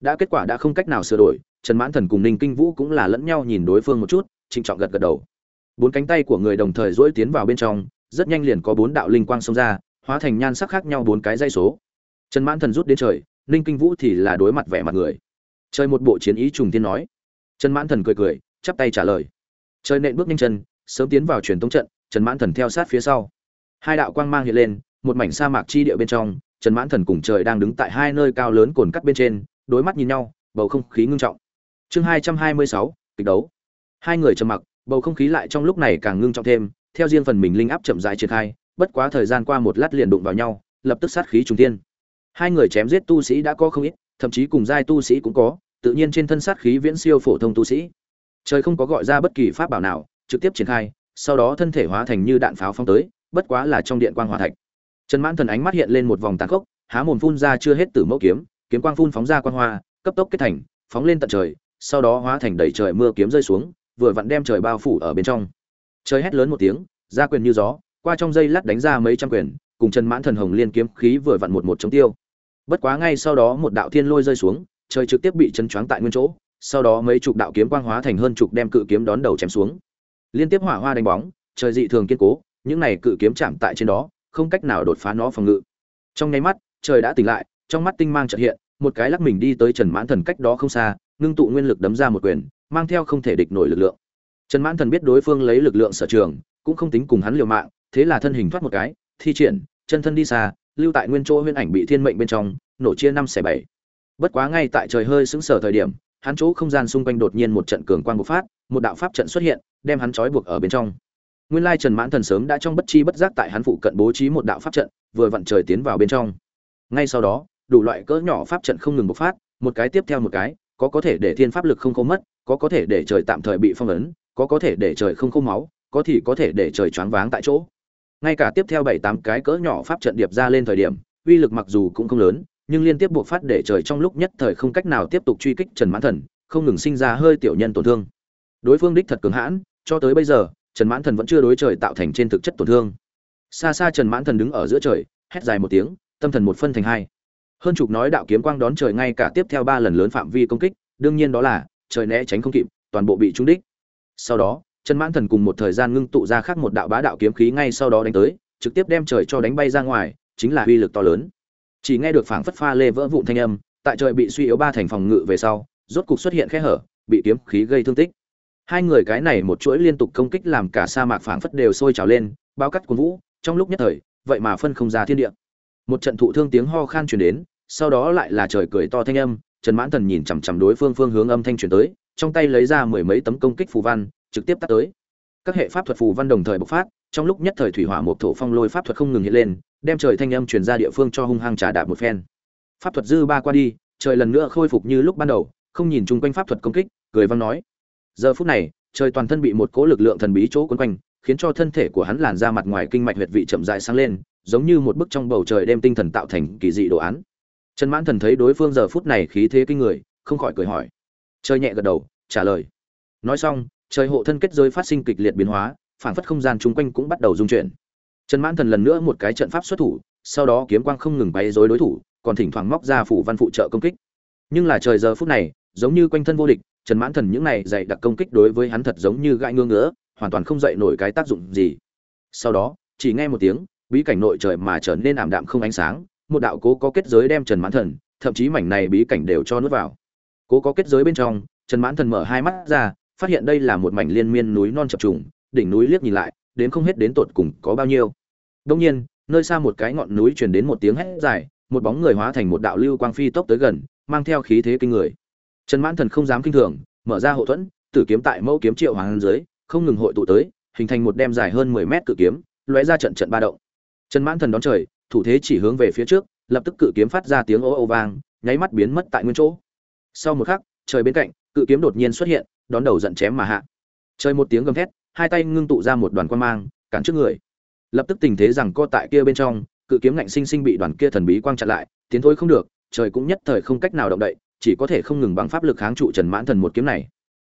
đã kết quả đã không cách nào sửa đổi, trần mãn thần cùng ninh kinh vũ cũng là lẫn nhau nhìn đối phương một chút, trịnh trọng gật gật đầu. Bốn cánh tay của người đồng thời dỗi tiến vào bên trong, rất nhanh liền có bốn đạo linh quang xông ra, hóa thành nhan sắc khác nhau bốn cái dây số. Trần mãn thần rút đến trời, ninh kinh vũ thì là đối mặt vẻ mặt người. Chơi một bộ chiến ý trùng tiên nói. Trần mãn thần cười cười, chắp tay trả lời. Chơi nện bước nhanh chân, sớm tiến vào truyền tống trận, trần mãn thần theo sát phía sau. Hai đạo quang mang hiện lên, một mảnh sa mạc chi địa bên trong, trần mãn thần cùng trời đang đứng tại hai nơi cao lớn cồn cắt bên trên đối mắt nhìn nhau, bầu không khí ngưng trọng. Chương hai trăm hai mươi sáu, kịch đấu. Hai người trầm mặc, bầu không khí lại trong lúc này càng ngưng trọng thêm, theo riêng phần mình linh áp chậm rãi triển khai, bất quá thời gian qua một lát liền đụng vào nhau, lập tức sát khí trùng tiên hai người chém giết tu sĩ đã có không ít, thậm chí cùng giai tu sĩ cũng có, tự nhiên trên thân sát khí viễn siêu phổ thông tu sĩ. Trời không có gọi ra bất kỳ pháp bảo nào, trực tiếp triển khai, sau đó thân thể hóa thành như đạn pháo phong tới, bất quá là trong điện quang hỏa thạch. Trần mãn thần ánh mắt hiện lên một vòng tàn khốc, há mồm phun ra chưa hết tử mẫu kiếm kiếm quang phun phóng ra quang hoa, cấp tốc kết thành, phóng lên tận trời, sau đó hóa thành đầy trời mưa kiếm rơi xuống, vừa vặn đem trời bao phủ ở bên trong. Trời hét lớn một tiếng, ra quyền như gió, qua trong dây lát đánh ra mấy trăm quyền, cùng trần mãn thần hồng liên kiếm khí vừa vặn một một chống tiêu. Bất quá ngay sau đó một đạo thiên lôi rơi xuống, trời trực tiếp bị chấn choáng tại nguyên chỗ, sau đó mấy chục đạo kiếm quang hóa thành hơn chục đem cự kiếm đón đầu chém xuống. Liên tiếp hỏa hoa đánh bóng, trời dị thường kiên cố, những này cự kiếm chạm tại trên đó, không cách nào đột phá nó phòng ngự. Trong nháy mắt, trời đã tỉnh lại trong mắt tinh mang chợt hiện, một cái lắc mình đi tới trần mãn thần cách đó không xa, ngưng tụ nguyên lực đấm ra một quyền, mang theo không thể địch nổi lực lượng. Trần mãn thần biết đối phương lấy lực lượng sở trường, cũng không tính cùng hắn liều mạng, thế là thân hình thoát một cái, thi triển, chân thân đi xa, lưu tại nguyên chỗ huyễn ảnh bị thiên mệnh bên trong, nổ chia năm xẻ bảy. Bất quá ngay tại trời hơi sững sờ thời điểm, hắn chỗ không gian xung quanh đột nhiên một trận cường quang bộc phát, một đạo pháp trận xuất hiện, đem hắn trói buộc ở bên trong. Nguyên lai trần mãn thần sớm đã trong bất chi bất giác tại hắn phụ cận bố trí một đạo pháp trận, vừa vặn trời tiến vào bên trong. Ngay sau đó đủ loại cỡ nhỏ pháp trận không ngừng bộc phát, một cái tiếp theo một cái, có có thể để thiên pháp lực không khô mất, có có thể để trời tạm thời bị phong ấn, có có thể để trời không khô máu, có thì có thể để trời choáng váng tại chỗ. Ngay cả tiếp theo bảy tám cái cỡ nhỏ pháp trận điệp ra lên thời điểm, uy lực mặc dù cũng không lớn, nhưng liên tiếp buộc phát để trời trong lúc nhất thời không cách nào tiếp tục truy kích trần mãn thần, không ngừng sinh ra hơi tiểu nhân tổn thương. Đối phương đích thật cứng hãn, cho tới bây giờ, trần mãn thần vẫn chưa đối trời tạo thành trên thực chất tổn thương. Xa xa trần mãn thần đứng ở giữa trời, hét dài một tiếng, tâm thần một phân thành hai hơn chục nói đạo kiếm quang đón trời ngay cả tiếp theo ba lần lớn phạm vi công kích, đương nhiên đó là, trời né tránh không kịp, toàn bộ bị trúng đích. Sau đó, trần mãn thần cùng một thời gian ngưng tụ ra khác một đạo bá đạo kiếm khí ngay sau đó đánh tới, trực tiếp đem trời cho đánh bay ra ngoài, chính là uy lực to lớn. Chỉ nghe được phảng phất pha lê vỡ vụn thanh âm, tại trời bị suy yếu ba thành phòng ngự về sau, rốt cục xuất hiện khe hở, bị kiếm khí gây thương tích. Hai người cái này một chuỗi liên tục công kích làm cả sa mạc phảng phất đều sôi trào lên, bao cắt cuốn vũ, trong lúc nhất thời, vậy mà phân không ra thiên địa. Một trận thụ thương tiếng ho khan truyền đến sau đó lại là trời cười to thanh âm, trần mãn thần nhìn chằm chằm đối phương phương hướng âm thanh truyền tới, trong tay lấy ra mười mấy tấm công kích phù văn, trực tiếp tắt tới. Các hệ pháp thuật phù văn đồng thời bộc phát, trong lúc nhất thời thủy hỏa một thổ phong lôi pháp thuật không ngừng hiện lên, đem trời thanh âm truyền ra địa phương cho hung hăng trà đạp một phen. Pháp thuật dư ba qua đi, trời lần nữa khôi phục như lúc ban đầu, không nhìn chung quanh pháp thuật công kích, cười văng nói. Giờ phút này, trời toàn thân bị một cỗ lực lượng thần bí chỗ quấn quanh, khiến cho thân thể của hắn làn ra mặt ngoài kinh mạch huyệt vị chậm rãi sáng lên, giống như một bức trong bầu trời đem tinh thần tạo thành kỳ dị đồ án trần mãn thần thấy đối phương giờ phút này khí thế kinh người không khỏi cười hỏi. Trời nhẹ gật đầu trả lời. Nói xong trời hộ thân kết giới phát sinh kịch liệt biến hóa phản phất không gian chung quanh cũng bắt đầu rung chuyển. Trần mãn thần lần nữa một cái trận pháp xuất thủ sau đó kiếm quang không ngừng bay dối đối thủ còn thỉnh thoảng móc ra phủ văn phụ trợ công kích. Nhưng là trời giờ phút này giống như quanh thân vô địch trần mãn thần những này dạy đặc công kích đối với hắn thật giống như gãi ngưỡng ngứa, hoàn toàn không dậy nổi cái tác dụng gì. Sau đó chỉ nghe một tiếng bí cảnh nội trời mà trở nên ảm đạm không ánh sáng một đạo cố có kết giới đem trần mãn thần, thậm chí mảnh này bí cảnh đều cho nuốt vào. Cố có kết giới bên trong, trần mãn thần mở hai mắt ra, phát hiện đây là một mảnh liên miên núi non chập trùng, đỉnh núi liếc nhìn lại, đến không hết đến tột cùng có bao nhiêu. Đương nhiên, nơi xa một cái ngọn núi truyền đến một tiếng hét dài, một bóng người hóa thành một đạo lưu quang phi tốc tới gần, mang theo khí thế kinh người. Trần mãn thần không dám kinh thường, mở ra hộ thuẫn, tử kiếm tại mẫu kiếm triệu hoàng dưới, không ngừng hội tụ tới, hình thành một đem dài hơn mười mét cự kiếm, lóe ra trận trận ba động. Trần mãn thần đón trời thủ thế chỉ hướng về phía trước, lập tức cự kiếm phát ra tiếng ồ ồ vang, nháy mắt biến mất tại nguyên chỗ. Sau một khắc, trời bên cạnh, cự kiếm đột nhiên xuất hiện, đón đầu giận chém mà hạ. Trời một tiếng gầm thét, hai tay ngưng tụ ra một đoàn quang mang, cản trước người. Lập tức tình thế rằng co tại kia bên trong, cự kiếm ngạnh sinh sinh bị đoàn kia thần bí quang chặn lại, tiến thôi không được, trời cũng nhất thời không cách nào động đậy, chỉ có thể không ngừng bằng pháp lực kháng trụ trần mãn thần một kiếm này.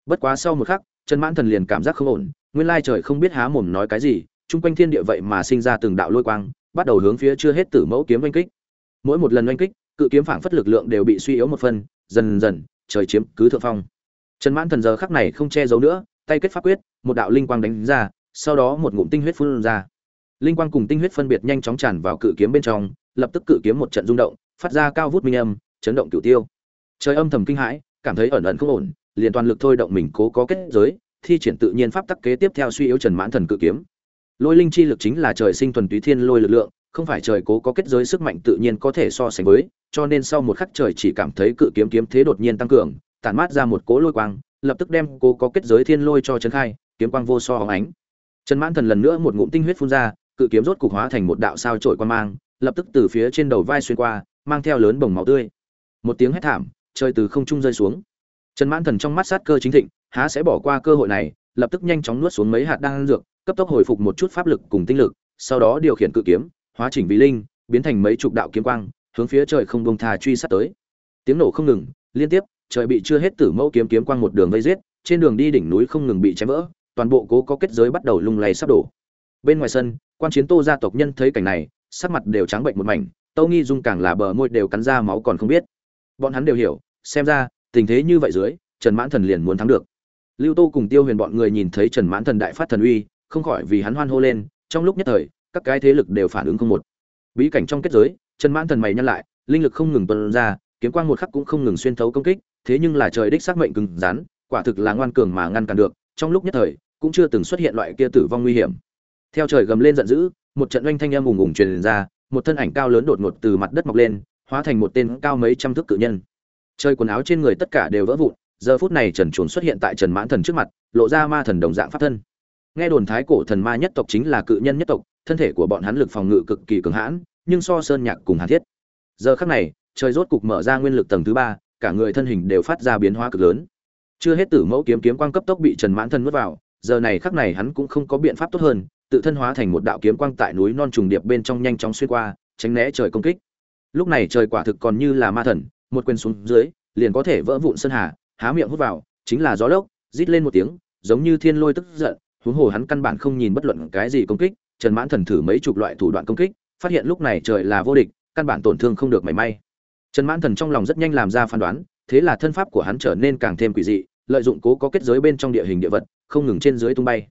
Bất quá sau một khắc, trần mãn thần liền cảm giác không ổn, nguyên lai trời không biết há mồm nói cái gì, chung quanh thiên địa vậy mà sinh ra từng đạo lôi quang bắt đầu hướng phía chưa hết tử mẫu kiếm oanh kích. Mỗi một lần oanh kích, cự kiếm phảng phất lực lượng đều bị suy yếu một phần, dần dần, trời chiếm cứ thượng phong. Trần mãn thần giờ khắc này không che giấu nữa, tay kết pháp quyết, một đạo linh quang đánh ra, sau đó một ngụm tinh huyết phun ra. Linh quang cùng tinh huyết phân biệt nhanh chóng tràn vào cự kiếm bên trong, lập tức cự kiếm một trận rung động, phát ra cao vút minh âm, chấn động cửu tiêu. Trời âm thầm kinh hãi, cảm thấy ẩn ẩn không ổn, liền toàn lực thôi động mình cố có kết giới, thi triển tự nhiên pháp tắc kế tiếp theo suy yếu trần mãn thần cự kiếm lôi linh chi lực chính là trời sinh thuần túy thiên lôi lực lượng, không phải trời cố có kết giới sức mạnh tự nhiên có thể so sánh với, cho nên sau một khắc trời chỉ cảm thấy cự kiếm kiếm thế đột nhiên tăng cường, tản mát ra một cỗ lôi quang, lập tức đem cố có kết giới thiên lôi cho trấn khai, kiếm quang vô so hóng ánh. Trần mãn thần lần nữa một ngụm tinh huyết phun ra, cự kiếm rốt cục hóa thành một đạo sao trổi quan mang, lập tức từ phía trên đầu vai xuyên qua, mang theo lớn bồng máu tươi. Một tiếng hét thảm, trời từ không trung rơi xuống. Trần mãn thần trong mắt sát cơ chính thịnh, há sẽ bỏ qua cơ hội này, lập tức nhanh chóng nuốt xuống mấy hạt đan dược cấp tốc hồi phục một chút pháp lực cùng tinh lực, sau đó điều khiển cự kiếm, hóa chỉnh vi linh, biến thành mấy chục đạo kiếm quang, hướng phía trời không buông tha truy sát tới. Tiếng nổ không ngừng, liên tiếp, trời bị chưa hết tử mẫu kiếm kiếm quang một đường vây giết, trên đường đi đỉnh núi không ngừng bị chém vỡ, toàn bộ cố có kết giới bắt đầu lung lay sắp đổ. Bên ngoài sân, quan chiến tô gia tộc nhân thấy cảnh này, sắc mặt đều trắng bệnh một mảnh Tô nghi dung càng là bờ môi đều cắn ra máu còn không biết. Bọn hắn đều hiểu, xem ra, tình thế như vậy dưới, trần mãn thần liền muốn thắng được. Lưu tô cùng tiêu huyền bọn người nhìn thấy trần mãn thần đại phát thần uy không khỏi vì hắn hoan hô lên, trong lúc nhất thời, các cái thế lực đều phản ứng không một. Bí cảnh trong kết giới, trần mãn thần mày nhăn lại, linh lực không ngừng tuân ra, kiếm quang một khắc cũng không ngừng xuyên thấu công kích, thế nhưng là trời đích xác mệnh cứng rắn, quả thực là ngoan cường mà ngăn cản được, trong lúc nhất thời, cũng chưa từng xuất hiện loại kia tử vong nguy hiểm. Theo trời gầm lên giận dữ, một trận oanh thanh âm ùng ùng truyền ra, một thân ảnh cao lớn đột ngột từ mặt đất mọc lên, hóa thành một tên cao mấy trăm thước cự nhân. Chơi quần áo trên người tất cả đều vỡ vụn, giờ phút này trần chuồn xuất hiện tại trần mãn thần trước mặt, lộ ra ma thần đồng dạng pháp thân nghe đồn thái cổ thần ma nhất tộc chính là cự nhân nhất tộc, thân thể của bọn hắn lực phòng ngự cực kỳ cường hãn, nhưng so sơn nhạc cùng hàn thiết. Giờ khắc này, trời rốt cục mở ra nguyên lực tầng thứ ba, cả người thân hình đều phát ra biến hóa cực lớn. Chưa hết tử mẫu kiếm kiếm quang cấp tốc bị trần mãn thân nuốt vào, giờ này khắc này hắn cũng không có biện pháp tốt hơn, tự thân hóa thành một đạo kiếm quang tại núi non trùng điệp bên trong nhanh chóng xuyên qua, tránh né trời công kích. Lúc này trời quả thực còn như là ma thần, một quyền xuống dưới, liền có thể vỡ vụn sơn hà, há miệng hút vào, chính là gió lốc, rít lên một tiếng, giống như thiên lôi tức giận huống hồ hắn căn bản không nhìn bất luận cái gì công kích, trần mãn thần thử mấy chục loại thủ đoạn công kích, phát hiện lúc này trời là vô địch, căn bản tổn thương không được mảy may. Trần mãn thần trong lòng rất nhanh làm ra phán đoán, thế là thân pháp của hắn trở nên càng thêm quỷ dị, lợi dụng cố có kết giới bên trong địa hình địa vật, không ngừng trên dưới tung bay.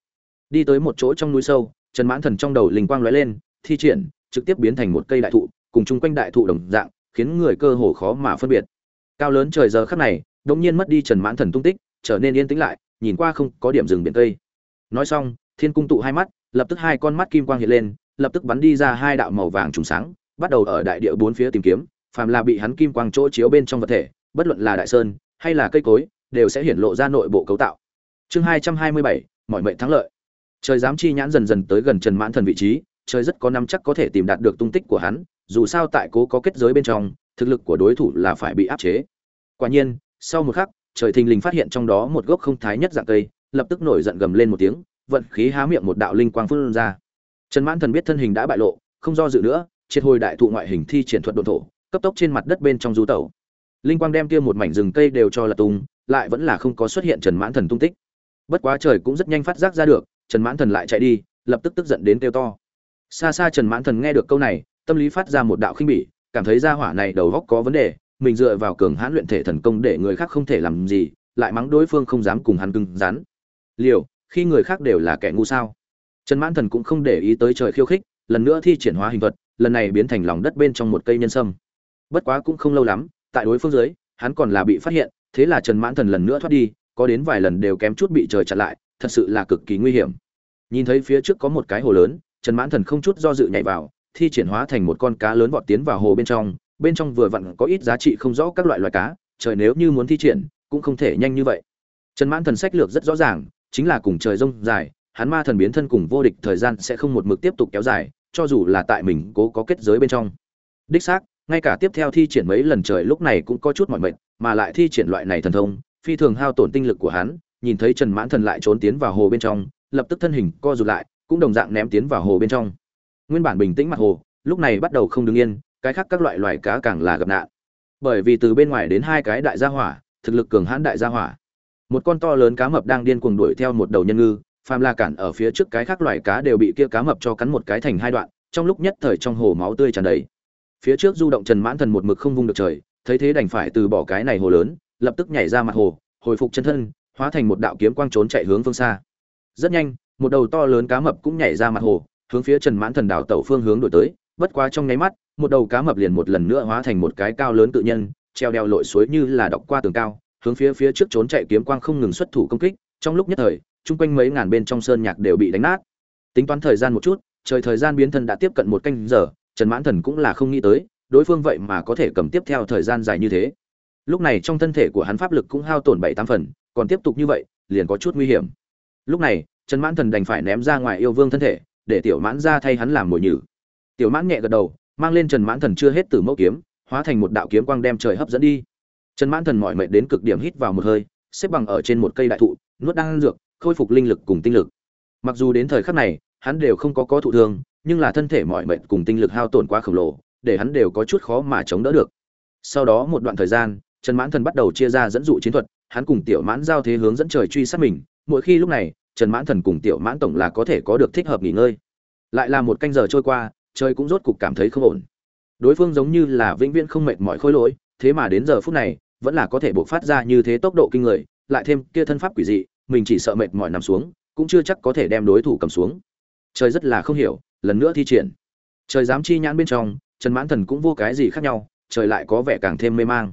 Đi tới một chỗ trong núi sâu, trần mãn thần trong đầu linh quang lóe lên, thi triển, trực tiếp biến thành một cây đại thụ, cùng chung quanh đại thụ đồng dạng, khiến người cơ hồ khó mà phân biệt. Cao lớn trời giờ khắc này, đột nhiên mất đi trần mãn thần tung tích, trở nên yên tĩnh lại, nhìn qua không có điểm dừng biển cây nói xong, thiên cung tụ hai mắt, lập tức hai con mắt kim quang hiện lên, lập tức bắn đi ra hai đạo màu vàng trùng sáng, bắt đầu ở đại địa bốn phía tìm kiếm, phàm là bị hắn kim quang chỗ chiếu bên trong vật thể, bất luận là đại sơn, hay là cây cối, đều sẽ hiển lộ ra nội bộ cấu tạo. Chương hai trăm hai mươi bảy, mọi mệnh thắng lợi. Trời giám chi nhãn dần dần tới gần trần mãn thần vị trí, trời rất có năm chắc có thể tìm đạt được tung tích của hắn, dù sao tại cố có kết giới bên trong, thực lực của đối thủ là phải bị áp chế. Quả nhiên, sau một khắc, trời thình lình phát hiện trong đó một gốc không thái nhất dạng cây lập tức nổi giận gầm lên một tiếng, vận khí há miệng một đạo linh quang phun ra. Trần mãn thần biết thân hình đã bại lộ, không do dự nữa, triệt hồi đại thụ ngoại hình thi triển thuật đồn thổ, cấp tốc trên mặt đất bên trong du tẩu. Linh quang đem kia một mảnh rừng cây đều cho là tung, lại vẫn là không có xuất hiện trần mãn thần tung tích. Bất quá trời cũng rất nhanh phát giác ra được, trần mãn thần lại chạy đi, lập tức tức giận đến kêu to. Xa xa trần mãn thần nghe được câu này, tâm lý phát ra một đạo khinh bỉ, cảm thấy gia hỏa này đầu góc có vấn đề, mình dựa vào cường hãn luyện thể thần công để người khác không thể làm gì, lại mắng đối phương không dám cùng hắn cứng rắn liều, khi người khác đều là kẻ ngu sao? Trần mãn thần cũng không để ý tới trời khiêu khích, lần nữa thi triển hóa hình thuật, lần này biến thành lòng đất bên trong một cây nhân sâm. Bất quá cũng không lâu lắm, tại đối phương dưới, hắn còn là bị phát hiện, thế là trần mãn thần lần nữa thoát đi, có đến vài lần đều kém chút bị trời chặn lại, thật sự là cực kỳ nguy hiểm. Nhìn thấy phía trước có một cái hồ lớn, trần mãn thần không chút do dự nhảy vào, thi triển hóa thành một con cá lớn vọt tiến vào hồ bên trong bên trong vừa vặn có ít giá trị không rõ các loại loài cá, trời nếu như muốn thi triển, cũng không thể nhanh như vậy. Trần mãn thần sách lược rất rõ ràng chính là cùng trời rông dài, hắn ma thần biến thân cùng vô địch thời gian sẽ không một mực tiếp tục kéo dài, cho dù là tại mình cố có kết giới bên trong. Đích xác, ngay cả tiếp theo thi triển mấy lần trời lúc này cũng có chút mỏi mệt, mà lại thi triển loại này thần thông, phi thường hao tổn tinh lực của hắn, nhìn thấy trần mãn thần lại trốn tiến vào hồ bên trong, lập tức thân hình co rụt lại, cũng đồng dạng ném tiến vào hồ bên trong. Nguyên bản bình tĩnh mặt hồ, lúc này bắt đầu không đứng yên, cái khác các loại loài cá càng là gặp nạn. Bởi vì từ bên ngoài đến hai cái đại gia hỏa, thực lực cường hãn đại gia hỏa một con to lớn cá mập đang điên cuồng đuổi theo một đầu nhân ngư, phàm la cản ở phía trước cái khác loài cá đều bị kia cá mập cho cắn một cái thành hai đoạn, trong lúc nhất thời trong hồ máu tươi tràn đầy. Phía trước du động trần mãn thần một mực không vung được trời, thấy thế đành phải từ bỏ cái này hồ lớn, lập tức nhảy ra mặt hồ, hồi phục chân thân, hóa thành một đạo kiếm quang trốn chạy hướng phương xa. Rất nhanh, một đầu to lớn cá mập cũng nhảy ra mặt hồ, hướng phía trần mãn thần đảo tẩu phương hướng đổi tới, bất quá trong nháy mắt, một đầu cá mập liền một lần nữa hóa thành một cái cao lớn tự nhân, treo đeo lội suối như là đọc qua tường cao hướng phía phía trước trốn chạy kiếm quang không ngừng xuất thủ công kích, trong lúc nhất thời, chung quanh mấy ngàn bên trong sơn nhạc đều bị đánh nát. Tính toán thời gian một chút, trời thời gian biến thân đã tiếp cận một canh giờ, trần mãn thần cũng là không nghĩ tới, đối phương vậy mà có thể cầm tiếp theo thời gian dài như thế. Lúc này trong thân thể của hắn pháp lực cũng hao tổn bảy tám phần, còn tiếp tục như vậy, liền có chút nguy hiểm. Lúc này, trần mãn thần đành phải ném ra ngoài yêu vương thân thể, để tiểu mãn ra thay hắn làm mồi nhử. Tiểu mãn nhẹ gật đầu, mang lên trần mãn thần chưa hết từ mẫu kiếm, hóa thành một đạo kiếm quang đem trời hấp dẫn đi trần mãn thần mỏi mệt đến cực điểm hít vào một hơi, xếp bằng ở trên một cây đại thụ, nuốt đang ăn dược, khôi phục linh lực cùng tinh lực. Mặc dù đến thời khắc này, hắn đều không có có thụ thương, nhưng là thân thể mỏi mệt cùng tinh lực hao tổn quá khổng lồ, để hắn đều có chút khó mà chống đỡ được. Sau đó một đoạn thời gian, trần mãn thần bắt đầu chia ra dẫn dụ chiến thuật, hắn cùng tiểu mãn giao thế hướng dẫn trời truy sát mình, mỗi khi lúc này, trần mãn thần cùng tiểu mãn tổng là có thể có được thích hợp nghỉ ngơi. Lại là một canh giờ trôi qua, trời cũng rốt cục cảm thấy không ổn. Đối phương giống như là vĩnh viễn không mệt mỏi khôi lỗi, thế mà đến giờ phút này vẫn là có thể bộc phát ra như thế tốc độ kinh người, lại thêm kia thân pháp quỷ dị, mình chỉ sợ mệt mỏi nằm xuống, cũng chưa chắc có thể đem đối thủ cầm xuống. Trời rất là không hiểu, lần nữa thi triển. Trời dám chi nhãn bên trong, trần mãn thần cũng vô cái gì khác nhau, trời lại có vẻ càng thêm mê mang.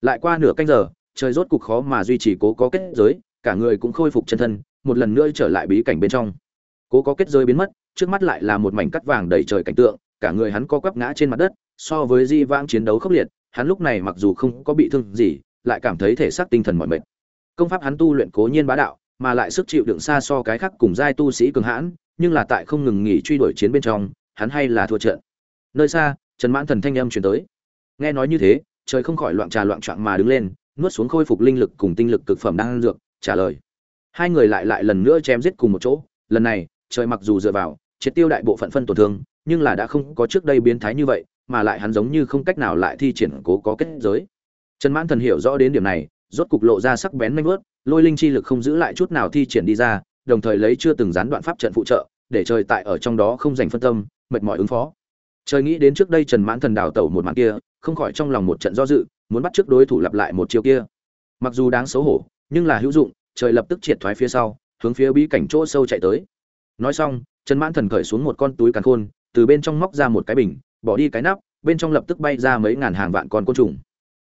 Lại qua nửa canh giờ, trời rốt cục khó mà duy trì cố có kết giới, cả người cũng khôi phục chân thân, một lần nữa trở lại bí cảnh bên trong. Cố có kết giới biến mất, trước mắt lại là một mảnh cắt vàng đầy trời cảnh tượng, cả người hắn co quắp ngã trên mặt đất, so với di vãng chiến đấu khốc liệt hắn lúc này mặc dù không có bị thương gì, lại cảm thấy thể xác tinh thần mỏi mệt. Công pháp hắn tu luyện cố nhiên bá đạo, mà lại sức chịu đựng xa so cái khác cùng giai tu sĩ cường hãn, nhưng là tại không ngừng nghỉ truy đuổi chiến bên trong, hắn hay là thua trận. Nơi xa, trần mãn thần thanh âm truyền tới. Nghe nói như thế, trời không khỏi loạn trà loạn trạng mà đứng lên, nuốt xuống khôi phục linh lực cùng tinh lực cực phẩm đang ăn dược, trả lời. Hai người lại lại lần nữa chém giết cùng một chỗ, lần này, trời mặc dù dựa vào, triệt tiêu đại bộ phận phân tổn thương, nhưng là đã không có trước đây biến thái như vậy mà lại hắn giống như không cách nào lại thi triển cố có kết giới. Trần mãn thần hiểu rõ đến điểm này, rốt cục lộ ra sắc bén manh vớt lôi linh chi lực không giữ lại chút nào thi triển đi ra, đồng thời lấy chưa từng gián đoạn pháp trận phụ trợ, để trời tại ở trong đó không dành phân tâm, mệt mỏi ứng phó. Trời nghĩ đến trước đây trần mãn thần đào tẩu một màn kia, không khỏi trong lòng một trận do dự, muốn bắt trước đối thủ lặp lại một chiêu kia. Mặc dù đáng xấu hổ, nhưng là hữu dụng, trời lập tức triệt thoái phía sau, hướng phía bí cảnh chỗ sâu chạy tới. Nói xong, trần mãn thần cởi xuống một con túi càn khôn, từ bên trong móc ra một cái bình bỏ đi cái nắp, bên trong lập tức bay ra mấy ngàn hàng vạn con côn trùng.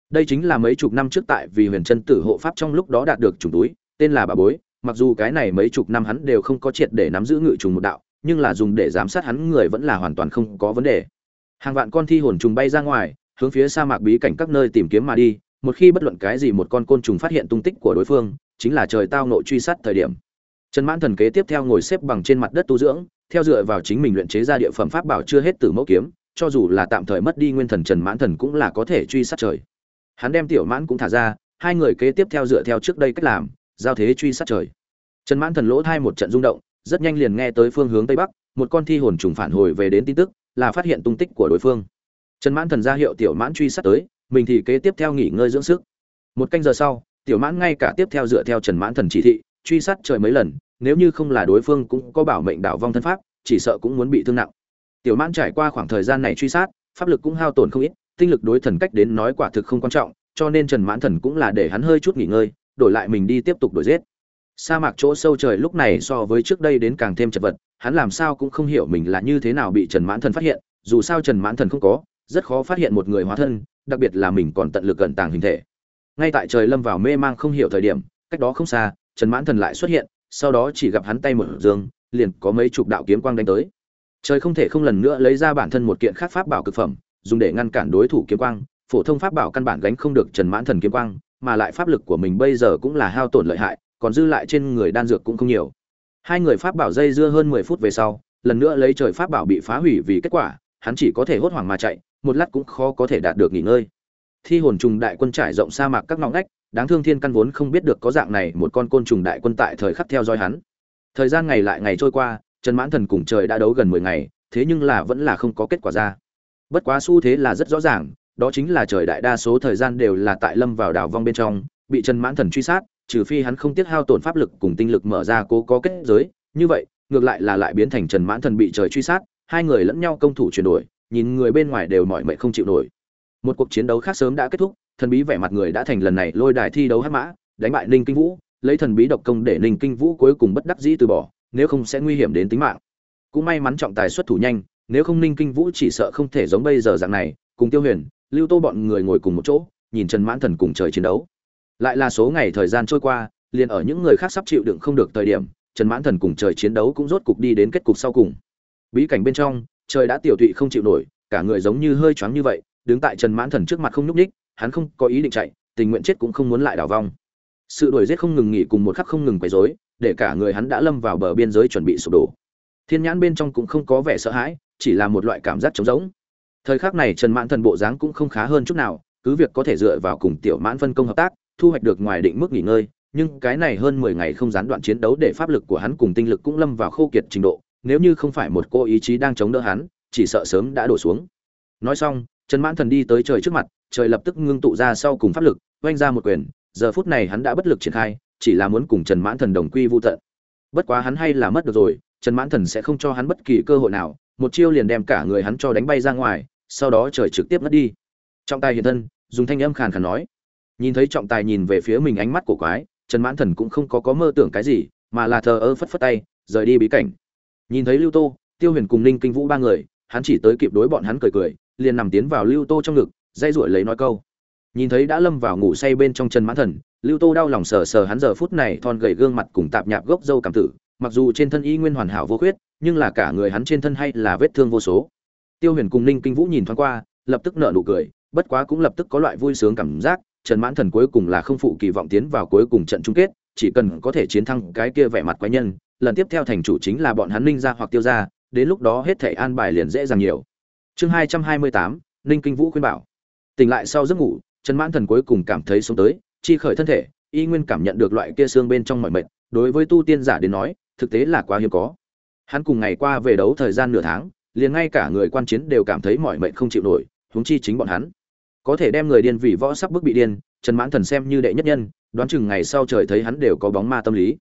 Đây chính là mấy chục năm trước tại vì huyền chân tử hộ pháp trong lúc đó đạt được trùng túi, tên là bà bối. Mặc dù cái này mấy chục năm hắn đều không có triệt để nắm giữ ngự trùng một đạo, nhưng là dùng để giám sát hắn người vẫn là hoàn toàn không có vấn đề. Hàng vạn con thi hồn trùng bay ra ngoài, hướng phía sa mạc bí cảnh các nơi tìm kiếm mà đi, một khi bất luận cái gì một con côn trùng phát hiện tung tích của đối phương, chính là trời tao nội truy sát thời điểm. Trần mãn thần kế tiếp theo ngồi xếp bằng trên mặt đất tu dưỡng, theo dựa vào chính mình luyện chế ra địa phẩm pháp bảo chưa hết từ mẫu kiếm cho dù là tạm thời mất đi nguyên thần trần mãn thần cũng là có thể truy sát trời. Hắn đem tiểu mãn cũng thả ra, hai người kế tiếp theo dựa theo trước đây cách làm, giao thế truy sát trời. Trần mãn thần lỗ thai một trận rung động, rất nhanh liền nghe tới phương hướng tây bắc, một con thi hồn trùng phản hồi về đến tin tức, là phát hiện tung tích của đối phương. Trần mãn thần ra hiệu tiểu mãn truy sát tới, mình thì kế tiếp theo nghỉ ngơi dưỡng sức. Một canh giờ sau, tiểu mãn ngay cả tiếp theo dựa theo trần mãn thần chỉ thị, truy sát trời mấy lần, nếu như không là đối phương cũng có bảo mệnh đảo vong thân pháp, chỉ sợ cũng muốn bị thương nặng tiểu mãn trải qua khoảng thời gian này truy sát, pháp lực cũng hao tổn không ít, tinh lực đối thần cách đến nói quả thực không quan trọng, cho nên trần mãn thần cũng là để hắn hơi chút nghỉ ngơi, đổi lại mình đi tiếp tục đuổi giết. Sa mạc chỗ sâu trời lúc này so với trước đây đến càng thêm chật vật, hắn làm sao cũng không hiểu mình là như thế nào bị trần mãn thần phát hiện, dù sao trần mãn thần không có, rất khó phát hiện một người hóa thân, đặc biệt là mình còn tận lực gần tàng hình thể. Ngay tại trời lâm vào mê mang không hiểu thời điểm, cách đó không xa, trần mãn thần lại xuất hiện, sau đó chỉ gặp hắn tay mở dương, liền có mấy chục đạo kiếm quang đánh tới trời không thể không lần nữa lấy ra bản thân một kiện khác pháp bảo cực phẩm, dùng để ngăn cản đối thủ kiếm quang. Phổ thông pháp bảo căn bản gánh không được trần mãn thần kiếm quang, mà lại pháp lực của mình bây giờ cũng là hao tổn lợi hại, còn dư lại trên người đan dược cũng không nhiều. Hai người pháp bảo dây dưa hơn mười phút về sau, lần nữa lấy trời pháp bảo bị phá hủy vì kết quả, hắn chỉ có thể hốt hoảng mà chạy, một lát cũng khó có thể đạt được nghỉ ngơi. Thi hồn trùng đại quân trải rộng sa mạc các ngõ ngách, đáng thương thiên căn vốn không biết được có dạng này một con côn trùng đại quân tại thời khắc theo dõi hắn. Thời gian ngày lại ngày trôi qua trần mãn thần cùng trời đã đấu gần mười ngày, thế nhưng là vẫn là không có kết quả ra. Bất quá xu thế là rất rõ ràng, đó chính là trời đại đa số thời gian đều là tại lâm vào đảo vong bên trong, bị trần mãn thần truy sát, trừ phi hắn không tiếc hao tổn pháp lực cùng tinh lực mở ra cố có kết giới. Như vậy, ngược lại là lại biến thành trần mãn thần bị trời truy sát, hai người lẫn nhau công thủ chuyển đổi, nhìn người bên ngoài đều mỏi mệt không chịu nổi. Một cuộc chiến đấu khác sớm đã kết thúc, thần bí vẻ mặt người đã thành lần này lôi đài thi đấu hắc mã, đánh bại ninh kinh vũ, lấy thần bí độc công để ninh kinh vũ cuối cùng bất đắc dĩ từ bỏ nếu không sẽ nguy hiểm đến tính mạng. Cũng may mắn trọng tài xuất thủ nhanh, nếu không ninh kinh vũ chỉ sợ không thể giống bây giờ dạng này, cùng tiêu huyền, lưu tô bọn người ngồi cùng một chỗ, nhìn trần mãn thần cùng trời chiến đấu. Lại là số ngày thời gian trôi qua, liền ở những người khác sắp chịu đựng không được thời điểm, trần mãn thần cùng trời chiến đấu cũng rốt cục đi đến kết cục sau cùng. Bí cảnh bên trong, trời đã tiểu tụy không chịu nổi, cả người giống như hơi choáng như vậy, đứng tại trần mãn thần trước mặt không nhúc ních hắn không có ý định chạy, tình nguyện chết cũng không muốn lại đảo vong. Sự đuổi giết không ngừng nghỉ cùng một khắc không ngừng quấy rối để cả người hắn đã lâm vào bờ biên giới chuẩn bị sụp đổ. Thiên nhãn bên trong cũng không có vẻ sợ hãi, chỉ là một loại cảm giác trống rỗng. Thời khắc này trần mãn thần bộ dáng cũng không khá hơn chút nào, cứ việc có thể dựa vào cùng tiểu mãn phân công hợp tác, thu hoạch được ngoài định mức nghỉ ngơi, nhưng cái này hơn mười ngày không gián đoạn chiến đấu để pháp lực của hắn cùng tinh lực cũng lâm vào khô kiệt trình độ, nếu như không phải một cô ý chí đang chống đỡ hắn, chỉ sợ sớm đã đổ xuống. Nói xong, trần mãn thần đi tới trời trước mặt, trời lập tức ngưng tụ ra sau cùng pháp lực, oanh ra một quyền, giờ phút này hắn đã bất lực triển khai chỉ là muốn cùng trần mãn thần đồng quy vu tận. Bất quá hắn hay là mất được rồi, trần mãn thần sẽ không cho hắn bất kỳ cơ hội nào, một chiêu liền đem cả người hắn cho đánh bay ra ngoài, sau đó trời trực tiếp mất đi. Trọng tài hiện thân, dùng thanh âm khàn khàn nói. Nhìn thấy trọng tài nhìn về phía mình ánh mắt của quái, trần mãn thần cũng không có có mơ tưởng cái gì, mà là thờ ơ phất phất tay, rời đi bí cảnh. Nhìn thấy lưu tô, tiêu huyền cùng ninh kinh vũ ba người, hắn chỉ tới kịp đối bọn hắn cười cười, liền nằm tiến vào lưu tô trong ngực dây ruổi lấy nói câu. Nhìn thấy đã lâm vào ngủ say bên trong Trần mãn thần lưu tô đau lòng sờ sờ hắn giờ phút này thon gầy gương mặt cùng tạp nhạp gốc dâu cảm tử, mặc dù trên thân y nguyên hoàn hảo vô khuyết, nhưng là cả người hắn trên thân hay là vết thương vô số. Tiêu huyền cùng ninh kinh vũ nhìn thoáng qua, lập tức nở nụ cười, bất quá cũng lập tức có loại vui sướng cảm giác, trần mãn thần cuối cùng là không phụ kỳ vọng tiến vào cuối cùng trận chung kết, chỉ cần có thể chiến thắng cái kia vẻ mặt quái nhân, lần tiếp theo thành chủ chính là bọn hắn ninh ra hoặc tiêu ra đến lúc đó hết thể an bài liền dễ dàng nhiều. Chương hai trăm hai mươi tám, ninh kinh vũ khuyên bảo. Tỉnh lại sau giấc ngủ, trần mãn thần cuối cùng cảm thấy sống tới chi khởi thân thể, y nguyên cảm nhận được loại kia xương bên trong mọi mệt, đối với tu tiên giả đến nói, thực tế là quá hiếm có. Hắn cùng ngày qua về đấu thời gian nửa tháng, liền ngay cả người quan chiến đều cảm thấy mọi mệt không chịu nổi, huống chi chính bọn hắn. Có thể đem người điên vì võ sắp bức bị điên, trần mãn thần xem như đệ nhất nhân, đoán chừng ngày sau trời thấy hắn đều có bóng ma tâm lý.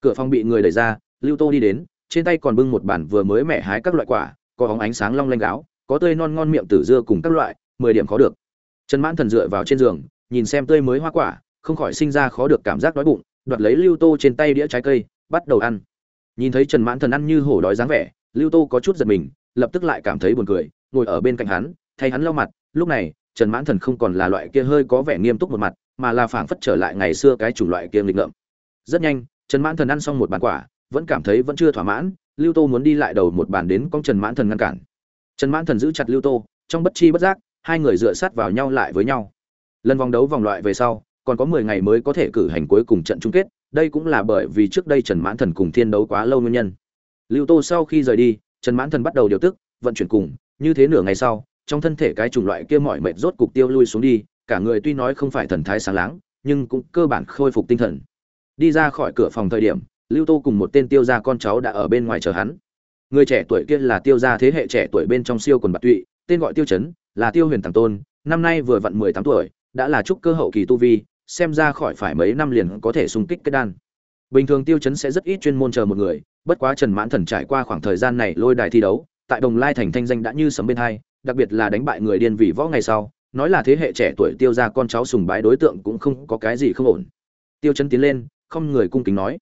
Cửa phòng bị người đẩy ra, lưu tô đi đến, trên tay còn bưng một bản vừa mới mẻ hái các loại quả, có bóng ánh sáng long lanh gáo, có tươi non ngon miệng tử dưa cùng các loại, mười điểm khó được. Trần mãn thần dựa vào trên giường nhìn xem tươi mới hoa quả, không khỏi sinh ra khó được cảm giác đói bụng, đoạt lấy lưu tô trên tay đĩa trái cây, bắt đầu ăn. Nhìn thấy trần mãn thần ăn như hổ đói dáng vẻ, lưu tô có chút giật mình, lập tức lại cảm thấy buồn cười, ngồi ở bên cạnh hắn, thay hắn lau mặt. Lúc này, trần mãn thần không còn là loại kia hơi có vẻ nghiêm túc một mặt, mà là phảng phất trở lại ngày xưa cái chủng loại kia nghịch ngợm. Rất nhanh, trần mãn thần ăn xong một bàn quả, vẫn cảm thấy vẫn chưa thỏa mãn, lưu tô muốn đi lại đầu một bàn đến con trần mãn thần ngăn cản. Trần mãn thần giữ chặt lưu tô, trong bất chi bất giác, hai người dựa sát vào nhau lại với nhau lần vòng đấu vòng loại về sau, còn có mười ngày mới có thể cử hành cuối cùng trận chung kết, đây cũng là bởi vì trước đây trần mãn thần cùng thiên đấu quá lâu nguyên nhân. Lưu tô sau khi rời đi, trần mãn thần bắt đầu điều tức, vận chuyển cùng, như thế nửa ngày sau, trong thân thể cái chủng loại kia mọi mệt rốt cục tiêu lui xuống đi, cả người tuy nói không phải thần thái sáng láng, nhưng cũng cơ bản khôi phục tinh thần. Đi ra khỏi cửa phòng thời điểm, lưu tô cùng một tên tiêu gia con cháu đã ở bên ngoài chờ hắn. Người trẻ tuổi kia là tiêu gia thế hệ trẻ tuổi bên trong siêu quần bạc tụy, tên gọi tiêu chấn, là tiêu huyền tàng tôn, năm nay vừa vặn mười tám tuổi đã là trúc cơ hậu kỳ tu vi, xem ra khỏi phải mấy năm liền có thể xung kích kết đan. Bình thường tiêu chấn sẽ rất ít chuyên môn chờ một người, bất quá trần mãn thần trải qua khoảng thời gian này lôi đài thi đấu, tại đồng lai thành thanh danh đã như sấm bên hai, đặc biệt là đánh bại người điên vì võ ngày sau, nói là thế hệ trẻ tuổi tiêu gia con cháu sùng bái đối tượng cũng không có cái gì không ổn. Tiêu chấn tiến lên, không người cung kính nói.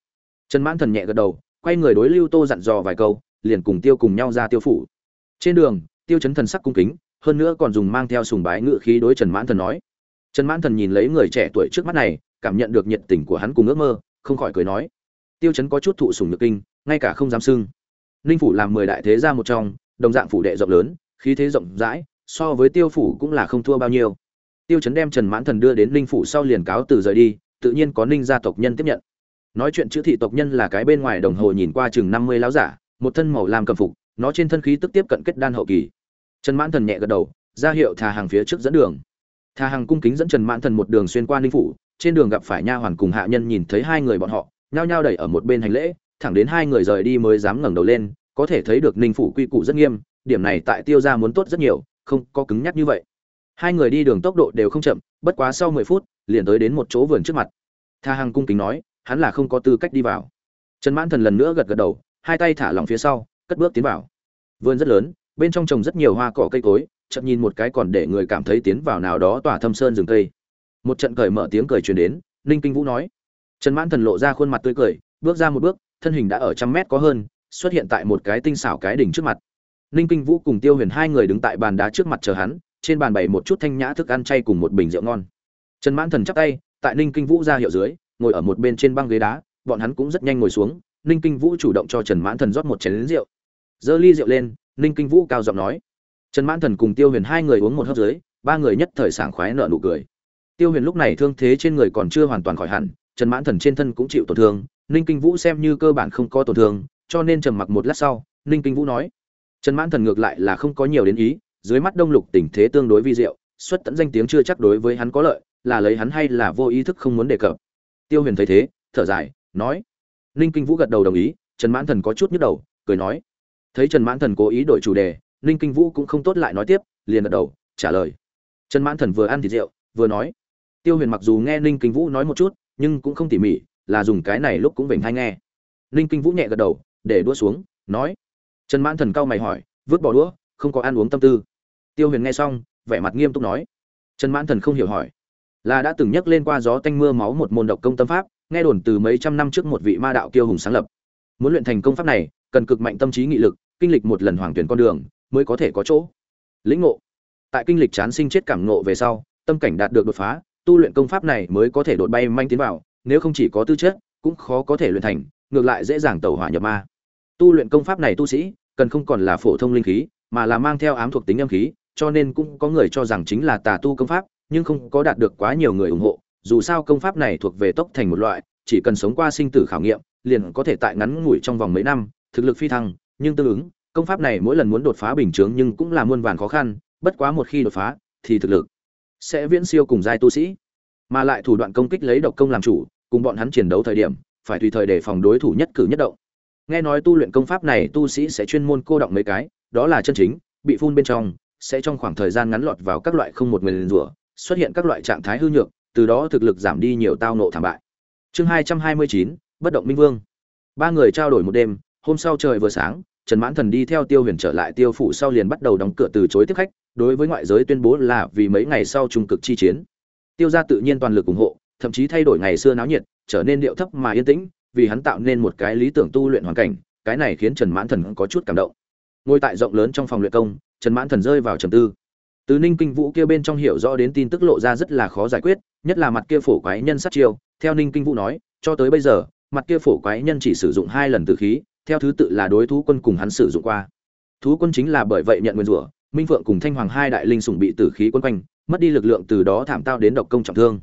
Trần mãn thần nhẹ gật đầu, quay người đối lưu tô dặn dò vài câu, liền cùng tiêu cùng nhau ra tiêu phủ. Trên đường, tiêu chấn thần sắc cung kính, hơn nữa còn dùng mang theo sùng bái ngự khí đối trần mãn thần nói trần mãn thần nhìn lấy người trẻ tuổi trước mắt này, cảm nhận được nhiệt tình của hắn cùng ước mơ, không khỏi cười nói. Tiêu chấn có chút thụ sùng nhược kinh, ngay cả không dám sưng ninh phủ làm mười đại thế gia một trong, đồng dạng phủ đệ rộng lớn, khí thế rộng rãi, so với tiêu phủ cũng là không thua bao nhiêu. Tiêu chấn đem trần mãn thần đưa đến ninh phủ sau liền cáo từ rời đi, tự nhiên có ninh gia tộc nhân tiếp nhận. Nói chuyện chữ thị tộc nhân là cái bên ngoài đồng hồ nhìn qua chừng năm mươi láo giả, một thân màu làm cầm phục, nó trên thân khí tức tiếp cận kết đan hậu kỳ. Trần mãn thần nhẹ gật đầu, ra hiệu thà hàng phía trước dẫn đường thà Hằng cung kính dẫn trần mãn thần một đường xuyên qua ninh phủ, trên đường gặp phải nha hoàn cùng hạ nhân nhìn thấy hai người bọn họ, nhao nhao đẩy ở một bên hành lễ, thẳng đến hai người rời đi mới dám ngẩng đầu lên, có thể thấy được ninh phủ quy củ rất nghiêm, điểm này tại tiêu gia muốn tốt rất nhiều, không có cứng nhắc như vậy. Hai người đi đường tốc độ đều không chậm, bất quá sau mười phút, liền tới đến một chỗ vườn trước mặt. Tha hằng cung kính nói, hắn là không có tư cách đi vào. Trần mãn thần lần nữa gật gật đầu, hai tay thả lỏng phía sau, cất bước tiến vào. Vườn rất lớn bên trong trồng rất nhiều hoa cỏ cây cối chậm nhìn một cái còn để người cảm thấy tiến vào nào đó tỏa thâm sơn rừng cây. Một trận cởi mở tiếng cười truyền đến, ninh kinh vũ nói. Trần mãn thần lộ ra khuôn mặt tươi cười, bước ra một bước, thân hình đã ở trăm mét có hơn, xuất hiện tại một cái tinh xảo cái đỉnh trước mặt. Ninh kinh vũ cùng tiêu huyền hai người đứng tại bàn đá trước mặt chờ hắn, trên bàn bày một chút thanh nhã thức ăn chay cùng một bình rượu ngon. Trần mãn thần chắp tay, tại ninh kinh vũ ra hiệu dưới, ngồi ở một bên trên băng ghế đá, bọn hắn cũng rất nhanh ngồi xuống, ninh kinh vũ chủ động cho trần mãn thần rót một chén lính rượu. Giơ ly rượu lên ninh kinh vũ cao giọng nói. Trần mãn thần cùng tiêu huyền hai người uống một hớp dưới, ba người nhất thời sảng khoái nợ nụ cười. Tiêu huyền lúc này thương thế trên người còn chưa hoàn toàn khỏi hẳn, trần mãn thần trên thân cũng chịu tổn thương, ninh kinh vũ xem như cơ bản không có tổn thương, cho nên trầm mặc một lát sau, ninh kinh vũ nói. Trần mãn thần ngược lại là không có nhiều đến ý, dưới mắt đông lục tình thế tương đối vi diệu, xuất tận danh tiếng chưa chắc đối với hắn có lợi, là lấy hắn hay là vô ý thức không muốn đề cập. Tiêu huyền thấy thế, thở dài, nói. Ninh kinh vũ gật đầu đồng ý, trần mãn thần có chút nhức đầu, cười nói thấy trần mãn thần cố ý đổi chủ đề, ninh kinh vũ cũng không tốt lại nói tiếp, liền gật đầu, trả lời. Trần mãn thần vừa ăn thịt rượu, vừa nói. Tiêu huyền mặc dù nghe ninh kinh vũ nói một chút, nhưng cũng không tỉ mỉ, là dùng cái này lúc cũng vểnh hay nghe. Ninh kinh vũ nhẹ gật đầu, để đua xuống, nói. Trần mãn thần cau mày hỏi, vứt bỏ đũa, không có ăn uống tâm tư. Tiêu huyền nghe xong, vẻ mặt nghiêm túc nói. Trần mãn thần không hiểu hỏi. Là đã từng nhắc lên qua gió tanh mưa máu một môn độc công tâm pháp, nghe đồn từ mấy trăm năm trước một vị ma đạo kiêu hùng sáng lập. Muốn luyện thành công pháp này cần cực mạnh tâm trí nghị lực, kinh lịch một lần hoàng tuyển con đường, mới có thể có chỗ. Lĩnh ngộ. Tại kinh lịch chán sinh chết cảm ngộ về sau, tâm cảnh đạt được đột phá, tu luyện công pháp này mới có thể đột bay manh tiến vào, nếu không chỉ có tư chất, cũng khó có thể luyện thành, ngược lại dễ dàng tẩu hỏa nhập ma. Tu luyện công pháp này tu sĩ, cần không còn là phổ thông linh khí, mà là mang theo ám thuộc tính âm khí, cho nên cũng có người cho rằng chính là tà tu công pháp, nhưng không có đạt được quá nhiều người ủng hộ. Dù sao công pháp này thuộc về tốc thành một loại, chỉ cần sống qua sinh tử khảo nghiệm, liền có thể tại ngắn ngủi trong vòng mấy năm thực lực phi thăng, nhưng tương ứng, công pháp này mỗi lần muốn đột phá bình chướng nhưng cũng là muôn vàn khó khăn, bất quá một khi đột phá, thì thực lực sẽ viễn siêu cùng giai tu sĩ. Mà lại thủ đoạn công kích lấy độc công làm chủ, cùng bọn hắn chiến đấu thời điểm, phải tùy thời đề phòng đối thủ nhất cử nhất động. Nghe nói tu luyện công pháp này tu sĩ sẽ chuyên môn cô động mấy cái, đó là chân chính, bị phun bên trong, sẽ trong khoảng thời gian ngắn lọt vào các loại không một người liền rủa, xuất hiện các loại trạng thái hư nhược, từ đó thực lực giảm đi nhiều tao nộ thảm bại. Chương hai trăm hai mươi chín, bất động minh vương. Ba người trao đổi một đêm hôm sau trời vừa sáng, trần mãn thần đi theo tiêu huyền trở lại tiêu phủ sau liền bắt đầu đóng cửa từ chối tiếp khách, đối với ngoại giới tuyên bố là vì mấy ngày sau trung cực chi chiến. Tiêu gia tự nhiên toàn lực ủng hộ, thậm chí thay đổi ngày xưa náo nhiệt, trở nên điệu thấp mà yên tĩnh, vì hắn tạo nên một cái lý tưởng tu luyện hoàn cảnh, cái này khiến trần mãn thần có chút cảm động. Ngồi tại rộng lớn trong phòng luyện công, trần mãn thần rơi vào trầm tư. Từ ninh kinh vũ kia bên trong hiểu rõ đến tin tức lộ ra rất là khó giải quyết, nhất là mặt kia phổ quái nhân sát chiêu, theo ninh kinh vũ nói, cho tới bây giờ, mặt kia phổ quái nhân chỉ sử dụng hai lần từ khí theo thứ tự là đối thú quân cùng hắn sử dụng qua. Thú quân chính là bởi vậy nhận nguyên rủa, minh phượng cùng thanh hoàng hai đại linh sủng bị tử khí quân quanh, mất đi lực lượng từ đó thảm tao đến độc công trọng thương.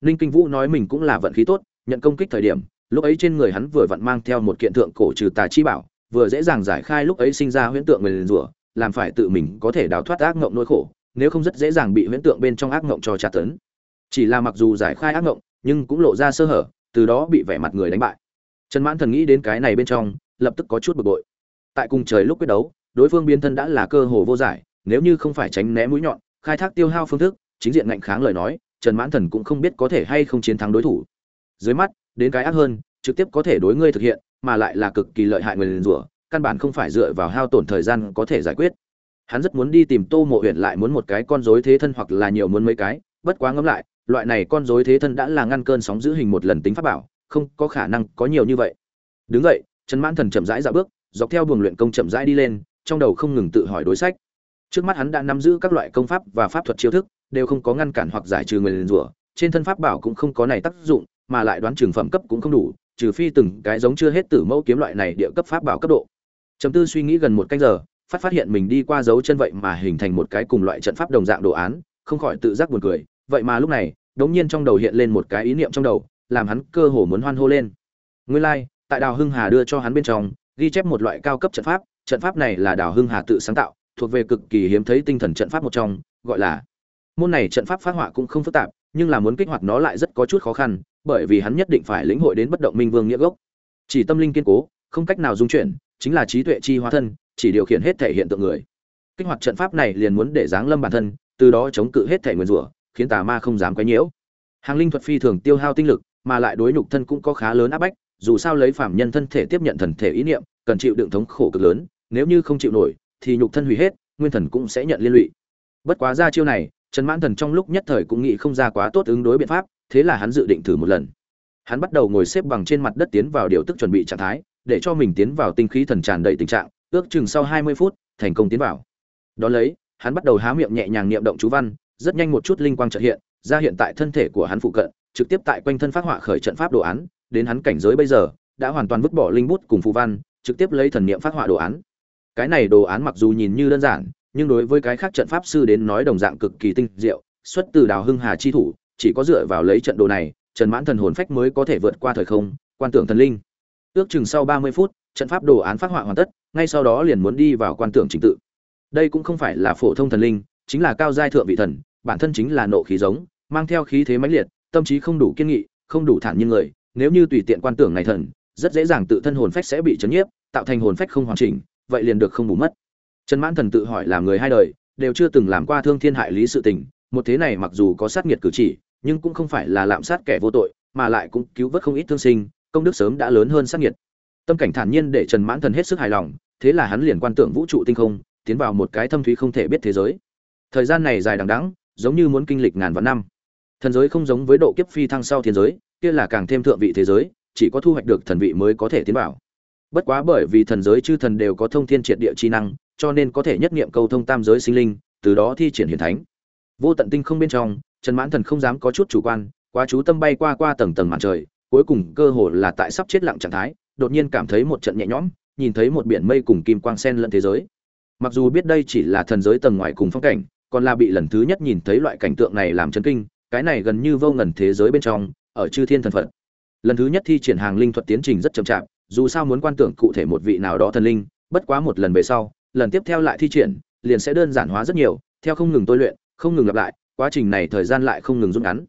Ninh kinh vũ nói mình cũng là vận khí tốt, nhận công kích thời điểm, lúc ấy trên người hắn vừa vặn mang theo một kiện thượng cổ trừ tà chi bảo, vừa dễ dàng giải khai lúc ấy sinh ra huyễn tượng nguyền rủa, làm phải tự mình có thể đào thoát ác ngộng nỗi khổ, nếu không rất dễ dàng bị huyễn tượng bên trong ác ngộng cho tra tấn. Chỉ là mặc dù giải khai ác ngộng, nhưng cũng lộ ra sơ hở, từ đó bị vẻ mặt người đánh bại. Trần mãn thần nghĩ đến cái này bên trong lập tức có chút bực bội. Tại cùng trời lúc quyết đấu, đối phương biến thân đã là cơ hồ vô giải, nếu như không phải tránh né mũi nhọn, khai thác tiêu hao phương thức, chính diện ngạnh kháng lời nói, trần mãn thần cũng không biết có thể hay không chiến thắng đối thủ. Dưới mắt, đến cái ác hơn, trực tiếp có thể đối ngươi thực hiện, mà lại là cực kỳ lợi hại người liền rủa, căn bản không phải dựa vào hao tổn thời gian có thể giải quyết. Hắn rất muốn đi tìm tô mộ huyện lại muốn một cái con rối thế thân hoặc là nhiều muốn mấy cái, bất quá ngẫm lại, loại này con rối thế thân đã là ngăn cơn sóng giữ hình một lần tính pháp bảo, không có khả năng có nhiều như vậy. Đứng vậy trần mãn thần chậm rãi ra bước, dọc theo buồng luyện công chậm rãi đi lên, trong đầu không ngừng tự hỏi đối sách. Trước mắt hắn đã nắm giữ các loại công pháp và pháp thuật chiêu thức, đều không có ngăn cản hoặc giải trừ người liền rủa, trên thân pháp bảo cũng không có này tác dụng, mà lại đoán trường phẩm cấp cũng không đủ, trừ phi từng cái giống chưa hết tử mẫu kiếm loại này địa cấp pháp bảo cấp độ. Chấm tư suy nghĩ gần một canh giờ, phát phát hiện mình đi qua dấu chân vậy mà hình thành một cái cùng loại trận pháp đồng dạng đồ án, không khỏi tự giác buồn cười, vậy mà lúc này đống nhiên trong đầu hiện lên một cái ý niệm trong đầu, làm hắn cơ hồ muốn hoan hô lên. Nguyên lai tại đào hưng hà đưa cho hắn bên trong, ghi chép một loại cao cấp trận pháp trận pháp này là đào hưng hà tự sáng tạo, thuộc về cực kỳ hiếm thấy tinh thần trận pháp một trong, gọi là môn này trận pháp phát họa cũng không phức tạp, nhưng là muốn kích hoạt nó lại rất có chút khó khăn, bởi vì hắn nhất định phải lĩnh hội đến bất động minh vương nghĩa gốc. Chỉ tâm linh kiên cố, không cách nào dung chuyển, chính là trí tuệ chi hóa thân, chỉ điều khiển hết thể hiện tượng người. Kích hoạt trận pháp này liền muốn để giáng lâm bản thân, từ đó chống cự hết thể nguyên rủa, khiến tà ma không dám quấy nhiễu. Hàng linh thuật phi thường tiêu hao tinh lực, mà lại đối nhục thân cũng có khá lớn áp bách dù sao lấy phạm nhân thân thể tiếp nhận thần thể ý niệm, cần chịu đựng thống khổ cực lớn, nếu như không chịu nổi, thì nhục thân hủy hết, nguyên thần cũng sẽ nhận liên lụy. Bất quá ra chiêu này, trần mãn thần trong lúc nhất thời cũng nghĩ không ra quá tốt ứng đối biện pháp, thế là hắn dự định thử một lần. Hắn bắt đầu ngồi xếp bằng trên mặt đất tiến vào điều tức chuẩn bị trạng thái, để cho mình tiến vào tinh khí thần tràn đầy tình trạng, ước chừng sau hai mươi phút, thành công tiến vào. Đó lấy, hắn bắt đầu há miệng nhẹ nhàng niệm động chú văn, rất nhanh một chút linh quang chợt hiện, ra hiện tại thân thể của hắn phụ cận, trực tiếp tại quanh thân phát họa khởi trận pháp đồ án đến hắn cảnh giới bây giờ, đã hoàn toàn vứt bỏ linh bút cùng phù văn, trực tiếp lấy thần niệm phát họa đồ án. Cái này đồ án mặc dù nhìn như đơn giản, nhưng đối với cái khác trận pháp sư đến nói đồng dạng cực kỳ tinh diệu, xuất từ đào hưng hà chi thủ, chỉ có dựa vào lấy trận đồ này, trần mãn thần hồn phách mới có thể vượt qua thời không, quan tưởng thần linh. Ước chừng sau ba mươi phút, trận pháp đồ án phát họa hoàn tất, ngay sau đó liền muốn đi vào quan tưởng trình tự. Đây cũng không phải là phổ thông thần linh, chính là cao giai thượng vị thần, bản thân chính là nộ khí giống, mang theo khí thế mãnh liệt, tâm trí không đủ kiên nghị, không đủ thản nhiên người nếu như tùy tiện quan tưởng này thần, rất dễ dàng tự thân hồn phách sẽ bị chấn nhiếp, tạo thành hồn phách không hoàn chỉnh, vậy liền được không bù mất. Trần mãn thần tự hỏi là người hai đời, đều chưa từng làm qua thương thiên hại lý sự tình, một thế này mặc dù có sát nghiệt cử chỉ, nhưng cũng không phải là lạm sát kẻ vô tội, mà lại cũng cứu vớt không ít thương sinh, công đức sớm đã lớn hơn sát nghiệt. Tâm cảnh thản nhiên để trần mãn thần hết sức hài lòng, thế là hắn liền quan tưởng vũ trụ tinh không, tiến vào một cái thâm thúy không thể biết thế giới. Thời gian này dài đằng đẵng, giống như muốn kinh lịch ngàn vạn năm. Thần giới không giống với độ kiếp phi thăng sau thiên giới kia là càng thêm thượng vị thế giới, chỉ có thu hoạch được thần vị mới có thể tiến vào. Bất quá bởi vì thần giới chư thần đều có thông thiên triệt địa chi năng, cho nên có thể nhất nghiệm câu thông tam giới sinh linh, từ đó thi triển hiển thánh. Vô tận tinh không bên trong, trần mãn thần không dám có chút chủ quan, quá chú tâm bay qua qua tầng tầng màn trời, cuối cùng cơ hồ là tại sắp chết lặng trạng thái, đột nhiên cảm thấy một trận nhẹ nhõm, nhìn thấy một biển mây cùng kim quang sen lẫn thế giới. Mặc dù biết đây chỉ là thần giới tầng ngoài cùng phong cảnh, còn là bị lần thứ nhất nhìn thấy loại cảnh tượng này làm chấn kinh, cái này gần như vô ngần thế giới bên trong ở chư thiên thần phật. Lần thứ nhất thi triển hàng linh thuật tiến trình rất chậm chạp, dù sao muốn quan tưởng cụ thể một vị nào đó thần linh, bất quá một lần về sau, lần tiếp theo lại thi triển, liền sẽ đơn giản hóa rất nhiều, theo không ngừng tôi luyện, không ngừng lặp lại, quá trình này thời gian lại không ngừng rút ngắn.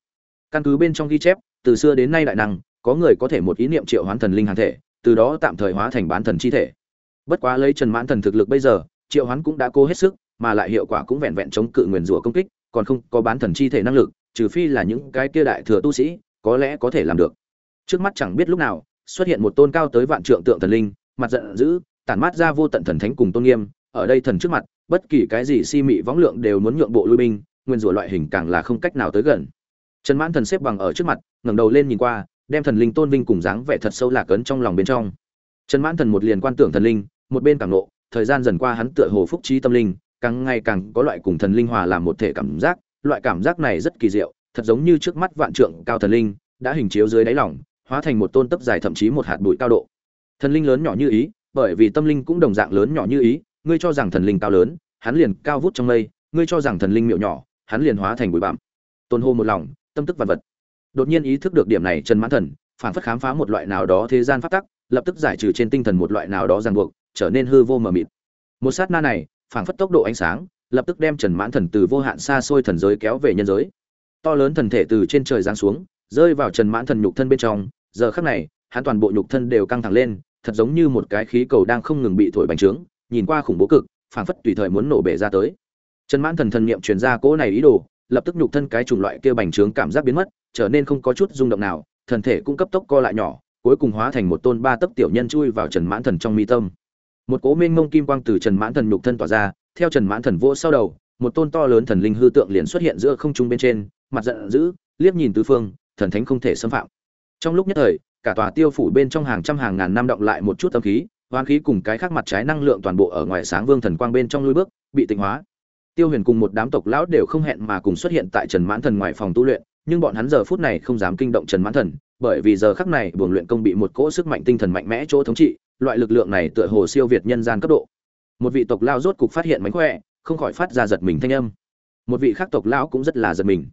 Căn cứ bên trong ghi chép, từ xưa đến nay đại năng, có người có thể một ý niệm triệu hoán thần linh hàng thể, từ đó tạm thời hóa thành bán thần chi thể. Bất quá lấy trần mãn thần thực lực bây giờ, triệu hoán cũng đã cố hết sức, mà lại hiệu quả cũng vẹn vẹn chống cự nguyền rủa công kích, còn không có bán thần chi thể năng lực, trừ phi là những cái kia đại thừa tu sĩ có lẽ có thể làm được. Trước mắt chẳng biết lúc nào, xuất hiện một tôn cao tới vạn trượng tượng thần linh, mặt giận dữ, tản mát ra vô tận thần thánh cùng tôn nghiêm. Ở đây thần trước mặt, bất kỳ cái gì si mị võng lượng đều muốn nhượng bộ lui binh, nguyên rủa loại hình càng là không cách nào tới gần. Trần mãn thần xếp bằng ở trước mặt, ngẩng đầu lên nhìn qua, đem thần linh tôn vinh cùng dáng vẻ thật sâu lạc ấn trong lòng bên trong. Trần mãn thần một liền quan tưởng thần linh, một bên cảm nộ, thời gian dần qua hắn tựa hồ phúc trí tâm linh, càng ngày càng có loại cùng thần linh hòa làm một thể cảm giác, loại cảm giác này rất kỳ diệu thật giống như trước mắt vạn trượng cao thần linh, đã hình chiếu dưới đáy lòng, hóa thành một tôn tấp dài thậm chí một hạt bụi cao độ. Thần linh lớn nhỏ như ý, bởi vì tâm linh cũng đồng dạng lớn nhỏ như ý, ngươi cho rằng thần linh cao lớn, hắn liền cao vút trong mây, ngươi cho rằng thần linh miệu nhỏ, hắn liền hóa thành bụi bặm. Tôn hô một lòng, tâm tức vật vật. Đột nhiên ý thức được điểm này trần mãn thần, phản phất khám phá một loại nào đó thế gian phát tắc, lập tức giải trừ trên tinh thần một loại nào đó ràng buộc, trở nên hư vô mờ mịt. Một sát na này phảng phất tốc độ ánh sáng, lập tức đem trần mãn thần từ vô hạn xa xôi thần giới kéo về nhân giới to lớn thần thể từ trên trời giáng xuống, rơi vào trần mãn thần nhục thân bên trong. Giờ khắc này, hắn toàn bộ nhục thân đều căng thẳng lên, thật giống như một cái khí cầu đang không ngừng bị thổi bành trướng, nhìn qua khủng bố cực, phảng phất tùy thời muốn nổ bể ra tới. Trần mãn thần thần niệm truyền ra cỗ này ý đồ, lập tức nhục thân cái chủng loại kia bành trướng cảm giác biến mất, trở nên không có chút rung động nào, thần thể cũng cấp tốc co lại nhỏ, cuối cùng hóa thành một tôn ba tấc tiểu nhân chui vào trần mãn thần trong mi tâm. Một cố mênh mông kim quang từ trần mãn thần nhục thân tỏa ra, theo trần mãn thần vỗ sau đầu, một tôn to lớn thần linh hư tượng liền xuất hiện giữa không trung bên trên mặt giận dữ, liếc nhìn tứ phương, thần thánh không thể xâm phạm. Trong lúc nhất thời, cả tòa tiêu phủ bên trong hàng trăm hàng ngàn năm động lại một chút tâm khí hoán khí cùng cái khác mặt trái năng lượng toàn bộ ở ngoài sáng vương thần quang bên trong lui bước, bị tịnh hóa. Tiêu huyền cùng một đám tộc lão đều không hẹn mà cùng xuất hiện tại trần mãn thần ngoài phòng tu luyện, nhưng bọn hắn giờ phút này không dám kinh động trần mãn thần, bởi vì giờ khắc này buồng luyện công bị một cỗ sức mạnh tinh thần mạnh mẽ chỗ thống trị, loại lực lượng này tựa hồ siêu việt nhân gian cấp độ. Một vị tộc lao rốt cục phát hiện mánh khỏe, không khỏi phát ra giật mình thanh âm. Một vị khác tộc lão cũng rất là giật mình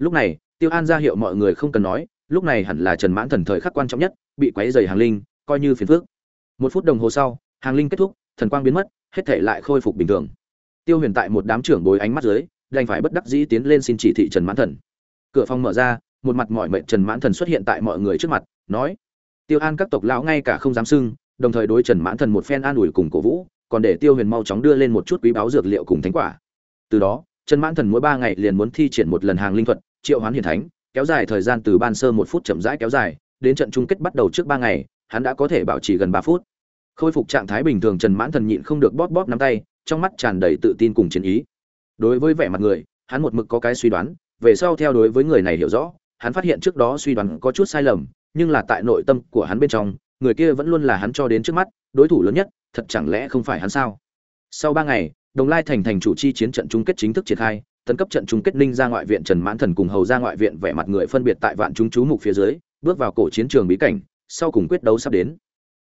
lúc này, tiêu an ra hiệu mọi người không cần nói, lúc này hẳn là trần mãn thần thời khắc quan trọng nhất, bị quấy dày hàng linh, coi như phiền phước một phút đồng hồ sau, hàng linh kết thúc, thần quang biến mất, hết thể lại khôi phục bình thường. Tiêu huyền tại một đám trưởng bồi ánh mắt dưới, đành phải bất đắc dĩ tiến lên xin chỉ thị trần mãn thần. Cửa phòng mở ra, một mặt mọi mệnh trần mãn thần xuất hiện tại mọi người trước mặt, nói tiêu an các tộc lão ngay cả không dám sưng đồng thời đối trần mãn thần một phen an ủi cùng cổ vũ, còn để tiêu huyền mau chóng đưa lên một chút quý báo dược liệu cùng thánh quả. Từ đó, trần mãn thần mỗi ba ngày liền muốn thi triển một lần hàng linh thuật triệu hoán hiển thánh, kéo dài thời gian từ ban sơ một phút chậm rãi kéo dài, đến trận chung kết bắt đầu trước ba ngày, hắn đã có thể bảo trì gần ba phút. Khôi phục trạng thái bình thường trần mãn thần nhịn không được bóp bóp nắm tay, trong mắt tràn đầy tự tin cùng chiến ý. Đối với vẻ mặt người, hắn một mực có cái suy đoán, về sau theo đối với người này hiểu rõ, hắn phát hiện trước đó suy đoán có chút sai lầm, nhưng là tại nội tâm của hắn bên trong, người kia vẫn luôn là hắn cho đến trước mắt, đối thủ lớn nhất, thật chẳng lẽ không phải hắn sao? Sau ba ngày, đồng lai thành thành chủ chi chiến trận chung kết chính thức triển khai tấn cấp trận chung kết ninh ra ngoại viện trần mãn thần cùng hầu ra ngoại viện vẻ mặt người phân biệt tại vạn chúng chú mục phía dưới, bước vào cổ chiến trường bí cảnh, sau cùng quyết đấu sắp đến.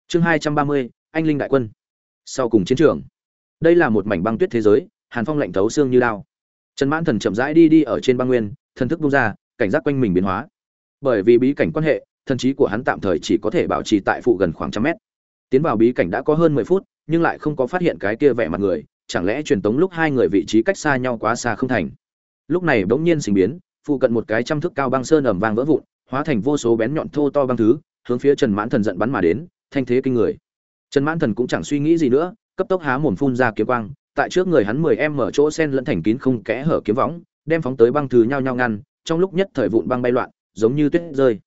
Chương hai trăm ba mươi, anh linh đại quân. Sau cùng chiến trường. Đây là một mảnh băng tuyết thế giới, hàn phong lạnh thấu xương như lao trần mãn thần chậm rãi đi đi ở trên băng nguyên, thần thức bung ra, cảnh giác quanh mình biến hóa. Bởi vì bí cảnh quan hệ, thần trí của hắn tạm thời chỉ có thể bảo trì tại phụ gần khoảng trăm mét. Tiến vào bí cảnh đã có hơn mười phút, nhưng lại không có phát hiện cái kia vẻ mặt người chẳng lẽ truyền tống lúc hai người vị trí cách xa nhau quá xa không thành? Lúc này bỗng nhiên sinh biến, phụ cận một cái trăm thước cao băng sơn ẩm vang vỡ vụn, hóa thành vô số bén nhọn thô to băng thứ, hướng phía trần mãn thần giận bắn mà đến, thanh thế kinh người. Trần mãn thần cũng chẳng suy nghĩ gì nữa, cấp tốc há mồm phun ra kiếm quang, tại trước người hắn mười em mở chỗ sen lẫn thành kín không kẽ hở kiếm võng, đem phóng tới băng thứ nhau nhau ngăn, trong lúc nhất thời vụn băng bay loạn, giống như tuyết rơi.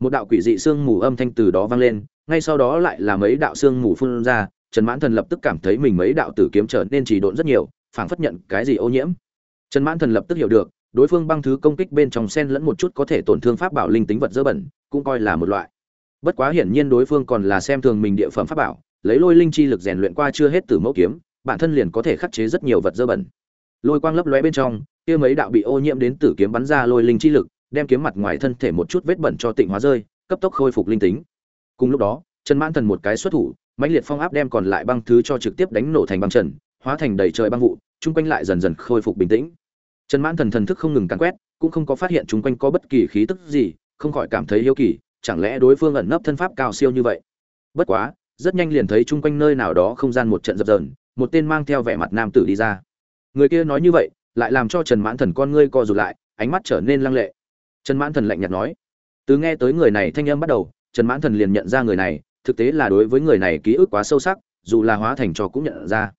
Một đạo quỷ dị sương mù âm thanh từ đó vang lên, ngay sau đó lại là mấy đạo sương mù phun ra trần mãn thần lập tức cảm thấy mình mấy đạo tử kiếm trở nên trì độn rất nhiều, phảng phất nhận cái gì ô nhiễm. Trần mãn thần lập tức hiểu được, đối phương băng thứ công kích bên trong sen lẫn một chút có thể tổn thương pháp bảo linh tính vật dơ bẩn, cũng coi là một loại. Bất quá hiển nhiên đối phương còn là xem thường mình địa phẩm pháp bảo, lấy lôi linh chi lực rèn luyện qua chưa hết tử mẫu kiếm, bản thân liền có thể khắc chế rất nhiều vật dơ bẩn. Lôi quang lấp lóe bên trong, kia mấy đạo bị ô nhiễm đến tử kiếm bắn ra lôi linh chi lực, đem kiếm mặt ngoài thân thể một chút vết bẩn cho tịnh hóa rơi, cấp tốc khôi phục linh tính. Cùng lúc đó, trần mãn thần một cái xuất thủ mãnh liệt phong áp đem còn lại băng thứ cho trực tiếp đánh nổ thành băng trần, hóa thành đầy trời băng vụ, chung quanh lại dần dần khôi phục bình tĩnh. Trần mãn thần thần thức không ngừng càn quét, cũng không có phát hiện chung quanh có bất kỳ khí tức gì, không khỏi cảm thấy yêu kỳ, chẳng lẽ đối phương ẩn nấp thân pháp cao siêu như vậy? Bất quá, rất nhanh liền thấy chung quanh nơi nào đó không gian một trận dập dờn, một tên mang theo vẻ mặt nam tử đi ra. Người kia nói như vậy, lại làm cho trần mãn thần con ngươi co rụt lại, ánh mắt trở nên lăng lệ. Trần mãn thần lạnh nhạt nói, từ nghe tới người này thanh âm bắt đầu, trần mãn thần liền nhận ra người này thực tế là đối với người này ký ức quá sâu sắc, dù là hóa thành cho cũng nhận ra.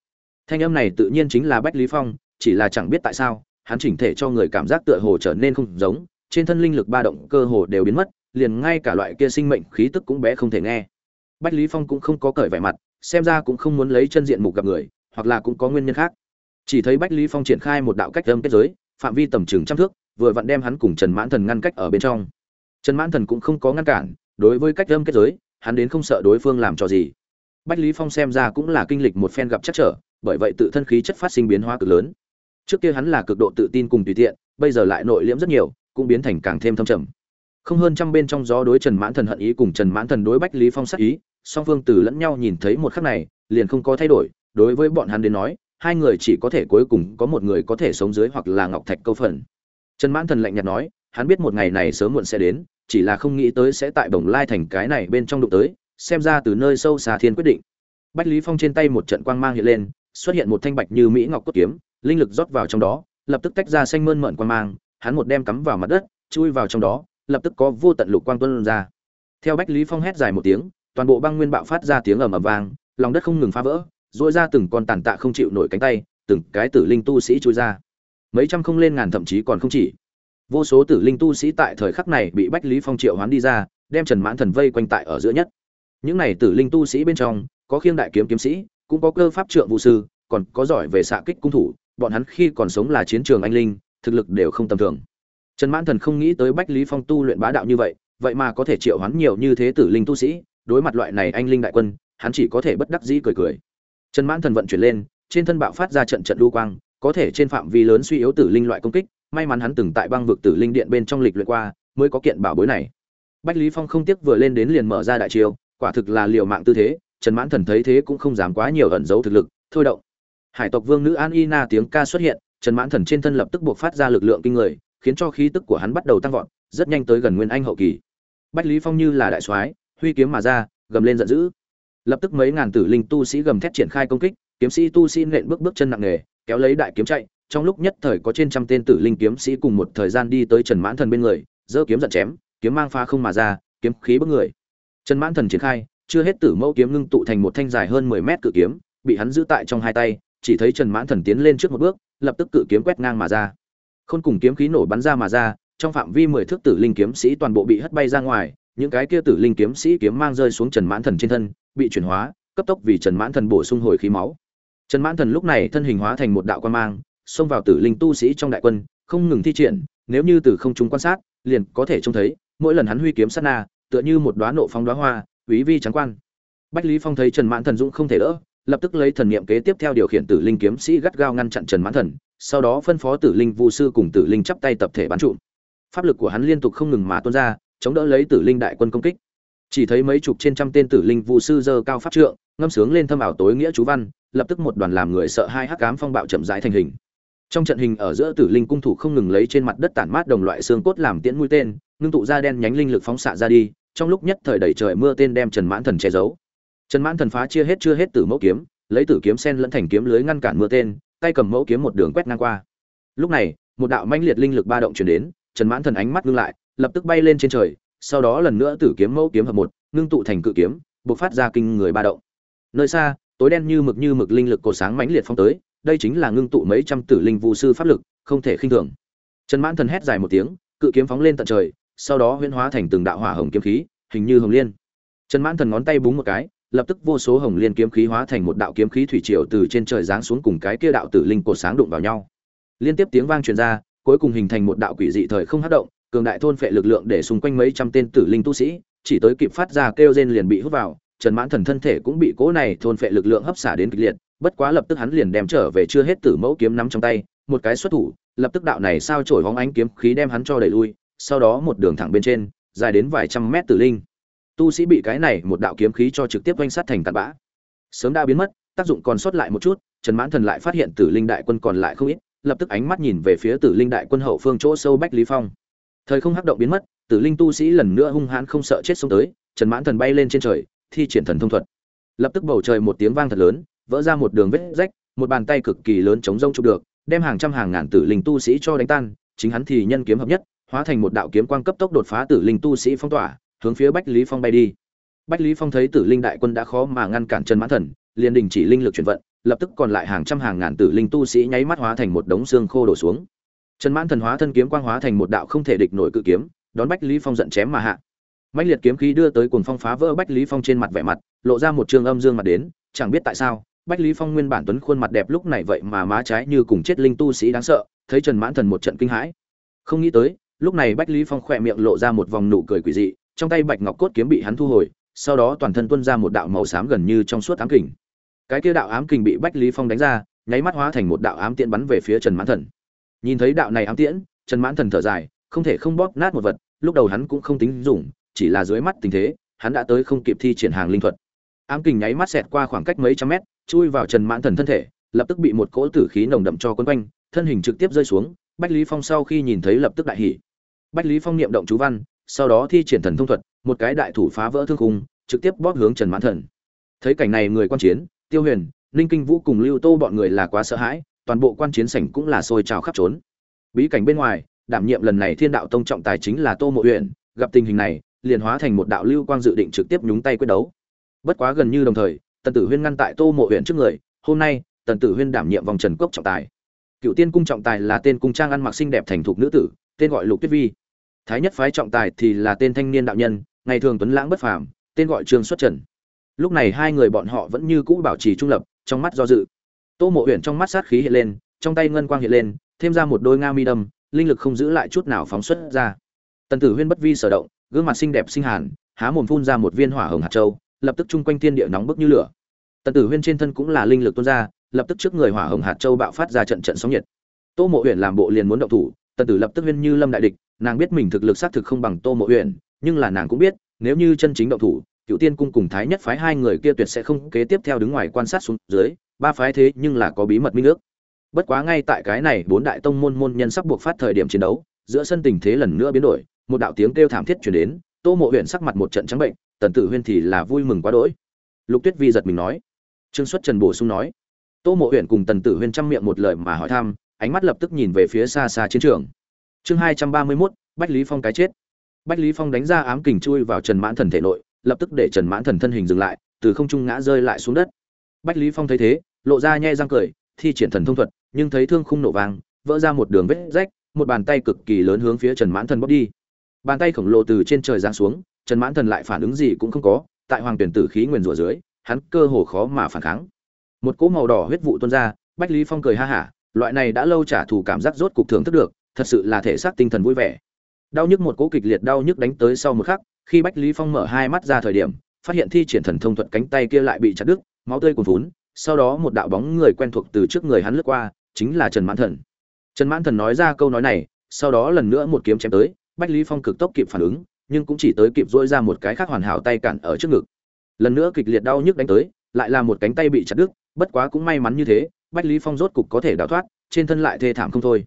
Thanh âm này tự nhiên chính là bách lý phong, chỉ là chẳng biết tại sao, hắn chỉnh thể cho người cảm giác tựa hồ trở nên không giống, trên thân linh lực ba động cơ hồ đều biến mất, liền ngay cả loại kia sinh mệnh khí tức cũng bé không thể nghe. Bách lý phong cũng không có cởi vẻ mặt, xem ra cũng không muốn lấy chân diện mục gặp người, hoặc là cũng có nguyên nhân khác. Chỉ thấy bách lý phong triển khai một đạo cách âm kết giới, phạm vi tầm chừng trăm thước, vừa vặn đem hắn cùng trần mãn thần ngăn cách ở bên trong. Trần mãn thần cũng không có ngăn cản, đối với cách âm kết giới hắn đến không sợ đối phương làm cho gì. Bách lý phong xem ra cũng là kinh lịch một phen gặp chắc trở, bởi vậy tự thân khí chất phát sinh biến hóa cực lớn. Trước kia hắn là cực độ tự tin cùng tùy tiện, bây giờ lại nội liễm rất nhiều, cũng biến thành càng thêm thâm trầm. Không hơn trăm bên trong gió đối trần mãn thần hận ý cùng trần mãn thần đối bách lý phong sát ý, song phương từ lẫn nhau nhìn thấy một khắc này, liền không có thay đổi. Đối với bọn hắn đến nói, hai người chỉ có thể cuối cùng có một người có thể sống dưới hoặc là ngọc thạch câu phần. Trần mãn thần lạnh nhạt nói, hắn biết một ngày này sớm muộn sẽ đến chỉ là không nghĩ tới sẽ tại bồng lai thành cái này bên trong đụng tới, xem ra từ nơi sâu xa thiên quyết định. Bách lý phong trên tay một trận quang mang hiện lên, xuất hiện một thanh bạch như mỹ ngọc cốt kiếm, linh lực rót vào trong đó, lập tức tách ra xanh mơn mởn quang mang, hắn một đem cắm vào mặt đất, chui vào trong đó, lập tức có vô tận lục quang tuôn ra. Theo bách lý phong hét dài một tiếng, toàn bộ băng nguyên bạo phát ra tiếng ầm ầm vang, lòng đất không ngừng phá vỡ dội ra từng con tàn tạ không chịu nổi cánh tay, từng cái tử linh tu sĩ chui ra. Mấy trăm không lên ngàn thậm chí còn không chỉ vô số tử linh tu sĩ tại thời khắc này bị bách lý phong triệu hoán đi ra, đem trần mãn thần vây quanh tại ở giữa nhất. Những này tử linh tu sĩ bên trong, có khiêng đại kiếm kiếm sĩ, cũng có cơ pháp trượng vũ sư, còn có giỏi về xạ kích cung thủ, bọn hắn khi còn sống là chiến trường anh linh, thực lực đều không tầm thường. Trần mãn thần không nghĩ tới bách lý phong tu luyện bá đạo như vậy vậy mà có thể triệu hoán nhiều như thế tử linh tu sĩ, đối mặt loại này anh linh đại quân, hắn chỉ có thể bất đắc dĩ cười cười. Trần mãn thần vận chuyển lên, trên thân bạo phát ra trận trận lưu quang, có thể trên phạm vi lớn suy yếu tử linh loại công kích may mắn hắn từng tại băng vực tử linh điện bên trong lịch luyện qua, mới có kiện bảo bối này. Bách lý phong không tiếc vừa lên đến liền mở ra đại chiêu, quả thực là liều mạng tư thế, trần mãn thần thấy thế cũng không dám quá nhiều ẩn giấu thực lực, thôi động. Hải tộc vương nữ an ina tiếng ca xuất hiện, trần mãn thần trên thân lập tức buộc phát ra lực lượng kinh người, khiến cho khí tức của hắn bắt đầu tăng vọt, rất nhanh tới gần nguyên anh hậu kỳ. Bách lý phong như là đại soái, huy kiếm mà ra, gầm lên giận dữ. Lập tức mấy ngàn tử linh tu sĩ gầm thét triển khai công kích, kiếm sĩ tu sĩ nện bước bước chân nặng nề, kéo lấy đại kiếm chạy trong lúc nhất thời có trên trăm tên tử linh kiếm sĩ cùng một thời gian đi tới trần mãn thần bên người, giơ kiếm giận chém, kiếm mang pha không mà ra, kiếm khí bức người. Trần mãn thần triển khai, chưa hết tử mẫu kiếm ngưng tụ thành một thanh dài hơn mười mét cự kiếm, bị hắn giữ tại trong hai tay, chỉ thấy trần mãn thần tiến lên trước một bước, lập tức cự kiếm quét ngang mà ra. Khôn cùng kiếm khí nổ bắn ra mà ra, trong phạm vi mười thước tử linh kiếm sĩ toàn bộ bị hất bay ra ngoài, những cái kia tử linh kiếm sĩ kiếm mang rơi xuống trần mãn thần trên thân, bị chuyển hóa, cấp tốc vì trần mãn thần bổ sung hồi khí máu. Trần mãn thần lúc này thân hình hóa thành một đạo quan mang xông vào tử linh tu sĩ trong đại quân, không ngừng thi triển, nếu như từ không trung quan sát, liền có thể trông thấy, mỗi lần hắn huy kiếm sát na, tựa như một đóa nộ phong đóa hoa, quý vi trắng quan. Bách lý phong thấy trần mãn thần dũng không thể đỡ, lập tức lấy thần niệm kế tiếp theo điều khiển tử linh kiếm sĩ gắt gao ngăn chặn trần mãn thần, sau đó phân phó tử linh vu sư cùng tử linh chắp tay tập thể bắn trụ. Pháp lực của hắn liên tục không ngừng mà tuôn ra, chống đỡ lấy tử linh đại quân công kích. Chỉ thấy mấy chục trên trăm tên tử linh vu sư dơ cao pháp trượng, ngâm sướng lên thâm ảo tối nghĩa chú văn, lập tức một đoàn làm người sợ hai hắc ám phong bạo chậm rãi thành hình trong trận hình ở giữa tử linh cung thủ không ngừng lấy trên mặt đất tản mát đồng loại xương cốt làm tiễn mũi tên, ngưng tụ ra đen nhánh linh lực phóng xạ ra đi, trong lúc nhất thời đẩy trời mưa tên đem trần mãn thần che giấu. Trần mãn thần phá chia hết chưa hết tử mẫu kiếm, lấy tử kiếm sen lẫn thành kiếm lưới ngăn cản mưa tên, tay cầm mẫu kiếm một đường quét ngang qua. Lúc này, một đạo mãnh liệt linh lực ba động chuyển đến, trần mãn thần ánh mắt ngưng lại, lập tức bay lên trên trời, sau đó lần nữa tử kiếm mẫu kiếm hợp một, ngưng tụ thành cự kiếm, bộc phát ra kinh người ba động. Nơi xa, tối đen như mực như mực linh lực cột sáng mãnh liệt phong tới đây chính là ngưng tụ mấy trăm tử linh vũ sư pháp lực, không thể khinh thường. Trần mãn thần hét dài một tiếng, cự kiếm phóng lên tận trời, sau đó huyễn hóa thành từng đạo hỏa hồng kiếm khí, hình như hồng liên. Trần mãn thần ngón tay búng một cái, lập tức vô số hồng liên kiếm khí hóa thành một đạo kiếm khí thủy triều từ trên trời giáng xuống cùng cái kia đạo tử linh cổ sáng đụng vào nhau. Liên tiếp tiếng vang truyền ra, cuối cùng hình thành một đạo quỷ dị thời không hấp động, cường đại thôn phệ lực lượng để xung quanh mấy trăm tên tử linh tu sĩ, chỉ tới kịp phát ra kêu rên liền bị hút vào, trần mãn thần thân thể cũng bị cỗ này thôn phệ lực lượng hấp xả đến kịch liệt bất quá lập tức hắn liền đem trở về chưa hết tử mẫu kiếm nắm trong tay, một cái xuất thủ, lập tức đạo này sao trổi hóng ánh kiếm khí đem hắn cho đẩy lui, sau đó một đường thẳng bên trên, dài đến vài trăm mét tử linh. Tu sĩ bị cái này một đạo kiếm khí cho trực tiếp quanh sát thành tạt bã. Sớm đã biến mất, tác dụng còn sót lại một chút, trần mãn thần lại phát hiện tử linh đại quân còn lại không ít, lập tức ánh mắt nhìn về phía tử linh đại quân hậu phương chỗ sâu bách lý phong. Thời không hắc động biến mất, tử linh tu sĩ lần nữa hung hãn không sợ chết xông tới, trần mãn thần bay lên trên trời, thi triển thần thông thuật. Lập tức bầu trời một tiếng vang thật lớn vỡ ra một đường vết rách, một bàn tay cực kỳ lớn chống rông chụp được, đem hàng trăm hàng ngàn tử linh tu sĩ cho đánh tan, chính hắn thì nhân kiếm hợp nhất, hóa thành một đạo kiếm quang cấp tốc đột phá tử linh tu sĩ phong tỏa, hướng phía bách lý phong bay đi. Bách lý phong thấy tử linh đại quân đã khó mà ngăn cản trần mãn thần, liền đình chỉ linh lực chuyển vận, lập tức còn lại hàng trăm hàng ngàn tử linh tu sĩ nháy mắt hóa thành một đống xương khô đổ xuống. Trần mãn thần hóa thân kiếm quang hóa thành một đạo không thể địch nổi cự kiếm, đón bách lý phong giận chém mà hạ. Mãnh liệt kiếm khí đưa tới cuồng phong phá vỡ bách lý phong trên mặt vẻ mặt, lộ ra một trương âm dương mặt đến, chẳng biết tại sao bách lý phong nguyên bản tuấn khuôn mặt đẹp lúc này vậy mà má trái như cùng chết linh tu sĩ đáng sợ, thấy trần mãn thần một trận kinh hãi. Không nghĩ tới, lúc này bách lý phong khỏe miệng lộ ra một vòng nụ cười quỷ dị, trong tay bạch ngọc cốt kiếm bị hắn thu hồi, sau đó toàn thân tuôn ra một đạo màu xám gần như trong suốt ám kình. Cái kia đạo ám kình bị bách lý phong đánh ra, nháy mắt hóa thành một đạo ám tiễn bắn về phía trần mãn thần. Nhìn thấy đạo này ám tiễn, trần mãn thần thở dài, không thể không bóp nát một vật, lúc đầu hắn cũng không tính dùng, chỉ là dưới mắt tình thế, hắn đã tới không kịp thi triển hàng linh thuật. Ám kình nháy mắt xẹt qua khoảng cách mấy trăm mét chui vào trần mãn thần thân thể, lập tức bị một cỗ tử khí nồng đậm cho quấn quanh, thân hình trực tiếp rơi xuống, bách lý phong sau khi nhìn thấy lập tức đại hỉ. Bách lý phong niệm động chú văn, sau đó thi triển thần thông thuật, một cái đại thủ phá vỡ thương khung, trực tiếp bóp hướng trần mãn thần. Thấy cảnh này người quan chiến, tiêu huyền, ninh kinh vũ cùng lưu tô bọn người là quá sợ hãi, toàn bộ quan chiến sảnh cũng là sôi trào khắp trốn. Bí cảnh bên ngoài, đảm nhiệm lần này thiên đạo tông trọng tài chính là tô mộ huyện gặp tình hình này, liền hóa thành một đạo lưu quang dự định trực tiếp nhúng tay quyết đấu. Bất quá gần như đồng thời tần tử huyên ngăn tại tô mộ huyện trước người, hôm nay, tần tử huyên đảm nhiệm vòng trần cốc trọng tài. Cựu tiên cung trọng tài là tên cung trang ăn mặc xinh đẹp thành thục nữ tử, tên gọi lục tuyết vi. Thái nhất phái trọng tài thì là tên thanh niên đạo nhân, ngày thường tuấn lãng bất phàm, tên gọi trương xuất trần. Lúc này hai người bọn họ vẫn như cũ bảo trì trung lập, trong mắt do dự. Tô mộ huyện trong mắt sát khí hiện lên, trong tay ngân quang hiện lên, thêm ra một đôi nga mi đâm, linh lực không giữ lại chút nào phóng xuất ra. Tần tử huyên bất vi sở động, gương mặt xinh đẹp sinh hàn, há mồm phun ra một viên hỏa hồng hạt châu lập tức chung quanh thiên địa nóng bức như lửa. Tần tử huyên trên thân cũng là linh lực tuôn ra, lập tức trước người hỏa hồng hạt châu bạo phát ra trận trận sóng nhiệt. Tô mộ huyện làm bộ liền muốn động thủ, tần tử lập tức huyên như lâm đại địch, nàng biết mình thực lực xác thực không bằng tô mộ huyện nhưng là nàng cũng biết, nếu như chân chính động thủ cựu tiên cung cùng thái nhất phái hai người kia tuyệt sẽ không kế tiếp theo đứng ngoài quan sát xuống dưới, ba phái thế nhưng là có bí mật minh ước. Bất quá ngay tại cái này, bốn đại tông môn môn nhân sắp buộc phát thời điểm chiến đấu, giữa sân tình thế lần nữa biến đổi, một đạo tiếng kêu thảm thiết chuyển đến, tô mộ huyện sắc mặt một trận trắng bệnh tần tử huyên thì là vui mừng quá đỗi. Lục tuyết vi giật mình nói. Trương xuất trần bổ sung nói. Tô mộ huyện cùng tần tử huyên chăm miệng một lời mà hỏi thăm, ánh mắt lập tức nhìn về phía xa xa chiến trường. Chương hai trăm ba mươi mốt, bách lý phong cái chết. Bách lý phong đánh ra ám kình chui vào trần mãn thần thể nội, lập tức để trần mãn thần thân hình dừng lại, từ không trung ngã rơi lại xuống đất. Bách lý phong thấy thế, lộ ra nhai răng cười, thi triển thần thông thuật, nhưng thấy thương khung nổ vang, vỡ ra một đường vết rách, một bàn tay cực kỳ lớn hướng phía trần mãn thần bóp đi. Bàn tay khổng lồ từ trên trời giáng xuống trần mãn thần lại phản ứng gì cũng không có, tại hoàng tuyển tử khí nguyền rủa dưới, hắn cơ hồ khó mà phản kháng. Một cỗ màu đỏ huyết vụ tuôn ra, bách lý phong cười ha hả, loại này đã lâu trả thù cảm giác rốt cục thưởng thức được, thật sự là thể xác tinh thần vui vẻ. Đau nhức một cỗ kịch liệt đau nhức đánh tới sau một khắc, khi bách lý phong mở hai mắt ra thời điểm, phát hiện thi triển thần thông thuật cánh tay kia lại bị chặt đứt, máu tươi cuồn vốn sau đó một đạo bóng người quen thuộc từ trước người hắn lướt qua, chính là trần mãn thần. Trần mãn thần nói ra câu nói này, sau đó lần nữa một kiếm chém tới, bách lý phong cực tốc kịp phản ứng nhưng cũng chỉ tới kịp dỗi ra một cái khác hoàn hảo tay cản ở trước ngực. Lần nữa kịch liệt đau nhức đánh tới, lại là một cánh tay bị chặt đứt, bất quá cũng may mắn như thế, bách lý phong rốt cục có thể đào thoát, trên thân lại thê thảm không thôi.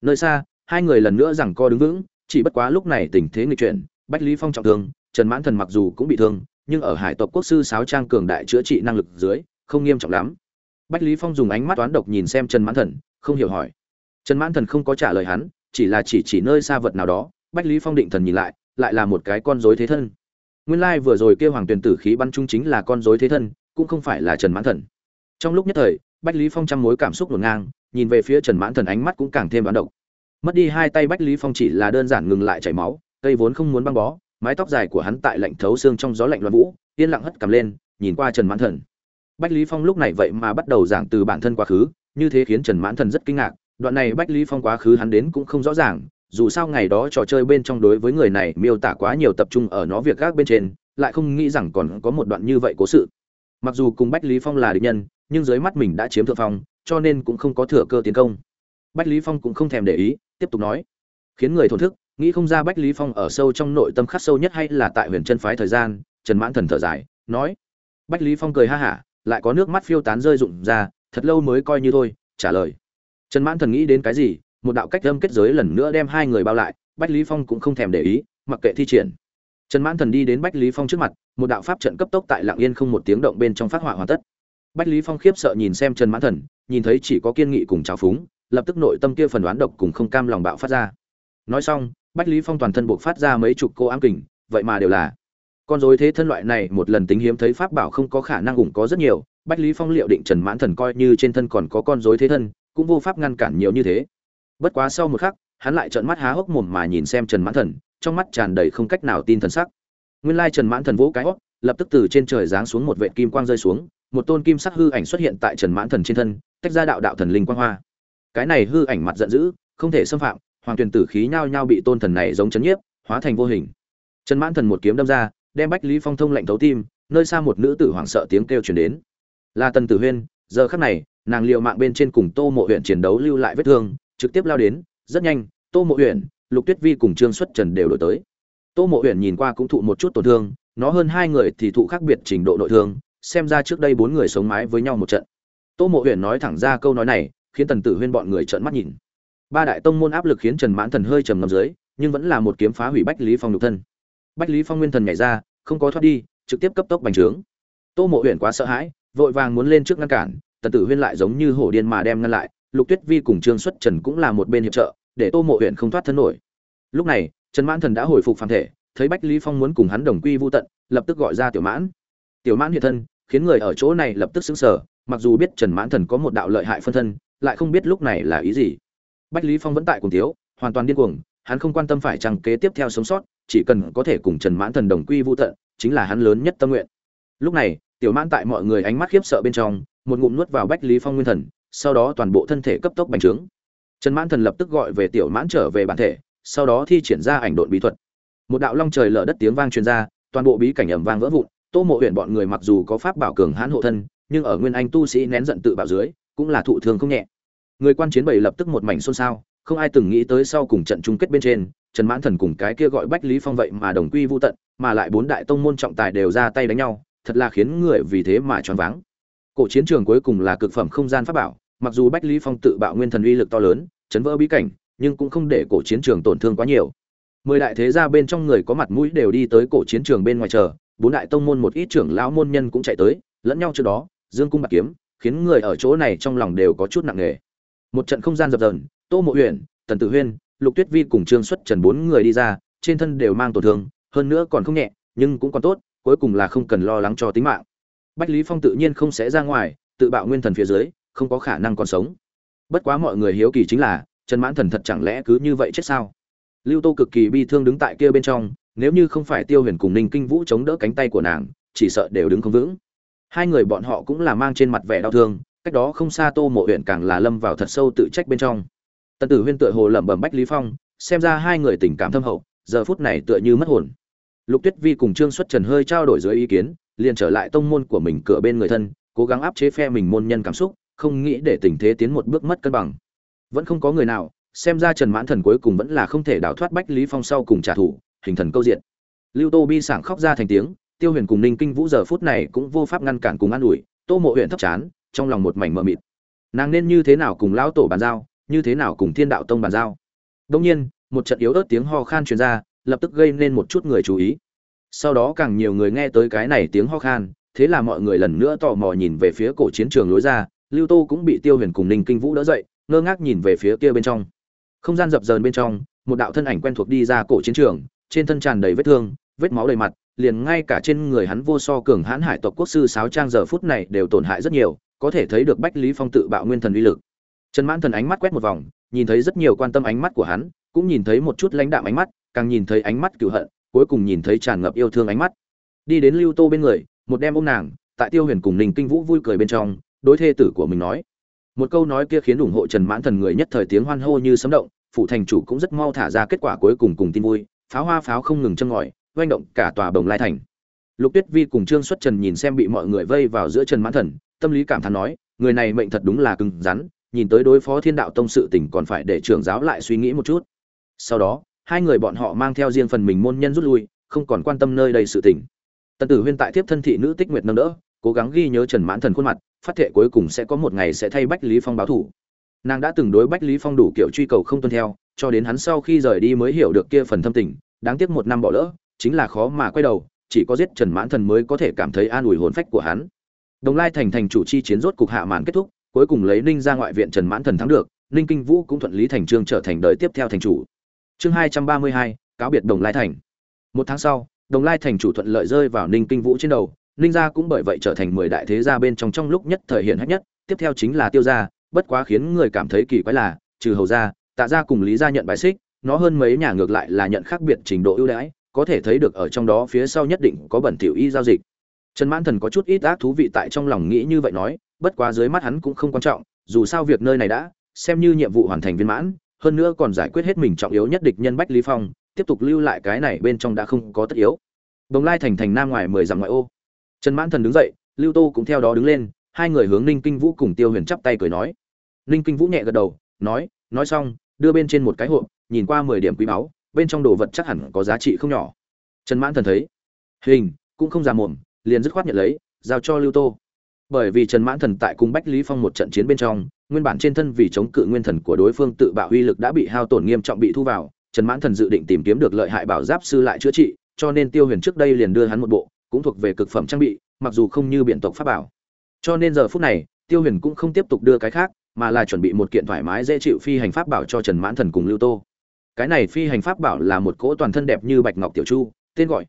Nơi xa, hai người lần nữa giằng co đứng vững, chỉ bất quá lúc này tình thế nghịch chuyển, bách lý phong trọng thương, trần mãn thần mặc dù cũng bị thương, nhưng ở hải tộc quốc sư sáo trang cường đại chữa trị năng lực dưới, không nghiêm trọng lắm. Bách lý phong dùng ánh mắt toán độc nhìn xem trần mãn thần, không hiểu hỏi. Trần mãn thần không có trả lời hắn, chỉ là chỉ chỉ nơi xa vật nào đó, bách lý phong định thần nhìn lại lại là một cái con rối thế thân. Nguyên lai like vừa rồi kêu hoàng tuyền tử khí bắn trung chính là con rối thế thân, cũng không phải là trần mãn thần. Trong lúc nhất thời, bách lý phong trăm mối cảm xúc ngổn ngang, nhìn về phía trần mãn thần ánh mắt cũng càng thêm bán độc. Mất đi hai tay bách lý phong chỉ là đơn giản ngừng lại chảy máu, cây vốn không muốn băng bó, mái tóc dài của hắn tại lạnh thấu xương trong gió lạnh loạn vũ, yên lặng hất cầm lên, nhìn qua trần mãn thần. Bách lý phong lúc này vậy mà bắt đầu giảng từ bản thân quá khứ, như thế khiến trần mãn thần rất kinh ngạc, đoạn này bách lý phong quá khứ hắn đến cũng không rõ ràng dù sao ngày đó trò chơi bên trong đối với người này miêu tả quá nhiều tập trung ở nó việc gác bên trên, lại không nghĩ rằng còn có một đoạn như vậy cố sự. Mặc dù cùng bách lý phong là địch nhân, nhưng dưới mắt mình đã chiếm thượng phong, cho nên cũng không có thừa cơ tiến công. Bách lý phong cũng không thèm để ý, tiếp tục nói. Khiến người thổn thức, nghĩ không ra bách lý phong ở sâu trong nội tâm khắc sâu nhất hay là tại huyền chân phái thời gian, trần mãn thần thở dài, nói. Bách lý phong cười ha hả, lại có nước mắt phiêu tán rơi rụng ra, thật lâu mới coi như thôi, trả lời. Trần mãn thần nghĩ đến cái gì một đạo cách âm kết giới lần nữa đem hai người bao lại, bách lý phong cũng không thèm để ý, mặc kệ thi triển. Trần mãn thần đi đến bách lý phong trước mặt, một đạo pháp trận cấp tốc tại lạng yên không một tiếng động bên trong phát họa hoàn tất. Bách lý phong khiếp sợ nhìn xem trần mãn thần, nhìn thấy chỉ có kiên nghị cùng trào phúng, lập tức nội tâm kia phần đoán độc cùng không cam lòng bạo phát ra. Nói xong, bách lý phong toàn thân buộc phát ra mấy chục cô ám kình, vậy mà đều là. Con rối thế thân loại này một lần tính hiếm thấy pháp bảo không có khả năng ủng có rất nhiều, bách lý phong liệu định trần mãn thần coi như trên thân còn có con rối thế thân, cũng vô pháp ngăn cản nhiều như thế bất quá sau một khắc, hắn lại trợn mắt há hốc mồm mà nhìn xem trần mãn thần, trong mắt tràn đầy không cách nào tin thần sắc. Nguyên lai trần mãn thần vỗ cái hót lập tức từ trên trời giáng xuống một vệ kim quang rơi xuống, một tôn kim sắc hư ảnh xuất hiện tại trần mãn thần trên thân, tách ra đạo đạo thần linh quang hoa. Cái này hư ảnh mặt giận dữ, không thể xâm phạm, hoàng tuyền tử khí nhao nhao bị tôn thần này giống chấn nhiếp, hóa thành vô hình. Trần mãn thần một kiếm đâm ra, đem bách lý phong thông lạnh thấu tim, nơi xa một nữ tử hoảng sợ tiếng kêu truyền đến. Là tần tử huyên, giờ khắc này, nàng liều mạng bên trên cùng tô mộ huyện chiến đấu lưu lại vết thương trực tiếp lao đến, rất nhanh, tô mộ huyện lục tuyết vi cùng trương xuất trần đều đổi tới. Tô mộ huyện nhìn qua cũng thụ một chút tổn thương, nó hơn hai người thì thụ khác biệt trình độ nội thương, xem ra trước đây bốn người sống mái với nhau một trận. Tô mộ huyện nói thẳng ra câu nói này, khiến tần tử huyên bọn người trợn mắt nhìn. Ba đại tông môn áp lực khiến trần mãn thần hơi trầm ngầm dưới, nhưng vẫn là một kiếm phá hủy bách lý phong nhục thân. Bách lý phong nguyên thần nhảy ra, không có thoát đi, trực tiếp cấp tốc bành trướng. Tô mộ huyện quá sợ hãi, vội vàng muốn lên trước ngăn cản, tần tử huyên lại giống như hổ điên mà đem ngăn lại lục tuyết vi cùng trương xuất trần cũng là một bên hiệp trợ, để tô mộ huyện không thoát thân nổi. Lúc này, trần mãn thần đã hồi phục phản thể, thấy bách lý phong muốn cùng hắn đồng quy vu tận, lập tức gọi ra tiểu mãn. Tiểu mãn hiện thân, khiến người ở chỗ này lập tức sững sờ, mặc dù biết trần mãn thần có một đạo lợi hại phân thân, lại không biết lúc này là ý gì. Bách lý phong vẫn tại cùng thiếu, hoàn toàn điên cuồng, hắn không quan tâm phải chăng kế tiếp theo sống sót, chỉ cần có thể cùng trần mãn thần đồng quy vu tận, chính là hắn lớn nhất tâm nguyện. Lúc này, tiểu mãn tại mọi người ánh mắt khiếp sợ bên trong, một ngụm nuốt vào bách lý phong nguyên thần sau đó toàn bộ thân thể cấp tốc bành trướng. Trần mãn thần lập tức gọi về tiểu mãn trở về bản thể, sau đó thi triển ra ảnh độn bí thuật. Một đạo long trời lở đất tiếng vang truyền ra, toàn bộ bí cảnh ầm vang vỡ vụn, tô mộ huyện bọn người mặc dù có pháp bảo cường hãn hộ thân, nhưng ở nguyên anh tu sĩ nén giận tự bảo dưới, cũng là thụ thương không nhẹ. Người quan chiến bảy lập tức một mảnh xôn xao, không ai từng nghĩ tới sau cùng trận chung kết bên trên, trần mãn thần cùng cái kia gọi bách lý phong vậy mà đồng quy vu tận, mà lại bốn đại tông môn trọng tài đều ra tay đánh nhau, thật là khiến người vì thế mà choáng váng cổ chiến trường cuối cùng là cực phẩm không gian pháp bảo, mặc dù bách lý phong tự bạo nguyên thần uy lực to lớn, chấn vỡ bí cảnh, nhưng cũng không để cổ chiến trường tổn thương quá nhiều. Mười đại thế gia bên trong người có mặt mũi đều đi tới cổ chiến trường bên ngoài chờ, bốn đại tông môn một ít trưởng lão môn nhân cũng chạy tới, lẫn nhau trước đó, dương cung bạc kiếm, khiến người ở chỗ này trong lòng đều có chút nặng nề. Một trận không gian dập dờn, tô mộ huyện tần tử huyên, lục tuyết vi cùng trương xuất trần bốn người đi ra, trên thân đều mang tổn thương, hơn nữa còn không nhẹ, nhưng cũng còn tốt, cuối cùng là không cần lo lắng cho tính mạng bách lý phong tự nhiên không sẽ ra ngoài, tự bạo nguyên thần phía dưới, không có khả năng còn sống. Bất quá mọi người hiếu kỳ chính là, trần mãn thần thật chẳng lẽ cứ như vậy chết sao? Lưu tô cực kỳ bi thương đứng tại kia bên trong, nếu như không phải tiêu huyền cùng ninh kinh vũ chống đỡ cánh tay của nàng, chỉ sợ đều đứng không vững. Hai người bọn họ cũng là mang trên mặt vẻ đau thương, cách đó không xa tô mộ huyện càng là lâm vào thật sâu tự trách bên trong. Tần tử huyên tựa hồ lẩm bẩm bách lý phong, xem ra hai người tình cảm thâm hậu, giờ phút này tựa như mất hồn. Lục tuyết vi cùng trương xuất trần hơi trao đổi dưới ý kiến liền trở lại tông môn của mình cửa bên người thân, cố gắng áp chế phe mình môn nhân cảm xúc, không nghĩ để tình thế tiến một bước mất cân bằng. Vẫn không có người nào, xem ra trần mãn thần cuối cùng vẫn là không thể đào thoát bách lý phong sau cùng trả thù, hình thần câu diện lưu tô bi sảng khóc ra thành tiếng, tiêu huyền cùng ninh kinh vũ giờ phút này cũng vô pháp ngăn cản cùng an ủi, tô mộ huyện thấp chán, trong lòng một mảnh mờ mịt. Nàng nên như thế nào cùng lão tổ bàn giao, như thế nào cùng thiên đạo tông bàn giao? Đông nhiên, một trận yếu ớt tiếng ho khan truyền ra, lập tức gây nên một chút người chú ý sau đó càng nhiều người nghe tới cái này tiếng ho khan, thế là mọi người lần nữa tò mò nhìn về phía cổ chiến trường lối ra, lưu tô cũng bị tiêu huyền cùng ninh kinh vũ đỡ dậy, ngơ ngác nhìn về phía kia bên trong. Không gian dập dờn bên trong, một đạo thân ảnh quen thuộc đi ra cổ chiến trường, trên thân tràn đầy vết thương, vết máu đầy mặt, liền ngay cả trên người hắn vô so cường hãn hải tộc quốc sư sáo trang giờ phút này đều tổn hại rất nhiều, có thể thấy được bách lý phong tự bạo nguyên thần uy lực. Trần mãn thần ánh mắt quét một vòng, nhìn thấy rất nhiều quan tâm ánh mắt của hắn, cũng nhìn thấy một chút lãnh đạm ánh mắt, càng nhìn thấy ánh mắt cựu hận cuối cùng nhìn thấy tràn ngập yêu thương ánh mắt. Đi đến lưu tô bên người, một đem ôm nàng, tại tiêu huyền cùng ninh kinh vũ vui cười bên trong, đối thê tử của mình nói. Một câu nói kia khiến ủng hộ trần mãn thần người nhất thời tiếng hoan hô như sấm động phụ thành chủ cũng rất mau thả ra kết quả cuối cùng cùng tin vui, pháo hoa pháo không ngừng châm ngòi, oanh động cả tòa bồng lai thành. Lục tuyết vi cùng trương xuất trần nhìn xem bị mọi người vây vào giữa trần mãn thần, tâm lý cảm thán nói, người này mệnh thật đúng là cứng rắn, nhìn tới đối phó thiên đạo tông sự tình còn phải để trưởng giáo lại suy nghĩ một chút. Sau đó hai người bọn họ mang theo riêng phần mình môn nhân rút lui, không còn quan tâm nơi đây sự tình. Tần tử huyên tại tiếp thân thị nữ tích nguyệt nâng đỡ, cố gắng ghi nhớ trần mãn thần khuôn mặt, phát thệ cuối cùng sẽ có một ngày sẽ thay bách lý phong báo thủ. Nàng đã từng đối bách lý phong đủ kiểu truy cầu không tuân theo, cho đến hắn sau khi rời đi mới hiểu được kia phần thâm tình, đáng tiếc một năm bỏ lỡ, chính là khó mà quay đầu, chỉ có giết trần mãn thần mới có thể cảm thấy an ủi hồn phách của hắn. Đồng lai thành thành chủ chi chiến rốt cục hạ màn kết thúc, cuối cùng lấy ninh ra ngoại viện trần mãn thần thắng được, ninh kinh vũ cũng thuận lý thành trương trở thành đời tiếp theo thành chủ chương hai trăm ba mươi hai, cáo biệt đồng lai thành. Một tháng sau, đồng lai thành chủ thuận lợi rơi vào ninh kinh vũ trên đầu, ninh gia cũng bởi vậy trở thành mười đại thế gia bên trong trong lúc nhất thời hiện hách nhất, tiếp theo chính là tiêu gia, bất quá khiến người cảm thấy kỳ quái là, trừ hầu gia, tạ gia cùng lý gia nhận bài xích, nó hơn mấy nhà ngược lại là nhận khác biệt trình độ ưu đãi, có thể thấy được ở trong đó phía sau nhất định có bẩn tiểu y giao dịch. Trần mãn thần có chút ít ác thú vị tại trong lòng nghĩ như vậy nói, bất quá dưới mắt hắn cũng không quan trọng, dù sao việc nơi này đã, xem như nhiệm vụ hoàn thành viên mãn hơn nữa còn giải quyết hết mình trọng yếu nhất địch nhân bách lý phong, tiếp tục lưu lại cái này bên trong đã không có tất yếu. Đồng lai thành thành nam ngoài mười dặm ngoại ô. Trần mãn thần đứng dậy, lưu tô cũng theo đó đứng lên, hai người hướng ninh kinh vũ cùng tiêu huyền chắp tay cười nói. Ninh kinh vũ nhẹ gật đầu, nói nói xong, đưa bên trên một cái hộp, nhìn qua mười điểm quý báu, bên trong đồ vật chắc hẳn có giá trị không nhỏ. Trần mãn thần thấy, hình, cũng không già mồm liền dứt khoát nhận lấy, giao cho lưu tô. Bởi vì trần mãn thần tại cùng bách lý phong một trận chiến bên trong nguyên bản trên thân vì chống cự nguyên thần của đối phương tự bạo uy lực đã bị hao tổn nghiêm trọng bị thu vào, trần mãn thần dự định tìm kiếm được lợi hại bảo giáp sư lại chữa trị, cho nên tiêu huyền trước đây liền đưa hắn một bộ, cũng thuộc về cực phẩm trang bị, mặc dù không như biện tộc pháp bảo. Cho nên giờ phút này, tiêu huyền cũng không tiếp tục đưa cái khác, mà là chuẩn bị một kiện thoải mái dễ chịu phi hành pháp bảo cho trần mãn thần cùng lưu tô. Cái này phi hành pháp bảo là một cỗ toàn thân đẹp như bạch ngọc tiểu chu, tên gọi.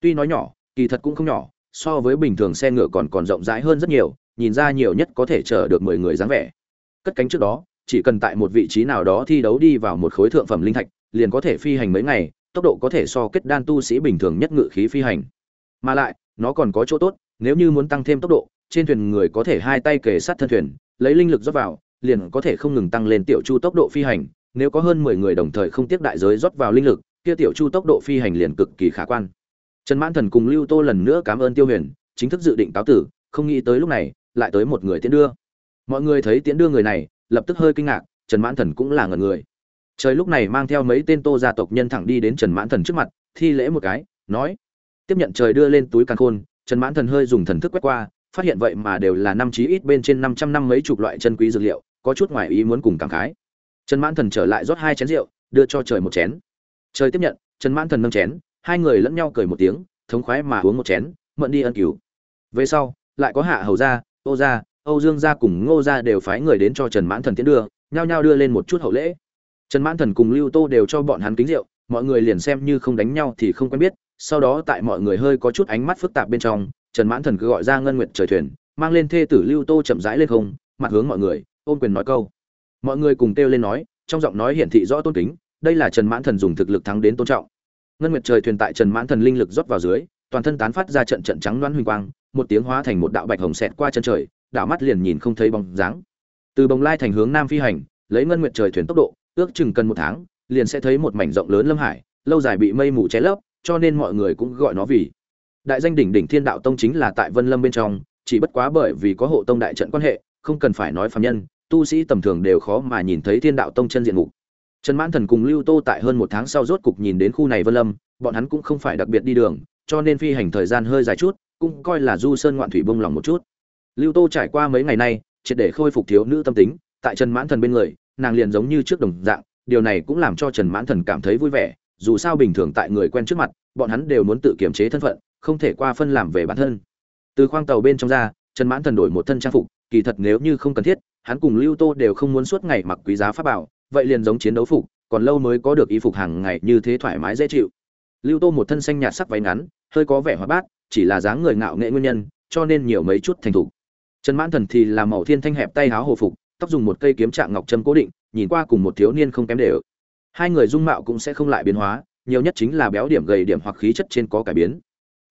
Tuy nói nhỏ, kỳ thật cũng không nhỏ, so với bình thường xe ngựa còn còn rộng rãi hơn rất nhiều, nhìn ra nhiều nhất có thể chở được mười người dáng vẻ cất cánh trước đó, chỉ cần tại một vị trí nào đó thi đấu đi vào một khối thượng phẩm linh thạch, liền có thể phi hành mấy ngày, tốc độ có thể so kết đan tu sĩ bình thường nhất ngự khí phi hành. Mà lại, nó còn có chỗ tốt, nếu như muốn tăng thêm tốc độ, trên thuyền người có thể hai tay kề sát thân thuyền, lấy linh lực rót vào, liền có thể không ngừng tăng lên tiểu chu tốc độ phi hành, nếu có hơn mười người đồng thời không tiếc đại giới rót vào linh lực, kia tiểu chu tốc độ phi hành liền cực kỳ khả quan. Trần mãn thần cùng lưu tô lần nữa cảm ơn tiêu huyền, chính thức dự định cáo tử, không nghĩ tới lúc này, lại tới một người tiễn đưa mọi người thấy tiễn đưa người này, lập tức hơi kinh ngạc, trần mãn thần cũng là ngần người. Trời lúc này mang theo mấy tên tô gia tộc nhân thẳng đi đến trần mãn thần trước mặt, thi lễ một cái, nói. Tiếp nhận trời đưa lên túi càn khôn, trần mãn thần hơi dùng thần thức quét qua, phát hiện vậy mà đều là năm chí ít bên trên năm trăm năm mấy chục loại chân quý dược liệu, có chút ngoài ý muốn cùng cảm khái. Trần mãn thần trở lại rót hai chén rượu, đưa cho trời một chén. Trời tiếp nhận, trần mãn thần nâng chén, hai người lẫn nhau cười một tiếng, thống khoái mà uống một chén, mượn đi ân cứu. Về sau, lại có hạ hầu gia ô gia âu dương gia cùng ngô gia đều phái người đến cho trần mãn thần tiến đưa, nhao nhao đưa lên một chút hậu lễ. Trần mãn thần cùng lưu tô đều cho bọn hắn kính rượu, mọi người liền xem như không đánh nhau thì không quen biết, sau đó tại mọi người hơi có chút ánh mắt phức tạp bên trong, trần mãn thần cứ gọi ra ngân nguyệt trời thuyền, mang lên thê tử lưu tô chậm rãi lên không, mặt hướng mọi người Ôn quyền nói câu. Mọi người cùng kêu lên nói, trong giọng nói hiển thị rõ tôn kính, đây là trần mãn thần dùng thực lực thắng đến tôn trọng. Ngân nguyệt trời thuyền tại trần mãn thần linh lực rót vào dưới, toàn thân tán phát ra trận trận trắng loãng huỳnh quang, một tiếng hóa thành một đạo bạch hồng xẹt qua chân trời đảo mắt liền nhìn không thấy bóng dáng. Từ bồng lai thành hướng nam phi hành, lấy ngân nguyệt trời thuyền tốc độ, ước chừng cần một tháng, liền sẽ thấy một mảnh rộng lớn lâm hải, lâu dài bị mây mù che lấp, cho nên mọi người cũng gọi nó vì đại danh đỉnh đỉnh thiên đạo tông chính là tại vân lâm bên trong, chỉ bất quá bởi vì có hộ tông đại trận quan hệ, không cần phải nói phạm nhân, tu sĩ tầm thường đều khó mà nhìn thấy thiên đạo tông chân diện mục. Trần mãn thần cùng lưu tô tại hơn một tháng sau rốt cục nhìn đến khu này vân lâm, bọn hắn cũng không phải đặc biệt đi đường, cho nên phi hành thời gian hơi dài chút, cũng coi là du sơn ngoạn thủy bông lòng một chút lưu tô trải qua mấy ngày nay, triệt để khôi phục thiếu nữ tâm tính, tại trần mãn thần bên người, nàng liền giống như trước đồng dạng, điều này cũng làm cho trần mãn thần cảm thấy vui vẻ, dù sao bình thường tại người quen trước mặt, bọn hắn đều muốn tự kiềm chế thân phận, không thể qua phân làm về bản thân. Từ khoang tàu bên trong ra, trần mãn thần đổi một thân trang phục, kỳ thật nếu như không cần thiết, hắn cùng lưu tô đều không muốn suốt ngày mặc quý giá pháp bảo, vậy liền giống chiến đấu phục, còn lâu mới có được y phục hàng ngày như thế thoải mái dễ chịu. Lưu tô một thân xanh nhạt sắc váy ngắn, hơi có vẻ hoa bát, chỉ là dáng người ngạo nghệ nguyên nhân, cho nên nhiều mấy chút thành thục trần mãn thần thì là màu thiên thanh hẹp tay háo hồ phục, tóc dùng một cây kiếm trạng ngọc trâm cố định, nhìn qua cùng một thiếu niên không kém đều. Hai người dung mạo cũng sẽ không lại biến hóa, nhiều nhất chính là béo điểm gầy điểm hoặc khí chất trên có cải biến.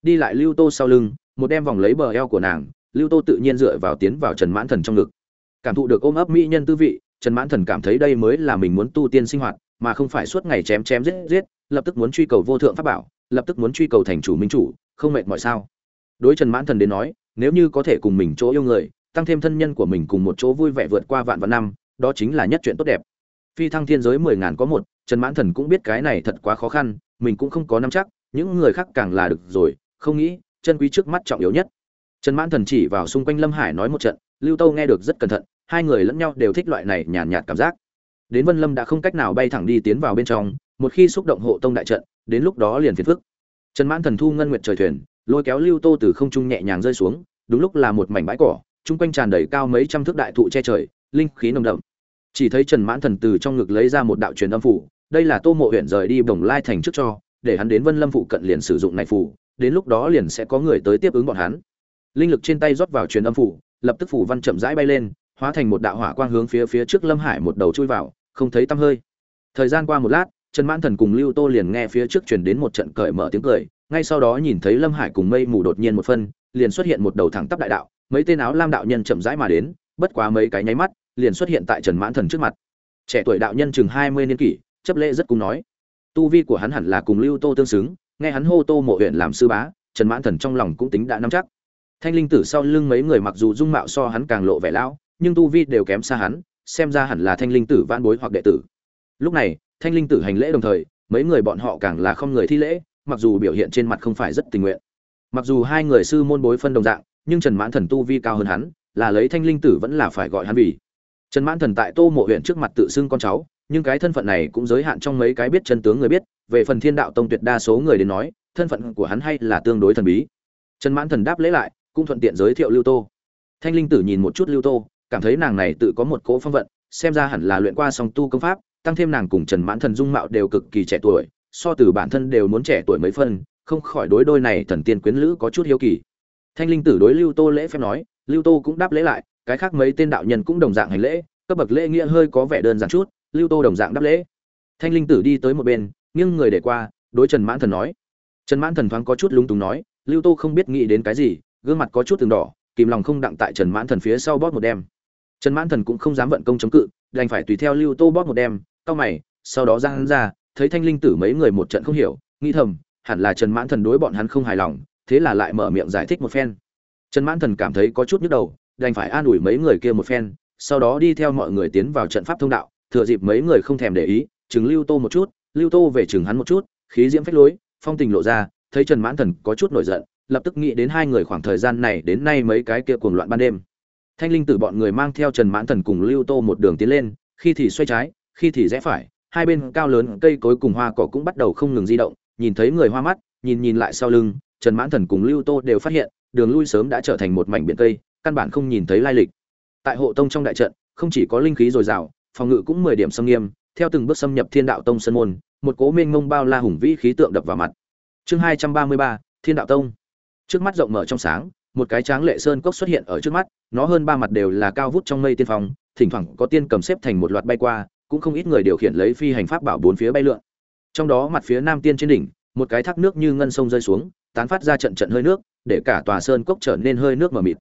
Đi lại lưu tô sau lưng, một đem vòng lấy bờ eo của nàng, lưu tô tự nhiên dựa vào tiến vào trần mãn thần trong ngực. Cảm thụ được ôm ấp mỹ nhân tư vị, trần mãn thần cảm thấy đây mới là mình muốn tu tiên sinh hoạt, mà không phải suốt ngày chém chém giết giết, lập tức muốn truy cầu vô thượng pháp bảo, lập tức muốn truy cầu thành chủ minh chủ, không mệt mỏi sao? Đối trần mãn thần đến nói nếu như có thể cùng mình chỗ yêu người tăng thêm thân nhân của mình cùng một chỗ vui vẻ vượt qua vạn vạn năm đó chính là nhất chuyện tốt đẹp. Phi thăng thiên giới mười ngàn có một trần mãn thần cũng biết cái này thật quá khó khăn mình cũng không có nắm chắc những người khác càng là được rồi không nghĩ chân quý trước mắt trọng yếu nhất. Trần mãn thần chỉ vào xung quanh lâm hải nói một trận lưu tâu nghe được rất cẩn thận hai người lẫn nhau đều thích loại này nhàn nhạt, nhạt cảm giác. Đến vân lâm đã không cách nào bay thẳng đi tiến vào bên trong một khi xúc động hộ tông đại trận đến lúc đó liền phiền phức. Trần mãn thần thu ngân nguyệt trời thuyền lôi kéo lưu tô từ không trung nhẹ nhàng rơi xuống, đúng lúc là một mảnh bãi cỏ, chung quanh tràn đầy cao mấy trăm thước đại thụ che trời, linh khí nồng đậm. Chỉ thấy trần mãn thần từ trong ngực lấy ra một đạo truyền âm phủ, đây là tô mộ huyện rời đi bồng lai thành trước cho, để hắn đến vân lâm phụ cận liền sử dụng này phủ, đến lúc đó liền sẽ có người tới tiếp ứng bọn hắn. Linh lực trên tay rót vào truyền âm phủ, lập tức phủ văn chậm rãi bay lên, hóa thành một đạo hỏa quang hướng phía phía trước lâm hải một đầu chui vào, không thấy tăm hơi. Thời gian qua một lát, trần mãn thần cùng lưu tô liền nghe phía trước truyền đến một trận cởi mở tiếng cười ngay sau đó nhìn thấy lâm hải cùng mây mù đột nhiên một phân, liền xuất hiện một đầu thẳng tắp đại đạo, mấy tên áo lam đạo nhân chậm rãi mà đến, bất quá mấy cái nháy mắt, liền xuất hiện tại trần mãn thần trước mặt. Trẻ tuổi đạo nhân chừng hai mươi niên kỷ, chấp lễ rất cung nói. Tu vi của hắn hẳn là cùng lưu tô tương xứng, nghe hắn hô tô mộ huyện làm sư bá, trần mãn thần trong lòng cũng tính đã nắm chắc. Thanh linh tử sau lưng mấy người mặc dù dung mạo so hắn càng lộ vẻ lão, nhưng tu vi đều kém xa hắn, xem ra hẳn là thanh linh tử van bối hoặc đệ tử. Lúc này, thanh linh tử hành lễ đồng thời, mấy người bọn họ càng là không người thi lễ mặc dù biểu hiện trên mặt không phải rất tình nguyện. Mặc dù hai người sư môn bối phân đồng dạng, nhưng trần mãn thần tu vi cao hơn hắn, là lấy thanh linh tử vẫn là phải gọi hắn vì. Trần mãn thần tại tô mộ huyện trước mặt tự xưng con cháu, nhưng cái thân phận này cũng giới hạn trong mấy cái biết chân tướng người biết, về phần thiên đạo tông tuyệt đa số người đến nói, thân phận của hắn hay là tương đối thần bí. Trần mãn thần đáp lễ lại, cũng thuận tiện giới thiệu lưu tô. Thanh linh tử nhìn một chút lưu tô, cảm thấy nàng này tự có một cỗ phong vận, xem ra hẳn là luyện qua song tu công pháp, tăng thêm nàng cùng trần mãn thần dung mạo đều cực kỳ trẻ tuổi so từ bản thân đều muốn trẻ tuổi mấy phân, không khỏi đối đôi này thần tiên quyến lữ có chút hiếu kỳ. Thanh linh tử đối lưu tô lễ phép nói, lưu tô cũng đáp lễ lại, cái khác mấy tên đạo nhân cũng đồng dạng hành lễ, cấp bậc lễ nghĩa hơi có vẻ đơn giản chút, lưu tô đồng dạng đáp lễ. Thanh linh tử đi tới một bên, nghiêng người để qua, đối trần mãn thần nói. Trần mãn thần thoáng có chút lung túng nói, lưu tô không biết nghĩ đến cái gì, gương mặt có chút từng đỏ, kìm lòng không đặng tại trần mãn thần phía sau bóp một đem trần mãn thần cũng không dám vận công chống cự, đành phải tùy theo lưu tô bóp một đem cau mày, sau đó ra hắn ra thấy thanh linh tử mấy người một trận không hiểu, nghĩ thầm, hẳn là trần mãn thần đối bọn hắn không hài lòng, thế là lại mở miệng giải thích một phen. Trần mãn thần cảm thấy có chút nhức đầu, đành phải an ủi mấy người kia một phen, sau đó đi theo mọi người tiến vào trận pháp thông đạo, thừa dịp mấy người không thèm để ý, chừng lưu tô một chút, lưu tô về chừng hắn một chút, khí diễm phách lối, phong tình lộ ra, thấy trần mãn thần có chút nổi giận, lập tức nghĩ đến hai người khoảng thời gian này đến nay mấy cái kia cuồng loạn ban đêm. Thanh linh tử bọn người mang theo trần mãn thần cùng lưu tô một đường tiến lên, khi thì xoay trái, khi thì rẽ phải hai bên cao lớn cây cối cùng hoa cỏ cũng bắt đầu không ngừng di động, nhìn thấy người hoa mắt, nhìn nhìn lại sau lưng, trần mãn thần cùng lưu tô đều phát hiện, đường lui sớm đã trở thành một mảnh biển cây, căn bản không nhìn thấy lai lịch. Tại hộ tông trong đại trận, không chỉ có linh khí dồi dào, phòng ngự cũng mười điểm xâm nghiêm, theo từng bước xâm nhập thiên đạo tông sân môn, một cố mênh mông bao la hùng vĩ khí tượng đập vào mặt. Chương hai trăm ba mươi ba, thiên đạo tông. Trước mắt rộng mở trong sáng, một cái tráng lệ sơn cốc xuất hiện ở trước mắt, nó hơn ba mặt đều là cao vút trong mây tiên phong, thỉnh thoảng có tiên cầm xếp thành một loạt bay qua cũng không ít người điều khiển lấy phi hành pháp bảo bốn phía bay lượn. Trong đó mặt phía nam tiên trên đỉnh, một cái thác nước như ngân sông rơi xuống, tán phát ra trận trận hơi nước, để cả tòa sơn cốc trở nên hơi nước mờ mịt.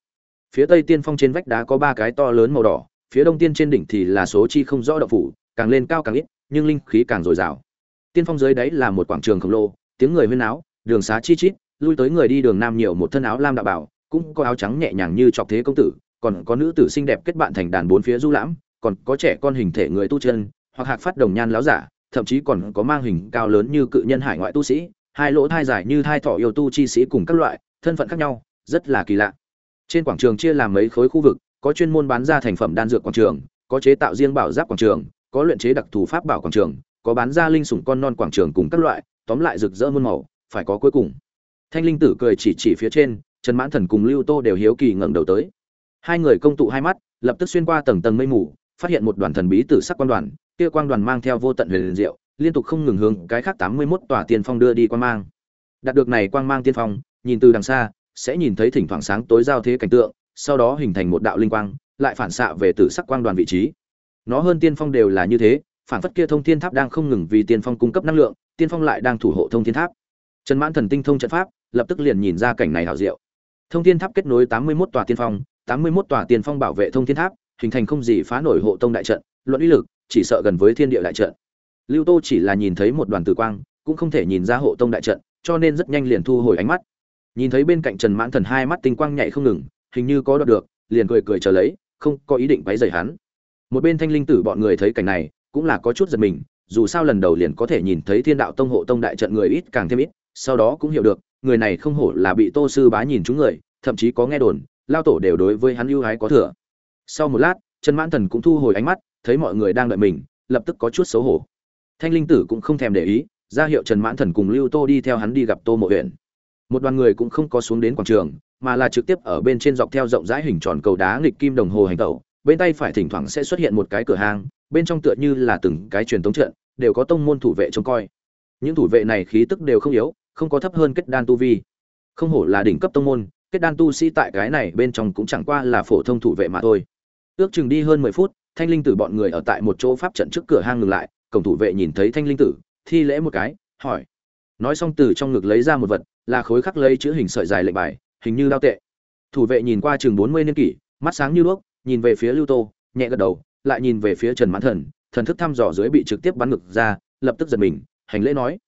Phía tây tiên phong trên vách đá có ba cái to lớn màu đỏ, phía đông tiên trên đỉnh thì là số chi không rõ động phủ, càng lên cao càng ít, nhưng linh khí càng dồi dào. Tiên phong dưới đáy là một quảng trường khổng lồ, tiếng người huyên áo, đường xá chi chít, lui tới người đi đường nam nhiều một thân áo lam đạo bảo, cũng có áo trắng nhẹ nhàng như trọc thế công tử, còn có nữ tử xinh đẹp kết bạn thành đàn bốn phía du lãm còn có trẻ con hình thể người tu chân, hoặc hạc phát đồng nhan láo giả, thậm chí còn có mang hình cao lớn như cự nhân hải ngoại tu sĩ, hai lỗ thai dài như thai thỏ yêu tu chi sĩ cùng các loại, thân phận khác nhau, rất là kỳ lạ. Trên quảng trường chia làm mấy khối khu vực, có chuyên môn bán ra thành phẩm đan dược quảng trường, có chế tạo riêng bảo giáp quảng trường, có luyện chế đặc thù pháp bảo quảng trường, có bán ra linh sủng con non quảng trường cùng các loại, tóm lại rực rỡ muôn màu, phải có cuối cùng. Thanh linh tử cười chỉ chỉ phía trên, trần mãn thần cùng lưu tô đều hiếu kỳ ngẩng đầu tới. Hai người công tụ hai mắt, lập tức xuyên qua tầng tầng mây mù phát hiện một đoàn thần bí tử sắc quan đoàn, kia quang đoàn mang theo vô tận huyền diệu, liên tục không ngừng hướng cái khác tám mươi 81 tòa tiên phong đưa đi quang mang. Đạt được này quang mang tiên phong, nhìn từ đằng xa, sẽ nhìn thấy thỉnh thoảng sáng tối giao thế cảnh tượng, sau đó hình thành một đạo linh quang, lại phản xạ về tử sắc quang đoàn vị trí. Nó hơn tiên phong đều là như thế, phản phất kia thông thiên tháp đang không ngừng vì tiên phong cung cấp năng lượng, tiên phong lại đang thủ hộ thông thiên tháp. Trần mãn thần tinh thông trận pháp, lập tức liền nhìn ra cảnh này hảo diệu. Thông thiên tháp kết nối tám mươi 81 tòa tiên phong, tám mươi 81 tòa tiên phong bảo vệ thông thiên tháp hình thành không gì phá nổi hộ tông đại trận, luận uy lực, chỉ sợ gần với thiên địa đại trận. Lưu tô chỉ là nhìn thấy một đoàn tử quang, cũng không thể nhìn ra hộ tông đại trận, cho nên rất nhanh liền thu hồi ánh mắt. Nhìn thấy bên cạnh trần mãn thần hai mắt tinh quang nhảy không ngừng, hình như có đoạt được, liền cười cười chờ lấy, không có ý định quấy rầy hắn. Một bên thanh linh tử bọn người thấy cảnh này, cũng là có chút giật mình, dù sao lần đầu liền có thể nhìn thấy thiên đạo tông hộ tông đại trận người ít càng thêm ít, sau đó cũng hiểu được, người này không hổ là bị tô sư bá nhìn chúng người, thậm chí có nghe đồn, lao tổ đều đối với hắn ưu ái có thừa sau một lát, trần mãn thần cũng thu hồi ánh mắt, thấy mọi người đang đợi mình, lập tức có chút xấu hổ. Thanh linh tử cũng không thèm để ý, ra hiệu trần mãn thần cùng lưu tô đi theo hắn đi gặp tô mộ huyện một đoàn người cũng không có xuống đến quảng trường, mà là trực tiếp ở bên trên dọc theo rộng rãi hình tròn cầu đá nghịch kim đồng hồ hành tẩu. Bên tay phải thỉnh thoảng sẽ xuất hiện một cái cửa hàng bên trong tựa như là từng cái truyền thống trận, đều có tông môn thủ vệ trông coi. Những thủ vệ này khí tức đều không yếu, không có thấp hơn kết đan tu vi. Không hổ là đỉnh cấp tông môn, kết đan tu sĩ tại cái này bên trong cũng chẳng qua là phổ thông thủ vệ mà thôi ước chừng đi hơn mười phút, thanh linh tử bọn người ở tại một chỗ pháp trận trước cửa hang ngừng lại, cổng thủ vệ nhìn thấy thanh linh tử, thi lễ một cái, hỏi. Nói xong từ trong ngực lấy ra một vật, là khối khắc lấy chữ hình sợi dài lệnh bài, hình như đao tệ. Thủ vệ nhìn qua chừng bốn mươi niên kỷ, mắt sáng như đuốc, nhìn về phía lưu tô, nhẹ gật đầu, lại nhìn về phía trần mãn thần thần thức thăm dò dưới bị trực tiếp bắn ngực ra, lập tức giật mình, hành lễ nói.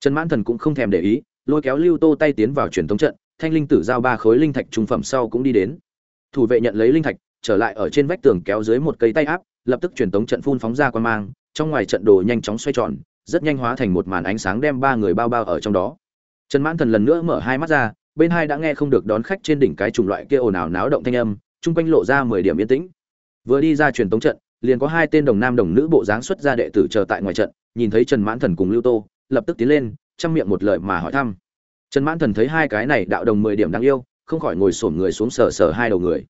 Trần mãn thần cũng không thèm để ý, lôi kéo lưu tô tay tiến vào truyền thống trận, thanh linh tử giao ba khối linh thạch trung phẩm sau cũng đi đến. Thủ vệ nhận lấy linh thạch trở lại ở trên vách tường kéo dưới một cây tay áp, lập tức truyền tống trận phun phóng ra quan mang, trong ngoài trận đồ nhanh chóng xoay tròn, rất nhanh hóa thành một màn ánh sáng đem ba người bao bao ở trong đó. Trần mãn thần lần nữa mở hai mắt ra, bên hai đã nghe không được đón khách trên đỉnh cái chủng loại kia ồn ào náo động thanh âm, chung quanh lộ ra mười điểm yên tĩnh. Vừa đi ra truyền tống trận, liền có hai tên đồng nam đồng nữ bộ dáng xuất ra đệ tử chờ tại ngoài trận, nhìn thấy trần mãn thần cùng lưu tô, lập tức tiến lên, chăm miệng một lời mà hỏi thăm. Trần mãn thần thấy hai cái này đạo đồng mười điểm đáng yêu, không khỏi ngồi xổm người xuống sờ sờ hai đầu người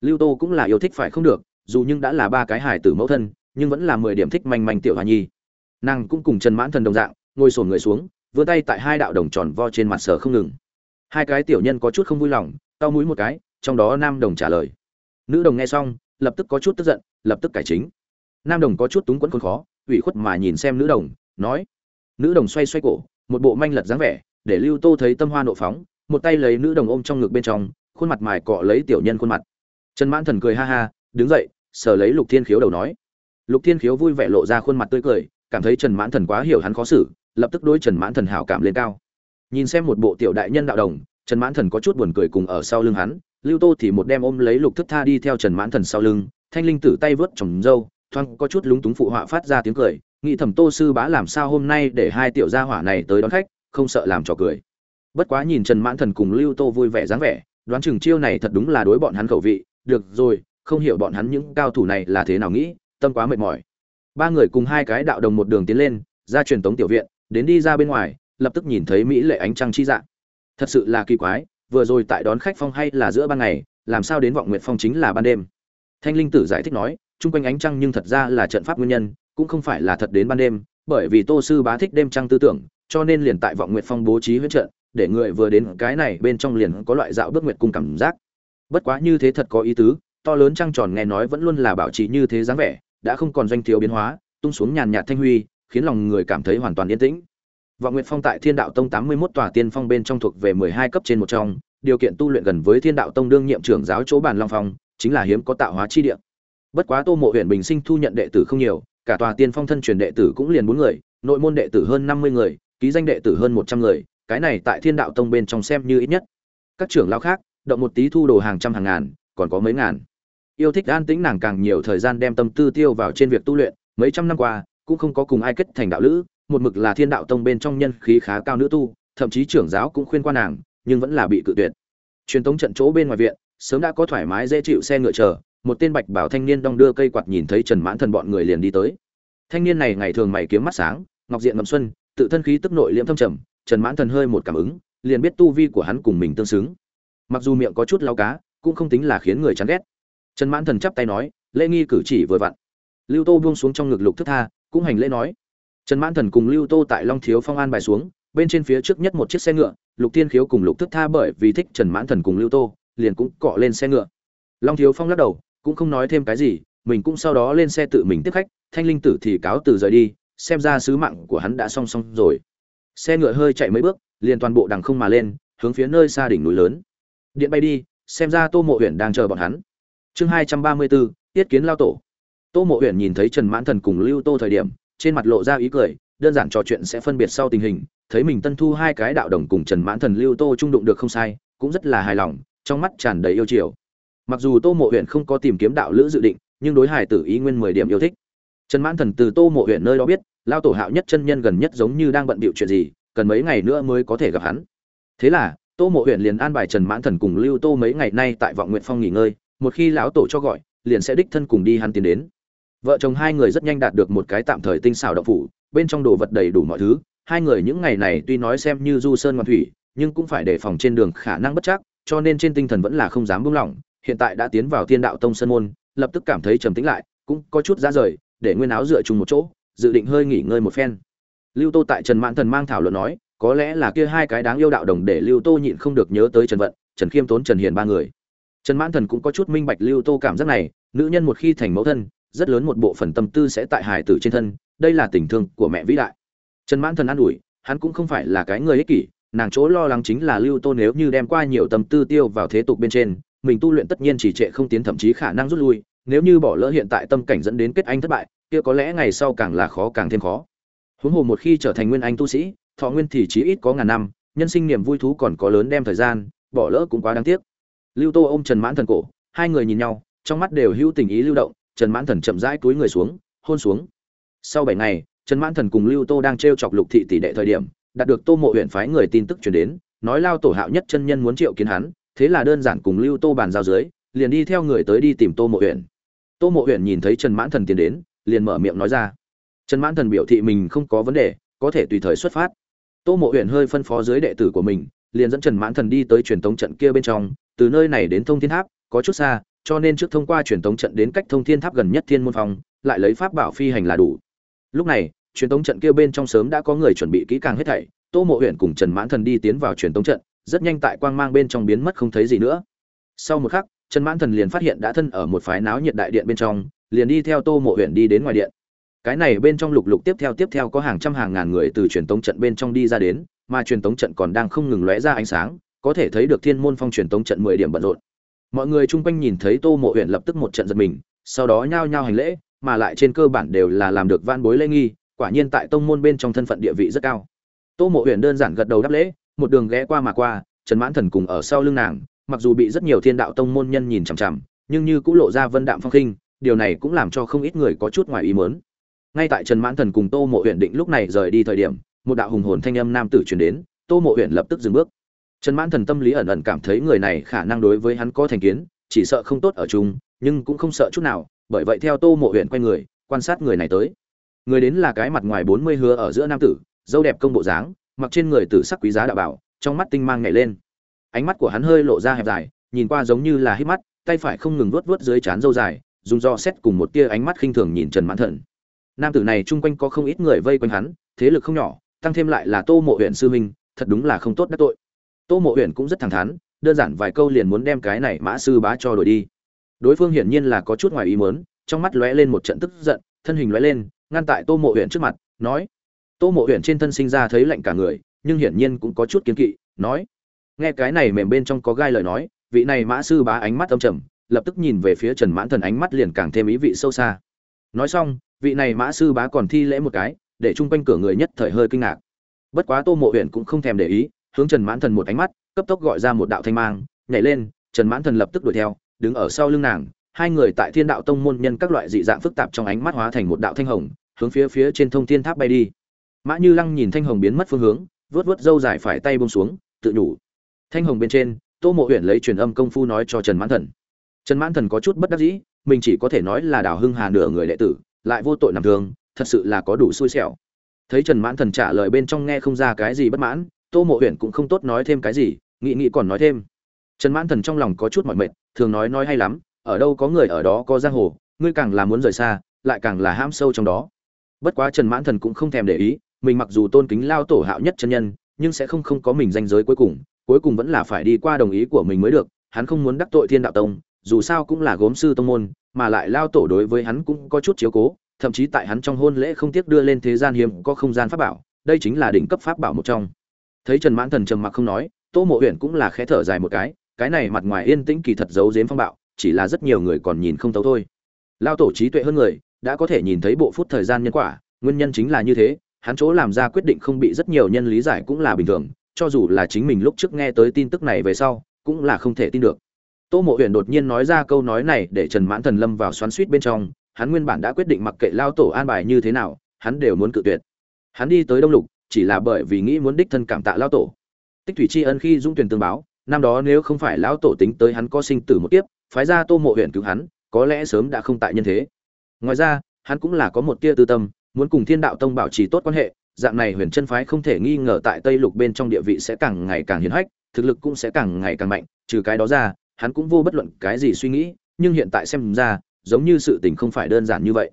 lưu tô cũng là yêu thích phải không được, dù nhưng đã là ba cái hài tử mẫu thân, nhưng vẫn là mười điểm thích manh manh tiểu hòa nhi. Nàng cũng cùng trần mãn thần đồng dạng, ngồi sổn người xuống, vươn tay tại hai đạo đồng tròn vo trên mặt sở không ngừng. Hai cái tiểu nhân có chút không vui lòng, cau mũi một cái, trong đó nam đồng trả lời. Nữ đồng nghe xong, lập tức có chút tức giận, lập tức cải chính. Nam đồng có chút túng quẫn khốn khó, ủy khuất mà nhìn xem nữ đồng, nói. Nữ đồng xoay xoay cổ, một bộ manh lật dáng vẻ, để lưu tô thấy tâm hoa nộ phóng, một tay lấy nữ đồng ôm trong ngực bên trong, khuôn mặt mài cọ lấy tiểu nhân khuôn mặt trần mãn thần cười ha ha, đứng dậy, sờ lấy lục thiên khiếu đầu nói. Lục thiên khiếu vui vẻ lộ ra khuôn mặt tươi cười, cảm thấy trần mãn thần quá hiểu hắn khó xử, lập tức đối trần mãn thần hảo cảm lên cao. Nhìn xem một bộ tiểu đại nhân đạo đồng, trần mãn thần có chút buồn cười cùng ở sau lưng hắn, lưu tô thì một đem ôm lấy lục thức tha đi theo trần mãn thần sau lưng, thanh linh tử tay vớt trồng dâu, thoáng có chút lúng túng phụ họa phát ra tiếng cười, nghĩ thầm tô sư bá làm sao hôm nay để hai tiểu gia hỏa này tới đón khách, không sợ làm trò cười. Bất quá nhìn trần mãn thần cùng lưu tô vui vẻ dáng vẻ, đoán chừng chiêu này thật đúng là đối bọn hắn khẩu vị được rồi, không hiểu bọn hắn những cao thủ này là thế nào nghĩ, tâm quá mệt mỏi. Ba người cùng hai cái đạo đồng một đường tiến lên, ra truyền tống tiểu viện, đến đi ra bên ngoài, lập tức nhìn thấy mỹ lệ ánh trăng chi dạng. Thật sự là kỳ quái, vừa rồi tại đón khách phong hay là giữa ban ngày, làm sao đến vọng nguyện phong chính là ban đêm. Thanh linh tử giải thích nói chung quanh ánh trăng nhưng thật ra là trận pháp nguyên nhân, cũng không phải là thật đến ban đêm, bởi vì tô sư bá thích đêm trăng tư tưởng, cho nên liền tại vọng nguyện phong bố trí huyết trận, để người vừa đến cái này bên trong liền có loại dạo bước nguyệt cung cảm giác bất quá như thế thật có ý tứ, to lớn trăng tròn nghe nói vẫn luôn là bảo trì như thế dáng vẻ, đã không còn doanh thiếu biến hóa, tung xuống nhàn nhạt thanh huy, khiến lòng người cảm thấy hoàn toàn yên tĩnh. Vọng nguyệt phong tại thiên đạo tông tám mươi mốt tòa tiên phong bên trong thuộc về mười hai cấp trên một trong, điều kiện tu luyện gần với thiên đạo tông đương nhiệm trưởng giáo chỗ bàn long phong, chính là hiếm có tạo hóa chi địa. Bất quá tô mộ huyện bình sinh thu nhận đệ tử không nhiều, cả tòa tiên phong thân truyền đệ tử cũng liền bốn người, nội môn đệ tử hơn năm mươi người, ký danh đệ tử hơn một trăm người, cái này tại thiên đạo tông bên trong xem như ít nhất. Các trưởng lao khác động một tí thu đồ hàng trăm hàng ngàn, còn có mấy ngàn. Yêu thích an tĩnh nàng càng nhiều thời gian đem tâm tư tiêu vào trên việc tu luyện, mấy trăm năm qua, cũng không có cùng ai kết thành đạo lữ, một mực là thiên đạo tông bên trong nhân khí khá cao nữ tu, thậm chí trưởng giáo cũng khuyên qua nàng, nhưng vẫn là bị cự tuyệt. Truyền tống trận chỗ bên ngoài viện, sớm đã có thoải mái dễ chịu xe ngựa chờ, một tên bạch bảo thanh niên đong đưa cây quạt nhìn thấy trần mãn thần bọn người liền đi tới. Thanh niên này ngày thường mày kiếm mắt sáng, ngọc diện ngầm xuân, tự thân khí tức nội liễm thâm trầm, trần mãn thần hơi một cảm ứng, liền biết tu vi của hắn cùng mình tương xứng mặc dù miệng có chút lau cá, cũng không tính là khiến người chán ghét. Trần mãn thần chắp tay nói, lễ nghi cử chỉ vừa vặn. Lưu tô buông xuống trong ngực lục thức tha, cũng hành lễ nói. Trần mãn thần cùng lưu tô tại long thiếu phong an bài xuống, bên trên phía trước nhất một chiếc xe ngựa, lục tiên khiếu cùng lục thức tha bởi vì thích trần mãn thần cùng lưu tô, liền cũng cọ lên xe ngựa. Long thiếu phong lắc đầu, cũng không nói thêm cái gì, mình cũng sau đó lên xe tự mình tiếp khách, thanh linh tử thì cáo từ rời đi, xem ra sứ mạng của hắn đã song song rồi. Xe ngựa hơi chạy mấy bước, liền toàn bộ đằng không mà lên, hướng phía nơi xa đỉnh núi lớn điện bay đi, xem ra tô mộ huyện đang chờ bọn hắn. Chương hai trăm ba mươi bốn tiết kiến lao tổ. Tô mộ huyện nhìn thấy trần mãn thần cùng lưu tô thời điểm, trên mặt lộ ra ý cười, đơn giản trò chuyện sẽ phân biệt sau tình hình, thấy mình tân thu hai cái đạo đồng cùng trần mãn thần, lưu tô trung đụng được không sai, cũng rất là hài lòng, trong mắt tràn đầy yêu chiều. Mặc dù tô mộ huyện không có tìm kiếm đạo lữ dự định, nhưng đối hải tử ý nguyên mười điểm yêu thích. Trần mãn thần từ tô mộ huyện nơi đó biết, lao tổ hạo nhất chân nhân gần nhất giống như đang bận bịu chuyện gì, cần mấy ngày nữa mới có thể gặp hắn. Thế là tô mộ huyện liền an bài trần mãn thần cùng lưu tô mấy ngày nay tại vọng nguyện phong nghỉ ngơi, một khi lão tổ cho gọi, liền sẽ đích thân cùng đi hắn tiến đến. Vợ chồng hai người rất nhanh đạt được một cái tạm thời tinh xảo đậu phủ, bên trong đồ vật đầy đủ mọi thứ. Hai người những ngày này tuy nói xem như du sơn ngoan thủy, nhưng cũng phải đề phòng trên đường khả năng bất chắc, cho nên trên tinh thần vẫn là không dám buông lỏng. Hiện tại đã tiến vào thiên đạo tông sơn môn, lập tức cảm thấy trầm tĩnh lại, cũng có chút ra rời, để nguyên áo dựa chung một chỗ, dự định hơi nghỉ ngơi một phen. Lưu tô tại trần mãn thần mang thảo luận nói có lẽ là kia hai cái đáng yêu đạo đồng để lưu tô nhịn không được nhớ tới trần vận, trần khiêm tốn, trần hiền ba người. Trần mãn thần cũng có chút minh bạch lưu tô cảm giác này, nữ nhân một khi thành mẫu thân, rất lớn một bộ phần tâm tư sẽ tại hải tử trên thân, đây là tình thương của mẹ vĩ đại. Trần mãn thần an ủi, hắn cũng không phải là cái người ích kỷ, nàng chỗ lo lắng chính là lưu tô nếu như đem qua nhiều tâm tư tiêu vào thế tục bên trên, mình tu luyện tất nhiên chỉ trệ không tiến thậm chí khả năng rút lui, nếu như bỏ lỡ hiện tại tâm cảnh dẫn đến kết anh thất bại, kia có lẽ ngày sau càng là khó càng thêm khó. Huống hồ một khi trở thành nguyên anh tu sĩ thọ nguyên thì chí ít có ngàn năm, nhân sinh niềm vui thú còn có lớn đem thời gian, bỏ lỡ cũng quá đáng tiếc. Lưu tô ôm trần mãn thần cổ, hai người nhìn nhau, trong mắt đều hữu tình ý lưu động, trần mãn thần chậm rãi túi người xuống, hôn xuống. Sau bảy ngày, trần mãn thần cùng lưu tô đang t r e o chọc lục thị tỷ đệ thời điểm, đạt được tô mộ huyện phái người tin tức chuyển đến, nói lao tổ hạo nhất chân nhân muốn triệu kiến hắn, thế là đơn giản cùng lưu tô bàn giao dưới, liền đi theo người tới đi tìm tô mộ huyện. Tô mộ huyện nhìn thấy trần mãn thần tiến đến, liền mở miệng nói ra. Trần mãn thần biểu thị mình không có vấn đề, có thể tùy thời xuất phát tô mộ huyện hơi phân phó dưới đệ tử của mình, liền dẫn trần mãn thần đi tới truyền tống trận kia bên trong, từ nơi này đến thông thiên tháp, có chút xa, cho nên trước thông qua truyền tống trận đến cách thông thiên tháp gần nhất thiên môn phong, lại lấy pháp bảo phi hành là đủ. Lúc này, truyền tống trận kia bên trong sớm đã có người chuẩn bị kỹ càng hết thảy, tô mộ huyện cùng trần mãn thần đi tiến vào truyền tống trận, rất nhanh tại quang mang bên trong biến mất không thấy gì nữa. Sau một khắc, trần mãn thần liền phát hiện đã thân ở một phái náo nhiệt đại điện bên trong, liền đi theo tô mộ huyện đi đến ngoài điện cái này bên trong lục lục tiếp theo tiếp theo có hàng trăm hàng ngàn người từ truyền tống trận bên trong đi ra đến, mà truyền tống trận còn đang không ngừng lóe ra ánh sáng, có thể thấy được thiên môn phong truyền tống trận mười điểm bận rộn. Mọi người chung quanh nhìn thấy tô mộ huyện lập tức một trận giật mình, sau đó nhao nhao hành lễ, mà lại trên cơ bản đều là làm được van bối lễ nghi, quả nhiên tại tông môn bên trong thân phận địa vị rất cao. Tô mộ huyện đơn giản gật đầu đáp lễ, một đường ghé qua mà qua, trần mãn thần cùng ở sau lưng nàng, mặc dù bị rất nhiều thiên đạo tông môn nhân nhìn chằm chằm, nhưng như cũng lộ ra vân đạm phong khinh, điều này cũng làm cho không ít người có chút ngoài ý mớn ngay tại trần mãn thần cùng tô mộ huyện định lúc này rời đi thời điểm, một đạo hùng hồn thanh âm nam tử truyền đến, tô mộ huyện lập tức dừng bước. Trần mãn thần tâm lý ẩn ẩn cảm thấy người này khả năng đối với hắn có thành kiến, chỉ sợ không tốt ở chung, nhưng cũng không sợ chút nào, bởi vậy theo tô mộ huyện quay người, quan sát người này tới. Người đến là cái mặt ngoài bốn mươi hứa ở giữa nam tử, dâu đẹp công bộ dáng, mặc trên người tử sắc quý giá đạo bảo, trong mắt tinh mang nhảy lên. Ánh mắt của hắn hơi lộ ra hẹp dài, nhìn qua giống như là hít mắt, tay phải không ngừng vuốt vuốt dưới trán dâu dài, dùng do xét cùng một tia ánh mắt khinh thường nhìn trần mãn thần nam tử này chung quanh có không ít người vây quanh hắn, thế lực không nhỏ, tăng thêm lại là tô mộ huyện sư huynh, thật đúng là không tốt đắc tội. Tô mộ huyện cũng rất thẳng thắn, đơn giản vài câu liền muốn đem cái này mã sư bá cho đổi đi. Đối phương hiển nhiên là có chút ngoài ý muốn, trong mắt lóe lên một trận tức giận, thân hình lóe lên, ngăn tại tô mộ huyện trước mặt, nói tô mộ huyện trên thân sinh ra thấy lạnh cả người, nhưng hiển nhiên cũng có chút kiến kỵ, nói nghe cái này mềm bên trong có gai lời nói, vị này mã sư bá ánh mắt âm trầm, lập tức nhìn về phía trần mãn thần ánh mắt liền càng thêm ý vị sâu xa. Nói xong vị này mã sư bá còn thi lễ một cái, để chung quanh cửa người nhất thời hơi kinh ngạc. Bất quá tô mộ huyện cũng không thèm để ý, hướng trần mãn thần một ánh mắt, cấp tốc gọi ra một đạo thanh mang, nhảy lên, trần mãn thần lập tức đuổi theo, đứng ở sau lưng nàng, hai người tại thiên đạo tông môn nhân các loại dị dạng phức tạp trong ánh mắt hóa thành một đạo thanh hồng, hướng phía phía trên thông thiên tháp bay đi. Mã như lăng nhìn thanh hồng biến mất phương hướng vớt vớt dâu dài phải tay bông xuống, tự nhủ. Thanh hồng bên trên, tô mộ huyện lấy truyền âm công phu nói cho trần mãn thần. Trần mãn thần có chút bất đắc dĩ, mình chỉ có thể nói là đào hưng hà nửa người đệ tử lại vô tội nằm thường thật sự là có đủ xui xẻo. Thấy trần mãn thần trả lời bên trong nghe không ra cái gì bất mãn, tô mộ huyện cũng không tốt nói thêm cái gì nghị nghị còn nói thêm. Trần mãn thần trong lòng có chút mỏi mệt, thường nói nói hay lắm, ở đâu có người ở đó có giang hồ, ngươi càng là muốn rời xa, lại càng là ham sâu trong đó. Bất quá trần mãn thần cũng không thèm để ý, mình mặc dù tôn kính lao tổ hạo nhất chân nhân, nhưng sẽ không không có mình danh giới cuối cùng cuối cùng vẫn là phải đi qua đồng ý của mình mới được, hắn không muốn đắc tội thiên đạo tông dù sao cũng là gốm sư tông môn, mà lại lao tổ đối với hắn cũng có chút chiếu cố, thậm chí tại hắn trong hôn lễ không tiếc đưa lên thế gian hiếm có không gian pháp bảo, đây chính là đỉnh cấp pháp bảo một trong. Thấy trần mãn thần trầm mặc không nói, tô mộ Uyển cũng là khẽ thở dài một cái cái này mặt ngoài yên tĩnh kỳ thật giấu giếm phong bạo, chỉ là rất nhiều người còn nhìn không thấu thôi. Lao tổ trí tuệ hơn người, đã có thể nhìn thấy bộ phút thời gian nhân quả, nguyên nhân chính là như thế, hắn chỗ làm ra quyết định không bị rất nhiều nhân lý giải cũng là bình thường, cho dù là chính mình lúc trước nghe tới tin tức này về sau, cũng là không thể tin được tô mộ huyền đột nhiên nói ra câu nói này để trần mãn thần lâm vào xoắn suýt bên trong. Hắn nguyên bản đã quyết định mặc kệ lao tổ an bài như thế nào, hắn đều muốn cự tuyệt. Hắn đi tới đông lục, chỉ là bởi vì nghĩ muốn đích thân cảm tạ lao tổ. Tích thủy tri ân khi dung tuyển tương báo, năm đó nếu không phải lão tổ tính tới hắn có sinh tử một kiếp, phái ra tô mộ huyện cứu hắn, có lẽ sớm đã không tại nhân thế. Ngoài ra, hắn cũng là có một tia tư tâm, muốn cùng thiên đạo tông bảo trì tốt quan hệ, dạng này huyền chân phái không thể nghi ngờ tại tây lục bên trong địa vị sẽ càng ngày càng hiển hách, thực lực cũng sẽ càng ngày càng mạnh, trừ cái đó ra hắn cũng vô bất luận cái gì suy nghĩ, nhưng hiện tại xem ra, giống như sự tình không phải đơn giản như vậy.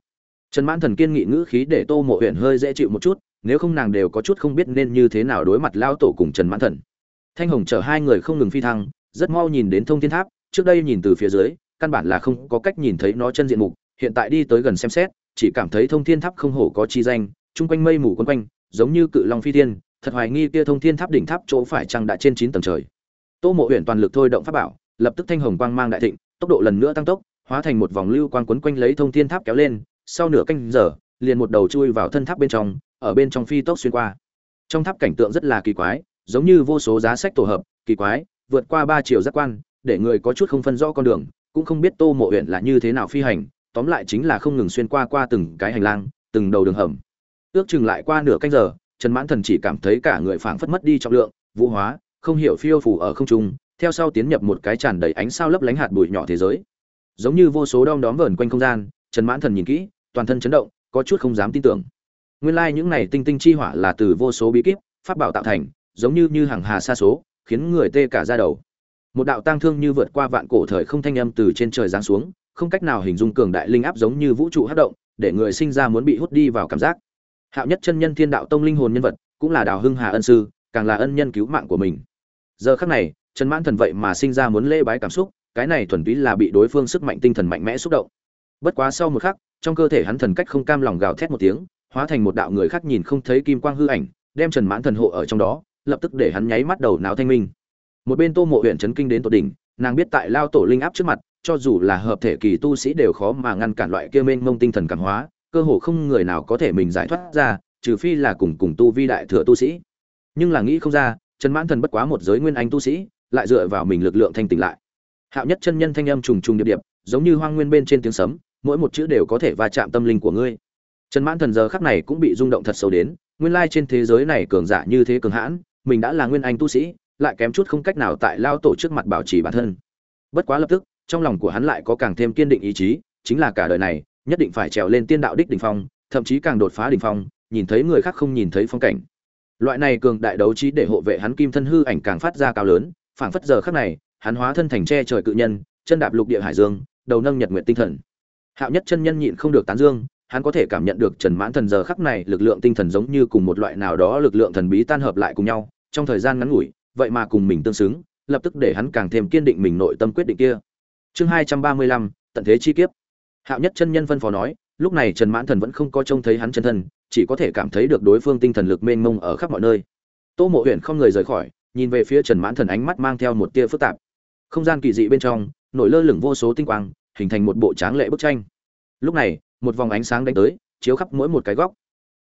Trần mãn thần kiên nghị ngữ khí để tô mộ huyện hơi dễ chịu một chút, nếu không nàng đều có chút không biết nên như thế nào đối mặt lao tổ cùng trần mãn thần. Thanh hồng chở hai người không ngừng phi thăng, rất mau nhìn đến thông thiên tháp, trước đây nhìn từ phía dưới, căn bản là không có cách nhìn thấy nó chân diện mục, hiện tại đi tới gần xem xét, chỉ cảm thấy thông thiên tháp không hổ có chi danh, chung quanh mây mù quấn quanh, giống như cự long phi thiên, thật hoài nghi kia thông thiên tháp đỉnh tháp chỗ phải chăng đã trên chín tầng trời. Tô mộ huyện toàn lực thôi động pháp bảo lập tức thanh hồng quang mang đại thịnh, tốc độ lần nữa tăng tốc, hóa thành một vòng lưu quang quấn quanh lấy thông thiên tháp kéo lên, sau nửa canh giờ, liền một đầu chui vào thân tháp bên trong, ở bên trong phi tốc xuyên qua. Trong tháp cảnh tượng rất là kỳ quái, giống như vô số giá sách tổ hợp, kỳ quái, vượt qua ba chiều giác quan, để người có chút không phân rõ con đường, cũng không biết tô mộ huyện là như thế nào phi hành, tóm lại chính là không ngừng xuyên qua qua từng cái hành lang, từng đầu đường hầm. Ước chừng lại qua nửa canh giờ, trần mãn thần chỉ cảm thấy cả người phảng phất mất đi trọng lượng, vũ hóa, không hiểu phiêu phù ở không trung theo sau tiến nhập một cái tràn đầy ánh sao lấp lánh hạt bụi nhỏ thế giới. Giống như vô số đom đóm vờn quanh không gian, trần mãn thần nhìn kỹ, toàn thân chấn động, có chút không dám tin tưởng. Nguyên lai những này tinh tinh chi hỏa là từ vô số bí kíp, pháp bảo tạo thành, giống như như hàng hà xa số, khiến người tê cả ra đầu. Một đạo tang thương như vượt qua vạn cổ thời không thanh âm từ trên trời giáng xuống, không cách nào hình dung cường đại linh áp giống như vũ trụ hát động, để người sinh ra muốn bị hút đi vào cảm giác. Hạo nhất chân nhân thiên đạo tông linh hồn nhân vật, cũng là đào hưng hà ân sư, càng là ân nhân cứu mạng của mình. Giờ khắc này trần mãn thần vậy mà sinh ra muốn lễ bái cảm xúc, cái này thuần túy là bị đối phương sức mạnh tinh thần mạnh mẽ xúc động. Bất quá sau một khắc, trong cơ thể hắn thần cách không cam lòng gào thét một tiếng, hóa thành một đạo người khác nhìn không thấy kim quang hư ảnh, đem trần mãn thần hộ ở trong đó, lập tức để hắn nháy mắt đầu não thanh minh. Một bên tô mộ huyện chấn kinh đến tột đỉnh, nàng biết tại lao tổ linh áp trước mặt, cho dù là hợp thể kỳ tu sĩ đều khó mà ngăn cản loại kia mênh mông tinh thần cảm hóa, cơ hồ không người nào có thể mình giải thoát ra, trừ phi là cùng cùng tu vi đại thừa tu sĩ. Nhưng là nghĩ không ra, trần mãn thần bất quá một giới nguyên anh tu sĩ lại dựa vào mình lực lượng thanh tỉnh lại. Hạo nhất chân nhân thanh âm trùng trùng điệp điệp, giống như hoang nguyên bên trên tiếng sấm, mỗi một chữ đều có thể va chạm tâm linh của ngươi. Trần mãn thần giờ khắc này cũng bị rung động thật sâu đến, nguyên lai trên thế giới này cường giả như thế cường hãn, mình đã là nguyên anh tu sĩ, lại kém chút không cách nào tại lao tổ trước mặt bảo trì bản thân. Bất quá lập tức, trong lòng của hắn lại có càng thêm kiên định ý chí, chính là cả đời này, nhất định phải trèo lên tiên đạo đích đỉnh phong, thậm chí càng đột phá đỉnh phong, nhìn thấy người khác không nhìn thấy phong cảnh. Loại này cường đại đấu trí để hộ vệ hắn kim thân hư ảnh càng phát ra cao lớn phảng phất giờ khắc này, hắn hóa thân thành che trời cự nhân, chân đạp lục địa hải dương, đầu nâng nhật nguyệt tinh thần. Hạo nhất chân nhân nhịn không được tán dương, hắn có thể cảm nhận được trần mãn thần giờ khắc này lực lượng tinh thần giống như cùng một loại nào đó lực lượng thần bí tan hợp lại cùng nhau, trong thời gian ngắn ngủi, vậy mà cùng mình tương xứng, lập tức để hắn càng thêm kiên định mình nội tâm quyết định kia. Chương hai trăm ba mươi lăm, tận thế chi kiếp. Hạo nhất chân nhân phân phó nói, lúc này trần mãn thần vẫn không có trông thấy hắn chân thân, chỉ có thể cảm thấy được đối phương tinh thần lực mênh mông ở khắp mọi nơi. Tô mộ Uyển không người rời khỏi nhìn về phía trần mãn thần ánh mắt mang theo một tia phức tạp. Không gian kỳ dị bên trong, nổi lơ lửng vô số tinh quang, hình thành một bộ tráng lệ bức tranh. Lúc này, một vòng ánh sáng đánh tới, chiếu khắp mỗi một cái góc.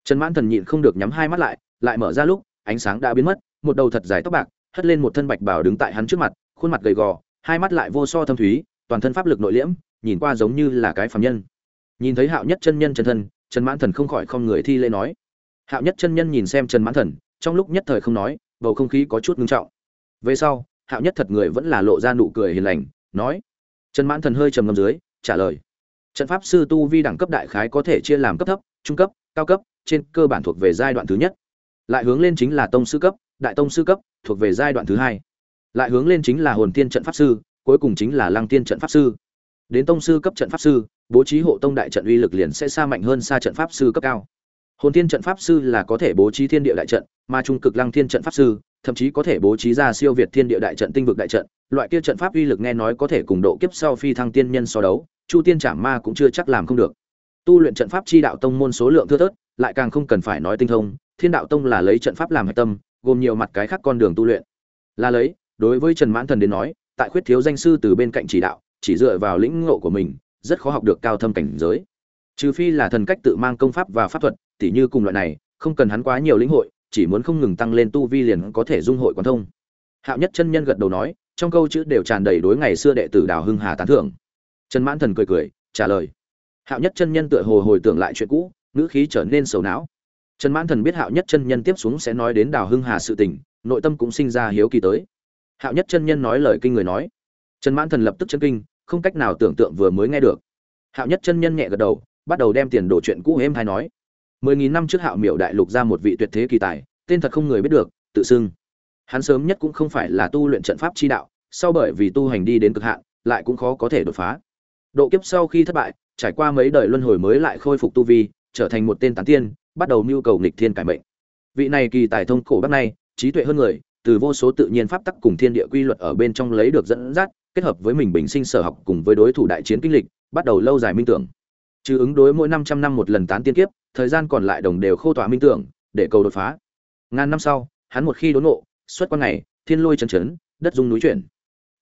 Trần mãn thần nhịn không được nhắm hai mắt lại lại mở ra lúc, ánh sáng đã biến mất, một đầu thật dài tóc bạc, hất lên một thân bạch bào đứng tại hắn trước mặt, khuôn mặt gầy gò, hai mắt lại vô so thâm thúy, toàn thân pháp lực nội liễm, nhìn qua giống như là cái phàm nhân. Nhìn thấy hạo nhất chân nhân chân thân, trần mãn thần không khỏi không người thi lễ nói. Hạo nhất chân nhân nhìn xem trần mãn thần, trong lúc nhất thời không nói bầu không khí có chút ngưng trọng. Về sau, hạo nhất thật người vẫn là lộ ra nụ cười hiền lành, nói, trần mãn thần hơi trầm ngâm dưới, trả lời, trận pháp sư tu vi đẳng cấp đại khái có thể chia làm cấp thấp, trung cấp, cao cấp, trên cơ bản thuộc về giai đoạn thứ nhất. Lại hướng lên chính là tông sư cấp, đại tông sư cấp, thuộc về giai đoạn thứ hai. Lại hướng lên chính là hồn tiên trận pháp sư, cuối cùng chính là lăng tiên trận pháp sư. Đến tông sư cấp trận pháp sư, bố trí hộ tông đại trận uy lực liền sẽ xa mạnh hơn xa trận pháp sư cấp cao hồn Thiên trận pháp sư là có thể bố trí thiên địa đại trận, mà trung cực lăng thiên trận pháp sư, thậm chí có thể bố trí ra siêu việt thiên địa đại trận, tinh vực đại trận. Loại kia trận pháp uy lực nghe nói có thể cùng độ kiếp sau phi thăng tiên nhân so đấu, chu tiên trảm ma cũng chưa chắc làm không được. Tu luyện trận pháp chi đạo tông môn số lượng thưa thớt, lại càng không cần phải nói tinh thông. Thiên đạo tông là lấy trận pháp làm hạch tâm, gồm nhiều mặt cái khác con đường tu luyện. Là lấy, đối với trần mãn thần đến nói, tại khuyết thiếu danh sư từ bên cạnh chỉ đạo, chỉ dựa vào lĩnh ngộ của mình, rất khó học được cao thâm cảnh giới trừ phi là thần cách tự mang công pháp và pháp thuật, tỉ như cùng loại này, không cần hắn quá nhiều lĩnh hội, chỉ muốn không ngừng tăng lên tu vi liền có thể dung hội quán thông. Hạo nhất chân nhân gật đầu nói, trong câu chữ đều tràn đầy đối ngày xưa đệ tử đào hưng hà tán thưởng. Trần mãn thần cười cười, trả lời. Hạo nhất chân nhân tựa hồ hồi tưởng lại chuyện cũ, ngữ khí trở nên sầu não. Trần mãn thần biết hạo nhất chân nhân tiếp xuống sẽ nói đến đào hưng hà sự tình, nội tâm cũng sinh ra hiếu kỳ tới. Hạo nhất chân nhân nói lời kinh người nói. Trần mãn thần lập tức chân kinh, không cách nào tưởng tượng vừa mới nghe được. Hạo nhất chân nhân nhẹ gật đầu bắt đầu đem tiền đổ chuyện cũ êm hay nói. Mười nghìn năm trước hạo miểu đại lục ra một vị tuyệt thế kỳ tài, tên thật không người biết được, tự xưng. Hắn sớm nhất cũng không phải là tu luyện trận pháp chi đạo, sau bởi vì tu hành đi đến cực hạn, lại cũng khó có thể đột phá. Độ kiếp sau khi thất bại, trải qua mấy đời luân hồi mới lại khôi phục tu vi, trở thành một tên tán tiên, bắt đầu mưu cầu nghịch thiên cải mệnh. Vị này kỳ tài thông cổ bắc nay trí tuệ hơn người, từ vô số tự nhiên pháp tắc cùng thiên địa quy luật ở bên trong lấy được dẫn dắt, kết hợp với mình bình sinh sở học cùng với đối thủ đại chiến kinh lịch, bắt đầu lâu dài minh tưởng trừ ứng đối mỗi năm trăm năm một lần tán tiên kiếp, thời gian còn lại đồng đều khô tỏa minh tưởng, để cầu đột phá. Ngàn năm sau, hắn một khi đốn ngộ, xuất quan ngày, thiên lôi chấn chấn, đất dung núi chuyển.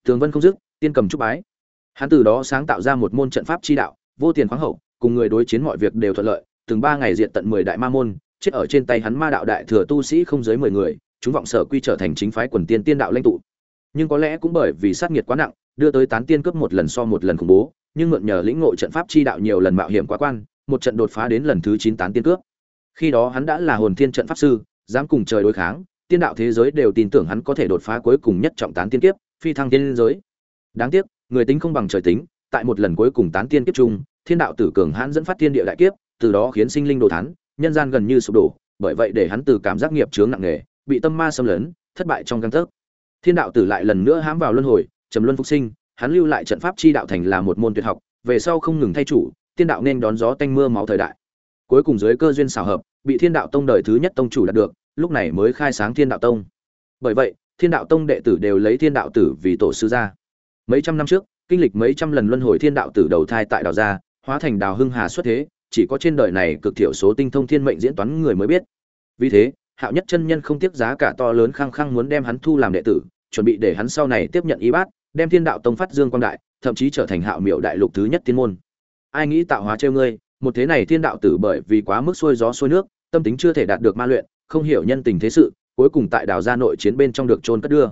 Tường vân không dứt, tiên cầm trúc bái. Hắn từ đó sáng tạo ra một môn trận pháp chi đạo, vô tiền khoáng hậu, cùng người đối chiến mọi việc đều thuận lợi, từng ba ngày diện tận mười đại ma môn, chết ở trên tay hắn ma đạo đại thừa tu sĩ không dưới mười người, chúng vọng sở quy trở thành chính phái quần tiên tiên đạo lãnh tụ. Nhưng có lẽ cũng bởi vì sát nghiệt quá nặng, đưa tới tán tiên cấp một lần so một lần khủng bố nhưng mượn nhờ lĩnh ngộ trận pháp chi đạo nhiều lần mạo hiểm quá quan, một trận đột phá đến lần thứ chín tán tiên cước khi đó hắn đã là hồn thiên trận pháp sư, dám cùng trời đối kháng, tiên đạo thế giới đều tin tưởng hắn có thể đột phá cuối cùng nhất trọng tán tiên kiếp, phi thăng tiên giới. Đáng tiếc, người tính không bằng trời tính, tại một lần cuối cùng tán tiên kiếp chung, thiên đạo tử cường hãn dẫn phát thiên địa đại kiếp, từ đó khiến sinh linh đồ thán, nhân gian gần như sụp đổ, bởi vậy để hắn từ cảm giác nghiệp chướng nặng nề, bị tâm ma xâm lấn, thất bại trong căn tấc. Thiên đạo tử lại lần nữa hãm vào luân hồi, trầm luân phục sinh hắn lưu lại trận pháp chi đạo thành là một môn tuyệt học, về sau không ngừng thay chủ, tiên đạo nên đón gió tanh mưa máu thời đại. Cuối cùng dưới cơ duyên xảo hợp, bị thiên đạo tông đời thứ nhất tông chủ đạt được, lúc này mới khai sáng thiên đạo tông. Bởi vậy, thiên đạo tông đệ tử đều lấy thiên đạo tử vì tổ sư gia. Mấy trăm năm trước, kinh lịch mấy trăm lần luân hồi thiên đạo tử đầu thai tại đào gia, hóa thành đào hưng hà xuất thế, chỉ có trên đời này cực thiểu số tinh thông thiên mệnh diễn toán người mới biết. Vì thế, hạo nhất chân nhân không tiếc giá cả to lớn khăng khăng muốn đem hắn thu làm đệ tử, chuẩn bị để hắn sau này tiếp nhận y bát đem thiên đạo tông phát dương quang đại, thậm chí trở thành hạo miệu đại lục thứ nhất tiên môn. Ai nghĩ tạo hóa trêu ngươi, một thế này thiên đạo tử bởi vì quá mức xuôi gió xuôi nước, tâm tính chưa thể đạt được ma luyện, không hiểu nhân tình thế sự, cuối cùng tại đào gia nội chiến bên trong được trôn cất đưa.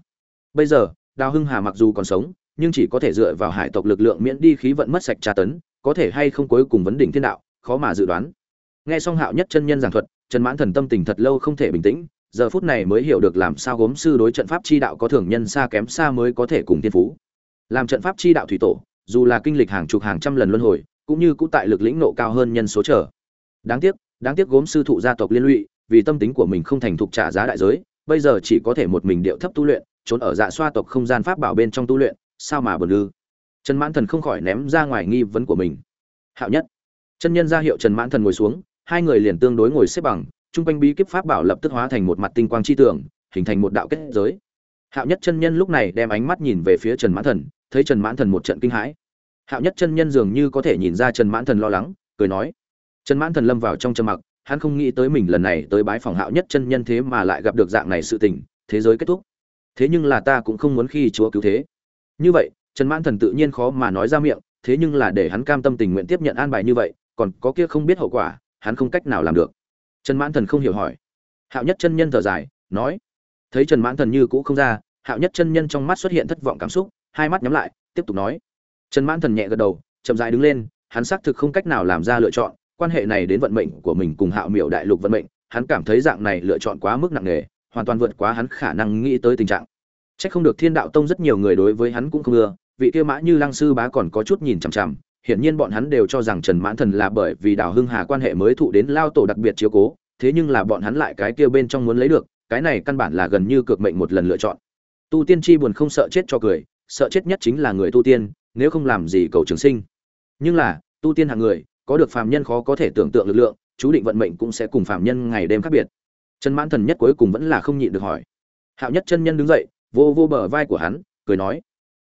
Bây giờ, đào hưng hà mặc dù còn sống, nhưng chỉ có thể dựa vào hải tộc lực lượng miễn đi khí vận mất sạch tra tấn, có thể hay không cuối cùng vấn đỉnh thiên đạo, khó mà dự đoán. Nghe xong hạo nhất chân nhân giảng thuật, trần mãn thần tâm tình thật lâu không thể bình tĩnh giờ phút này mới hiểu được làm sao gốm sư đối trận pháp chi đạo có thường nhân xa kém xa mới có thể cùng thiên phú. Làm trận pháp chi đạo thủy tổ, dù là kinh lịch hàng chục hàng trăm lần luân hồi, cũng như cũ tại lực lĩnh nộ cao hơn nhân số trở đáng tiếc đáng tiếc gốm sư thụ gia tộc liên lụy, vì tâm tính của mình không thành thục trả giá đại giới, bây giờ chỉ có thể một mình điệu thấp tu luyện, trốn ở dạ xoa tộc không gian pháp bảo bên trong tu luyện, sao mà bờ lư trần mãn thần không khỏi ném ra ngoài nghi vấn của mình. Hạo nhất. Chân nhân ra hiệu trần mãn thần ngồi xuống, hai người liền tương đối ngồi xếp bằng trung quanh bí kíp pháp bảo lập tức hóa thành một mặt tinh quang chi tưởng, hình thành một đạo kết giới. Hạo nhất chân nhân lúc này đem ánh mắt nhìn về phía trần mãn thần, thấy trần mãn thần một trận kinh hãi. Hạo nhất chân nhân dường như có thể nhìn ra trần mãn thần lo lắng, cười nói. Trần mãn thần lâm vào trong trầm mặc, hắn không nghĩ tới mình lần này tới bái phòng hạo nhất chân nhân thế mà lại gặp được dạng này sự tình, thế giới kết thúc. Thế nhưng là ta cũng không muốn khi chúa cứu thế. Như vậy, trần mãn thần tự nhiên khó mà nói ra miệng, thế nhưng là để hắn cam tâm tình nguyện tiếp nhận an bài như vậy, còn có kia không biết hậu quả, hắn không cách nào làm được trần mãn thần không hiểu hỏi. Hạo nhất chân nhân thở dài nói thấy trần mãn thần như cũ không ra hạo nhất chân nhân trong mắt xuất hiện thất vọng cảm xúc hai mắt nhắm lại tiếp tục nói. Trần mãn thần nhẹ gật đầu chậm dài đứng lên hắn xác thực không cách nào làm ra lựa chọn quan hệ này đến vận mệnh của mình cùng hạo miểu đại lục vận mệnh hắn cảm thấy dạng này lựa chọn quá mức nặng nề hoàn toàn vượt quá hắn khả năng nghĩ tới tình trạng. Chắc không được Thiên Đạo Tông rất nhiều người đối với hắn cũng không ưa, vị kia Mã Như Lăng sư bá còn có chút nhìn chằm chằm, hiển nhiên bọn hắn đều cho rằng Trần Mãn Thần là bởi vì Đào Hưng Hà quan hệ mới thụ đến lao tổ đặc biệt chiếu cố, thế nhưng là bọn hắn lại cái kia bên trong muốn lấy được, cái này căn bản là gần như cược mệnh một lần lựa chọn. Tu tiên chi buồn không sợ chết cho cười, sợ chết nhất chính là người tu tiên, nếu không làm gì cầu trường sinh. Nhưng là, tu tiên hạng người, có được phàm nhân khó có thể tưởng tượng lực lượng, chú định vận mệnh cũng sẽ cùng phàm nhân ngày đêm khác biệt. Trần Mãn Thần nhất cuối cùng vẫn là không nhịn được hỏi. Hạo Nhất chân nhân đứng dậy, vô vô bờ vai của hắn cười nói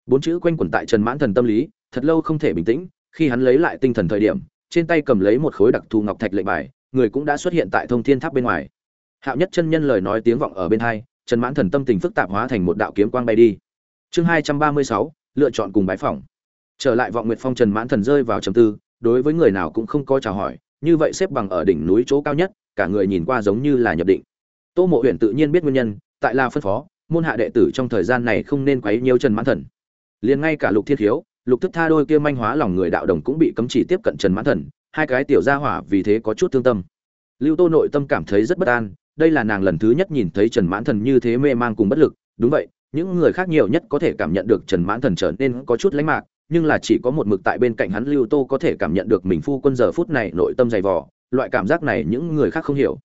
bốn chữ quanh quẩn tại trần mãn thần tâm lý thật lâu không thể bình tĩnh khi hắn lấy lại tinh thần thời điểm trên tay cầm lấy một khối đặc thù ngọc thạch lệnh bài người cũng đã xuất hiện tại thông thiên tháp bên ngoài. Hạo nhất chân nhân lời nói tiếng vọng ở bên hai trần mãn thần tâm tình phức tạp hóa thành một đạo kiếm quang bay đi. Chương hai trăm ba mươi sáu lựa chọn cùng bái phỏng. Trở lại vọng nguyệt phong trần mãn thần rơi vào trầm tư đối với người nào cũng không có chào hỏi như vậy xếp bằng ở đỉnh núi chỗ cao nhất cả người nhìn qua giống như là nhập định. Tô mộ huyện tự nhiên biết nguyên nhân tại là phân phó môn hạ đệ tử trong thời gian này không nên quấy nhiều Trần Mãn Thần. Liền ngay cả Lục Thiết Hiếu, Lục Thức Tha đôi kia manh hóa lòng người đạo đồng cũng bị cấm chỉ tiếp cận Trần Mãn Thần, hai cái tiểu gia hỏa vì thế có chút thương tâm. Lưu Tô nội tâm cảm thấy rất bất an, đây là nàng lần thứ nhất nhìn thấy Trần Mãn Thần như thế mê mang cùng bất lực, đúng vậy, những người khác nhiều nhất có thể cảm nhận được Trần Mãn Thần trở nên có chút lãnh mạc, nhưng là chỉ có một mực tại bên cạnh hắn Lưu Tô có thể cảm nhận được mình phu quân giờ phút này nội tâm dày vò, loại cảm giác này những người khác không hiểu.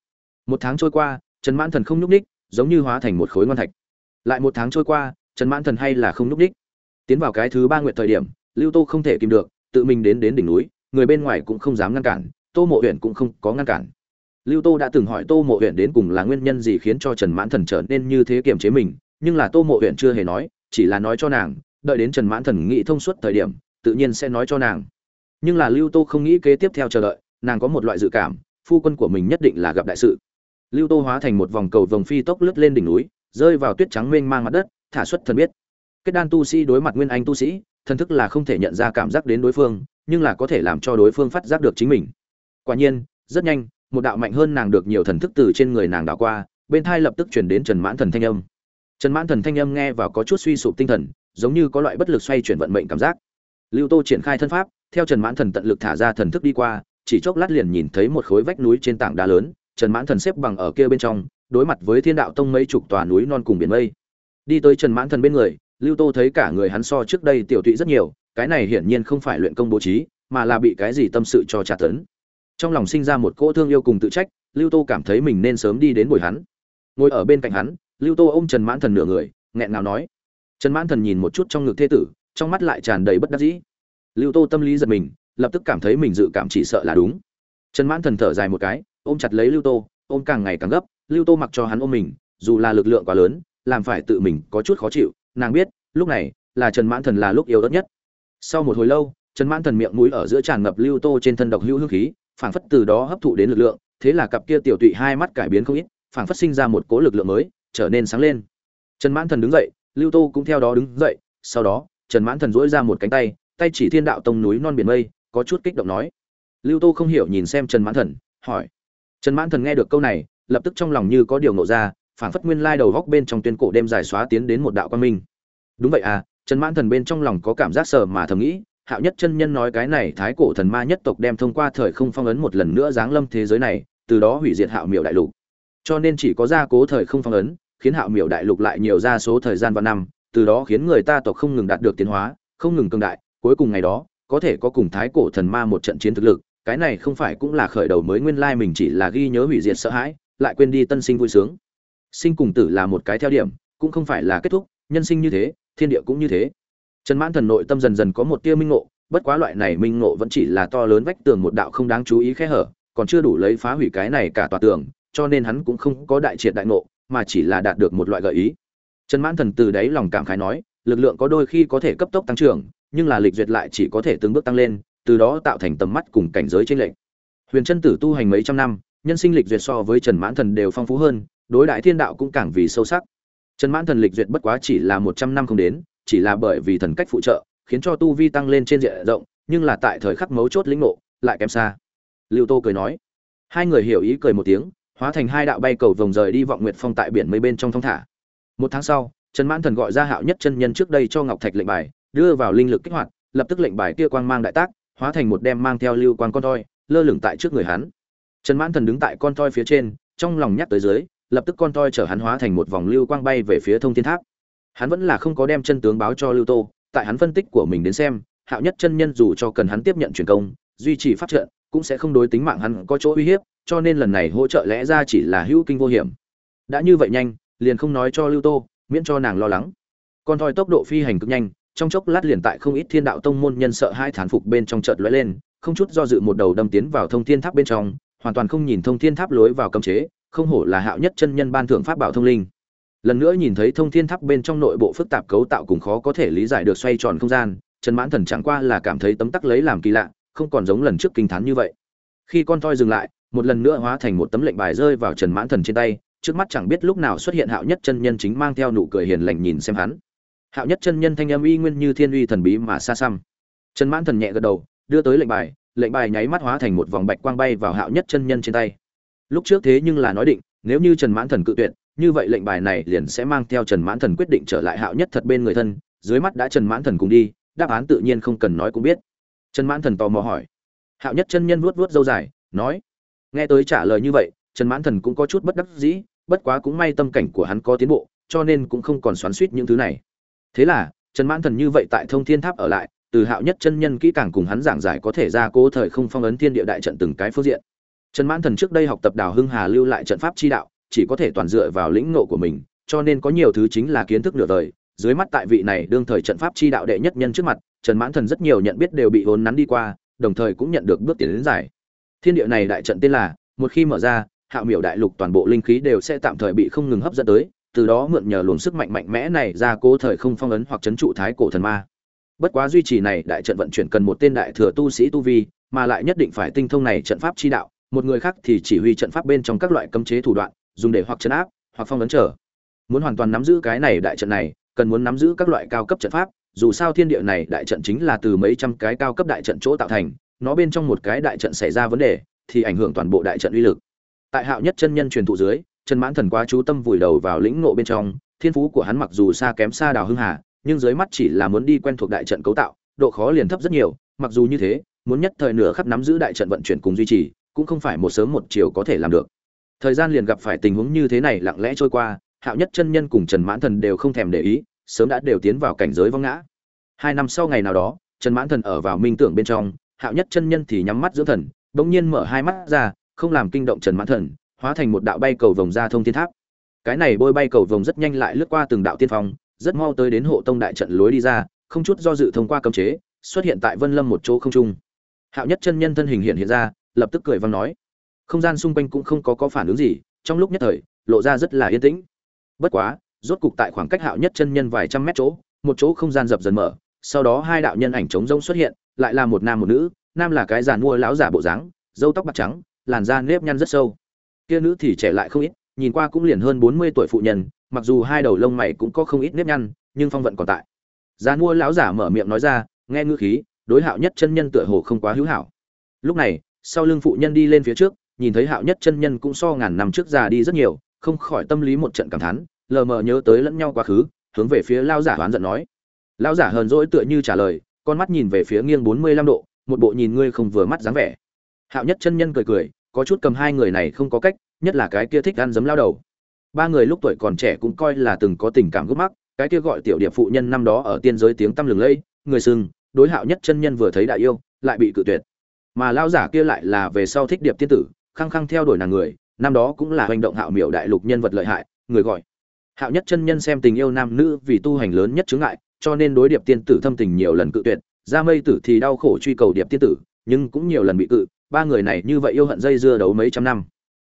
Một tháng trôi qua, Trần Mãn Thần không nhúc ních giống như hóa thành một khối ngon thạch lại một tháng trôi qua trần mãn thần hay là không nhúc ních đích tiến vào cái thứ ba nguyện thời điểm, lưu tô không thể kìm được, tự mình đến đến đỉnh núi, người bên ngoài cũng không dám ngăn cản, tô mộ huyện cũng không có ngăn cản. Lưu tô đã từng hỏi tô mộ huyện đến cùng là nguyên nhân gì khiến cho trần mãn thần trở nên như thế kiềm chế mình, nhưng là tô mộ huyện chưa hề nói, chỉ là nói cho nàng, đợi đến trần mãn thần nghĩ thông suốt thời điểm, tự nhiên sẽ nói cho nàng. Nhưng là lưu tô không nghĩ kế tiếp theo chờ đợi, nàng có một loại dự cảm, phu quân của mình nhất định là gặp đại sự. Lưu tô hóa thành một vòng cầu vồng phi tốc lướt lên đỉnh núi, rơi vào tuyết trắng mênh mang mặt đất, thả xuất thần biết kết đan tu sĩ đối mặt nguyên anh tu sĩ, thần thức là không thể nhận ra cảm giác đến đối phương, nhưng là có thể làm cho đối phương phát giác được chính mình. Quả nhiên, rất nhanh, một đạo mạnh hơn nàng được nhiều thần thức từ trên người nàng đảo qua, bên thai lập tức chuyển đến trần mãn thần thanh âm. Trần mãn thần thanh âm nghe vào có chút suy sụp tinh thần, giống như có loại bất lực xoay chuyển vận mệnh cảm giác. Lưu tô triển khai thân pháp, theo trần mãn thần tận lực thả ra thần thức đi qua, chỉ chốc lát liền nhìn thấy một khối vách núi trên tảng đá lớn, trần mãn thần xếp bằng ở kia bên trong, đối mặt với thiên đạo tông mấy chục tòa núi non cùng biển mây. Đi tới trần mãn thần bên người lưu tô thấy cả người hắn so trước đây tiểu tụy rất nhiều, cái này hiển nhiên không phải luyện công bố trí, mà là bị cái gì tâm sự cho trả tấn. Trong lòng sinh ra một cỗ thương yêu cùng tự trách, lưu tô cảm thấy mình nên sớm đi đến buổi hắn. Ngồi ở bên cạnh hắn, lưu tô ôm trần mãn thần nửa người, nghẹn ngào nói. Trần mãn thần nhìn một chút trong ngực thê tử, trong mắt lại tràn đầy bất đắc dĩ. Lưu tô tâm lý giật mình, lập tức cảm thấy mình dự cảm chỉ sợ là đúng. Trần mãn thần thở dài một cái, ôm chặt lấy lưu tô, ôm càng ngày càng gấp, lưu tô mặc cho hắn ôm mình, dù là lực lượng quá lớn, làm phải tự mình có chút khó chịu nàng biết, lúc này, là trần mãn thần là lúc yếu ớt nhất. Sau một hồi lâu, trần mãn thần miệng mũi ở giữa tràn ngập lưu tô trên thân độc hữu hương khí, phảng phất từ đó hấp thụ đến lực lượng, thế là cặp kia tiểu tụy hai mắt cải biến không ít, phảng phất sinh ra một cố lực lượng mới, trở nên sáng lên. Trần mãn thần đứng dậy, lưu tô cũng theo đó đứng dậy, sau đó, trần mãn thần dỗi ra một cánh tay tay chỉ thiên đạo tông núi non biển mây, có chút kích động nói. Lưu tô không hiểu nhìn xem trần mãn thần, hỏi. Trần mãn thần nghe được câu này, lập tức trong lòng như có điều nộ ra phảng phất nguyên lai đầu góc bên trong tuyên cổ đêm dài xóa tiến đến một đạo quan minh. Đúng vậy à trần mãn thần bên trong lòng có cảm giác sờ mà thầm nghĩ, hạo nhất chân nhân nói cái này thái cổ thần ma nhất tộc đem thông qua thời không phong ấn một lần nữa giáng lâm thế giới này, từ đó hủy diệt hạo miểu đại lục. Cho nên chỉ có gia cố thời không phong ấn, khiến hạo miểu đại lục lại nhiều ra số thời gian và năm, từ đó khiến người ta tộc không ngừng đạt được tiến hóa, không ngừng cương đại, cuối cùng ngày đó, có thể có cùng thái cổ thần ma một trận chiến thực lực, cái này không phải cũng là khởi đầu mới nguyên lai mình chỉ là ghi nhớ hủy diệt sợ hãi, lại quên đi tân sinh vui sướng sinh cùng tử là một cái theo điểm cũng không phải là kết thúc nhân sinh như thế thiên địa cũng như thế. Trần mãn thần nội tâm dần dần có một tia minh ngộ bất quá loại này minh ngộ vẫn chỉ là to lớn vách tường một đạo không đáng chú ý khe hở còn chưa đủ lấy phá hủy cái này cả tòa tường cho nên hắn cũng không có đại triệt đại ngộ mà chỉ là đạt được một loại gợi ý. Trần mãn thần từ đáy lòng cảm khái nói lực lượng có đôi khi có thể cấp tốc tăng trưởng nhưng là lịch duyệt lại chỉ có thể từng bước tăng lên từ đó tạo thành tầm mắt cùng cảnh giới trên lệnh huyền chân tử tu hành mấy trăm năm nhân sinh lịch duyệt so với Trần Mãn Thần đều phong phú hơn, đối đại thiên đạo cũng càng vì sâu sắc. trần mãn thần lịch duyệt bất quá chỉ là một trăm năm không đến, chỉ là bởi vì thần cách phụ trợ, khiến cho tu vi tăng lên trên diện rộng, nhưng là tại thời khắc mấu chốt lĩnh ngộ, lại kém xa. Lưu tô cười nói, hai người hiểu ý cười một tiếng, hóa thành hai đạo bay cầu vòng rời đi vọng nguyệt phong tại biển mây bên trong thong thả. Một tháng sau, trần mãn thần gọi ra hạo nhất chân nhân trước đây cho ngọc thạch lệnh bài, đưa vào linh lực kích hoạt, lập tức lệnh bài kia quang mang đại tác, hóa thành một đem mang theo lưu quang con toi, lơ lửng tại trước người hắn. Trần mãn thần đứng tại con toi phía trên, trong lòng nhắc tới dưới lập tức con toi chở hắn hóa thành một vòng lưu quang bay về phía thông thiên tháp. Hắn vẫn là không có đem chân tướng báo cho lưu tô, tại hắn phân tích của mình đến xem, hạo nhất chân nhân dù cho cần hắn tiếp nhận truyền công, duy trì phát trận, cũng sẽ không đối tính mạng hắn có chỗ uy hiếp, cho nên lần này hỗ trợ lẽ ra chỉ là hữu kinh vô hiểm. Đã như vậy nhanh, liền không nói cho lưu tô, miễn cho nàng lo lắng. Con thoi tốc độ phi hành cực nhanh, trong chốc lát liền tại không ít thiên đạo tông môn nhân sợ hai thán phục bên trong chợt lóe lên, không chút do dự một đầu đâm tiến vào thông thiên tháp bên trong, hoàn toàn không nhìn thông thiên tháp lối vào cấm chế không hổ là hạo nhất chân nhân ban thượng pháp bảo thông linh. Lần nữa nhìn thấy thông thiên tháp bên trong nội bộ phức tạp cấu tạo cùng khó có thể lý giải được xoay tròn không gian, trần mãn thần chẳng qua là cảm thấy tấm tắc lấy làm kỳ lạ, không còn giống lần trước kinh thán như vậy. Khi con toi dừng lại, một lần nữa hóa thành một tấm lệnh bài rơi vào trần mãn thần trên tay, trước mắt chẳng biết lúc nào xuất hiện hạo nhất chân nhân chính mang theo nụ cười hiền lành nhìn xem hắn. Hạo nhất chân nhân thanh âm uy nguyên như thiên uy thần bí mà xa xăm. Trần mãn thần nhẹ gật đầu, đưa tới lệnh bài lệnh bài nháy mắt hóa thành một vòng bạch quang bay vào hạo nhất chân nhân trên tay lúc trước thế nhưng là nói định, nếu như trần mãn thần cự tuyệt, như vậy lệnh bài này liền sẽ mang theo trần mãn thần quyết định trở lại hạo nhất thật bên người thân, dưới mắt đã trần mãn thần cùng đi, đáp án tự nhiên không cần nói cũng biết. Trần mãn thần tò mò hỏi. Hạo nhất chân nhân vuốt vuốt dâu dài, nói. Nghe tới trả lời như vậy, trần mãn thần cũng có chút bất đắc dĩ, bất quá cũng may tâm cảnh của hắn có tiến bộ, cho nên cũng không còn xoắn suýt những thứ này. Thế là, trần mãn thần như vậy tại thông thiên tháp ở lại, từ hạo nhất chân nhân kỹ càng cùng hắn giảng giải có thể ra cố thời không phong ấn thiên địa đại trận từng cái phương diện trần mãn thần trước đây học tập đào hưng hà lưu lại trận pháp chi đạo, chỉ có thể toàn dựa vào lĩnh ngộ của mình, cho nên có nhiều thứ chính là kiến thức nửa đời. Dưới mắt tại vị này đương thời trận pháp chi đạo đệ nhất nhân trước mặt, trần mãn thần rất nhiều nhận biết đều bị hồn nắn đi qua, đồng thời cũng nhận được bước tiến đến giải. Thiên địa này đại trận tên là, một khi mở ra, hạo miểu đại lục toàn bộ linh khí đều sẽ tạm thời bị không ngừng hấp dẫn tới, từ đó mượn nhờ luồng sức mạnh mạnh mẽ này ra cố thời không phong ấn hoặc chấn trụ thái cổ thần ma. Bất quá duy trì này đại trận vận chuyển cần một tên đại thừa tu sĩ tu vi, mà lại nhất định phải tinh thông này trận pháp chi đạo một người khác thì chỉ huy trận pháp bên trong các loại cấm chế thủ đoạn, dùng để hoặc chấn áp, hoặc phong ấn trở. Muốn hoàn toàn nắm giữ cái này đại trận này, cần muốn nắm giữ các loại cao cấp trận pháp, dù sao thiên địa này đại trận chính là từ mấy trăm cái cao cấp đại trận chỗ tạo thành, nó bên trong một cái đại trận xảy ra vấn đề, thì ảnh hưởng toàn bộ đại trận uy lực. Tại hạo nhất chân nhân truyền thụ dưới, trần mãn thần quá chú tâm vùi đầu vào lĩnh ngộ bên trong, thiên phú của hắn mặc dù xa kém xa đào hưng hà, nhưng dưới mắt chỉ là muốn đi quen thuộc đại trận cấu tạo, độ khó liền thấp rất nhiều, mặc dù như thế, muốn nhất thời nửa khắp nắm giữ đại trận vận chuyển cùng duy trì cũng không phải một sớm một chiều có thể làm được. Thời gian liền gặp phải tình huống như thế này lặng lẽ trôi qua, hạo nhất chân nhân cùng trần mãn thần đều không thèm để ý, sớm đã đều tiến vào cảnh giới vong ngã. Hai năm sau ngày nào đó, trần mãn thần ở vào minh tưởng bên trong, hạo nhất chân nhân thì nhắm mắt dưỡng thần, bỗng nhiên mở hai mắt ra, không làm kinh động trần mãn thần, hóa thành một đạo bay cầu vòng ra thông thiên tháp. Cái này bôi bay cầu vòng rất nhanh lại lướt qua từng đạo tiên phong, rất mau tới đến hộ tông đại trận lối đi ra, không chút do dự thông qua cấm chế, xuất hiện tại vân lâm một chỗ không trung. Hạo nhất chân nhân thân hình hiện hiện ra lập tức cười vang nói. Không gian xung quanh cũng không có có phản ứng gì, trong lúc nhất thời, lộ ra rất là yên tĩnh. Bất quá, rốt cục tại khoảng cách hạo nhất chân nhân vài trăm mét chỗ, một chỗ không gian dập dần mở, sau đó hai đạo nhân ảnh trống rông xuất hiện, lại là một nam một nữ, nam là cái giàn mua lão giả bộ dáng, râu tóc bạc trắng, làn da nếp nhăn rất sâu. Kia nữ thì trẻ lại không ít, nhìn qua cũng liền hơn bốn mươi tuổi phụ nhân, mặc dù hai đầu lông mày cũng có không ít nếp nhăn, nhưng phong vận còn tại. Giàn mua lão giả mở miệng nói ra, nghe ngữ khí, đối hạo nhất chân nhân tựa hồ không quá hữu hảo. Lúc này sau lưng phụ nhân đi lên phía trước, nhìn thấy hạo nhất chân nhân cũng so ngàn năm trước già đi rất nhiều, không khỏi tâm lý một trận cảm thán, lờ mờ nhớ tới lẫn nhau quá khứ, hướng về phía lao giả oán giận nói. Lao giả hờn dỗi tựa như trả lời, con mắt nhìn về phía nghiêng bốn mươi lăm độ, một bộ nhìn ngươi không vừa mắt dáng vẻ. Hạo nhất chân nhân cười cười, có chút cầm hai người này không có cách, nhất là cái kia thích ăn giấm lao đầu. Ba người lúc tuổi còn trẻ cũng coi là từng có tình cảm gốc mắc, cái kia gọi tiểu điệp phụ nhân năm đó ở tiên giới tiếng tăm lừng lẫy, người sừng, đối hạo nhất chân nhân vừa thấy đại yêu, lại bị cự tuyệt mà lao giả kia lại là về sau thích điệp tiên tử, khăng khăng theo đuổi nàng người, năm đó cũng là hành động hạo miểu đại lục nhân vật lợi hại, người gọi. Hạo nhất chân nhân xem tình yêu nam nữ vì tu hành lớn nhất chướng ngại, cho nên đối điệp tiên tử thâm tình nhiều lần cự tuyệt ra mây tử thì đau khổ truy cầu điệp tiên tử, nhưng cũng nhiều lần bị cự, ba người này như vậy yêu hận dây dưa đấu mấy trăm năm.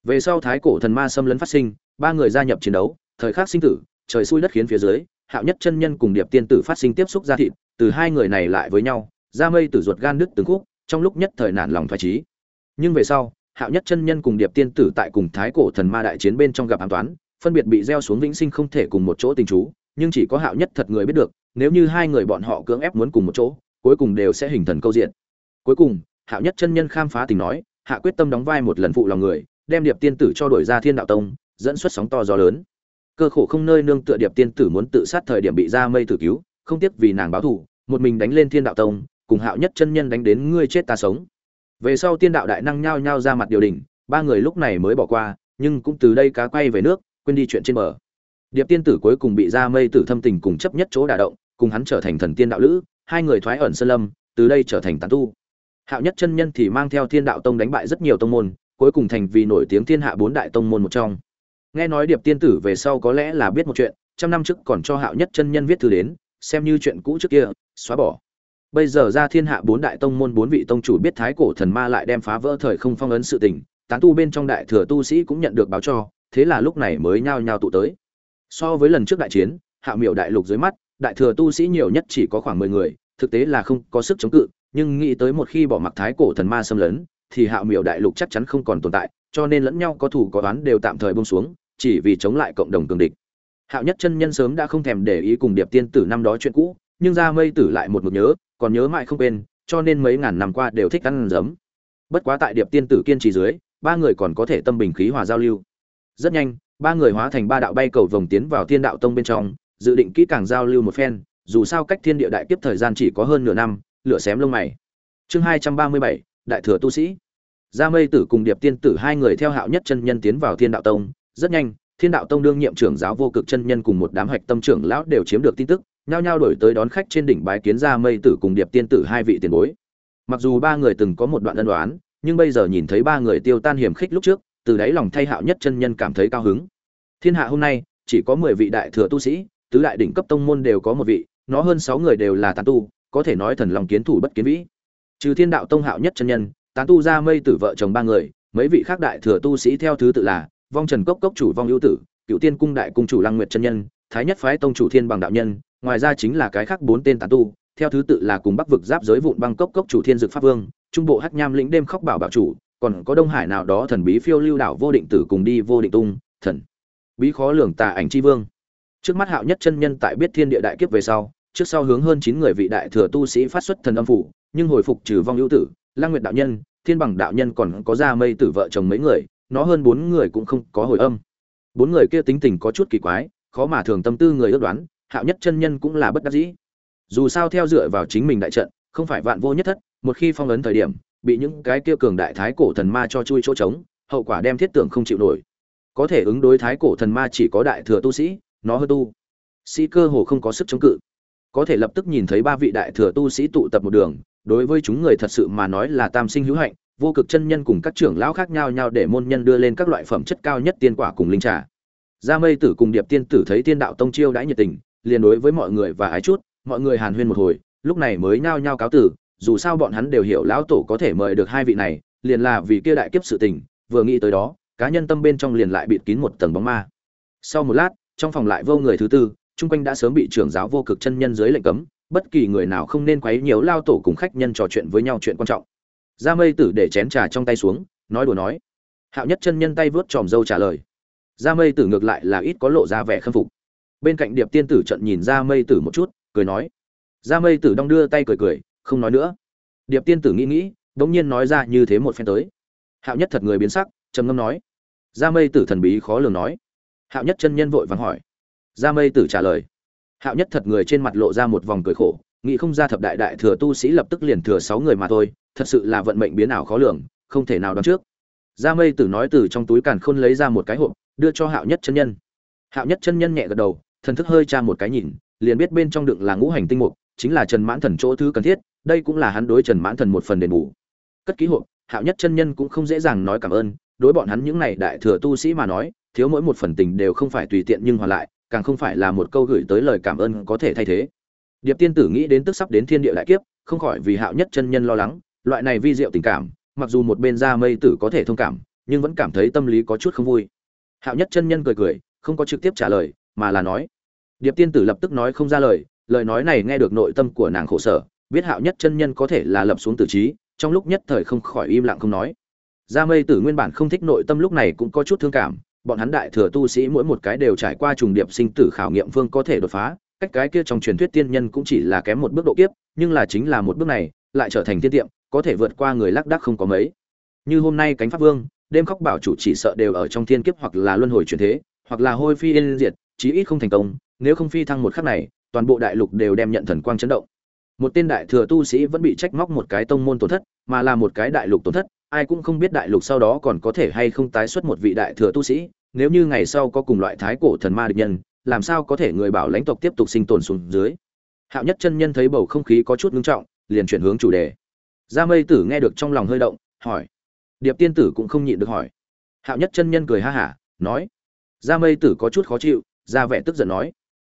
Về sau thái cổ thần ma xâm lấn phát sinh, ba người gia nhập chiến đấu, thời khắc sinh tử, trời xui đất khiến phía dưới, hạo nhất chân nhân cùng điệp tiên tử phát sinh tiếp xúc ra thịt, từ hai người này lại với nhau ra mây tử ruột gan đứt từng khúc trong lúc nhất thời nản lòng thoái trí nhưng về sau, hạo nhất chân nhân cùng điệp tiên tử tại cùng thái cổ thần ma đại chiến bên trong gặp an toán, phân biệt bị gieo xuống vĩnh sinh không thể cùng một chỗ tình chú, nhưng chỉ có hạo nhất thật người biết được, nếu như hai người bọn họ cưỡng ép muốn cùng một chỗ, cuối cùng đều sẽ hình thần câu diện. Cuối cùng, hạo nhất chân nhân khám phá tình nói, hạ quyết tâm đóng vai một lần phụ lòng người, đem điệp tiên tử cho đổi ra thiên đạo tông, dẫn xuất sóng to gió lớn. Cơ khổ không nơi nương tựa điệp tiên tử muốn tự sát thời điểm bị ra mây tử cứu, không tiếc vì nàng báo thù, một mình đánh lên thiên đạo tông cùng hạo nhất chân nhân đánh đến ngươi chết ta sống. Về sau tiên đạo đại năng nhao nhao ra mặt điều đình, ba người lúc này mới bỏ qua, nhưng cũng từ đây cá quay về nước, quên đi chuyện trên bờ. Điệp tiên tử cuối cùng bị ra mây tử thâm tình cùng chấp nhất chỗ đả động, cùng hắn trở thành thần tiên đạo lữ, hai người thoái ẩn sơn lâm, từ đây trở thành tán tu. Hạo nhất chân nhân thì mang theo thiên đạo tông đánh bại rất nhiều tông môn, cuối cùng thành vì nổi tiếng thiên hạ bốn đại tông môn một trong. Nghe nói điệp tiên tử về sau có lẽ là biết một chuyện, trăm năm trước còn cho hạo nhất chân nhân viết thư đến, xem như chuyện cũ trước kia, xóa bỏ bây giờ ra thiên hạ bốn đại tông môn, bốn vị tông chủ biết thái cổ thần ma lại đem phá vỡ thời không phong ấn sự tình, tán tu bên trong đại thừa tu sĩ cũng nhận được báo cho, thế là lúc này mới nhao nhao tụ tới. So với lần trước đại chiến, hạ miểu đại lục dưới mắt, đại thừa tu sĩ nhiều nhất chỉ có khoảng mười người, thực tế là không có sức chống cự, nhưng nghĩ tới một khi bỏ mặc thái cổ thần ma xâm lấn, thì hạ miểu đại lục chắc chắn không còn tồn tại, cho nên lẫn nhau có thủ có oán đều tạm thời buông xuống, chỉ vì chống lại cộng đồng cường địch. Hạo nhất chân nhân sớm đã không thèm để ý cùng điệp tiên tử năm đó chuyện cũ nhưng ra mây tử lại một mực nhớ, còn nhớ mãi không quên, cho nên mấy ngàn năm qua đều thích ăn giấm. Bất quá tại điệp tiên tử kiên trì dưới, ba người còn có thể tâm bình khí hòa giao lưu. Rất nhanh, ba người hóa thành ba đạo bay cầu vòng tiến vào thiên đạo tông bên trong, dự định kỹ càng giao lưu một phen, dù sao cách thiên địa đại kiếp thời gian chỉ có hơn nửa năm, lửa xém lông mày. Chương hai trăm ba mươi bảy, đại thừa tu sĩ. Gia mây tử cùng điệp tiên tử hai người theo hạo nhất chân nhân tiến vào thiên đạo tông. Rất nhanh, thiên đạo tông đương nhiệm trưởng giáo vô cực chân nhân cùng một đám hạch tâm trưởng lão đều chiếm được tin tức nhao nhao đổi tới đón khách trên đỉnh bái kiến ra mây tử cùng điệp tiên tử hai vị tiền bối. Mặc dù ba người từng có một đoạn ân đoán nhưng bây giờ nhìn thấy ba người tiêu tan hiểm khích lúc trước, từ đáy lòng thay hạo nhất chân nhân cảm thấy cao hứng. Thiên hạ hôm nay, chỉ có mười vị đại thừa tu sĩ, tứ đại đỉnh cấp tông môn đều có một vị, nó hơn sáu người đều là tán tu, có thể nói thần lòng kiến thủ bất kiến vĩ. Trừ thiên đạo tông hạo nhất chân nhân, tán tu ra mây tử vợ chồng ba người, mấy vị khác đại thừa tu sĩ theo thứ tự là vong trần cốc cốc chủ vong ưu tử, cựu tiên cung đại cung chủ lăng nguyệt chân nhân thái nhất phái tông chủ thiên bằng đạo nhân, ngoài ra chính là cái khác bốn tên tán tu, theo thứ tự là cùng bắc vực giáp giới vụn băng cốc cốc chủ thiên dực pháp vương, trung bộ hắc nham lĩnh đêm khóc bảo bảo chủ, còn có đông hải nào đó thần bí phiêu lưu đảo vô định tử cùng đi vô định tung, thần bí khó lường tà ảnh chi vương. Trước mắt hạo nhất chân nhân tại biết thiên địa đại kiếp về sau, trước sau hướng hơn chín người vị đại thừa tu sĩ phát xuất thần âm phủ, nhưng hồi phục trừ vong hữu tử, lang nguyệt đạo nhân, thiên bằng đạo nhân còn có ra mây tử vợ chồng mấy người, nó hơn bốn người cũng không có hồi âm. Bốn người kia tính tình có chút kỳ quái khó mà thường tâm tư người ước đoán, hạo nhất chân nhân cũng là bất đắc dĩ. Dù sao theo dựa vào chính mình đại trận, không phải vạn vô nhất thất, một khi phong ấn thời điểm, bị những cái kia cường đại thái cổ thần ma cho chui chỗ trống, hậu quả đem thiết tưởng không chịu nổi. Có thể ứng đối thái cổ thần ma chỉ có đại thừa tu sĩ, nó hơn tu. Sĩ cơ hồ không có sức chống cự. Có thể lập tức nhìn thấy ba vị đại thừa tu sĩ tụ tập một đường, đối với chúng người thật sự mà nói là tam sinh hữu hạnh, vô cực chân nhân cùng các trưởng lão khác nhau nhau để môn nhân đưa lên các loại phẩm chất cao nhất tiên quả cùng linh trà gia mây tử cùng điệp tiên tử thấy tiên đạo tông chiêu đãi nhiệt tình, liền đối với mọi người và ái chút, mọi người hàn huyên một hồi, lúc này mới nhao nhao cáo tử dù sao bọn hắn đều hiểu lão tổ có thể mời được hai vị này, liền là vì kia đại kiếp sự tình, vừa nghĩ tới đó, cá nhân tâm bên trong liền lại bịt kín một tầng bóng ma. Sau một lát, trong phòng lại vô người thứ tư, chung quanh đã sớm bị trưởng giáo vô cực chân nhân dưới lệnh cấm, bất kỳ người nào không nên quấy nhiễu lao tổ cùng khách nhân trò chuyện với nhau chuyện quan trọng. Gia mây tử để chén trà trong tay xuống, nói đùa nói. Hạo nhất chân nhân tay vướt tròm dâu trả lời gia mây tử ngược lại là ít có lộ ra vẻ khâm phục. Bên cạnh điệp tiên tử trận nhìn gia mây tử một chút, cười nói. Gia mây tử đong đưa tay cười cười, không nói nữa. Điệp tiên tử nghĩ nghĩ đ nhiên nói ra như thế một phen tới. Hạo nhất thật người biến sắc, trầm ngâm nói. Gia mây tử thần bí khó lường nói. Hạo nhất chân nhân vội vàng hỏi. Gia mây tử trả lời. Hạo nhất thật người trên mặt lộ ra một vòng cười khổ, nghĩ không ra thập đại đại thừa tu sĩ lập tức liền thừa sáu người mà thôi, thật sự là vận mệnh biến ảo khó lường, không thể nào đoán trước. Gia mây tử nói từ trong túi càn khôn lấy ra một cái hộp đưa cho hạo nhất chân nhân. Hạo nhất chân nhân nhẹ gật đầu, thần thức hơi tra một cái nhìn, liền biết bên trong đựng là ngũ hành tinh mục, chính là trần mãn thần chỗ thứ cần thiết, đây cũng là hắn đối trần mãn thần một phần đền bù. Cất ký hộp, hạo nhất chân nhân cũng không dễ dàng nói cảm ơn, đối bọn hắn những này đại thừa tu sĩ mà nói, thiếu mỗi một phần tình đều không phải tùy tiện nhưng hoàn lại, càng không phải là một câu gửi tới lời cảm ơn có thể thay thế. Điệp tiên tử nghĩ đến tức sắp đến thiên địa đại kiếp, không khỏi vì hạo nhất chân nhân lo lắng, loại này vi diệu tình cảm, mặc dù một bên da mây tử có thể thông cảm, nhưng vẫn cảm thấy tâm lý có chút không vui hạo nhất chân nhân cười cười, không có trực tiếp trả lời, mà là nói. Điệp tiên tử lập tức nói không ra lời lời nói này nghe được nội tâm của nàng khổ sở, biết hạo nhất chân nhân có thể là lập xuống tử trí, trong lúc nhất thời không khỏi im lặng không nói. Gia mây tử nguyên bản không thích nội tâm lúc này cũng có chút thương cảm, bọn hắn đại thừa tu sĩ mỗi một cái đều trải qua trùng điệp sinh tử khảo nghiệm phương có thể đột phá, cách cái kia trong truyền thuyết tiên nhân cũng chỉ là kém một bước độ kiếp, nhưng là chính là một bước này, lại trở thành tiên tiệm có thể vượt qua người lác đác không có mấy. Như hôm nay cánh pháp vương đêm khóc bảo chủ chỉ sợ đều ở trong thiên kiếp hoặc là luân hồi chuyển thế, hoặc là hôi phi yên diệt, chí ít không thành công, nếu không phi thăng một khắc này, toàn bộ đại lục đều đem nhận thần quang chấn động. Một tên đại thừa tu sĩ vẫn bị trách móc một cái tông môn tổn thất, mà là một cái đại lục tổn thất, ai cũng không biết đại lục sau đó còn có thể hay không tái xuất một vị đại thừa tu sĩ, nếu như ngày sau có cùng loại thái cổ thần ma địch nhân, làm sao có thể người bảo lãnh tộc tiếp tục sinh tồn xuống dưới? Hạo nhất chân nhân thấy bầu không khí có chút ngưng trọng, liền chuyển hướng chủ đề. Gia mây tử nghe được trong lòng hơi động, hỏi điệp tiên tử cũng không nhịn được hỏi. Hạo nhất chân nhân cười ha hả, nói, gia mây tử có chút khó chịu, ra vẻ tức giận nói.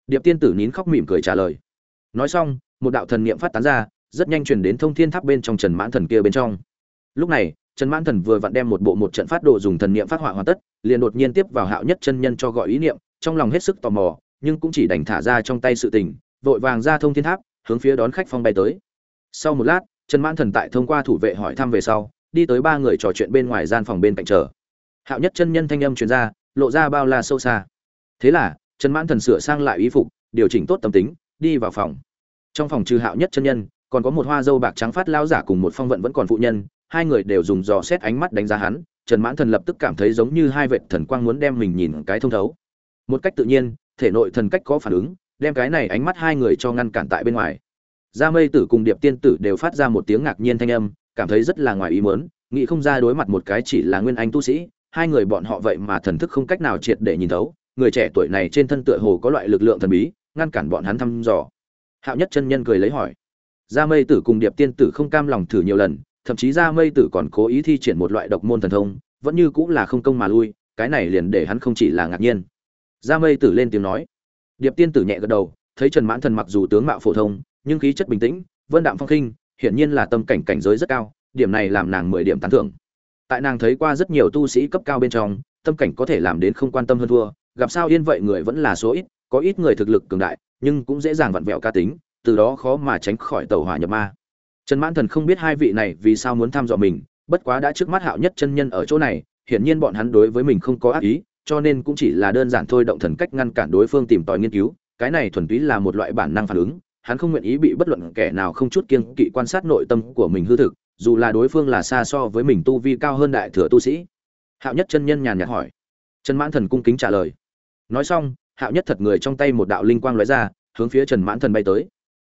Điệp tiên tử nín khóc mỉm cười trả lời. Nói xong, một đạo thần niệm phát tán ra, rất nhanh truyền đến thông thiên tháp bên trong trần mãn thần kia bên trong. Lúc này, trần mãn thần vừa vặn đem một bộ một trận phát độ dùng thần niệm phát họa hoàn tất, liền đột nhiên tiếp vào hạo nhất chân nhân cho gọi ý niệm, trong lòng hết sức tò mò, nhưng cũng chỉ đành thả ra trong tay sự tình, vội vàng ra thông thiên tháp, hướng phía đón khách phong bay tới. Sau một lát, trần mãn thần tại thông qua thủ vệ hỏi thăm về sau đi tới ba người trò chuyện bên ngoài gian phòng bên cạnh chờ. Hạo nhất chân nhân thanh âm truyền ra, lộ ra bao la sâu xa. Thế là, trần mãn thần sửa sang lại ý phục, điều chỉnh tốt tâm tính, đi vào phòng. Trong phòng trừ hạo nhất chân nhân, còn có một hoa dâu bạc trắng phát lao giả cùng một phong vận vẫn còn phụ nhân, hai người đều dùng dò xét ánh mắt đánh giá hắn, trần mãn thần lập tức cảm thấy giống như hai vệ thần quang muốn đem mình nhìn cái thông thấu. Một cách tự nhiên, thể nội thần cách có phản ứng, đem cái này ánh mắt hai người cho ngăn cản tại bên ngoài. Gia mây tử cùng điệp tiên tử đều phát ra một tiếng ngạc nhiên thanh âm cảm thấy rất là ngoài ý muốn, nghĩ không ra đối mặt một cái chỉ là nguyên anh tu sĩ hai người bọn họ vậy mà thần thức không cách nào triệt để nhìn thấu người trẻ tuổi này trên thân tựa hồ có loại lực lượng thần bí ngăn cản bọn hắn thăm dò. Hạo nhất chân nhân cười lấy hỏi gia mây tử cùng điệp tiên tử không cam lòng thử nhiều lần thậm chí gia mây tử còn cố ý thi triển một loại độc môn thần thông vẫn như cũng là không công mà lui cái này liền để hắn không chỉ là ngạc nhiên. Gia mây tử lên tiếng nói. Điệp tiên tử nhẹ gật đầu thấy trần mãn thần mặc dù tướng mạo phổ thông nhưng khí chất bình tĩnh vân đạm phong khinh hiển nhiên là tâm cảnh cảnh giới rất cao, điểm này làm nàng mười điểm tán thưởng. Tại nàng thấy qua rất nhiều tu sĩ cấp cao bên trong, tâm cảnh có thể làm đến không quan tâm hơn thua, gặp sao yên vậy người vẫn là số ít, có ít người thực lực cường đại, nhưng cũng dễ dàng vặn vẹo ca tính, từ đó khó mà tránh khỏi tẩu hỏa nhập ma. Trần mãn thần không biết hai vị này vì sao muốn thăm dò mình, bất quá đã trước mắt hạo nhất chân nhân ở chỗ này, hiển nhiên bọn hắn đối với mình không có ác ý, cho nên cũng chỉ là đơn giản thôi động thần cách ngăn cản đối phương tìm tòi nghiên cứu, cái này thuần túy là một loại bản năng phản ứng hắn không nguyện ý bị bất luận kẻ nào không chút kiên kỵ quan sát nội tâm của mình hư thực dù là đối phương là xa so với mình tu vi cao hơn đại thừa tu sĩ. Hạo nhất chân nhân nhàn nhạt hỏi. Trần mãn thần cung kính trả lời. Nói xong hạo nhất thật người trong tay một đạo linh quang lóe ra hướng phía trần mãn thần bay tới.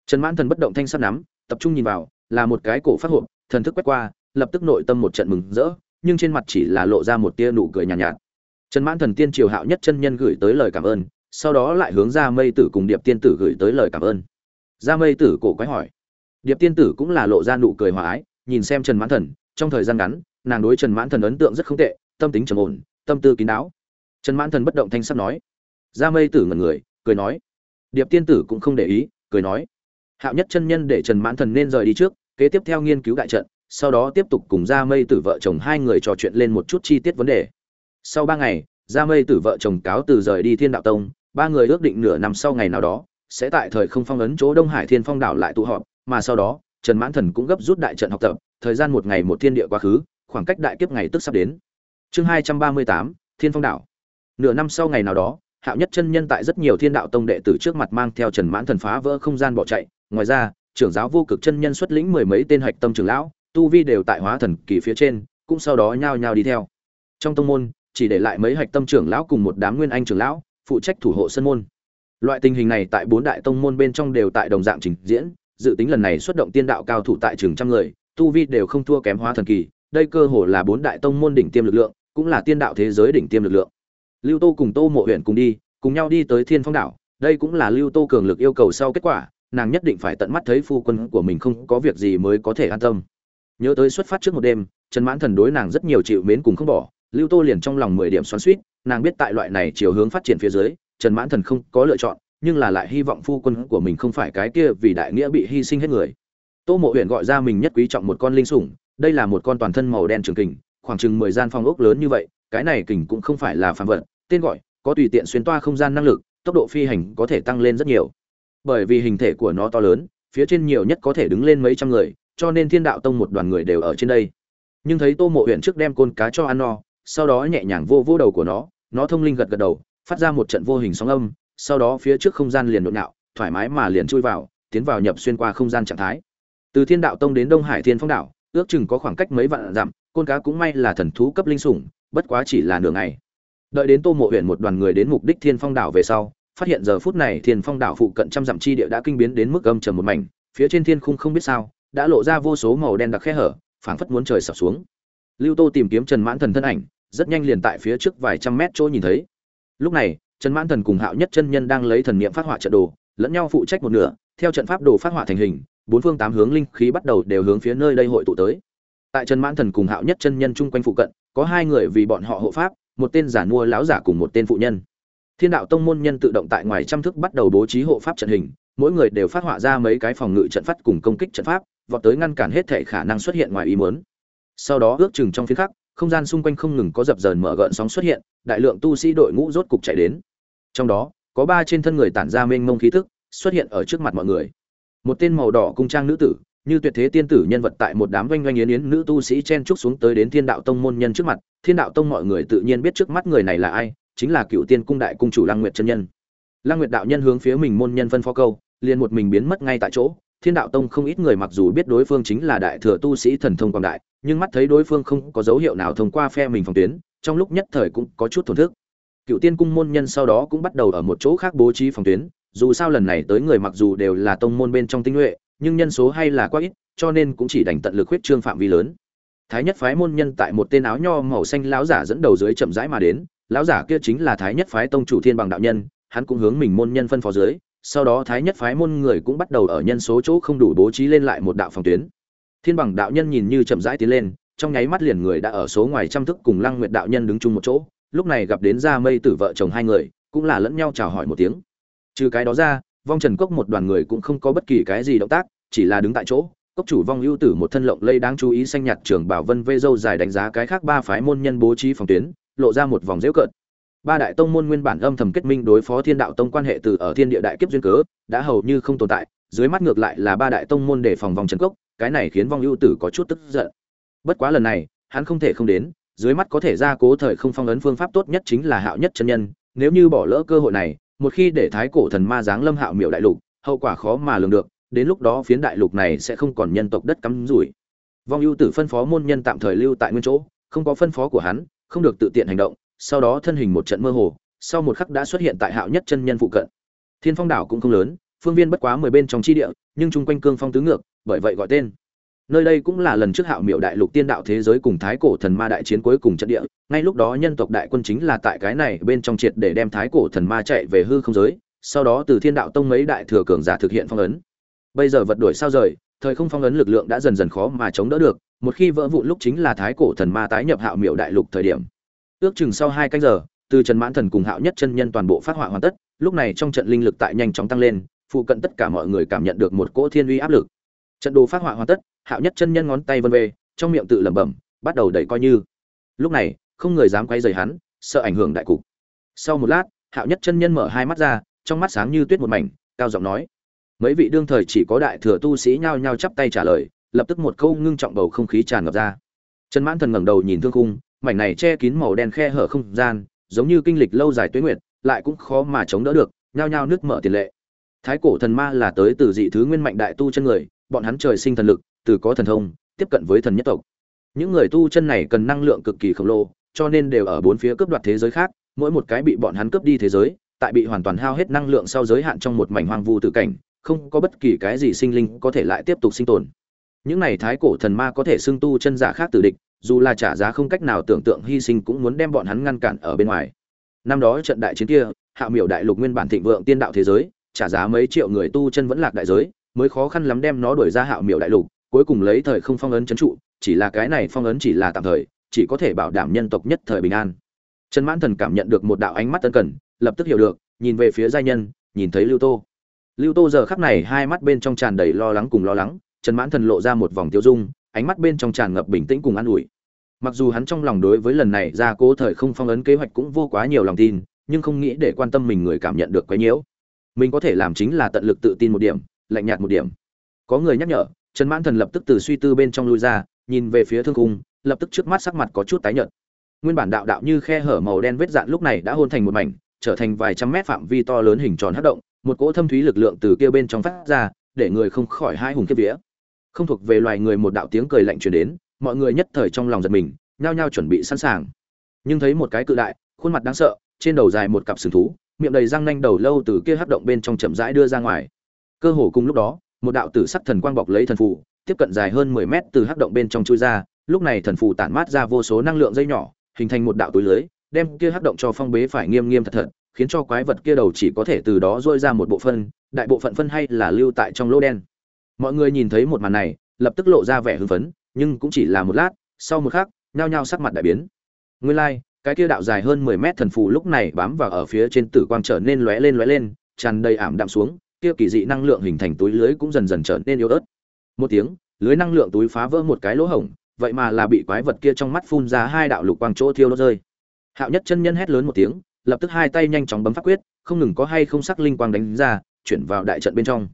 Trần mãn thần bất động thanh sắc nắm tập trung nhìn vào là một cái cổ phát hộp thần thức quét qua lập tức nội tâm một trận mừng rỡ nhưng trên mặt chỉ là lộ ra một tia nụ cười nhàn nhạt, nhạt. Trần mãn thần tiên triều hạo nhất chân nhân gửi tới lời cảm ơn sau đó lại hướng ra mây tử cùng điệp tiên tử gửi tới lời cảm ơn. Gia mây tử cổ quái hỏi. Điệp tiên tử cũng là lộ ra nụ cười hòa ái, nhìn xem trần mãn thần, trong thời gian ngắn, nàng đối trần mãn thần ấn tượng rất không tệ, tâm tính trầm ổn, tâm tư kín đáo. Trần mãn thần bất động thanh sắt nói. Gia mây tử ngẩn người, cười nói. Điệp tiên tử cũng không để ý, cười nói. Hạo nhất chân nhân để trần mãn thần nên rời đi trước, kế tiếp theo nghiên cứu đại trận, sau đó tiếp tục cùng Gia mây tử vợ chồng hai người trò chuyện lên một chút chi tiết vấn đề. Sau ba ngày, Gia mây tử vợ chồng cáo từ rời đi thiên đạo tông, ba người ước định nửa năm sau ngày nào đó sẽ tại thời không phong ấn chỗ đông hải thiên phong đảo lại tụ họp, mà sau đó, trần mãn thần cũng gấp rút đại trận học tập, thời gian một ngày một thiên địa quá khứ, khoảng cách đại kiếp ngày tức sắp đến. Chương hai trăm ba mươi tám, thiên phong đảo. Nửa năm sau ngày nào đó, hạo nhất chân nhân tại rất nhiều thiên đạo tông đệ tử trước mặt mang theo trần mãn thần phá vỡ không gian bỏ chạy, ngoài ra, trưởng giáo vô cực chân nhân xuất lĩnh mười mấy tên hạch tâm trưởng lão, tu vi đều tại hóa thần kỳ phía trên, cũng sau đó nhao nhao đi theo. Trong tông môn, chỉ để lại mấy hạch tâm trưởng lão cùng một đám nguyên anh trưởng lão, phụ trách thủ hộ sân môn loại tình hình này tại bốn đại tông môn bên trong đều tại đồng dạng trình diễn dự tính lần này xuất động tiên đạo cao thủ tại trường trăm người tu vi đều không thua kém hóa thần kỳ đây cơ hồ là bốn đại tông môn đỉnh tiêm lực lượng cũng là tiên đạo thế giới đỉnh tiêm lực lượng. Lưu tô cùng tô mộ Huyền cùng đi cùng nhau đi tới thiên phong đảo đây cũng là lưu tô cường lực yêu cầu sau kết quả nàng nhất định phải tận mắt thấy phu quân của mình không có việc gì mới có thể an tâm. Nhớ tới xuất phát trước một đêm trần mãn thần đối nàng rất nhiều chịu mến cùng không bỏ lưu tô liền trong lòng mười điểm xoắn xuýt, nàng biết tại loại này chiều hướng phát triển phía dưới trần mãn thần không có lựa chọn, nhưng là lại hy vọng phu quân của mình không phải cái kia vì đại nghĩa bị hy sinh hết người. Tô mộ uyển gọi ra mình nhất quý trọng một con linh sủng, đây là một con toàn thân màu đen trường kình, khoảng chừng mười gian phong ốc lớn như vậy, cái này kình cũng không phải là phàm vật, tên gọi, có tùy tiện xuyên toa không gian năng lực, tốc độ phi hành có thể tăng lên rất nhiều. Bởi vì hình thể của nó to lớn, phía trên nhiều nhất có thể đứng lên mấy trăm người, cho nên thiên đạo tông một đoàn người đều ở trên đây. Nhưng thấy tô mộ uyển trước đem côn cá cho ăn no, sau đó nhẹ nhàng vô vô đầu của nó nó thông linh gật gật đầu phát ra một trận vô hình sóng âm, sau đó phía trước không gian liền đột nhạo, thoải mái mà liền chui vào, tiến vào nhập xuyên qua không gian trạng thái. Từ thiên đạo tông đến đông hải thiên phong đảo ước chừng có khoảng cách mấy vạn dặm, côn cá cũng may là thần thú cấp linh sủng, bất quá chỉ là nửa ngày. Đợi đến tô mộ huyện một đoàn người đến mục đích thiên phong đảo về sau, phát hiện giờ phút này thiên phong đảo phụ cận trăm dặm chi địa đã kinh biến đến mức âm trầm một mảnh, phía trên thiên khung không biết sao, đã lộ ra vô số màu đen đặc khe hở, phảng phất muốn trời sập xuống. Lưu tô tìm kiếm trần mãn thần thân ảnh, rất nhanh liền tại phía trước vài trăm mét chỗ nhìn thấy lúc này, trần mãn thần cùng hạo nhất chân nhân đang lấy thần niệm phát họa trận đồ, lẫn nhau phụ trách một nửa, theo trận pháp đồ phát họa thành hình, bốn phương tám hướng linh khí bắt đầu đều hướng phía nơi đây hội tụ tới. Tại trần mãn thần cùng hạo nhất chân nhân chung quanh phụ cận, có hai người vì bọn họ hộ pháp, một tên giả mua láo giả cùng một tên phụ nhân. Thiên đạo tông môn nhân tự động tại ngoài trăm thức bắt đầu bố trí hộ pháp trận hình, mỗi người đều phát họa ra mấy cái phòng ngự trận pháp cùng công kích trận pháp, vọt tới ngăn cản hết thể khả năng xuất hiện ngoài ý muốn. Sau đó ước chừng trong phiên khắc không gian xung quanh không ngừng có dập dờn mở gợn sóng xuất hiện, đại lượng tu sĩ đội ngũ rốt cục chạy đến. Trong đó, có ba trên thân người tản ra mênh mông khí tức, xuất hiện ở trước mặt mọi người. Một tên màu đỏ cung trang nữ tử, như tuyệt thế tiên tử nhân vật tại một đám doanh doanh yến yến nữ tu sĩ chen trúc xuống tới đến thiên đạo tông môn nhân trước mặt. Thiên đạo tông mọi người tự nhiên biết trước mắt người này là ai, chính là cựu tiên cung đại cung chủ lăng nguyệt chân nhân. Lăng nguyệt đạo nhân hướng phía mình môn nhân phân phó câu, liền một mình biến mất ngay tại chỗ. Thiên đạo tông không ít người mặc dù biết đối phương chính là đại thừa tu sĩ thần thông quảng đại nhưng mắt thấy đối phương không có dấu hiệu nào thông qua phe mình phòng tuyến, trong lúc nhất thời cũng có chút thổn thức. Cựu tiên cung môn nhân sau đó cũng bắt đầu ở một chỗ khác bố trí phòng tuyến, dù sao lần này tới người mặc dù đều là tông môn bên trong tinh nhuệ, nhưng nhân số hay là quá ít, cho nên cũng chỉ đành tận lực huyết trương phạm vi lớn. Thái nhất phái môn nhân tại một tên áo nho màu xanh lão giả dẫn đầu dưới chậm rãi mà đến, lão giả kia chính là thái nhất phái tông chủ thiên bằng đạo nhân, hắn cũng hướng mình môn nhân phân phó dưới, sau đó thái nhất phái môn người cũng bắt đầu ở nhân số chỗ không đủ bố trí lên lại một đạo phòng tuyến thiên bằng đạo nhân nhìn như chậm rãi tiến lên, trong nháy mắt liền người đã ở số ngoài trăm thức cùng lăng nguyệt đạo nhân đứng chung một chỗ, lúc này gặp đến ra mây tử vợ chồng hai người, cũng là lẫn nhau chào hỏi một tiếng. Trừ cái đó ra, vong trần cốc một đoàn người cũng không có bất kỳ cái gì động tác, chỉ là đứng tại chỗ, cốc chủ vong ưu tử một thân lộng lây đáng chú ý xanh nhạt trưởng bảo vân vê dâu dài đánh giá cái khác ba phái môn nhân bố trí phòng tuyến, lộ ra một vòng dễu cợt. Ba đại tông môn nguyên bản âm thầm kết minh đối phó thiên đạo tông quan hệ từ ở thiên địa đại kiếp duyên cớ, đã hầu như không tồn tại, dưới mắt ngược lại là ba đại tông môn để phòng vòng trần cốc cái này khiến vong ưu tử có chút tức giận. Bất quá lần này, hắn không thể không đến, dưới mắt có thể ra cố thời không phong ấn phương pháp tốt nhất chính là hạo nhất chân nhân, nếu như bỏ lỡ cơ hội này, một khi để thái cổ thần ma giáng lâm hạo miểu đại lục, hậu quả khó mà lường được, đến lúc đó phiến đại lục này sẽ không còn nhân tộc đất cắm rủi. Vong ưu tử phân phó môn nhân tạm thời lưu tại nguyên chỗ, không có phân phó của hắn, không được tự tiện hành động, sau đó thân hình một trận mơ hồ, sau một khắc đã xuất hiện tại hạo nhất chân nhân phụ cận. Thiên phong đảo cũng không lớn phương viên bất quá mười bên trong chi địa, nhưng chung quanh cương phong tứ ngược, bởi vậy gọi tên. Nơi đây cũng là lần trước hạo miểu đại lục tiên đạo thế giới cùng thái cổ thần ma đại chiến cuối cùng trận địa, ngay lúc đó nhân tộc đại quân chính là tại cái này bên trong triệt để đem thái cổ thần ma chạy về hư không giới, sau đó từ thiên đạo tông mấy đại thừa cường giả thực hiện phong ấn. Bây giờ vật đuổi sao rời, thời không phong ấn lực lượng đã dần dần khó mà chống đỡ được, một khi vỡ vụn lúc chính là thái cổ thần ma tái nhập hạo miểu đại lục thời điểm. Ước chừng sau hai canh giờ, từ trần mãn thần cùng hạo nhất chân nhân toàn bộ phát họa hoàn tất, lúc này trong trận linh lực tại nhanh chóng tăng lên phụ cận tất cả mọi người cảm nhận được một cỗ thiên uy áp lực. Trận đồ phát họa hoàn tất, hạo nhất chân nhân ngón tay vân về, trong miệng tự lẩm bẩm, bắt đầu đẩy coi như. Lúc này, không người dám quay rời hắn, sợ ảnh hưởng đại cục. Sau một lát, hạo nhất chân nhân mở hai mắt ra, trong mắt sáng như tuyết một mảnh, cao giọng nói. Mấy vị đương thời chỉ có đại thừa tu sĩ nhao nhao chắp tay trả lời, lập tức một câu ngưng trọng bầu không khí tràn ngập ra. Trần mãn thần ngẩng đầu nhìn thương khung, mảnh này che kín màu đen khe hở không gian, giống như kinh lịch lâu dài tuế nguyệt, lại cũng khó mà chống đỡ được, nhao nhao nước mở tiền lệ thái cổ thần ma là tới từ dị thứ nguyên mạnh đại tu chân người, bọn hắn trời sinh thần lực, từ có thần thông, tiếp cận với thần nhất tộc. Những người tu chân này cần năng lượng cực kỳ khổng lồ, cho nên đều ở bốn phía cướp đoạt thế giới khác, mỗi một cái bị bọn hắn cướp đi thế giới, tại bị hoàn toàn hao hết năng lượng sau giới hạn trong một mảnh hoang vu tự cảnh, không có bất kỳ cái gì sinh linh có thể lại tiếp tục sinh tồn. Những này thái cổ thần ma có thể xưng tu chân giả khác tử địch, dù là trả giá không cách nào tưởng tượng hy sinh cũng muốn đem bọn hắn ngăn cản ở bên ngoài. Năm đó trận đại chiến kia, hạ miểu đại lục nguyên bản thịnh vượng tiên đạo thế giới trả giá mấy triệu người tu chân vẫn lạc đại giới, mới khó khăn lắm đem nó đuổi ra hạo miểu đại lục, cuối cùng lấy thời không phong ấn trấn trụ, chỉ là cái này phong ấn chỉ là tạm thời, chỉ có thể bảo đảm nhân tộc nhất thời bình an. Trần mãn thần cảm nhận được một đạo ánh mắt tân cần, lập tức hiểu được, nhìn về phía giai nhân, nhìn thấy lưu tô. Lưu tô giờ khắc này hai mắt bên trong tràn đầy lo lắng cùng lo lắng, trần mãn thần lộ ra một vòng tiêu dung, ánh mắt bên trong tràn ngập bình tĩnh cùng an ủi. Mặc dù hắn trong lòng đối với lần này ra cố thời không phong ấn kế hoạch cũng vô quá nhiều lòng tin, nhưng không nghĩ để quan tâm mình người cảm nhận được quá nhiễu mình có thể làm chính là tận lực tự tin một điểm, lạnh nhạt một điểm. Có người nhắc nhở, trần mãn thần lập tức từ suy tư bên trong lui ra, nhìn về phía thương cung, lập tức trước mắt sắc mặt có chút tái nhợt. Nguyên bản đạo đạo như khe hở màu đen vết dạn lúc này đã hôn thành một mảnh, trở thành vài trăm mét phạm vi to lớn hình tròn hất động, một cỗ thâm thúy lực lượng từ kia bên trong phát ra, để người không khỏi hai hùng kiếp vía. Không thuộc về loài người một đạo tiếng cười lạnh truyền đến, mọi người nhất thời trong lòng giật mình, nhao nhao chuẩn bị sẵn sàng. Nhưng thấy một cái cự đại, khuôn mặt đáng sợ, trên đầu dài một cặp sừng thú miệng đầy răng nanh đầu lâu từ kia hấp động bên trong chậm rãi đưa ra ngoài. Cơ hồ cùng lúc đó, một đạo tử sắc thần quang bọc lấy thần phù, tiếp cận dài hơn 10 mét từ hấp động bên trong chui ra, lúc này thần phù tản mát ra vô số năng lượng dây nhỏ, hình thành một đạo túi lưới, đem kia hấp động cho phong bế phải nghiêm nghiêm thật thật, khiến cho quái vật kia đầu chỉ có thể từ đó rôi ra một bộ phân, đại bộ phận phân hay là lưu tại trong lỗ đen. Mọi người nhìn thấy một màn này, lập tức lộ ra vẻ hưng phấn, nhưng cũng chỉ là một lát, sau một khắc, nhao nhao sắc mặt đại biến. Nguyên lai cái kia đạo dài hơn 10 mét thần phù lúc này bám vào ở phía trên tử quang trở nên lóe lên lóe lên, tràn đầy ảm đạm xuống, kia kỳ dị năng lượng hình thành túi lưới cũng dần dần trở nên yếu ớt một tiếng, lưới năng lượng túi phá vỡ một cái lỗ hổng, vậy mà là bị quái vật kia trong mắt phun ra hai đạo lục quang chỗ thiêu đốt rơi hạo nhất chân nhân hét lớn một tiếng, lập tức hai tay nhanh chóng bấm pháp quyết, không ngừng có hay không sắc linh quang đánh ra, chuyển vào đại trận bên trong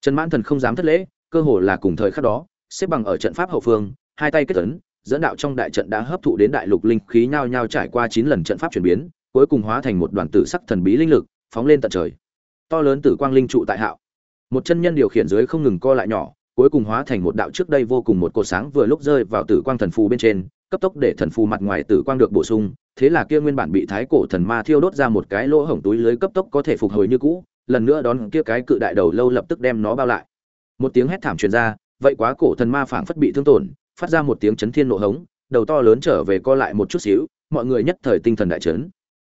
trần mãn thần không dám thất lễ, cơ hồ là cùng thời khắc đó, xếp bằng ở trận pháp hậu phương, hai tay kết ấn dẫn đạo trong đại trận đã hấp thụ đến đại lục linh khí nhao nhao trải qua chín lần trận pháp chuyển biến, cuối cùng hóa thành một đoàn tử sắc thần bí linh lực, phóng lên tận trời. To lớn tử quang linh trụ tại hạo. Một chân nhân điều khiển dưới không ngừng co lại nhỏ, cuối cùng hóa thành một đạo trước đây vô cùng một cột sáng vừa lúc rơi vào tử quang thần phù bên trên, cấp tốc để thần phù mặt ngoài tử quang được bổ sung, thế là kia nguyên bản bị thái cổ thần ma thiêu đốt ra một cái lỗ hổng túi lưới cấp tốc có thể phục hồi như cũ, lần nữa đón kia cái cự đại đầu lâu lập tức đem nó bao lại. Một tiếng hét thảm truyền ra, vậy quá cổ thần ma phảng phất bị thương tổn phát ra một tiếng chấn thiên nộ hống, đầu to lớn trở về co lại một chút xíu, mọi người nhất thời tinh thần đại chấn.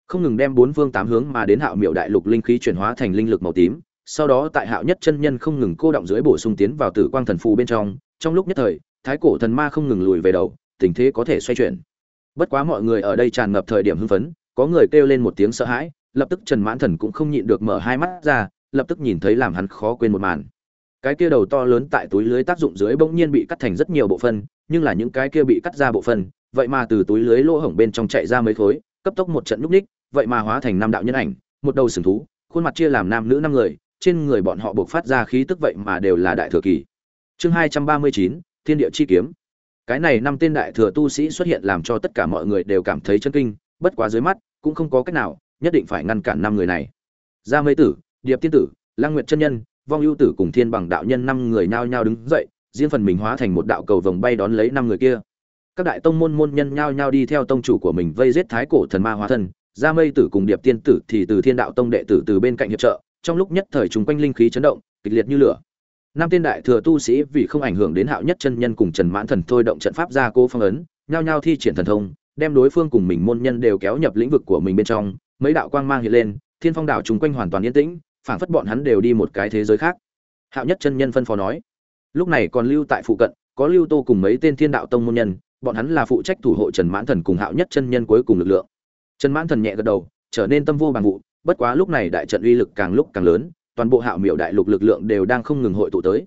Không ngừng đem bốn phương tám hướng mà đến hạo miệu đại lục linh khí chuyển hóa thành linh lực màu tím, sau đó tại hạo nhất chân nhân không ngừng cô động dưới bổ sung tiến vào tử quang thần phù bên trong trong lúc nhất thời, thái cổ thần ma không ngừng lùi về đầu, tình thế có thể xoay chuyển. Bất quá mọi người ở đây tràn ngập thời điểm hưng phấn, có người kêu lên một tiếng sợ hãi, lập tức trần mãn thần cũng không nhịn được mở hai mắt ra, lập tức nhìn thấy làm hắn khó quên một màn cái kia đầu to lớn tại túi lưới tác dụng dưới bỗng nhiên bị cắt thành rất nhiều bộ phân, nhưng là những cái kia bị cắt ra bộ phân, vậy mà từ túi lưới lỗ hổng bên trong chạy ra mấy khối, cấp tốc một trận núp ních, vậy mà hóa thành năm đạo nhân ảnh, một đầu sừng thú, khuôn mặt chia làm nam nữ năm người, trên người bọn họ buộc phát ra khí tức vậy mà đều là đại thừa kỳ. Chương hai trăm ba mươi chín, thiên địa chi kiếm. Cái này năm tên đại thừa tu sĩ xuất hiện làm cho tất cả mọi người đều cảm thấy chân kinh, bất quá dưới mắt, cũng không có cách nào, nhất định phải ngăn cản năm người này. Gia mây tử, điệp tiên tử lang nguyệt chân nhân vong ưu tử cùng thiên bằng đạo nhân năm người nhao nhao đứng dậy, riêng phần mình hóa thành một đạo cầu vồng bay đón lấy năm người kia. Các đại tông môn môn nhân nhao nhao đi theo tông chủ của mình vây giết thái cổ thần ma hóa thân, gia mây tử cùng điệp tiên tử thì từ thiên đạo tông đệ tử từ bên cạnh hiệp trợ, trong lúc nhất thời chúng quanh linh khí chấn động, kịch liệt như lửa. Năm tiên đại thừa tu sĩ vì không ảnh hưởng đến hạo nhất chân nhân cùng trần mãn thần thôi động trận pháp ra cô phong ấn, nhao nhao thi triển thần thông, đem đối phương cùng mình môn nhân đều kéo nhập lĩnh vực của mình bên trong, mấy đạo quang mang hiện lên, thiên phong đảo chúng quanh hoàn toàn yên tĩnh phảng phất bọn hắn đều đi một cái thế giới khác. Hạo nhất chân nhân phân phó nói, lúc này còn lưu tại phụ cận, có lưu tô cùng mấy tên thiên đạo tông môn nhân, bọn hắn là phụ trách thủ hộ trần mãn thần cùng hạo nhất chân nhân cuối cùng lực lượng. Trần mãn thần nhẹ gật đầu, trở nên tâm vô bằng vụ, bất quá lúc này đại trận uy lực càng lúc càng lớn, toàn bộ hạo miểu đại lục lực lượng đều đang không ngừng hội tụ tới.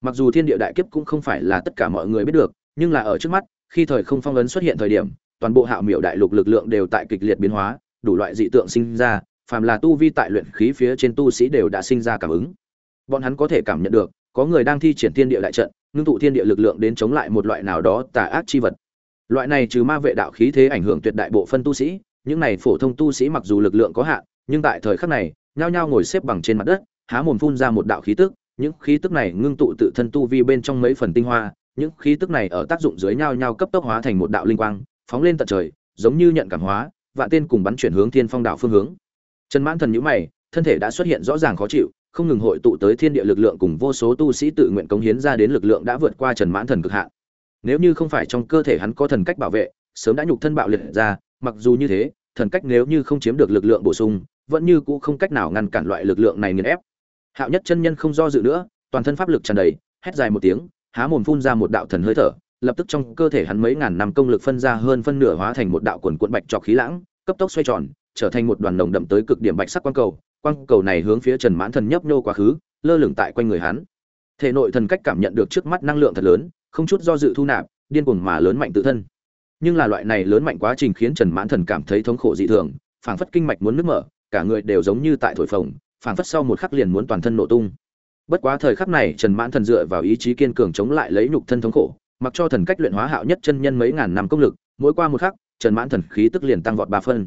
Mặc dù thiên địa đại kiếp cũng không phải là tất cả mọi người biết được, nhưng là ở trước mắt, khi thời không phong ấn xuất hiện thời điểm, toàn bộ hạo miểu đại lục lực lượng đều tại kịch liệt biến hóa, đủ loại dị tượng sinh ra phàm là tu vi tại luyện khí phía trên tu sĩ đều đã sinh ra cảm ứng. Bọn hắn có thể cảm nhận được, có người đang thi triển thiên địa đại trận, ngưng tụ thiên địa lực lượng đến chống lại một loại nào đó tà ác chi vật. Loại này trừ ma vệ đạo khí thế ảnh hưởng tuyệt đại bộ phân tu sĩ, những này phổ thông tu sĩ mặc dù lực lượng có hạn, nhưng tại thời khắc này, nhao nhao ngồi xếp bằng trên mặt đất, há mồm phun ra một đạo khí tức, những khí tức này ngưng tụ tự thân tu vi bên trong mấy phần tinh hoa, những khí tức này ở tác dụng dưới nhao nhao cấp tốc hóa thành một đạo linh quang, phóng lên tận trời, giống như nhận cảm hóa, vạn tên cùng bắn chuyển hướng thiên phong đạo phương hướng trần mãn thần nhíu mày, thân thể đã xuất hiện rõ ràng khó chịu, không ngừng hội tụ tới thiên địa lực lượng cùng vô số tu sĩ tự nguyện cống hiến ra đến lực lượng đã vượt qua trần mãn thần cực hạn. Nếu như không phải trong cơ thể hắn có thần cách bảo vệ, sớm đã nhục thân bạo liệt ra, mặc dù như thế, thần cách nếu như không chiếm được lực lượng bổ sung, vẫn như cũ không cách nào ngăn cản loại lực lượng này nghiền ép. Hạo nhất chân nhân không do dự nữa, toàn thân pháp lực tràn đầy, hét dài một tiếng, há mồm phun ra một đạo thần hơi thở, lập tức trong cơ thể hắn mấy ngàn năm công lực phân ra hơn phân nửa hóa thành một đạo quần cuộn bạch trọc khí lãng, cấp tốc xoay tròn trở thành một đoàn nồng đậm tới cực điểm bạch sắc quang cầu quang cầu này hướng phía trần mãn thần nhấp nhô quá khứ, lơ lửng tại quanh người hắn. Thể nội thần cách cảm nhận được trước mắt năng lượng thật lớn, không chút do dự thu nạp, điên cuồng mà lớn mạnh tự thân. Nhưng là loại này lớn mạnh quá trình khiến trần mãn thần cảm thấy thống khổ dị thường, phảng phất kinh mạch muốn nứt mở, cả người đều giống như tại thổi phồng, phảng phất sau một khắc liền muốn toàn thân nổ tung. Bất quá thời khắc này, trần mãn thần dựa vào ý chí kiên cường chống lại lấy nhục thân thống khổ, mặc cho thần cách luyện hóa hạo nhất chân nhân mấy ngàn năm công lực, mỗi qua một khắc, trần mãn thần khí tức liền tăng vọt ba phân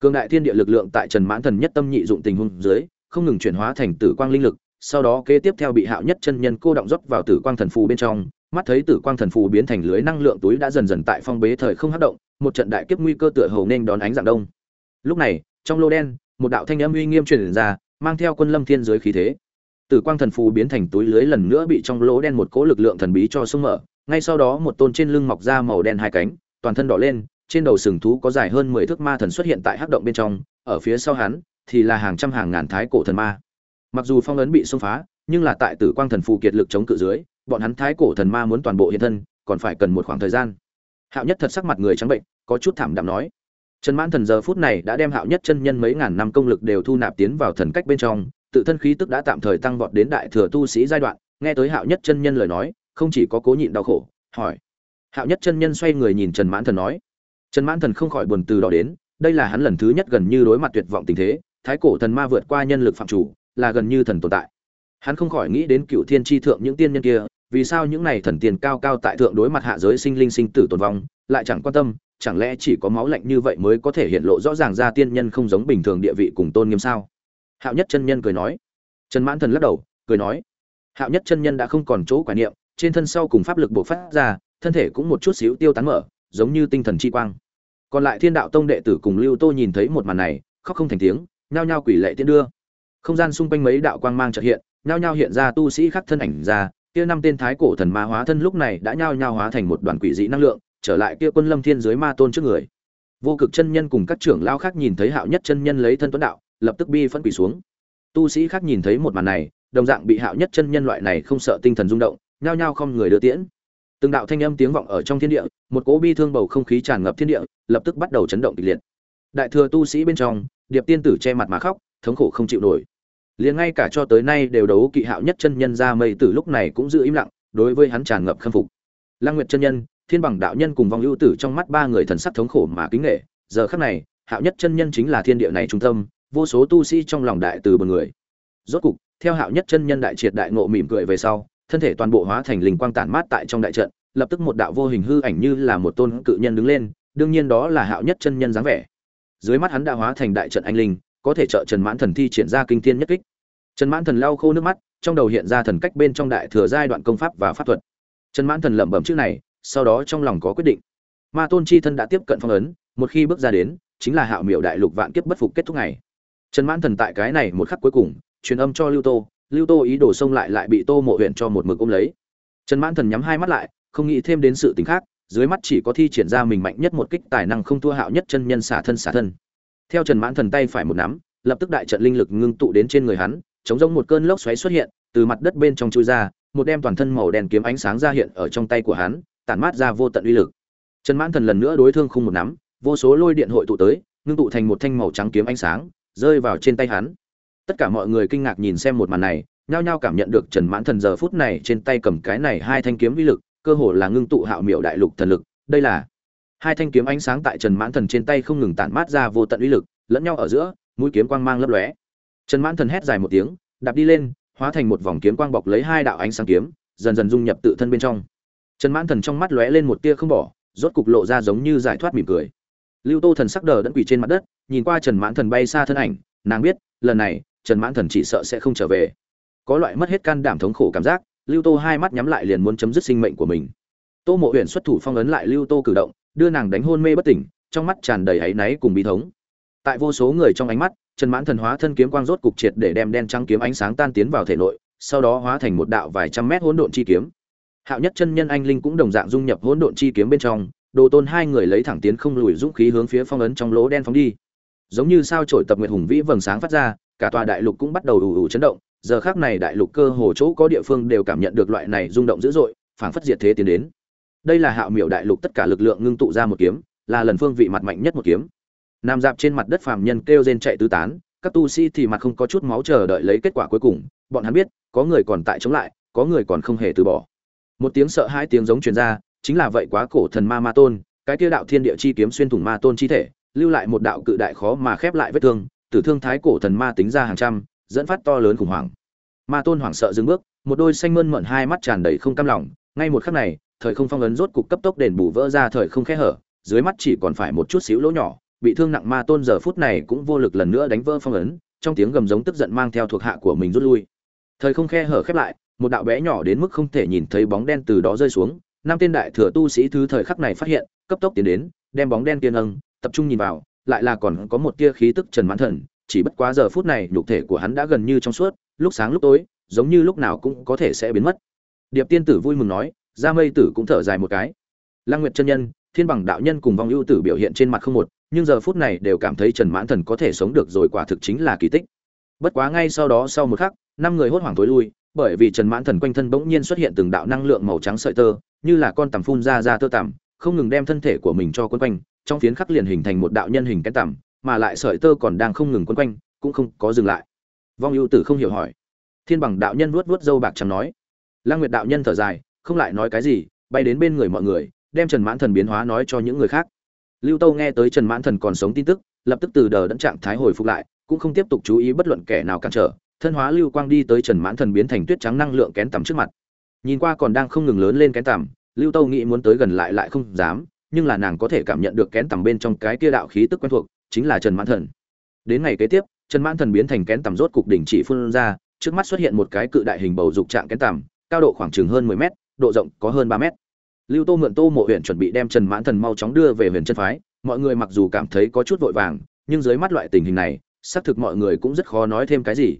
cường đại thiên địa lực lượng tại trần mãn thần nhất tâm nhị dụng tình huống dưới, không ngừng chuyển hóa thành tử quang linh lực, sau đó kế tiếp theo bị hạo nhất chân nhân cô động dốc vào tử quang thần phù bên trong, mắt thấy tử quang thần phù biến thành lưới năng lượng túi đã dần dần tại phong bế thời không hấp động, một trận đại kiếp nguy cơ tựa hầu nên đón ánh dạng đông. Lúc này, trong lô đen, một đạo thanh âm uy nghiêm truyền ra, mang theo quân lâm thiên giới khí thế. Tử quang thần phù biến thành túi lưới lần nữa bị trong lỗ đen một cỗ lực lượng thần bí cho sung mở, ngay sau đó một tôn trên lưng mọc ra màu đen hai cánh, toàn thân đỏ lên trên đầu sừng thú có dài hơn mười thước ma thần xuất hiện tại hắc động bên trong, ở phía sau hắn thì là hàng trăm hàng ngàn thái cổ thần ma. Mặc dù phong ấn bị xông phá, nhưng là tại tử quang thần phù kiệt lực chống cự dưới, bọn hắn thái cổ thần ma muốn toàn bộ hiện thân, còn phải cần một khoảng thời gian. Hạo nhất thật sắc mặt người trắng bệnh, có chút thảm đạm nói, trần mãn thần giờ phút này đã đem hạo nhất chân nhân mấy ngàn năm công lực đều thu nạp tiến vào thần cách bên trong, tự thân khí tức đã tạm thời tăng vọt đến đại thừa tu sĩ giai đoạn. Nghe tới hạo nhất chân nhân lời nói, không chỉ có cố nhịn đau khổ, hỏi. Hạo nhất chân nhân xoay người nhìn trần mãn thần nói trần mãn thần không khỏi buồn từ đó đến, đây là hắn lần thứ nhất gần như đối mặt tuyệt vọng tình thế, thái cổ thần ma vượt qua nhân lực phạm chủ, là gần như thần tồn tại. Hắn không khỏi nghĩ đến cựu thiên tri thượng những tiên nhân kia, vì sao những này thần tiền cao cao tại thượng đối mặt hạ giới sinh linh sinh tử tồn vong, lại chẳng quan tâm, chẳng lẽ chỉ có máu lạnh như vậy mới có thể hiện lộ rõ ràng ra tiên nhân không giống bình thường địa vị cùng tôn nghiêm sao? Hạo nhất chân nhân cười nói. Trần mãn thần lắc đầu, cười nói. Hạo nhất chân nhân đã không còn chỗ quả niệm, trên thân sau cùng pháp lực bộc phát ra, thân thể cũng một chút xíu tiêu tán mở giống như tinh thần chi quang. Còn lại thiên đạo tông đệ tử cùng lưu tô nhìn thấy một màn này, khóc không thành tiếng, nhao nhao quỷ lệ tiễn đưa. Không gian xung quanh mấy đạo quang mang chợt hiện, nhao nhao hiện ra tu sĩ khắc thân ảnh ra, kia năm tên thái cổ thần ma hóa thân lúc này đã nhao nhao hóa thành một đoàn quỷ dị năng lượng, trở lại kia quân lâm thiên giới ma tôn trước người. Vô cực chân nhân cùng các trưởng lao khác nhìn thấy hạo nhất chân nhân lấy thân tuấn đạo, lập tức bi phân quỷ xuống. Tu sĩ khác nhìn thấy một màn này, đồng dạng bị hạo nhất chân nhân loại này không sợ tinh thần rung động, nhao nhao không người đưa tiễn từng đạo thanh âm tiếng vọng ở trong thiên địa, một cỗ bi thương bầu không khí tràn ngập thiên địa, lập tức bắt đầu chấn động kịch liệt. Đại thừa tu sĩ bên trong, điệp tiên tử che mặt mà khóc, thống khổ không chịu nổi. Liền ngay cả cho tới nay đều đấu kỵ hạo nhất chân nhân ra mây tử lúc này cũng giữ im lặng, đối với hắn tràn ngập khâm phục. Lăng nguyệt chân nhân, thiên bằng đạo nhân cùng vong ưu tử trong mắt ba người thần sắc thống khổ mà kính nghệ giờ khắc này, hạo nhất chân nhân chính là thiên địa này trung tâm, vô số tu sĩ trong lòng đại từ một người. Rốt cục, theo hạo nhất chân nhân đại triệt đại ngộ mỉm cười về sau thân thể toàn bộ hóa thành linh quang tản mát tại trong đại trận, lập tức một đạo vô hình hư ảnh như là một tôn cự nhân đứng lên, đương nhiên đó là hạo nhất chân nhân dáng vẻ. Dưới mắt hắn đã hóa thành đại trận anh linh, có thể trợ trần mãn thần thi triển ra kinh thiên nhất kích. Trần mãn thần lau khô nước mắt, trong đầu hiện ra thần cách bên trong đại thừa giai đoạn công pháp và pháp thuật. Trần mãn thần lẩm bẩm chữ này, sau đó trong lòng có quyết định. Ma tôn chi thân đã tiếp cận phong ấn, một khi bước ra đến, chính là hạo miểu đại lục vạn kiếp bất phục kết thúc ngày. Trần mãn thần tại cái này một khắc cuối cùng, truyền âm cho lưu tô lưu tô ý đồ xông lại lại bị tô mộ huyện cho một mực ôm lấy. Trần mãn thần nhắm hai mắt lại, không nghĩ thêm đến sự tình khác, dưới mắt chỉ có thi triển ra mình mạnh nhất một kích tài năng không thua hạo nhất chân nhân xả thân xả thân. Theo trần mãn thần tay phải một nắm, lập tức đại trận linh lực ngưng tụ đến trên người hắn, chống giống một cơn lốc xoáy xuất hiện, từ mặt đất bên trong chui ra, một đem toàn thân màu đen kiếm ánh sáng ra hiện ở trong tay của hắn, tản mát ra vô tận uy lực. Trần mãn thần lần nữa đối thương khung một nắm, vô số lôi điện hội tụ tới, ngưng tụ thành một thanh màu trắng kiếm ánh sáng, rơi vào trên tay hắn tất cả mọi người kinh ngạc nhìn xem một màn này, nhao nhao cảm nhận được trần mãn thần giờ phút này trên tay cầm cái này hai thanh kiếm uy lực, cơ hồ là ngưng tụ hạo miểu đại lục thần lực. Đây là hai thanh kiếm ánh sáng tại trần mãn thần trên tay không ngừng tản mát ra vô tận uy lực, lẫn nhau ở giữa, mũi kiếm quang mang lấp lóe. Trần mãn thần hét dài một tiếng, đạp đi lên, hóa thành một vòng kiếm quang bọc lấy hai đạo ánh sáng kiếm, dần dần dung nhập tự thân bên trong. Trần mãn thần trong mắt lóe lên một tia không bỏ, rốt cục lộ ra giống như giải thoát mỉm cười. Lưu tô thần sắc đờ đẫn quỳ trên mặt đất, nhìn qua trần mãn thần bay xa thân ảnh, nàng biết, lần này trần mãn thần chỉ sợ sẽ không trở về. Có loại mất hết can đảm thống khổ cảm giác, lưu tô hai mắt nhắm lại liền muốn chấm dứt sinh mệnh của mình. Tô mộ huyện xuất thủ phong ấn lại lưu tô cử động, đưa nàng đánh hôn mê bất tỉnh, trong mắt tràn đầy áy náy cùng bí thống. Tại vô số người trong ánh mắt, trần mãn thần hóa thân kiếm quang rốt cục triệt để đem đen trắng kiếm ánh sáng tan tiến vào thể nội, sau đó hóa thành một đạo vài trăm mét hỗn độn chi kiếm. Hạo nhất chân nhân anh linh cũng đồng dạng dung nhập hỗn độn chi kiếm bên trong, đồ tôn hai người lấy thẳng tiến không lùi dũng khí hướng phía phong ấn trong lỗ đen phóng đi. Giống như sao trổi tập nguyệt hùng vĩ vầng sáng phát ra cả tòa đại lục cũng bắt đầu ù ù chấn động, giờ khác này đại lục cơ hồ chỗ có địa phương đều cảm nhận được loại này rung động dữ dội, phảng phất diệt thế tiến đến. Đây là hạo miểu đại lục tất cả lực lượng ngưng tụ ra một kiếm, là lần phương vị mặt mạnh nhất một kiếm. Nam dạp trên mặt đất phàm nhân kêu rên chạy tứ tán, các tu sĩ thì mặt không có chút máu chờ đợi lấy kết quả cuối cùng, bọn hắn biết, có người còn tại chống lại, có người còn không hề từ bỏ. Một tiếng sợ hai tiếng giống truyền ra, chính là vậy quá cổ thần ma ma tôn, cái kia đạo thiên địa chi kiếm xuyên thủng ma tôn chi thể, lưu lại một đạo cự đại khó mà khép lại vết thương tử thương thái cổ thần ma tính ra hàng trăm, dẫn phát to lớn khủng hoảng. Ma tôn hoảng sợ dừng bước, một đôi xanh mơn mận hai mắt tràn đầy không cam lòng. Ngay một khắc này, thời không phong ấn rốt cục cấp tốc đền bù vỡ ra thời không khe hở, dưới mắt chỉ còn phải một chút xíu lỗ nhỏ, bị thương nặng ma tôn giờ phút này cũng vô lực lần nữa đánh vỡ phong ấn, trong tiếng gầm giống tức giận mang theo thuộc hạ của mình rút lui. Thời không khe hở khép lại, một đạo bé nhỏ đến mức không thể nhìn thấy bóng đen từ đó rơi xuống. Năm tên đại thừa tu sĩ thứ thời khắc này phát hiện, cấp tốc tiến đến, đem bóng đen tiên âng tập trung nhìn vào lại là còn có một tia khí tức trần mãn thần, chỉ bất quá giờ phút này nhục thể của hắn đã gần như trong suốt, lúc sáng lúc tối, giống như lúc nào cũng có thể sẽ biến mất. Điệp tiên tử vui mừng nói, gia mây tử cũng thở dài một cái. Lăng nguyệt chân nhân, thiên bằng đạo nhân cùng vong ưu tử biểu hiện trên mặt không một, nhưng giờ phút này đều cảm thấy trần mãn thần có thể sống được rồi quả thực chính là kỳ tích. Bất quá ngay sau đó sau một khắc, năm người hốt hoảng tối lui, bởi vì trần mãn thần quanh thân bỗng nhiên xuất hiện từng đạo năng lượng màu trắng sợi tơ, như là con tằm phun ra ra tơ tằm không ngừng đem thân thể của mình cho quấn quanh, trong phiến khắc liền hình thành một đạo nhân hình cái tằm, mà lại sợi tơ còn đang không ngừng quấn quanh, cũng không có dừng lại. Vong ưu tử không hiểu hỏi. Thiên bằng đạo nhân vuốt vuốt râu bạc chẳng nói. Lăng nguyệt đạo nhân thở dài, không lại nói cái gì, bay đến bên người mọi người, đem trần mãn thần biến hóa nói cho những người khác. Lưu tâu nghe tới trần mãn thần còn sống tin tức, lập tức từ đờ đẫn trạng thái hồi phục lại, cũng không tiếp tục chú ý bất luận kẻ nào cản trở, thân hóa lưu quang đi tới trần mãn thần biến thành tuyết trắng năng lượng kén tầm trước mặt. Nhìn qua còn đang không ngừng lớn lên kén tầm lưu tâu nghĩ muốn tới gần lại lại không dám, nhưng là nàng có thể cảm nhận được kén tầm bên trong cái kia đạo khí tức quen thuộc, chính là trần mãn thần. Đến ngày kế tiếp, trần mãn thần biến thành kén tầm rốt cục đỉnh chỉ phun ra, trước mắt xuất hiện một cái cự đại hình bầu dục trạng kén tầm, cao độ khoảng chừng hơn mười mét, độ rộng có hơn ba mét. Lưu tô mượn tô mộ huyện chuẩn bị đem trần mãn thần mau chóng đưa về huyền chân phái, mọi người mặc dù cảm thấy có chút vội vàng, nhưng dưới mắt loại tình hình này, xác thực mọi người cũng rất khó nói thêm cái gì.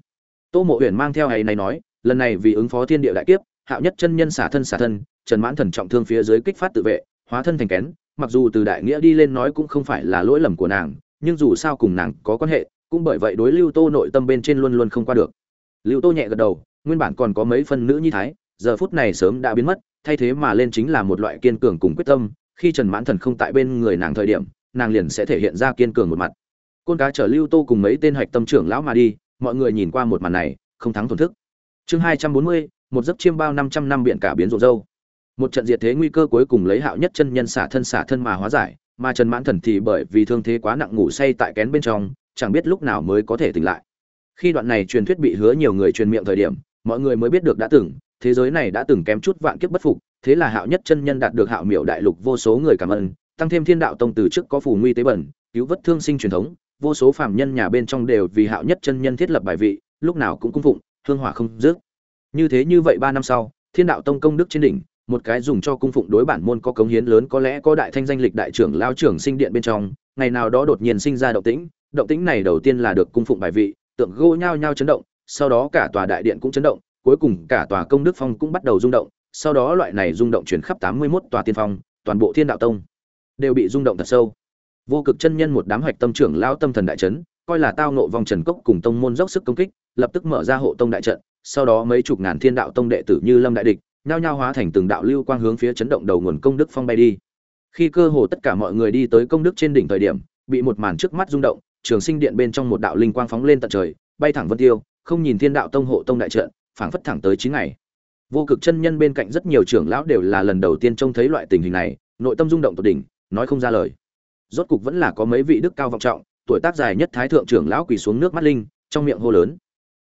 Tô mộ huyền mang theo hay này nói, lần này vì ứng phó thiên địa đại kiếp, hạo nhất chân nhân xả thân xả thân trần mãn thần trọng thương phía dưới kích phát tự vệ, hóa thân thành kén, mặc dù từ đại nghĩa đi lên nói cũng không phải là lỗi lầm của nàng, nhưng dù sao cùng nàng có quan hệ, cũng bởi vậy đối lưu tô nội tâm bên trên luôn luôn không qua được. Lưu tô nhẹ gật đầu, nguyên bản còn có mấy phần nữ nhi thái, giờ phút này sớm đã biến mất, thay thế mà lên chính là một loại kiên cường cùng quyết tâm, khi trần mãn thần không tại bên người nàng thời điểm, nàng liền sẽ thể hiện ra kiên cường một mặt. Côn cá chở lưu tô cùng mấy tên hạch tâm trưởng lão mà đi, mọi người nhìn qua một màn này, không thắng tổn thức. Chương hai trăm bốn mươi, một giấc chiêm bao năm trăm năm biện cả biến rộn râu một trận diệt thế nguy cơ cuối cùng lấy hạo nhất chân nhân xả thân xả thân mà hóa giải, mà trần mãn thần thì bởi vì thương thế quá nặng ngủ say tại kén bên trong, chẳng biết lúc nào mới có thể tỉnh lại. Khi đoạn này truyền thuyết bị hứa nhiều người truyền miệng thời điểm, mọi người mới biết được đã từng, thế giới này đã từng kém chút vạn kiếp bất phục, thế là hạo nhất chân nhân đạt được hạo miểu đại lục vô số người cảm ơn, tăng thêm thiên đạo tông từ trước có phù nguy tế bẩn, cứu vớt thương sinh truyền thống, vô số phàm nhân nhà bên trong đều vì hạo nhất chân nhân thiết lập bài vị, lúc nào cũng cung phụng, hương hỏa không dứt. Như thế như vậy ba năm sau, thiên đạo tông công đức trên đỉnh một cái dùng cho cung phụng đối bản môn có cống hiến lớn có lẽ có đại thanh danh lịch đại trưởng lao trưởng sinh điện bên trong, ngày nào đó đột nhiên sinh ra động tĩnh động tĩnh này đầu tiên là được cung phụng bài vị, tượng gỗ nhao nhao chấn động, sau đó cả tòa đại điện cũng chấn động, cuối cùng cả tòa công đức phong cũng bắt đầu rung động, sau đó loại này rung động chuyển khắp tám mươi 81 tòa tiên phong, toàn bộ thiên đạo tông đều bị rung động thật sâu. Vô cực chân nhân một đám hoạch tâm trưởng lao tâm thần đại trấn coi là tao nộ vòng trần cốc cùng tông môn dốc sức công kích, lập tức mở ra hộ tông đại trận, sau đó mấy chục ngàn thiên đạo tông đệ tử như lâm đại địch nhao nhao hóa thành từng đạo lưu quang hướng phía chấn động đầu nguồn công đức phong bay đi. Khi cơ hồ tất cả mọi người đi tới công đức trên đỉnh thời điểm, bị một màn trước mắt rung động, trường sinh điện bên trong một đạo linh quang phóng lên tận trời, bay thẳng vân tiêu, không nhìn thiên đạo tông hộ tông đại trận, phảng phất thẳng tới chín ngày. Vô cực chân nhân bên cạnh rất nhiều trưởng lão đều là lần đầu tiên trông thấy loại tình hình này, nội tâm rung động tột đỉnh, nói không ra lời. Rốt cục vẫn là có mấy vị đức cao vọng trọng, tuổi tác dài nhất thái thượng trưởng lão quỳ xuống nước mắt linh, trong miệng hô lớn.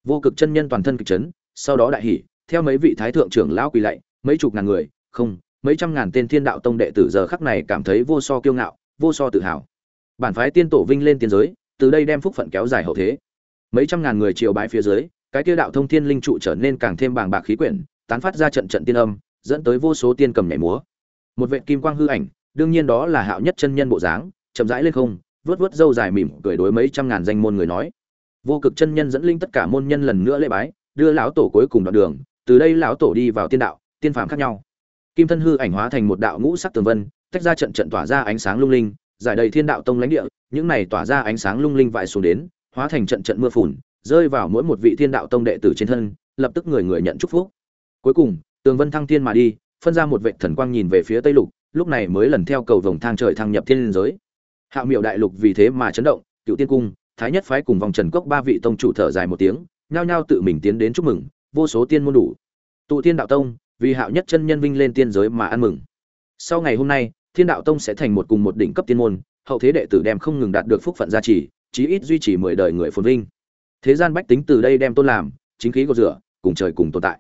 Vô cực chân nhân toàn thân kịch chấn, sau đó đại hỉ theo mấy vị thái thượng trưởng lão quỳ lạy, mấy chục ngàn người, không, mấy trăm ngàn tên thiên đạo tông đệ tử giờ khắc này cảm thấy vô so kiêu ngạo, vô so tự hào. Bản phái tiên tổ vinh lên tiên giới, từ đây đem phúc phận kéo dài hậu thế. Mấy trăm ngàn người triều bái phía dưới, cái kia đạo thông thiên linh trụ trở nên càng thêm bàng bạc khí quyển, tán phát ra trận trận tiên âm, dẫn tới vô số tiên cầm nhảy múa. Một vệ kim quang hư ảnh, đương nhiên đó là hạo nhất chân nhân bộ dáng, chậm rãi lên không, vuốt vuốt râu dài mỉm cười đối mấy trăm ngàn danh môn người nói. Vô cực chân nhân dẫn linh tất cả môn nhân lần nữa lễ bái, đưa lão tổ cuối cùng đoạn đường từ đây lão tổ đi vào tiên đạo, tiên phàm khác nhau. Kim thân hư ảnh hóa thành một đạo ngũ sắc tường vân, tách ra trận trận tỏa ra ánh sáng lung linh, giải đầy thiên đạo tông lãnh địa, những này tỏa ra ánh sáng lung linh vại xuống đến, hóa thành trận trận mưa phùn, rơi vào mỗi một vị thiên đạo tông đệ tử trên thân, lập tức người người nhận chúc phúc. Cuối cùng, tường vân thăng thiên mà đi, phân ra một vệ thần quang nhìn về phía tây lục, lúc này mới lần theo cầu vồng thang trời thăng nhập thiên giới. Hạ miệu đại lục vì thế mà chấn động cựu tiên cung, thái nhất phái cùng vòng trần cốc ba vị tông chủ thở dài một tiếng, nhao nhao tự mình tiến đến chúc mừng vô số tiên môn đủ. Tụ tiên đạo tông, vì hạo nhất chân nhân vinh lên tiên giới mà ăn mừng. Sau ngày hôm nay, thiên đạo tông sẽ thành một cùng một đỉnh cấp tiên môn, hậu thế đệ tử đem không ngừng đạt được phúc phận gia trì, chí ít duy trì mười đời người phồn vinh. Thế gian bách tính từ đây đem tôn làm, chính khí có rửa, cùng trời cùng tồn tại.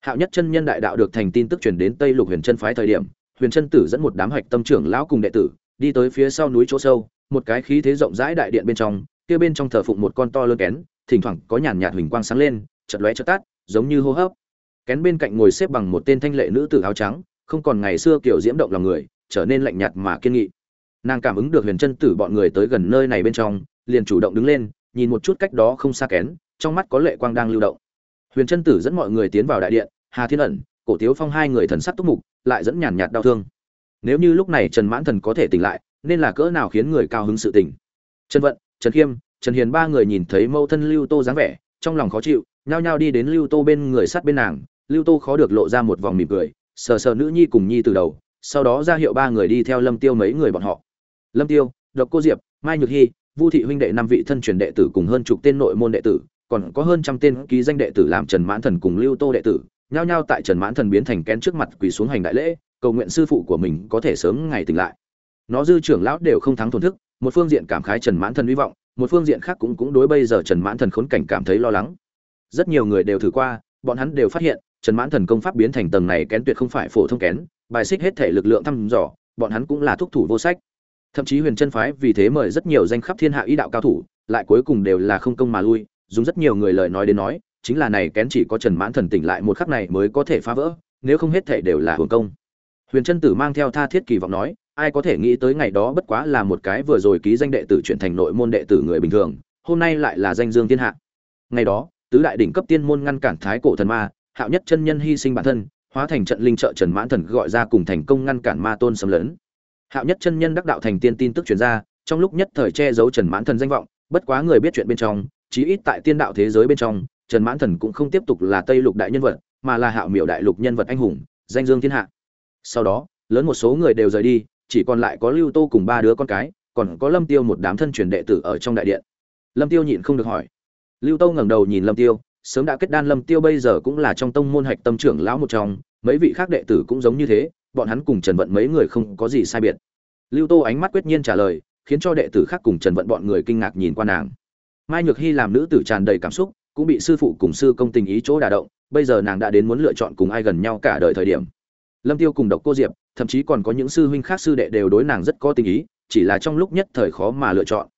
Hạo nhất chân nhân đại đạo được thành tin tức truyền đến tây lục huyền chân phái thời điểm, huyền chân tử dẫn một đám hạch tâm trưởng lão cùng đệ tử, đi tới phía sau núi chỗ sâu, một cái khí thế rộng rãi đại điện bên trong, kia bên trong thờ phụng một con to lớn kén, thỉnh thoảng có nhàn nhạt huỳnh quang sáng lên chật lóe chật tắt giống như hô hấp. Kén bên cạnh ngồi xếp bằng một tên thanh lệ nữ tử áo trắng, không còn ngày xưa kiểu diễm động lòng người, trở nên lạnh nhạt mà kiên nghị. Nàng cảm ứng được huyền chân tử bọn người tới gần nơi này bên trong, liền chủ động đứng lên, nhìn một chút cách đó không xa kén, trong mắt có lệ quang đang lưu động. Huyền chân tử dẫn mọi người tiến vào đại điện, hà thiên ẩn, cổ tiếu phong hai người thần sắc túc mục, lại dẫn nhàn nhạt đau thương. Nếu như lúc này trần mãn thần có thể tỉnh lại, nên là cỡ nào khiến người cao hứng sự tỉnh trần vận, trần khiêm, trần hiền ba người nhìn thấy mâu thân lưu tô dáng vẻ, trong lòng khó chịu nhao nhao đi đến lưu tô bên người sát bên nàng. Lưu tô khó được lộ ra một vòng mỉm cười, sờ sờ nữ nhi cùng nhi từ đầu, sau đó ra hiệu ba người đi theo lâm tiêu mấy người bọn họ. Lâm tiêu, độc cô diệp, mai nhược hy vu thị huynh đệ năm vị thân truyền đệ tử cùng hơn chục tên nội môn đệ tử, còn có hơn trăm tên ký danh đệ tử làm trần mãn thần cùng lưu tô đệ tử, nhao nhao tại trần mãn thần biến thành kén trước mặt quỳ xuống hành đại lễ, cầu nguyện sư phụ của mình có thể sớm ngày tỉnh lại. Nó dư trưởng lão đều không thắng thổn thức, một phương diện cảm khái trần mãn thần hy vọng, một phương diện khác cũng cũng đối bây giờ trần mãn thần khốn cảnh cảm thấy lo lắng rất nhiều người đều thử qua, bọn hắn đều phát hiện, trần mãn thần công pháp biến thành tầng này kén tuyệt không phải phổ thông kén, bài xích hết thể lực lượng thăm dò, bọn hắn cũng là thúc thủ vô sách. Thậm chí huyền chân phái vì thế mời rất nhiều danh khắp thiên hạ ý đạo cao thủ, lại cuối cùng đều là không công mà lui, dùng rất nhiều người lời nói đến nói, chính là này kén chỉ có trần mãn thần tỉnh lại một khắc này mới có thể phá vỡ, nếu không hết thể đều là hưởng công. Huyền chân tử mang theo tha thiết kỳ vọng nói, ai có thể nghĩ tới ngày đó bất quá là một cái vừa rồi ký danh đệ tử chuyển thành nội môn đệ tử người bình thường, hôm nay lại là danh dương thiên hạ. Ngày đó tứ đại đỉnh cấp tiên môn ngăn cản thái cổ thần ma, hạo nhất chân nhân hy sinh bản thân, hóa thành trận linh trợ trần mãn thần gọi ra cùng thành công ngăn cản ma tôn xâm lấn. Hạo nhất chân nhân đắc đạo thành tiên tin tức truyền ra, trong lúc nhất thời che giấu trần mãn thần danh vọng, bất quá người biết chuyện bên trong, chí ít tại tiên đạo thế giới bên trong, trần mãn thần cũng không tiếp tục là tây lục đại nhân vật, mà là hạo miểu đại lục nhân vật anh hùng, danh dương thiên hạ. Sau đó, lớn một số người đều rời đi, chỉ còn lại có lưu tô cùng ba đứa con cái, còn có lâm tiêu một đám thân truyền đệ tử ở trong đại điện. Lâm tiêu nhịn không được hỏi lưu tô ngẩng đầu nhìn lâm tiêu, sớm đã kết đan lâm tiêu bây giờ cũng là trong tông môn hạch tâm trưởng lão một trong, mấy vị khác đệ tử cũng giống như thế, bọn hắn cùng trần vận mấy người không có gì sai biệt. Lưu tô ánh mắt quyết nhiên trả lời, khiến cho đệ tử khác cùng trần vận bọn người kinh ngạc nhìn qua nàng. Mai nhược hy làm nữ tử tràn đầy cảm xúc, cũng bị sư phụ cùng sư công tình ý chỗ đả động, bây giờ nàng đã đến muốn lựa chọn cùng ai gần nhau cả đời thời điểm. Lâm tiêu cùng độc cô diệp, thậm chí còn có những sư huynh khác sư đệ đều đối nàng rất có tình ý, chỉ là trong lúc nhất thời khó mà lựa chọn.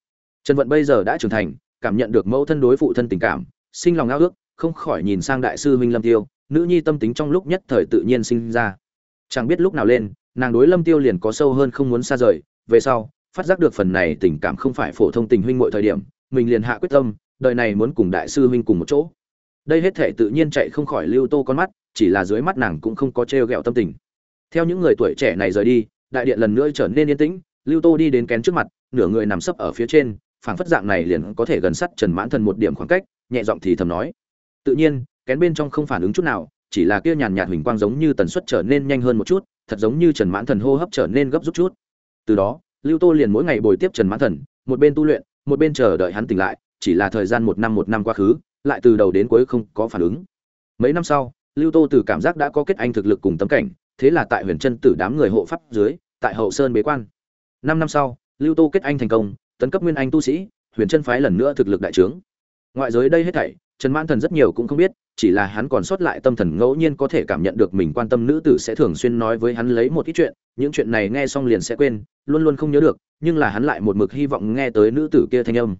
Trần vận bây giờ đã trưởng thành cảm nhận được mẫu thân đối phụ thân tình cảm, sinh lòng ao ước, không khỏi nhìn sang đại sư huynh lâm tiêu, nữ nhi tâm tính trong lúc nhất thời tự nhiên sinh ra. Chẳng biết lúc nào lên, nàng đối lâm tiêu liền có sâu hơn không muốn xa rời, về sau, phát giác được phần này tình cảm không phải phổ thông tình huynh mọi thời điểm, mình liền hạ quyết tâm, đời này muốn cùng đại sư huynh cùng một chỗ. Đây hết thể tự nhiên chạy không khỏi lưu tô con mắt, chỉ là dưới mắt nàng cũng không có trêu ghẹo tâm tình. Theo những người tuổi trẻ này rời đi, đại điện lần nữa trở nên yên tĩnh, lưu tô đi đến kén trước mặt, nửa người nằm sấp ở phía trên phảng phất dạng này liền có thể gần sát trần mãn thần một điểm khoảng cách, nhẹ giọng thì thầm nói. Tự nhiên, kén bên trong không phản ứng chút nào, chỉ là kia nhàn nhạt huỳnh quang giống như tần suất trở nên nhanh hơn một chút, thật giống như trần mãn thần hô hấp trở nên gấp rút chút. Từ đó, lưu tô liền mỗi ngày bồi tiếp trần mãn thần, một bên tu luyện, một bên chờ đợi hắn tỉnh lại, chỉ là thời gian một năm một năm quá khứ, lại từ đầu đến cuối không có phản ứng. Mấy năm sau, lưu tô từ cảm giác đã có kết anh thực lực cùng tấm cảnh, thế là tại huyền chân tử đám người hộ pháp dưới, tại hậu sơn bế quan. Năm năm sau, lưu tô kết anh thành công tấn cấp nguyên anh tu sĩ, huyền chân phái lần nữa thực lực đại trướng. Ngoại giới đây hết thảy, trần mãn thần rất nhiều cũng không biết, chỉ là hắn còn sót lại tâm thần ngẫu nhiên có thể cảm nhận được mình quan tâm nữ tử sẽ thường xuyên nói với hắn lấy một ít chuyện, những chuyện này nghe xong liền sẽ quên, luôn luôn không nhớ được, nhưng là hắn lại một mực hy vọng nghe tới nữ tử kia thanh âm.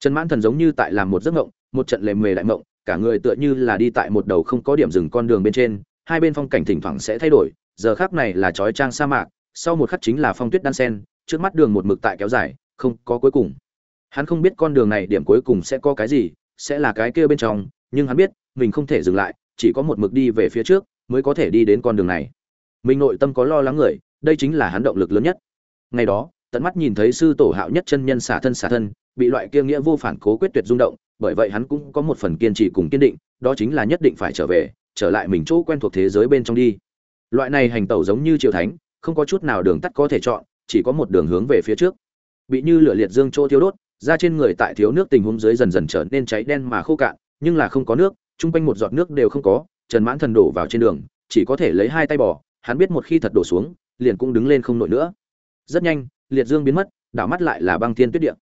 Trần mãn thần giống như tại làm một giấc mộng, một trận lề mề đại mộng, cả người tựa như là đi tại một đầu không có điểm dừng con đường bên trên, hai bên phong cảnh thỉnh thoảng sẽ thay đổi, giờ khác này là trói trang sa mạc, sau một khắc chính là phong tuyết đan sen, trước mắt đường một mực tại kéo dài không có cuối cùng. Hắn không biết con đường này điểm cuối cùng sẽ có cái gì, sẽ là cái kia bên trong, nhưng hắn biết, mình không thể dừng lại, chỉ có một mực đi về phía trước, mới có thể đi đến con đường này. Mình nội tâm có lo lắng người, đây chính là hắn động lực lớn nhất. Ngày đó, tận mắt nhìn thấy sư tổ hạo nhất chân nhân xả thân xả thân, bị loại kia nghĩa vô phản cố quyết tuyệt rung động, bởi vậy hắn cũng có một phần kiên trì cùng kiên định, đó chính là nhất định phải trở về, trở lại mình chỗ quen thuộc thế giới bên trong đi. Loại này hành tẩu giống như triều thánh, không có chút nào đường tắt có thể chọn, chỉ có một đường hướng về phía trước bị như lửa liệt dương chỗ thiếu đốt ra trên người tại thiếu nước tình huống dưới dần dần trở nên cháy đen mà khô cạn, nhưng là không có nước, chung quanh một giọt nước đều không có, trần mãn thần đổ vào trên đường, chỉ có thể lấy hai tay bỏ hắn biết một khi thật đổ xuống, liền cũng đứng lên không nổi nữa. Rất nhanh, liệt dương biến mất, đảo mắt lại là băng thiên tuyết địa.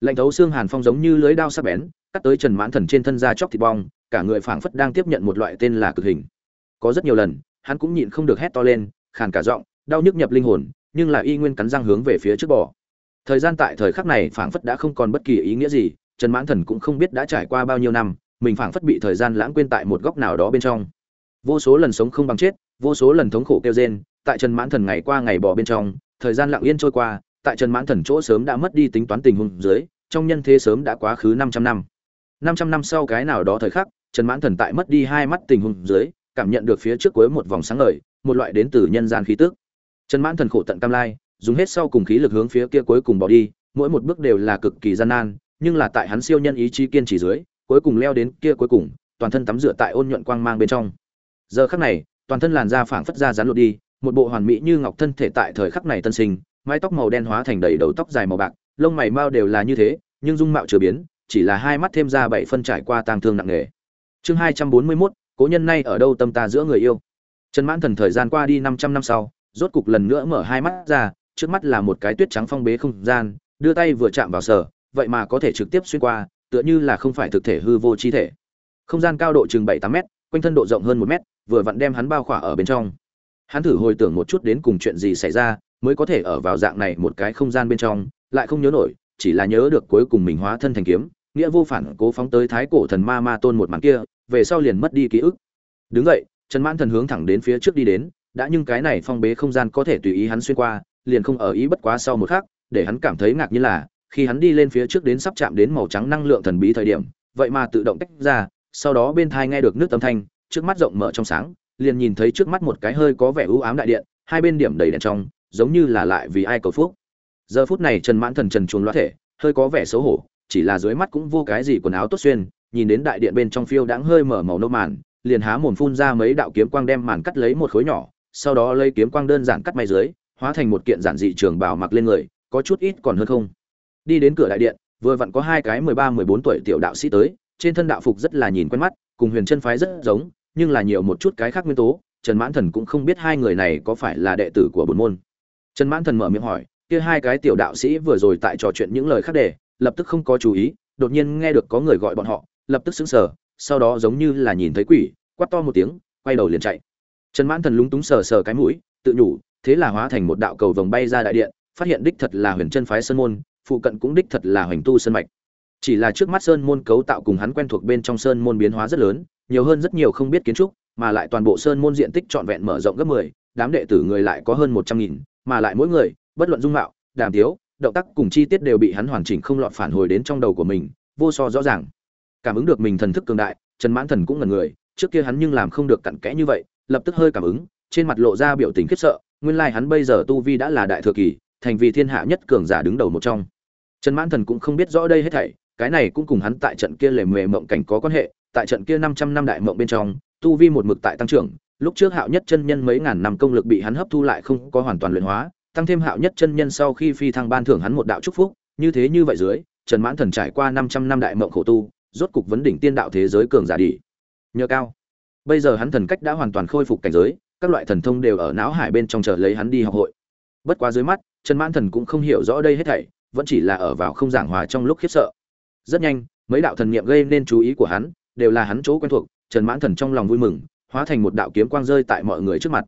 Lạnh thấu xương hàn phong giống như lưới đao sắc bén, cắt tới trần mãn thần trên thân da chóc thịt bong, cả người phảng phất đang tiếp nhận một loại tên là cực hình. Có rất nhiều lần, hắn cũng nhịn không được hét to lên, khàn cả giọng, đau nhức nhập linh hồn, nhưng là y nguyên cắn răng hướng về phía trước bò thời gian tại thời khắc này phảng phất đã không còn bất kỳ ý nghĩa gì trần mãn thần cũng không biết đã trải qua bao nhiêu năm mình phảng phất bị thời gian lãng quên tại một góc nào đó bên trong vô số lần sống không bằng chết vô số lần thống khổ kêu rên tại trần mãn thần ngày qua ngày bỏ bên trong thời gian lặng yên trôi qua tại trần mãn thần chỗ sớm đã mất đi tính toán tình huống dưới trong nhân thế sớm đã quá khứ 500 năm. 500 năm sau cái nào đó thời khắc, Trần Mãn Thần tại mất đi hai mắt tình huống dưới, cảm nhận được phía trước cuối một vòng sáng ngời, một loại đến từ nhân gian khí tức. Trần Mãn Thần khổ tận cam lai, dùng hết sau cùng khí lực hướng phía kia cuối cùng bỏ đi, mỗi một bước đều là cực kỳ gian nan, nhưng là tại hắn siêu nhân ý chí kiên trì dưới, cuối cùng leo đến kia cuối cùng, toàn thân tắm rửa tại ôn nhuận quang mang bên trong. Giờ khắc này, toàn thân làn da phảng phất ra rắn lột đi, một bộ hoàn mỹ như ngọc thân thể tại thời khắc này tân sinh, mái tóc màu đen hóa thành đầy đầu tóc dài màu bạc, lông mày mao đều là như thế, nhưng dung mạo chưa biến, chỉ là hai mắt thêm ra bảy phân trải qua tang thương nặng nề. Chương hai trăm bốn mươi 241, cố nhân nay ở đâu tâm ta giữa người yêu. Trần Mãn Thần thời gian qua đi 500 năm sau, rốt cục lần nữa mở hai mắt ra, trước mắt là một cái tuyết trắng phong bế không gian, đưa tay vừa chạm vào sở, vậy mà có thể trực tiếp xuyên qua, tựa như là không phải thực thể hư vô chi thể. Không gian cao độ chừng 7-8 mét, quanh thân độ rộng hơn 1 mét, vừa vặn đem hắn bao khỏa ở bên trong. Hắn thử hồi tưởng một chút đến cùng chuyện gì xảy ra, mới có thể ở vào dạng này một cái không gian bên trong, lại không nhớ nổi, chỉ là nhớ được cuối cùng mình hóa thân thành kiếm, nghĩa vô phản cố phóng tới thái cổ thần ma ma tôn một màn kia, về sau liền mất đi ký ức. Đứng dậy, Trần Mãn Thần hướng thẳng đến phía trước đi đến, đã nhưng cái này phong bế không gian có thể tùy ý hắn xuyên qua, liền không ở ý bất quá sau một khắc, để hắn cảm thấy ngạc nhiên là, khi hắn đi lên phía trước đến sắp chạm đến màu trắng năng lượng thần bí thời điểm, vậy mà tự động tách ra, sau đó bên thai nghe được nước âm thanh, trước mắt rộng mở trong sáng, liền nhìn thấy trước mắt một cái hơi có vẻ u ám đại điện, hai bên điểm đầy đèn trong, giống như là lại vì ai cầu phúc. Giờ phút này Trần Mãn Thần trần truồng loát thể, hơi có vẻ xấu hổ, chỉ là dưới mắt cũng vô cái gì quần áo tốt xuyên, nhìn đến đại điện bên trong phiêu đãng hơi mở màu nâu màn, liền há mồm phun ra mấy đạo kiếm quang đem màn cắt lấy một khối nhỏ, sau đó lấy kiếm quang đơn giản cắt may dưới, hóa thành một kiện giản dị trường bào mặc lên người, có chút ít còn hơn không. Đi đến cửa đại điện, vừa vặn có hai cái 13-14 tuổi tiểu đạo sĩ tới, trên thân đạo phục rất là nhìn quen mắt, cùng Huyền Chân phái rất giống, nhưng là nhiều một chút cái khác nguyên tố, Trần Mãn Thần cũng không biết hai người này có phải là đệ tử của bổn môn. Trần Mãn Thần mở miệng hỏi, kia hai cái tiểu đạo sĩ vừa rồi tại trò chuyện những lời khác để, lập tức không có chú ý, đột nhiên nghe được có người gọi bọn họ, lập tức sững sờ, sau đó giống như là nhìn thấy quỷ, quát to một tiếng, quay đầu liền chạy. Trần Mãn Thần lúng túng sờ sờ cái mũi, tự nhủ, thế là hóa thành một đạo cầu vồng bay ra đại điện, phát hiện đích thật là Huyền Chân phái sơn môn, phụ cận cũng đích thật là Hoành Tu sơn mạch. Chỉ là trước mắt sơn môn cấu tạo cùng hắn quen thuộc bên trong sơn môn biến hóa rất lớn, nhiều hơn rất nhiều không biết kiến trúc, mà lại toàn bộ sơn môn diện tích trọn vẹn mở rộng gấp 10, đám đệ tử người lại có hơn 100.000, mà lại mỗi người, bất luận dung mạo, đàm tiếu, động tác cùng chi tiết đều bị hắn hoàn chỉnh không lọt phản hồi đến trong đầu của mình, vô so rõ ràng. Cảm ứng được mình thần thức cường đại, Trần Mãn Thần cũng ngẩn người, trước kia hắn nhưng làm không được cặn kẽ như vậy, lập tức hơi cảm ứng, trên mặt lộ ra biểu tình khiếp sợ, nguyên lai like hắn bây giờ tu vi đã là đại thừa kỳ, thành vì thiên hạ nhất cường giả đứng đầu một trong. Trần Mãn Thần cũng không biết rõ đây hết thảy, cái này cũng cùng hắn tại trận kia lề mề mộng cảnh có quan hệ, tại trận kia 500 năm đại mộng bên trong, tu vi một mực tại tăng trưởng, lúc trước Hạo Nhất chân nhân mấy ngàn năm công lực bị hắn hấp thu lại không có hoàn toàn luyện hóa, tăng thêm Hạo Nhất chân nhân sau khi phi thăng ban thưởng hắn một đạo chúc phúc, như thế như vậy dưới, Trần Mãn Thần trải qua 500 năm đại mộng khổ tu, rốt cục vấn đỉnh tiên đạo thế giới cường giả đi. Nhờ cao. Bây giờ hắn thần cách đã hoàn toàn khôi phục cảnh giới, các loại thần thông đều ở não hải bên trong chờ lấy hắn đi học hội. Bất quá dưới mắt, Trần Mãn Thần cũng không hiểu rõ đây hết thảy, vẫn chỉ là ở vào không giảng hòa trong lúc khiếp sợ. Rất nhanh, mấy đạo thần niệm gây nên chú ý của hắn, đều là hắn chỗ quen thuộc, Trần Mãn Thần trong lòng vui mừng, hóa thành một đạo kiếm quang rơi tại mọi người trước mặt.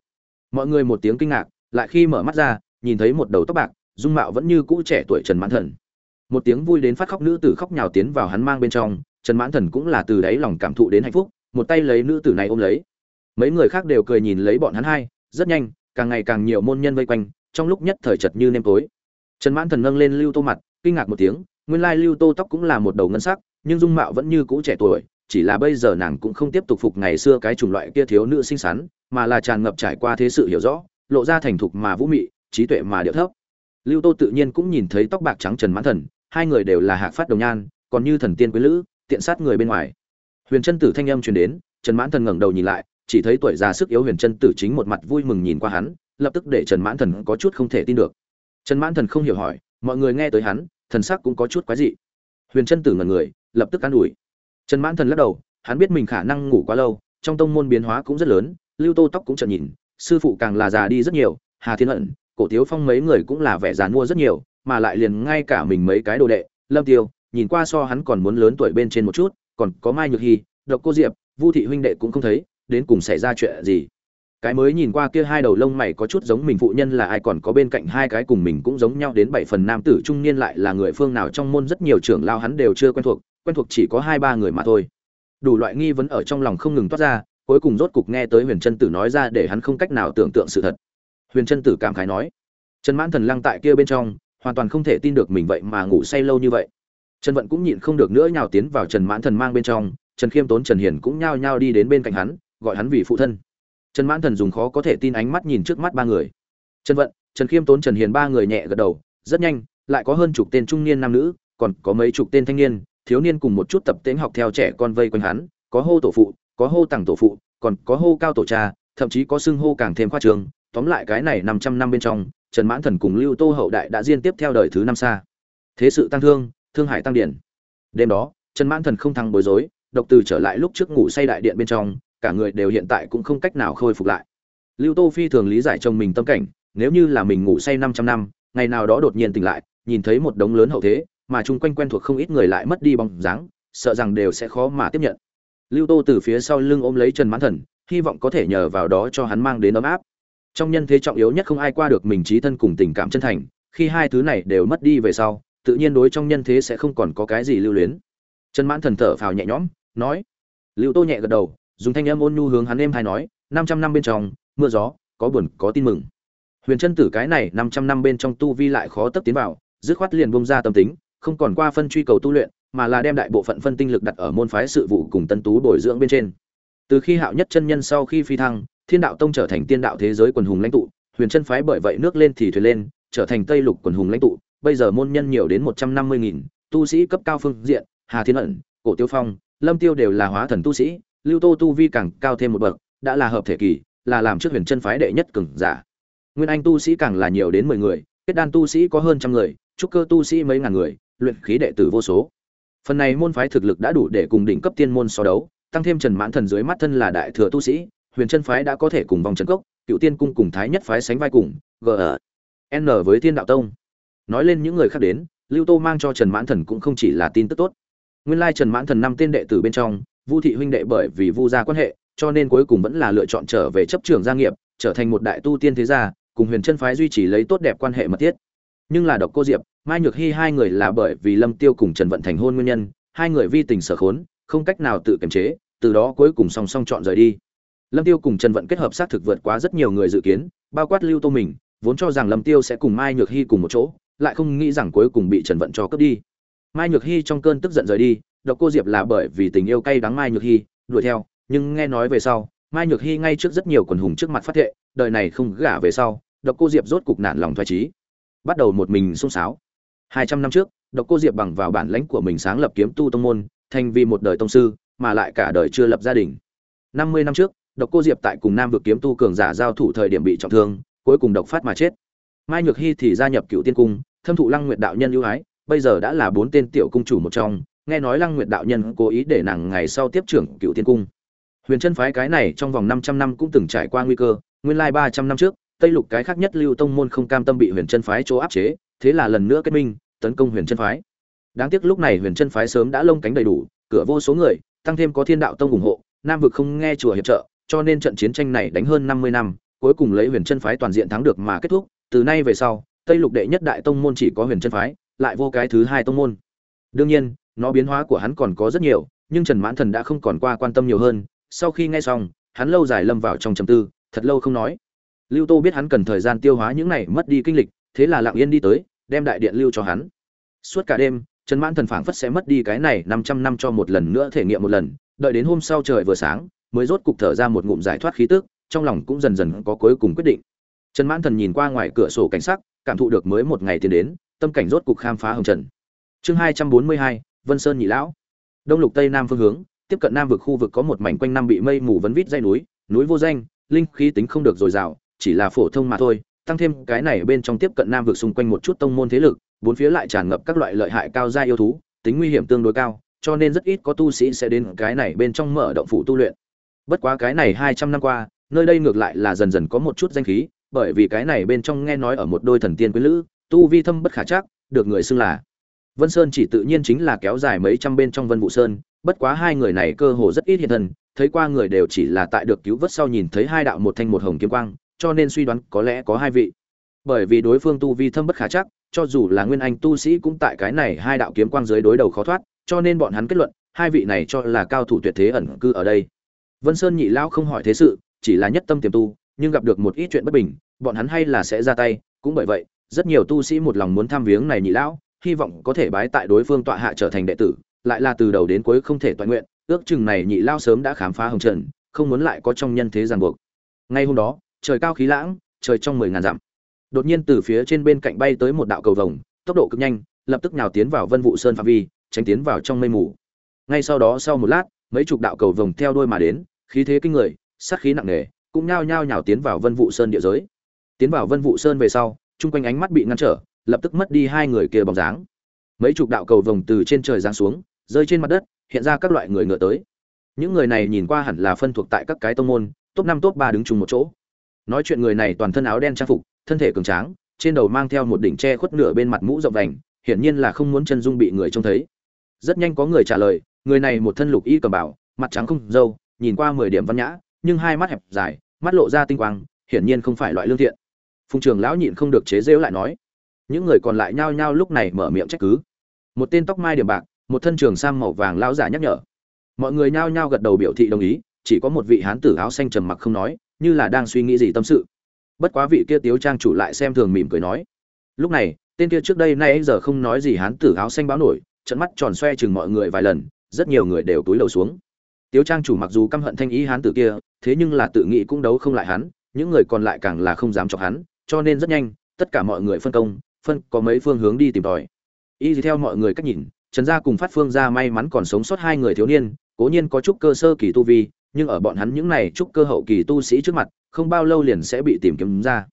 Mọi người một tiếng kinh ngạc, lại khi mở mắt ra, nhìn thấy một đầu tóc bạc, dung mạo vẫn như cũ trẻ tuổi Trần Mãn Thần. Một tiếng vui đến phát khóc nữ tử khóc nhào tiến vào hắn mang bên trong, Trần Mãn Thần cũng là từ đáy lòng cảm thụ đến hạnh phúc, một tay lấy nữ tử này ôm lấy. Mấy người khác đều cười nhìn lấy bọn hắn hai, rất nhanh, càng ngày càng nhiều môn nhân vây quanh, trong lúc nhất thời chật như nêm tối. Trần Mãn Thần nâng lên Lưu Tô mặt, kinh ngạc một tiếng, nguyên lai Lưu Tô tóc cũng là một đầu ngân sắc, nhưng dung mạo vẫn như cũ trẻ tuổi, chỉ là bây giờ nàng cũng không tiếp tục phục ngày xưa cái chủng loại kia thiếu nữ xinh xắn, mà là tràn ngập trải qua thế sự hiểu rõ, lộ ra thành thục mà vũ mị, trí tuệ mà điệu thấp. Lưu Tô tự nhiên cũng nhìn thấy tóc bạc trắng Trần Mãn Thần, hai người đều là hạc phát đồng nhan, còn như thần tiên quý lữ, tiện sát người bên ngoài. Huyền Chân Tử thanh âm truyền đến, Trần Mãn Thần ngẩng đầu nhìn lại, chỉ thấy tuổi già sức yếu Huyền Chân Tử chính một mặt vui mừng nhìn qua hắn, lập tức để Trần Mãn Thần có chút không thể tin được. Trần Mãn Thần không hiểu hỏi, mọi người nghe tới hắn, thần sắc cũng có chút quái dị. Huyền Chân Tử ngẩn người, lập tức an ủi. Trần Mãn Thần lắc đầu, hắn biết mình khả năng ngủ quá lâu, trong tông môn biến hóa cũng rất lớn, Lưu Tô tóc cũng chợt nhìn, sư phụ càng là già đi rất nhiều, Hà Thiên ẩn, Cổ Tiếu Phong mấy người cũng là vẻ già mua rất nhiều, mà lại liền ngay cả mình mấy cái đồ đệ, Lâm Tiêu, nhìn qua so hắn còn muốn lớn tuổi bên trên một chút, còn có Mai Nhược hy Độc Cô Diệp, Vu thị huynh đệ cũng không thấy, đến cùng xảy ra chuyện gì. cái mới nhìn qua kia hai đầu lông mày có chút giống mình phụ nhân là ai, còn có bên cạnh hai cái cùng mình cũng giống nhau đến bảy phần nam tử trung niên lại là người phương nào trong môn rất nhiều trưởng lao hắn đều chưa quen thuộc quen thuộc chỉ có hai ba người mà thôi. Đủ loại nghi vấn ở trong lòng không ngừng toát ra, cuối cùng rốt cục nghe tới huyền trân tử nói ra để hắn không cách nào tưởng tượng sự thật. Huyền trân tử cảm khái nói, trần mãn thần lăng tại kia bên trong, hoàn toàn không thể tin được mình vậy mà ngủ say lâu như vậy. Trần vận cũng nhịn không được nữa nhào tiến vào trần mãn thần mang bên trong, trần khiêm tốn, trần hiền cũng nhao nhao đi đến bên cạnh hắn gọi hắn vì phụ thân. Trần mãn thần dùng khó có thể tin ánh mắt nhìn trước mắt ba người. Trần vận, trần khiêm tốn, trần hiền ba người nhẹ gật đầu, rất nhanh, lại có hơn chục tên trung niên nam nữ, còn có mấy chục tên thanh niên, thiếu niên cùng một chút tập tễnh học theo trẻ con vây quanh hắn, có hô tổ phụ, có hô tặng tổ phụ, còn có hô cao tổ cha, thậm chí có xưng hô càng thêm khoa trường. Tóm lại cái này năm trăm năm bên trong, trần mãn thần cùng lưu tô hậu đại đã diên tiếp theo đời thứ năm xa. Thế sự tăng thương thương hải tăng điện đêm đó, trần mãn thần không thăng bối rối, độc từ trở lại lúc trước ngủ say đại điện bên trong cả người đều hiện tại cũng không cách nào khôi phục lại. Lưu tô phi thường lý giải chồng mình tâm cảnh, nếu như là mình ngủ say 500 năm, ngày nào đó đột nhiên tỉnh lại, nhìn thấy một đống lớn hậu thế, mà chung quanh quen thuộc không ít người lại mất đi bóng dáng, sợ rằng đều sẽ khó mà tiếp nhận. Lưu tô từ phía sau lưng ôm lấy trần mãn thần, hy vọng có thể nhờ vào đó cho hắn mang đến ấm áp. Trong nhân thế trọng yếu nhất không ai qua được mình trí thân cùng tình cảm chân thành, khi hai thứ này đều mất đi về sau, tự nhiên đối trong nhân thế sẽ không còn có cái gì lưu luyến. Trần mãn thần thở phào nhẹ nhõm, nói. Lưu tô nhẹ gật đầu dùng thanh âm ôn nhu hướng hắn êm hay nói, năm trăm năm bên trong, mưa gió, có buồn, có tin mừng. Huyền chân tử cái này năm trăm năm bên trong tu vi lại khó tấp tiến vào, dứt khoát liền bung ra tâm tính, không còn qua phân truy cầu tu luyện, mà là đem đại bộ phận phân tinh lực đặt ở môn phái sự vụ cùng tân tú bồi dưỡng bên trên. Từ khi hạo nhất chân nhân sau khi phi thăng, thiên đạo tông trở thành tiên đạo thế giới quần hùng lãnh tụ, huyền chân phái bởi vậy nước lên thì thuyền lên, trở thành tây lục quần hùng lãnh tụ, bây giờ môn nhân nhiều đến một trăm năm mươi nghìn, tu sĩ cấp cao phương diện, hà thiên ẩn, cổ tiêu phong, lâm tiêu đều là hóa thần tu sĩ lưu tô tu vi càng cao thêm một bậc, đã là hợp thể kỳ, là làm trước huyền chân phái đệ nhất cường giả. Nguyên anh tu sĩ càng là nhiều đến mười người, kết đan tu sĩ có hơn trăm người, trúc cơ tu sĩ mấy ngàn người, luyện khí đệ tử vô số. Phần này môn phái thực lực đã đủ để cùng đỉnh cấp tiên môn so đấu, tăng thêm trần mãn thần dưới mắt thân là đại thừa tu sĩ, huyền chân phái đã có thể cùng vòng trần cốc, cựu tiên cung cùng thái nhất phái sánh vai cùng, g ờ, n với thiên đạo tông. Nói lên những người khác đến, lưu tô mang cho trần mãn thần cũng không chỉ là tin tức tốt. Nguyên lai trần mãn thần năm tên đệ tử bên trong vu thị huynh đệ bởi vì vu gia quan hệ, cho nên cuối cùng vẫn là lựa chọn trở về chấp trường gia nghiệp, trở thành một đại tu tiên thế gia, cùng huyền chân phái duy trì lấy tốt đẹp quan hệ mật thiết. Nhưng là độc cô diệp, mai nhược hy hai người là bởi vì lâm tiêu cùng trần vận thành hôn nguyên nhân, hai người vi tình sở khốn, không cách nào tự kiềm chế, từ đó cuối cùng song song chọn rời đi. Lâm tiêu cùng trần vận kết hợp xác thực vượt quá rất nhiều người dự kiến, bao quát lưu tô mình, vốn cho rằng lâm tiêu sẽ cùng mai nhược hy cùng một chỗ, lại không nghĩ rằng cuối cùng bị trần vận cho cướp đi. Mai nhược hy trong cơn tức giận rời đi độc cô diệp là bởi vì tình yêu cay đắng mai nhược hy đuổi theo, nhưng nghe nói về sau, mai nhược hy ngay trước rất nhiều quần hùng trước mặt phát thệ, đời này không gả về sau, độc cô diệp rốt cục nản lòng thoái trí, bắt đầu một mình xung sáo hai trăm năm trước, độc cô diệp bằng vào bản lãnh của mình sáng lập kiếm tu tông môn, thành vì một đời tông sư, mà lại cả đời chưa lập gia đình. Năm mươi năm trước, độc cô diệp tại cùng nam vực kiếm tu cường giả giao thủ thời điểm bị trọng thương, cuối cùng độc phát mà chết. Mai nhược hy thì gia nhập cựu tiên cung, thâm thụ lăng nguyệt đạo nhân ưu ái, bây giờ đã là bốn tên tiểu cung chủ một trong nghe nói lăng nguyệt đạo nhân cố ý để nàng ngày sau tiếp trưởng cựu tiên cung. Huyền chân phái cái này trong vòng 500 năm cũng từng trải qua nguy cơ, nguyên lai 300 năm trước, tây lục cái khác nhất lưu tông môn không cam tâm bị huyền chân phái chỗ áp chế, thế là lần nữa kết minh, tấn công huyền chân phái. Đáng tiếc lúc này huyền chân phái sớm đã lông cánh đầy đủ, cửa vô số người, tăng thêm có thiên đạo tông ủng hộ, nam vực không nghe chùa hiệp trợ, cho nên trận chiến tranh này đánh hơn 50 năm, cuối cùng lấy huyền chân phái toàn diện thắng được mà kết thúc, từ nay về sau, tây lục đệ nhất đại tông môn chỉ có huyền chân phái, lại vô cái thứ hai tông môn. Đương nhiên nó biến hóa của hắn còn có rất nhiều, nhưng trần mãn thần đã không còn qua quan tâm nhiều hơn. Sau khi nghe xong, hắn lâu dài lâm vào trong trầm tư, thật lâu không nói. Lưu tô biết hắn cần thời gian tiêu hóa những này mất đi kinh lịch, thế là lặng yên đi tới, đem đại điện lưu cho hắn. Suốt cả đêm, trần mãn thần phảng phất sẽ mất đi cái này năm trăm năm cho một lần nữa thể nghiệm một lần. Đợi đến hôm sau trời vừa sáng, mới rốt cục thở ra một ngụm giải thoát khí tức, trong lòng cũng dần dần có cuối cùng quyết định. Trần mãn thần nhìn qua ngoài cửa sổ cảnh sắc, cảm thụ được mới một ngày tiến đến, tâm cảnh rốt cục khám phá hồng trần. Chương hai trăm bốn mươi hai vân sơn nhị lão. Đông lục tây nam phương hướng, tiếp cận nam vực khu vực có một mảnh quanh năm bị mây mù vấn vít dây núi núi vô danh, linh khí tính không được dồi dào, chỉ là phổ thông mà thôi, tăng thêm cái này bên trong tiếp cận nam vực xung quanh một chút tông môn thế lực, bốn phía lại tràn ngập các loại lợi hại cao gia yêu thú, tính nguy hiểm tương đối cao, cho nên rất ít có tu sĩ sẽ đến cái này bên trong mở động phủ tu luyện. Bất quá cái này hai trăm năm qua, nơi đây ngược lại là dần dần có một chút danh khí, bởi vì cái này bên trong nghe nói ở một đôi thần tiên quý lữ, tu vi thâm bất khả chắc, được người xưng là vân sơn chỉ tự nhiên chính là kéo dài mấy trăm bên trong vân vũ sơn, bất quá hai người này cơ hồ rất ít hiện thân, thấy qua người đều chỉ là tại được cứu vớt sau nhìn thấy hai đạo một thanh một hồng kiếm quang, cho nên suy đoán có lẽ có hai vị. Bởi vì đối phương tu vi thâm bất khả chắc, cho dù là nguyên anh tu sĩ cũng tại cái này hai đạo kiếm quang dưới đối đầu khó thoát, cho nên bọn hắn kết luận, hai vị này cho là cao thủ tuyệt thế ẩn cư ở đây. Vân sơn nhị lao không hỏi thế sự, chỉ là nhất tâm tiềm tu, nhưng gặp được một ít chuyện bất bình, bọn hắn hay là sẽ ra tay, cũng bởi vậy, rất nhiều tu sĩ một lòng muốn thăm viếng này nhị lão hy vọng có thể bái tại đối phương tọa hạ trở thành đệ tử, lại là từ đầu đến cuối không thể toàn nguyện, ước chừng này nhị lao sớm đã khám phá hồng trần, không muốn lại có trong nhân thế ràng buộc. Ngay hôm đó, trời cao khí lãng, trời trong mười ngàn dặm. Đột nhiên từ phía trên bên cạnh bay tới một đạo cầu vồng, tốc độ cực nhanh, lập tức nhào tiến vào vân vũ sơn phạm vi, tránh tiến vào trong mây mù. Ngay sau đó sau một lát, mấy chục đạo cầu vồng theo đuôi mà đến, khí thế kinh người, sát khí nặng nề, cũng nhao nhao nhào tiến vào vân vũ sơn địa giới. Tiến vào vân vũ sơn về sau, chung quanh ánh mắt bị ngăn trở lập tức mất đi hai người kia bóng dáng. Mấy chục đạo cầu vồng từ trên trời giáng xuống, rơi trên mặt đất, hiện ra các loại người ngựa tới. Những người này nhìn qua hẳn là phân thuộc tại các cái tông môn, top năm, top ba đứng chung một chỗ. Nói chuyện người này toàn thân áo đen trang phục, thân thể cường tráng, trên đầu mang theo một đỉnh tre khuất nửa bên mặt mũ rộng vành, hiển nhiên là không muốn chân dung bị người trông thấy. Rất nhanh có người trả lời, người này một thân lục y cầm bảo mặt trắng không dâu nhìn qua mười điểm văn nhã, nhưng hai mắt hẹp dài, mắt lộ ra tinh quang, hiển nhiên không phải loại lương thiện. Phùng trường lão nhịn không được chế rêu lại nói những người còn lại nhao nhao lúc này mở miệng trách cứ. Một tên tóc mai điểm bạc, một thân trường sam màu vàng lao giả nhắc nhở. Mọi người nhao nhao gật đầu biểu thị đồng ý, chỉ có một vị hán tử áo xanh trầm mặc không nói, như là đang suy nghĩ gì tâm sự. Bất quá vị kia tiếu trang chủ lại xem thường mỉm cười nói. Lúc này, tên kia trước đây nay giờ không nói gì hán tử áo xanh báo nổi, trận mắt tròn xoe chừng mọi người vài lần, rất nhiều người đều túi đầu xuống. Tiếu trang chủ mặc dù căm hận thanh ý hán tử kia, thế nhưng là tự nghĩ cũng đấu không lại hắn, những người còn lại càng là không dám chọc hắn, cho nên rất nhanh, tất cả mọi người phân công phân, có mấy phương hướng đi tìm tòi. Y theo mọi người cách nhìn, trần gia cùng phát phương gia may mắn còn sống sót hai người thiếu niên, cố nhiên có chút cơ sơ kỳ tu vi, nhưng ở bọn hắn những này chút cơ hậu kỳ tu sĩ trước mặt, không bao lâu liền sẽ bị tìm kiếm ra.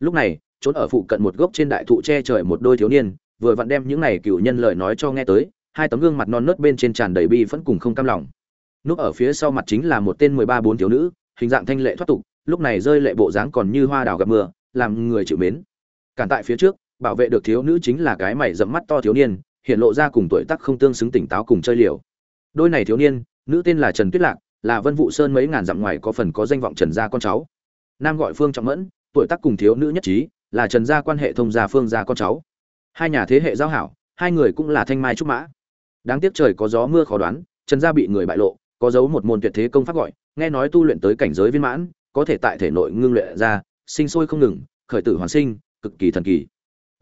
Lúc này, trốn ở phụ cận một gốc trên đại thụ che trời một đôi thiếu niên, vừa vặn đem những này cựu nhân lời nói cho nghe tới, hai tấm gương mặt non nớt bên trên tràn đầy bi vẫn cùng không cam lòng. Núp ở phía sau mặt chính là một tên mười ba bốn thiếu nữ, hình dạng thanh lệ thoát tục, lúc này rơi lệ bộ dáng còn như hoa đào gặp mưa, làm người chịu mến. Cản tại phía trước bảo vệ được thiếu nữ chính là cái mày dẫm mắt to thiếu niên, hiện lộ ra cùng tuổi tác không tương xứng tỉnh táo cùng chơi liều. Đôi này thiếu niên, nữ tên là trần tuyết lạc, là vân vụ sơn mấy ngàn dặm ngoài có phần có danh vọng trần gia con cháu. Nam gọi phương trọng mẫn, tuổi tác cùng thiếu nữ nhất trí, là trần gia quan hệ thông gia phương gia con cháu. Hai nhà thế hệ giao hảo, hai người cũng là thanh mai trúc mã. Đáng tiếc trời có gió mưa khó đoán, trần gia bị người bại lộ, có dấu một môn tuyệt thế công pháp gọi, nghe nói tu luyện tới cảnh giới viên mãn, có thể tại thể nội ngưng luyện ra, sinh sôi không ngừng, khởi tử hoàn sinh, cực kỳ thần kỳ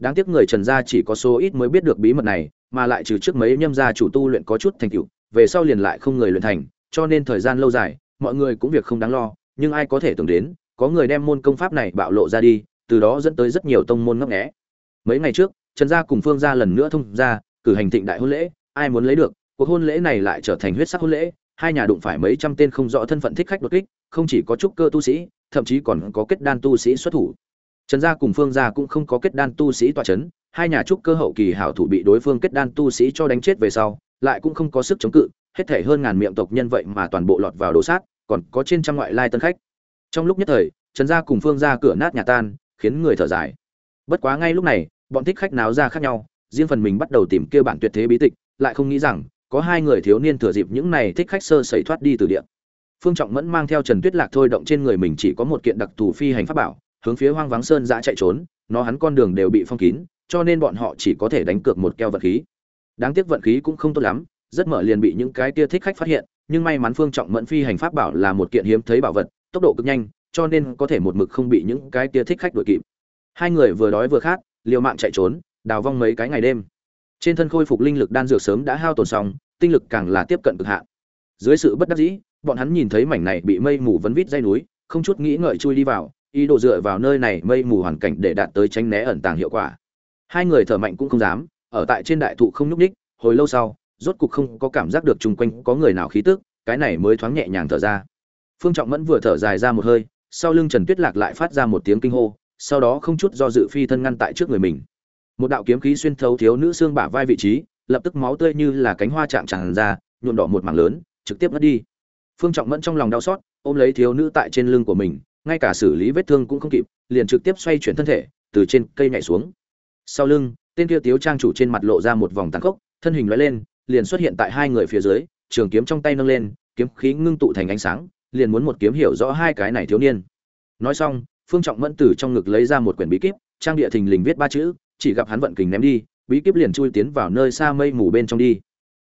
đáng tiếc người trần gia chỉ có số ít mới biết được bí mật này, mà lại trừ trước mấy nhâm gia chủ tu luyện có chút thành tựu, về sau liền lại không người luyện thành, cho nên thời gian lâu dài, mọi người cũng việc không đáng lo, nhưng ai có thể tưởng đến, có người đem môn công pháp này bạo lộ ra đi, từ đó dẫn tới rất nhiều tông môn ngấp nghé. Mấy ngày trước, trần gia cùng phương gia lần nữa thông ra cử hành thịnh đại hôn lễ, ai muốn lấy được, cuộc hôn lễ này lại trở thành huyết sắc hôn lễ, hai nhà đụng phải mấy trăm tên không rõ thân phận thích khách đột kích, không chỉ có trúc cơ tu sĩ, thậm chí còn có kết đan tu sĩ xuất thủ trần gia cùng phương gia cũng không có kết đan tu sĩ tọa chấn, hai nhà trúc cơ hậu kỳ hảo thủ bị đối phương kết đan tu sĩ cho đánh chết về sau, lại cũng không có sức chống cự, hết thể hơn ngàn miệng tộc nhân vậy mà toàn bộ lọt vào đổ sát còn có trên trăm ngoại lai tân khách. Trong lúc nhất thời, trần gia cùng phương gia cửa nát nhà tan, khiến người thở dài. Bất quá ngay lúc này, bọn thích khách náo ra khác nhau, riêng phần mình bắt đầu tìm kia bản tuyệt thế bí tịch, lại không nghĩ rằng, có hai người thiếu niên thừa dịp những này thích khách sơ sẩy thoát đi từ địa. Phương trọng mẫn mang theo trần tuyết lạc thôi động trên người mình chỉ có một kiện đặc thù phi hành pháp bảo hướng phía hoang vắng sơn giã chạy trốn, nó hắn con đường đều bị phong kín, cho nên bọn họ chỉ có thể đánh cược một keo vật khí. Đáng tiếc vận khí cũng không tốt lắm, rất mở liền bị những cái tia thích khách phát hiện, nhưng may mắn phương trọng mẫn phi hành pháp bảo là một kiện hiếm thấy bảo vật, tốc độ cực nhanh, cho nên có thể một mực không bị những cái tia thích khách đuổi kịp. Hai người vừa đói vừa khát, liều mạng chạy trốn, đào vong mấy cái ngày đêm. Trên thân khôi phục linh lực đan dược sớm đã hao tổn xong, tinh lực càng là tiếp cận cực hạn. Dưới sự bất đắc dĩ, bọn hắn nhìn thấy mảnh này bị mây mù vấn vít dây núi, không chút nghĩ ngợi chui đi vào ý đồ dựa vào nơi này mây mù hoàn cảnh để đạt tới tránh né ẩn tàng hiệu quả. Hai người thở mạnh cũng không dám, ở tại trên đại thụ không nhúc ních hồi lâu sau, rốt cục không có cảm giác được chung quanh có người nào khí tức, cái này mới thoáng nhẹ nhàng thở ra. Phương trọng mẫn vừa thở dài ra một hơi, sau lưng trần tuyết lạc lại phát ra một tiếng kinh hô, sau đó không chút do dự phi thân ngăn tại trước người mình. Một đạo kiếm khí xuyên thấu thiếu nữ xương bả vai vị trí, lập tức máu tươi như là cánh hoa chạm tràn ra, nhuộm đỏ một mảng lớn, trực tiếp mất đi. Phương trọng mẫn trong lòng đau xót, ôm lấy thiếu nữ tại trên lưng của mình ngay cả xử lý vết thương cũng không kịp, liền trực tiếp xoay chuyển thân thể, từ trên cây nhảy xuống. Sau lưng, tên kia tiếu trang chủ trên mặt lộ ra một vòng tàn khốc, thân hình lóe lên, liền xuất hiện tại hai người phía dưới, trường kiếm trong tay nâng lên, kiếm khí ngưng tụ thành ánh sáng, liền muốn một kiếm hiểu rõ hai cái này thiếu niên. Nói xong, phương trọng mẫn từ trong ngực lấy ra một quyển bí kíp, trang địa thình lình viết ba chữ, chỉ gặp hắn vận kình ném đi, bí kíp liền chui tiến vào nơi xa mây mù bên trong đi.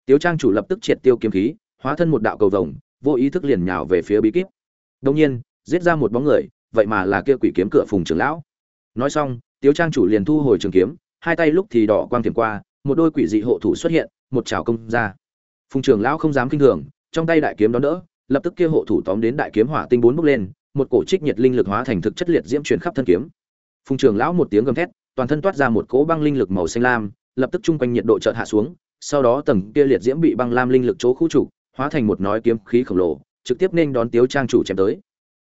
Tiếu trang chủ lập tức triệt tiêu kiếm khí, hóa thân một đạo cầu vồng, vô ý thức liền nhào về phía bí kíp. Đông nhiên giết ra một bóng người, vậy mà là kia quỷ kiếm cửa phùng trưởng lão. Nói xong, tiếu trang chủ liền thu hồi trường kiếm, hai tay lúc thì đỏ quang thiểm qua, một đôi quỷ dị hộ thủ xuất hiện, một chảo công ra. Phùng trưởng lão không dám kinh thường, trong tay đại kiếm đón đỡ, lập tức kia hộ thủ tóm đến đại kiếm hỏa tinh bốn bốc lên, một cổ trích nhiệt linh lực hóa thành thực chất liệt diễm truyền khắp thân kiếm. Phùng trưởng lão một tiếng gầm thét, toàn thân toát ra một cỗ băng linh lực màu xanh lam, lập tức trung quanh nhiệt độ chợt hạ xuống, sau đó tầng kia liệt diễm bị băng lam linh lực chỗ khu trục, hóa thành một nói kiếm khí khổng lồ, trực tiếp nên đón tiếu trang chủ chém tới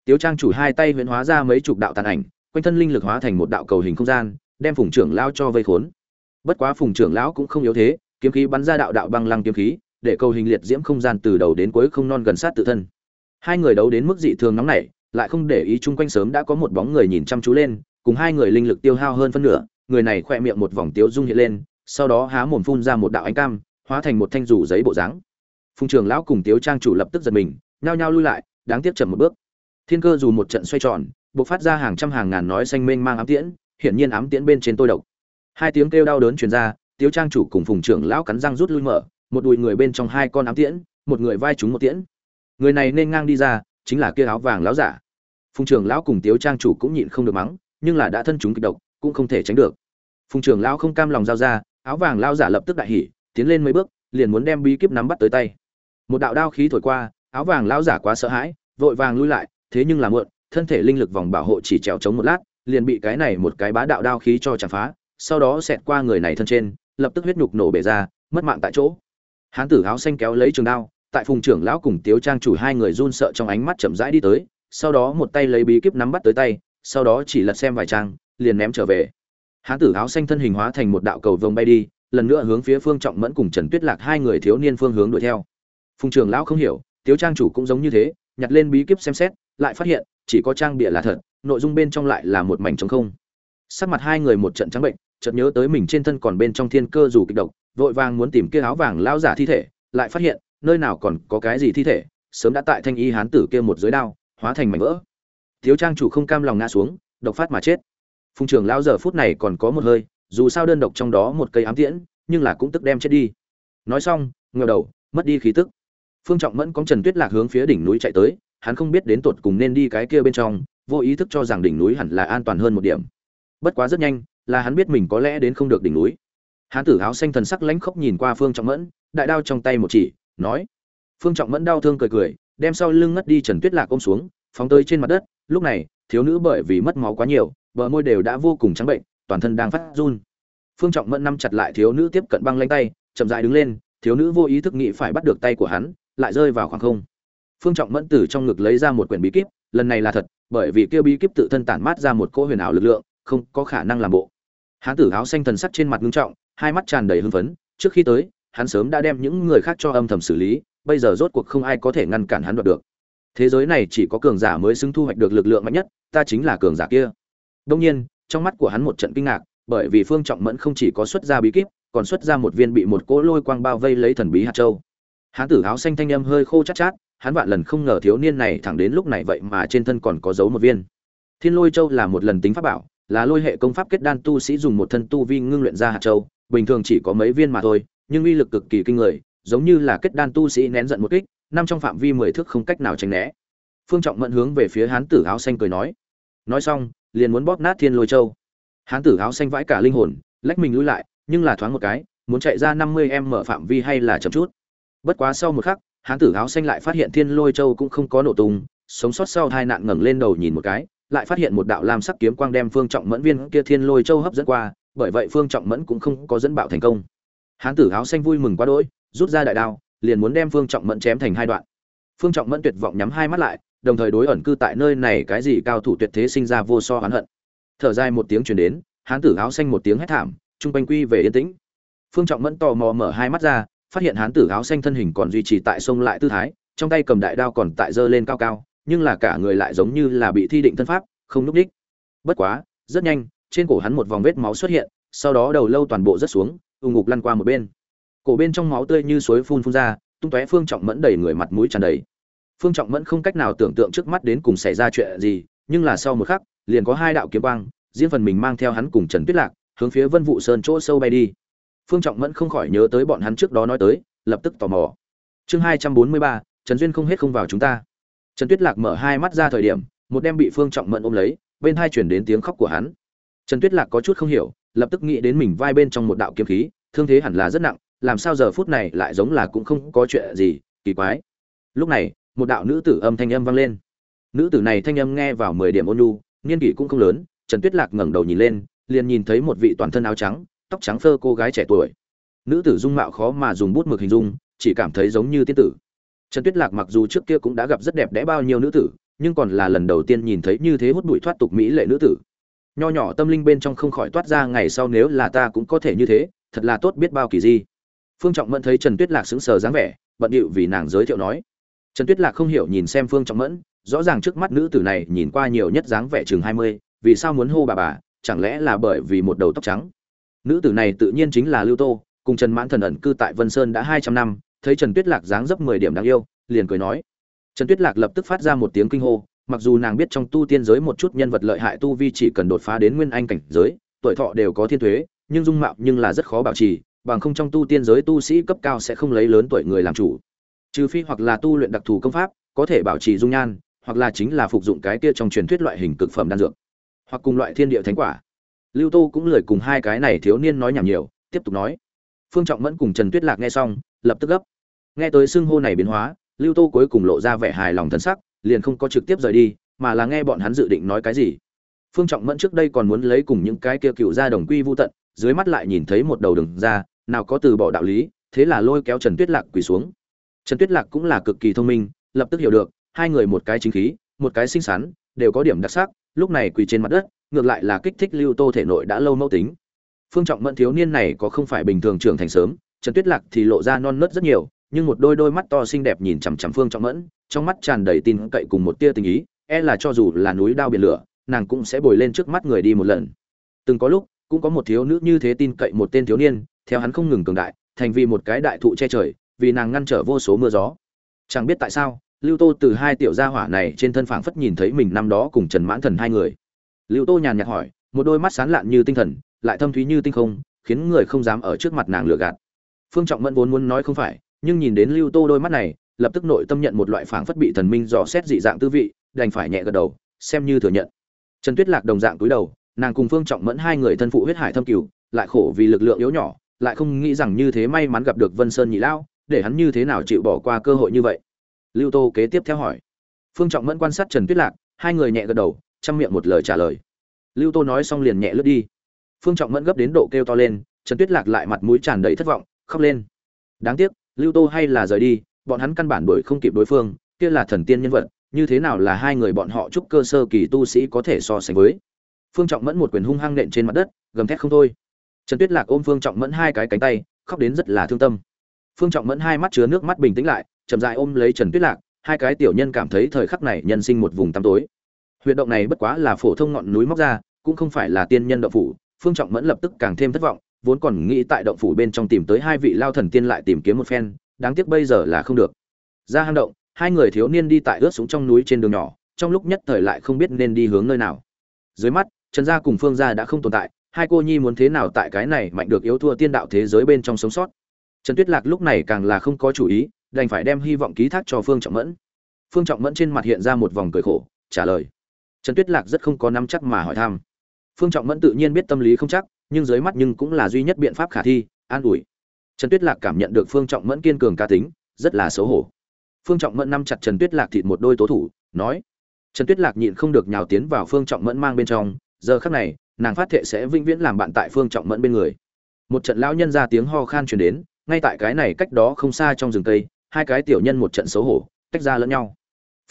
tiếu trang chủ hai tay huyễn hóa ra mấy chục đạo tàn ảnh, quanh thân linh lực hóa thành một đạo cầu hình không gian, đem phùng trưởng lão cho vây khốn. Bất quá phùng trưởng lão cũng không yếu thế, kiếm khí bắn ra đạo đạo băng lăng kiếm khí, để cầu hình liệt diễm không gian từ đầu đến cuối không non gần sát tự thân. Hai người đấu đến mức dị thường nóng nảy, lại không để ý chung quanh sớm đã có một bóng người nhìn chăm chú lên, cùng hai người linh lực tiêu hao hơn phân nửa, người này khoe miệng một vòng tiếu dung hiện lên, sau đó há mồm phun ra một đạo ánh cam, hóa thành một thanh rủ giấy bộ dáng. Phùng trưởng lão cùng tiếu trang chủ lập tức giật mình, nhao nhao lui lại, đáng tiếc chậm một bước thiên cơ dù một trận xoay tròn, bộc phát ra hàng trăm hàng ngàn nói xanh mênh mang ám tiễn, hiển nhiên ám tiễn bên trên tôi độc. Hai tiếng kêu đau đớn truyền ra, tiếu trang chủ cùng phùng trưởng lão cắn răng rút lui mở, một đùi người bên trong hai con ám tiễn, một người vai trúng một tiễn. Người này nên ngang đi ra, chính là kia áo vàng lão giả. Phùng trưởng lão cùng tiếu trang chủ cũng nhịn không được mắng, nhưng là đã thân chúng kịch độc, cũng không thể tránh được. Phùng trưởng lão không cam lòng giao ra, áo vàng lão giả lập tức đại hỉ, tiến lên mấy bước, liền muốn đem bí kíp nắm bắt tới tay. Một đạo đao khí thổi qua, áo vàng lão giả quá sợ hãi, vội vàng lui lại thế nhưng là muộn, thân thể linh lực vòng bảo hộ chỉ trèo chống một lát, liền bị cái này một cái bá đạo đao khí cho chạm phá, sau đó xẹt qua người này thân trên, lập tức huyết nhục nổ bể ra, mất mạng tại chỗ. Hán tử áo xanh kéo lấy trường đao, tại phùng trưởng lão cùng tiếu trang chủ hai người run sợ trong ánh mắt chậm rãi đi tới, sau đó một tay lấy bí kíp nắm bắt tới tay, sau đó chỉ lật xem vài trang, liền ném trở về. Hán tử áo xanh thân hình hóa thành một đạo cầu vồng bay đi, lần nữa hướng phía phương trọng mẫn cùng trần tuyết lạc hai người thiếu niên phương hướng đuổi theo. Phùng trưởng lão không hiểu, tiếu trang chủ cũng giống như thế, nhặt lên bí kíp xem xét lại phát hiện, chỉ có trang bịa là thật, nội dung bên trong lại là một mảnh trống không. Sắc mặt hai người một trận trắng bệnh, chợt nhớ tới mình trên thân còn bên trong thiên cơ dù kịch độc, vội vàng muốn tìm kia áo vàng lao giả thi thể, lại phát hiện, nơi nào còn có cái gì thi thể, sớm đã tại thanh y hán tử kia một giới đao, hóa thành mảnh vỡ. Thiếu trang chủ không cam lòng ngã xuống, độc phát mà chết. Phùng trưởng lao giờ phút này còn có một hơi, dù sao đơn độc trong đó một cây ám tiễn, nhưng là cũng tức đem chết đi. Nói xong ngờ đầu, mất đi khí tức. Phương trọng mẫn cóng trần tuyết lạc hướng phía đỉnh núi chạy tới hắn không biết đến tột cùng nên đi cái kia bên trong, vô ý thức cho rằng đỉnh núi hẳn là an toàn hơn một điểm. Bất quá rất nhanh, là hắn biết mình có lẽ đến không được đỉnh núi. Hán tử áo xanh thần sắc lãnh khốc nhìn qua phương trọng mẫn, đại đao trong tay một chỉ, nói. Phương trọng mẫn đau thương cười cười, đem sau lưng ngất đi trần tuyết lạc ôm xuống, phóng tới trên mặt đất. Lúc này, thiếu nữ bởi vì mất máu quá nhiều, bờ môi đều đã vô cùng trắng bệnh, toàn thân đang phát run. Phương trọng mẫn nắm chặt lại thiếu nữ tiếp cận băng lanh tay, chậm dại đứng lên, thiếu nữ vô ý thức nghĩ phải bắt được tay của hắn, lại rơi vào khoảng không phương trọng mẫn từ trong ngực lấy ra một quyển bí kíp, lần này là thật, bởi vì kia bí kíp tự thân tản mát ra một cỗ huyền ảo lực lượng, không có khả năng làm bộ. Hán tử áo xanh thần sắc trên mặt ngưng trọng, hai mắt tràn đầy hưng phấn, trước khi tới, hắn sớm đã đem những người khác cho âm thầm xử lý, bây giờ rốt cuộc không ai có thể ngăn cản hắn đoạt được. Thế giới này chỉ có cường giả mới xứng thu hoạch được lực lượng mạnh nhất, ta chính là cường giả kia. Đông nhiên, trong mắt của hắn một trận kinh ngạc, bởi vì phương trọng mẫn không chỉ có xuất ra bí kíp, còn xuất ra một viên bị một cỗ lôi quang bao vây lấy thần bí hạt châu. Hán tử áo xanh thanh âm hơi khô chát chát hắn vạn lần không ngờ thiếu niên này thẳng đến lúc này vậy mà trên thân còn có dấu một viên. Thiên lôi châu là một lần tính pháp bảo, là lôi hệ công pháp kết đan tu sĩ dùng một thân tu vi ngưng luyện ra hạt châu, bình thường chỉ có mấy viên mà thôi, nhưng uy lực cực kỳ kinh người, giống như là kết đan tu sĩ nén giận một kích, năm trong phạm vi mười thước không cách nào tránh né. Phương trọng mẫn hướng về phía hán tử áo xanh cười nói nói xong, liền muốn bóp nát thiên lôi châu. Hán tử áo xanh vãi cả linh hồn, lách mình lùi lại, nhưng là thoáng một cái, muốn chạy ra năm mươi em mở phạm vi hay là chậm chút. Bất quá sau một khắc hán tử áo xanh lại phát hiện thiên lôi châu cũng không có nổ tung, sống sót sau hai nạn ngẩng lên đầu nhìn một cái, lại phát hiện một đạo lam sắc kiếm quang đem phương trọng mẫn viên kia thiên lôi châu hấp dẫn qua, bởi vậy phương trọng mẫn cũng không có dẫn bạo thành công. Hán tử áo xanh vui mừng quá đỗi, rút ra đại đao, liền muốn đem phương trọng mẫn chém thành hai đoạn. Phương trọng mẫn tuyệt vọng nhắm hai mắt lại, đồng thời đối ẩn cư tại nơi này cái gì cao thủ tuyệt thế sinh ra vô so oán hận. Thở dài một tiếng truyền đến, hán tử áo xanh một tiếng hét thảm, trung quanh quy về yên tĩnh. Phương trọng mẫn tò mò mở hai mắt ra phát hiện hán tử áo xanh thân hình còn duy trì tại sông lại tư thái, trong tay cầm đại đao còn tại dơ lên cao cao, nhưng là cả người lại giống như là bị thi định thân pháp, không núp đích. Bất quá, rất nhanh, trên cổ hắn một vòng vết máu xuất hiện, sau đó đầu lâu toàn bộ rất xuống, ù ngục lăn qua một bên. Cổ bên trong máu tươi như suối phun phun ra, tung tóe phương trọng mẫn đầy người mặt mũi tràn đầy. Phương trọng mẫn không cách nào tưởng tượng trước mắt đến cùng xảy ra chuyện gì, nhưng là sau một khắc, liền có hai đạo kiếm quang, riêng phần mình mang theo hắn cùng trần tuyết lạc, hướng phía vân vụ sơn chỗ sâu bay đi phương trọng mẫn không khỏi nhớ tới bọn hắn trước đó nói tới, lập tức tò mò. Chương hai trăm bốn mươi ba, trần duyên không hết không vào chúng ta. Trần tuyết lạc mở hai mắt ra thời điểm, một đem bị phương trọng mẫn ôm lấy, bên hai chuyển đến tiếng khóc của hắn. Trần tuyết lạc có chút không hiểu, lập tức nghĩ đến mình vai bên trong một đạo kiếm khí, thương thế hẳn là rất nặng, làm sao giờ phút này lại giống là cũng không có chuyện gì, kỳ quái. Lúc này, một đạo nữ tử âm thanh âm vang lên. Nữ tử này thanh âm nghe vào mười điểm ôn nhu, niên kỷ cũng không lớn, trần tuyết lạc ngẩng đầu nhìn lên, liền nhìn thấy một vị toàn thân áo trắng tóc trắng phơ cô gái trẻ tuổi. Nữ tử dung mạo khó mà dùng bút mực hình dung, chỉ cảm thấy giống như tiên tử. Trần tuyết lạc mặc dù trước kia cũng đã gặp rất đẹp đẽ bao nhiêu nữ tử, nhưng còn là lần đầu tiên nhìn thấy như thế hút bụi thoát tục mỹ lệ nữ tử. Nho nhỏ tâm linh bên trong không khỏi toát ra ngày sau nếu là ta cũng có thể như thế, thật là tốt biết bao kỳ di. Phương trọng mẫn thấy trần tuyết lạc sững sờ dáng vẻ, bận điệu vì nàng giới thiệu nói. Trần tuyết lạc không hiểu nhìn xem phương trọng mẫn, rõ ràng trước mắt nữ tử này nhìn qua nhiều nhất dáng vẻ chừng hai mươi, vì sao muốn hô bà bà, chẳng lẽ là bởi vì một đầu tóc trắng? Nữ tử này tự nhiên chính là lưu tô, cùng trần mãn thần ẩn cư tại vân sơn đã hai trăm năm, thấy trần tuyết lạc dáng dấp mười điểm đáng yêu, liền cười nói. Trần tuyết lạc lập tức phát ra một tiếng kinh hô, mặc dù nàng biết trong tu tiên giới một chút nhân vật lợi hại tu vi chỉ cần đột phá đến nguyên anh cảnh giới, tuổi thọ đều có thiên thuế, nhưng dung mạo nhưng là rất khó bảo trì, bằng không trong tu tiên giới tu sĩ cấp cao sẽ không lấy lớn tuổi người làm chủ. Trừ phi hoặc là tu luyện đặc thù công pháp, có thể bảo trì dung nhan, hoặc là chính là phục dụng cái kia trong truyền thuyết loại hình cực phẩm đan dược, hoặc cùng loại thiên địa thánh quả lưu tô cũng lười cùng hai cái này thiếu niên nói nhảm nhiều, tiếp tục nói. Phương trọng mẫn cùng trần tuyết lạc nghe xong, lập tức gấp. Nghe tới xưng hô này biến hóa, lưu tô cuối cùng lộ ra vẻ hài lòng thân sắc, liền không có trực tiếp rời đi, mà là nghe bọn hắn dự định nói cái gì. Phương trọng mẫn trước đây còn muốn lấy cùng những cái kia cựu ra đồng quy vô tận, dưới mắt lại nhìn thấy một đầu đường ra, nào có từ bỏ đạo lý, thế là lôi kéo trần tuyết lạc quỳ xuống. Trần tuyết lạc cũng là cực kỳ thông minh, lập tức hiểu được, hai người một cái chính khí, một cái xinh xắn, đều có điểm đặc sắc, lúc này quỳ trên mặt đất ngược lại là kích thích lưu tô thể nội đã lâu mẫu tính. Phương trọng mẫn thiếu niên này có không phải bình thường trưởng thành sớm, trần tuyết lạc thì lộ ra non nớt rất nhiều, nhưng một đôi đôi mắt to xinh đẹp nhìn chằm chằm phương trọng mẫn, trong mắt tràn đầy tin cậy cùng một tia tình ý e là cho dù là núi đao biển lửa, nàng cũng sẽ bồi lên trước mắt người đi một lần. Từng có lúc, cũng có một thiếu nữ như thế tin cậy một tên thiếu niên, theo hắn không ngừng cường đại, thành vì một cái đại thụ che trời, vì nàng ngăn trở vô số mưa gió. Chẳng biết tại sao, lưu tô từ hai tiểu gia hỏa này trên thân phảng phất nhìn thấy mình năm đó cùng trần mãn thần hai người lưu tô nhàn nhạt hỏi, một đôi mắt sáng lạn như tinh thần, lại thâm thúy như tinh không, khiến người không dám ở trước mặt nàng lừa gạt. Phương trọng mẫn vốn muốn nói không phải, nhưng nhìn đến lưu tô đôi mắt này, lập tức nội tâm nhận một loại phảng phất bị thần minh dò xét dị dạng tư vị, đành phải nhẹ gật đầu, xem như thừa nhận. Trần tuyết lạc đồng dạng cúi đầu, nàng cùng phương trọng mẫn hai người thân phụ huyết hải thâm cửu lại khổ vì lực lượng yếu nhỏ, lại không nghĩ rằng như thế may mắn gặp được vân sơn nhị lao để hắn như thế nào chịu bỏ qua cơ hội như vậy. Lưu tô kế tiếp theo hỏi. Phương trọng mẫn quan sát trần tuyết lạc, hai người nhẹ gật đầu chăm miệng một lời trả lời. Lưu tô nói xong liền nhẹ lướt đi. Phương trọng mẫn gấp đến độ kêu to lên, trần tuyết lạc lại mặt mũi tràn đầy thất vọng, khóc lên. Đáng tiếc, lưu tô hay là rời đi, bọn hắn căn bản đuổi không kịp đối phương, kia là thần tiên nhân vật, như thế nào là hai người bọn họ chúc cơ sơ kỳ tu sĩ có thể so sánh với? Phương trọng mẫn một quyền hung hăng nện trên mặt đất, gầm thét không thôi. Trần tuyết lạc ôm phương trọng mẫn hai cái cánh tay, khóc đến rất là thương tâm. Phương trọng mẫn hai mắt chứa nước mắt bình tĩnh lại, chậm dại ôm lấy trần tuyết lạc, hai cái tiểu nhân cảm thấy thời khắc này nhân sinh một vùng tăm tối huyệt động này bất quá là phổ thông ngọn núi móc ra, cũng không phải là tiên nhân động phủ, phương trọng mẫn lập tức càng thêm thất vọng, vốn còn nghĩ tại động phủ bên trong tìm tới hai vị lao thần tiên lại tìm kiếm một phen, đáng tiếc bây giờ là không được. Ra hang động, hai người thiếu niên đi tại ướt xuống trong núi trên đường nhỏ, trong lúc nhất thời lại không biết nên đi hướng nơi nào. Dưới mắt, trần gia cùng phương gia đã không tồn tại, hai cô nhi muốn thế nào tại cái này mạnh được yếu thua tiên đạo thế giới bên trong sống sót. Trần tuyết lạc lúc này càng là không có chủ ý, đành phải đem hy vọng ký thác cho phương trọng mẫn. Phương trọng mẫn trên mặt hiện ra một vòng cười khổ, trả lời trần tuyết lạc rất không có nắm chắc mà hỏi thăm. Phương trọng mẫn tự nhiên biết tâm lý không chắc, nhưng dưới mắt nhưng cũng là duy nhất biện pháp khả thi, an ủi. Trần tuyết lạc cảm nhận được phương trọng mẫn kiên cường ca tính, rất là xấu hổ. Phương trọng mẫn nắm chặt trần tuyết lạc thịt một đôi tố thủ, nói, trần tuyết lạc nhịn không được nhào tiến vào phương trọng mẫn mang bên trong, giờ khắc này, nàng phát thệ sẽ vĩnh viễn làm bạn tại phương trọng mẫn bên người. Một trận lão nhân ra tiếng ho khan truyền đến, ngay tại cái này cách đó không xa trong rừng cây, hai cái tiểu nhân một trận xấu hổ, tách ra lẫn nhau.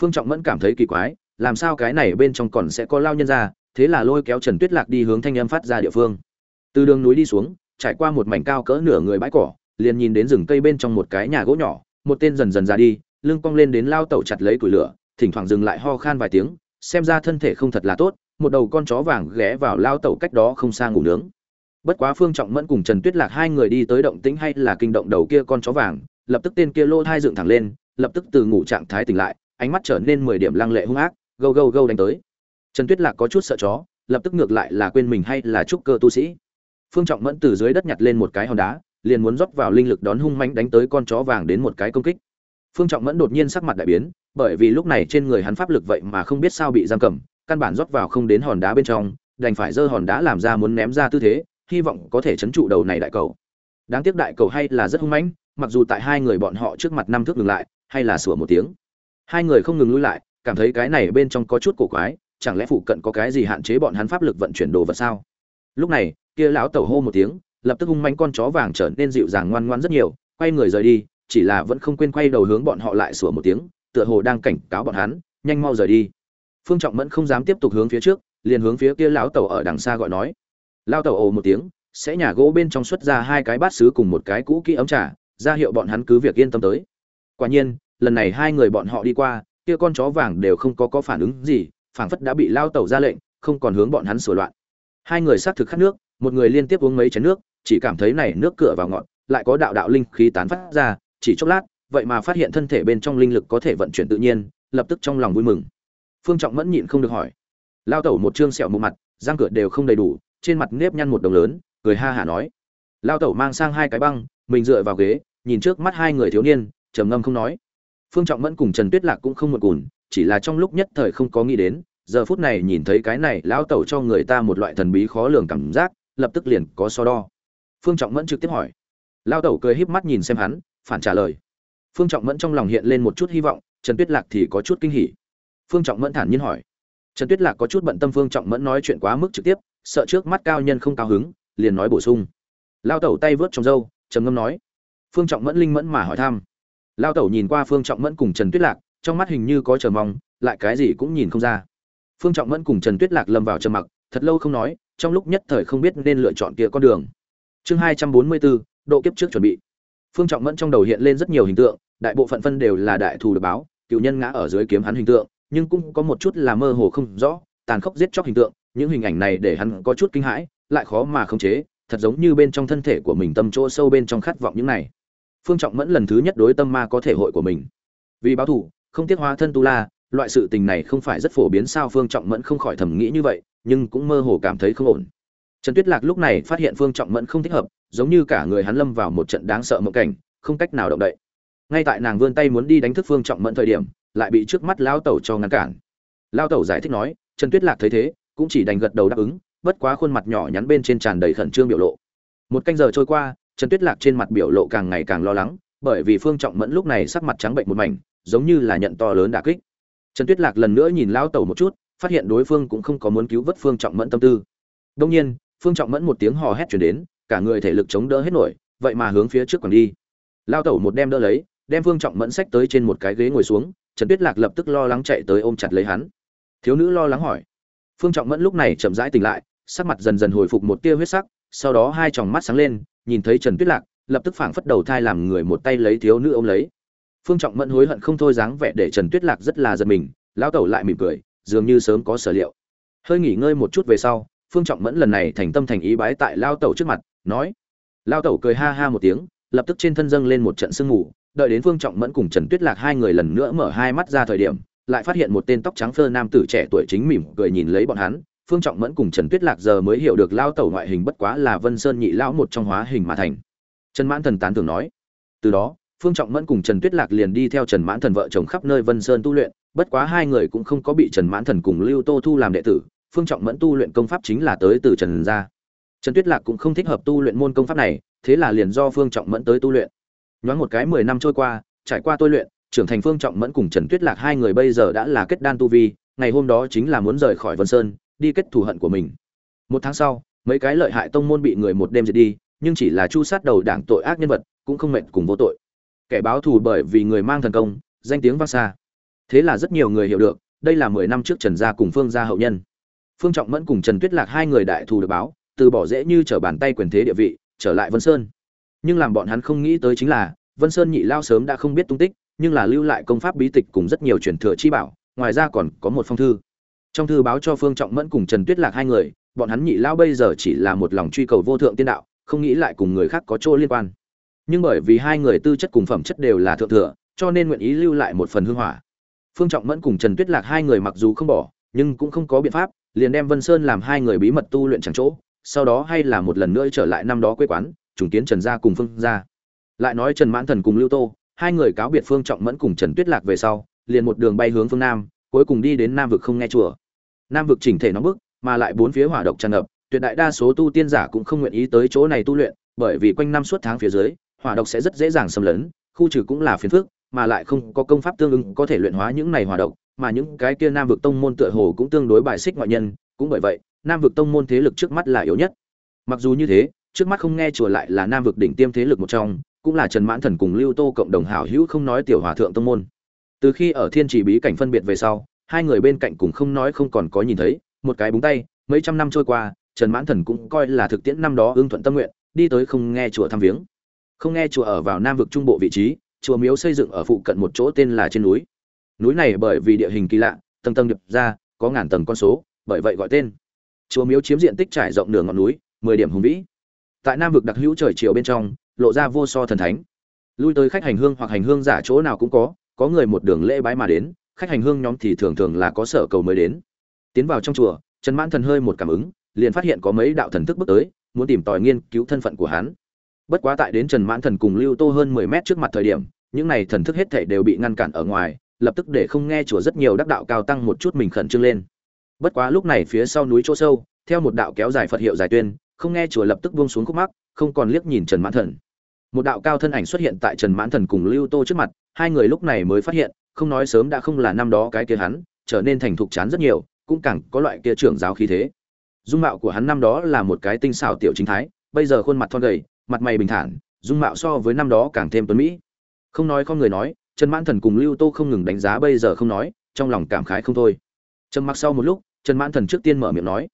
Phương trọng mẫn cảm thấy kỳ quái làm sao cái này bên trong còn sẽ có lao nhân ra, thế là lôi kéo trần tuyết lạc đi hướng thanh âm phát ra địa phương. Từ đường núi đi xuống, trải qua một mảnh cao cỡ nửa người bãi cỏ, liền nhìn đến rừng cây bên trong một cái nhà gỗ nhỏ, một tên dần dần ra đi, lưng cong lên đến lao tẩu chặt lấy củi lửa, thỉnh thoảng dừng lại ho khan vài tiếng, xem ra thân thể không thật là tốt, một đầu con chó vàng ghé vào lao tẩu cách đó không xa ngủ nướng. Bất quá phương trọng mẫn cùng trần tuyết lạc hai người đi tới động tĩnh hay là kinh động đầu kia con chó vàng, lập tức tên kia lô thai dựng thẳng lên, lập tức từ ngủ trạng thái tỉnh lại, ánh mắt trở nên mười điểm lăng lệ hung ác gâu gâu gâu đánh tới. Trần tuyết lạc có chút sợ chó, lập tức ngược lại là quên mình hay là trúc cơ tu sĩ. Phương trọng mẫn từ dưới đất nhặt lên một cái hòn đá, liền muốn rót vào linh lực đón hung mãnh đánh tới con chó vàng đến một cái công kích. Phương trọng mẫn đột nhiên sắc mặt đại biến, bởi vì lúc này trên người hắn pháp lực vậy mà không biết sao bị giam cầm, căn bản rót vào không đến hòn đá bên trong, đành phải giơ hòn đá làm ra muốn ném ra tư thế, hy vọng có thể chấn trụ đầu này đại cầu. Đáng tiếc đại cầu hay là rất hung mãnh, mặc dù tại hai người bọn họ trước mặt năm thước ngừng lại, hay là sủa một tiếng. Hai người không ngừng lui lại cảm thấy cái này bên trong có chút cổ quái, chẳng lẽ phụ cận có cái gì hạn chế bọn hắn pháp lực vận chuyển đồ vật sao? Lúc này, kia lão tẩu hô một tiếng, lập tức hung manh con chó vàng trở nên dịu dàng ngoan ngoan rất nhiều, quay người rời đi, chỉ là vẫn không quên quay đầu hướng bọn họ lại sủa một tiếng, tựa hồ đang cảnh cáo bọn hắn, nhanh mau rời đi. Phương trọng mẫn không dám tiếp tục hướng phía trước, liền hướng phía kia lão tẩu ở đằng xa gọi nói. Lao tẩu ồ một tiếng, sẽ nhà gỗ bên trong xuất ra hai cái bát sứ cùng một cái cũ kỹ ấm trà, ra hiệu bọn hắn cứ việc yên tâm tới. Quả nhiên, lần này hai người bọn họ đi qua kia con chó vàng đều không có có phản ứng gì, phảng phất đã bị lao tẩu ra lệnh, không còn hướng bọn hắn sửa loạn. Hai người xác thực khát nước, một người liên tiếp uống mấy chén nước, chỉ cảm thấy này nước cửa vào ngọn, lại có đạo đạo linh khí tán phát ra, chỉ chốc lát, vậy mà phát hiện thân thể bên trong linh lực có thể vận chuyển tự nhiên, lập tức trong lòng vui mừng. Phương trọng mẫn nhịn không được hỏi. Lao tẩu một trương sẹo mù mặt, răng cửa đều không đầy đủ, trên mặt nếp nhăn một đồng lớn, cười ha hả nói. Lao tẩu mang sang hai cái băng, mình dựa vào ghế, nhìn trước mắt hai người thiếu niên, trầm ngâm không nói phương trọng mẫn cùng trần tuyết lạc cũng không một cùn, chỉ là trong lúc nhất thời không có nghĩ đến, giờ phút này nhìn thấy cái này lão tẩu cho người ta một loại thần bí khó lường cảm giác, lập tức liền có so đo. Phương trọng mẫn trực tiếp hỏi. Lao tẩu cười híp mắt nhìn xem hắn, phản trả lời. Phương trọng mẫn trong lòng hiện lên một chút hy vọng, trần tuyết lạc thì có chút kinh hỉ. Phương trọng mẫn thản nhiên hỏi. Trần tuyết lạc có chút bận tâm phương trọng mẫn nói chuyện quá mức trực tiếp, sợ trước mắt cao nhân không cao hứng, liền nói bổ sung. Lao tẩu tay vớt trong râu, trầm ngâm nói. Phương trọng mẫn linh mẫn mà hỏi thăm lao tẩu nhìn qua phương trọng mẫn cùng trần tuyết lạc, trong mắt hình như có chờ mong, lại cái gì cũng nhìn không ra. Phương trọng mẫn cùng trần tuyết lạc lâm vào trầm mặc, thật lâu không nói, trong lúc nhất thời không biết nên lựa chọn kia con đường. Chương hai trăm bốn mươi bốn độ kiếp trước chuẩn bị. Phương trọng mẫn trong đầu hiện lên rất nhiều hình tượng, đại bộ phận phân đều là đại thù được báo, cựu nhân ngã ở dưới kiếm hắn hình tượng, nhưng cũng có một chút là mơ hồ không rõ, tàn khốc giết chóc hình tượng, những hình ảnh này để hắn có chút kinh hãi, lại khó mà khống chế, thật giống như bên trong thân thể của mình tâm chỗ sâu bên trong khát vọng những này phương trọng mẫn lần thứ nhất đối tâm ma có thể hội của mình. Vì báo thù, không tiết hóa thân tu la, loại sự tình này không phải rất phổ biến sao phương trọng mẫn không khỏi thầm nghĩ như vậy, nhưng cũng mơ hồ cảm thấy không ổn. Trần tuyết lạc lúc này phát hiện phương trọng mẫn không thích hợp, giống như cả người hắn lâm vào một trận đáng sợ mộng cảnh, không cách nào động đậy. Ngay tại nàng vươn tay muốn đi đánh thức phương trọng mẫn thời điểm, lại bị trước mắt lao tẩu cho ngăn cản. Lao tẩu giải thích nói, trần tuyết lạc thấy thế, cũng chỉ đành gật đầu đáp ứng, bất quá khuôn mặt nhỏ nhắn bên trên tràn đầy khẩn trương biểu lộ. Một canh giờ trôi qua trần tuyết lạc trên mặt biểu lộ càng ngày càng lo lắng, bởi vì phương trọng mẫn lúc này sắc mặt trắng bệnh một mảnh, giống như là nhận to lớn đả kích. Trần tuyết lạc lần nữa nhìn Lão tẩu một chút, phát hiện đối phương cũng không có muốn cứu vớt phương trọng mẫn tâm tư. Đông nhiên, phương trọng mẫn một tiếng hò hét chuyển đến, cả người thể lực chống đỡ hết nổi, vậy mà hướng phía trước còn đi. Lao tẩu một đem đỡ lấy, đem phương trọng mẫn sách tới trên một cái ghế ngồi xuống, trần tuyết lạc lập tức lo lắng chạy tới ôm chặt lấy hắn. Thiếu nữ lo lắng hỏi. Phương trọng mẫn lúc này chậm rãi tỉnh lại, sắc mặt dần dần hồi phục một tia huyết sắc, sau đó hai tròng mắt sáng lên nhìn thấy trần tuyết lạc, lập tức phảng phất đầu thai làm người một tay lấy thiếu nữ ôm lấy. Phương trọng mẫn hối hận không thôi dáng vẻ để trần tuyết lạc rất là giật mình, lão tẩu lại mỉm cười, dường như sớm có sở liệu. Hơi nghỉ ngơi một chút về sau, phương trọng mẫn lần này thành tâm thành ý bái tại lao tẩu trước mặt, nói. Lao tẩu cười ha ha một tiếng, lập tức trên thân dâng lên một trận sương mù, đợi đến phương trọng mẫn cùng trần tuyết lạc hai người lần nữa mở hai mắt ra thời điểm, lại phát hiện một tên tóc trắng phơ nam tử trẻ tuổi chính mỉm cười nhìn lấy bọn hắn phương trọng mẫn cùng trần tuyết lạc giờ mới hiểu được lao tẩu ngoại hình bất quá là vân sơn nhị lão một trong hóa hình mà thành. Trần mãn thần tán thường nói. Từ đó, phương trọng mẫn cùng trần tuyết lạc liền đi theo trần mãn thần vợ chồng khắp nơi vân sơn tu luyện, bất quá hai người cũng không có bị trần mãn thần cùng lưu tô thu làm đệ tử, phương trọng mẫn tu luyện công pháp chính là tới từ trần gia. Trần tuyết lạc cũng không thích hợp tu luyện môn công pháp này, thế là liền do phương trọng mẫn tới tu luyện. Nhoáng một cái mười năm trôi qua, trải qua tôi luyện, trưởng thành phương trọng mẫn cùng trần tuyết lạc hai người bây giờ đã là kết đan tu vi, ngày hôm đó chính là muốn rời khỏi vân sơn đi kết thù hận của mình. Một tháng sau, mấy cái lợi hại tông môn bị người một đêm diệt đi, nhưng chỉ là chu sát đầu đảng tội ác nhân vật, cũng không mệt cùng vô tội. Kẻ báo thù bởi vì người mang thần công, danh tiếng vang xa. Thế là rất nhiều người hiểu được, đây là mười năm trước trần gia cùng phương gia hậu nhân. Phương trọng mẫn cùng trần tuyết lạc hai người đại thù được báo, từ bỏ dễ như trở bàn tay quyền thế địa vị, trở lại vân sơn. Nhưng làm bọn hắn không nghĩ tới chính là, vân sơn nhị lao sớm đã không biết tung tích, nhưng là lưu lại công pháp bí tịch cùng rất nhiều truyền thừa chi bảo, ngoài ra còn có một phong thư trong thư báo cho phương trọng mẫn cùng trần tuyết lạc hai người, bọn hắn nhị lao bây giờ chỉ là một lòng truy cầu vô thượng tiên đạo, không nghĩ lại cùng người khác có chỗ liên quan. Nhưng bởi vì hai người tư chất cùng phẩm chất đều là thượng thừa, cho nên nguyện ý lưu lại một phần hương hỏa. Phương trọng mẫn cùng trần tuyết lạc hai người mặc dù không bỏ, nhưng cũng không có biện pháp, liền đem vân sơn làm hai người bí mật tu luyện chẳng chỗ, sau đó hay là một lần nữa trở lại năm đó quê quán, trùng kiến trần gia cùng phương gia. Lại nói trần mãn thần cùng lưu tô, hai người cáo biệt phương trọng mẫn cùng trần tuyết lạc về sau, liền một đường bay hướng phương nam, cuối cùng đi đến nam vực không nghe chùa nam vực chỉnh thể nóng bức, mà lại bốn phía hỏa độc tràn ngập, tuyệt đại đa số tu tiên giả cũng không nguyện ý tới chỗ này tu luyện, bởi vì quanh năm suốt tháng phía dưới, hỏa độc sẽ rất dễ dàng xâm lấn, khu trừ cũng là phiền phức, mà lại không có công pháp tương ứng có thể luyện hóa những này hỏa độc, mà những cái kia nam vực tông môn tựa hồ cũng tương đối bài xích ngoại nhân, cũng bởi vậy, nam vực tông môn thế lực trước mắt là yếu nhất. Mặc dù như thế, trước mắt không nghe chùa lại là nam vực đỉnh tiêm thế lực một trong, cũng là trần mãn thần cùng lưu tô cộng đồng hảo hữu không nói tiểu hòa thượng tông môn. Từ khi ở thiên trì bí cảnh phân biệt về sau hai người bên cạnh cũng không nói không còn có nhìn thấy, một cái búng tay, mấy trăm năm trôi qua, trần mãn thần cũng coi là thực tiễn năm đó ưng thuận tâm nguyện, đi tới không nghe chùa thăm viếng. Không nghe chùa ở vào nam vực trung bộ vị trí, chùa miếu xây dựng ở phụ cận một chỗ tên là trên núi. Núi này bởi vì địa hình kỳ lạ, tầng tầng điệp ra, có ngàn tầng con số, bởi vậy gọi tên. Chùa miếu chiếm diện tích trải rộng nửa ngọn núi, mười điểm hùng vĩ. Tại nam vực đặc hữu trời chiều bên trong, lộ ra vô so thần thánh. Lui tới khách hành hương hoặc hành hương giả chỗ nào cũng có có người một đường lễ bái mà đến khách hành hương nhóm thì thường thường là có sở cầu mới đến. Tiến vào trong chùa, trần mãn thần hơi một cảm ứng, liền phát hiện có mấy đạo thần thức bước tới, muốn tìm tòi nghiên cứu thân phận của hắn. Bất quá tại đến trần mãn thần cùng lưu tô hơn mười mét trước mặt thời điểm, những này thần thức hết thảy đều bị ngăn cản ở ngoài, lập tức để không nghe chùa rất nhiều đắc đạo cao tăng một chút mình khẩn trương lên. Bất quá lúc này phía sau núi chỗ sâu, theo một đạo kéo dài phật hiệu dài tuyên, không nghe chùa lập tức buông xuống khúc mắc, không còn liếc nhìn trần mãn thần. Một đạo cao thân ảnh xuất hiện tại trần mãn thần cùng lưu tô trước mặt, hai người lúc này mới phát hiện không nói sớm đã không là năm đó cái kia hắn, trở nên thành thục chán rất nhiều, cũng càng có loại kia trưởng giáo khí thế. Dung mạo của hắn năm đó là một cái tinh xảo tiểu chính thái, bây giờ khuôn mặt thon gầy, mặt mày bình thản, dung mạo so với năm đó càng thêm tuấn mỹ. Không nói con người nói, trần mãn thần cùng lưu tô không ngừng đánh giá bây giờ không nói, trong lòng cảm khái không thôi. Trầm mặc sau một lúc, trần mãn thần trước tiên mở miệng nói,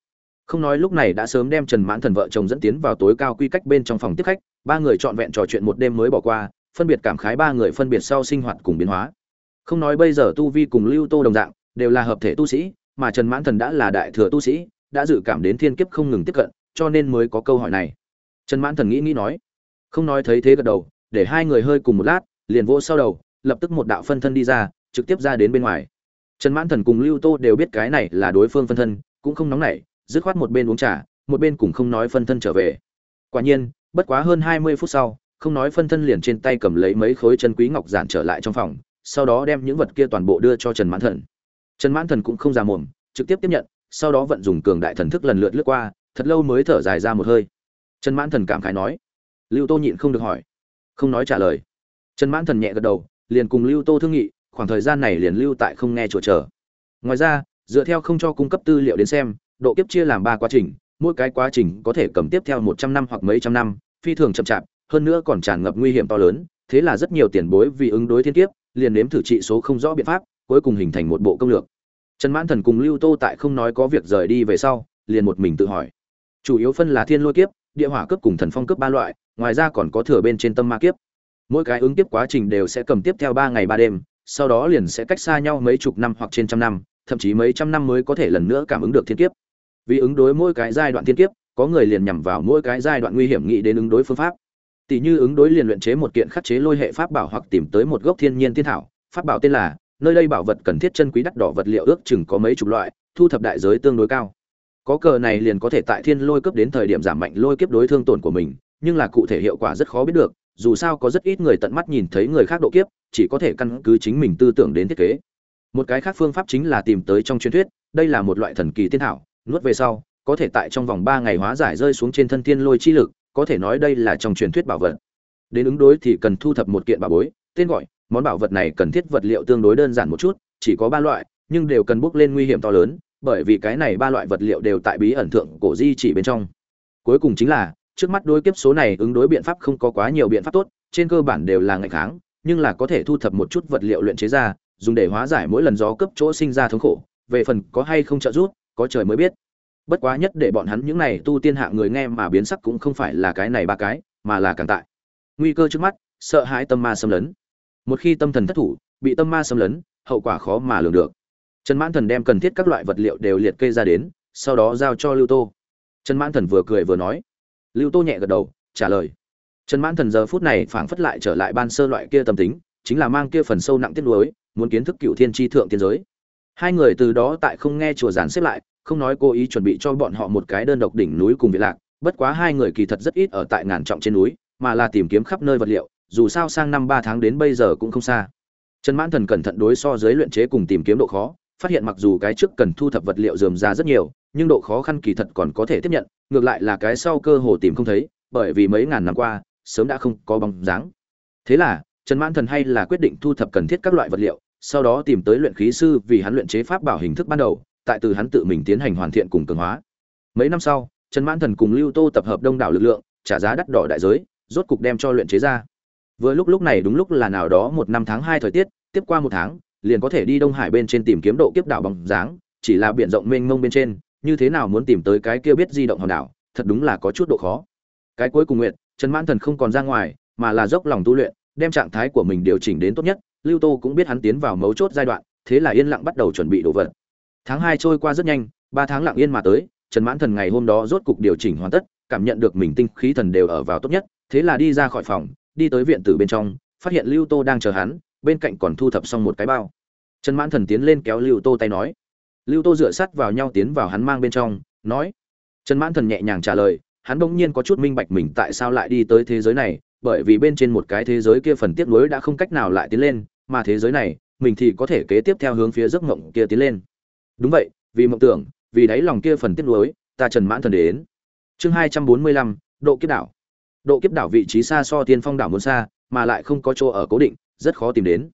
không nói lúc này đã sớm đem trần mãn thần vợ chồng dẫn tiến vào tối cao quy cách bên trong phòng tiếp khách, ba người trọn vẹn trò chuyện một đêm mới bỏ qua, phân biệt cảm khái ba người phân biệt sau sinh hoạt cùng biến hóa không nói bây giờ tu vi cùng lưu tô đồng dạng, đều là hợp thể tu sĩ, mà trần mãn thần đã là đại thừa tu sĩ, đã dự cảm đến thiên kiếp không ngừng tiếp cận, cho nên mới có câu hỏi này. Trần mãn thần nghĩ nghĩ nói, không nói thấy thế gật đầu, để hai người hơi cùng một lát, liền vỗ sau đầu, lập tức một đạo phân thân đi ra, trực tiếp ra đến bên ngoài. Trần mãn thần cùng lưu tô đều biết cái này là đối phương phân thân, cũng không nóng nảy, dứt khoát một bên uống trà, một bên cùng không nói phân thân trở về. Quả nhiên, bất quá hơn hai mươi phút sau, không nói phân thân liền trên tay cầm lấy mấy khối chân quý ngọc giản trở lại trong phòng sau đó đem những vật kia toàn bộ đưa cho trần mãn thần. Trần mãn thần cũng không ra mồm, trực tiếp tiếp nhận, sau đó vận dùng cường đại thần thức lần lượt lướt qua, thật lâu mới thở dài ra một hơi. Trần mãn thần cảm khái nói, lưu tô nhịn không được hỏi. Không nói trả lời. Trần mãn thần nhẹ gật đầu, liền cùng lưu tô thương nghị, khoảng thời gian này liền lưu tại không nghe chỗ chờ. Ngoài ra, dựa theo không cho cung cấp tư liệu đến xem, độ kiếp chia làm ba quá trình, mỗi cái quá trình có thể cầm tiếp theo một trăm năm hoặc mấy trăm năm, phi thường chậm chạp, hơn nữa còn tràn ngập nguy hiểm to lớn, thế là rất nhiều tiền bối vì ứng đối thiên kiếp liền nếm thử trị số không rõ biện pháp, cuối cùng hình thành một bộ công lược. Trần mãn thần cùng lưu tô tại không nói có việc rời đi về sau, liền một mình tự hỏi. Chủ yếu phân là thiên lôi kiếp, địa hỏa cấp cùng thần phong cấp ba loại, ngoài ra còn có thừa bên trên tâm ma kiếp. Mỗi cái ứng tiếp quá trình đều sẽ cầm tiếp theo ba ngày ba đêm, sau đó liền sẽ cách xa nhau mấy chục năm hoặc trên trăm năm, thậm chí mấy trăm năm mới có thể lần nữa cảm ứng được thiên kiếp. Vì ứng đối mỗi cái giai đoạn thiên kiếp, có người liền nhằm vào mỗi cái giai đoạn nguy hiểm nghĩ đến ứng đối phương pháp tỷ như ứng đối liền luyện chế một kiện khắc chế lôi hệ pháp bảo hoặc tìm tới một gốc thiên nhiên thiên thảo, pháp bảo tên là, nơi đây bảo vật cần thiết chân quý đắt đỏ vật liệu ước chừng có mấy chục loại, thu thập đại giới tương đối cao. Có cờ này liền có thể tại thiên lôi cấp đến thời điểm giảm mạnh lôi kiếp đối thương tổn của mình, nhưng là cụ thể hiệu quả rất khó biết được, dù sao có rất ít người tận mắt nhìn thấy người khác độ kiếp, chỉ có thể căn cứ chính mình tư tưởng đến thiết kế. Một cái khác phương pháp chính là tìm tới trong truyền thuyết, đây là một loại thần kỳ thiên thảo, nuốt về sau, có thể tại trong vòng ba ngày hóa giải rơi xuống trên thân thiên lôi chi lực có thể nói đây là trong truyền thuyết bảo vật. Đến ứng đối thì cần thu thập một kiện bảo bối, tên gọi, món bảo vật này cần thiết vật liệu tương đối đơn giản một chút, chỉ có ba loại, nhưng đều cần bước lên nguy hiểm to lớn, bởi vì cái này ba loại vật liệu đều tại bí ẩn thượng cổ di chỉ bên trong. Cuối cùng chính là, trước mắt đối kiếp số này ứng đối biện pháp không có quá nhiều biện pháp tốt, trên cơ bản đều là ngày kháng, nhưng là có thể thu thập một chút vật liệu luyện chế ra, dùng để hóa giải mỗi lần gió cấp chỗ sinh ra thống khổ, về phần có hay không trợ giúp, có trời mới biết bất quá nhất để bọn hắn những này tu tiên hạ người nghe mà biến sắc cũng không phải là cái này ba cái, mà là càng tại. Nguy cơ trước mắt, sợ hãi tâm ma xâm lấn. Một khi tâm thần thất thủ, bị tâm ma xâm lấn, hậu quả khó mà lường được. Trần mãn thần đem cần thiết các loại vật liệu đều liệt kê ra đến, sau đó giao cho lưu tô. Trần mãn thần vừa cười vừa nói. Lưu tô nhẹ gật đầu, trả lời. Trần mãn thần giờ phút này phảng phất lại trở lại ban sơ loại kia tâm tính, chính là mang kia phần sâu nặng tiết lối muốn kiến thức cựu thiên tri thượng tiên giới. Hai người từ đó tại không nghe chùa giàn xếp lại không nói cố ý chuẩn bị cho bọn họ một cái đơn độc đỉnh núi cùng vị lạc, bất quá hai người kỳ thật rất ít ở tại ngàn trọng trên núi, mà là tìm kiếm khắp nơi vật liệu, dù sao sang năm ba tháng đến bây giờ cũng không xa. Trần mãn thần cẩn thận đối so dưới luyện chế cùng tìm kiếm độ khó, phát hiện mặc dù cái trước cần thu thập vật liệu dườm ra rất nhiều, nhưng độ khó khăn kỳ thật còn có thể tiếp nhận, ngược lại là cái sau cơ hồ tìm không thấy, bởi vì mấy ngàn năm qua, sớm đã không có bóng dáng. Thế là, trần mãn thần hay là quyết định thu thập cần thiết các loại vật liệu, sau đó tìm tới luyện khí sư vì hắn luyện chế pháp bảo hình thức ban đầu tại từ hắn tự mình tiến hành hoàn thiện cùng cường hóa. Mấy năm sau, trần mãn thần cùng lưu tô tập hợp đông đảo lực lượng, trả giá đắt đỏ đại giới, rốt cục đem cho luyện chế ra. Vừa lúc lúc này đúng lúc là nào đó một năm tháng hai thời tiết, tiếp qua một tháng, liền có thể đi đông hải bên trên tìm kiếm độ kiếp đảo bằng dáng, chỉ là biển rộng mênh mông bên trên, như thế nào muốn tìm tới cái kia biết di động hòn đảo, thật đúng là có chút độ khó. Cái cuối cùng nguyện, trần mãn thần không còn ra ngoài, mà là dốc lòng tu luyện, đem trạng thái của mình điều chỉnh đến tốt nhất. Lưu tô cũng biết hắn tiến vào mấu chốt giai đoạn, thế là yên lặng bắt đầu chuẩn bị đồ vật tháng hai trôi qua rất nhanh, ba tháng lặng yên mà tới, trần mãn thần ngày hôm đó rốt cục điều chỉnh hoàn tất, cảm nhận được mình tinh khí thần đều ở vào tốt nhất, thế là đi ra khỏi phòng, đi tới viện tử bên trong, phát hiện lưu tô đang chờ hắn, bên cạnh còn thu thập xong một cái bao. Trần mãn thần tiến lên kéo lưu tô tay nói. Lưu tô dựa sát vào nhau tiến vào hắn mang bên trong, nói. Trần mãn thần nhẹ nhàng trả lời, hắn bỗng nhiên có chút minh bạch mình tại sao lại đi tới thế giới này, bởi vì bên trên một cái thế giới kia phần tiếp nối đã không cách nào lại tiến lên, mà thế giới này, mình thì có thể kế tiếp theo hướng phía giấc mộng kia tiến lên đúng vậy, vì mộng tưởng, vì đáy lòng kia phần tiếp nối ta trần mãn thần đến. Chương hai trăm bốn mươi lăm, độ kiếp đảo. Độ kiếp đảo vị trí xa so tiên phong đảo muốn xa, mà lại không có chỗ ở cố định, rất khó tìm đến.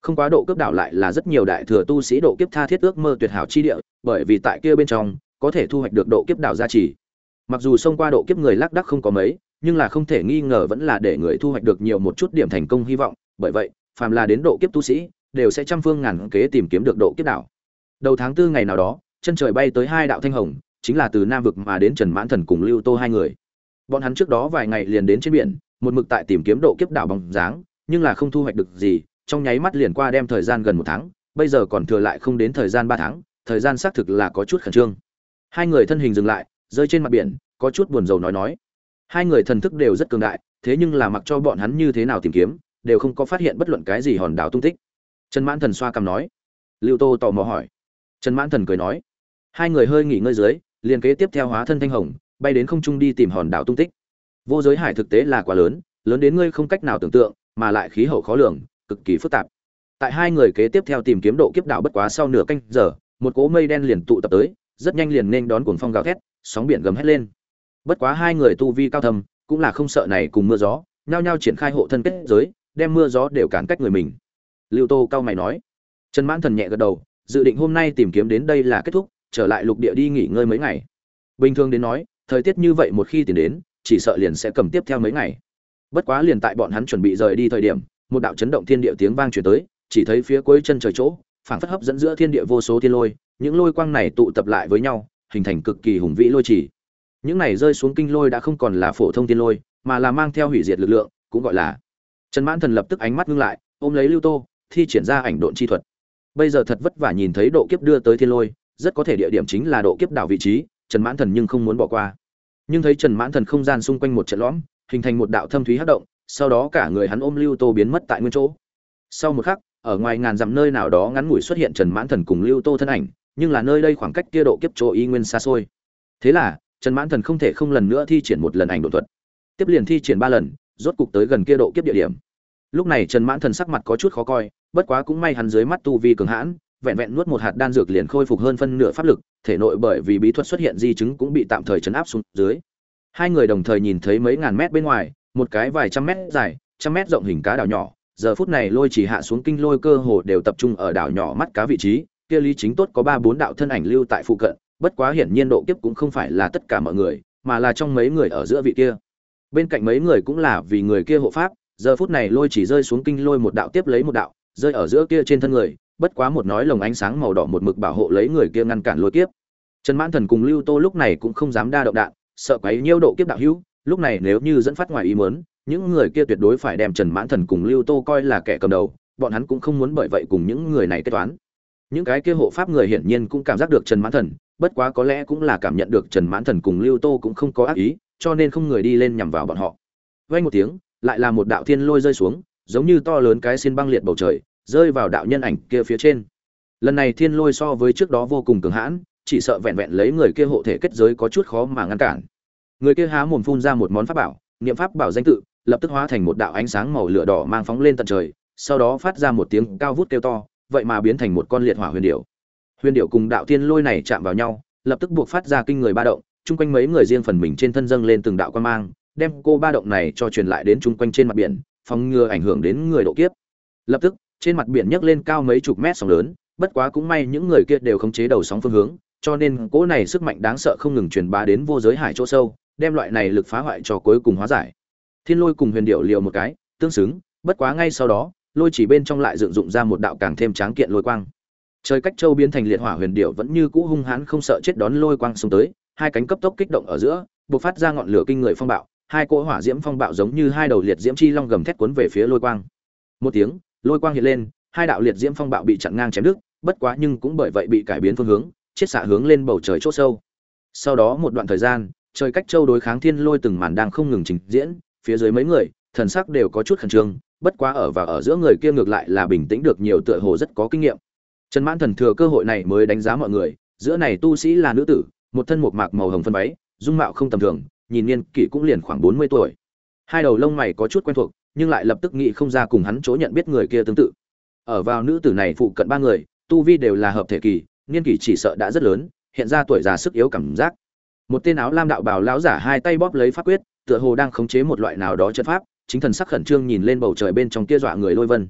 Không quá độ kiếp đảo lại là rất nhiều đại thừa tu sĩ độ kiếp tha thiết ước mơ tuyệt hảo chi địa, bởi vì tại kia bên trong, có thể thu hoạch được độ kiếp đảo gia trì. Mặc dù xông qua độ kiếp người lác đắc không có mấy, nhưng là không thể nghi ngờ vẫn là để người thu hoạch được nhiều một chút điểm thành công hy vọng. Bởi vậy, phàm là đến độ kiếp tu sĩ, đều sẽ trăm phương ngàn kế tìm kiếm được độ kiếp đảo đầu tháng tư ngày nào đó, chân trời bay tới hai đạo thanh hồng, chính là từ nam vực mà đến trần mãn thần cùng lưu tô hai người. Bọn hắn trước đó vài ngày liền đến trên biển, một mực tại tìm kiếm độ kiếp đảo bằng dáng, nhưng là không thu hoạch được gì, trong nháy mắt liền qua đem thời gian gần một tháng, bây giờ còn thừa lại không đến thời gian ba tháng, thời gian xác thực là có chút khẩn trương. Hai người thân hình dừng lại, rơi trên mặt biển, có chút buồn rầu nói nói. Hai người thần thức đều rất cường đại, thế nhưng là mặc cho bọn hắn như thế nào tìm kiếm, đều không có phát hiện bất luận cái gì hòn đảo tung tích. Trần mãn thần xoa cằm nói. Lưu tô tò mò hỏi trần mãn thần cười nói, hai người hơi nghỉ ngơi dưới, liền kế tiếp theo hóa thân thanh hồng, bay đến không trung đi tìm hòn đảo tung tích. Vô giới hải thực tế là quá lớn lớn đến ngươi không cách nào tưởng tượng, mà lại khí hậu khó lường, cực kỳ phức tạp. Tại hai người kế tiếp theo tìm kiếm độ kiếp đảo bất quá sau nửa canh giờ, một cỗ mây đen liền tụ tập tới, rất nhanh liền nên đón cuồng phong gào thét, sóng biển gầm hét lên. Bất quá hai người tu vi cao thầm cũng là không sợ này cùng mưa gió, nhao nhao triển khai hộ thân kết giới, đem mưa gió đều cản cách người mình. Lưu tô cao mày nói. Trần mãn thần nhẹ gật đầu dự định hôm nay tìm kiếm đến đây là kết thúc, trở lại lục địa đi nghỉ ngơi mấy ngày. Bình thường đến nói, thời tiết như vậy một khi tìm đến, chỉ sợ liền sẽ cầm tiếp theo mấy ngày. Bất quá liền tại bọn hắn chuẩn bị rời đi thời điểm, một đạo chấn động thiên địa tiếng vang truyền tới, chỉ thấy phía cuối chân trời chỗ, phảng phất hấp dẫn giữa thiên địa vô số thiên lôi, những lôi quang này tụ tập lại với nhau, hình thành cực kỳ hùng vĩ lôi chỉ những này rơi xuống kinh lôi đã không còn là phổ thông thiên lôi, mà là mang theo hủy diệt lực lượng, cũng gọi là trần mãn thần lập tức ánh mắt ngưng lại, ôm lấy lưu tô, thi triển ra ảnh độn chi thuật bây giờ thật vất vả nhìn thấy độ kiếp đưa tới thiên lôi, rất có thể địa điểm chính là độ kiếp đảo vị trí, trần mãn thần nhưng không muốn bỏ qua. Nhưng thấy trần mãn thần không gian xung quanh một trận lõm, hình thành một đạo thâm thúy hát động, sau đó cả người hắn ôm lưu tô biến mất tại nguyên chỗ. Sau một khắc, ở ngoài ngàn dặm nơi nào đó ngắn ngủi xuất hiện trần mãn thần cùng lưu tô thân ảnh, nhưng là nơi đây khoảng cách kia độ kiếp chỗ y nguyên xa xôi. Thế là, trần mãn thần không thể không lần nữa thi triển một lần ảnh độ thuật. Tiếp liền thi triển ba lần, rốt cục tới gần kia độ kiếp địa điểm lúc này trần mãn thần sắc mặt có chút khó coi, bất quá cũng may hắn dưới mắt tu vi cường hãn, vẹn vẹn nuốt một hạt đan dược liền khôi phục hơn phân nửa pháp lực, thể nội bởi vì bí thuật xuất hiện di chứng cũng bị tạm thời chấn áp xuống dưới. Hai người đồng thời nhìn thấy mấy ngàn mét bên ngoài, một cái vài trăm mét dài, trăm mét rộng hình cá đảo nhỏ, giờ phút này lôi chỉ hạ xuống kinh lôi cơ hồ đều tập trung ở đảo nhỏ mắt cá vị trí, kia lý chính tốt có ba bốn đạo thân ảnh lưu tại phụ cận, bất quá hiển nhiên độ kiếp cũng không phải là tất cả mọi người, mà là trong mấy người ở giữa vị kia. Bên cạnh mấy người cũng là vì người kia hộ pháp giờ phút này lôi chỉ rơi xuống kinh lôi một đạo tiếp lấy một đạo, rơi ở giữa kia trên thân người, bất quá một nói lồng ánh sáng màu đỏ một mực bảo hộ lấy người kia ngăn cản lôi kiếp. Trần mãn thần cùng lưu tô lúc này cũng không dám đa động đạn, sợ quấy nhiêu độ kiếp đạo hữu, lúc này nếu như dẫn phát ngoài ý muốn, những người kia tuyệt đối phải đem trần mãn thần cùng lưu tô coi là kẻ cầm đầu, bọn hắn cũng không muốn bởi vậy cùng những người này kết toán. Những cái kia hộ pháp người hiển nhiên cũng cảm giác được trần mãn thần, bất quá có lẽ cũng là cảm nhận được trần mãn thần cùng lưu tô cũng không có ác ý, cho nên không người đi lên nhằm vào bọn họ. Vay một tiếng lại là một đạo thiên lôi rơi xuống, giống như to lớn cái xiên băng liệt bầu trời, rơi vào đạo nhân ảnh kia phía trên. Lần này thiên lôi so với trước đó vô cùng cường hãn, chỉ sợ vẹn vẹn lấy người kia hộ thể kết giới có chút khó mà ngăn cản. Người kia há mồm phun ra một món pháp bảo, niệm pháp bảo danh tự, lập tức hóa thành một đạo ánh sáng màu lửa đỏ mang phóng lên tận trời, sau đó phát ra một tiếng cao vút kêu to, vậy mà biến thành một con liệt hỏa huyền điểu. Huyền điểu cùng đạo thiên lôi này chạm vào nhau, lập tức buộc phát ra kinh người ba động, chung quanh mấy người riêng phần mình trên thân dâng lên từng đạo quan mang đem cô ba động này cho truyền lại đến chung quanh trên mặt biển, phòng ngừa ảnh hưởng đến người độ kiếp. Lập tức, trên mặt biển nhấc lên cao mấy chục mét sóng lớn, bất quá cũng may những người kia đều khống chế đầu sóng phương hướng, cho nên cỗ này sức mạnh đáng sợ không ngừng truyền bá đến vô giới hải chỗ sâu, đem loại này lực phá hoại cho cuối cùng hóa giải. Thiên lôi cùng huyền điệu liều một cái, tương xứng, bất quá ngay sau đó, lôi chỉ bên trong lại dựng dụng ra một đạo càng thêm tráng kiện lôi quang. Trời cách châu biến thành liệt hỏa, huyền điệu vẫn như cũ hung hãn không sợ chết đón lôi quang xông tới, hai cánh cấp tốc kích động ở giữa, bộc phát ra ngọn lửa kinh người phong bạo hai cỗ hỏa diễm phong bạo giống như hai đầu liệt diễm chi long gầm thét cuốn về phía lôi quang. Một tiếng, lôi quang hiện lên, hai đạo liệt diễm phong bạo bị chặn ngang chém đứt, bất quá nhưng cũng bởi vậy bị cải biến phương hướng chiết xạ hướng lên bầu trời chỗ sâu. Sau đó một đoạn thời gian, trời cách châu đối kháng thiên lôi từng màn đang không ngừng trình diễn, phía dưới mấy người, thần sắc đều có chút khẩn trương, bất quá ở và ở giữa người kia ngược lại là bình tĩnh được nhiều tựa hồ rất có kinh nghiệm. Trần mãn thần thừa cơ hội này mới đánh giá mọi người, giữa này tu sĩ là nữ tử, một thân một mạc màu hồng phân váy, dung mạo không tầm thường nhìn niên kỷ cũng liền khoảng bốn mươi tuổi. Hai đầu lông mày có chút quen thuộc, nhưng lại lập tức nghĩ không ra cùng hắn chỗ nhận biết người kia tương tự. Ở vào nữ tử này phụ cận ba người, tu vi đều là hợp thể kỳ, niên kỷ chỉ sợ đã rất lớn, hiện ra tuổi già sức yếu cảm giác. Một tên áo lam đạo bào lão giả hai tay bóp lấy pháp quyết, tựa hồ đang khống chế một loại nào đó chất pháp, chính thần sắc khẩn trương nhìn lên bầu trời bên trong kia dọa người lôi vân.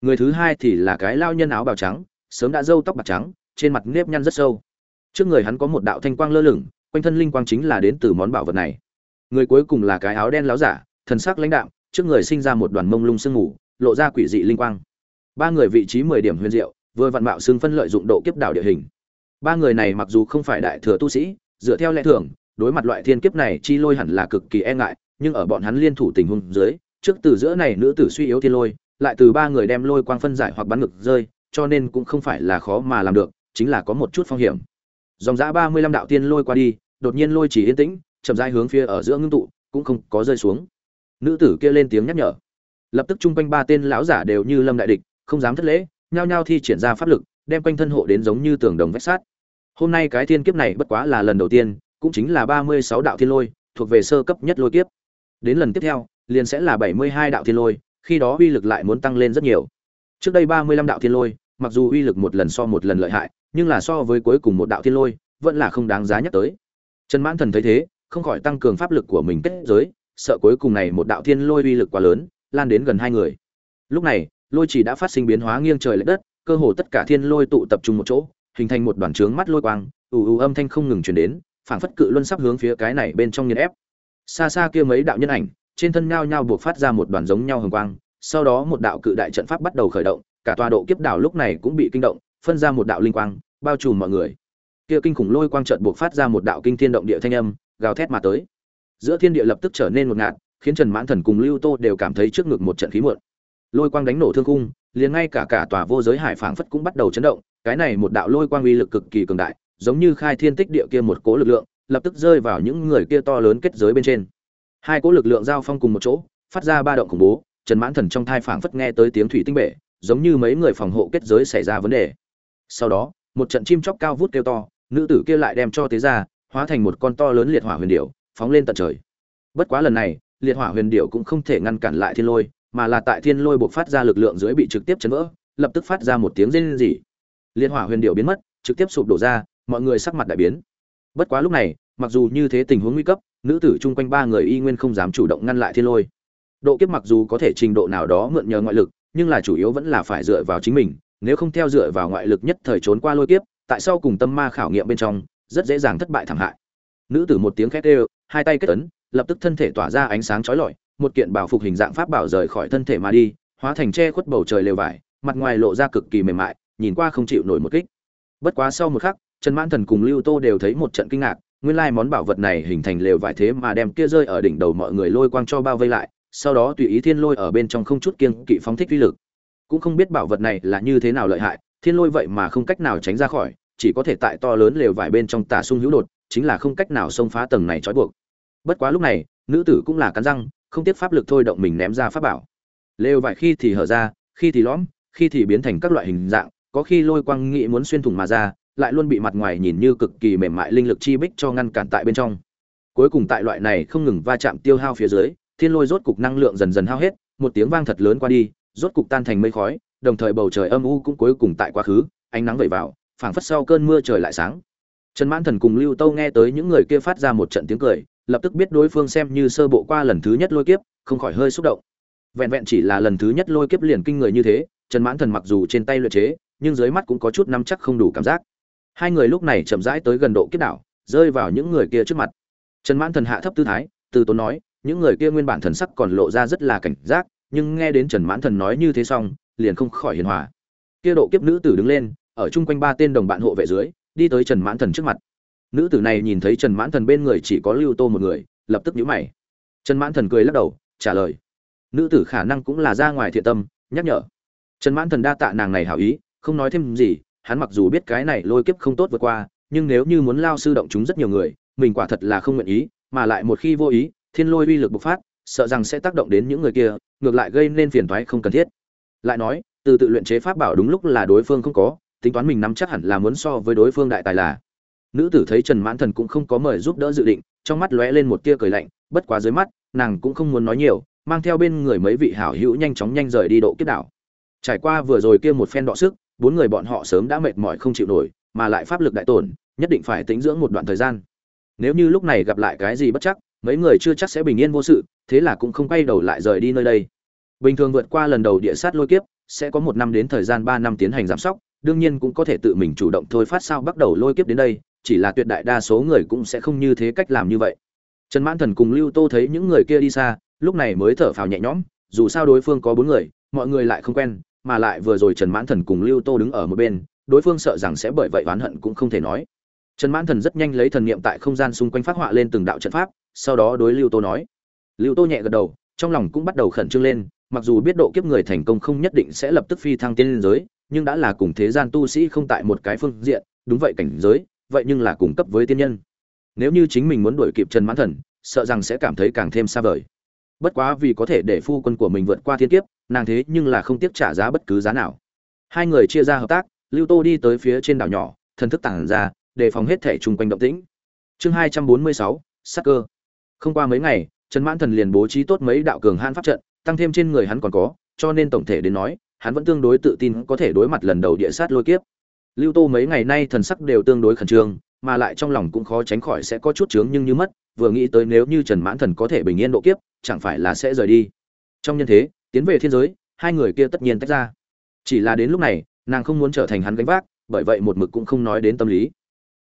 Người thứ hai thì là cái lao nhân áo bào trắng, sớm đã râu tóc bạc trắng, trên mặt nếp nhăn rất sâu. Trước người hắn có một đạo thanh quang lơ lửng quanh thân linh quang chính là đến từ món bảo vật này. Người cuối cùng là cái áo đen láo giả, thần sắc lãnh đạm, trước người sinh ra một đoàn mông lung sương ngủ lộ ra quỷ dị linh quang. Ba người vị trí mười điểm huyền diệu, vừa vặn mạo xương phân lợi dụng độ kiếp đảo địa hình. Ba người này mặc dù không phải đại thừa tu sĩ, dựa theo lẽ thường, đối mặt loại thiên kiếp này chi lôi hẳn là cực kỳ e ngại, nhưng ở bọn hắn liên thủ tình huống dưới, trước từ giữa này nữ tử suy yếu thiên lôi, lại từ ba người đem lôi quang phân giải hoặc bắn ngực rơi, cho nên cũng không phải là khó mà làm được, chính là có một chút phong hiểm dòng giã ba mươi lăm đạo tiên lôi qua đi, đột nhiên lôi chỉ yên tĩnh, chậm rãi hướng phía ở giữa ngưng tụ, cũng không có rơi xuống. Nữ tử kia lên tiếng nhắc nhở. Lập tức chung quanh ba tên lão giả đều như lâm đại địch, không dám thất lễ, nhao nhao thi triển ra pháp lực, đem quanh thân hộ đến giống như tường đồng vách sát hôm nay cái thiên kiếp này bất quá là lần đầu tiên, cũng chính là ba mươi sáu đạo thiên lôi, thuộc về sơ cấp nhất lôi kiếp. Đến lần tiếp theo, liền sẽ là bảy mươi hai đạo thiên lôi, khi đó uy lực lại muốn tăng lên rất nhiều. Trước đây ba mươi lăm đạo thiên lôi, mặc dù uy lực một lần so một lần lợi hại nhưng là so với cuối cùng một đạo thiên lôi, vẫn là không đáng giá nhắc tới. Trần mãn thần thấy thế, không khỏi tăng cường pháp lực của mình kết giới, sợ cuối cùng này một đạo thiên lôi uy lực quá lớn, lan đến gần hai người. Lúc này, lôi chỉ đã phát sinh biến hóa nghiêng trời lệch đất, cơ hồ tất cả thiên lôi tụ tập trung một chỗ, hình thành một đoàn trướng mắt lôi quang, ù ù âm thanh không ngừng truyền đến, phảng phất cự luân sắp hướng phía cái này bên trong nghiền ép. Xa xa kia mấy đạo nhân ảnh, trên thân nhao nhao buộc phát ra một đoàn giống nhau hồng quang, sau đó một đạo cự đại trận pháp bắt đầu khởi động, cả tòa độ kiếp đảo lúc này cũng bị kinh động phân ra một đạo linh quang, bao trùm mọi người. Kia kinh khủng lôi quang trận buộc phát ra một đạo kinh thiên động địa thanh âm, gào thét mà tới. Giữa thiên địa lập tức trở nên một ngạt, khiến trần mãn thần cùng lưu tô đều cảm thấy trước ngực một trận khí muộn lôi quang đánh nổ thương cung liền ngay cả cả tòa vô giới hải phảng phất cũng bắt đầu chấn động, cái này một đạo lôi quang uy lực cực kỳ cường đại, giống như khai thiên tích địa kia một cố lực lượng, lập tức rơi vào những người kia to lớn kết giới bên trên. Hai cố lực lượng giao phong cùng một chỗ, phát ra ba động khủng bố, trần mãn thần trong thai phảng phất nghe tới tiếng thủy tinh bể, giống như mấy người phòng hộ kết giới xảy ra vấn đề sau đó, một trận chim chóc cao vút kêu to, nữ tử kia lại đem cho tế ra hóa thành một con to lớn liệt hỏa huyền điểu, phóng lên tận trời. Bất quá lần này, liệt hỏa huyền điểu cũng không thể ngăn cản lại thiên lôi, mà là tại thiên lôi buộc phát ra lực lượng dưới bị trực tiếp chấn vỡ, lập tức phát ra một tiếng rên rỉ. Liệt hỏa huyền điệu biến mất, trực tiếp sụp đổ ra, mọi người sắc mặt đại biến. Bất quá lúc này, mặc dù như thế tình huống nguy cấp, nữ tử chung quanh ba người y nguyên không dám chủ động ngăn lại thiên lôi. Độ kiếp mặc dù có thể trình độ nào đó mượn nhờ ngoại lực, nhưng là chủ yếu vẫn là phải dựa vào chính mình nếu không theo dựa vào ngoại lực nhất thời trốn qua lôi kiếp tại sao cùng tâm ma khảo nghiệm bên trong rất dễ dàng thất bại thảm hại. Nữ tử một tiếng khét kêu, hai tay kết ấn lập tức thân thể tỏa ra ánh sáng chói lọi một kiện bảo phục hình dạng pháp bảo rời khỏi thân thể mà đi hóa thành che khuất bầu trời lều vải mặt ngoài lộ ra cực kỳ mềm mại nhìn qua không chịu nổi một kích. Bất quá sau một khắc trần mãn thần cùng lưu tô đều thấy một trận kinh ngạc nguyên lai món bảo vật này hình thành lều vải thế mà đem kia rơi ở đỉnh đầu mọi người lôi quang cho bao vây lại sau đó tùy ý thiên lôi ở bên trong không chút kiêng kỵ phóng thích uy lực cũng không biết bảo vật này là như thế nào lợi hại, thiên lôi vậy mà không cách nào tránh ra khỏi, chỉ có thể tại to lớn lều vải bên trong tả sung hữu đột, chính là không cách nào xông phá tầng này trói buộc. Bất quá lúc này, nữ tử cũng là cắn răng, không tiếp pháp lực thôi động mình ném ra pháp bảo. Lều vải khi thì hở ra, khi thì lõm, khi thì biến thành các loại hình dạng, có khi lôi quang nghị muốn xuyên thủng mà ra, lại luôn bị mặt ngoài nhìn như cực kỳ mềm mại linh lực chi bích cho ngăn cản tại bên trong. Cuối cùng tại loại này không ngừng va chạm tiêu hao phía dưới, thiên lôi rốt cục năng lượng dần dần hao hết, một tiếng vang thật lớn qua đi rốt cục tan thành mây khói, đồng thời bầu trời âm u cũng cuối cùng tại quá khứ, ánh nắng vẩy vào, phảng phất sau cơn mưa trời lại sáng. Trần mãn thần cùng lưu tâu nghe tới những người kia phát ra một trận tiếng cười, lập tức biết đối phương xem như sơ bộ qua lần thứ nhất lôi kiếp, không khỏi hơi xúc động. Vẹn vẹn chỉ là lần thứ nhất lôi kiếp liền kinh người như thế, trần mãn thần mặc dù trên tay luyện chế, nhưng dưới mắt cũng có chút nắm chắc không đủ cảm giác. Hai người lúc này chậm rãi tới gần độ kiếp đảo, rơi vào những người kia trước mặt. Trần mãn thần hạ thấp tư thái, từ tốn nói, những người kia nguyên bản thần sắc còn lộ ra rất là cảnh giác nhưng nghe đến trần mãn thần nói như thế xong, liền không khỏi hiền hòa. Kia độ kiếp nữ tử đứng lên, ở chung quanh ba tên đồng bạn hộ vệ dưới, đi tới trần mãn thần trước mặt. Nữ tử này nhìn thấy trần mãn thần bên người chỉ có lưu tô một người, lập tức nhíu mày. Trần mãn thần cười lắc đầu, trả lời. Nữ tử khả năng cũng là ra ngoài thiện tâm, nhắc nhở. Trần mãn thần đa tạ nàng này hảo ý, không nói thêm gì, hắn mặc dù biết cái này lôi kiếp không tốt vượt qua, nhưng nếu như muốn lao sư động chúng rất nhiều người, mình quả thật là không nguyện ý, mà lại một khi vô ý, thiên lôi uy lực bộc phát, sợ rằng sẽ tác động đến những người kia ngược lại gây nên phiền toái không cần thiết. Lại nói, từ tự luyện chế pháp bảo đúng lúc là đối phương không có, tính toán mình nắm chắc hẳn là muốn so với đối phương đại tài là. Nữ tử thấy trần mãn thần cũng không có mời giúp đỡ dự định, trong mắt lóe lên một tia cười lạnh, bất quá dưới mắt, nàng cũng không muốn nói nhiều, mang theo bên người mấy vị hảo hữu nhanh chóng nhanh rời đi độ kiếp đảo. Trải qua vừa rồi kia một phen đọ sức, bốn người bọn họ sớm đã mệt mỏi không chịu nổi, mà lại pháp lực đại tổn, nhất định phải tính dưỡng một đoạn thời gian. Nếu như lúc này gặp lại cái gì bất chắc mấy người chưa chắc sẽ bình yên vô sự, thế là cũng không quay đầu lại rời đi nơi đây. Bình thường vượt qua lần đầu địa sát lôi kiếp, sẽ có một năm đến thời gian ba năm tiến hành giám sóc, đương nhiên cũng có thể tự mình chủ động thôi phát sao bắt đầu lôi kiếp đến đây, chỉ là tuyệt đại đa số người cũng sẽ không như thế cách làm như vậy. Trần mãn thần cùng lưu tô thấy những người kia đi xa, lúc này mới thở phào nhẹ nhõm, dù sao đối phương có bốn người, mọi người lại không quen, mà lại vừa rồi trần mãn thần cùng lưu tô đứng ở một bên, đối phương sợ rằng sẽ bởi vậy oán hận cũng không thể nói. Trần mãn thần rất nhanh lấy thần niệm tại không gian xung quanh phát họa lên từng đạo trận pháp sau đó đối lưu tô nói. Lưu tô nhẹ gật đầu, trong lòng cũng bắt đầu khẩn trương lên, mặc dù biết độ kiếp người thành công không nhất định sẽ lập tức phi thăng tiên giới, nhưng đã là cùng thế gian tu sĩ không tại một cái phương diện, đúng vậy cảnh giới, vậy nhưng là cùng cấp với tiên nhân. Nếu như chính mình muốn đuổi kịp trần mãn thần, sợ rằng sẽ cảm thấy càng thêm xa vời. Bất quá vì có thể để phu quân của mình vượt qua thiên kiếp, nàng thế nhưng là không tiếc trả giá bất cứ giá nào. Hai người chia ra hợp tác, lưu tô đi tới phía trên đảo nhỏ, thần thức tản ra, đề phòng hết thể chung quanh động tĩnh. Chương hai trăm bốn mươi sáu, sắc cơ không qua mấy ngày, trần mãn thần liền bố trí tốt mấy đạo cường han pháp trận, tăng thêm trên người hắn còn có, cho nên tổng thể đến nói, hắn vẫn tương đối tự tin có thể đối mặt lần đầu địa sát lôi kiếp. Lưu tô mấy ngày nay thần sắc đều tương đối khẩn trương, mà lại trong lòng cũng khó tránh khỏi sẽ có chút chướng nhưng như mất, vừa nghĩ tới nếu như trần mãn thần có thể bình yên độ kiếp, chẳng phải là sẽ rời đi. Trong nhân thế, tiến về thiên giới, hai người kia tất nhiên tách ra. Chỉ là đến lúc này, nàng không muốn trở thành hắn gánh vác, bởi vậy một mực cũng không nói đến tâm lý.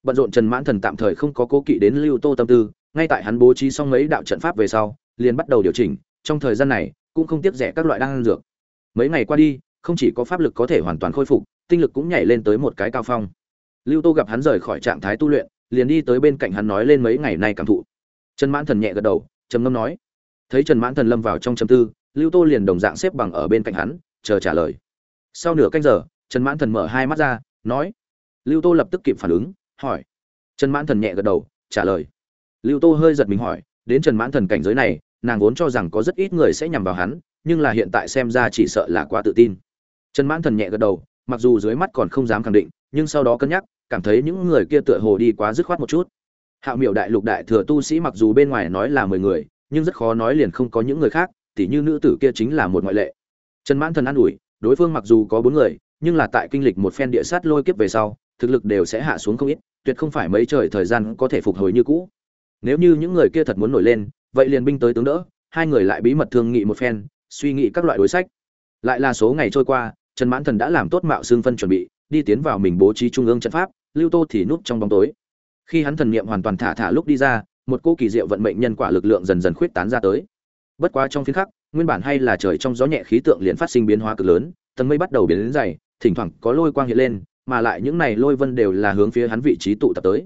Bận rộn trần mãn thần tạm thời không có cố kỵ đến lưu tô tâm tư ngay tại hắn bố trí xong mấy đạo trận pháp về sau, liền bắt đầu điều chỉnh, trong thời gian này, cũng không tiếc rẻ các loại đan dược. Mấy ngày qua đi, không chỉ có pháp lực có thể hoàn toàn khôi phục, tinh lực cũng nhảy lên tới một cái cao phong. Lưu tô gặp hắn rời khỏi trạng thái tu luyện, liền đi tới bên cạnh hắn nói lên mấy ngày nay cảm thụ. Trần mãn thần nhẹ gật đầu, trầm ngâm nói. Thấy trần mãn thần lâm vào trong trầm tư, lưu tô liền đồng dạng xếp bằng ở bên cạnh hắn, chờ trả lời. Sau nửa canh giờ, trần mãn thần mở hai mắt ra, nói. Lưu tô lập tức kịp phản ứng, hỏi. Trần mãn thần nhẹ gật đầu, trả lời lưu tô hơi giật mình hỏi, đến trần mãn thần cảnh giới này, nàng vốn cho rằng có rất ít người sẽ nhằm vào hắn, nhưng là hiện tại xem ra chỉ sợ là quá tự tin. Trần mãn thần nhẹ gật đầu, mặc dù dưới mắt còn không dám khẳng định, nhưng sau đó cân nhắc, cảm thấy những người kia tựa hồ đi quá dứt khoát một chút. Hạo miểu đại lục đại thừa tu sĩ mặc dù bên ngoài nói là mười người, nhưng rất khó nói liền không có những người khác, tỉ như nữ tử kia chính là một ngoại lệ. Trần mãn thần an ủi, đối phương mặc dù có bốn người, nhưng là tại kinh lịch một phen địa sát lôi kiếp về sau, thực lực đều sẽ hạ xuống không ít, tuyệt không phải mấy trời thời gian có thể phục hồi như cũ nếu như những người kia thật muốn nổi lên, vậy liền binh tới tướng đỡ, hai người lại bí mật thương nghị một phen, suy nghĩ các loại đối sách. Lại là số ngày trôi qua, trần mãn thần đã làm tốt mạo xương phân chuẩn bị, đi tiến vào mình bố trí trung ương trận pháp, lưu tô thì núp trong bóng tối. Khi hắn thần niệm hoàn toàn thả thả lúc đi ra, một cô kỳ diệu vận mệnh nhân quả lực lượng dần dần khuyết tán ra tới. Bất quá trong phiến khắc, nguyên bản hay là trời trong gió nhẹ khí tượng liền phát sinh biến hóa cực lớn, tầng mây bắt đầu biến đến dày, thỉnh thoảng có lôi quang hiện lên, mà lại những này lôi vân đều là hướng phía hắn vị trí tụ tập tới.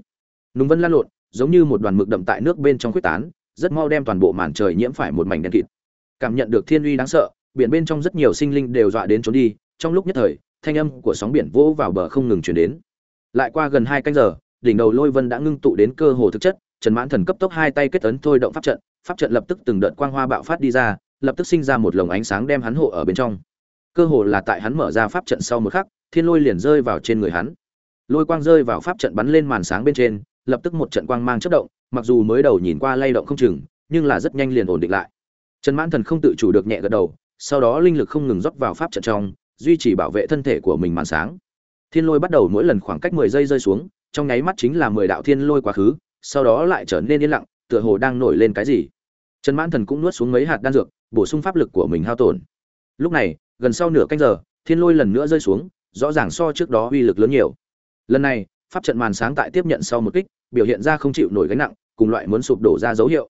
Nùng vân lan lộn giống như một đoàn mực đậm tại nước bên trong khuếch tán, rất mau đem toàn bộ màn trời nhiễm phải một mảnh đen kịt. Cảm nhận được thiên uy đáng sợ, biển bên trong rất nhiều sinh linh đều dọa đến trốn đi, trong lúc nhất thời, thanh âm của sóng biển vỗ vào bờ không ngừng chuyển đến. Lại qua gần hai canh giờ, đỉnh đầu lôi vân đã ngưng tụ đến cơ hồ thực chất, trần mãn thần cấp tốc hai tay kết ấn thôi động pháp trận pháp trận lập tức từng đợt quang hoa bạo phát đi ra, lập tức sinh ra một lồng ánh sáng đem hắn hộ ở bên trong. Cơ hồ là tại hắn mở ra pháp trận sau một khắc, thiên lôi liền rơi vào trên người hắn. Lôi quang rơi vào pháp trận bắn lên màn sáng bên trên lập tức một trận quang mang chớp động, mặc dù mới đầu nhìn qua lay động không chừng, nhưng là rất nhanh liền ổn định lại. Trần mãn thần không tự chủ được nhẹ gật đầu, sau đó linh lực không ngừng rót vào pháp trận trong, duy trì bảo vệ thân thể của mình màn sáng. Thiên lôi bắt đầu mỗi lần khoảng cách mười giây rơi xuống, trong nháy mắt chính là mười đạo thiên lôi quá khứ, sau đó lại trở nên yên lặng, tựa hồ đang nổi lên cái gì. Trần mãn thần cũng nuốt xuống mấy hạt đan dược, bổ sung pháp lực của mình hao tổn. Lúc này, gần sau nửa canh giờ, thiên lôi lần nữa rơi xuống, rõ ràng so trước đó uy lực lớn nhiều. Lần này pháp trận màn sáng tại tiếp nhận sau một kích, biểu hiện ra không chịu nổi gánh nặng, cùng loại muốn sụp đổ ra dấu hiệu.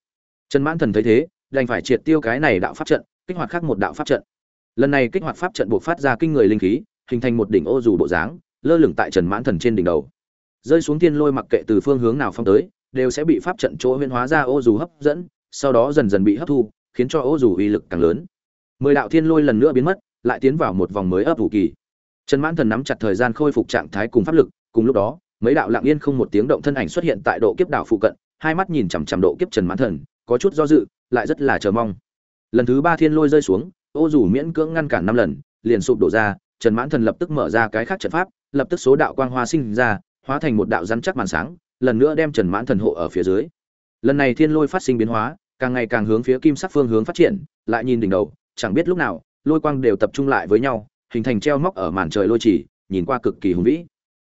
Trần mãn thần thấy thế, đành phải triệt tiêu cái này đạo pháp trận, kích hoạt khác một đạo pháp trận. Lần này kích hoạt pháp trận buộc phát ra kinh người linh khí, hình thành một đỉnh ô dù bộ dáng, lơ lửng tại trần mãn thần trên đỉnh đầu. Rơi xuống thiên lôi mặc kệ từ phương hướng nào phong tới, đều sẽ bị pháp trận chỗ huyên hóa ra ô dù hấp dẫn, sau đó dần dần bị hấp thu, khiến cho ô dù uy lực càng lớn. Mười đạo thiên lôi lần nữa biến mất, lại tiến vào một vòng mới ấp ủ kỳ. Trần mãn thần nắm chặt thời gian khôi phục trạng thái cùng pháp lực, cùng lúc đó mấy đạo lặng yên không một tiếng động thân ảnh xuất hiện tại độ kiếp đảo phụ cận, hai mắt nhìn chằm chằm độ kiếp trần mãn thần, có chút do dự, lại rất là chờ mong. Lần thứ ba thiên lôi rơi xuống, ô dù miễn cưỡng ngăn cản năm lần, liền sụp đổ ra, trần mãn thần lập tức mở ra cái khác trận pháp, lập tức số đạo quang hoa sinh ra, hóa thành một đạo rắn chắc màn sáng, lần nữa đem trần mãn thần hộ ở phía dưới. Lần này thiên lôi phát sinh biến hóa, càng ngày càng hướng phía kim sắc phương hướng phát triển, lại nhìn đỉnh đầu, chẳng biết lúc nào, lôi quang đều tập trung lại với nhau, hình thành treo móc ở màn trời lôi chỉ, nhìn qua cực kỳ hùng vĩ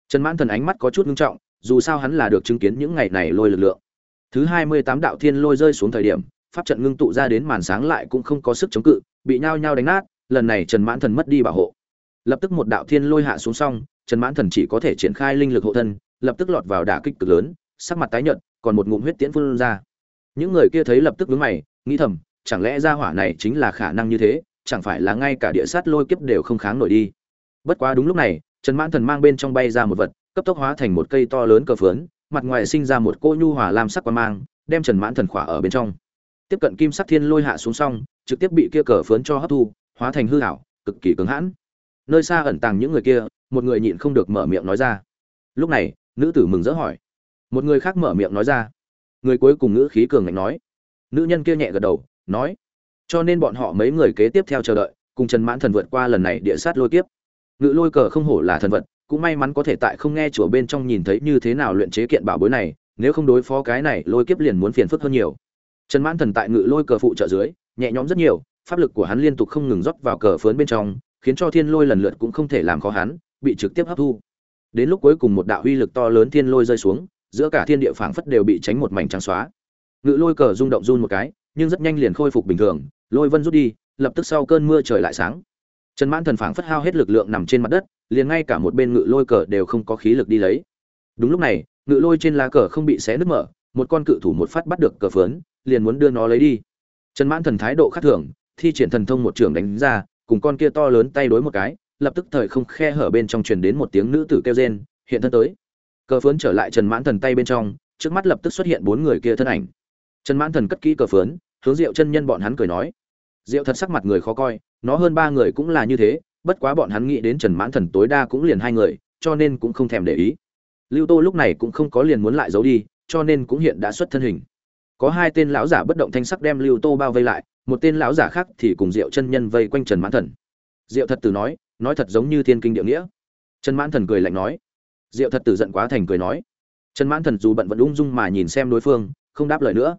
trần mãn thần ánh mắt có chút ngưng trọng, dù sao hắn là được chứng kiến những ngày này lôi lực lượng. Thứ hai mươi tám đạo thiên lôi rơi xuống thời điểm, pháp trận ngưng tụ ra đến màn sáng lại cũng không có sức chống cự, bị nhao nhao đánh nát, lần này trần mãn thần mất đi bảo hộ. Lập tức một đạo thiên lôi hạ xuống xong, trần mãn thần chỉ có thể triển khai linh lực hộ thân, lập tức lọt vào đả kích cực lớn, sắc mặt tái nhợt, còn một ngụm huyết tiễn phun ra. Những người kia thấy lập tức vướng mày, nghĩ thầm, chẳng lẽ ra hỏa này chính là khả năng như thế, chẳng phải là ngay cả địa sát lôi kiếp đều không kháng nổi đi. Bất quá đúng lúc này trần mãn thần mang bên trong bay ra một vật cấp tốc hóa thành một cây to lớn cờ phướn mặt ngoài sinh ra một cô nhu hòa lam sắc quang mang đem trần mãn thần khỏa ở bên trong. Tiếp cận kim sắc thiên lôi hạ xuống xong trực tiếp bị kia cờ phướn cho hấp thu hóa thành hư ảo, cực kỳ cứng hãn. Nơi xa ẩn tàng những người kia một người nhịn không được mở miệng nói ra. Lúc này nữ tử mừng rỡ hỏi. Một người khác mở miệng nói ra. Người cuối cùng ngữ khí cường ngạnh nói. Nữ nhân kia nhẹ gật đầu nói. Cho nên bọn họ mấy người kế tiếp theo chờ đợi cùng trần mãn thần vượt qua lần này địa sát lôi tiếp ngự lôi cờ không hổ là thần vật, cũng may mắn có thể tại không nghe chùa bên trong nhìn thấy như thế nào luyện chế kiện bảo bối này, nếu không đối phó cái này, lôi kiếp liền muốn phiền phức hơn nhiều. Trần mãn thần tại ngự lôi cờ phụ trợ dưới, nhẹ nhõm rất nhiều, pháp lực của hắn liên tục không ngừng rót vào cờ phớn bên trong, khiến cho thiên lôi lần lượt cũng không thể làm khó hắn, bị trực tiếp hấp thu. Đến lúc cuối cùng một đạo uy lực to lớn thiên lôi rơi xuống, giữa cả thiên địa phảng phất đều bị tránh một mảnh trắng xóa. Ngự lôi cờ rung động run một cái, nhưng rất nhanh liền khôi phục bình thường, lôi vân rút đi, lập tức sau cơn mưa trời lại sáng trần mãn thần phảng phất hao hết lực lượng nằm trên mặt đất, liền ngay cả một bên ngự lôi cờ đều không có khí lực đi lấy. Đúng lúc này, ngự lôi trên lá cờ không bị xé nứt mở, một con cự thủ một phát bắt được cờ phướn, liền muốn đưa nó lấy đi. Trần mãn thần thái độ khác thường, thi triển thần thông một trường đánh ra, cùng con kia to lớn tay đối một cái, lập tức thời không khe hở bên trong truyền đến một tiếng nữ tử kêu rên, hiện thân tới. Cờ phướn trở lại trần mãn thần tay bên trong, trước mắt lập tức xuất hiện bốn người kia thân ảnh. Trần mãn thần cất kỹ cờ phướn, hướng diệu chân nhân bọn hắn cười nói diệu thật sắc mặt người khó coi, nó hơn ba người cũng là như thế, bất quá bọn hắn nghĩ đến trần mãn thần tối đa cũng liền hai người, cho nên cũng không thèm để ý. Lưu tô lúc này cũng không có liền muốn lại giấu đi, cho nên cũng hiện đã xuất thân hình. Có hai tên lão giả bất động thanh sắc đem lưu tô bao vây lại, một tên lão giả khác thì cùng diệu chân nhân vây quanh trần mãn thần. Diệu thật tử nói nói thật giống như thiên kinh địa nghĩa. Trần mãn thần cười lạnh nói. Diệu thật tử giận quá thành cười nói. Trần mãn thần dù bận vẫn ung dung mà nhìn xem đối phương, không đáp lời nữa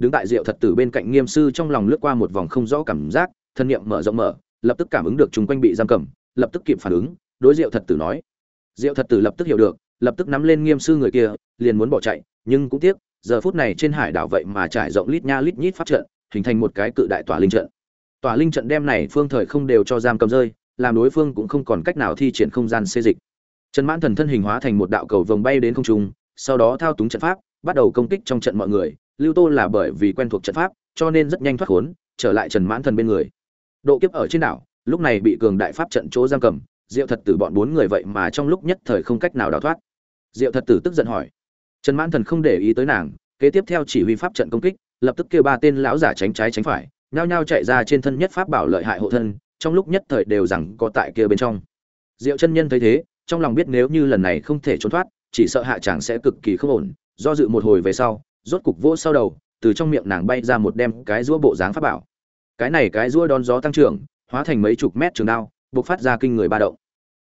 đứng tại diệu thật tử bên cạnh nghiêm sư trong lòng lướt qua một vòng không rõ cảm giác, thân niệm mở rộng mở, lập tức cảm ứng được chúng quanh bị giam cầm, lập tức kịp phản ứng, đối diệu thật tử nói. Diệu thật tử lập tức hiểu được, lập tức nắm lên nghiêm sư người kia, liền muốn bỏ chạy, nhưng cũng tiếc, giờ phút này trên hải đảo vậy mà trải rộng lít nha lít nhít phát trận, hình thành một cái cự đại tỏa linh trận. Tỏa linh trận đem này phương thời không đều cho giam cầm rơi, làm đối phương cũng không còn cách nào thi triển không gian xê dịch. Trần mãn thần thân hình hóa thành một đạo cầu vồng bay đến không trung, sau đó thao túng trận pháp, bắt đầu công kích trong trận mọi người lưu tô là bởi vì quen thuộc trận pháp, cho nên rất nhanh thoát khốn, trở lại trần mãn thần bên người. Độ kiếp ở trên đảo, lúc này bị cường đại pháp trận chỗ giam cầm, diệu thật tử bọn bốn người vậy mà trong lúc nhất thời không cách nào đào thoát. Diệu thật tử tức giận hỏi, trần mãn thần không để ý tới nàng, kế tiếp theo chỉ huy pháp trận công kích, lập tức kêu ba tên lão giả tránh trái tránh phải, nhao nhao chạy ra trên thân nhất pháp bảo lợi hại hộ thân, trong lúc nhất thời đều rằng có tại kia bên trong. Diệu chân nhân thấy thế, trong lòng biết nếu như lần này không thể trốn thoát, chỉ sợ hạ chàng sẽ cực kỳ không ổn, do dự một hồi về sau rốt cục vỗ sau đầu, từ trong miệng nàng bay ra một đem cái rũa bộ dáng pháp bảo. Cái này cái rũa đón gió tăng trưởng, hóa thành mấy chục mét trường đao buộc phát ra kinh người ba động.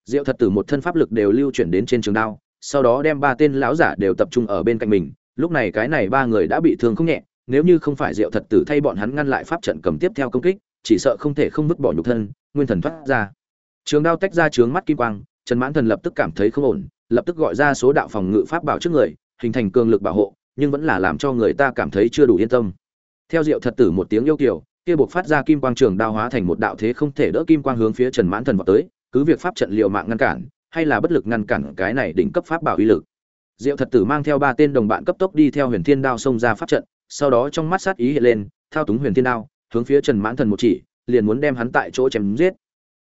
Diệu thật tử một thân pháp lực đều lưu chuyển đến trên trường đao, sau đó đem ba tên lão giả đều tập trung ở bên cạnh mình, lúc này cái này ba người đã bị thương không nhẹ, nếu như không phải diệu thật tử thay bọn hắn ngăn lại pháp trận cầm tiếp theo công kích, chỉ sợ không thể không vứt bỏ nhục thân, nguyên thần thoát ra. Trường đao tách ra trướng mắt kim quang, trần mãn thần lập tức cảm thấy không ổn, lập tức gọi ra số đạo phòng ngự pháp bảo trước người, hình thành cường lực bảo hộ nhưng vẫn là làm cho người ta cảm thấy chưa đủ yên tâm. Theo diệu thật tử một tiếng yêu kiều, kia buộc phát ra kim quang trường đao hóa thành một đạo thế không thể đỡ kim quang hướng phía trần mãn thần vào tới, cứ việc pháp trận liệu mạng ngăn cản, hay là bất lực ngăn cản cái này đỉnh cấp pháp bảo uy lực. Diệu thật tử mang theo ba tên đồng bạn cấp tốc đi theo huyền thiên đao xông ra pháp trận, sau đó trong mắt sát ý hiện lên, thao túng huyền thiên đao, hướng phía trần mãn thần một chỉ, liền muốn đem hắn tại chỗ chém giết.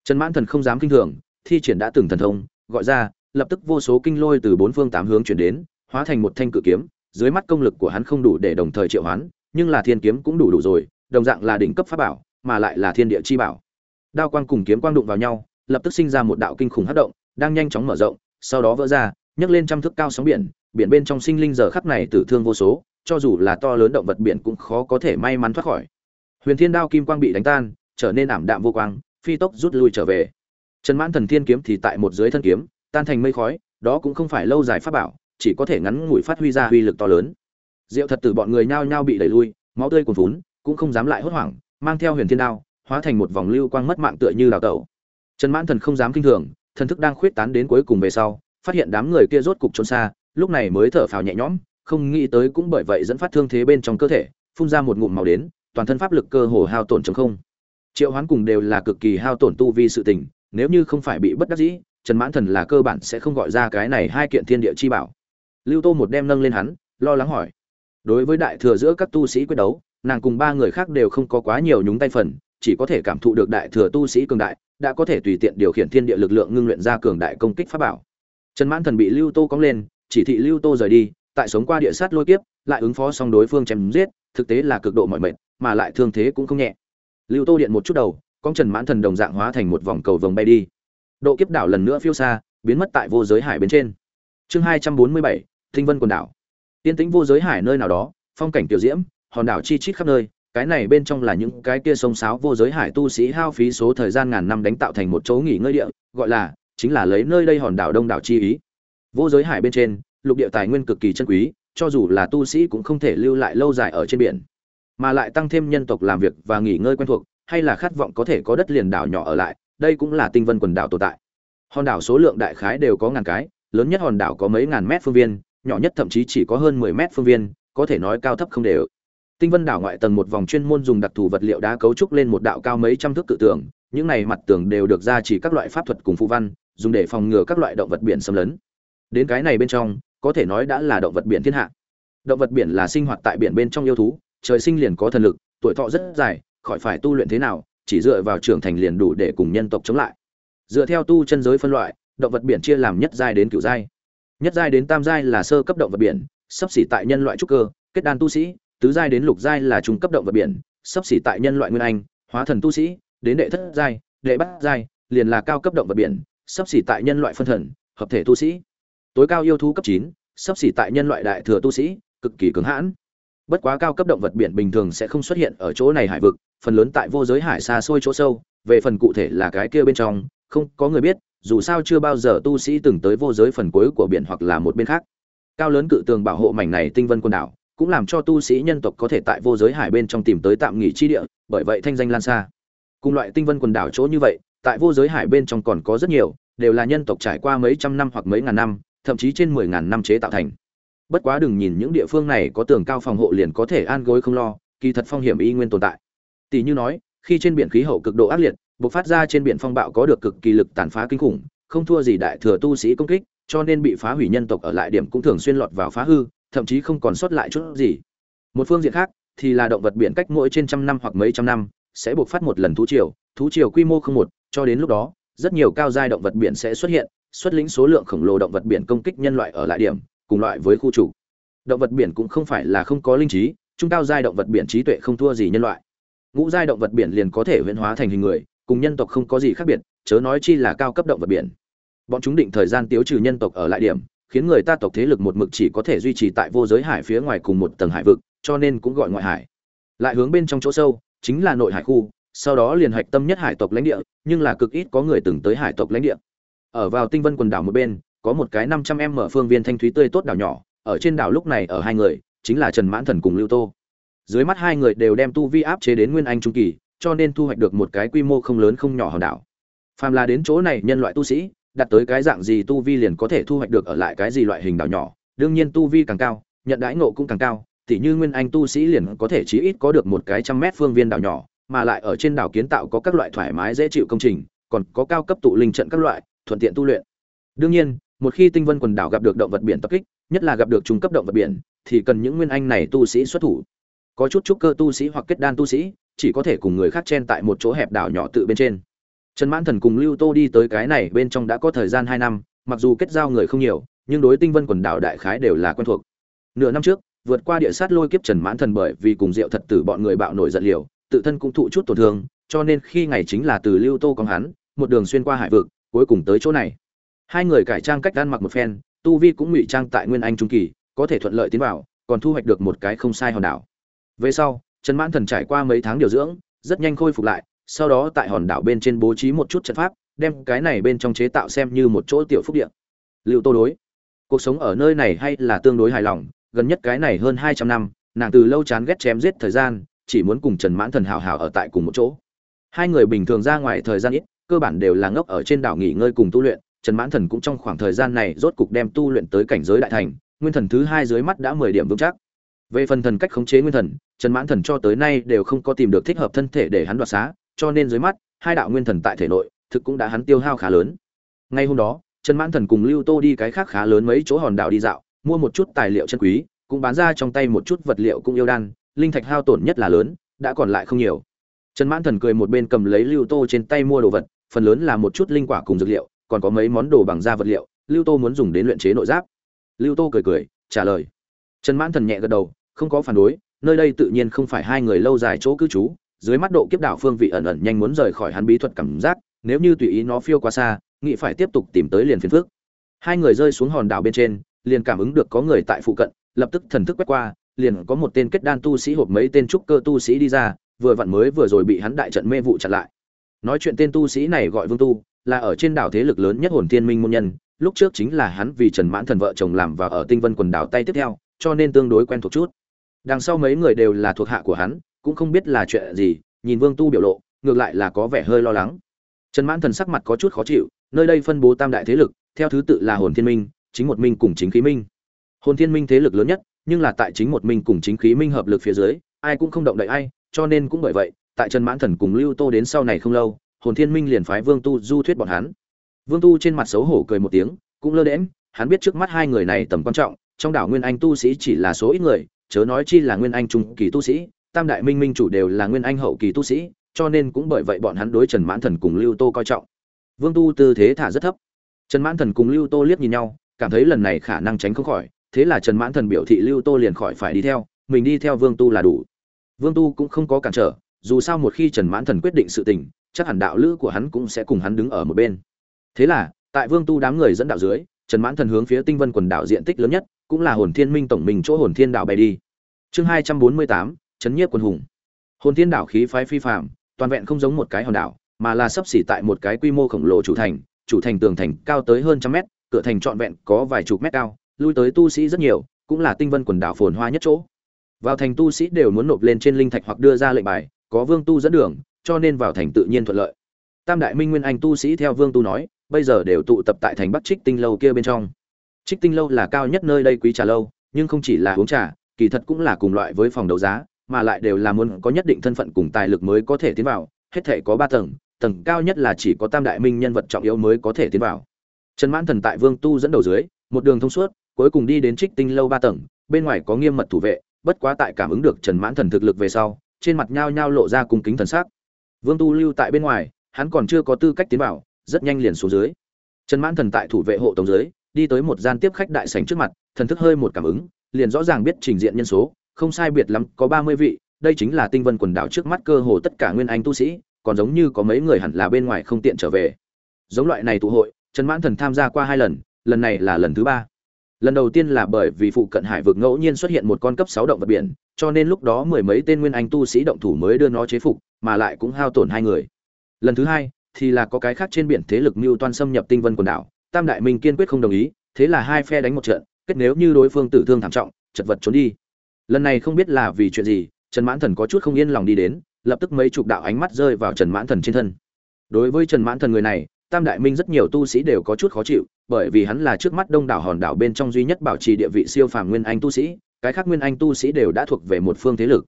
Trần mãn thần không dám kinh thường, thi triển đã từng thần thông, gọi ra, lập tức vô số kinh lôi từ bốn phương tám hướng chuyển đến, hóa thành một thanh cự kiếm dưới mắt công lực của hắn không đủ để đồng thời triệu hoán, nhưng là thiên kiếm cũng đủ đủ rồi, đồng dạng là đỉnh cấp pháp bảo, mà lại là thiên địa chi bảo. Đao quang cùng kiếm quang đụng vào nhau, lập tức sinh ra một đạo kinh khủng hấp động, đang nhanh chóng mở rộng, sau đó vỡ ra, nhấc lên trăm thước cao sóng biển biển bên trong sinh linh giờ khắp này tử thương vô số, cho dù là to lớn động vật biển cũng khó có thể may mắn thoát khỏi. Huyền thiên đao kim quang bị đánh tan, trở nên ảm đạm vô quang, phi tốc rút lui trở về. Trần mãn thần thiên kiếm thì tại một dưới thân kiếm, tan thành mây khói, đó cũng không phải lâu dài pháp bảo chỉ có thể ngắn ngủi phát huy ra uy lực to lớn. Diệu thật từ bọn người nhao nhao bị đẩy lui, máu tươi cuồn vốn cũng không dám lại hốt hoảng, mang theo huyền thiên đao, hóa thành một vòng lưu quang mất mạng tựa như đào tẩu. Trần mãn thần không dám kinh thường, thần thức đang khuyết tán đến cuối cùng về sau, phát hiện đám người kia rốt cục trốn xa, lúc này mới thở phào nhẹ nhõm, không nghĩ tới cũng bởi vậy dẫn phát thương thế bên trong cơ thể, phun ra một ngụm màu đến, toàn thân pháp lực cơ hồ hao tổn chống không. Triệu hoán cùng đều là cực kỳ hao tổn tu vi sự tình, nếu như không phải bị bất đắc dĩ, trần mãn thần là cơ bản sẽ không gọi ra cái này hai kiện thiên địa chi bảo lưu tô một đem nâng lên hắn, lo lắng hỏi. Đối với đại thừa giữa các tu sĩ quyết đấu, nàng cùng ba người khác đều không có quá nhiều nhúng tay phần, chỉ có thể cảm thụ được đại thừa tu sĩ cường đại, đã có thể tùy tiện điều khiển thiên địa lực lượng ngưng luyện ra cường đại công kích pháp bảo. Trần mãn thần bị lưu tô cóng lên, chỉ thị lưu tô rời đi, tại sống qua địa sát lôi kiếp, lại ứng phó xong đối phương chém giết, thực tế là cực độ mọi mệt, mà lại thương thế cũng không nhẹ. Lưu tô điện một chút đầu, con trần mãn thần đồng dạng hóa thành một vòng cầu vồng bay đi. Độ kiếp đảo lần nữa phiêu xa, biến mất tại vô giới hải bên trên. Chương hai trăm bốn mươi bảy thinh vân quần đảo. Tiên tĩnh vô giới hải nơi nào đó, phong cảnh tiểu diễm, hòn đảo chi chít khắp nơi, cái này bên trong là những cái kia sông sáo vô giới hải tu sĩ hao phí số thời gian ngàn năm đánh tạo thành một chỗ nghỉ ngơi địa, gọi là, chính là lấy nơi đây hòn đảo đông đảo chi ý. Vô giới hải bên trên, lục địa tài nguyên cực kỳ chân quý, cho dù là tu sĩ cũng không thể lưu lại lâu dài ở trên biển. Mà lại tăng thêm nhân tộc làm việc và nghỉ ngơi quen thuộc, hay là khát vọng có thể có đất liền đảo nhỏ ở lại, đây cũng là tinh vân quần đảo tồn tại. Hòn đảo số lượng đại khái đều có ngàn cái, lớn nhất hòn đảo có mấy ngàn mét phương viên nhỏ nhất thậm chí chỉ có hơn mười mét phương viên, có thể nói cao thấp không đều. Tinh vân đảo ngoại tầng một vòng chuyên môn dùng đặc thù vật liệu đá cấu trúc lên một đạo cao mấy trăm thước tự tường, những này mặt tường đều được ra chỉ các loại pháp thuật cùng phù văn, dùng để phòng ngừa các loại động vật biển xâm lấn. Đến cái này bên trong, có thể nói đã là động vật biển thiên hạ. Động vật biển là sinh hoạt tại biển bên trong yêu thú, trời sinh liền có thần lực, tuổi thọ rất dài, khỏi phải tu luyện thế nào, chỉ dựa vào trưởng thành liền đủ để cùng nhân tộc chống lại. Dựa theo tu chân giới phân loại, động vật biển chia làm nhất giai đến cửu giai nhất giai đến tam giai là sơ cấp động vật biển sắp xỉ tại nhân loại trúc cơ, kết đan tu sĩ, tứ giai đến lục giai là trung cấp động vật biển sắp xỉ tại nhân loại nguyên anh, hóa thần tu sĩ, đến đệ thất giai, đệ bát giai, liền là cao cấp động vật biển sắp xỉ tại nhân loại phân thần, hợp thể tu sĩ. Tối cao yêu thú cấp chín sắp xỉ tại nhân loại đại thừa tu sĩ, cực kỳ cứng hãn. Bất quá cao cấp động vật biển bình thường sẽ không xuất hiện ở chỗ này hải vực, phần lớn tại vô giới hải xa xôi chỗ sâu, về phần cụ thể là cái kia bên trong, không có người biết dù sao chưa bao giờ tu sĩ từng tới vô giới phần cuối của biển hoặc là một bên khác. Cao lớn cự tường bảo hộ mảnh này tinh vân quần đảo, cũng làm cho tu sĩ nhân tộc có thể tại vô giới hải bên trong tìm tới tạm nghỉ chi địa, bởi vậy thanh danh lan xa. Cùng loại tinh vân quần đảo chỗ như vậy, tại vô giới hải bên trong còn có rất nhiều, đều là nhân tộc trải qua mấy trăm năm hoặc mấy ngàn năm, thậm chí trên mười ngàn năm chế tạo thành. Bất quá đừng nhìn những địa phương này có tường cao phòng hộ liền có thể an gối không lo, kỳ thật phong hiểm y nguyên tồn tại. Tỷ như nói, khi trên biển khí hậu cực độ ác liệt bộc phát ra trên biển phong bạo có được cực kỳ lực tàn phá kinh khủng, không thua gì đại thừa tu sĩ công kích, cho nên bị phá hủy nhân tộc ở lại điểm cũng thường xuyên lọt vào phá hư, thậm chí không còn sót lại chút gì. Một phương diện khác, thì là động vật biển cách mỗi trên trăm năm hoặc mấy trăm năm, sẽ bộc phát một lần thú triều thú triều quy mô không một, cho đến lúc đó, rất nhiều cao giai động vật biển sẽ xuất hiện, xuất lĩnh số lượng khổng lồ động vật biển công kích nhân loại ở lại điểm, cùng loại với khu chủ động vật biển cũng không phải là không có linh trí, trung cao giai động vật biển trí tuệ không thua gì nhân loại. Ngũ giai động vật biển liền có thể huyễn hóa thành hình người cùng nhân tộc không có gì khác biệt, chớ nói chi là cao cấp động vật biển. Bọn chúng định thời gian tiêu trừ nhân tộc ở lại điểm, khiến người ta tộc thế lực một mực chỉ có thể duy trì tại vô giới hải phía ngoài cùng một tầng hải vực, cho nên cũng gọi ngoại hải. Lại hướng bên trong chỗ sâu, chính là nội hải khu, sau đó liền hạch tâm nhất hải tộc lãnh địa, nhưng là cực ít có người từng tới hải tộc lãnh địa. Ở vào tinh vân quần đảo một bên, có một cái năm trăm em mở phương viên thanh thúy tươi tốt đảo nhỏ, ở trên đảo lúc này ở hai người, chính là trần mãn thần cùng lưu tô. Dưới mắt hai người đều đem tu vi áp chế đến nguyên anh trung kỳ cho nên thu hoạch được một cái quy mô không lớn không nhỏ hòn đảo. Phàm là đến chỗ này nhân loại tu sĩ đặt tới cái dạng gì tu vi liền có thể thu hoạch được ở lại cái gì loại hình đảo nhỏ. Đương nhiên tu vi càng cao, nhận đãi ngộ cũng càng cao, tỉ như nguyên anh tu sĩ liền có thể chí ít có được một cái trăm mét phương viên đảo nhỏ, mà lại ở trên đảo kiến tạo có các loại thoải mái dễ chịu công trình, còn có cao cấp tụ linh trận các loại, thuận tiện tu luyện. Đương nhiên, một khi tinh vân quần đảo gặp được động vật biển tập kích, nhất là gặp được trung cấp động vật biển, thì cần những nguyên anh này tu sĩ xuất thủ. Có chút trúc cơ tu sĩ hoặc kết đan tu sĩ chỉ có thể cùng người khác chen tại một chỗ hẹp đảo nhỏ tự bên trên. Trần mãn thần cùng lưu tô đi tới cái này bên trong đã có thời gian hai năm, mặc dù kết giao người không nhiều, nhưng đối tinh vân quần đảo đại khái đều là quen thuộc. Nửa năm trước, vượt qua địa sát lôi kiếp trần mãn thần bởi vì cùng rượu thật tử bọn người bạo nổi giận liều, tự thân cũng thụ chút tổn thương, cho nên khi ngày chính là từ lưu tô con hắn, một đường xuyên qua hải vực, cuối cùng tới chỗ này. Hai người cải trang cách ăn mặc một phen, tu vi cũng ngụy trang tại nguyên anh trung kỳ, có thể thuận lợi tiến vào, còn thu hoạch được một cái không sai hòn đảo. Về sau trần mãn thần trải qua mấy tháng điều dưỡng, rất nhanh khôi phục lại, sau đó tại hòn đảo bên trên bố trí một chút trận pháp, đem cái này bên trong chế tạo xem như một chỗ tiểu phúc địa. Lưu tô đối, cuộc sống ở nơi này hay là tương đối hài lòng, gần nhất cái này hơn hai trăm năm, nàng từ lâu chán ghét chém giết thời gian, chỉ muốn cùng trần mãn thần hào hào ở tại cùng một chỗ hai người bình thường ra ngoài thời gian ít, cơ bản đều là ngốc ở trên đảo nghỉ ngơi cùng tu luyện, trần mãn thần cũng trong khoảng thời gian này rốt cục đem tu luyện tới cảnh giới đại thành, nguyên thần thứ hai dưới mắt đã mười điểm vững chắc về phần thần cách khống chế nguyên thần, trần mãn thần cho tới nay đều không có tìm được thích hợp thân thể để hắn đoạt xá, cho nên dưới mắt, hai đạo nguyên thần tại thể nội, thực cũng đã hắn tiêu hao khá lớn. Ngay hôm đó, trần mãn thần cùng lưu tô đi cái khác khá lớn mấy chỗ hòn đảo đi dạo, mua một chút tài liệu chân quý, cũng bán ra trong tay một chút vật liệu cũng yêu đan, linh thạch hao tổn nhất là lớn, đã còn lại không nhiều. Trần mãn thần cười một bên cầm lấy lưu tô trên tay mua đồ vật, phần lớn là một chút linh quả cùng dược liệu, còn có mấy món đồ bằng da vật liệu, lưu tô muốn dùng đến luyện chế nội giáp. Lưu tô cười cười, trả lời. Trần mãn thần nhẹ gật đầu không có phản đối, nơi đây tự nhiên không phải hai người lâu dài chỗ cư trú, dưới mắt độ kiếp đảo phương vị ẩn ẩn nhanh muốn rời khỏi hắn bí thuật cảm giác, nếu như tùy ý nó phiêu qua xa nghị phải tiếp tục tìm tới liền phiền phước hai người rơi xuống hòn đảo bên trên, liền cảm ứng được có người tại phụ cận, lập tức thần thức quét qua, liền có một tên kết đan tu sĩ hộp mấy tên trúc cơ tu sĩ đi ra, vừa vặn mới vừa rồi bị hắn đại trận mê vụ chặn lại. Nói chuyện tên tu sĩ này gọi vương tu, là ở trên đảo thế lực lớn nhất hồn thiên minh môn nhân, lúc trước chính là hắn vì trần mãn thần vợ chồng làm và ở tinh vân quần đảo tay tiếp theo, cho nên tương đối quen thuộc chút đằng sau mấy người đều là thuộc hạ của hắn, cũng không biết là chuyện gì, nhìn vương tu biểu lộ, ngược lại là có vẻ hơi lo lắng. Trần mãn thần sắc mặt có chút khó chịu, nơi đây phân bố tam đại thế lực, theo thứ tự là hồn thiên minh, chính một minh cùng chính khí minh. Hồn thiên minh thế lực lớn nhất, nhưng là tại chính một minh cùng chính khí minh hợp lực phía dưới, ai cũng không động đậy ai, cho nên cũng bởi vậy, tại trần mãn thần cùng lưu tô đến sau này không lâu, hồn thiên minh liền phái vương tu du thuyết bọn hắn. Vương tu trên mặt xấu hổ cười một tiếng, cũng lơ đễm hắn biết trước mắt hai người này tầm quan trọng, trong đảo nguyên anh tu sĩ chỉ là số ít người chớ nói chi là nguyên anh trung kỳ tu sĩ, tam đại minh minh chủ đều là nguyên anh hậu kỳ tu sĩ, cho nên cũng bởi vậy bọn hắn đối trần mãn thần cùng lưu tô coi trọng. Vương tu tư thế thả rất thấp. Trần mãn thần cùng lưu tô liếc nhìn nhau, cảm thấy lần này khả năng tránh không khỏi, thế là trần mãn thần biểu thị lưu tô liền khỏi phải đi theo, mình đi theo vương tu là đủ. Vương tu cũng không có cản trở, dù sao một khi trần mãn thần quyết định sự tình, chắc hẳn đạo lữ của hắn cũng sẽ cùng hắn đứng ở một bên. Thế là, tại vương tu đám người dẫn đạo dưới, trần mãn thần hướng phía tinh vân quần đảo diện tích lớn nhất cũng là hồn thiên minh tổng mình chỗ hồn thiên đảo bay đi. Chương hai trăm bốn mươi tám, chấn nhiếp quân hùng. Hồn thiên đảo khí phái phi phạm toàn vẹn không giống một cái hòn đảo, mà là sấp xỉ tại một cái quy mô khổng lồ chủ thành chủ thành tường thành cao tới hơn trăm mét, cửa thành trọn vẹn có vài chục mét cao, lui tới tu sĩ rất nhiều, cũng là tinh vân quần đảo phồn hoa nhất chỗ. Vào thành tu sĩ đều muốn nộp lên trên linh thạch hoặc đưa ra lệnh bài, có vương tu dẫn đường, cho nên vào thành tự nhiên thuận lợi. Tam đại minh nguyên anh tu sĩ theo vương tu nói, bây giờ đều tụ tập tại thành bắc trích tinh lâu kia bên trong trích tinh lâu là cao nhất nơi đây quý trà lâu, nhưng không chỉ là uống trà, kỳ thật cũng là cùng loại với phòng đấu giá, mà lại đều là muốn có nhất định thân phận cùng tài lực mới có thể tiến vào, hết thể có ba tầng tầng cao nhất là chỉ có tam đại minh nhân vật trọng yếu mới có thể tiến vào. Trần mãn thần tại vương tu dẫn đầu dưới, một đường thông suốt, cuối cùng đi đến trích tinh lâu ba tầng, bên ngoài có nghiêm mật thủ vệ, bất quá tại cảm ứng được trần mãn thần thực lực về sau, trên mặt nhao nhao lộ ra cung kính thần sắc. Vương tu lưu tại bên ngoài, hắn còn chưa có tư cách tiến vào, rất nhanh liền xuống dưới. Trần mãn thần tại thủ vệ hộ tổng dưới đi tới một gian tiếp khách đại sảnh trước mặt, thần thức hơi một cảm ứng, liền rõ ràng biết trình diện nhân số, không sai biệt lắm, có ba mươi vị, đây chính là tinh vân quần đảo trước mắt cơ hồ tất cả nguyên anh tu sĩ, còn giống như có mấy người hẳn là bên ngoài không tiện trở về. Giống loại này tụ hội, trần mãn thần tham gia qua hai lần lần này là lần thứ ba. Lần đầu tiên là bởi vì phụ cận hải vực ngẫu nhiên xuất hiện một con cấp sáu động vật biển, cho nên lúc đó mười mấy tên nguyên anh tu sĩ động thủ mới đưa nó chế phục, mà lại cũng hao tổn hai người. Lần thứ hai thì là có cái khác trên biển thế lực mưu toan xâm nhập tinh vân quần đảo tam đại minh kiên quyết không đồng ý, thế là hai phe đánh một trận, kết nếu như đối phương tử thương thảm trọng, chật vật trốn đi. Lần này không biết là vì chuyện gì, trần mãn thần có chút không yên lòng đi đến, lập tức mấy chục đạo ánh mắt rơi vào trần mãn thần trên thân. Đối với trần mãn thần người này, tam đại minh rất nhiều tu sĩ đều có chút khó chịu, bởi vì hắn là trước mắt đông đảo hòn đảo bên trong duy nhất bảo trì địa vị siêu phàm nguyên anh tu sĩ, cái khác nguyên anh tu sĩ đều đã thuộc về một phương thế lực.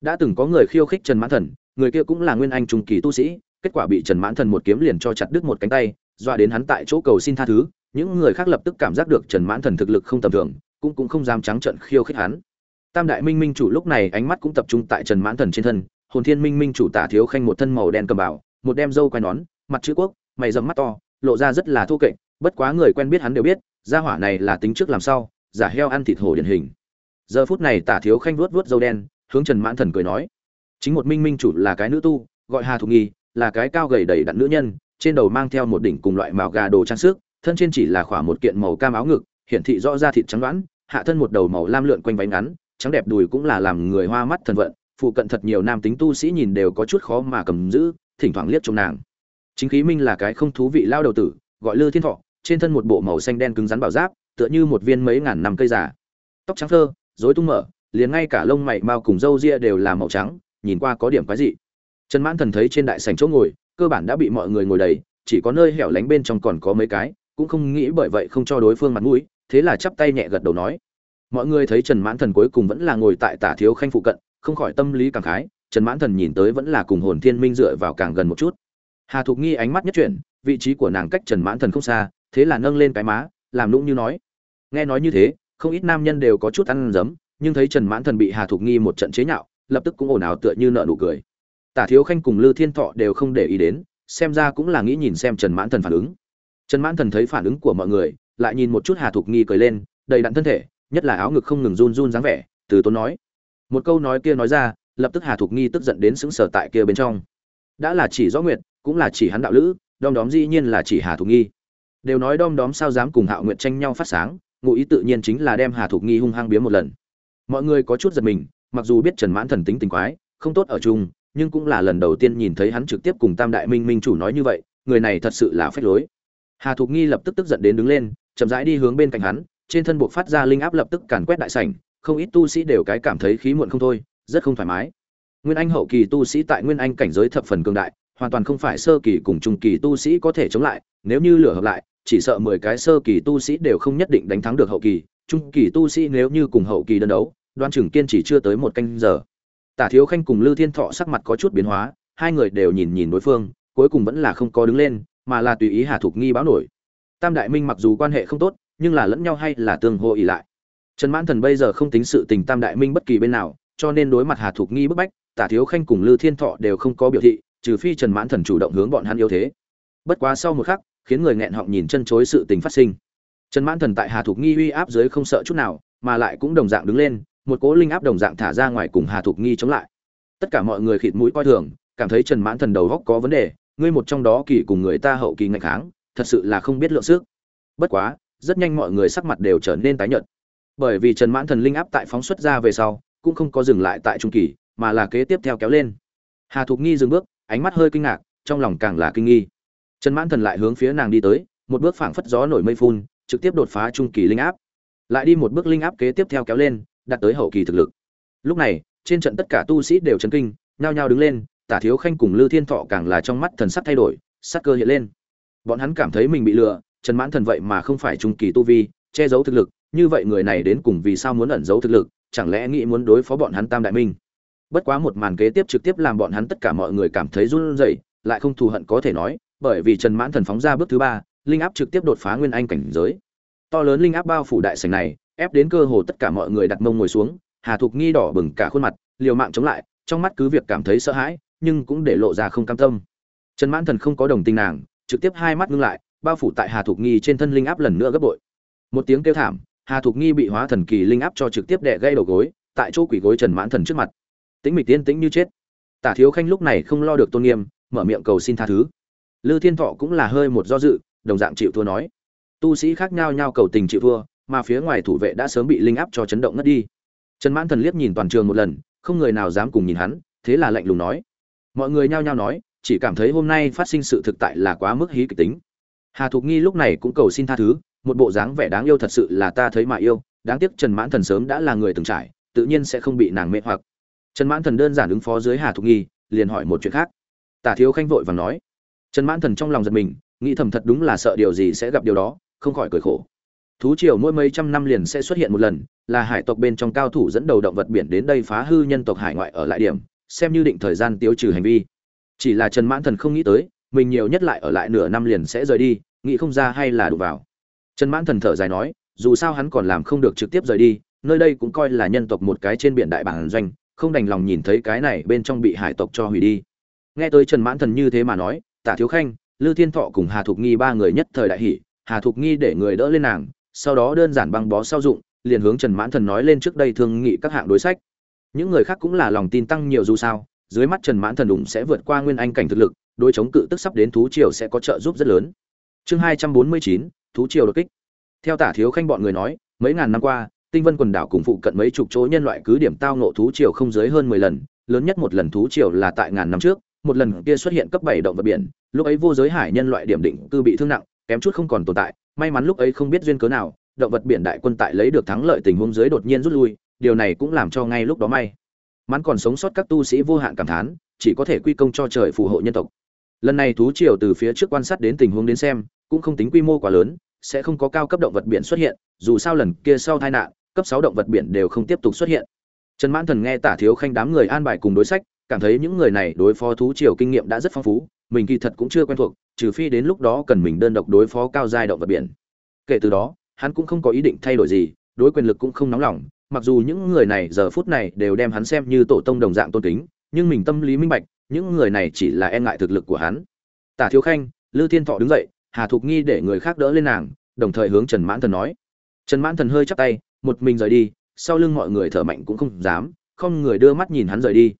Đã từng có người khiêu khích trần mãn thần, người kia cũng là nguyên anh trung kỳ tu sĩ, kết quả bị trần mãn thần một kiếm liền cho chặt đứt một cánh tay dọa đến hắn tại chỗ cầu xin tha thứ, những người khác lập tức cảm giác được trần mãn thần thực lực không tầm thường, cũng cũng không dám trắng trận khiêu khích hắn. Tam đại minh minh chủ lúc này ánh mắt cũng tập trung tại trần mãn thần trên thân, hồn thiên minh minh chủ tả thiếu khanh một thân màu đen cầm bảo một đem râu quai nón, mặt chữ quốc, mày dầm mắt to, lộ ra rất là thô kệch, bất quá người quen biết hắn đều biết, gia hỏa này là tính trước làm sao giả heo ăn thịt hổ điển hình. Giờ phút này tả thiếu khanh vuốt vuốt râu đen, hướng trần mãn thần cười nói, chính một minh minh chủ là cái nữ tu, gọi hà thục nghi, là cái cao gầy đầy đặn nữ nhân trên đầu mang theo một đỉnh cùng loại màu gà đồ trang sức thân trên chỉ là khỏa một kiện màu cam áo ngực hiển thị rõ ra thịt trắng đoán hạ thân một đầu màu lam lượn quanh váy ngắn trắng đẹp đùi cũng là làm người hoa mắt thần vận phụ cận thật nhiều nam tính tu sĩ nhìn đều có chút khó mà cầm giữ thỉnh thoảng liếc trông nàng. Chính khí minh là cái không thú vị lao đầu tử gọi lư thiên thọ trên thân một bộ màu xanh đen cứng rắn bảo giáp tựa như một viên mấy ngàn năm cây già. Tóc trắng phơ, rối tung mở liền ngay cả lông mày mao cùng râu ria đều là màu trắng nhìn qua có điểm quái dị. Trần mãn thần thấy trên đại sảnh chỗ ngồi cơ bản đã bị mọi người ngồi đầy, chỉ có nơi hẻo lánh bên trong còn có mấy cái, cũng không nghĩ bởi vậy không cho đối phương mặt mũi, thế là chắp tay nhẹ gật đầu nói. Mọi người thấy trần mãn thần cuối cùng vẫn là ngồi tại tả thiếu khanh phụ cận, không khỏi tâm lý cảm khái, trần mãn thần nhìn tới vẫn là cùng hồn thiên minh dựa vào càng gần một chút. Hà thục nghi ánh mắt nhất chuyển, vị trí của nàng cách trần mãn thần không xa, thế là nâng lên cái má, làm lũng như nói. Nghe nói như thế, không ít nam nhân đều có chút ăn dấm nhưng thấy trần mãn thần bị hà thục nghi một trận chế nhạo, lập tức cũng ồn ào tựa như nợ nụ cười tả thiếu khanh cùng lư thiên thọ đều không để ý đến, xem ra cũng là nghĩ nhìn xem trần mãn thần phản ứng. Trần mãn thần thấy phản ứng của mọi người, lại nhìn một chút hà thục nghi cười lên, đầy đặn thân thể, nhất là áo ngực không ngừng run run dáng vẻ, từ tốn nói. Một câu nói kia nói ra, lập tức hà thục nghi tức giận đến sững sờ tại kia bên trong. Đã là chỉ rõ nguyệt cũng là chỉ hắn đạo lữ, đom đóm dĩ nhiên là chỉ hà thục nghi. Đều nói đom đóm sao dám cùng hạo nguyệt tranh nhau phát sáng, ngụ ý tự nhiên chính là đem hà thục nghi hung hăng biếm một lần. Mọi người có chút giật mình, mặc dù biết trần mãn thần tính tình quái, không tốt ở chung nhưng cũng là lần đầu tiên nhìn thấy hắn trực tiếp cùng tam đại minh minh chủ nói như vậy, người này thật sự là phế lối. Hà thục nghi lập tức tức giận đến đứng lên, chậm rãi đi hướng bên cạnh hắn, trên thân buộc phát ra linh áp lập tức càn quét đại sảnh, không ít tu sĩ đều cái cảm thấy khí muộn không thôi, rất không thoải mái. Nguyên anh hậu kỳ tu sĩ tại nguyên anh cảnh giới thập phần cường đại, hoàn toàn không phải sơ kỳ cùng trung kỳ tu sĩ có thể chống lại, nếu như lửa hợp lại, chỉ sợ mười cái sơ kỳ tu sĩ đều không nhất định đánh thắng được hậu kỳ. Trung kỳ tu sĩ nếu như cùng hậu kỳ đơn đấu đoan chừng kiên chỉ chưa tới một canh giờ tả thiếu khanh cùng lư thiên thọ sắc mặt có chút biến hóa, hai người đều nhìn nhìn đối phương, cuối cùng vẫn là không có đứng lên, mà là tùy ý hà thục nghi báo nổi. Tam đại minh mặc dù quan hệ không tốt, nhưng là lẫn nhau hay là tương hô ỉ lại. Trần mãn thần bây giờ không tính sự tình tam đại minh bất kỳ bên nào, cho nên đối mặt hà thục nghi bức bách, tả thiếu khanh cùng lư thiên thọ đều không có biểu thị, trừ phi trần mãn thần chủ động hướng bọn hắn yếu thế. Bất quá sau một khắc, khiến người nghẹn họng nhìn chân chối sự tình phát sinh. Trần mãn thần tại hà thục nghi uy áp dưới không sợ chút nào, mà lại cũng đồng dạng đứng lên một cố linh áp đồng dạng thả ra ngoài cùng hà thục nghi chống lại. Tất cả mọi người khịt mũi coi thường, cảm thấy trần mãn thần đầu góc có vấn đề, ngươi một trong đó kỳ cùng người ta hậu kỳ ngạch kháng, thật sự là không biết lượng sức. Bất quá, rất nhanh mọi người sắc mặt đều trở nên tái nhợt. Bởi vì trần mãn thần linh áp tại phóng xuất ra về sau, cũng không có dừng lại tại trung kỳ, mà là kế tiếp theo kéo lên. Hà thục nghi dừng bước, ánh mắt hơi kinh ngạc, trong lòng càng là kinh nghi. Trần mãn thần lại hướng phía nàng đi tới, một bước phảng phất gió nổi mây phun, trực tiếp đột phá trung kỳ linh áp. Lại đi một bước linh áp kế tiếp theo kéo lên đạt tới hậu kỳ thực lực. Lúc này, trên trận tất cả tu sĩ đều chấn kinh, nhao nhao đứng lên, tả thiếu khanh cùng lư thiên thọ càng là trong mắt thần sắc thay đổi, sắc cơ hiện lên. Bọn hắn cảm thấy mình bị lừa, trần mãn thần vậy mà không phải trung kỳ tu vi, che giấu thực lực, như vậy người này đến cùng vì sao muốn ẩn giấu thực lực, chẳng lẽ nghĩ muốn đối phó bọn hắn tam đại minh? Bất quá một màn kế tiếp trực tiếp làm bọn hắn tất cả mọi người cảm thấy run rẩy, lại không thù hận có thể nói, bởi vì trần mãn thần phóng ra bước thứ ba, linh áp trực tiếp đột phá nguyên anh cảnh giới. To lớn linh áp bao phủ đại sảnh này ép đến cơ hồ tất cả mọi người đặt mông ngồi xuống, hà thục nghi đỏ bừng cả khuôn mặt, liều mạng chống lại, trong mắt cứ việc cảm thấy sợ hãi, nhưng cũng để lộ ra không cam tâm. Trần mãn thần không có đồng tình nàng, trực tiếp hai mắt ngưng lại, bao phủ tại hà thục nghi trên thân linh áp lần nữa gấp bội. Một tiếng kêu thảm, hà thục nghi bị hóa thần kỳ linh áp cho trực tiếp đè gây đầu gối, tại chỗ quỷ gối trần mãn thần trước mặt. Tĩnh mịch tiên tĩnh như chết. Tả thiếu khanh lúc này không lo được tôn nghiêm, mở miệng cầu xin tha thứ. Lư thiên thọ cũng là hơi một do dự, đồng dạng chịu thua nói. Tu sĩ khác nhau nhau cầu tình chịu thua mà phía ngoài thủ vệ đã sớm bị linh áp cho chấn động ngất đi. Trần mãn thần liếc nhìn toàn trường một lần, không người nào dám cùng nhìn hắn, thế là lạnh lùng nói. Mọi người nhao nhao nói, chỉ cảm thấy hôm nay phát sinh sự thực tại là quá mức hí kịch tính. Hà thục nghi lúc này cũng cầu xin tha thứ, một bộ dáng vẻ đáng yêu thật sự là ta thấy mà yêu, đáng tiếc trần mãn thần sớm đã là người từng trải, tự nhiên sẽ không bị nàng mê hoặc. Trần mãn thần đơn giản ứng phó dưới hà thục nghi, liền hỏi một chuyện khác. Tả thiếu khanh vội và nói. Trần mãn thần trong lòng giật mình, nghĩ thầm thật đúng là sợ điều gì sẽ gặp điều đó, không khỏi cười khổ thú triều mỗi mấy trăm năm liền sẽ xuất hiện một lần, là hải tộc bên trong cao thủ dẫn đầu động vật biển đến đây phá hư nhân tộc hải ngoại ở lại điểm, xem như định thời gian tiêu trừ hành vi. Chỉ là trần mãn thần không nghĩ tới, mình nhiều nhất lại ở lại nửa năm liền sẽ rời đi, nghĩ không ra hay là đụng vào. Trần mãn thần thở dài nói, dù sao hắn còn làm không được trực tiếp rời đi, nơi đây cũng coi là nhân tộc một cái trên biển đại bản doanh, không đành lòng nhìn thấy cái này bên trong bị hải tộc cho hủy đi. Nghe tới trần mãn thần như thế mà nói, tả thiếu khanh, lư thiên thọ cùng hà thục nghi ba người nhất thời đại hỷ hà thục nghi để người đỡ lên nàng sau đó đơn giản băng bó sau dụng, liền hướng trần mãn thần nói lên trước đây thương nghị các hạng đối sách. Những người khác cũng là lòng tin tăng nhiều dù sao, dưới mắt trần mãn thần đụng sẽ vượt qua nguyên anh cảnh thực lực, đối chống cự tức sắp đến thú triều sẽ có trợ giúp rất lớn. Chương hai trăm bốn mươi chín, thú triều đột kích. Theo tả thiếu khanh bọn người nói, mấy ngàn năm qua, tinh vân quần đảo cùng phụ cận mấy chục chỗ nhân loại cứ điểm tao ngộ thú triều không dưới hơn mười lần, lớn nhất một lần thú triều là tại ngàn năm trước, một lần kia xuất hiện cấp bảy động vật biển, lúc ấy vô giới hải nhân loại điểm định cư bị thương nặng, kém chút không còn tồn tại may mắn lúc ấy không biết duyên cớ nào, động vật biển đại quân tại lấy được thắng lợi tình huống dưới đột nhiên rút lui, điều này cũng làm cho ngay lúc đó may. Mắn còn sống sót các tu sĩ vô hạn cảm thán, chỉ có thể quy công cho trời phù hộ nhân tộc. Lần này thú triều từ phía trước quan sát đến tình huống đến xem, cũng không tính quy mô quá lớn, sẽ không có cao cấp động vật biển xuất hiện, dù sao lần kia sau tai nạn, cấp sáu động vật biển đều không tiếp tục xuất hiện. Trần mãn thần nghe tả thiếu khanh đám người an bài cùng đối sách, cảm thấy những người này đối phó thú triều kinh nghiệm đã rất phong phú mình kỳ thật cũng chưa quen thuộc, trừ phi đến lúc đó cần mình đơn độc đối phó cao giai động vật biển. Kể từ đó, hắn cũng không có ý định thay đổi gì, đối quyền lực cũng không nóng lòng, mặc dù những người này giờ phút này đều đem hắn xem như tổ tông đồng dạng tôn kính, nhưng mình tâm lý minh bạch, những người này chỉ là e ngại thực lực của hắn. Tả thiếu khanh, lư thiên thọ đứng dậy, hà thục nghi để người khác đỡ lên nàng, đồng thời hướng trần mãn thần nói. Trần mãn thần hơi chắp tay, một mình rời đi, sau lưng mọi người thở mạnh cũng không dám, không người đưa mắt nhìn hắn rời đi.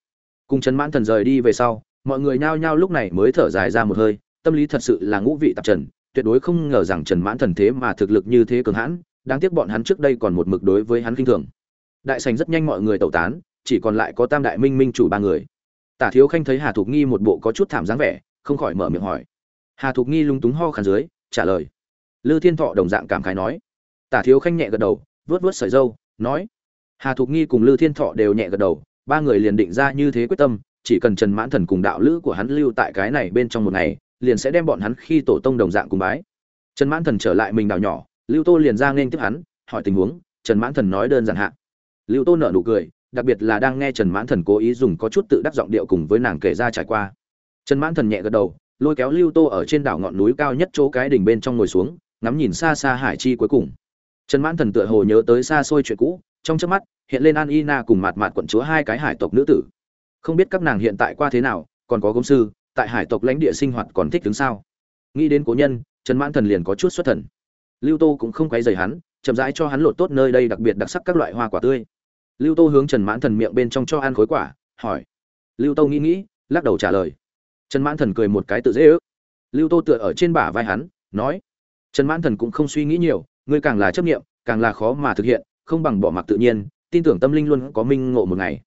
Cùng trần mãn thần rời đi về sau mọi người nhao nhao lúc này mới thở dài ra một hơi, tâm lý thật sự là ngũ vị tạp trần, tuyệt đối không ngờ rằng trần mãn thần thế mà thực lực như thế cường hãn, đáng tiếc bọn hắn trước đây còn một mực đối với hắn kinh thường. Đại sành rất nhanh mọi người tẩu tán, chỉ còn lại có tam đại minh minh chủ ba người. Tả thiếu khanh thấy hà thục nghi một bộ có chút thảm dáng vẻ, không khỏi mở miệng hỏi. Hà thục nghi lung túng ho khàn dưới, trả lời. Lư thiên thọ đồng dạng cảm khái nói. Tả thiếu khanh nhẹ gật đầu vớt vớt sợi dâu nói. Hà thục nghi cùng lư thiên thọ đều nhẹ gật đầu, ba người liền định ra như thế quyết tâm chỉ cần trần mãn thần cùng đạo lữ của hắn lưu tại cái này bên trong một ngày, liền sẽ đem bọn hắn khi tổ tông đồng dạng cùng bái. Trần mãn thần trở lại mình đảo nhỏ, lưu tô liền ra nên tiếp hắn, hỏi tình huống, trần mãn thần nói đơn giản hạ. Lưu tô nở nụ cười, đặc biệt là đang nghe trần mãn thần cố ý dùng có chút tự đắc giọng điệu cùng với nàng kể ra trải qua. Trần mãn thần nhẹ gật đầu, lôi kéo lưu tô ở trên đảo ngọn núi cao nhất chỗ cái đỉnh bên trong ngồi xuống, ngắm nhìn xa xa hải chi cuối cùng. Trần mãn thần tựa hồ nhớ tới xa xôi chuyện cũ, trong chớp mắt, hiện lên an ina cùng mạt mạt quận chúa hai cái hải tộc nữ tử không biết các nàng hiện tại qua thế nào, còn có công sư, tại hải tộc lãnh địa sinh hoạt còn thích đứng sao? Nghĩ đến cố nhân, trần mãn thần liền có chút xuất thần. Lưu tô cũng không quấy dày hắn, chậm rãi cho hắn lột tốt nơi đây đặc biệt đặc sắc các loại hoa quả tươi. Lưu tô hướng trần mãn thần miệng bên trong cho ăn khối quả, hỏi. Lưu tô nghĩ nghĩ, lắc đầu trả lời. Trần mãn thần cười một cái tự dễ ước. Lưu tô tựa ở trên bả vai hắn, nói. Trần mãn thần cũng không suy nghĩ nhiều, ngươi càng là chấp nghiệm càng là khó mà thực hiện, không bằng bỏ mặc tự nhiên, tin tưởng tâm linh luôn có minh ngộ một ngày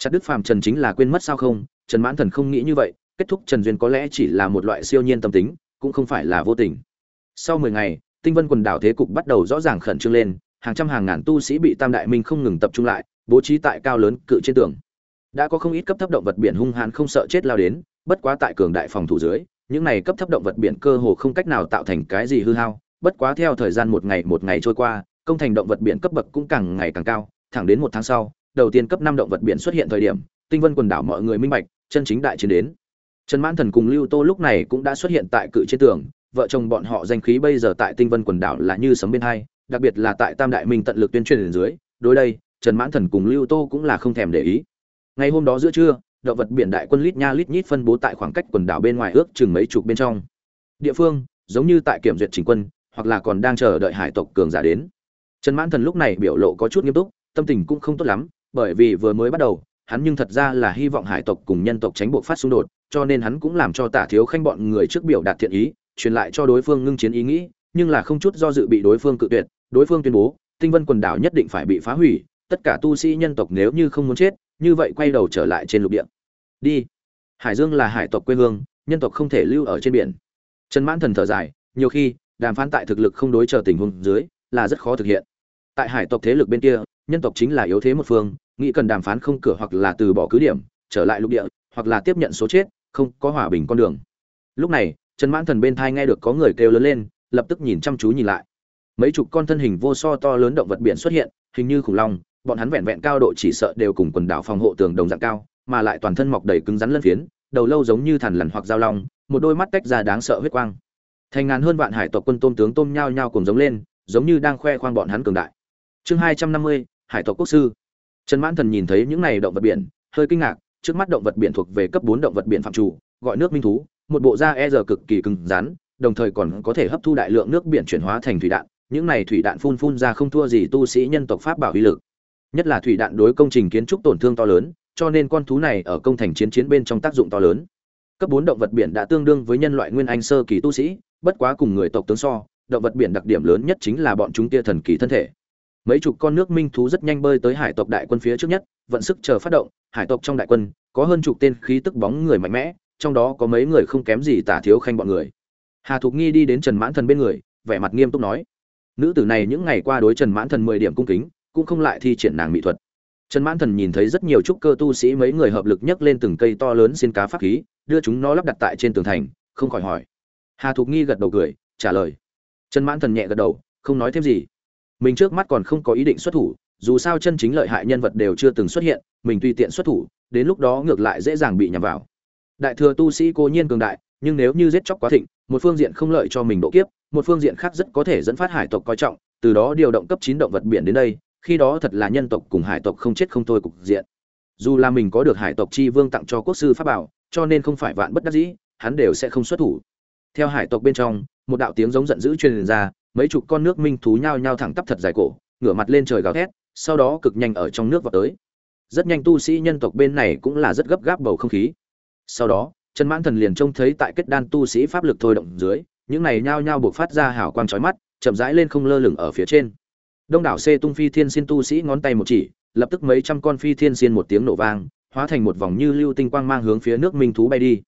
chặt đức phàm trần chính là quên mất sao không? Trần mãn thần không nghĩ như vậy, kết thúc trần duyên có lẽ chỉ là một loại siêu nhiên tâm tính, cũng không phải là vô tình. Sau mười ngày, tinh vân quần đảo thế cục bắt đầu rõ ràng khẩn trương lên, hàng trăm hàng ngàn tu sĩ bị tam đại minh không ngừng tập trung lại, bố trí tại cao lớn cự trên tường. Đã có không ít cấp thấp động vật biển hung hãn không sợ chết lao đến, bất quá tại cường đại phòng thủ dưới, những này cấp thấp động vật biển cơ hồ không cách nào tạo thành cái gì hư hao, bất quá theo thời gian một ngày một ngày trôi qua, công thành động vật biển cấp bậc cũng càng ngày càng cao, thẳng đến một tháng sau đầu tiên cấp năm động vật biển xuất hiện thời điểm, tinh vân quần đảo mọi người minh bạch, chân chính đại chiến đến. Trần mãn thần cùng lưu tô lúc này cũng đã xuất hiện tại cự trên tường, vợ chồng bọn họ danh khí bây giờ tại tinh vân quần đảo là như sấm bên hai, đặc biệt là tại tam đại minh tận lực tuyên truyền dưới, đối đây, trần mãn thần cùng lưu tô cũng là không thèm để ý. Ngày hôm đó giữa trưa, động vật biển đại quân lít nha lít nhít phân bố tại khoảng cách quần đảo bên ngoài ước chừng mấy chục bên trong. Địa phương, giống như tại kiểm duyệt chính quân, hoặc là còn đang chờ đợi hải tộc cường giả đến. Trần mãn thần lúc này biểu lộ có chút nghiêm túc, tâm tình cũng không tốt lắm bởi vì vừa mới bắt đầu, hắn nhưng thật ra là hy vọng hải tộc cùng nhân tộc tránh buộc phát xung đột, cho nên hắn cũng làm cho tả thiếu khanh bọn người trước biểu đạt thiện ý, truyền lại cho đối phương ngưng chiến ý nghĩ, nhưng là không chút do dự bị đối phương cự tuyệt. Đối phương tuyên bố, tinh vân quần đảo nhất định phải bị phá hủy, tất cả tu sĩ nhân tộc nếu như không muốn chết, như vậy quay đầu trở lại trên lục địa. Đi. Hải dương là hải tộc quê hương, nhân tộc không thể lưu ở trên biển. Trần mãn thần thở dài, nhiều khi, đàm phán tại thực lực không đối chờ tình huống dưới, là rất khó thực hiện. Tại hải tộc thế lực bên kia nhân tộc chính là yếu thế một phương, nghĩ cần đàm phán không cửa hoặc là từ bỏ cứ điểm, trở lại lục địa, hoặc là tiếp nhận số chết, không có hòa bình con đường. Lúc này, trần mãn thần bên thai nghe được có người kêu lớn lên, lập tức nhìn chăm chú nhìn lại. Mấy chục con thân hình vô so to lớn động vật biển xuất hiện, hình như khủng long, bọn hắn vẹn vẹn cao độ chỉ sợ đều cùng quần đảo phòng hộ tường đồng dạng cao, mà lại toàn thân mọc đầy cứng rắn lân phiến, đầu lâu giống như thằn lằn hoặc dao long, một đôi mắt tách ra đáng sợ huyết quang. Thành ngàn hơn vạn hải tộc quân tôm tướng tôm nhao nhao cùng giống lên, giống như đang khoe khoang bọn hắn cường đại. Chương hai trăm năm mươi hải tộc quốc sư. Trần mãn thần nhìn thấy những này động vật biển, hơi kinh ngạc, trước mắt động vật biển thuộc về cấp bốn động vật biển phạm chủ, gọi nước minh thú, một bộ da e giờ cực kỳ cứng rắn, đồng thời còn có thể hấp thu đại lượng nước biển chuyển hóa thành thủy đạn, những này thủy đạn phun phun ra không thua gì tu sĩ nhân tộc pháp bảo uy lực. Nhất là thủy đạn đối công trình kiến trúc tổn thương to lớn, cho nên con thú này ở công thành chiến chiến bên trong tác dụng to lớn. Cấp bốn động vật biển đã tương đương với nhân loại nguyên anh sơ kỳ tu sĩ, bất quá cùng người tộc tướng so, động vật biển đặc điểm lớn nhất chính là bọn chúng tia thần kỳ thân thể mấy chục con nước minh thú rất nhanh bơi tới hải tộc đại quân phía trước nhất, vận sức chờ phát động, hải tộc trong đại quân, có hơn chục tên khí tức bóng người mạnh mẽ, trong đó có mấy người không kém gì tả thiếu khanh bọn người. Hà thục nghi đi đến trần mãn thần bên người, vẻ mặt nghiêm túc nói, nữ tử này những ngày qua đối trần mãn thần mười điểm cung kính, cũng không lại thi triển nàng mỹ thuật. Trần mãn thần nhìn thấy rất nhiều trúc cơ tu sĩ mấy người hợp lực nhấc lên từng cây to lớn xin cá pháp khí, đưa chúng nó lắp đặt tại trên tường thành, không khỏi hỏi. Hà thục nghi gật đầu cười, trả lời. Trần mãn thần nhẹ gật đầu, không nói thêm gì mình trước mắt còn không có ý định xuất thủ, dù sao chân chính lợi hại nhân vật đều chưa từng xuất hiện, mình tùy tiện xuất thủ, đến lúc đó ngược lại dễ dàng bị nhầm vào. Đại thừa tu sĩ cố nhiên cường đại, nhưng nếu như giết chóc quá thịnh, một phương diện không lợi cho mình độ kiếp, một phương diện khác rất có thể dẫn phát hải tộc coi trọng, từ đó điều động cấp chín động vật biển đến đây, khi đó thật là nhân tộc cùng hải tộc không chết không thôi cục diện. Dù là mình có được hải tộc chi vương tặng cho quốc sư pháp bảo, cho nên không phải vạn bất đắc dĩ, hắn đều sẽ không xuất thủ. Theo hải tộc bên trong, một đạo tiếng giống giận dữ truyền ra mấy chục con nước minh thú nhao nhao thẳng tắp thật dài cổ, ngửa mặt lên trời gào thét, sau đó cực nhanh ở trong nước vào tới. Rất nhanh tu sĩ nhân tộc bên này cũng là rất gấp gáp bầu không khí. Sau đó, trần mãn thần liền trông thấy tại kết đan tu sĩ pháp lực thôi động dưới, những này nhao nhao buộc phát ra hào quang chói mắt, chậm rãi lên không lơ lửng ở phía trên. Đông đảo cê tung phi thiên xin tu sĩ ngón tay một chỉ, lập tức mấy trăm con phi thiên xin một tiếng nổ vang, hóa thành một vòng như lưu tinh quang mang hướng phía nước minh thú bay đi.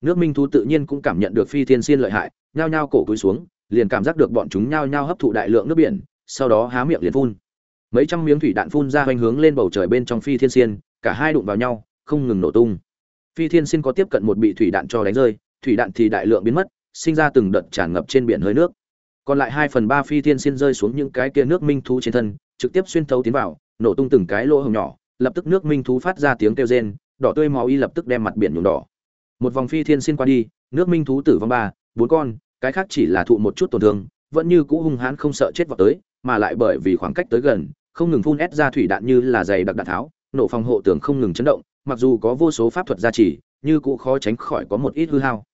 Nước minh thú tự nhiên cũng cảm nhận được phi thiên xin lợi hại, nhao nhao cổ cúi xuống liền cảm giác được bọn chúng nhao nhao hấp thụ đại lượng nước biển, sau đó há miệng liền phun. Mấy trăm miếng thủy đạn phun ra hoành hướng lên bầu trời bên trong phi thiên xiên cả hai đụng vào nhau, không ngừng nổ tung. Phi thiên xiên có tiếp cận một bị thủy đạn cho đánh rơi, thủy đạn thì đại lượng biến mất, sinh ra từng đợt tràn ngập trên biển hơi nước. Còn lại hai phần ba phi thiên xiên rơi xuống những cái kia nước minh thú trên thân, trực tiếp xuyên thấu tiến vào, nổ tung từng cái lỗ hồng nhỏ, lập tức nước minh thú phát ra tiếng kêu rên, đỏ tươi máu y lập tức đem mặt biển nhuộm đỏ. Một vòng phi thiên xiên qua đi, nước minh thú tử vong ba, bốn con cái khác chỉ là thụ một chút tổn thương, vẫn như cũ hung hãn không sợ chết vào tới, mà lại bởi vì khoảng cách tới gần, không ngừng phun ép ra thủy đạn như là dày đặc đạn tháo, nổ phòng hộ tường không ngừng chấn động, mặc dù có vô số pháp thuật gia trì, như cũ khó tránh khỏi có một ít hư hao.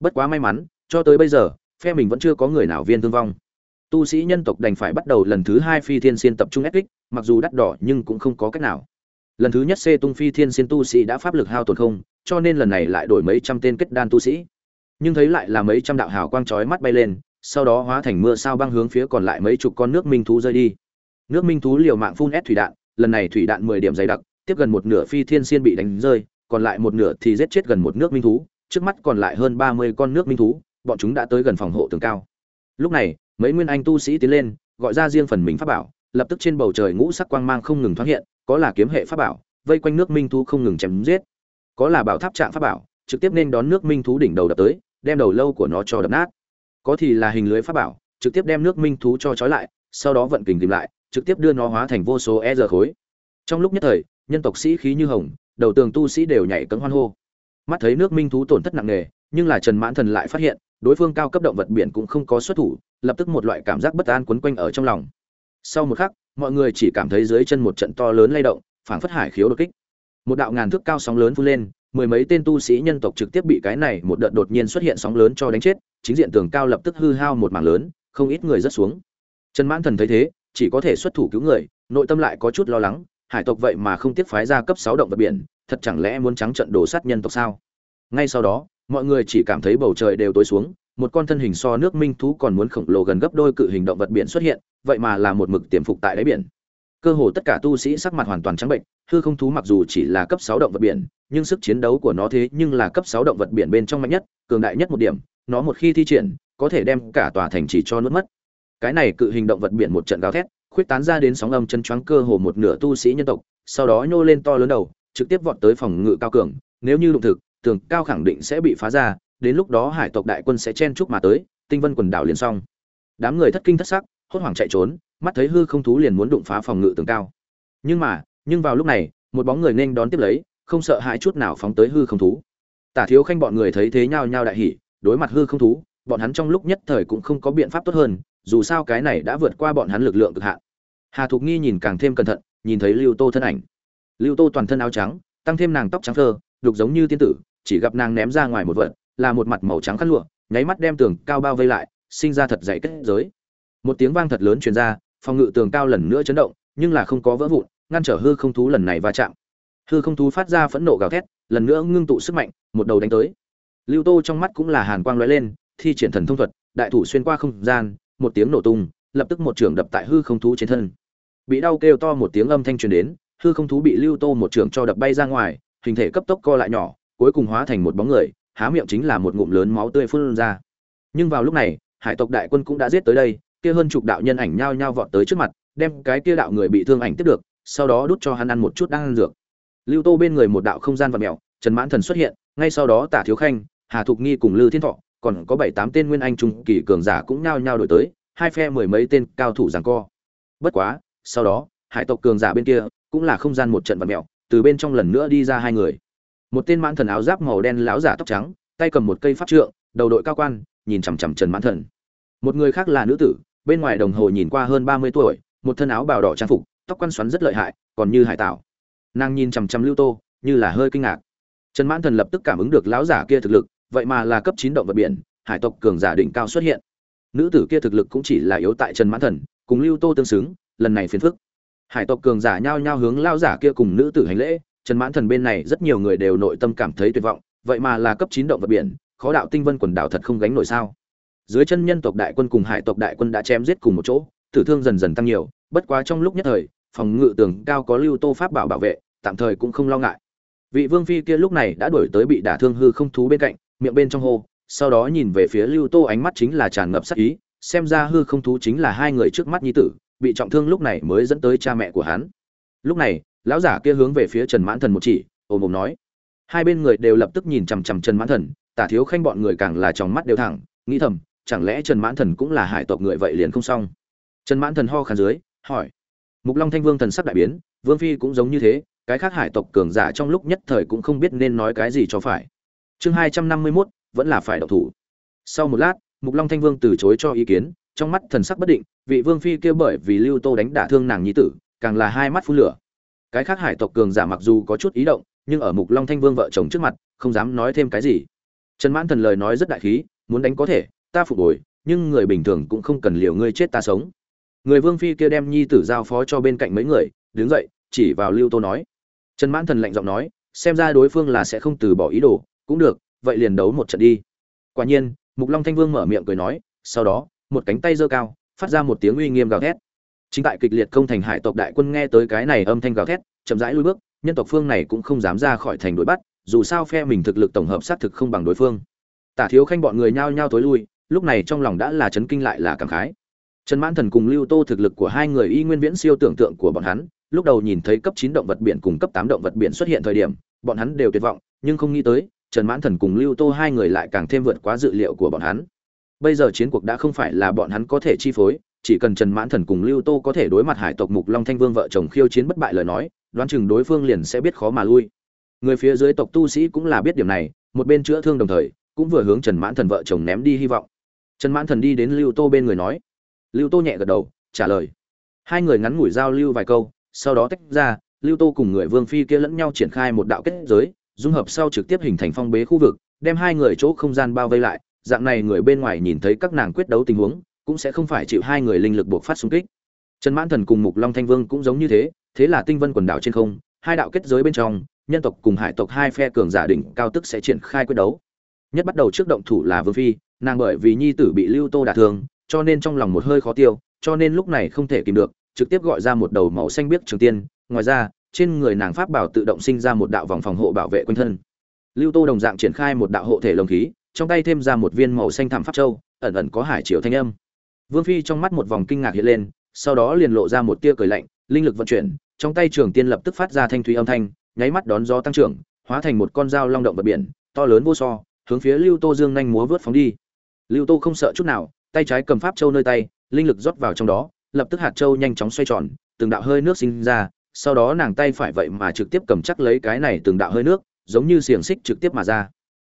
Bất quá may mắn, cho tới bây giờ, phe mình vẫn chưa có người nào viên thương vong. Tu sĩ nhân tộc đành phải bắt đầu lần thứ hai phi thiên xiên tập trung ép kích, mặc dù đắt đỏ nhưng cũng không có cách nào. Lần thứ nhất xê tung phi thiên xiên tu sĩ đã pháp lực hao tổn không, cho nên lần này lại đổi mấy trăm tên kết đan tu sĩ nhưng thấy lại là mấy trăm đạo hào quang chói mắt bay lên, sau đó hóa thành mưa sao băng hướng phía còn lại mấy chục con nước minh thú rơi đi. Nước minh thú liều mạng phun ép thủy đạn, lần này thủy đạn mười điểm dày đặc, tiếp gần một nửa phi thiên xiên bị đánh rơi, còn lại một nửa thì giết chết gần một nước minh thú, trước mắt còn lại hơn ba mươi con nước minh thú, bọn chúng đã tới gần phòng hộ tường cao. Lúc này, mấy nguyên anh tu sĩ tiến lên, gọi ra riêng phần mình pháp bảo, lập tức trên bầu trời ngũ sắc quang mang không ngừng thoáng hiện, có là kiếm hệ pháp bảo, vây quanh nước minh thú không ngừng chém giết, có là bảo tháp trạng pháp bảo, trực tiếp nên đón nước minh thú đỉnh đầu đập tới đem đầu lâu của nó cho đập nát. Có thì là hình lưới pháp bảo, trực tiếp đem nước minh thú cho trói lại, sau đó vận kình tìm lại, trực tiếp đưa nó hóa thành vô số e giờ khối. Trong lúc nhất thời, nhân tộc sĩ khí như hồng, đầu tường tu sĩ đều nhảy cấm hoan hô. Mắt thấy nước minh thú tổn thất nặng nề, nhưng là trần mãn thần lại phát hiện, đối phương cao cấp động vật biển cũng không có xuất thủ, lập tức một loại cảm giác bất an quấn quanh ở trong lòng. Sau một khắc, mọi người chỉ cảm thấy dưới chân một trận to lớn lay động, phảng phất hải khiếu đột kích. Một đạo ngàn thước cao sóng lớn phun lên mười mấy tên tu sĩ nhân tộc trực tiếp bị cái này một đợt đột nhiên xuất hiện sóng lớn cho đánh chết, chính diện tường cao lập tức hư hao một mảng lớn, không ít người rất xuống. Trần mãn thần thấy thế, chỉ có thể xuất thủ cứu người, nội tâm lại có chút lo lắng, hải tộc vậy mà không tiếc phái ra cấp sáu động vật biển, thật chẳng lẽ muốn trắng trận đổ sát nhân tộc sao? Ngay sau đó, mọi người chỉ cảm thấy bầu trời đều tối xuống, một con thân hình so nước minh thú còn muốn khổng lồ gần gấp đôi cự hình động vật biển xuất hiện, vậy mà là một mực tiềm phục tại đáy biển cơ hồ tất cả tu sĩ sắc mặt hoàn toàn trắng bệnh, hư không thú mặc dù chỉ là cấp sáu động vật biển, nhưng sức chiến đấu của nó thế nhưng là cấp sáu động vật biển bên trong mạnh nhất, cường đại nhất một điểm, nó một khi thi triển, có thể đem cả tòa thành chỉ cho nuốt mất. Cái này cự hình động vật biển một trận gào thét, khuyết tán ra đến sóng âm chân choáng cơ hồ một nửa tu sĩ nhân tộc, sau đó nhô lên to lớn đầu, trực tiếp vọt tới phòng ngự cao cường, nếu như đụng thực, tường cao khẳng định sẽ bị phá ra, đến lúc đó hải tộc đại quân sẽ chen chúc mà tới, tinh vân quần đảo liền xong. Đám người thất kinh thất sắc, hốt hoảng chạy trốn mắt thấy hư không thú liền muốn đụng phá phòng ngự tường cao. Nhưng mà, nhưng vào lúc này, một bóng người nên đón tiếp lấy, không sợ hãi chút nào phóng tới hư không thú. Tả thiếu khanh bọn người thấy thế nhau nhau đại hỉ, đối mặt hư không thú, bọn hắn trong lúc nhất thời cũng không có biện pháp tốt hơn, dù sao cái này đã vượt qua bọn hắn lực lượng cực hạn. Hà thục nghi nhìn càng thêm cẩn thận, nhìn thấy lưu tô thân ảnh. Lưu tô toàn thân áo trắng, tăng thêm nàng tóc trắng thơ, đục giống như tiên tử, chỉ gặp nàng ném ra ngoài một vật, là một mặt màu trắng khăn lụa, nháy mắt đem tường cao bao vây lại, sinh ra thật dày kết giới. Một tiếng vang thật lớn truyền ra phòng ngự tường cao lần nữa chấn động, nhưng là không có vỡ vụn, ngăn trở hư không thú lần này va chạm. Hư không thú phát ra phẫn nộ gào thét, lần nữa ngưng tụ sức mạnh, một đầu đánh tới. Lưu tô trong mắt cũng là hàn quang lóe lên, thi triển thần thông thuật, đại thủ xuyên qua không gian, một tiếng nổ tung, lập tức một trường đập tại hư không thú trên thân. Bị đau kêu to một tiếng âm thanh truyền đến, hư không thú bị lưu tô một trường cho đập bay ra ngoài, hình thể cấp tốc co lại nhỏ, cuối cùng hóa thành một bóng người, há miệng chính là một ngụm lớn máu tươi phun ra. Nhưng vào lúc này, hải tộc đại quân cũng đã giết tới đây kia hơn chục đạo nhân ảnh nhao nhao vọt tới trước mặt, đem cái kia đạo người bị thương ảnh tiếp được, sau đó đút cho hắn ăn một chút đang ăn dược. Lưu tô bên người một đạo không gian vật mèo, trần mãn thần xuất hiện, ngay sau đó tả thiếu khanh, hà thục nghi cùng lư thiên thọ, còn có bảy tám tên nguyên anh trung kỳ cường giả cũng nhao nhao đổi tới, hai phe mười mấy tên cao thủ giằng co. Bất quá, sau đó, hải tộc cường giả bên kia cũng là không gian một trận vật mèo, từ bên trong lần nữa đi ra hai người. Một tên mãn thần áo giáp màu đen lão giả tóc trắng, tay cầm một cây pháp trượng, đầu đội cao quan, nhìn chằm chằm trần mãn thần. Một người khác là nữ tử bên ngoài đồng hồ nhìn qua hơn ba mươi tuổi, một thân áo bào đỏ trang phục, tóc quăn xoắn rất lợi hại, còn như hải tảo. Nàng nhìn chằm chằm lưu tô, như là hơi kinh ngạc. Trần mãn thần lập tức cảm ứng được lão giả kia thực lực, vậy mà là cấp chín động vật biển, hải tộc cường giả đỉnh cao xuất hiện. Nữ tử kia thực lực cũng chỉ là yếu tại trần mãn thần, cùng lưu tô tương xứng, lần này phiền phức. Hải tộc cường giả nhao nhao hướng lao giả kia cùng nữ tử hành lễ, trần mãn thần bên này rất nhiều người đều nội tâm cảm thấy tuyệt vọng, vậy mà là cấp chín động vật biển, khó đạo tinh vân quần đảo thật không gánh nổi sao? Dưới chân nhân tộc đại quân cùng hải tộc đại quân đã chém giết cùng một chỗ, tử thương dần dần tăng nhiều, bất quá trong lúc nhất thời, phòng ngự tường cao có lưu tô pháp bảo bảo vệ, tạm thời cũng không lo ngại. Vị vương phi kia lúc này đã đuổi tới bị đả thương hư không thú bên cạnh, miệng bên trong hô, sau đó nhìn về phía lưu tô ánh mắt chính là tràn ngập sắc ý, xem ra hư không thú chính là hai người trước mắt nhi tử, bị trọng thương lúc này mới dẫn tới cha mẹ của hắn. Lúc này, lão giả kia hướng về phía trần mãn thần một chỉ, ồm ồm nói. Hai bên người đều lập tức nhìn chằm chằm trần mãn thần, tả thiếu khanh bọn người càng là trong mắt đều thẳng, nghĩ thầm chẳng lẽ trần mãn thần cũng là hải tộc người vậy liền không xong? Trần mãn thần ho khàn dưới, hỏi. Mục long thanh vương thần sắc đại biến, vương phi cũng giống như thế, cái khác hải tộc cường giả trong lúc nhất thời cũng không biết nên nói cái gì cho phải. Chương hai trăm năm mươi mốt, vẫn là phải độc thủ. Sau một lát, mục long thanh vương từ chối cho ý kiến, trong mắt thần sắc bất định, vị vương phi kêu bởi vì lưu tô đánh đả thương nàng nhi tử, càng là hai mắt phun lửa. Cái khác hải tộc cường giả mặc dù có chút ý động, nhưng ở mục long thanh vương vợ chồng trước mặt, không dám nói thêm cái gì. Trần mãn thần lời nói rất đại khí, muốn đánh có thể ta phục hồi, nhưng người bình thường cũng không cần liều ngươi chết ta sống. Người vương phi kia đem nhi tử giao phó cho bên cạnh mấy người, đứng dậy, chỉ vào lưu tô nói. Trần mãn thần lạnh giọng nói, xem ra đối phương là sẽ không từ bỏ ý đồ, cũng được, vậy liền đấu một trận đi. Quả nhiên, mục long thanh vương mở miệng cười nói, sau đó, một cánh tay giơ cao, phát ra một tiếng uy nghiêm gào thét. Chính tại kịch liệt công thành hải tộc đại quân nghe tới cái này âm thanh gào thét, chậm rãi lui bước, nhân tộc phương này cũng không dám ra khỏi thành đuổi bắt, dù sao phe mình thực lực tổng hợp sát thực không bằng đối phương. Tả thiếu khanh bọn người nhao nhao tối lui lúc này trong lòng đã là chấn kinh lại là cảm khái. Trần mãn thần cùng lưu tô thực lực của hai người y nguyên viễn siêu tưởng tượng của bọn hắn, lúc đầu nhìn thấy cấp chín động vật biển cùng cấp tám động vật biển xuất hiện thời điểm, bọn hắn đều tuyệt vọng, nhưng không nghĩ tới, trần mãn thần cùng lưu tô hai người lại càng thêm vượt quá dự liệu của bọn hắn. Bây giờ chiến cuộc đã không phải là bọn hắn có thể chi phối, chỉ cần trần mãn thần cùng lưu tô có thể đối mặt hải tộc mục long thanh vương vợ chồng khiêu chiến bất bại lời nói, đoán chừng đối phương liền sẽ biết khó mà lui. Người phía dưới tộc tu sĩ cũng là biết điểm này, một bên chữa thương đồng thời, cũng vừa hướng trần mãn thần vợ chồng ném đi hy vọng trần mãn thần đi đến lưu tô bên người nói. Lưu tô nhẹ gật đầu, trả lời. Hai người ngắn ngủi giao lưu vài câu, sau đó tách ra, lưu tô cùng người vương phi kia lẫn nhau triển khai một đạo kết giới, dung hợp sau trực tiếp hình thành phong bế khu vực, đem hai người chỗ không gian bao vây lại. Dạng này người bên ngoài nhìn thấy các nàng quyết đấu tình huống, cũng sẽ không phải chịu hai người linh lực buộc phát xung kích. Trần mãn thần cùng mục long thanh vương cũng giống như thế thế là tinh vân quần đảo trên không, hai đạo kết giới bên trong, nhân tộc cùng hải tộc hai phe cường giả đỉnh cao tức sẽ triển khai quyết đấu. Nhất bắt đầu trước động thủ là vương phi nàng bởi vì nhi tử bị lưu tô đả thương, cho nên trong lòng một hơi khó tiêu, cho nên lúc này không thể kìm được, trực tiếp gọi ra một đầu màu xanh biếc trường tiên. Ngoài ra, trên người nàng pháp bảo tự động sinh ra một đạo vòng phòng hộ bảo vệ quanh thân. Lưu tô đồng dạng triển khai một đạo hộ thể lồng khí, trong tay thêm ra một viên màu xanh thảm pháp châu, ẩn ẩn có hải triều thanh âm. Vương phi trong mắt một vòng kinh ngạc hiện lên, sau đó liền lộ ra một tia cười lạnh, linh lực vận chuyển, trong tay trường tiên lập tức phát ra thanh thúy âm thanh, nháy mắt đón gió tăng trưởng, hóa thành một con dao long động vật biển, to lớn vô so, hướng phía lưu tô dương nhanh múa vớt phóng đi lưu tô không sợ chút nào, tay trái cầm pháp châu nơi tay, linh lực rót vào trong đó, lập tức hạt châu nhanh chóng xoay tròn, từng đạo hơi nước sinh ra, sau đó nàng tay phải vậy mà trực tiếp cầm chắc lấy cái này từng đạo hơi nước, giống như xiềng xích trực tiếp mà ra.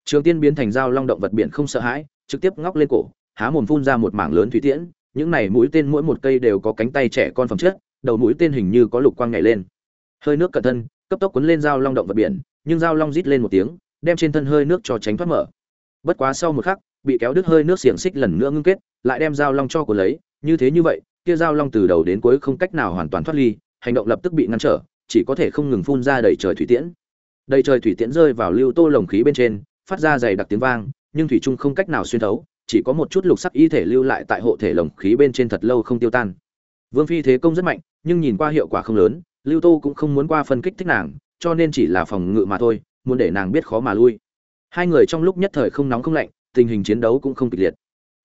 Trường tiên biến thành dao long động vật biển không sợ hãi, trực tiếp ngóc lên cổ, há mồm phun ra một mảng lớn thủy tiễn, những này mũi tên mỗi một cây đều có cánh tay trẻ con phẩm chất, đầu mũi tên hình như có lục quang nhảy lên. Hơi nước cẩn thân, cấp tốc cuốn lên dao long động vật biển, nhưng dao long rít lên một tiếng, đem trên thân hơi nước cho tránh thoát mở. Bất quá sau một khắc bị kéo đứt hơi nước xiềng xích lần nữa ngưng kết, lại đem dao long cho của lấy. Như thế như vậy, kia dao long từ đầu đến cuối không cách nào hoàn toàn thoát ly, hành động lập tức bị ngăn trở, chỉ có thể không ngừng phun ra đầy trời thủy tiễn. Đầy trời thủy tiễn rơi vào lưu tô lồng khí bên trên, phát ra dày đặc tiếng vang, nhưng thủy trung không cách nào xuyên thấu, chỉ có một chút lục sắc y thể lưu lại tại hộ thể lồng khí bên trên thật lâu không tiêu tan. Vương phi thế công rất mạnh, nhưng nhìn qua hiệu quả không lớn, lưu tô cũng không muốn qua phân kích thích nàng, cho nên chỉ là phòng ngự mà thôi, muốn để nàng biết khó mà lui. Hai người trong lúc nhất thời không nóng không lạnh tình hình chiến đấu cũng không kịch liệt.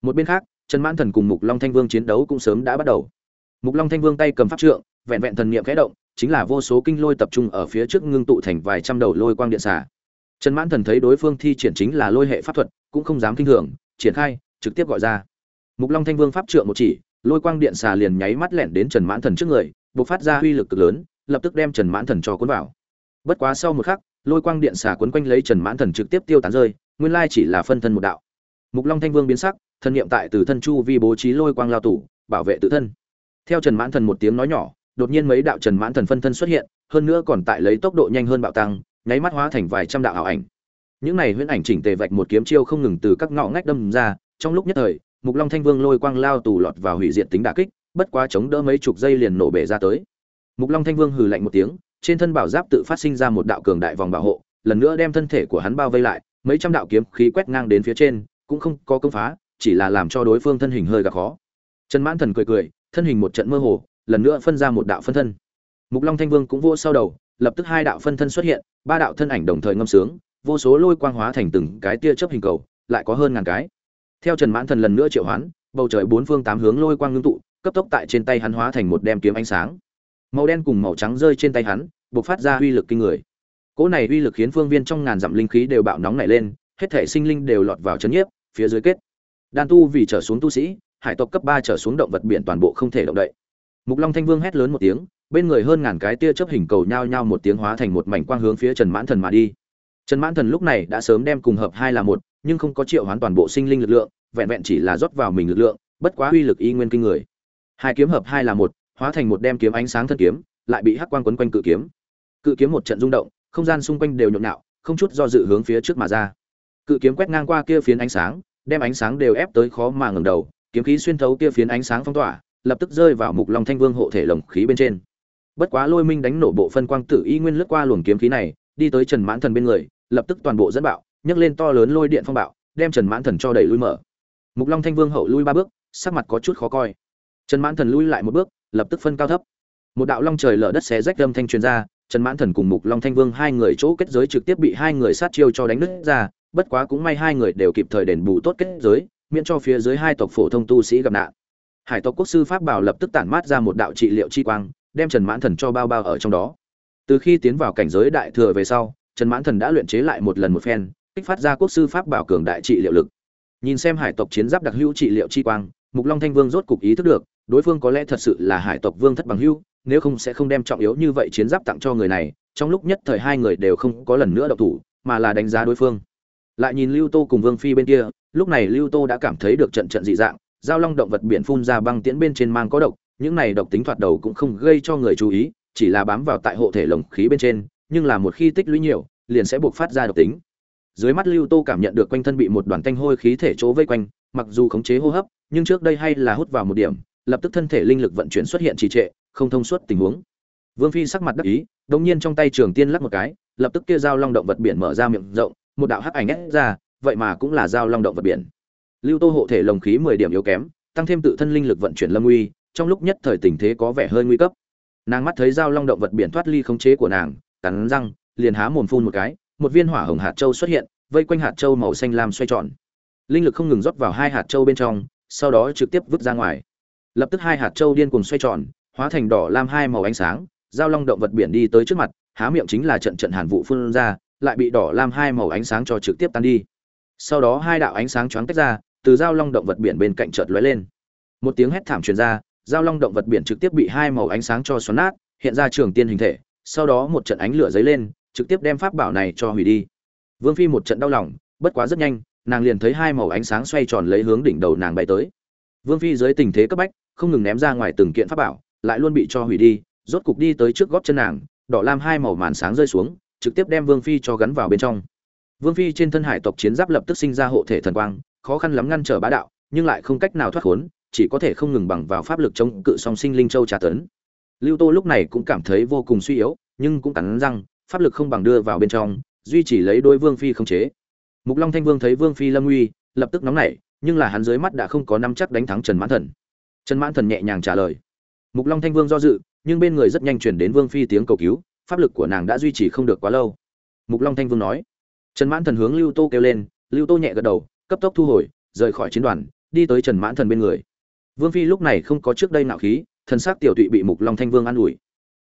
Một bên khác, trần mãn thần cùng mục long thanh vương chiến đấu cũng sớm đã bắt đầu. Mục long thanh vương tay cầm pháp trượng, vẹn vẹn thần niệm khẽ động, chính là vô số kinh lôi tập trung ở phía trước ngưng tụ thành vài trăm đầu lôi quang điện xả trần mãn thần thấy đối phương thi triển chính là lôi hệ pháp thuật, cũng không dám kinh thường, triển khai, trực tiếp gọi ra. Mục long thanh vương pháp trượng một chỉ, lôi quang điện xà liền nháy mắt lẻn đến trần mãn thần trước người, bộc phát ra uy lực cực lớn, lập tức đem trần mãn thần cho cuốn vào. Bất quá sau một khắc lôi quang điện xà quấn quanh lấy trần mãn thần trực tiếp tiêu tán rơi, nguyên lai chỉ là phân thân một đạo. Mục long thanh vương biến sắc thân niệm tại từ thân chu vi bố trí lôi quang lao tủ, bảo vệ tự thân. Theo trần mãn thần một tiếng nói nhỏ, đột nhiên mấy đạo trần mãn thần phân thân xuất hiện, hơn nữa còn tại lấy tốc độ nhanh hơn bạo tăng, nháy mắt hóa thành vài trăm đạo ảo ảnh. Những này huyễn ảnh chỉnh tề vạch một kiếm chiêu không ngừng từ các ngõ ngách đâm ra, trong lúc nhất thời, mục long thanh vương lôi quang lao tù lọt vào hủy diệt tính đả kích, bất quá chống đỡ mấy chục giây liền nổ bể ra tới. Mục long thanh vương hừ lạnh một tiếng trên thân bảo giáp tự phát sinh ra một đạo cường đại vòng bảo hộ, lần nữa đem thân thể của hắn bao vây lại, mấy trăm đạo kiếm khí quét ngang đến phía trên, cũng không có công phá, chỉ là làm cho đối phương thân hình hơi gặp khó. Trần mãn thần cười cười, thân hình một trận mơ hồ, lần nữa phân ra một đạo phân thân. Mục long thanh vương cũng vô sau đầu, lập tức hai đạo phân thân xuất hiện, ba đạo thân ảnh đồng thời ngâm sướng, vô số lôi quang hóa thành từng cái tia chớp hình cầu, lại có hơn ngàn cái. Theo trần mãn thần lần nữa triệu hoán, bầu trời bốn phương tám hướng lôi quang ngưng tụ, cấp tốc tại trên tay hắn hóa thành một đem kiếm ánh sáng màu đen cùng màu trắng rơi trên tay hắn, bộc phát ra uy lực kinh người. Cỗ này uy lực khiến phương viên trong ngàn dặm linh khí đều bạo nóng nảy lên, hết thể sinh linh đều lọt vào chấn nhiếp, phía dưới kết. Đan tu vì trở xuống tu sĩ, hải tộc cấp ba trở xuống động vật biển toàn bộ không thể động đậy. Mục long thanh vương hét lớn một tiếng, bên người hơn ngàn cái tia chớp hình cầu nhao nhao một tiếng hóa thành một mảnh quang hướng phía trần mãn thần mà đi. Trần mãn thần lúc này đã sớm đem cùng hợp hai là một, nhưng không có triệu hoán toàn bộ sinh linh lực lượng, vẹn vẹn chỉ là rót vào mình lực lượng, bất quá uy lực y nguyên kinh người. Hai kiếm hợp hai là một hóa thành một đem kiếm ánh sáng thân kiếm, lại bị hắc quang quấn quanh cự kiếm. Cự kiếm một trận rung động, không gian xung quanh đều nhộn nhạo, không chút do dự hướng phía trước mà ra. Cự kiếm quét ngang qua kia phiến ánh sáng, đem ánh sáng đều ép tới khó mà ngẩng đầu, kiếm khí xuyên thấu kia phiến ánh sáng phong tỏa, lập tức rơi vào mục long thanh vương hộ thể lồng khí bên trên. Bất quá lôi minh đánh nổ bộ phân quang tử y nguyên lướt qua luồng kiếm khí này, đi tới trần mãn thần bên người, lập tức toàn bộ dẫn bạo, nhấc lên to lớn lôi điện phong bạo, đem trần mãn thần cho đẩy lui mở. Mục long thanh vương hậu lui ba bước, sắc mặt có chút khó coi. Trần mãn thần lui lại một bước lập tức phân cao thấp. Một đạo long trời lở đất xé rách âm thanh truyền ra, trần mãn thần cùng mục long thanh vương hai người chỗ kết giới trực tiếp bị hai người sát chiêu cho đánh nứt ra, bất quá cũng may hai người đều kịp thời đền bù tốt kết giới, miễn cho phía dưới hai tộc phổ thông tu sĩ gặp nạn. Hải tộc quốc sư pháp bảo lập tức tản mát ra một đạo trị liệu chi quang, đem trần mãn thần cho bao bao ở trong đó. Từ khi tiến vào cảnh giới đại thừa về sau, trần mãn thần đã luyện chế lại một lần một phen, kích phát ra quốc sư pháp bảo cường đại trị liệu lực. Nhìn xem hải tộc chiến giáp đặc hữu trị liệu chi quang, mục long thanh vương rốt cục ý thức được đối phương có lẽ thật sự là hải tộc vương thất bằng hưu, nếu không sẽ không đem trọng yếu như vậy chiến giáp tặng cho người này trong lúc nhất thời hai người đều không có lần nữa độc thủ mà là đánh giá đối phương. Lại nhìn lưu tô cùng vương phi bên kia lúc này lưu tô đã cảm thấy được trận trận dị dạng giao long động vật biển phun ra băng tiễn bên trên mang có độc những này độc tính thoạt đầu cũng không gây cho người chú ý chỉ là bám vào tại hộ thể lồng khí bên trên nhưng là một khi tích lũy nhiều liền sẽ buộc phát ra độc tính. Dưới mắt lưu tô cảm nhận được quanh thân bị một đoàn tanh hôi khí thể chỗ vây quanh mặc dù khống chế hô hấp nhưng trước đây hay là hút vào một điểm lập tức thân thể linh lực vận chuyển xuất hiện trì trệ, không thông suốt tình huống. Vương phi sắc mặt đắc ý, đột nhiên trong tay trường tiên lắc một cái, lập tức kia dao long động vật biển mở ra miệng rộng, một đạo hắc ảnh ép ra, vậy mà cũng là dao long động vật biển. Lưu tô hộ thể lồng khí mười điểm yếu kém, tăng thêm tự thân linh lực vận chuyển lâm uy, trong lúc nhất thời tình thế có vẻ hơi nguy cấp. Nàng mắt thấy dao long động vật biển thoát ly khống chế của nàng, cắn răng, liền há mồm phun một cái, một viên hỏa hồng hạt châu xuất hiện, vây quanh hạt châu màu xanh lam xoay tròn. Linh lực không ngừng rót vào hai hạt châu bên trong, sau đó trực tiếp vứt ra ngoài lập tức hai hạt châu điên cuồng xoay tròn, hóa thành đỏ lam hai màu ánh sáng, Giao long động vật biển đi tới trước mặt, há miệng chính là trận trận hàn vụ phun ra, lại bị đỏ lam hai màu ánh sáng cho trực tiếp tan đi. Sau đó hai đạo ánh sáng choáng tách ra, từ Giao long động vật biển bên cạnh chợt lóe lên. Một tiếng hét thảm truyền ra, Giao long động vật biển trực tiếp bị hai màu ánh sáng cho xoắn nát, hiện ra trường tiên hình thể, sau đó một trận ánh lửa dấy lên, trực tiếp đem pháp bảo này cho hủy đi. Vương phi một trận đau lòng, bất quá rất nhanh, nàng liền thấy hai màu ánh sáng xoay tròn lấy hướng đỉnh đầu nàng bay tới. Vương phi dưới tình thế cấp bách không ngừng ném ra ngoài từng kiện pháp bảo, lại luôn bị cho hủy đi, rốt cục đi tới trước gót chân nàng, đỏ lam hai màu màn sáng rơi xuống, trực tiếp đem vương phi cho gắn vào bên trong. Vương phi trên thân hải tộc chiến giáp lập tức sinh ra hộ thể thần quang, khó khăn lắm ngăn trở bá đạo, nhưng lại không cách nào thoát khốn, chỉ có thể không ngừng bằng vào pháp lực chống cự song sinh linh châu trà tấn. Lưu tô lúc này cũng cảm thấy vô cùng suy yếu, nhưng cũng cắn răng, pháp lực không bằng đưa vào bên trong, duy chỉ lấy đôi vương phi không chế. Mục long thanh vương thấy vương phi lâm nguy, lập tức nóng nảy, nhưng là hắn dưới mắt đã không có năm chắc đánh thắng trần mãn thần trần mãn thần nhẹ nhàng trả lời. Mục long thanh vương do dự, nhưng bên người rất nhanh chuyển đến vương phi tiếng cầu cứu, pháp lực của nàng đã duy trì không được quá lâu. Mục long thanh vương nói. Trần mãn thần hướng lưu tô kêu lên, lưu tô nhẹ gật đầu, cấp tốc thu hồi, rời khỏi chiến đoàn, đi tới trần mãn thần bên người. Vương phi lúc này không có trước đây nạo khí, thần sắc tiểu tụy bị mục long thanh vương an ủi.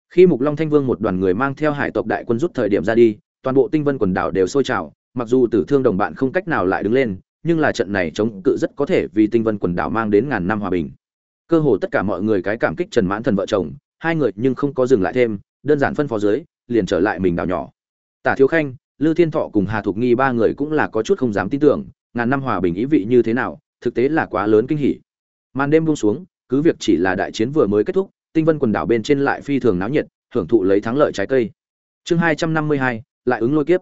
Khi mục long thanh vương một đoàn người mang theo hải tộc đại quân rút thời điểm ra đi, toàn bộ tinh vân quần đảo đều sôi trào, mặc dù tử thương đồng bạn không cách nào lại đứng lên, nhưng là trận này chống cự rất có thể vì tinh vân quần đảo mang đến ngàn năm hòa bình cơ hồ tất cả mọi người cái cảm kích trần mãn thần vợ chồng, hai người nhưng không có dừng lại thêm, đơn giản phân phó dưới, liền trở lại mình đảo nhỏ. Tả thiếu khanh, lư thiên thọ cùng hà thục nghi ba người cũng là có chút không dám tin tưởng, ngàn năm hòa bình ý vị như thế nào, thực tế là quá lớn kinh hỉ. Màn đêm buông xuống, cứ việc chỉ là đại chiến vừa mới kết thúc, tinh vân quần đảo bên trên lại phi thường náo nhiệt, hưởng thụ lấy thắng lợi trái cây. Chương hai trăm năm mươi hai, lại ứng lôi kiếp.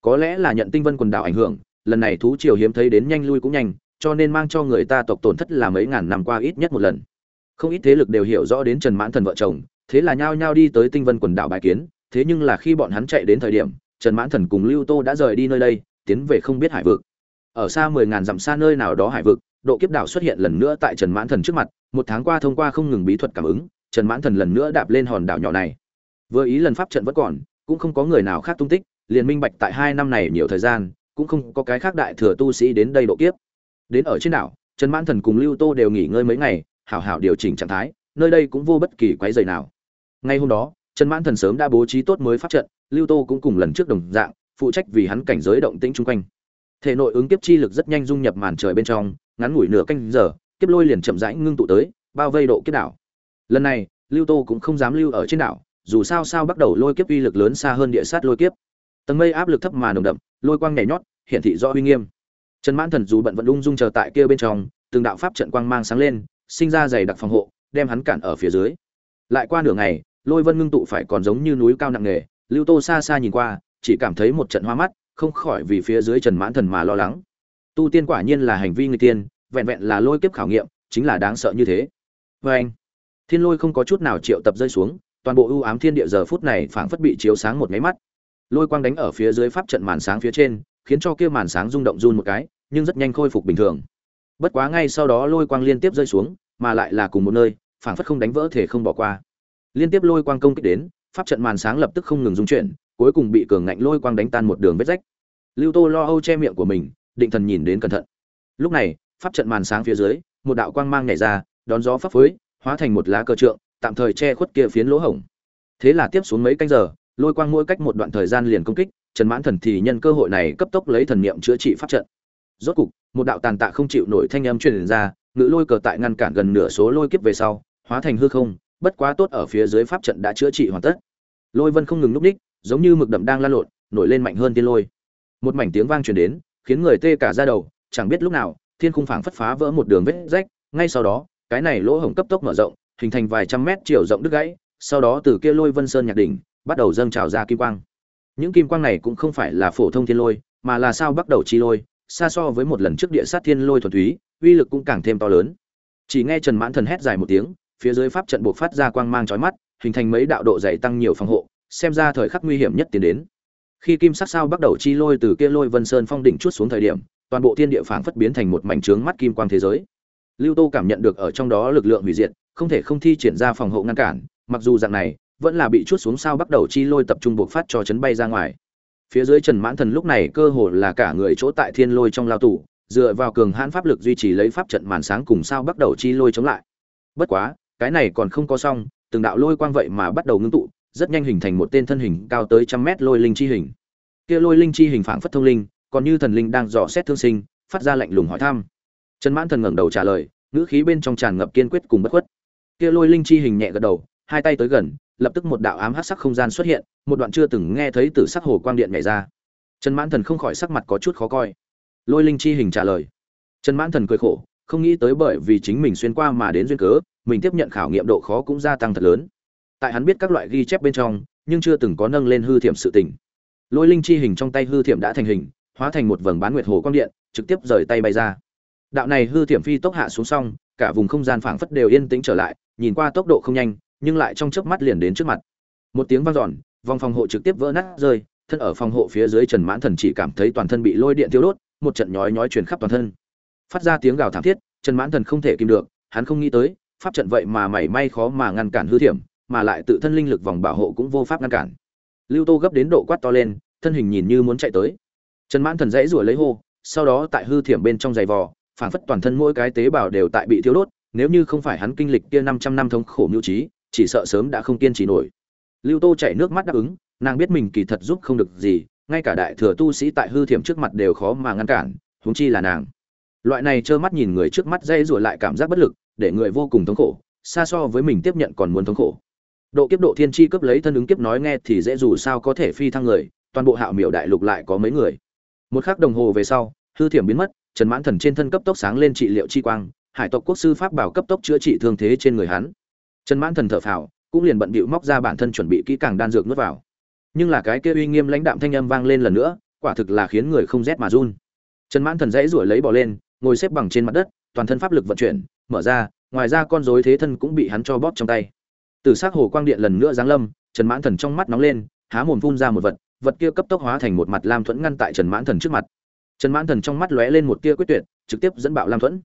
Có lẽ là nhận tinh vân quần đảo ảnh hưởng, lần này thú triều hiếm thấy đến nhanh lui cũng nhanh cho nên mang cho người ta tộc tổn thất là mấy ngàn năm qua ít nhất một lần. Không ít thế lực đều hiểu rõ đến trần mãn thần vợ chồng, thế là nhao nhao đi tới tinh vân quần đảo bài kiến. Thế nhưng là khi bọn hắn chạy đến thời điểm, trần mãn thần cùng lưu tô đã rời đi nơi đây, tiến về không biết hải vực. Ở xa mười ngàn dặm xa nơi nào đó hải vực, độ kiếp đảo xuất hiện lần nữa tại trần mãn thần trước mặt, một tháng qua thông qua không ngừng bí thuật cảm ứng, trần mãn thần lần nữa đạp lên hòn đảo nhỏ này. Vừa ý lần pháp trận vẫn còn, cũng không có người nào khác tung tích, liền minh bạch tại hai năm này nhiều thời gian, cũng không có cái khác đại thừa tu sĩ đến đây độ kiếp đến ở trên đảo, trần mãn thần cùng lưu tô đều nghỉ ngơi mấy ngày, hảo hảo điều chỉnh trạng thái, nơi đây cũng vô bất kỳ quái dày nào. Ngay hôm đó, trần mãn thần sớm đã bố trí tốt mới pháp trận, lưu tô cũng cùng lần trước đồng dạng, phụ trách vì hắn cảnh giới động tĩnh chung quanh. Thể nội ứng kiếp chi lực rất nhanh dung nhập màn trời bên trong, ngắn ngủi nửa canh giờ, kiếp lôi liền chậm rãi ngưng tụ tới, bao vây độ kiếp đảo. Lần này, lưu tô cũng không dám lưu ở trên đảo, dù sao sao bắt đầu lôi kiếp uy lực lớn xa hơn địa sát lôi kiếp. Tầng mây áp lực thấp mà nồng đậm, lôi quang nhảy nhót hiện thị rõ uy nghiêm trần mãn thần dù bận vận ung dung chờ tại kia bên trong, từng đạo pháp trận quang mang sáng lên, sinh ra dày đặc phòng hộ, đem hắn cản ở phía dưới. Lại qua nửa ngày, lôi vân ngưng tụ phải còn giống như núi cao nặng nề, lưu tô xa xa nhìn qua, chỉ cảm thấy một trận hoa mắt, không khỏi vì phía dưới trần mãn thần mà lo lắng. Tu tiên quả nhiên là hành vi người tiên, vẹn vẹn là lôi kiếp khảo nghiệm, chính là đáng sợ như thế. Vê anh, thiên lôi không có chút nào triệu tập rơi xuống, toàn bộ ưu ám thiên địa giờ phút này phảng phất bị chiếu sáng một máy mắt. Lôi quang đánh ở phía dưới pháp trận màn sáng phía trên khiến cho kia màn sáng rung động run một cái, nhưng rất nhanh khôi phục bình thường. Bất quá ngay sau đó lôi quang liên tiếp rơi xuống, mà lại là cùng một nơi, phảng phất không đánh vỡ thể không bỏ qua. Liên tiếp lôi quang công kích đến, pháp trận màn sáng lập tức không ngừng rung chuyển, cuối cùng bị cường ngạnh lôi quang đánh tan một đường vết rách. Lưu tô lo âu che miệng của mình, định thần nhìn đến cẩn thận. Lúc này, pháp trận màn sáng phía dưới, một đạo quang mang nhảy ra, đón gió pháp phối hóa thành một lá cờ trượng, tạm thời che khuất kia phiến lỗ hổng. Thế là tiếp xuống mấy canh giờ, lôi quang mỗi cách một đoạn thời gian liền công kích trần mãn thần thì nhân cơ hội này cấp tốc lấy thần niệm chữa trị pháp trận. Rốt cục, một đạo tàn tạ không chịu nổi thanh âm truyền ra, ngự lôi cờ tại ngăn cản gần nửa số lôi kiếp về sau, hóa thành hư không, bất quá tốt ở phía dưới pháp trận đã chữa trị hoàn tất. Lôi vân không ngừng núp đích, giống như mực đậm đang lan lộn, nổi lên mạnh hơn tiên lôi. Một mảnh tiếng vang truyền đến, khiến người tê cả ra đầu, chẳng biết lúc nào, thiên khung phảng phất phá vỡ một đường vết rách, ngay sau đó, cái này lỗ hổng cấp tốc mở rộng, hình thành vài trăm mét chiều rộng đứt gãy, sau đó từ kia lôi vân sơn nhạc đỉnh, bắt đầu dâng trào ra kim quang những kim quang này cũng không phải là phổ thông thiên lôi, mà là sao bắt đầu chi lôi, xa so với một lần trước địa sát thiên lôi thuần túy, uy lực cũng càng thêm to lớn. Chỉ nghe trần mãn thần hét dài một tiếng, phía dưới pháp trận buộc phát ra quang mang chói mắt, hình thành mấy đạo độ dày tăng nhiều phòng hộ, xem ra thời khắc nguy hiểm nhất tiến đến. Khi kim sắc sao bắt đầu chi lôi từ kia lôi vân sơn phong đỉnh chút xuống thời điểm, toàn bộ thiên địa phảng phất biến thành một mảnh trướng mắt kim quang thế giới. Lưu tô cảm nhận được ở trong đó lực lượng hủy diệt, không thể không thi triển ra phòng hộ ngăn cản, mặc dù dạng này vẫn là bị chút xuống sao bắt đầu chi lôi tập trung buộc phát cho chấn bay ra ngoài. Phía dưới trần mãn thần lúc này cơ hồ là cả người chỗ tại thiên lôi trong lao tù, dựa vào cường hãn pháp lực duy trì lấy pháp trận màn sáng cùng sao bắt đầu chi lôi chống lại. Bất quá, cái này còn không có xong, từng đạo lôi quang vậy mà bắt đầu ngưng tụ, rất nhanh hình thành một tên thân hình cao tới trăm mét lôi linh chi hình. Kia lôi linh chi hình phảng phất thông linh, còn như thần linh đang dò xét thương sinh, phát ra lạnh lùng hỏi thăm. Trần mãn thần ngẩng đầu trả lời, ngữ khí bên trong tràn ngập kiên quyết cùng bất khuất. Kia lôi linh chi hình nhẹ gật đầu hai tay tới gần, lập tức một đạo ám hắc sắc không gian xuất hiện, một đoạn chưa từng nghe thấy từ sắc hồ quang điện nhảy ra. Trần mãn thần không khỏi sắc mặt có chút khó coi. Lôi linh chi hình trả lời. Trần mãn thần cười khổ, không nghĩ tới bởi vì chính mình xuyên qua mà đến duyên cớ, mình tiếp nhận khảo nghiệm độ khó cũng gia tăng thật lớn. Tại hắn biết các loại ghi chép bên trong, nhưng chưa từng có nâng lên hư thiểm sự tình. Lôi linh chi hình trong tay hư thiểm đã thành hình, hóa thành một vầng bán nguyệt hồ quang điện, trực tiếp rời tay bay ra. Đạo này hư thiểm phi tốc hạ xuống xong, cả vùng không gian phảng phất đều yên tĩnh trở lại, nhìn qua tốc độ không nhanh nhưng lại trong chớp mắt liền đến trước mặt. Một tiếng vang dọn, vòng phòng hộ trực tiếp vỡ nát rơi, thân ở phòng hộ phía dưới trần mãn thần chỉ cảm thấy toàn thân bị lôi điện tiêu đốt, một trận nhói nhói truyền khắp toàn thân. Phát ra tiếng gào thảm thiết, trần mãn thần không thể kìm được, hắn không nghĩ tới, pháp trận vậy mà mảy may khó mà ngăn cản hư thiểm, mà lại tự thân linh lực vòng bảo hộ cũng vô pháp ngăn cản. Lưu tô gấp đến độ quát to lên, thân hình nhìn như muốn chạy tới. Trần mãn thần dãy rủa lấy hô, sau đó tại hư thiểm bên trong giày vò phản phất toàn thân mỗi cái tế bào đều tại bị thiêu đốt, nếu như không phải hắn kinh lịch kia 500 năm thống khổ mưu trí chỉ sợ sớm đã không kiên trì nổi. Lưu tô chảy nước mắt đáp ứng, nàng biết mình kỳ thật giúp không được gì, ngay cả đại thừa tu sĩ tại hư thiểm trước mặt đều khó mà ngăn cản, huống chi là nàng. Loại này trơ mắt nhìn người trước mắt dây rủa lại cảm giác bất lực, để người vô cùng thống khổ, xa so với mình tiếp nhận còn muốn thống khổ. Độ kiếp độ thiên chi cấp lấy thân ứng kiếp nói nghe thì dễ dù sao có thể phi thăng người, toàn bộ hạo miểu đại lục lại có mấy người. Một khắc đồng hồ về sau, hư thiểm biến mất, trần mãn thần trên thân cấp tốc sáng lên trị liệu chi quang, hải tộc quốc sư pháp bảo cấp tốc chữa trị thương thế trên người hắn trần mãn thần thở phào, cũng liền bận bịu móc ra bản thân chuẩn bị kỹ càng đan dược nuốt vào. Nhưng là cái kia uy nghiêm lãnh đạm thanh âm vang lên lần nữa, quả thực là khiến người không rét mà run. Trần mãn thần dãy ruổi lấy bỏ lên, ngồi xếp bằng trên mặt đất, toàn thân pháp lực vận chuyển, mở ra, ngoài ra con rối thế thân cũng bị hắn cho bóp trong tay. Từ sắc hồ quang điện lần nữa giáng lâm, trần mãn thần trong mắt nóng lên, há mồm phun ra một vật vật kia cấp tốc hóa thành một mặt lam thuẫn ngăn tại trần mãn thần trước mặt. Trần mãn thần trong mắt lóe lên một tia quyết tuyệt, trực tiếp dẫn bạo lam thuẫn.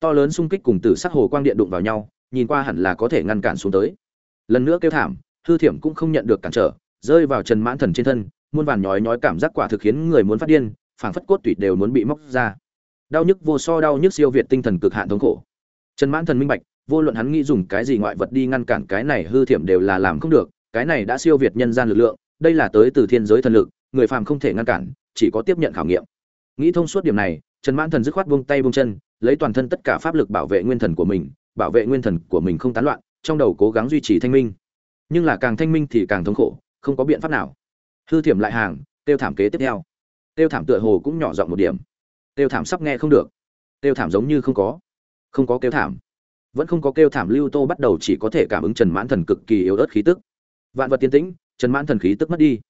To lớn xung kích cùng từ sắc hồ quang điện đụng vào nhau nhìn qua hẳn là có thể ngăn cản xuống tới. Lần nữa kêu thảm, hư thiểm cũng không nhận được cản trở, rơi vào trần mãn thần trên thân, muôn vàn nhói nhói cảm giác quả thực khiến người muốn phát điên, phảng phất cốt tủy đều muốn bị móc ra. Đau nhức vô so đau nhức siêu việt tinh thần cực hạn thống khổ. Trần mãn thần minh bạch, vô luận hắn nghĩ dùng cái gì ngoại vật đi ngăn cản cái này hư thiểm đều là làm không được, cái này đã siêu việt nhân gian lực lượng, đây là tới từ thiên giới thần lực, người phàm không thể ngăn cản, chỉ có tiếp nhận khảo nghiệm. Nghĩ thông suốt điểm này, trần mãn thần dứt khoát buông tay buông chân, lấy toàn thân tất cả pháp lực bảo vệ nguyên thần của mình bảo vệ nguyên thần của mình không tán loạn, trong đầu cố gắng duy trì thanh minh. Nhưng là càng thanh minh thì càng thống khổ, không có biện pháp nào. Hư thiểm lại hàng, tiêu thảm kế tiếp theo. Tiêu thảm tựa hồ cũng nhỏ giọng một điểm. Tiêu thảm sắp nghe không được. Tiêu thảm giống như không có. Không có kêu thảm. Vẫn không có kêu thảm, lưu tô bắt đầu chỉ có thể cảm ứng trần mãn thần cực kỳ yếu ớt khí tức. Vạn vật tiến tĩnh, trần mãn thần khí tức mất đi.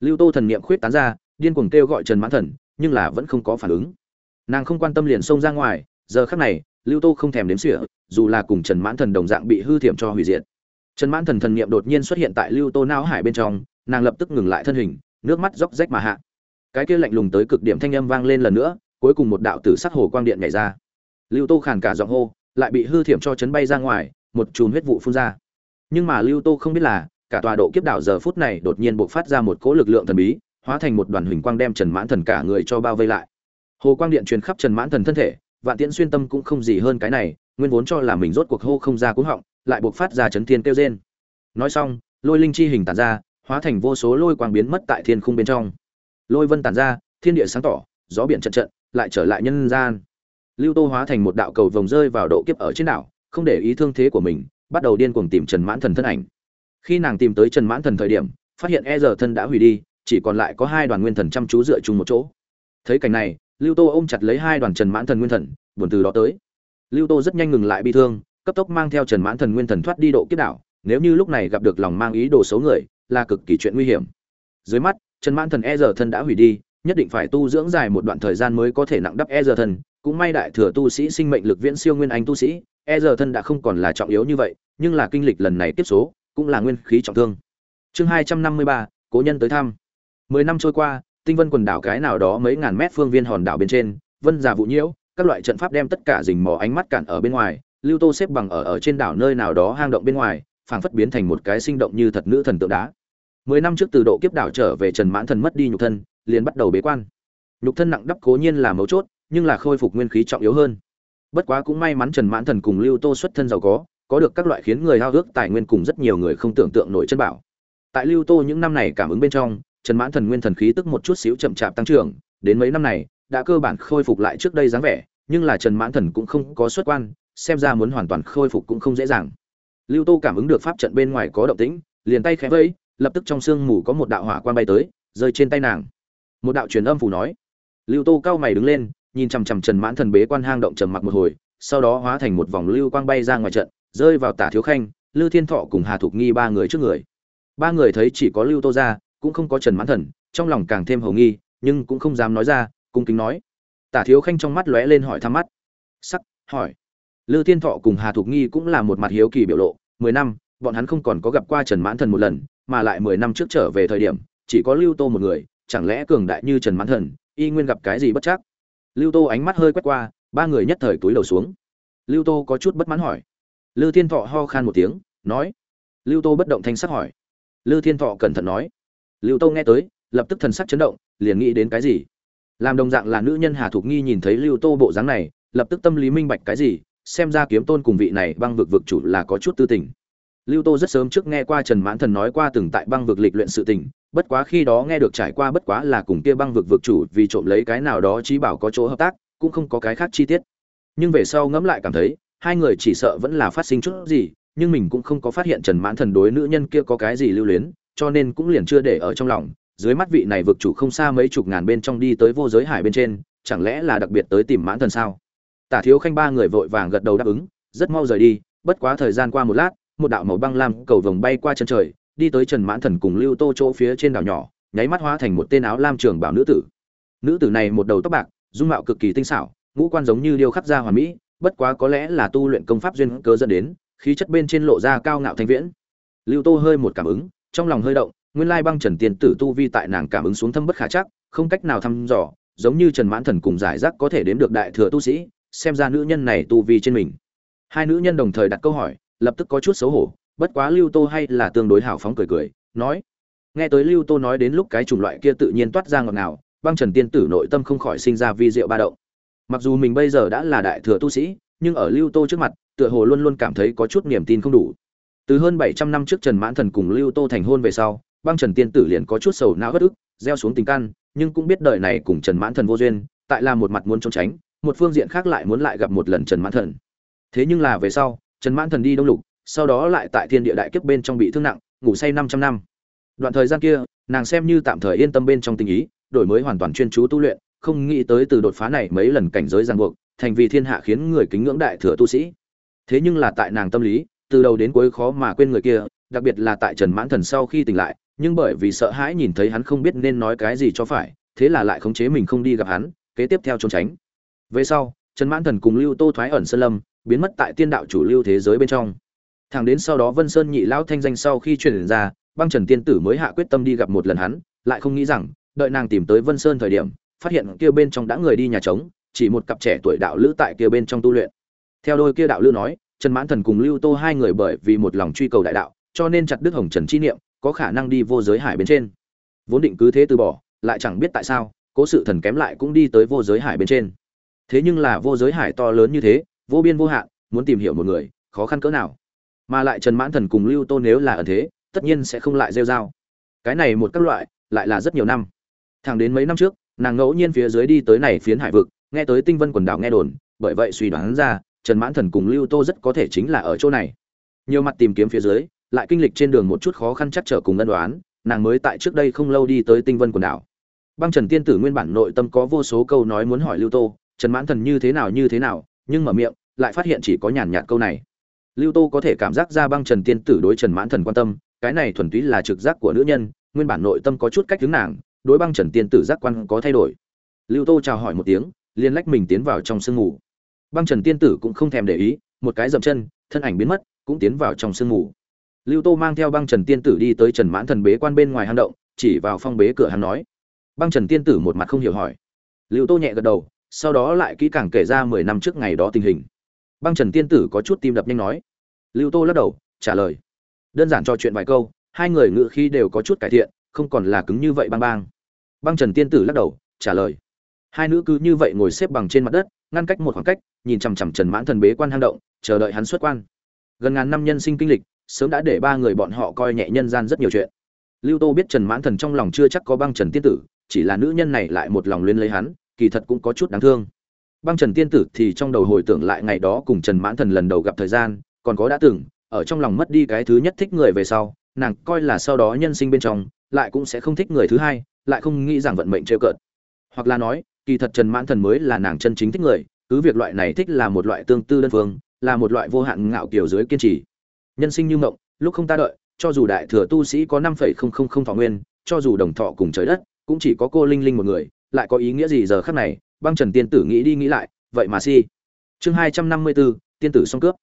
Lưu tô thần niệm khuyết tán ra, điên cuồng kêu gọi trần mãn thần, nhưng là vẫn không có phản ứng. Nàng không quan tâm liền xông ra ngoài, giờ khắc này lưu tô không thèm đếm xỉa, dù là cùng trần mãn thần đồng dạng bị hư thiểm cho hủy diệt. Trần mãn thần thần niệm đột nhiên xuất hiện tại lưu tô não hải bên trong, nàng lập tức ngừng lại thân hình, nước mắt róc rách mà hạ. Cái kia lạnh lùng tới cực điểm thanh âm vang lên lần nữa, cuối cùng một đạo tử sắc hồ quang điện nhảy ra. Lưu tô khàn cả giọng hô, lại bị hư thiểm cho chấn bay ra ngoài, một chùm huyết vụ phun ra. Nhưng mà lưu tô không biết là, cả tòa độ kiếp đảo giờ phút này đột nhiên bộc phát ra một cỗ lực lượng thần bí, hóa thành một đoàn huỳnh quang đem trần mãn thần cả người cho bao vây lại. Hồ quang điện truyền khắp trần mãn thần thân thể vạn tiễn xuyên tâm cũng không gì hơn cái này, nguyên vốn cho là mình rốt cuộc hô không ra cúng họng, lại buộc phát ra chấn thiên kêu rên. Nói xong, lôi linh chi hình tản ra, hóa thành vô số lôi quang biến mất tại thiên khung bên trong. Lôi vân tản ra, thiên địa sáng tỏ, gió biển trận trận, lại trở lại nhân gian. Lưu tô hóa thành một đạo cầu vồng rơi vào độ kiếp ở trên đảo, không để ý thương thế của mình, bắt đầu điên cuồng tìm trần mãn thần thân ảnh. Khi nàng tìm tới trần mãn thần thời điểm, phát hiện e giờ thân đã hủy đi, chỉ còn lại có hai đoàn nguyên thần chăm chú dựa chung một chỗ. Thấy cảnh này lưu tô ôm chặt lấy hai đoàn trần mãn thần nguyên thần, buồn từ đó tới. Lưu tô rất nhanh ngừng lại bi thương, cấp tốc mang theo trần mãn thần nguyên thần thoát đi độ kiếp đảo, nếu như lúc này gặp được lòng mang ý đồ xấu người, là cực kỳ chuyện nguy hiểm. Dưới mắt, trần mãn thần e giờ thân đã hủy đi, nhất định phải tu dưỡng dài một đoạn thời gian mới có thể nặng đắp e giờ thân. Cũng may đại thừa tu sĩ sinh mệnh lực viễn siêu nguyên anh tu sĩ e giờ thân đã không còn là trọng yếu như vậy, nhưng là kinh lịch lần này tiếp số, cũng là nguyên khí trọng thương. Chương hai trăm năm mươi ba, cố nhân tới thăm. Mười năm trôi qua tinh vân quần đảo cái nào đó mấy ngàn mét phương viên hòn đảo bên trên, vân già vụ nhiễu, các loại trận pháp đem tất cả rình mò ánh mắt cản ở bên ngoài, lưu tô xếp bằng ở ở trên đảo nơi nào đó hang động bên ngoài, phảng phất biến thành một cái sinh động như thật nữ thần tượng đá. Mười năm trước từ độ kiếp đảo trở về trần mãn thần mất đi nhục thân, liền bắt đầu bế quan. Nhục thân nặng đắp cố nhiên là mấu chốt, nhưng là khôi phục nguyên khí trọng yếu hơn. Bất quá cũng may mắn trần mãn thần cùng lưu tô xuất thân giàu có có được các loại khiến người hao ước tài nguyên cùng rất nhiều người không tưởng tượng nổi chân bảo. Tại lưu tô những năm này cảm ứng bên trong trần mãn thần nguyên thần khí tức một chút xíu chậm chạp tăng trưởng, đến mấy năm này, đã cơ bản khôi phục lại trước đây dáng vẻ, nhưng là trần mãn thần cũng không có xuất quan, xem ra muốn hoàn toàn khôi phục cũng không dễ dàng. Lưu tô cảm ứng được pháp trận bên ngoài có động tĩnh, liền tay khẽ vẫy, lập tức trong sương mù có một đạo hỏa quang bay tới, rơi trên tay nàng. Một đạo truyền âm phủ nói. Lưu tô cao mày đứng lên, nhìn chằm chằm trần mãn thần bế quan hang động trầm mặc một hồi, sau đó hóa thành một vòng lưu quang bay ra ngoài trận, rơi vào tả thiếu khanh lưu thiên thọ cùng hà thục nghi ba người trước người. Ba người thấy chỉ có lưu tô ra cũng không có trần mãn thần trong lòng càng thêm hầu nghi nhưng cũng không dám nói ra cung kính nói tả thiếu khanh trong mắt lóe lên hỏi thăm mắt sắc hỏi Lư Thiên Thọ cùng Hà Thục Nghi cũng là một mặt hiếu kỳ biểu lộ, mười năm, bọn hắn không còn có gặp qua Trần Mãn Thần một lần, mà lại mười năm trước trở về thời điểm, chỉ có Lưu Tô một người, chẳng lẽ cường đại như Trần Mãn Thần, y nguyên gặp cái gì bất chắc. Lưu Tô ánh mắt hơi quét qua, ba người nhất thời túi đầu xuống. Lưu Tô có chút bất mãn hỏi. Lư Thiên Thọ ho khan một tiếng, nói. Lưu Tô bất động thanh sắc hỏi. Lư Thiên Thọ cẩn thận nói. Lưu Tô nghe tới, lập tức thần sắc chấn động, liền nghĩ đến cái gì. Làm đồng dạng là nữ nhân Hà Thục Nghi nhìn thấy Lưu Tô bộ dáng này, lập tức tâm lý minh bạch cái gì, xem ra kiếm tôn cùng vị này băng vực vực chủ là có chút tư tình lưu tô rất sớm trước nghe qua trần mãn thần nói qua từng tại băng vực lịch luyện sự tình bất quá khi đó nghe được trải qua bất quá là cùng kia băng vực vực chủ vì trộm lấy cái nào đó chí bảo có chỗ hợp tác cũng không có cái khác chi tiết nhưng về sau ngẫm lại cảm thấy hai người chỉ sợ vẫn là phát sinh chút gì nhưng mình cũng không có phát hiện trần mãn thần đối nữ nhân kia có cái gì lưu luyến cho nên cũng liền chưa để ở trong lòng, dưới mắt vị này vực chủ không xa mấy chục ngàn bên trong đi tới vô giới hải bên trên, chẳng lẽ là đặc biệt tới tìm mãn thần sao? Tả thiếu khanh ba người vội vàng gật đầu đáp ứng, rất mau rời đi, bất quá thời gian qua một lát, một đạo màu băng lam cầu vồng bay qua chân trời, đi tới trần mãn thần cùng lưu tô chỗ phía trên đảo nhỏ, nháy mắt hóa thành một tên áo lam trường bảo nữ tử. Nữ tử này một đầu tóc bạc, dung mạo cực kỳ tinh xảo, ngũ quan giống như điêu khắc ra hoàn mỹ, bất quá có lẽ là tu luyện công pháp duyên cơ dẫn đến, khí chất bên trên lộ ra cao ngạo thanh viễn. Lưu tô hơi một cảm ứng trong lòng hơi động, nguyên lai băng trần tiên tử tu vi tại nàng cảm ứng xuống thâm bất khả chắc, không cách nào thăm dò, giống như trần mãn thần cùng giải rác có thể đếm được đại thừa tu sĩ, xem ra nữ nhân này tu vi trên mình. Hai nữ nhân đồng thời đặt câu hỏi, lập tức có chút xấu hổ, bất quá lưu tô hay là tương đối hào phóng cười cười, nói. Nghe tới lưu tô nói đến lúc cái chủng loại kia tự nhiên toát ra ngọt ngào, băng trần tiên tử nội tâm không khỏi sinh ra vi diệu ba động. Mặc dù mình bây giờ đã là đại thừa tu sĩ, nhưng ở lưu tô trước mặt, tựa hồ luôn luôn cảm thấy có chút niềm tin không đủ từ hơn bảy trăm năm trước trần mãn thần cùng lưu tô thành hôn về sau băng trần tiên tử liền có chút sầu não bất ức gieo xuống tình căn nhưng cũng biết đời này cùng trần mãn thần vô duyên tại là một mặt muốn trốn tránh một phương diện khác lại muốn lại gặp một lần Trần Mãn Thần. Thế nhưng là về sau, Trần Mãn Thần đi Đông Lục, sau đó lại tại Thiên Địa Đại Kiếp bên trong bị thương nặng, ngủ say 500 năm. Đoạn thời gian kia, nàng xem như tạm thời yên tâm bên trong tình ý, đổi mới hoàn toàn chuyên chú tu luyện, không nghĩ tới từ đột phá này mấy lần cảnh giới ràng buộc, thành vì thiên hạ khiến người kính ngưỡng đại thừa tu sĩ. Thế nhưng là tại nàng tâm lý, từ đầu đến cuối khó mà quên người kia, đặc biệt là tại Trần Mãn Thần sau khi tỉnh lại, nhưng bởi vì sợ hãi nhìn thấy hắn không biết nên nói cái gì cho phải, thế là lại khống chế mình không đi gặp hắn, kế tiếp theo trốn tránh. Về sau trần mãn thần cùng lưu tô thoái ẩn sơn lâm biến mất tại tiên đạo chủ lưu thế giới bên trong. Thẳng đến sau đó vân sơn nhị lão thanh danh sau khi truyền ra băng trần tiên tử mới hạ quyết tâm đi gặp một lần hắn lại không nghĩ rằng đợi nàng tìm tới vân sơn thời điểm phát hiện kia bên trong đã người đi nhà trống chỉ một cặp trẻ tuổi đạo lữ tại kia bên trong tu luyện. Theo đôi kia đạo lữ nói trần mãn thần cùng lưu tô hai người bởi vì một lòng truy cầu đại đạo, cho nên chặt đứt hồng trần chi niệm, có khả năng đi vô giới hải bên trên. Vốn định cứ thế từ bỏ, lại chẳng biết tại sao, cố sự thần kém lại cũng đi tới vô giới hải bên trên. Thế nhưng là vô giới hải to lớn như thế, vô biên vô hạn, muốn tìm hiểu một người, khó khăn cỡ nào. Mà lại trần mãn thần cùng lưu Tô nếu là ẩn thế, tất nhiên sẽ không lại rêu rao. cái này một các loại, lại là rất nhiều năm. Thẳng đến mấy năm trước, nàng ngẫu nhiên phía dưới đi tới này phiến hải vực, nghe tới tinh vân quần đảo nghe đồn, bởi vậy suy đoán ra trần mãn thần cùng lưu tô rất có thể chính là ở chỗ này. Nhiều mặt tìm kiếm phía dưới, lại kinh lịch trên đường một chút khó khăn chắc trở cùng ân đoán nàng mới tại trước đây không lâu đi tới tinh vân quần đảo. Băng trần tiên tử nguyên bản nội tâm có vô số câu nói muốn hỏi lưu tô, trần mãn thần như thế nào, như thế nào, nhưng mở miệng, lại phát hiện chỉ có nhàn nhạt câu này. Lưu tô có thể cảm giác ra băng trần tiên tử đối trần mãn thần quan tâm, cái này thuần túy là trực giác của nữ nhân, nguyên bản nội tâm có chút cách hướng nàng, đối băng trần tiên tử giác quan có thay đổi. Lưu tô chào hỏi một tiếng, liền lách mình tiến vào trong sương mù băng trần tiên tử cũng không thèm để ý, một cái dậm chân, thân ảnh biến mất, cũng tiến vào trong sương mù. Lưu tô mang theo băng trần tiên tử đi tới trần mãn thần bế quan bên ngoài hang động, chỉ vào phong bế cửa hắn nói. Băng trần tiên tử một mặt không hiểu hỏi. Lưu tô nhẹ gật đầu, sau đó lại kỹ càng kể ra mười năm trước ngày đó tình hình. Băng trần tiên tử có chút tim đập nhanh nói. Lưu tô lắc đầu, trả lời. Đơn giản trò chuyện vài câu, hai người ngự khi đều có chút cải thiện, không còn là cứng như vậy bang bang. Băng trần tiên tử lắc đầu, trả lời. Hai nữ cứ như vậy ngồi xếp bằng trên mặt đất ngăn cách một khoảng cách, nhìn chằm chằm trần mãn thần bế quan hang động, chờ đợi hắn xuất quan. Gần ngàn năm nhân sinh kinh lịch, sớm đã để ba người bọn họ coi nhẹ nhân gian rất nhiều chuyện. Lưu tô biết trần mãn thần trong lòng chưa chắc có băng trần tiên tử, chỉ là nữ nhân này lại một lòng luyến lấy hắn, kỳ thật cũng có chút đáng thương. Băng trần tiên tử thì trong đầu hồi tưởng lại ngày đó cùng trần mãn thần lần đầu gặp thời gian, còn có đã từng, ở trong lòng mất đi cái thứ nhất thích người về sau, nàng coi là sau đó nhân sinh bên trong, lại cũng sẽ không thích người thứ hai, lại không nghĩ rằng vận mệnh trêu cợt. Hoặc là nói kỳ thật trần mãn thần mới là nàng chân chính thích người, cứ việc loại này thích là một loại tương tư đơn phương, là một loại vô hạn ngạo kiểu dưới kiên trì. Nhân sinh như mộng, lúc không ta đợi, cho dù đại thừa tu sĩ có năm phẩy không không không thọ nguyên, cho dù đồng thọ cùng trời đất, cũng chỉ có cô linh linh một người, lại có ý nghĩa gì giờ khắc này, băng trần tiên tử nghĩ đi nghĩ lại, vậy mà si. Chương hai trăm năm mươi bốn tiên tử song cướp.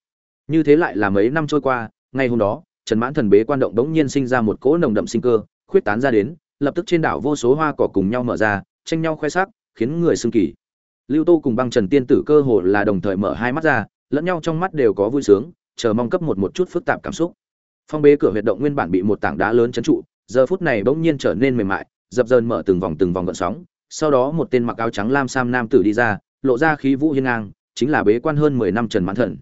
Như thế lại là mấy năm trôi qua, ngày hôm đó, trần mãn thần bế quan động đống nhiên sinh ra một cỗ nồng đậm sinh cơ, khuyết tán ra đến, lập tức trên đảo vô số hoa cỏ cùng nhau mở ra, tranh nhau khoe sắc khiến người xưng kỳ. Lưu tô cùng băng trần tiên tử cơ hồ là đồng thời mở hai mắt ra, lẫn nhau trong mắt đều có vui sướng, chờ mong cấp một một chút phức tạp cảm xúc. Phong bế cửa huyệt động nguyên bản bị một tảng đá lớn chấn trụ, giờ phút này bỗng nhiên trở nên mềm mại, dập dờn mở từng vòng từng vòng gợn sóng, sau đó một tên mặc áo trắng lam sam nam tử đi ra, lộ ra khí vũ hiên ngang, chính là bế quan hơn mười năm trần mãn thần.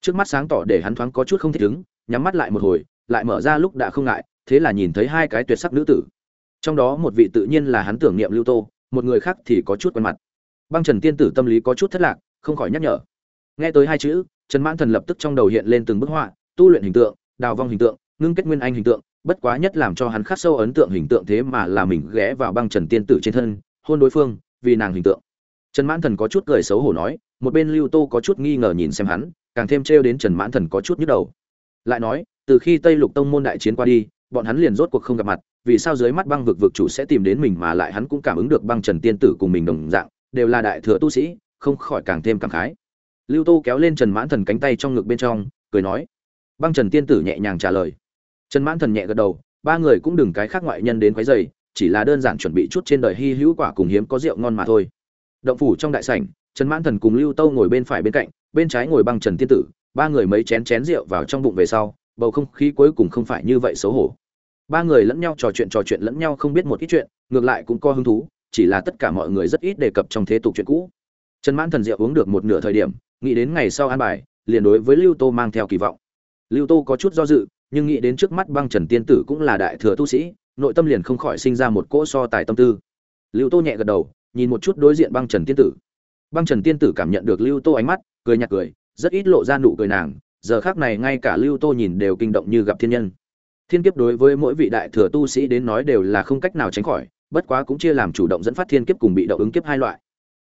Trước mắt sáng tỏ để hắn thoáng có chút không thích ứng, nhắm mắt lại một hồi, lại mở ra lúc đã không ngại, thế là nhìn thấy hai cái tuyệt sắc nữ tử. Trong đó một vị tự nhiên là hắn tưởng niệm lưu tô một người khác thì có chút quen mặt. Băng trần tiên tử tâm lý có chút thất lạc, không khỏi nhắc nhở. Nghe tới hai chữ, trần mãn thần lập tức trong đầu hiện lên từng bức họa, tu luyện hình tượng, đào vong hình tượng, ngưng kết nguyên anh hình tượng, bất quá nhất làm cho hắn khắc sâu ấn tượng hình tượng thế mà là mình ghé vào băng trần tiên tử trên thân, hôn đối phương, vì nàng hình tượng. Trần mãn thần có chút cười xấu hổ nói, một bên lưu tô có chút nghi ngờ nhìn xem hắn, càng thêm trêu đến trần mãn thần có chút nhức đầu. Lại nói, từ khi tây lục tông môn đại chiến qua đi, bọn hắn liền rốt cuộc không gặp mặt vì sao dưới mắt băng vực vực chủ sẽ tìm đến mình mà lại hắn cũng cảm ứng được băng trần tiên tử cùng mình đồng dạng, đều là đại thừa tu sĩ, không khỏi càng thêm cảm khái. Lưu tô kéo lên trần mãn thần cánh tay trong ngực bên trong, cười nói. Băng trần tiên tử nhẹ nhàng trả lời. Trần mãn thần nhẹ gật đầu, ba người cũng đừng cái khác ngoại nhân đến quấy dày chỉ là đơn giản chuẩn bị chút trên đời hy hữu quả cùng hiếm có rượu ngon mà thôi. Động phủ trong đại sảnh, trần mãn thần cùng lưu Tô ngồi bên phải bên cạnh, bên trái ngồi băng trần tiên tử, ba người mấy chén chén rượu vào trong bụng về sau, bầu không khí cuối cùng không phải như vậy xấu hổ ba người lẫn nhau trò chuyện trò chuyện lẫn nhau không biết một ít chuyện, ngược lại cũng có hứng thú, chỉ là tất cả mọi người rất ít đề cập trong thế tục chuyện cũ. Trần mãn thần diệu uống được một nửa thời điểm, nghĩ đến ngày sau an bài, liền đối với lưu tô mang theo kỳ vọng. Lưu tô có chút do dự, nhưng nghĩ đến trước mắt băng trần tiên tử cũng là đại thừa tu sĩ, nội tâm liền không khỏi sinh ra một cỗ so tài tâm tư. Lưu tô nhẹ gật đầu, nhìn một chút đối diện băng trần tiên tử. Băng trần tiên tử cảm nhận được lưu tô ánh mắt, cười nhạt cười, rất ít lộ ra nụ cười nàng, giờ khác này ngay cả lưu tô nhìn đều kinh động như gặp thiên nhân thiên kiếp đối với mỗi vị đại thừa tu sĩ đến nói đều là không cách nào tránh khỏi, bất quá cũng chia làm chủ động dẫn phát thiên kiếp cùng bị động ứng kiếp hai loại.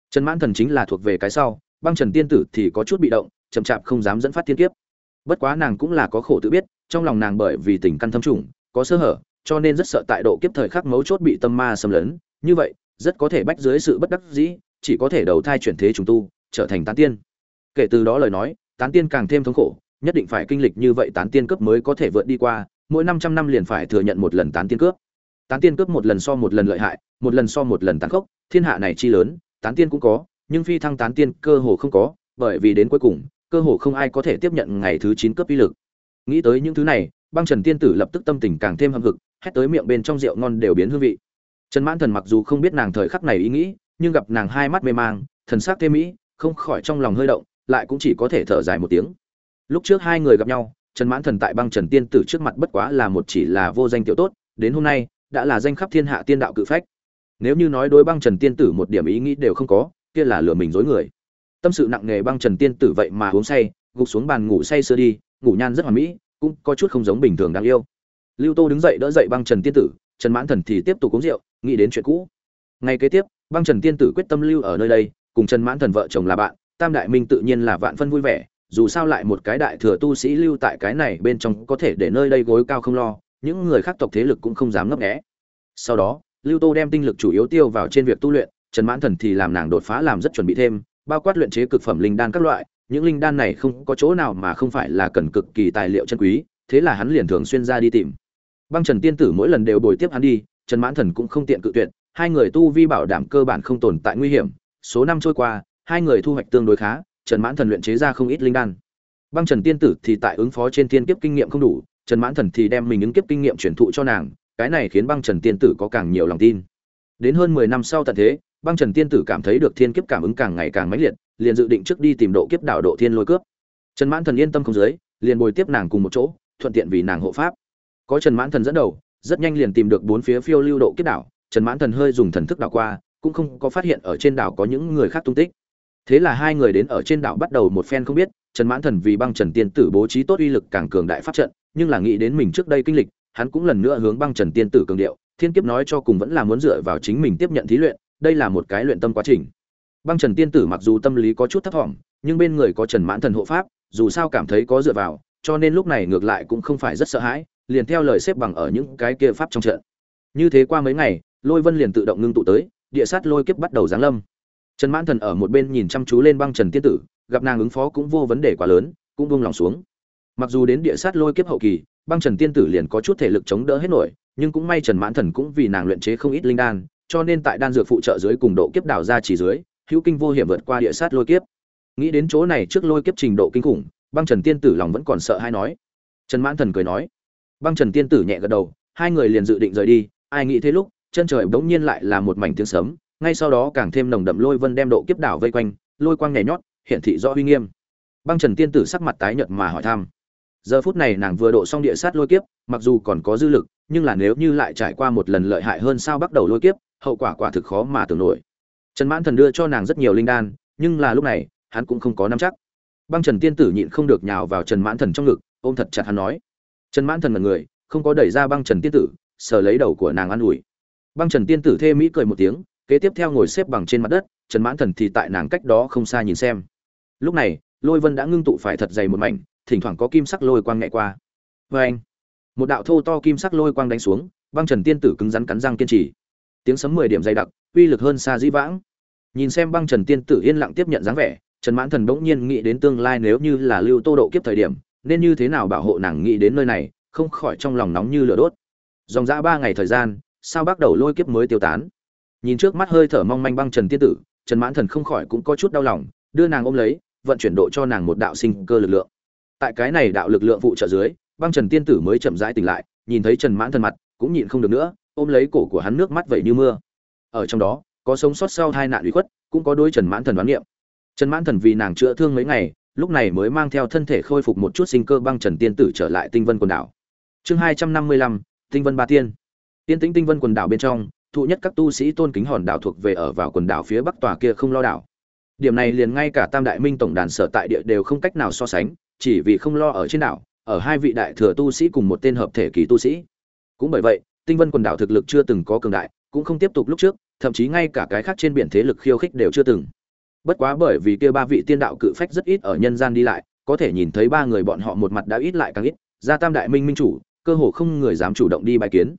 Trần mãn thần chính là thuộc về cái sau, băng trần tiên tử thì có chút bị động, chậm chạp không dám dẫn phát thiên kiếp. Bất quá nàng cũng là có khổ tự biết, trong lòng nàng bởi vì tình căn thâm trùng, có sơ hở, cho nên rất sợ tại độ kiếp thời khắc mấu chốt bị tâm ma xâm lấn. Như vậy, rất có thể bách dưới sự bất đắc dĩ, chỉ có thể đầu thai chuyển thế trùng tu, trở thành tán tiên. Kể từ đó lời nói, tán tiên càng thêm thống khổ, nhất định phải kinh lịch như vậy tán tiên cấp mới có thể vượt đi qua mỗi năm trăm năm liền phải thừa nhận một lần tán tiên cướp. Tán tiên cướp một lần so một lần lợi hại, một lần so một lần tán khốc, thiên hạ này chi lớn, tán tiên cũng có, nhưng phi thăng tán tiên cơ hồ không có, bởi vì đến cuối cùng, cơ hồ không ai có thể tiếp nhận ngày thứ chín cấp uy lực. Nghĩ tới những thứ này, băng trần tiên tử lập tức tâm tình càng thêm hâm hực, hét tới miệng bên trong rượu ngon đều biến hương vị. Trần mãn thần mặc dù không biết nàng thời khắc này ý nghĩ, nhưng gặp nàng hai mắt mê mang, thần sắc tê mỹ, không khỏi trong lòng hơi động, lại cũng chỉ có thể thở dài một tiếng. Lúc trước hai người gặp nhau trần mãn thần tại băng trần tiên tử trước mặt bất quá là một chỉ là vô danh tiểu tốt, đến hôm nay, đã là danh khắp thiên hạ tiên đạo cự phách. Nếu như nói đối băng trần tiên tử một điểm ý nghĩ đều không có, kia là lừa mình dối người. Tâm sự nặng nề băng trần tiên tử vậy mà uống say, gục xuống bàn ngủ say sưa đi, ngủ nhan rất hoàn mỹ, cũng có chút không giống bình thường đáng yêu. Lưu tô đứng dậy đỡ dậy băng trần tiên tử, trần mãn thần thì tiếp tục uống rượu, nghĩ đến chuyện cũ. Ngày kế tiếp, băng trần tiên tử quyết tâm lưu ở nơi đây, cùng trần mãn thần vợ chồng là bạn, tam đại minh tự nhiên là vạn phân vui vẻ dù sao lại một cái đại thừa tu sĩ lưu tại cái này bên trong có thể để nơi đây gối cao không lo, những người khác tộc thế lực cũng không dám ngấp nghé. Sau đó, lưu tô đem tinh lực chủ yếu tiêu vào trên việc tu luyện, trần mãn thần thì làm nàng đột phá làm rất chuẩn bị thêm, bao quát luyện chế cực phẩm linh đan các loại, những linh đan này không có chỗ nào mà không phải là cần cực kỳ tài liệu chân quý, thế là hắn liền thường xuyên ra đi tìm. Băng trần tiên tử mỗi lần đều bồi tiếp hắn đi, trần mãn thần cũng không tiện cự tuyệt, hai người tu vi bảo đảm cơ bản không tồn tại nguy hiểm, số năm trôi qua, hai người thu hoạch tương đối khá trần mãn thần luyện chế ra không ít linh đan. Băng trần tiên tử thì tại ứng phó trên tiên kiếp kinh nghiệm không đủ, trần mãn thần thì đem mình ứng kiếp kinh nghiệm truyền thụ cho nàng, cái này khiến băng trần tiên tử có càng nhiều lòng tin. Đến hơn mười năm sau tận thế, băng trần tiên tử cảm thấy được thiên kiếp cảm ứng càng ngày càng mãnh liệt, liền dự định trước đi tìm độ kiếp đảo độ thiên lôi cướp. Trần mãn thần yên tâm không dưới, liền bồi tiếp nàng cùng một chỗ, thuận tiện vì nàng hộ pháp. Có trần mãn thần dẫn đầu, rất nhanh liền tìm được bốn phía phiêu lưu độ kiếp đảo, trần mãn thần hơi dùng thần thức đảo qua, cũng không có phát hiện ở trên đảo có những người khác tung tích thế là hai người đến ở trên đảo bắt đầu một phen không biết, trần mãn thần vì băng trần tiên tử bố trí tốt uy lực càng cường đại pháp trận, nhưng là nghĩ đến mình trước đây kinh lịch, hắn cũng lần nữa hướng băng trần tiên tử cường điệu, thiên kiếp nói cho cùng vẫn là muốn dựa vào chính mình tiếp nhận thí luyện, đây là một cái luyện tâm quá trình. Băng trần tiên tử mặc dù tâm lý có chút thấp thỏm, nhưng bên người có trần mãn thần hộ pháp, dù sao cảm thấy có dựa vào, cho nên lúc này ngược lại cũng không phải rất sợ hãi, liền theo lời xếp bằng ở những cái kia pháp trong trận. Như thế qua mấy ngày, lôi vân liền tự động ngưng tụ tới, địa sát lôi kiếp bắt đầu giáng lâm trần mãn thần ở một bên nhìn chăm chú lên băng trần tiên tử, gặp nàng ứng phó cũng vô vấn đề quá lớn, cũng buông lòng xuống. Mặc dù đến địa sát lôi kiếp hậu kỳ, băng trần tiên tử liền có chút thể lực chống đỡ hết nổi, nhưng cũng may trần mãn thần cũng vì nàng luyện chế không ít linh đan, cho nên tại đan dược phụ trợ dưới cùng độ kiếp đảo ra chỉ dưới, hữu kinh vô hiểm vượt qua địa sát lôi kiếp. Nghĩ đến chỗ này trước lôi kiếp trình độ kinh khủng, băng trần tiên tử lòng vẫn còn sợ hay nói. Trần mãn thần cười nói. Băng trần tiên tử nhẹ gật đầu, hai người liền dự định rời đi, ai nghĩ thế lúc, chân trời bỗng nhiên lại là một mảnh tiếng sấm ngay sau đó càng thêm nồng đậm lôi vân đem độ kiếp đảo vây quanh, lôi quang nhảy nhót, hiển thị rõ uy nghiêm. Băng trần tiên tử sắc mặt tái nhợt mà hỏi thăm. Giờ phút này nàng vừa độ xong địa sát lôi kiếp, mặc dù còn có dư lực, nhưng là nếu như lại trải qua một lần lợi hại hơn sao bắt đầu lôi kiếp, hậu quả quả thực khó mà tưởng nổi. Trần mãn thần đưa cho nàng rất nhiều linh đan, nhưng là lúc này, hắn cũng không có nắm chắc. Băng trần tiên tử nhịn không được nhào vào trần mãn thần trong ngực, ôm thật chặt hắn nói. Trần mãn thần mật người, không có đẩy ra băng trần tiên tử, sờ lấy đầu của nàng an ủi. Băng trần tiên tử thê mỹ cười một tiếng kế tiếp theo ngồi xếp bằng trên mặt đất, trần mãn thần thì tại nàng cách đó không xa nhìn xem. Lúc này, lôi vân đã ngưng tụ phải thật dày một mảnh, thỉnh thoảng có kim sắc lôi quang nhẹ qua. Vê anh, một đạo thô to kim sắc lôi quang đánh xuống, băng trần tiên tử cứng rắn cắn răng kiên trì. Tiếng sấm mười điểm dày đặc, uy lực hơn xa dĩ vãng. Nhìn xem băng trần tiên tử yên lặng tiếp nhận dáng vẻ, trần mãn thần bỗng nhiên nghĩ đến tương lai nếu như là lưu tô độ kiếp thời điểm, nên như thế nào bảo hộ nàng nghĩ đến nơi này, không khỏi trong lòng nóng như lửa đốt. Dòng dã ba ngày thời gian, sao bắt đầu lôi kiếp mới tiêu tán? Nhìn trước mắt hơi thở mong manh băng trần tiên tử, trần mãn thần không khỏi cũng có chút đau lòng, đưa nàng ôm lấy, vận chuyển độ cho nàng một đạo sinh cơ lực lượng. Tại cái này đạo lực lượng phụ trợ dưới, băng trần tiên tử mới chậm rãi tỉnh lại, nhìn thấy trần mãn thần mặt, cũng nhịn không được nữa, ôm lấy cổ của hắn nước mắt vẩy như mưa. Ở trong đó, có sống sót sau hai nạn uy khuất, cũng có đôi trần mãn thần đoán niệm. Trần mãn thần vì nàng chữa thương mấy ngày, lúc này mới mang theo thân thể khôi phục một chút sinh cơ băng trần tiên tử trở lại tinh vân quần đảo. Chương hai trăm năm mươi lăm, tinh vân ba tiên. Tiên tĩnh tinh vân quần đảo bên trong thụ nhất các tu sĩ tôn kính hòn đảo thuộc về ở vào quần đảo phía bắc tòa kia không lo đảo. Điểm này liền ngay cả tam đại minh tổng đàn sở tại địa đều không cách nào so sánh, chỉ vì không lo ở trên đảo, ở hai vị đại thừa tu sĩ cùng một tên hợp thể kỳ tu sĩ. Cũng bởi vậy, tinh vân quần đảo thực lực chưa từng có cường đại, cũng không tiếp tục lúc trước, thậm chí ngay cả cái khác trên biển thế lực khiêu khích đều chưa từng. Bất quá bởi vì kia ba vị tiên đạo cự phách rất ít ở nhân gian đi lại, có thể nhìn thấy ba người bọn họ một mặt đã ít lại càng ít, ra tam đại minh minh chủ, cơ hồ không người dám chủ động đi bài kiến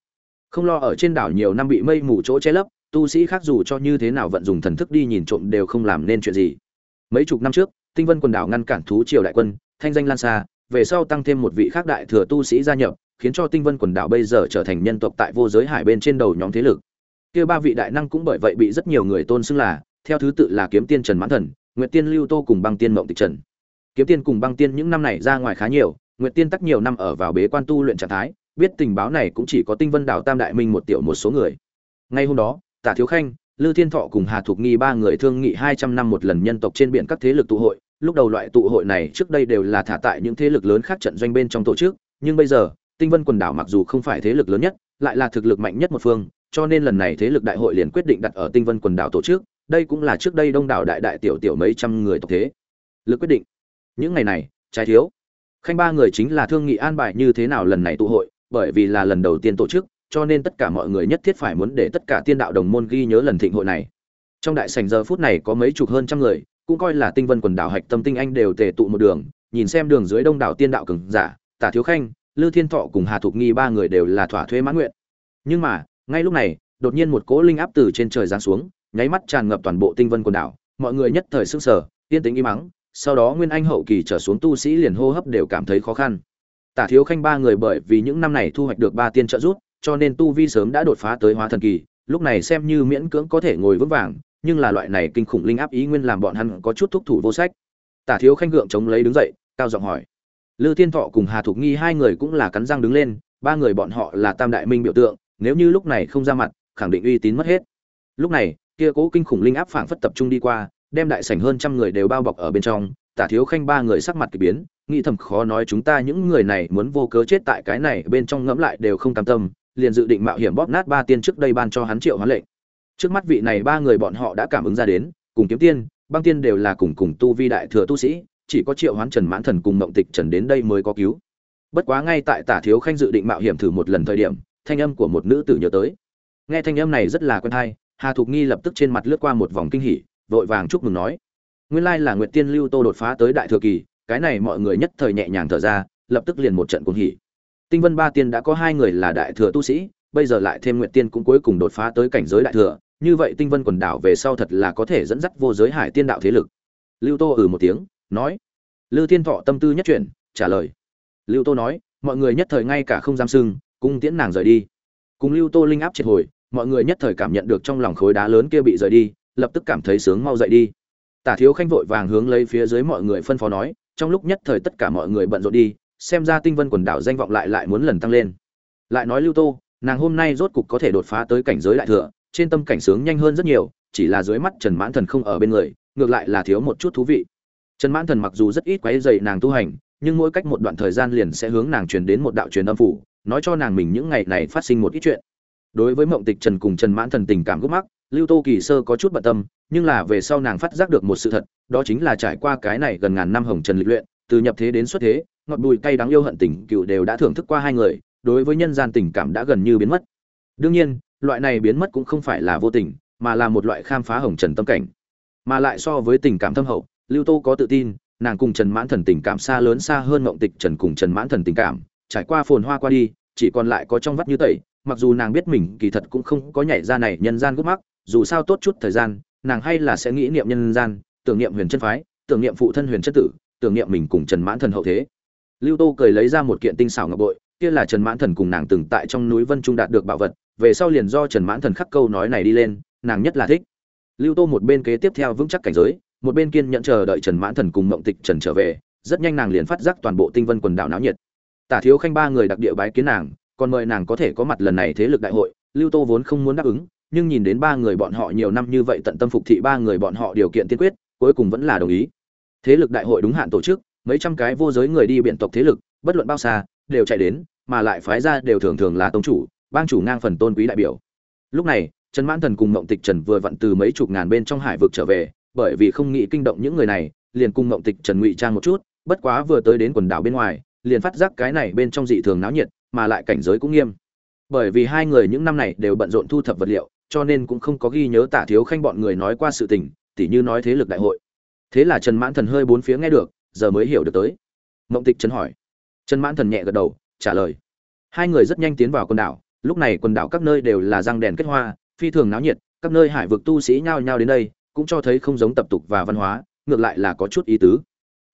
không lo ở trên đảo nhiều năm bị mây mù chỗ che lấp, tu sĩ khác dù cho như thế nào vận dùng thần thức đi nhìn trộm đều không làm nên chuyện gì. Mấy chục năm trước, tinh vân quần đảo ngăn cản thú triều đại quân, thanh danh lan xa, về sau tăng thêm một vị khác đại thừa tu sĩ gia nhập, khiến cho tinh vân quần đảo bây giờ trở thành nhân tộc tại vô giới hải bên trên đầu nhóm thế lực. Kia ba vị đại năng cũng bởi vậy bị rất nhiều người tôn xưng là, theo thứ tự là kiếm tiên trần mãn thần, nguyệt tiên lưu tô cùng băng tiên mộng tịch trần. Kiếm tiên cùng băng tiên những năm này ra ngoài khá nhiều, nguyệt tiên tắc nhiều năm ở vào bế quan tu luyện trạng thái biết tình báo này cũng chỉ có tinh vân đảo tam đại minh một tiểu một số người. Ngay hôm đó, tả thiếu khanh, lư thiên thọ cùng hà thục nghi ba người thương nghị hai trăm năm một lần nhân tộc trên biển các thế lực tụ hội. Lúc đầu loại tụ hội này trước đây đều là thả tại những thế lực lớn khác trận doanh bên trong tổ chức, nhưng bây giờ, tinh vân quần đảo mặc dù không phải thế lực lớn nhất, lại là thực lực mạnh nhất một phương, cho nên lần này thế lực đại hội liền quyết định đặt ở tinh vân quần đảo tổ chức. Đây cũng là trước đây đông đảo đại đại tiểu tiểu mấy trăm người tộc thế. Lực quyết định. Những ngày này, trái thiếu. Khanh ba người chính là thương nghị an bài như thế nào lần này tụ hội bởi vì là lần đầu tiên tổ chức, cho nên tất cả mọi người nhất thiết phải muốn để tất cả tiên đạo đồng môn ghi nhớ lần thịnh hội này. Trong đại sảnh giờ phút này có mấy chục hơn trăm người, cũng coi là tinh vân quần đảo hạch tâm tinh anh đều tề tụ một đường, nhìn xem đường dưới đông đảo tiên đạo cường giả, tả thiếu khanh, lư thiên thọ cùng hà thục nghi ba người đều là thỏa thuê mãn nguyện. Nhưng mà, ngay lúc này, đột nhiên một cỗ linh áp từ trên trời giáng xuống, nháy mắt tràn ngập toàn bộ tinh vân quần đảo, mọi người nhất thời sững sờ tiên tính im mắng sau đó nguyên anh hậu kỳ trở xuống tu sĩ liền hô hấp đều cảm thấy khó khăn tả thiếu khanh ba người bởi vì những năm này thu hoạch được ba tiên trợ giúp, cho nên tu vi sớm đã đột phá tới hóa thần kỳ, lúc này xem như miễn cưỡng có thể ngồi vững vàng, nhưng là loại này kinh khủng linh áp ý nguyên làm bọn hắn có chút thúc thủ vô sách. Tả thiếu khanh gượng chống lấy đứng dậy, cao giọng hỏi. Lư thiên thọ cùng hà thục nghi hai người cũng là cắn răng đứng lên, ba người bọn họ là tam đại minh biểu tượng, nếu như lúc này không ra mặt, khẳng định uy tín mất hết. Lúc này, kia cố kinh khủng linh áp phảng phất tập trung đi qua, đem đại sảnh hơn trăm người đều bao bọc ở bên trong tả thiếu khanh ba người sắc mặt kỳ biến, nghĩ thầm khó nói chúng ta những người này muốn vô cớ chết tại cái này bên trong ngẫm lại đều không cam tâm, liền dự định mạo hiểm bóp nát ba tiên trước đây ban cho hắn triệu hoán lệnh. Trước mắt vị này ba người bọn họ đã cảm ứng ra đến, cùng kiếm tiên, băng tiên đều là cùng cùng tu vi đại thừa tu sĩ, chỉ có triệu hoán trần mãn thần cùng mộng tịch trần đến đây mới có cứu. Bất quá ngay tại tả thiếu khanh dự định mạo hiểm thử một lần thời điểm, thanh âm của một nữ tử nhớ tới. Nghe thanh âm này rất là quen thai hà thục nghi lập tức trên mặt lướt qua một vòng kinh hỉ, vội vàng chúc mừng nói nguyên lai là nguyệt tiên lưu tô đột phá tới đại thừa kỳ, cái này mọi người nhất thời nhẹ nhàng thở ra, lập tức liền một trận cuồng hỉ. Tinh vân ba tiên đã có hai người là đại thừa tu sĩ, bây giờ lại thêm nguyệt tiên cũng cuối cùng đột phá tới cảnh giới đại thừa, như vậy tinh vân quần đảo về sau thật là có thể dẫn dắt vô giới hải tiên đạo thế lực. Lưu tô ừ một tiếng, nói. Lưu thiên thọ tâm tư nhất chuyển, trả lời. Lưu tô nói, mọi người nhất thời ngay cả không dám sưng cung tiễn nàng rời đi. Cùng lưu tô linh áp triệt hồi, mọi người nhất thời cảm nhận được trong lòng khối đá lớn kia bị rời đi, lập tức cảm thấy sướng mau dậy đi tả thiếu khanh vội vàng hướng lấy phía dưới mọi người phân phó nói, trong lúc nhất thời tất cả mọi người bận rộn đi, xem ra tinh vân quần đảo danh vọng lại lại muốn lần tăng lên. Lại nói lưu tô, nàng hôm nay rốt cục có thể đột phá tới cảnh giới đại thừa, trên tâm cảnh sướng nhanh hơn rất nhiều, chỉ là dưới mắt trần mãn thần không ở bên người, ngược lại là thiếu một chút thú vị. Trần mãn thần mặc dù rất ít quấy rầy nàng tu hành, nhưng mỗi cách một đoạn thời gian liền sẽ hướng nàng truyền đến một đạo truyền âm phủ, nói cho nàng mình những ngày này phát sinh một ít chuyện. Đối với mộng tịch trần cùng trần mãn thần tình cảm gấp mắc lưu tô kỳ sơ có chút bận tâm, nhưng là về sau nàng phát giác được một sự thật, đó chính là trải qua cái này gần ngàn năm hồng trần lịch luyện, từ nhập thế đến xuất thế, ngọt bùi cay đáng yêu hận tình cựu đều đã thưởng thức qua hai người, đối với nhân gian tình cảm đã gần như biến mất. Đương nhiên, loại này biến mất cũng không phải là vô tình, mà là một loại khám phá hồng trần tâm cảnh. Mà lại so với tình cảm thâm hậu, lưu tô có tự tin, nàng cùng trần mãn thần tình cảm xa lớn xa hơn mộng tịch trần cùng trần mãn thần tình cảm, trải qua phồn hoa qua đi, chỉ còn lại có trong vắt như tẩy, mặc dù nàng biết mình kỳ thật cũng không có nhảy ra này nhân gian gốc mắc dù sao tốt chút thời gian, nàng hay là sẽ nghĩ niệm nhân gian, tưởng niệm huyền chân phái, tưởng niệm phụ thân huyền chất tử, tưởng niệm mình cùng trần mãn thần hậu thế. Lưu tô cười lấy ra một kiện tinh xảo ngọc bội, kia là trần mãn thần cùng nàng từng tại trong núi vân trung đạt được bảo vật, về sau liền do trần mãn thần khắc câu nói này đi lên, nàng nhất là thích. Lưu tô một bên kế tiếp theo vững chắc cảnh giới, một bên kiên nhẫn chờ đợi trần mãn thần cùng mộng tịch trần trở về, rất nhanh nàng liền phát giác toàn bộ tinh vân quần đảo náo nhiệt. Tả thiếu khanh ba người đặc địa bái kiến nàng, còn mời nàng có thể có mặt lần này thế lực đại hội, lưu tô vốn không muốn đáp ứng nhưng nhìn đến ba người bọn họ nhiều năm như vậy tận tâm phục thị ba người bọn họ điều kiện tiên quyết, cuối cùng vẫn là đồng ý. Thế lực đại hội đúng hạn tổ chức, mấy trăm cái vô giới người đi biện tộc thế lực, bất luận bao xa, đều chạy đến, mà lại phái ra đều thường thường là tông chủ, bang chủ ngang phần tôn quý đại biểu. Lúc này, trần mãn thần cùng mộng tịch trần vừa vặn từ mấy chục ngàn bên trong hải vực trở về, bởi vì không nghĩ kinh động những người này, liền cùng mộng tịch trần ngụy trang một chút, bất quá vừa tới đến quần đảo bên ngoài, liền phát giác cái này bên trong dị thường náo nhiệt, mà lại cảnh giới cũng nghiêm. Bởi vì hai người những năm này đều bận rộn thu thập vật liệu cho nên cũng không có ghi nhớ tả thiếu khanh bọn người nói qua sự tình, tỉ như nói thế lực đại hội. Thế là trần mãn thần hơi bốn phía nghe được, giờ mới hiểu được tới. Mộng tịch trần hỏi. Trần mãn thần nhẹ gật đầu, trả lời. Hai người rất nhanh tiến vào quần đảo, lúc này quần đảo các nơi đều là răng đèn kết hoa, phi thường náo nhiệt, các nơi hải vực tu sĩ nhao nhao đến đây, cũng cho thấy không giống tập tục và văn hóa, ngược lại là có chút ý tứ.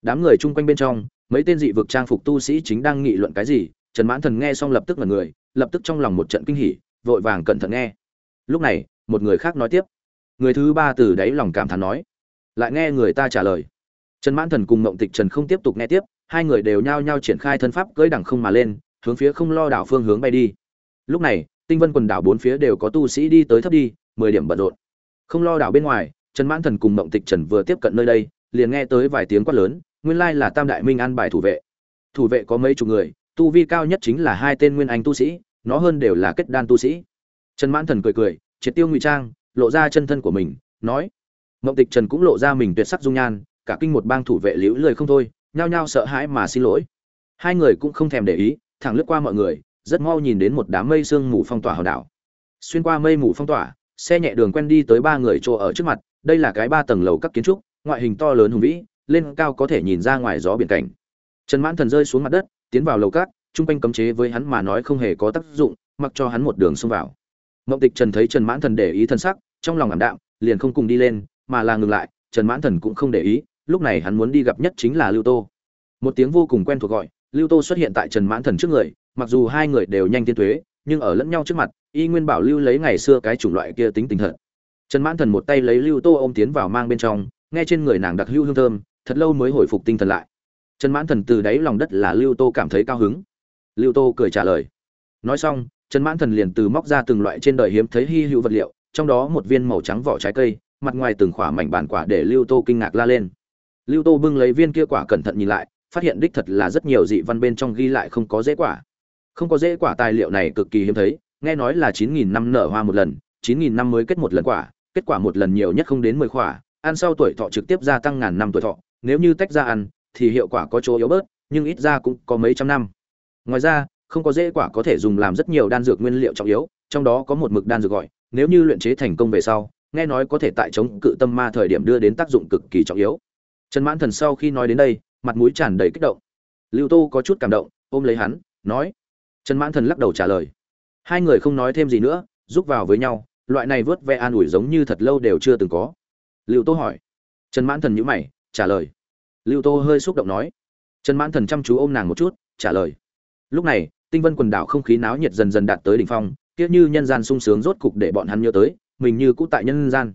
Đám người chung quanh bên trong, mấy tên dị vực trang phục tu sĩ chính đang nghị luận cái gì, trần mãn thần nghe xong lập tức là người, lập tức trong lòng một trận kinh hỉ, vội vàng cẩn thận nghe lúc này, một người khác nói tiếp. Người thứ ba từ đáy lòng cảm thán nói. Lại nghe người ta trả lời. Trần mãn thần cùng mộng tịch trần không tiếp tục nghe tiếp, hai người đều nhao nhao triển khai thân pháp cưỡi đẳng không mà lên, hướng phía không lo đảo phương hướng bay đi. Lúc này, tinh vân quần đảo bốn phía đều có tu sĩ đi tới thấp đi, mười điểm bận rộn. Không lo đảo bên ngoài, trần mãn thần cùng mộng tịch trần vừa tiếp cận nơi đây, liền nghe tới vài tiếng quát lớn, nguyên lai là tam đại minh an bài thủ vệ. Thủ vệ có mấy chục người, tu vi cao nhất chính là hai tên nguyên anh tu sĩ, nó hơn đều là kết đan tu sĩ trần mãn thần cười cười, triệt tiêu ngụy trang, lộ ra chân thân của mình, nói, mộng tịch trần cũng lộ ra mình tuyệt sắc dung nhan, cả kinh một bang thủ vệ liễu lời không thôi, nhao nhao sợ hãi mà xin lỗi. Hai người cũng không thèm để ý, thẳng lướt qua mọi người, rất mau nhìn đến một đám mây sương mù phong tỏa hòn đảo. Xuyên qua mây mù phong tỏa, xe nhẹ đường quen đi tới ba người chỗ ở trước mặt, đây là cái ba tầng lầu các kiến trúc, ngoại hình to lớn hùng vĩ, lên cao có thể nhìn ra ngoài gió biển cảnh. Trần mãn thần rơi xuống mặt đất, tiến vào lầu cát trung quanh cấm chế với hắn mà nói không hề có tác dụng, mặc cho hắn một đường xông vào mộng tịch trần thấy trần mãn thần để ý thân sắc, trong lòng ảm đạm, liền không cùng đi lên, mà là ngừng lại, trần mãn thần cũng không để ý, lúc này hắn muốn đi gặp nhất chính là lưu tô. Một tiếng vô cùng quen thuộc gọi, lưu tô xuất hiện tại trần mãn thần trước người, mặc dù hai người đều nhanh tiên thuế, nhưng ở lẫn nhau trước mặt, y nguyên bảo lưu lấy ngày xưa cái chủng loại kia tính tình thật. Trần mãn thần một tay lấy lưu tô ôm tiến vào mang bên trong, nghe trên người nàng đặc lưu hương thơm, thật lâu mới hồi phục tinh thần lại. Trần mãn thần từ đáy lòng đất là lưu tô cảm thấy cao hứng. Lưu tô cười trả lời. Nói xong trần mãn thần liền từ móc ra từng loại trên đời hiếm thấy hy hữu vật liệu, trong đó một viên màu trắng vỏ trái cây, mặt ngoài từng khỏa mảnh bản quả để lưu tô kinh ngạc la lên. Lưu tô bưng lấy viên kia quả cẩn thận nhìn lại, phát hiện đích thật là rất nhiều dị văn bên trong ghi lại không có dễ quả. Không có dễ quả tài liệu này cực kỳ hiếm thấy, nghe nói là chín nghìn năm nở hoa một lần, chín nghìn năm mới kết một lần quả, kết quả một lần nhiều nhất không đến mười quả, ăn sau tuổi thọ trực tiếp gia tăng ngàn năm tuổi thọ, nếu như tách ra ăn, thì hiệu quả có chỗ yếu bớt, nhưng ít ra cũng có mấy trăm năm. Ngoài ra không có dễ quả có thể dùng làm rất nhiều đan dược nguyên liệu trọng yếu, trong đó có một mực đan dược gọi, nếu như luyện chế thành công về sau, nghe nói có thể tại chống cự tâm ma thời điểm đưa đến tác dụng cực kỳ trọng yếu. Trần mãn thần sau khi nói đến đây, mặt mũi tràn đầy kích động. Lưu tô có chút cảm động, ôm lấy hắn, nói. Trần mãn thần lắc đầu trả lời. Hai người không nói thêm gì nữa, giúp vào với nhau, loại này vớt ve an ủi giống như thật lâu đều chưa từng có. Lưu tô hỏi. Trần mãn thần nhữ mày, trả lời. Lưu tô hơi xúc động nói. Trần mãn thần chăm chú ôm nàng một chút, trả lời. Lúc này tinh vân quần đảo không khí náo nhiệt dần dần đạt tới đỉnh phong tiếc như nhân gian sung sướng rốt cục để bọn hắn nhớ tới, mình như cũ tại nhân gian.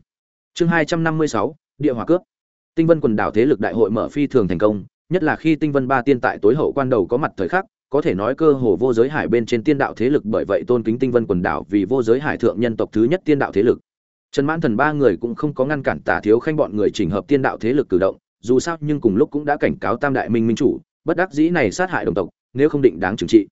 Chương hai trăm năm mươi sáu, địa hỏa cướp. Tinh vân quần đảo thế lực đại hội mở phi thường thành công, nhất là khi tinh vân ba tiên tại tối hậu quan đầu có mặt thời khắc, có thể nói cơ hồ vô giới hải bên trên tiên đạo thế lực bởi vậy tôn kính tinh vân quần đảo vì vô giới hải thượng nhân tộc thứ nhất tiên đạo thế lực. Trần mãn thần ba người cũng không có ngăn cản tả thiếu khanh bọn người chỉnh hợp tiên đạo thế lực cử động, dù sao nhưng cùng lúc cũng đã cảnh cáo tam đại minh minh chủ, bất đắc dĩ này sát hại đồng tộc, nếu không định đáng trừng trị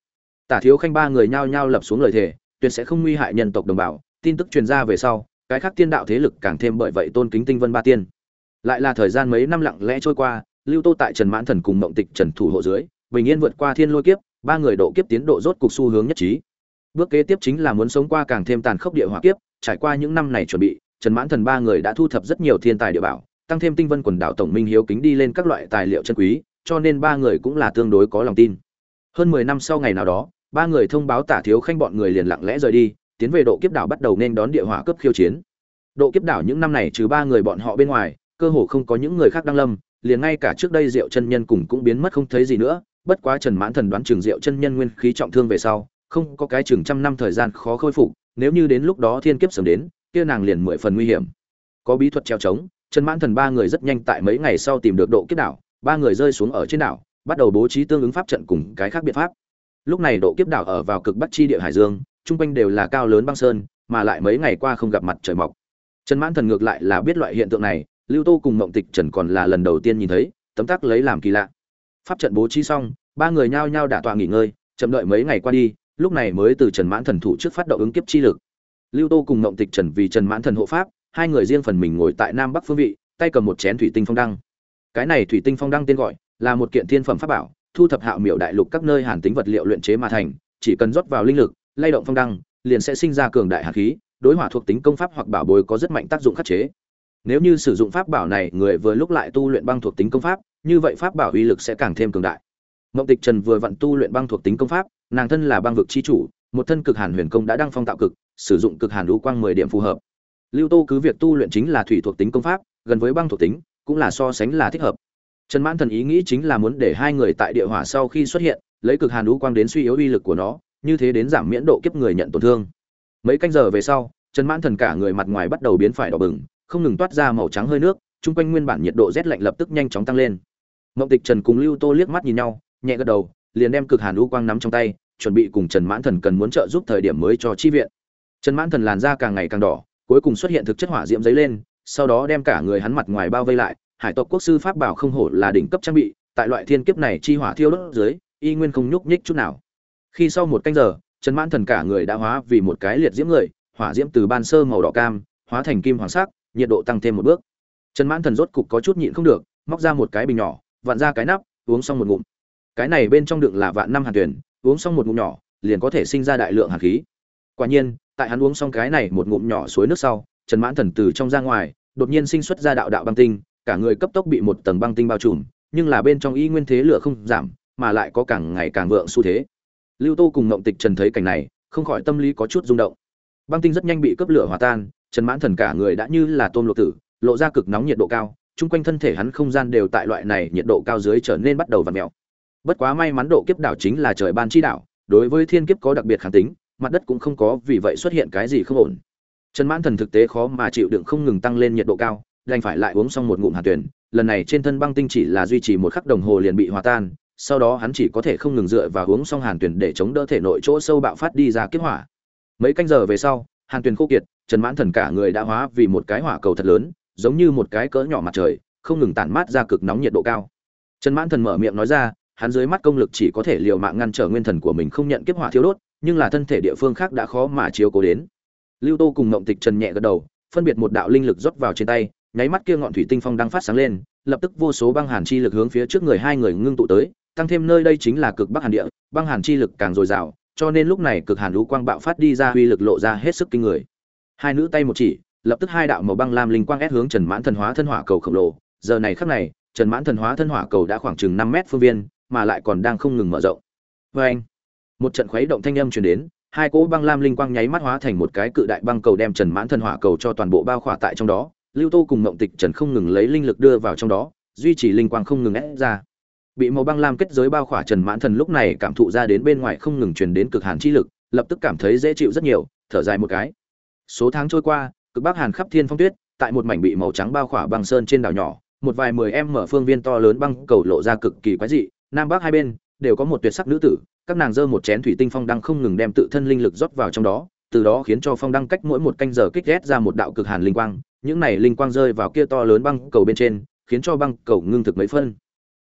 tả thiếu khanh ba người nhao nhao lập xuống lời thề, tuyệt sẽ không nguy hại nhân tộc đồng bào. Tin tức truyền ra về sau, cái khác tiên đạo thế lực càng thêm bởi vậy tôn kính tinh vân ba tiên. Lại là thời gian mấy năm lặng lẽ trôi qua, lưu tô tại trần mãn thần cùng mộng tịch trần thủ hộ dưới, bình yên vượt qua thiên lôi kiếp, ba người độ kiếp tiến độ rốt cục xu hướng nhất trí. Bước kế tiếp chính là muốn sống qua càng thêm tàn khốc địa hỏa kiếp, trải qua những năm này chuẩn bị, trần mãn thần ba người đã thu thập rất nhiều thiên tài địa bảo, tăng thêm tinh vân quần đảo tổng minh hiếu kính đi lên các loại tài liệu chân quý, cho nên ba người cũng là tương đối có lòng tin. Hơn mười năm sau ngày nào đó ba người thông báo tả thiếu khanh bọn người liền lặng lẽ rời đi, tiến về độ kiếp đảo bắt đầu nên đón địa hỏa cấp khiêu chiến. Độ kiếp đảo những năm này trừ ba người bọn họ bên ngoài, cơ hồ không có những người khác đăng lâm, liền ngay cả trước đây diệu chân nhân cùng cũng biến mất không thấy gì nữa, bất quá trần mãn thần đoán trường diệu chân nhân nguyên khí trọng thương về sau, không có cái chừng trăm năm thời gian khó khôi phục, nếu như đến lúc đó thiên kiếp sớm đến, kia nàng liền mười phần nguy hiểm. Có bí thuật treo trống, trần mãn thần ba người rất nhanh tại mấy ngày sau tìm được độ kiếp đảo, ba người rơi xuống ở trên đảo, bắt đầu bố trí tương ứng pháp trận cùng cái khác biện pháp lúc này độ kiếp đảo ở vào cực bắc chi địa hải dương, chung quanh đều là cao lớn băng sơn, mà lại mấy ngày qua không gặp mặt trời mọc. Trần mãn thần ngược lại là biết loại hiện tượng này, lưu tô cùng mộng tịch trần còn là lần đầu tiên nhìn thấy, tấm tắc lấy làm kỳ lạ. Pháp trận bố trí xong, ba người nhao nhao đả tọa nghỉ ngơi, chậm đợi mấy ngày qua đi, lúc này mới từ trần mãn thần thủ trước phát động ứng kiếp chi lực. Lưu tô cùng mộng tịch trần vì trần mãn thần hộ pháp, hai người riêng phần mình ngồi tại nam bắc phương vị, tay cầm một chén thủy tinh phong đăng. Cái này thủy tinh phong đăng tên gọi là một kiện thiên phẩm pháp bảo thu thập hạo miểu đại lục các nơi hàn tính vật liệu luyện chế mà thành, chỉ cần rót vào linh lực, lay động phong đăng, liền sẽ sinh ra cường đại hạt khí, đối hỏa thuộc tính công pháp hoặc bảo bối có rất mạnh tác dụng khắc chế. Nếu như sử dụng pháp bảo này, người vừa lúc lại tu luyện băng thuộc tính công pháp, như vậy pháp bảo uy lực sẽ càng thêm cường đại. Mộng tịch trần vừa vặn tu luyện băng thuộc tính công pháp, nàng thân là băng vực chi chủ, một thân cực hàn huyền công đã đăng phong tạo cực, sử dụng cực hàn lũ quang mười điểm phù hợp. Lưu tô cứ việc tu luyện chính là thủy thuộc tính công pháp, gần với băng thuộc tính, cũng là so sánh là thích hợp trần mãn thần ý nghĩ chính là muốn để hai người tại địa hỏa sau khi xuất hiện, lấy cực hàn u quang đến suy yếu uy lực của nó, như thế đến giảm miễn độ kiếp người nhận tổn thương. Mấy canh giờ về sau, trần mãn thần cả người mặt ngoài bắt đầu biến phải đỏ bừng, không ngừng toát ra màu trắng hơi nước, chung quanh nguyên bản nhiệt độ rét lạnh lập tức nhanh chóng tăng lên. Mộng tịch trần cùng lưu tô liếc mắt nhìn nhau, nhẹ gật đầu, liền đem cực hàn u quang nắm trong tay, chuẩn bị cùng trần mãn thần cần muốn trợ giúp thời điểm mới cho chi viện. Trần mãn thần làn da càng ngày càng đỏ, cuối cùng xuất hiện thực chất hỏa diễm giấy lên, sau đó đem cả người hắn mặt ngoài bao vây lại hải tộc quốc sư pháp bảo không hổ là đỉnh cấp trang bị, tại loại thiên kiếp này chi hỏa thiêu đốt dưới, y nguyên không nhúc nhích chút nào. Khi sau một canh giờ, trần mãn thần cả người đã hóa vì một cái liệt diễm người, hỏa diễm từ ban sơ màu đỏ cam, hóa thành kim hoàng sắc, nhiệt độ tăng thêm một bước. Trần mãn thần rốt cục có chút nhịn không được, móc ra một cái bình nhỏ, vặn ra cái nắp, uống xong một ngụm. Cái này bên trong đựng là vạn năm hàn tuyển, uống xong một ngụm nhỏ, liền có thể sinh ra đại lượng hàn khí. Quả nhiên, tại hắn uống xong cái này một ngụm nhỏ suối nước sau, trần mãn thần từ trong ra ngoài, đột nhiên sinh xuất ra đạo đạo băng tinh cả người cấp tốc bị một tầng băng tinh bao trùm, nhưng là bên trong y nguyên thế lửa không giảm, mà lại có càng ngày càng vượng xu thế. Lưu tô cùng ngộng tịch trần thấy cảnh này, không khỏi tâm lý có chút rung động. Băng tinh rất nhanh bị cấp lửa hòa tan, trần mãn thần cả người đã như là tôm lộ tử, lộ ra cực nóng nhiệt độ cao, chung quanh thân thể hắn không gian đều tại loại này nhiệt độ cao dưới trở nên bắt đầu v ặ mèo. Bất quá may mắn độ kiếp đảo chính là trời ban chi đảo, đối với thiên kiếp có đặc biệt kháng tính, mặt đất cũng không có vì vậy xuất hiện cái gì không ổn. Trần mãn thần thực tế khó mà chịu đựng không ngừng tăng lên nhiệt độ cao đành phải lại uống xong một ngụm hạt tuyển. Lần này trên thân băng tinh chỉ là duy trì một khắc đồng hồ liền bị hòa tan. Sau đó hắn chỉ có thể không ngừng dựa vào uống xong hàn tuyển để chống đỡ thể nội chỗ sâu bạo phát đi ra kiếp hỏa. Mấy canh giờ về sau, hàn tuyển khô kiệt, trần mãn thần cả người đã hóa vì một cái hỏa cầu thật lớn, giống như một cái cỡ nhỏ mặt trời, không ngừng tản mát ra cực nóng nhiệt độ cao. Trần mãn thần mở miệng nói ra, hắn dưới mắt công lực chỉ có thể liều mạng ngăn trở nguyên thần của mình không nhận kiếp hỏa thiếu đốt, nhưng là thân thể địa phương khác đã khó mà chiếu cố đến. Lưu tô cùng ngộng tịch trần nhẹ gật đầu, phân biệt một đạo linh lực rót vào trên tay nháy mắt kia ngọn thủy tinh phong đang phát sáng lên, lập tức vô số băng hàn chi lực hướng phía trước người hai người ngưng tụ tới, tăng thêm nơi đây chính là cực bắc hàn địa, băng hàn chi lực càng dồi dào, cho nên lúc này cực hàn lũ quang bạo phát đi ra uy lực lộ ra hết sức kinh người. Hai nữ tay một chỉ, lập tức hai đạo màu băng lam linh quang ép hướng trần mãn thần hóa thân hỏa cầu khổng lồ. Giờ này khắc này, trần mãn thần hóa thân hỏa cầu đã khoảng chừng năm mét phương viên, mà lại còn đang không ngừng mở rộng. Oeng! một trận khuấy động thanh âm truyền đến, hai cỗ băng lam linh quang nháy mắt hóa thành một cái cự đại băng cầu đem trần mãn thần hỏa cầu cho toàn bộ bao khỏa tại trong đó lưu tô cùng mộng tịch trần không ngừng lấy linh lực đưa vào trong đó, duy trì linh quang không ngừng ép ra. Bị màu băng lam kết giới bao khỏa trần mãn thần lúc này cảm thụ ra đến bên ngoài không ngừng truyền đến cực hàn chi lực, lập tức cảm thấy dễ chịu rất nhiều, thở dài một cái. Số tháng trôi qua, cực bắc hàn khắp thiên phong tuyết, tại một mảnh bị màu trắng bao khỏa băng sơn trên đảo nhỏ, một vài mười em mở phương viên to lớn băng cầu lộ ra cực kỳ quái dị, nam bắc hai bên đều có một tuyệt sắc nữ tử, các nàng dơ một chén thủy tinh phong đăng không ngừng đem tự thân linh lực rót vào trong đó, từ đó khiến cho phong đăng cách mỗi một canh giờ kích ghét ra một đạo cực hàn linh quang những này linh quang rơi vào kia to lớn băng cầu bên trên, khiến cho băng cầu ngưng thực mấy phân.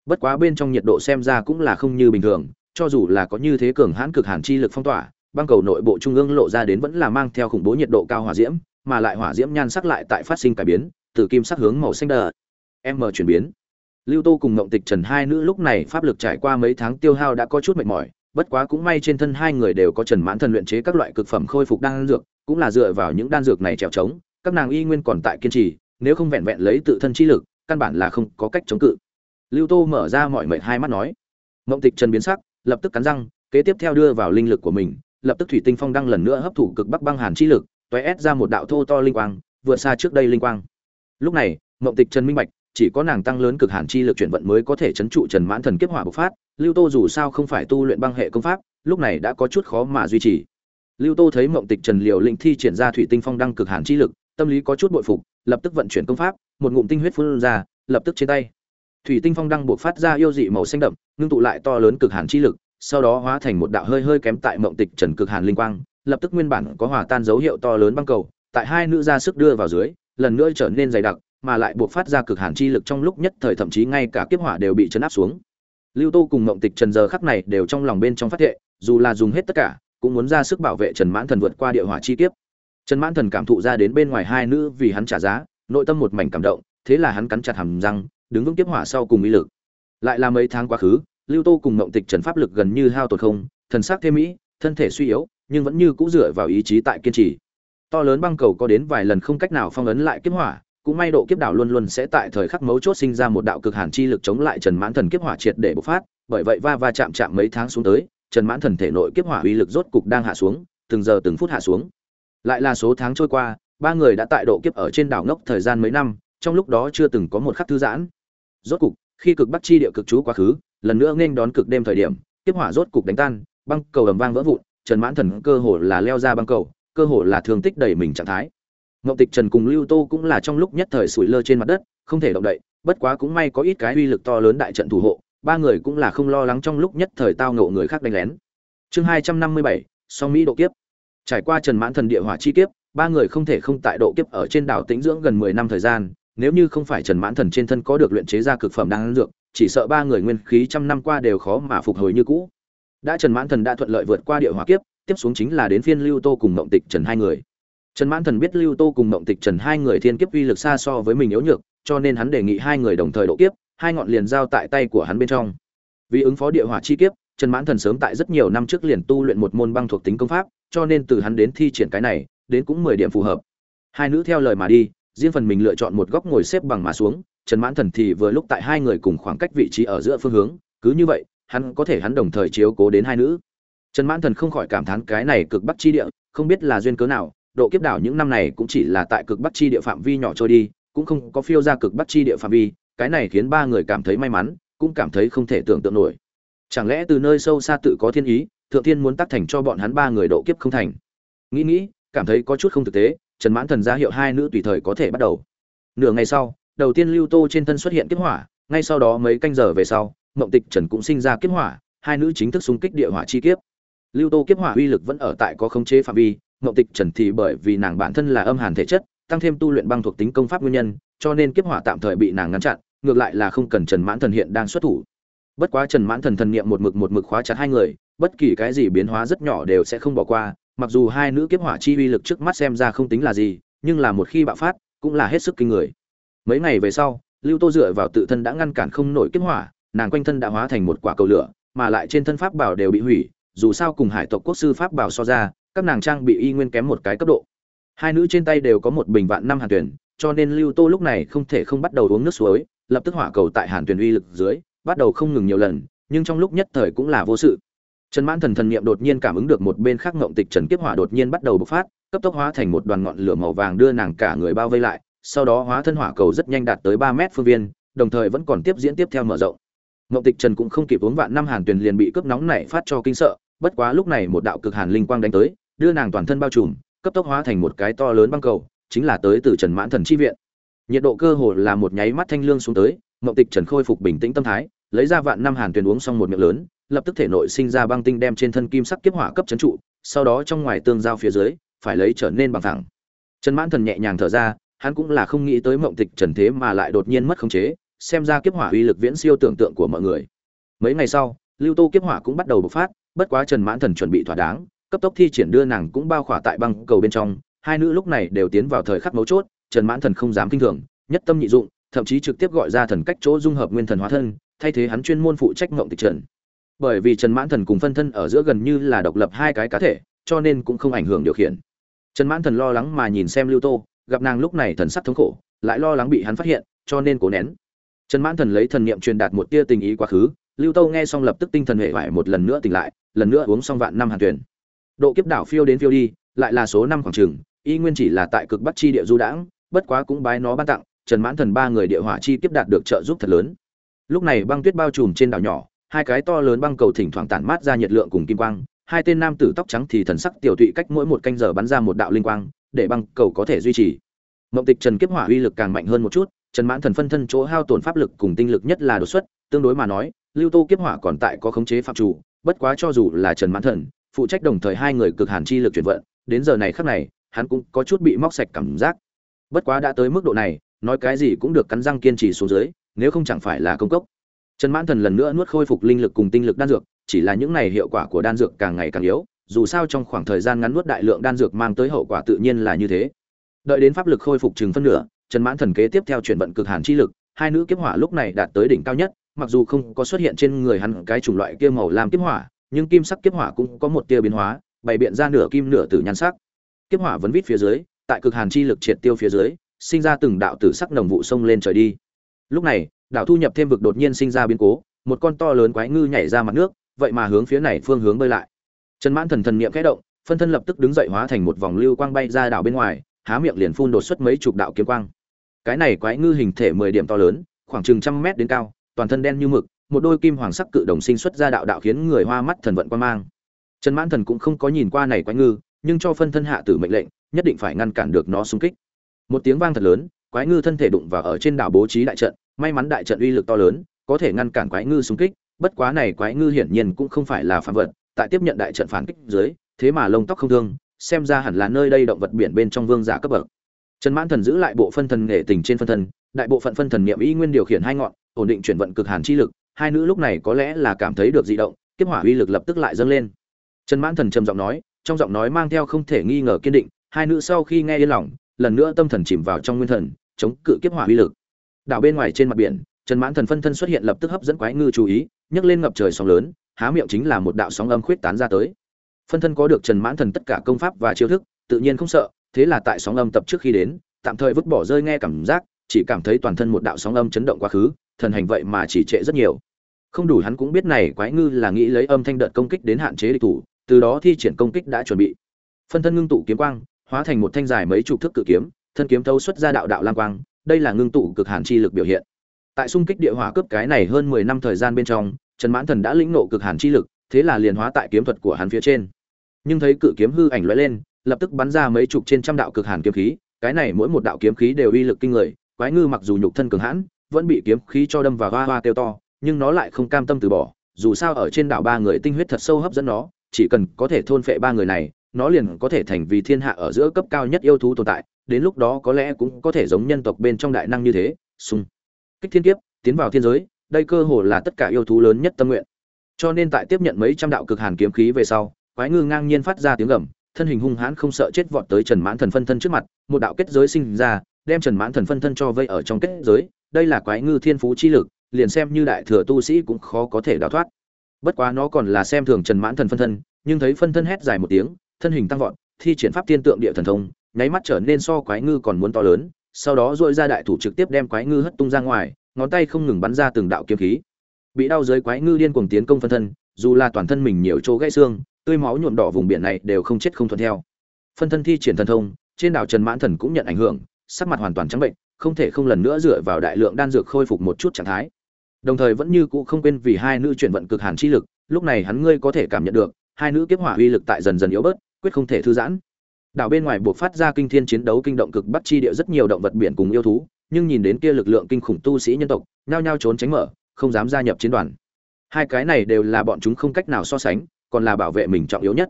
Bất quá bên trong nhiệt độ xem ra cũng là không như bình thường, cho dù là có như thế cường hãn cực hàn chi lực phong tỏa, băng cầu nội bộ trung ương lộ ra đến vẫn là mang theo khủng bố nhiệt độ cao hỏa diễm, mà lại hỏa diễm nhan sắc lại tại phát sinh cải biến, từ kim sắc hướng màu xanh đờ. M chuyển biến. Lưu tô cùng ngộng tịch trần hai nữ lúc này pháp lực trải qua mấy tháng tiêu hao đã có chút mệt mỏi, bất quá cũng may trên thân hai người đều có trần mãn thần luyện chế các loại cực phẩm khôi phục đan dược, cũng là dựa vào những đan dược này trèo trống các nàng y nguyên còn tại kiên trì nếu không vẹn vẹn lấy tự thân chi lực căn bản là không có cách chống cự. Lưu tô mở ra mọi mệnh hai mắt nói. Mộng tịch trần biến sắc lập tức cắn răng kế tiếp theo đưa vào linh lực của mình lập tức thủy tinh phong đăng lần nữa hấp thụ cực bắc băng hàn chi lực toé ép ra một đạo thô to linh quang vượt xa trước đây linh quang. Lúc này Mộng tịch trần minh bạch chỉ có nàng tăng lớn cực hàn chi lực chuyển vận mới có thể chấn trụ Trần Mãn Thần kiếp hỏa bộc phát, Lưu Tô dù sao không phải tu luyện băng hệ công pháp, lúc này đã có chút khó mà duy trì. Lưu Tô thấy Mộng Tịch Trần Liều Linh thi triển ra thủy tinh phong đăng cực hàn chi lực, tâm lý có chút bội phục, lập tức vận chuyển công pháp, một ngụm tinh huyết phun ra, lập tức trên tay. Thủy tinh phong đăng bộc phát ra yêu dị màu xanh đậm, ngưng tụ lại to lớn cực hàn chi lực, sau đó hóa thành một đạo hơi hơi kém tại Mộng Tịch Trần cực hàn linh quang, lập tức nguyên bản có hòa tan dấu hiệu to lớn băng cầu, tại hai nữ ra sức đưa vào dưới, lần nữa trở nên dày đặc, mà lại buộc phát ra cực hàn chi lực trong lúc nhất thời thậm chí ngay cả kiếp hỏa đều bị chấn áp xuống. Lưu Tô cùng Mộng Tịch Trần giờ khắc này đều trong lòng bên trong phát thệ, dù là dùng hết tất cả, cũng muốn ra sức bảo vệ Trần Mãn Thần vượt qua địa hỏa chi kiếp. Trần Mãn Thần cảm thụ ra đến bên ngoài hai nữ vì hắn trả giá, nội tâm một mảnh cảm động, thế là hắn cắn chặt hàm răng, đứng vững kiếp hỏa sau cùng ý lực. Lại là mấy tháng quá khứ, Lưu Tô cùng Mộng Tịch Trần pháp lực gần như hao tổn không, thần sắc thêm mỹ, thân thể suy yếu, nhưng vẫn như cũ dựa vào ý chí tại kiên trì. To lớn băng cầu có đến vài lần không cách nào phong ấn lại kiếp hỏa, cũng may độ kiếp đảo luôn luôn sẽ tại thời khắc mấu chốt sinh ra một đạo cực hàn chi lực chống lại Trần Mãn Thần kiếp hỏa triệt để bộc phát, bởi vậy va va chạm chạm mấy tháng xuống tới, Trần Mãn Thần thể nội kiếp hỏa uy lực rốt cục đang hạ xuống, từng giờ từng phút hạ xuống. Lại là số tháng trôi qua, ba người đã tại độ kiếp ở trên đảo ngốc thời gian mấy năm, trong lúc đó chưa từng có một khắc thư giãn. Rốt cục, khi cực bắc chi địa cực chú quá khứ, lần nữa nên đón cực đêm thời điểm, kiếp hỏa rốt cục đánh tan, băng cầu ầm vang vỡ vụn, Trần Mãn Thần cơ hồ là leo ra băng cầu, cơ hồ là thương tích đầy mình trạng thái. Ngộ Tịch Trần cùng Lưu Tô cũng là trong lúc nhất thời sủi lơ trên mặt đất, không thể động đậy, bất quá cũng may có ít cái uy lực to lớn đại trận thủ hộ, ba người cũng là không lo lắng trong lúc nhất thời tao ngộ người khác đánh lén. Chương hai trăm năm mươi bảy, song mỹ độ kiếp. Trải qua Trần Mãn Thần địa hỏa chi kiếp, ba người không thể không tại độ kiếp ở trên đảo tĩnh dưỡng gần mười năm thời gian, nếu như không phải Trần Mãn Thần trên thân có được luyện chế ra cực phẩm đan dược, chỉ sợ ba người nguyên khí trăm năm qua đều khó mà phục hồi như cũ. Đã Trần Mãn Thần đã thuận lợi vượt qua địa hỏa kiếp, tiếp xuống chính là đến phiên Lưu Tô cùng Mộng Tịch Trần hai người. Trần Mãn Thần biết Lưu Tô cùng Mộng Tịch Trần hai người thiên kiếp uy lực xa so với mình yếu nhược, cho nên hắn đề nghị hai người đồng thời độ kiếp, hai ngọn liền giao tại tay của hắn bên trong. Vì ứng phó địa hỏa chi kiếp, Trần Mãn Thần sớm tại rất nhiều năm trước liền tu luyện một môn băng thuộc tính công pháp, cho nên từ hắn đến thi triển cái này, đến cũng 10 điểm phù hợp. Hai nữ theo lời mà đi, riêng phần mình lựa chọn một góc ngồi xếp bằng mà xuống, Trần Mãn Thần thì vừa lúc tại hai người cùng khoảng cách vị trí ở giữa phương hướng, cứ như vậy, hắn có thể hắn đồng thời chiếu cố đến hai nữ. Trần Mãn Thần không khỏi cảm thán cái này cực bắc chi địa, không biết là duyên cớ nào, độ kiếp đảo những năm này cũng chỉ là tại cực bắc chi địa phạm vi nhỏ trôi đi, cũng không có phiêu ra cực bắc chi địa phạm vi, cái này khiến ba người cảm thấy may mắn, cũng cảm thấy không thể tưởng tượng nổi. Chẳng lẽ từ nơi sâu xa tự có thiên ý, thượng thiên muốn tác thành cho bọn hắn ba người độ kiếp không thành. Nghĩ nghĩ, cảm thấy có chút không thực tế, Trần Mãn Thần ra hiệu hai nữ tùy thời có thể bắt đầu. Nửa ngày sau, đầu tiên lưu tô trên thân xuất hiện kiếp hỏa ngay sau đó mấy canh giờ về sau mộng tịch trần cũng sinh ra kiếp hỏa hai nữ chính thức xung kích địa hỏa chi kiếp lưu tô kiếp hỏa uy lực vẫn ở tại có khống chế phạm vi mộng tịch trần thì bởi vì nàng bản thân là âm hàn thể chất tăng thêm tu luyện băng thuộc tính công pháp nguyên nhân cho nên kiếp hỏa tạm thời bị nàng ngăn chặn ngược lại là không cần trần mãn thần hiện đang xuất thủ bất quá trần mãn thần thần niệm một mực một mực khóa chặt hai người, bất kỳ cái gì biến hóa rất nhỏ đều sẽ không bỏ qua, mặc dù hai nữ kiếp hỏa chi uy lực trước mắt xem ra không tính là gì, nhưng là một khi bạo phát, cũng là hết sức kinh người. Mấy ngày về sau, lưu tô dựa vào tự thân đã ngăn cản không nổi kiếp hỏa, nàng quanh thân đã hóa thành một quả cầu lửa, mà lại trên thân pháp bảo đều bị hủy, dù sao cùng hải tộc quốc sư pháp bảo so ra, các nàng trang bị y nguyên kém một cái cấp độ. Hai nữ trên tay đều có một bình vạn năm hàn tuyển, cho nên lưu tô lúc này không thể không bắt đầu uống nước suối, lập tức hỏa cầu tại hàn tuyển uy lực dưới bắt đầu không ngừng nhiều lần, nhưng trong lúc nhất thời cũng là vô sự. Trần mãn thần thần niệm đột nhiên cảm ứng được một bên khác ngộng tịch trần kiếp hỏa đột nhiên bắt đầu bộc phát, cấp tốc hóa thành một đoàn ngọn lửa màu vàng đưa nàng cả người bao vây lại, sau đó hóa thân hỏa cầu rất nhanh đạt tới ba mét phương viên, đồng thời vẫn còn tiếp diễn tiếp theo mở rộng. Ngộng tịch trần cũng không kịp uống vạn năm hàn tuyền liền bị cướp nóng này phát cho kinh sợ, bất quá lúc này một đạo cực hàn linh quang đánh tới, đưa nàng toàn thân bao trùm, cấp tốc hóa thành một cái to lớn băng cầu, chính là tới từ trần mãn thần chi viện. Nhiệt độ cơ hồ là một nháy mắt thanh lương xuống tới Mộng tịch trần khôi phục bình tĩnh tâm thái, lấy ra vạn năm hàn tuyền uống xong một miệng lớn, lập tức thể nội sinh ra băng tinh đem trên thân kim sắc kiếp hỏa cấp chấn trụ, sau đó trong ngoài tương giao phía dưới, phải lấy trở nên bằng thẳng. Trần mãn thần nhẹ nhàng thở ra, hắn cũng là không nghĩ tới mộng tịch trần thế mà lại đột nhiên mất khống chế, xem ra kiếp hỏa uy lực viễn siêu tưởng tượng của mọi người. Mấy ngày sau, lưu tô kiếp hỏa cũng bắt đầu bộc phát, bất quá trần mãn thần chuẩn bị thỏa đáng, cấp tốc thi triển đưa nàng cũng bao khỏa tại băng cầu bên trong, hai nữ lúc này đều tiến vào thời khắc mấu chốt, trần mãn thần không dám kinh thường, nhất tâm nhị dụng thậm chí trực tiếp gọi ra thần cách chỗ dung hợp nguyên thần hóa thân, thay thế hắn chuyên môn phụ trách ngộng tịch trần. Bởi vì trần mãn thần cùng phân thân ở giữa gần như là độc lập hai cái cá thể, cho nên cũng không ảnh hưởng điều khiển. Trần mãn thần lo lắng mà nhìn xem lưu tô, gặp nàng lúc này thần sắc thống khổ, lại lo lắng bị hắn phát hiện, cho nên cố nén. Trần mãn thần lấy thần niệm truyền đạt một tia tình ý quá khứ, lưu tô nghe xong lập tức tinh thần hệ vải một lần nữa tỉnh lại, lần nữa uống xong vạn năm hàn tuyển độ kiếp đảo phiêu đến phiêu đi, lại là số năm khoảng trường y nguyên chỉ là tại cực bắc chi địa du đãng, bất quá cũng bái nó ban tặng trần mãn thần ba người địa hỏa chi tiếp đạt được trợ giúp thật lớn. Lúc này băng tuyết bao trùm trên đảo nhỏ, hai cái to lớn băng cầu thỉnh thoảng tản mát ra nhiệt lượng cùng kim quang, hai tên nam tử tóc trắng thì thần sắc tiểu tụy cách mỗi một canh giờ bắn ra một đạo linh quang, để băng cầu có thể duy trì. Mộng tịch trần kiếp hỏa uy lực càng mạnh hơn một chút, trần mãn thần phân thân chỗ hao tổn pháp lực cùng tinh lực nhất là đột xuất, tương đối mà nói, lưu tô kiếp hỏa còn tại có khống chế phạm chủ, bất quá cho dù là trần mãn thần, phụ trách đồng thời hai người cực hàn chi lực chuyển vận, đến giờ này khắc này, hắn cũng có chút bị móc sạch cảm giác. Bất quá đã tới mức độ này nói cái gì cũng được cắn răng kiên trì xuống dưới, nếu không chẳng phải là công cốc. Trần mãn thần lần nữa nuốt khôi phục linh lực cùng tinh lực đan dược, chỉ là những này hiệu quả của đan dược càng ngày càng yếu, dù sao trong khoảng thời gian ngắn nuốt đại lượng đan dược mang tới hậu quả tự nhiên là như thế. Đợi đến pháp lực khôi phục chừng phân nửa, trần mãn thần kế tiếp theo chuyển vận cực hàn chi lực, hai nữ kiếp hỏa lúc này đạt tới đỉnh cao nhất, mặc dù không có xuất hiện trên người hắn cái chủng loại kia màu lam kiếp hỏa, nhưng kim sắc kiếp hỏa cũng có một tia biến hóa, bày biện ra nửa kim nửa tử nhan sắc. Kiếp hỏa vẫn vít phía dưới, tại cực hàn chi lực triệt tiêu phía dưới sinh ra từng đạo tử sắc nồng vụ sông lên trời đi. Lúc này, đảo thu nhập thêm vực đột nhiên sinh ra biến cố, một con to lớn quái ngư nhảy ra mặt nước, vậy mà hướng phía này phương hướng bơi lại. Trần mãn thần thần niệm khẽ động, phân thân lập tức đứng dậy hóa thành một vòng lưu quang bay ra đảo bên ngoài, há miệng liền phun đột xuất mấy chục đạo kiếm quang. Cái này quái ngư hình thể mười điểm to lớn, khoảng chừng trăm mét đến cao, toàn thân đen như mực, một đôi kim hoàng sắc cự đồng sinh xuất ra đạo đạo khiến người hoa mắt thần vận quan mang. Trần mãn thần cũng không có nhìn qua này quái ngư, nhưng cho phân thân hạ tử mệnh lệnh, nhất định phải ngăn cản được nó xung kích một tiếng vang thật lớn, quái ngư thân thể đụng vào ở trên đảo bố trí đại trận, may mắn đại trận uy lực to lớn, có thể ngăn cản quái ngư xung kích, bất quá này quái ngư hiển nhiên cũng không phải là phạm vật, tại tiếp nhận đại trận phản kích dưới, thế mà lông tóc không thương, xem ra hẳn là nơi đây động vật biển bên trong vương giả cấp bậc. Trần mãn thần giữ lại bộ phân thần nghệ tình trên phân thân, đại bộ phận phân thần niệm ý nguyên điều khiển hai ngọn, ổn định chuyển vận cực hàn chi lực, hai nữ lúc này có lẽ là cảm thấy được dị động, kiếp hỏa uy lực lập tức lại dâng lên. Trần mãn thần trầm giọng nói, trong giọng nói mang theo không thể nghi ngờ kiên định, hai nữ sau khi nghe yên lòng lần nữa tâm thần chìm vào trong nguyên thần, chống cự kiếp hỏa uy lực. Đảo bên ngoài trên mặt biển, trần mãn thần phân thân xuất hiện lập tức hấp dẫn quái ngư chú ý, nhấc lên ngập trời sóng lớn, há miệng chính là một đạo sóng âm khuyết tán ra tới. Phân thân có được trần mãn thần tất cả công pháp và chiêu thức, tự nhiên không sợ, thế là tại sóng âm tập trước khi đến, tạm thời vứt bỏ rơi nghe cảm giác, chỉ cảm thấy toàn thân một đạo sóng âm chấn động quá khứ, thần hành vậy mà chỉ trệ rất nhiều. Không đủ hắn cũng biết này quái ngư là nghĩ lấy âm thanh đợt công kích đến hạn chế địch thủ, từ đó thi triển công kích đã chuẩn bị. Phân thân ngưng tụ kiếm quang hóa thành một thanh dài mấy chục thước cự kiếm, thân kiếm thâu xuất ra đạo đạo lang quang, đây là ngưng tụ cực hàn chi lực biểu hiện. Tại xung kích địa hỏa cướp cái này hơn mười năm thời gian bên trong, trần mãn thần đã lĩnh ngộ cực hàn chi lực, thế là liền hóa tại kiếm thuật của hắn phía trên. Nhưng thấy cự kiếm hư ảnh lóe lên, lập tức bắn ra mấy chục trên trăm đạo cực hàn kiếm khí, cái này mỗi một đạo kiếm khí đều uy lực kinh người, quái ngư mặc dù nhục thân cường hãn, vẫn bị kiếm khí cho đâm vào hoa hoa kêu to, nhưng nó lại không cam tâm từ bỏ, dù sao ở trên đảo ba người tinh huyết thật sâu hấp dẫn nó, chỉ cần có thể thôn phệ ba người này nó liền có thể thành vì thiên hạ ở giữa cấp cao nhất yêu thú tồn tại, đến lúc đó có lẽ cũng có thể giống nhân tộc bên trong đại năng như thế sung kích thiên kiếp, tiến vào thiên giới, đây cơ hồ là tất cả yêu thú lớn nhất tâm nguyện. Cho nên tại tiếp nhận mấy trăm đạo cực hàn kiếm khí về sau, quái ngư ngang nhiên phát ra tiếng gầm, thân hình hung hãn không sợ chết vọt tới trần mãn thần phân thân trước mặt, một đạo kết giới sinh ra, đem trần mãn thần phân thân cho vây ở trong kết giới, đây là quái ngư thiên phú chi lực, liền xem như đại thừa tu sĩ cũng khó có thể đào thoát. Bất quá nó còn là xem thường trần mãn thần phân thân, nhưng thấy phân thân hét dài một tiếng thân hình tăng vọt, thi triển pháp tiên tượng địa thần thông, nháy mắt trở nên so quái ngư còn muốn to lớn, sau đó dội ra đại thủ trực tiếp đem quái ngư hất tung ra ngoài, ngón tay không ngừng bắn ra từng đạo kiếm khí. Bị đau dưới quái ngư điên cuồng tiến công phân thân, dù là toàn thân mình nhiều chỗ gãy xương, tươi máu nhuộm đỏ vùng biển này đều không chết không thuận theo. Phân thân thi triển thần thông, trên đảo trần mãn thần cũng nhận ảnh hưởng, sắc mặt hoàn toàn trắng bệnh, không thể không lần nữa dựa vào đại lượng đan dược khôi phục một chút trạng thái. Đồng thời vẫn như cũ không quên vì hai nữ chuyển vận cực hàn chi lực, lúc này hắn ngươi có thể cảm nhận được, hai nữ kiếp hỏa uy lực tại dần dần yếu bớt quyết không thể thư giãn. Đảo bên ngoài buộc phát ra kinh thiên chiến đấu kinh động cực bắt chi địa rất nhiều động vật biển cùng yêu thú, nhưng nhìn đến kia lực lượng kinh khủng tu sĩ nhân tộc, nhao nhao trốn tránh mở, không dám gia nhập chiến đoàn. Hai cái này đều là bọn chúng không cách nào so sánh, còn là bảo vệ mình trọng yếu nhất.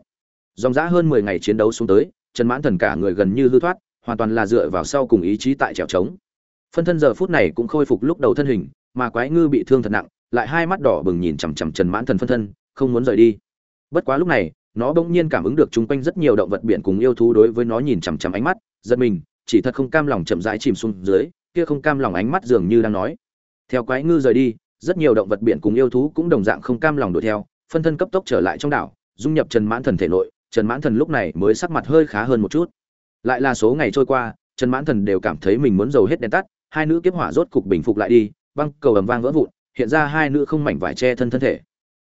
Dòng dã hơn mười ngày chiến đấu xuống tới, trần mãn thần cả người gần như hư thoát, hoàn toàn là dựa vào sau cùng ý chí tại trèo trống. Phân thân giờ phút này cũng khôi phục lúc đầu thân hình, mà quái ngư bị thương thật nặng, lại hai mắt đỏ bừng nhìn chằm chằm trần mãn thần phân thân, không muốn rời đi. Bất quá lúc này nó bỗng nhiên cảm ứng được chung quanh rất nhiều động vật biển cùng yêu thú đối với nó nhìn chằm chằm ánh mắt, giật mình, chỉ thật không cam lòng chậm rãi chìm xuống dưới, kia không cam lòng ánh mắt dường như đang nói. Theo quái ngư rời đi, rất nhiều động vật biển cùng yêu thú cũng đồng dạng không cam lòng đuổi theo, phân thân cấp tốc trở lại trong đảo, dung nhập trần mãn thần thể nội, trần mãn thần lúc này mới sắc mặt hơi khá hơn một chút. Lại là số ngày trôi qua, trần mãn thần đều cảm thấy mình muốn dầu hết đèn tắt, hai nữ kiếp hỏa rốt cục bình phục lại đi băng cầu ầm vang vỡ vụn, hiện ra hai nữ không mảnh vải che thân thân thể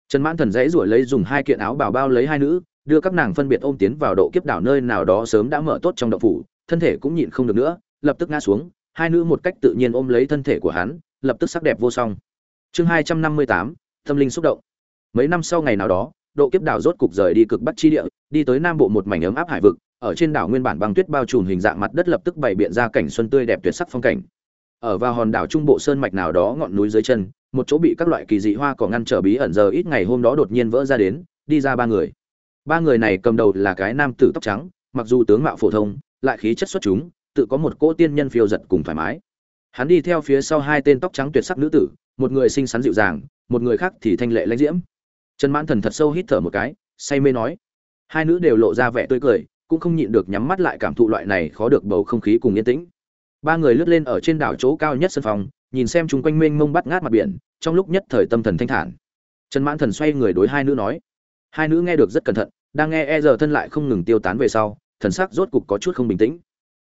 trần mãn thần dãy ruổi lấy dùng hai kiện áo bào bao lấy hai nữ, đưa các nàng phân biệt ôm tiến vào độ kiếp đảo nơi nào đó sớm đã mở tốt trong động phủ, thân thể cũng nhịn không được nữa, lập tức ngã xuống, hai nữ một cách tự nhiên ôm lấy thân thể của hắn, lập tức sắc đẹp vô song. Chương hai trăm năm mươi tám, tâm linh xúc động. Mấy năm sau ngày nào đó, độ kiếp đảo rốt cục rời đi cực bắc chi địa, đi tới nam bộ một mảnh ấm áp hải vực, ở trên đảo nguyên bản băng tuyết bao trùm hình dạng mặt đất lập tức bày biện ra cảnh xuân tươi đẹp tuyệt sắc phong cảnh. Ở vào hòn đảo trung bộ sơn mạch nào đó ngọn núi dưới chân một chỗ bị các loại kỳ dị hoa cỏ ngăn trở bí ẩn giờ ít ngày hôm đó đột nhiên vỡ ra đến, đi ra ba người. Ba người này cầm đầu là cái nam tử tóc trắng, mặc dù tướng mạo phổ thông, lại khí chất xuất chúng, tự có một cỗ tiên nhân phiêu giật cùng thoải mái. Hắn đi theo phía sau hai tên tóc trắng tuyệt sắc nữ tử, một người xinh xắn dịu dàng, một người khác thì thanh lệ lãnh diễm. Trần mãn thần thật sâu hít thở một cái, say mê nói. Hai nữ đều lộ ra vẻ tươi cười, cũng không nhịn được nhắm mắt lại cảm thụ loại này khó được bầu không khí cùng yên tĩnh. Ba người lướt lên ở trên đảo chỗ cao nhất sân phòng nhìn xem chúng quanh mênh mông bắt ngát mặt biển, trong lúc nhất thời tâm thần thanh thản. Trần mãn thần xoay người đối hai nữ nói, hai nữ nghe được rất cẩn thận, đang nghe e giờ thân lại không ngừng tiêu tán về sau, thần sắc rốt cục có chút không bình tĩnh.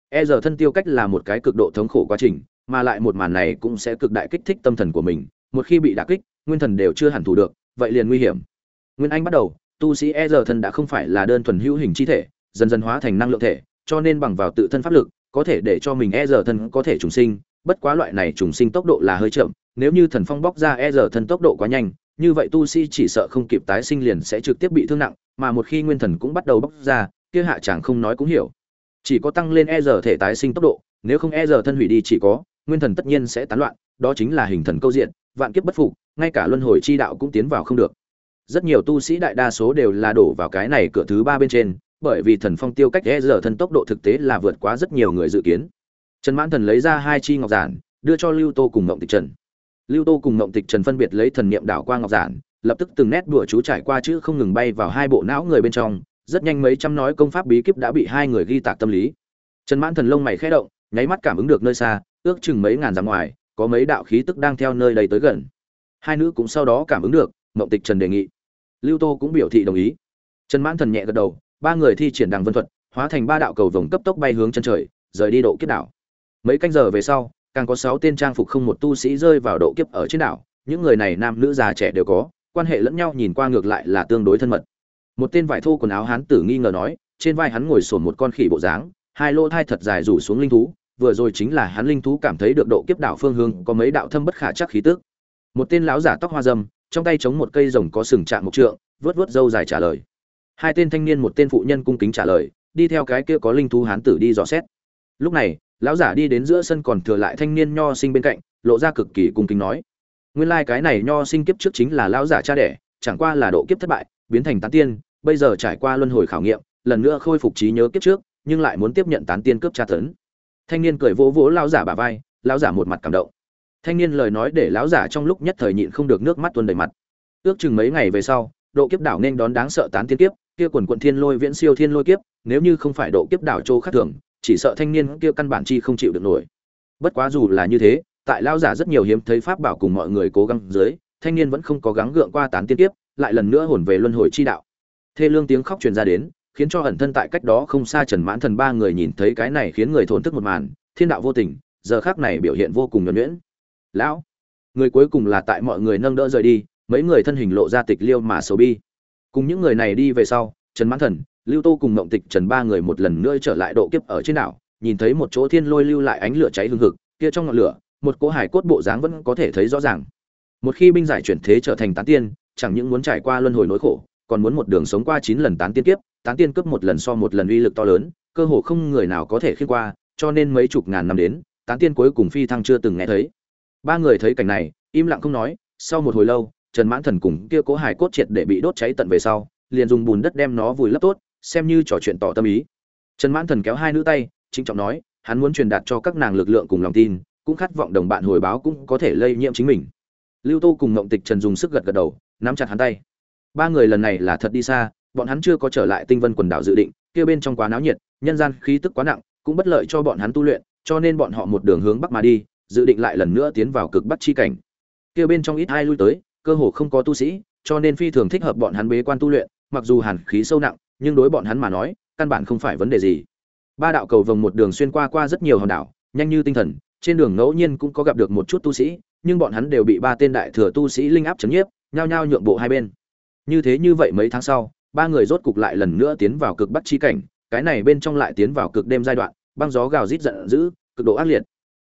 E giờ thân tiêu cách là một cái cực độ thống khổ quá trình, mà lại một màn này cũng sẽ cực đại kích thích tâm thần của mình, một khi bị đả kích, nguyên thần đều chưa hẳn thủ được, vậy liền nguy hiểm. Nguyên anh bắt đầu, tu sĩ e giờ thân đã không phải là đơn thuần hữu hình chi thể, dần dần hóa thành năng lượng thể, cho nên bằng vào tự thân pháp lực, có thể để cho mình e giờ thân có thể trùng sinh bất quá loại này trùng sinh tốc độ là hơi chậm, nếu như thần phong bóc ra e giờ thân tốc độ quá nhanh, như vậy tu sĩ chỉ sợ không kịp tái sinh liền sẽ trực tiếp bị thương nặng, mà một khi nguyên thần cũng bắt đầu bóc ra, kia hạ chẳng không nói cũng hiểu. Chỉ có tăng lên e giờ thể tái sinh tốc độ, nếu không e giờ thân hủy đi chỉ có, nguyên thần tất nhiên sẽ tán loạn, đó chính là hình thần câu diện, vạn kiếp bất phục, ngay cả luân hồi chi đạo cũng tiến vào không được. Rất nhiều tu sĩ đại đa số đều là đổ vào cái này cửa thứ ba bên trên, bởi vì thần phong tiêu cách e giờ thân tốc độ thực tế là vượt quá rất nhiều người dự kiến trần mãn thần lấy ra hai chi ngọc giản, đưa cho lưu tô cùng ngộng tịch trần. Lưu tô cùng ngộng tịch trần phân biệt lấy thần niệm đảo qua ngọc giản, lập tức từng nét đùa chú trải qua chữ không ngừng bay vào hai bộ não người bên trong, rất nhanh mấy trăm nói công pháp bí kíp đã bị hai người ghi tạc tâm lý. Trần mãn thần lông mày khẽ động, nháy mắt cảm ứng được nơi xa, ước chừng mấy ngàn dặm ngoài, có mấy đạo khí tức đang theo nơi đây tới gần. Hai nữ cũng sau đó cảm ứng được, mộng tịch trần đề nghị. Lưu tô cũng biểu thị đồng ý. Trần mãn thần nhẹ gật đầu, ba người thi triển đằng vân thuật, hóa thành ba đạo cầu vồng cấp tốc bay hướng chân trời, rời đi độ kiếp đảo mấy canh giờ về sau, càng có sáu tên trang phục không một tu sĩ rơi vào độ kiếp ở trên đảo. Những người này nam nữ già trẻ đều có, quan hệ lẫn nhau nhìn qua ngược lại là tương đối thân mật. Một tên vải thô quần áo hán tử nghi ngờ nói, trên vai hắn ngồi sồn một con khỉ bộ dáng, hai lỗ thai thật dài rủ xuống linh thú, vừa rồi chính là hắn linh thú cảm thấy được độ kiếp đảo phương hướng có mấy đạo thâm bất khả chắc khí tức. Một tên lão giả tóc hoa dâm, trong tay chống một cây rồng có sừng trạng một trượng, vớt vớt râu dài trả lời. Hai tên thanh niên một tên phụ nhân cung kính trả lời, đi theo cái kia có linh thú hán tử đi dò xét. Lúc này lão giả đi đến giữa sân còn thừa lại thanh niên nho sinh bên cạnh, lộ ra cực kỳ cung kính nói. Nguyên lai cái này nho sinh kiếp trước chính là lão giả cha đẻ, chẳng qua là độ kiếp thất bại, biến thành tán tiên, bây giờ trải qua luân hồi khảo nghiệm, lần nữa khôi phục trí nhớ kiếp trước, nhưng lại muốn tiếp nhận tán tiên cướp tra tấn. Thanh niên cười vỗ vỗ lão giả bả vai, lão giả một mặt cảm động. Thanh niên lời nói để lão giả trong lúc nhất thời nhịn không được nước mắt tuôn đầy mặt. Ước chừng mấy ngày về sau, độ kiếp đảo nên đón đáng sợ tán tiên kiếp, kia quần quận thiên lôi viễn siêu thiên lôi kiếp, nếu như không phải độ kiếp đảo châu khác thường chỉ sợ thanh niên kia căn bản chi không chịu được nổi. Bất quá dù là như thế, tại lão giả rất nhiều hiếm thấy pháp bảo cùng mọi người cố gắng dưới, thanh niên vẫn không có gắng gượng qua tán tiên kiếp, lại lần nữa hồn về luân hồi chi đạo. Thê lương tiếng khóc truyền ra đến, khiến cho ẩn thân tại cách đó không xa trần mãn thần ba người nhìn thấy cái này khiến người thốn thức một màn, thiên đạo vô tình, giờ khác này biểu hiện vô cùng nhuẩn nhuyễn. Lão, người cuối cùng là tại mọi người nâng đỡ rời đi, mấy người thân hình lộ ra tịch liêu mà xấu bi. Cùng những người này đi về sau, trần mãn thần lưu tô cùng mộng tịch trần ba người một lần nữa trở lại độ kiếp ở trên đảo, nhìn thấy một chỗ thiên lôi lưu lại ánh lửa cháy hương hực, kia trong ngọn lửa, một cỗ hải cốt bộ dáng vẫn có thể thấy rõ ràng. Một khi binh giải chuyển thế trở thành tán tiên, chẳng những muốn trải qua luân hồi nỗi khổ, còn muốn một đường sống qua chín lần tán tiên kiếp, tán tiên cướp một lần so một lần uy lực to lớn, cơ hồ không người nào có thể khiên qua, cho nên mấy chục ngàn năm đến, tán tiên cuối cùng phi thăng chưa từng nghe thấy. Ba người thấy cảnh này, im lặng không nói, sau một hồi lâu, trần mãn thần cùng kia cố hải cốt triệt để bị đốt cháy tận về sau, liền dùng bùn đất đem nó vùi lấp tốt xem như trò chuyện tỏ tâm ý. Trần mãn thần kéo hai nữ tay, trịnh trọng nói, hắn muốn truyền đạt cho các nàng lực lượng cùng lòng tin, cũng khát vọng đồng bạn hồi báo cũng có thể lây nhiễm chính mình. Lưu tô cùng ngộng tịch trần dùng sức gật gật đầu, nắm chặt hắn tay. Ba người lần này là thật đi xa, bọn hắn chưa có trở lại tinh vân quần đảo dự định, kia bên trong quá náo nhiệt, nhân gian khí tức quá nặng, cũng bất lợi cho bọn hắn tu luyện, cho nên bọn họ một đường hướng bắc mà đi, dự định lại lần nữa tiến vào cực bắc chi cảnh. Kia bên trong ít ai lui tới, cơ hồ không có tu sĩ, cho nên phi thường thích hợp bọn hắn bế quan tu luyện, mặc dù hàn khí sâu nặng nhưng đối bọn hắn mà nói, căn bản không phải vấn đề gì. Ba đạo cầu vồng một đường xuyên qua qua rất nhiều hòn đảo, nhanh như tinh thần, trên đường ngẫu nhiên cũng có gặp được một chút tu sĩ, nhưng bọn hắn đều bị ba tên đại thừa tu sĩ linh áp chấn nhiếp, nhao nhao nhượng bộ hai bên. Như thế như vậy mấy tháng sau, ba người rốt cục lại lần nữa tiến vào cực bắc chi cảnh, cái này bên trong lại tiến vào cực đêm giai đoạn, băng gió gào rít giận dữ, cực độ ác liệt.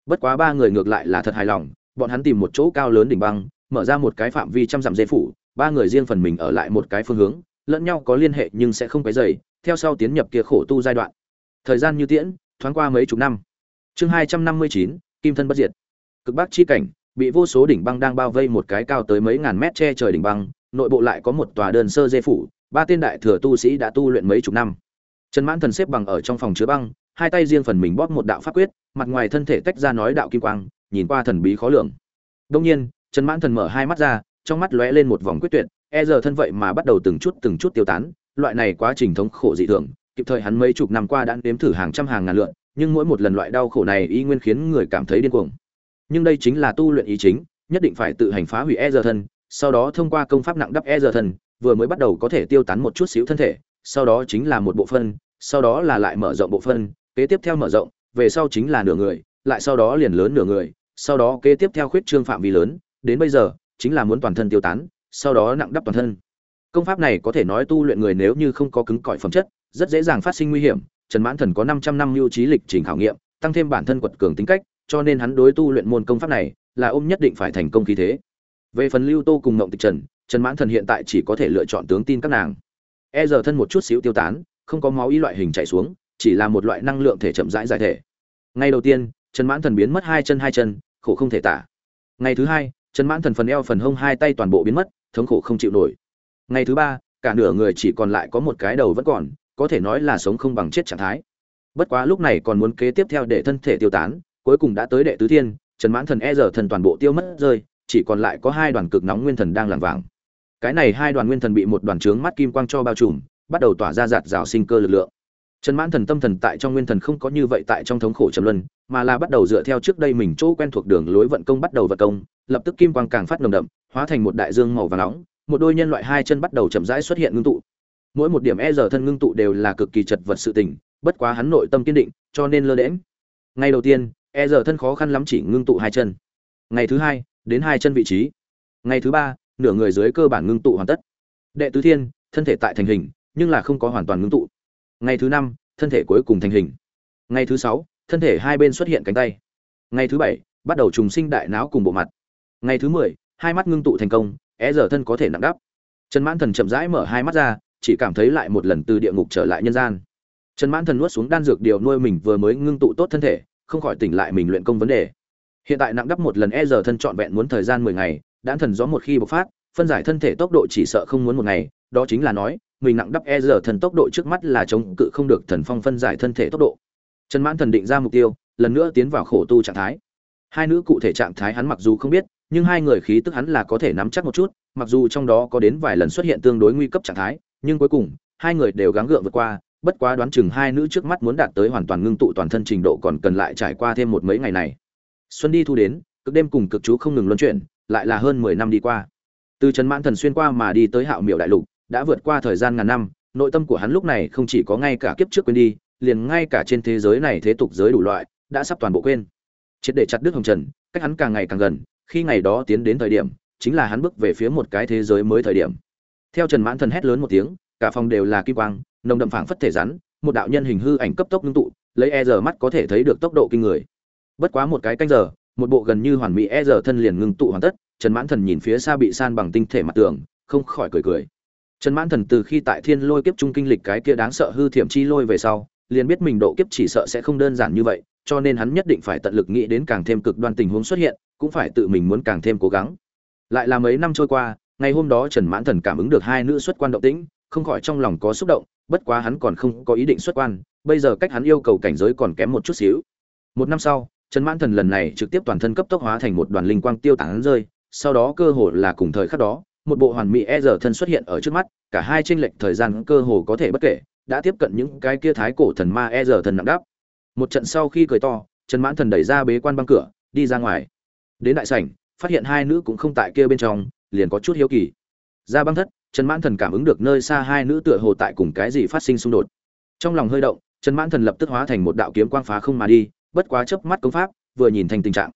Bất quá ba người ngược lại là thật hài lòng, bọn hắn tìm một chỗ cao lớn đỉnh băng, mở ra một cái phạm vi trăm dặm dây phủ, ba người riêng phần mình ở lại một cái phương hướng lẫn nhau có liên hệ nhưng sẽ không quấy rầy, theo sau tiến nhập kia khổ tu giai đoạn. Thời gian như tiễn thoáng qua mấy chục năm. Chương hai trăm năm mươi chín kim thân bất diệt. Cực bắc chi cảnh bị vô số đỉnh băng đang bao vây một cái cao tới mấy ngàn mét che trời đỉnh băng nội bộ lại có một tòa đơn sơ dây phủ ba tên đại thừa tu sĩ đã tu luyện mấy chục năm. Trần mãn thần xếp bằng ở trong phòng chứa băng hai tay riêng phần mình bóp một đạo pháp quyết mặt ngoài thân thể tách ra nói đạo kim quang nhìn qua thần bí khó lường. Đương nhiên trần mãn thần mở hai mắt ra trong mắt lóe lên một vòng quyết tuyệt e giờ thân vậy mà bắt đầu từng chút từng chút tiêu tán, loại này quá trình thống khổ dị thường, kịp thời hắn mấy chục năm qua đã nếm thử hàng trăm hàng ngàn lượn, nhưng mỗi một lần loại đau khổ này y nguyên khiến người cảm thấy điên cuồng. Nhưng đây chính là tu luyện ý chính, nhất định phải tự hành phá hủy e giờ thân, sau đó thông qua công pháp nặng đắp e giờ thân, vừa mới bắt đầu có thể tiêu tán một chút xíu thân thể, sau đó chính là một bộ phân sau đó là lại mở rộng bộ phân kế tiếp theo mở rộng, về sau chính là nửa người, lại sau đó liền lớn nửa người, sau đó kế tiếp theo khuyết trương phạm vi lớn, đến bây giờ, chính là muốn toàn thân tiêu tán sau đó nặng đắp toàn thân. Công pháp này có thể nói tu luyện người nếu như không có cứng cỏi phẩm chất, rất dễ dàng phát sinh nguy hiểm. Trần mãn thần có 500 năm lưu trí lịch trình khảo nghiệm, tăng thêm bản thân quật cường tính cách, cho nên hắn đối tu luyện môn công pháp này là ôm nhất định phải thành công khí thế. Về phần lưu tô cùng ngộng tịch trần trần mãn thần hiện tại chỉ có thể lựa chọn tướng tin các nàng. E giờ thân một chút xíu tiêu tán, không có máu ý loại hình chạy xuống, chỉ là một loại năng lượng thể chậm rãi giải thể. Ngay đầu tiên, trần mãn thần biến mất hai chân hai chân, khổ không thể tả. Ngày thứ hai, trần mãn thần phần eo phần hông hai tay toàn bộ biến mất thống khổ không chịu nổi. Ngày thứ ba, cả nửa người chỉ còn lại có một cái đầu vẫn còn, có thể nói là sống không bằng chết trạng thái. Bất quá lúc này còn muốn kế tiếp theo để thân thể tiêu tán, cuối cùng đã tới đệ tứ thiên, trần mãn thần e giờ thần toàn bộ tiêu mất rơi, chỉ còn lại có hai đoàn cực nóng nguyên thần đang lảng vàng. Cái này hai đoàn nguyên thần bị một đoàn trướng mắt kim quang cho bao trùm, bắt đầu tỏa ra giạt rào sinh cơ lực lượng trần mãn thần tâm thần tại trong nguyên thần không có như vậy tại trong thống khổ trầm luân, mà là bắt đầu dựa theo trước đây mình chỗ quen thuộc đường lối vận công bắt đầu vận công, lập tức kim quang càng phát nồng đậm, hóa thành một đại dương màu vàng nóng, một đôi nhân loại hai chân bắt đầu chậm rãi xuất hiện ngưng tụ. Mỗi một điểm e giờ thân ngưng tụ đều là cực kỳ chật vật sự tình, bất quá hắn nội tâm kiên định, cho nên lơ đễnh. ngày đầu tiên e giờ thân khó khăn lắm chỉ ngưng tụ hai chân. Ngày thứ hai, đến hai chân vị trí. Ngày thứ ba, nửa người dưới cơ bản ngưng tụ hoàn tất. Đệ tứ thiên, thân thể tại thành hình, nhưng là không có hoàn toàn ngưng tụ ngày thứ năm, thân thể cuối cùng thành hình. Ngày thứ sáu, thân thể hai bên xuất hiện cánh tay. Ngày thứ bảy, bắt đầu trùng sinh đại não cùng bộ mặt. Ngày thứ mười, hai mắt ngưng tụ thành công, é giờ thân có thể nặng đắp. Trần mãn thần chậm rãi mở hai mắt ra, chỉ cảm thấy lại một lần từ địa ngục trở lại nhân gian. Trần mãn thần nuốt xuống đan dược điều nuôi mình vừa mới ngưng tụ tốt thân thể, không khỏi tỉnh lại mình luyện công vấn đề. Hiện tại nặng đắp một lần e giờ thân trọn vẹn muốn thời gian mười ngày đã thần gió một khi bộc phát, phân giải thân thể tốc độ chỉ sợ không muốn một ngày, đó chính là nói mình nặng đắp e giờ thần tốc độ trước mắt là chống cự không được thần phong phân giải thân thể tốc độ. Trần mãn thần định ra mục tiêu, lần nữa tiến vào khổ tu trạng thái. Hai nữ cụ thể trạng thái hắn mặc dù không biết, nhưng hai người khí tức hắn là có thể nắm chắc một chút, mặc dù trong đó có đến vài lần xuất hiện tương đối nguy cấp trạng thái, nhưng cuối cùng, hai người đều gắng gượng vượt qua, bất quá đoán chừng hai nữ trước mắt muốn đạt tới hoàn toàn ngưng tụ toàn thân trình độ còn cần lại trải qua thêm một mấy ngày này. Xuân đi thu đến, cực đêm cùng cực chú không ngừng luân chuyển, lại là hơn mười năm đi qua. Từ trần mãn thần xuyên qua mà đi tới hạo miểu đại lục đã vượt qua thời gian ngàn năm, nội tâm của hắn lúc này không chỉ có ngay cả kiếp trước quên đi, liền ngay cả trên thế giới này thế tục giới đủ loại, đã sắp toàn bộ quên. Triệt để chặt đứt hồng trần, cách hắn càng ngày càng gần, khi ngày đó tiến đến thời điểm, chính là hắn bước về phía một cái thế giới mới thời điểm. Theo trần mãn thần hét lớn một tiếng, cả phòng đều là kim quang, nồng đậm phảng phất thể rắn, một đạo nhân hình hư ảnh cấp tốc ngưng tụ, lấy e giờ mắt có thể thấy được tốc độ kinh người. Bất quá một cái canh giờ, một bộ gần như hoàn mỹ e giờ thân liền ngưng tụ hoàn tất, trần mãn thần nhìn phía xa bị san bằng tinh thể mặt tường, không khỏi cười cười trần mãn thần từ khi tại thiên lôi kiếp trung kinh lịch cái kia đáng sợ hư thiểm chi lôi về sau, liền biết mình độ kiếp chỉ sợ sẽ không đơn giản như vậy, cho nên hắn nhất định phải tận lực nghĩ đến càng thêm cực đoan tình huống xuất hiện, cũng phải tự mình muốn càng thêm cố gắng. Lại là mấy năm trôi qua, ngày hôm đó trần mãn thần cảm ứng được hai nữ xuất quan động tĩnh, không khỏi trong lòng có xúc động, bất quá hắn còn không có ý định xuất quan, bây giờ cách hắn yêu cầu cảnh giới còn kém một chút xíu. Một năm sau, trần mãn thần lần này trực tiếp toàn thân cấp tốc hóa thành một đoàn linh quang tiêu tán rơi, sau đó cơ hồ là cùng thời khắc đó một bộ hoàn mỹ e giờ thân xuất hiện ở trước mắt, cả hai tranh lệch thời gian cơ hồ có thể bất kể, đã tiếp cận những cái kia thái cổ thần ma e giờ thần nặng đáp. Một trận sau khi cười to, trần mãn thần đẩy ra bế quan băng cửa, đi ra ngoài. Đến đại sảnh, phát hiện hai nữ cũng không tại kia bên trong, liền có chút hiếu kỳ. Ra băng thất, trần mãn thần cảm ứng được nơi xa hai nữ tựa hồ tại cùng cái gì phát sinh xung đột. Trong lòng hơi động, trần mãn thần lập tức hóa thành một đạo kiếm quang phá không mà đi, bất quá chớp mắt công pháp, vừa nhìn thành tình trạng.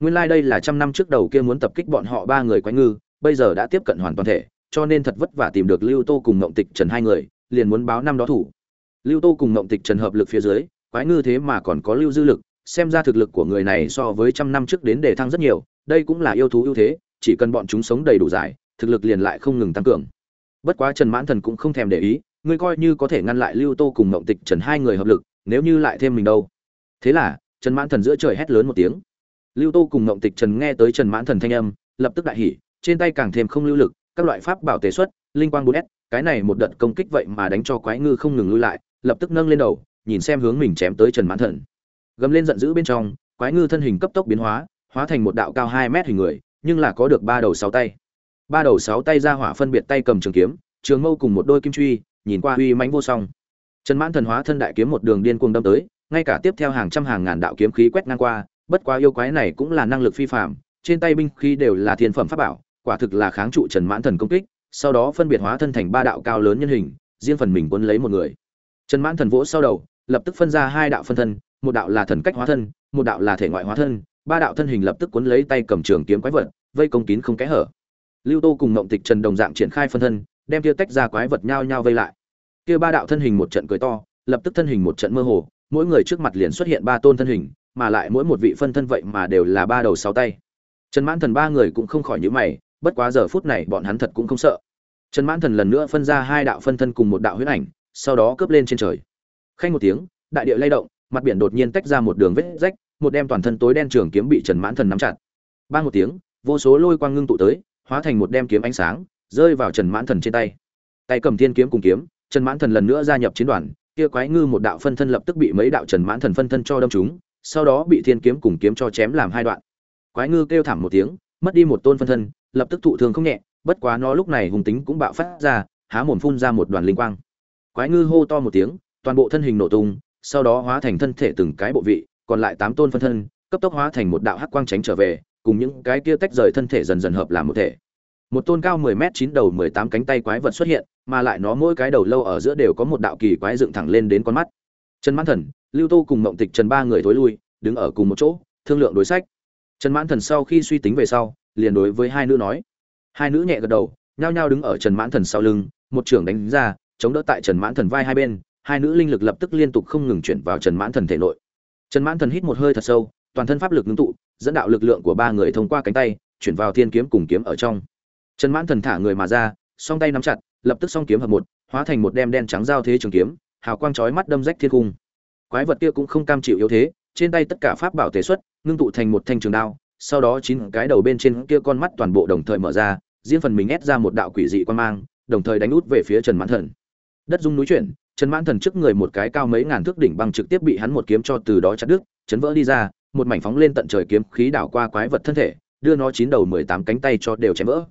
Nguyên lai đây là trăm năm trước đầu kia muốn tập kích bọn họ ba người quái ngư bây giờ đã tiếp cận hoàn toàn thể, cho nên thật vất vả tìm được lưu tô cùng ngộng tịch trần hai người, liền muốn báo năm đó thủ. Lưu tô cùng ngộng tịch trần hợp lực phía dưới, quái ngư thế mà còn có lưu dư lực, xem ra thực lực của người này so với trăm năm trước đến đề thăng rất nhiều, đây cũng là yêu thú ưu thế, chỉ cần bọn chúng sống đầy đủ dài, thực lực liền lại không ngừng tăng cường. Bất quá trần mãn thần cũng không thèm để ý, ngươi coi như có thể ngăn lại lưu tô cùng ngộng tịch trần hai người hợp lực, nếu như lại thêm mình đâu. Thế là, trần mãn thần giữa trời hét lớn một tiếng. Lưu tô cùng ngộng tịch trần nghe tới trần mãn thần thanh âm, lập tức đại hỉ trên tay càng thêm không lưu lực, các loại pháp bảo tề xuất, linh quang bốn s, cái này một đợt công kích vậy mà đánh cho quái ngư không ngừng lui lại, lập tức nâng lên đầu, nhìn xem hướng mình chém tới trần mãn thần. Gầm lên giận dữ bên trong, quái ngư thân hình cấp tốc biến hóa hóa thành một đạo cao hai mét hình người, nhưng là có được ba đầu sáu tay. Ba đầu sáu tay ra hỏa phân biệt tay cầm trường kiếm, trường mâu cùng một đôi kim truy, nhìn qua uy mãnh vô song. Trần mãn thần hóa thân đại kiếm một đường điên cuồng đâm tới, ngay cả tiếp theo hàng trăm hàng ngàn đạo kiếm khí quét ngang qua, bất quá yêu quái này cũng là năng lực phi phạm trên tay binh khí đều là thiên phẩm pháp bảo quả thực là kháng trụ trần mãn thần công kích, sau đó phân biệt hóa thân thành ba đạo cao lớn nhân hình, riêng phần mình cuốn lấy một người. Trần mãn thần vỗ sau đầu, lập tức phân ra hai đạo phân thân, một đạo là thần cách hóa thân, một đạo là thể ngoại hóa thân, ba đạo thân hình lập tức cuốn lấy tay cầm trường kiếm quái vật, vây công kín không kẽ hở. Lưu tô cùng Ngộng tịch trần đồng dạng triển khai phân thân, đem kia tách ra quái vật nhau nhau vây lại. Kia ba đạo thân hình một trận cười to, lập tức thân hình một trận mơ hồ, mỗi người trước mặt liền xuất hiện ba tôn thân hình, mà lại mỗi một vị phân thân vậy mà đều là ba đầu sáu tay. Trần mãn thần ba người cũng không khỏi nhíu mày bất quá giờ phút này bọn hắn thật cũng không sợ. Trần mãn thần lần nữa phân ra hai đạo phân thân cùng một đạo huyết ảnh, sau đó cướp lên trên trời. Khanh một tiếng, đại địa lay động, mặt biển đột nhiên tách ra một đường vết rách, một đem toàn thân tối đen trường kiếm bị trần mãn thần nắm chặt. Ba một tiếng, vô số lôi quang ngưng tụ tới, hóa thành một đem kiếm ánh sáng, rơi vào trần mãn thần trên tay. Tay cầm thiên kiếm cùng kiếm, trần mãn thần lần nữa gia nhập chiến đoàn, kia quái ngư một đạo phân thân lập tức bị mấy đạo trần mãn thần phân thân cho đâm chúng sau đó bị thiên kiếm cùng kiếm cho chém làm hai đoạn. Quái ngư kêu thảm một tiếng mất đi một tôn phân thân, lập tức thụ thương không nhẹ, bất quá nó lúc này hùng tính cũng bạo phát ra, há mồm phun ra một đoàn linh quang. Quái ngư hô to một tiếng, toàn bộ thân hình nổ tung, sau đó hóa thành thân thể từng cái bộ vị, còn lại tám tôn phân thân, cấp tốc hóa thành một đạo hắc quang tránh trở về, cùng những cái kia tách rời thân thể dần dần hợp làm một thể. Một tôn cao 10 mét chín đầu 18 cánh tay quái vật xuất hiện, mà lại nó mỗi cái đầu lâu ở giữa đều có một đạo kỳ quái dựng thẳng lên đến con mắt. Trần mãn thần, lưu tô cùng mộng tịch trần ba người thối lui, đứng ở cùng một chỗ, thương lượng đối sách trần mãn thần sau khi suy tính về sau, liền đối với hai nữ nói. Hai nữ nhẹ gật đầu, nhao nhao đứng ở trần mãn thần sau lưng, một trưởng đánh ra, chống đỡ tại trần mãn thần vai hai bên, hai nữ linh lực lập tức liên tục không ngừng chuyển vào trần mãn thần thể nội. Trần mãn thần hít một hơi thật sâu, toàn thân pháp lực ngưng tụ, dẫn đạo lực lượng của ba người thông qua cánh tay, chuyển vào thiên kiếm cùng kiếm ở trong. Trần mãn thần thả người mà ra, song tay nắm chặt, lập tức song kiếm hợp một, hóa thành một đem đen trắng giao thế trường kiếm, hào quang chói mắt đâm rách thiên cung. Quái vật kia cũng không cam chịu yếu thế, trên tay tất cả pháp bảo tế xuất ngưng tụ thành một thanh trường đao, sau đó chín cái đầu bên trên kia con mắt toàn bộ đồng thời mở ra, riêng phần mình ép ra một đạo quỷ dị quan mang, đồng thời đánh út về phía trần mãn thần. Đất dung núi chuyển, trần mãn thần trước người một cái cao mấy ngàn thước đỉnh băng trực tiếp bị hắn một kiếm cho từ đó chặt đứt, chấn vỡ đi ra, một mảnh phóng lên tận trời kiếm khí đảo qua quái vật thân thể, đưa nó chín đầu mười tám cánh tay cho đều chém vỡ.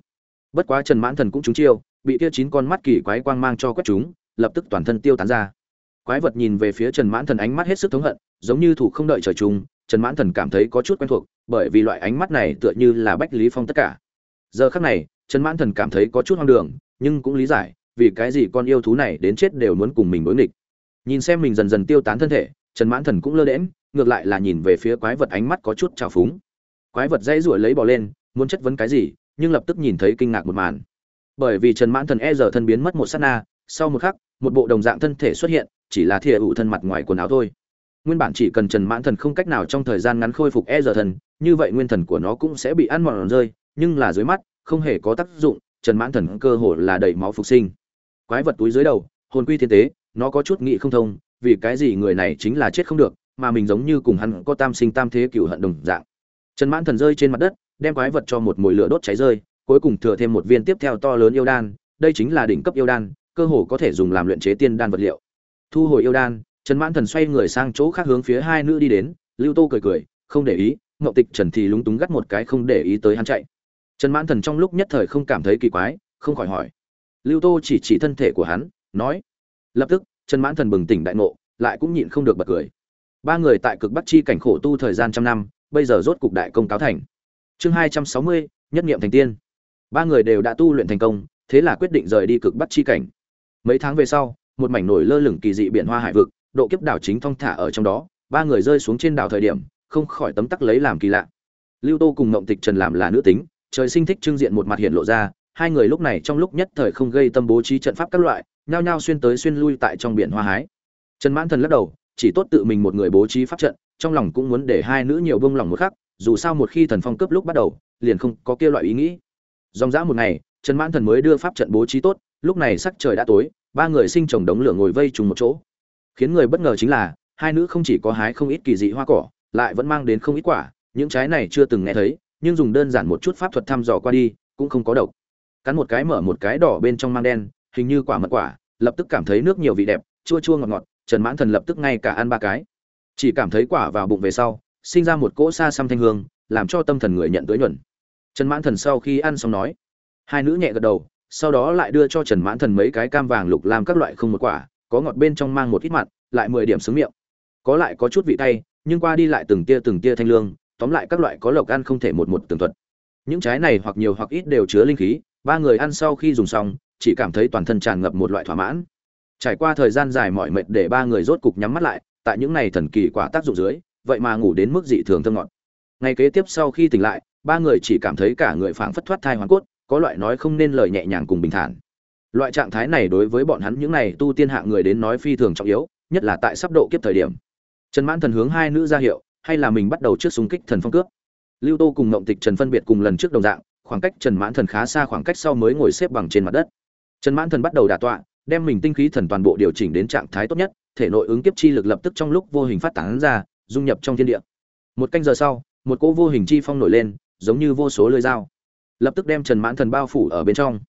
Bất quá trần mãn thần cũng trúng chiêu, bị kia chín con mắt kỳ quái quang mang cho quét chúng lập tức toàn thân tiêu tán ra. Quái vật nhìn về phía trần mãn thần ánh mắt hết sức thống hận, giống như thủ không đợi trời chung trần mãn thần cảm thấy có chút quen thuộc, bởi vì loại ánh mắt này tựa như là bách lý phong tất cả. Giờ khắc này, trần mãn thần cảm thấy có chút hoang đường, nhưng cũng lý giải, vì cái gì con yêu thú này đến chết đều muốn cùng mình đối nghịch. Nhìn xem mình dần dần tiêu tán thân thể, trần mãn thần cũng lơ đễm ngược lại là nhìn về phía quái vật ánh mắt có chút trào phúng. Quái vật dãy ruổi lấy bỏ lên, muốn chất vấn cái gì, nhưng lập tức nhìn thấy kinh ngạc một màn. Bởi vì trần mãn thần e giờ thân biến mất một sát na, sau một khắc, một bộ đồng dạng thân thể xuất hiện, chỉ là thìa ủ thân mặt ngoài quần áo thôi nguyên bản chỉ cần trần mãn thần không cách nào trong thời gian ngắn khôi phục e giờ thần, như vậy nguyên thần của nó cũng sẽ bị ăn mòn rơi, nhưng là dưới mắt, không hề có tác dụng, trần mãn thần cơ hồ là đầy máu phục sinh. Quái vật túi dưới đầu, hồn quy thiên tế, nó có chút nghị không thông, vì cái gì người này chính là chết không được, mà mình giống như cùng hắn có tam sinh tam thế cựu hận đồng dạng. Trần mãn thần rơi trên mặt đất, đem quái vật cho một mồi lửa đốt cháy rơi, cuối cùng thừa thêm một viên tiếp theo to lớn yêu đan, đây chính là đỉnh cấp yêu đan, cơ hồ có thể dùng làm luyện chế tiên đan vật liệu. Thu hồi yêu đan trần mãn thần xoay người sang chỗ khác hướng phía hai nữ đi đến, lưu tô cười cười, không để ý ngậu tịch trần thì lúng túng gắt một cái không để ý tới hắn chạy. Trần mãn thần trong lúc nhất thời không cảm thấy kỳ quái, không khỏi hỏi. Lưu tô chỉ chỉ thân thể của hắn, nói, lập tức. Trần mãn thần bừng tỉnh đại ngộ, lại cũng nhịn không được bật cười. Ba người tại cực bắc chi cảnh khổ tu thời gian trăm năm, bây giờ rốt cục đại công cáo thành. Chương hai trăm sáu mươi, nhất nghiệm thành tiên. Ba người đều đã tu luyện thành công, thế là quyết định rời đi cực bắc chi cảnh. Mấy tháng về sau, một mảnh nổi lơ lửng kỳ dị biển hoa hải vực độ kiếp đảo chính thong thả ở trong đó, ba người rơi xuống trên đảo thời điểm, không khỏi tấm tắc lấy làm kỳ lạ. Lưu tô cùng ngộng tịch trần làm là nữ tính, trời sinh thích trưng diện một mặt hiện lộ ra, hai người lúc này trong lúc nhất thời không gây tâm bố trí trận pháp các loại, nhao nhao xuyên tới xuyên lui tại trong biển hoa hái. Trần mãn thần lắc đầu, chỉ tốt tự mình một người bố trí pháp trận, trong lòng cũng muốn để hai nữ nhiều bông lòng một khắc, dù sao một khi thần phong cấp lúc bắt đầu, liền không có kia loại ý nghĩ. Dòng dã một ngày, trần mãn thần mới đưa pháp trận bố trí tốt, lúc này sắc trời đã tối, ba người sinh chồng đống lửa ngồi vây trùng một chỗ khiến người bất ngờ chính là, hai nữ không chỉ có hái không ít kỳ dị hoa cỏ, lại vẫn mang đến không ít quả, những trái này chưa từng nghe thấy, nhưng dùng đơn giản một chút pháp thuật thăm dò qua đi, cũng không có độc. Cắn một cái mở một cái đỏ bên trong mang đen, hình như quả mật quả, lập tức cảm thấy nước nhiều vị đẹp, chua chua ngọt ngọt, trần mãn thần lập tức ngay cả ăn ba cái. Chỉ cảm thấy quả vào bụng về sau, sinh ra một cỗ xa xăm thanh hương, làm cho tâm thần người nhận tới nhuận. Trần mãn thần sau khi ăn xong nói, hai nữ nhẹ gật đầu, sau đó lại đưa cho trần mãn thần mấy cái cam vàng lục làm các loại không một quả có ngọt bên trong mang một ít mặn lại mười điểm sướng miệng. Có lại có chút vị cay, nhưng qua đi lại từng tia từng tia thanh lương tóm lại các loại có lộc ăn không thể một một tường thuật. Những trái này hoặc nhiều hoặc ít đều chứa linh khí ba người ăn sau khi dùng xong chỉ cảm thấy toàn thân tràn ngập một loại thỏa mãn. Trải qua thời gian dài mỏi mệt để ba người rốt cục nhắm mắt lại tại những này thần kỳ quả tác dụng dưới vậy mà ngủ đến mức dị thường thơm ngọt. Ngày kế tiếp sau khi tỉnh lại ba người chỉ cảm thấy cả người phảng phất thoát thai hoàn cốt có loại nói không nên lời nhẹ nhàng cùng bình thản loại trạng thái này đối với bọn hắn những này tu tiên hạ người đến nói phi thường trọng yếu, nhất là tại sắp độ kiếp thời điểm. Trần mãn thần hướng hai nữ ra hiệu, hay là mình bắt đầu trước xung kích thần phong cướp lưu tô cùng ngộng tịch trần phân biệt cùng lần trước đồng dạng, khoảng cách trần mãn thần khá xa khoảng cách sau mới ngồi xếp bằng trên mặt đất. Trần mãn thần bắt đầu đả tọa, đem mình tinh khí thần toàn bộ điều chỉnh đến trạng thái tốt nhất, thể nội ứng kiếp chi lực lập tức trong lúc vô hình phát tán ra, dung nhập trong thiên địa. Một canh giờ sau, một cỗ vô hình chi phong nổi lên, giống như vô số lưỡi dao. Lập tức đem trần mãn thần bao phủ ở bên trong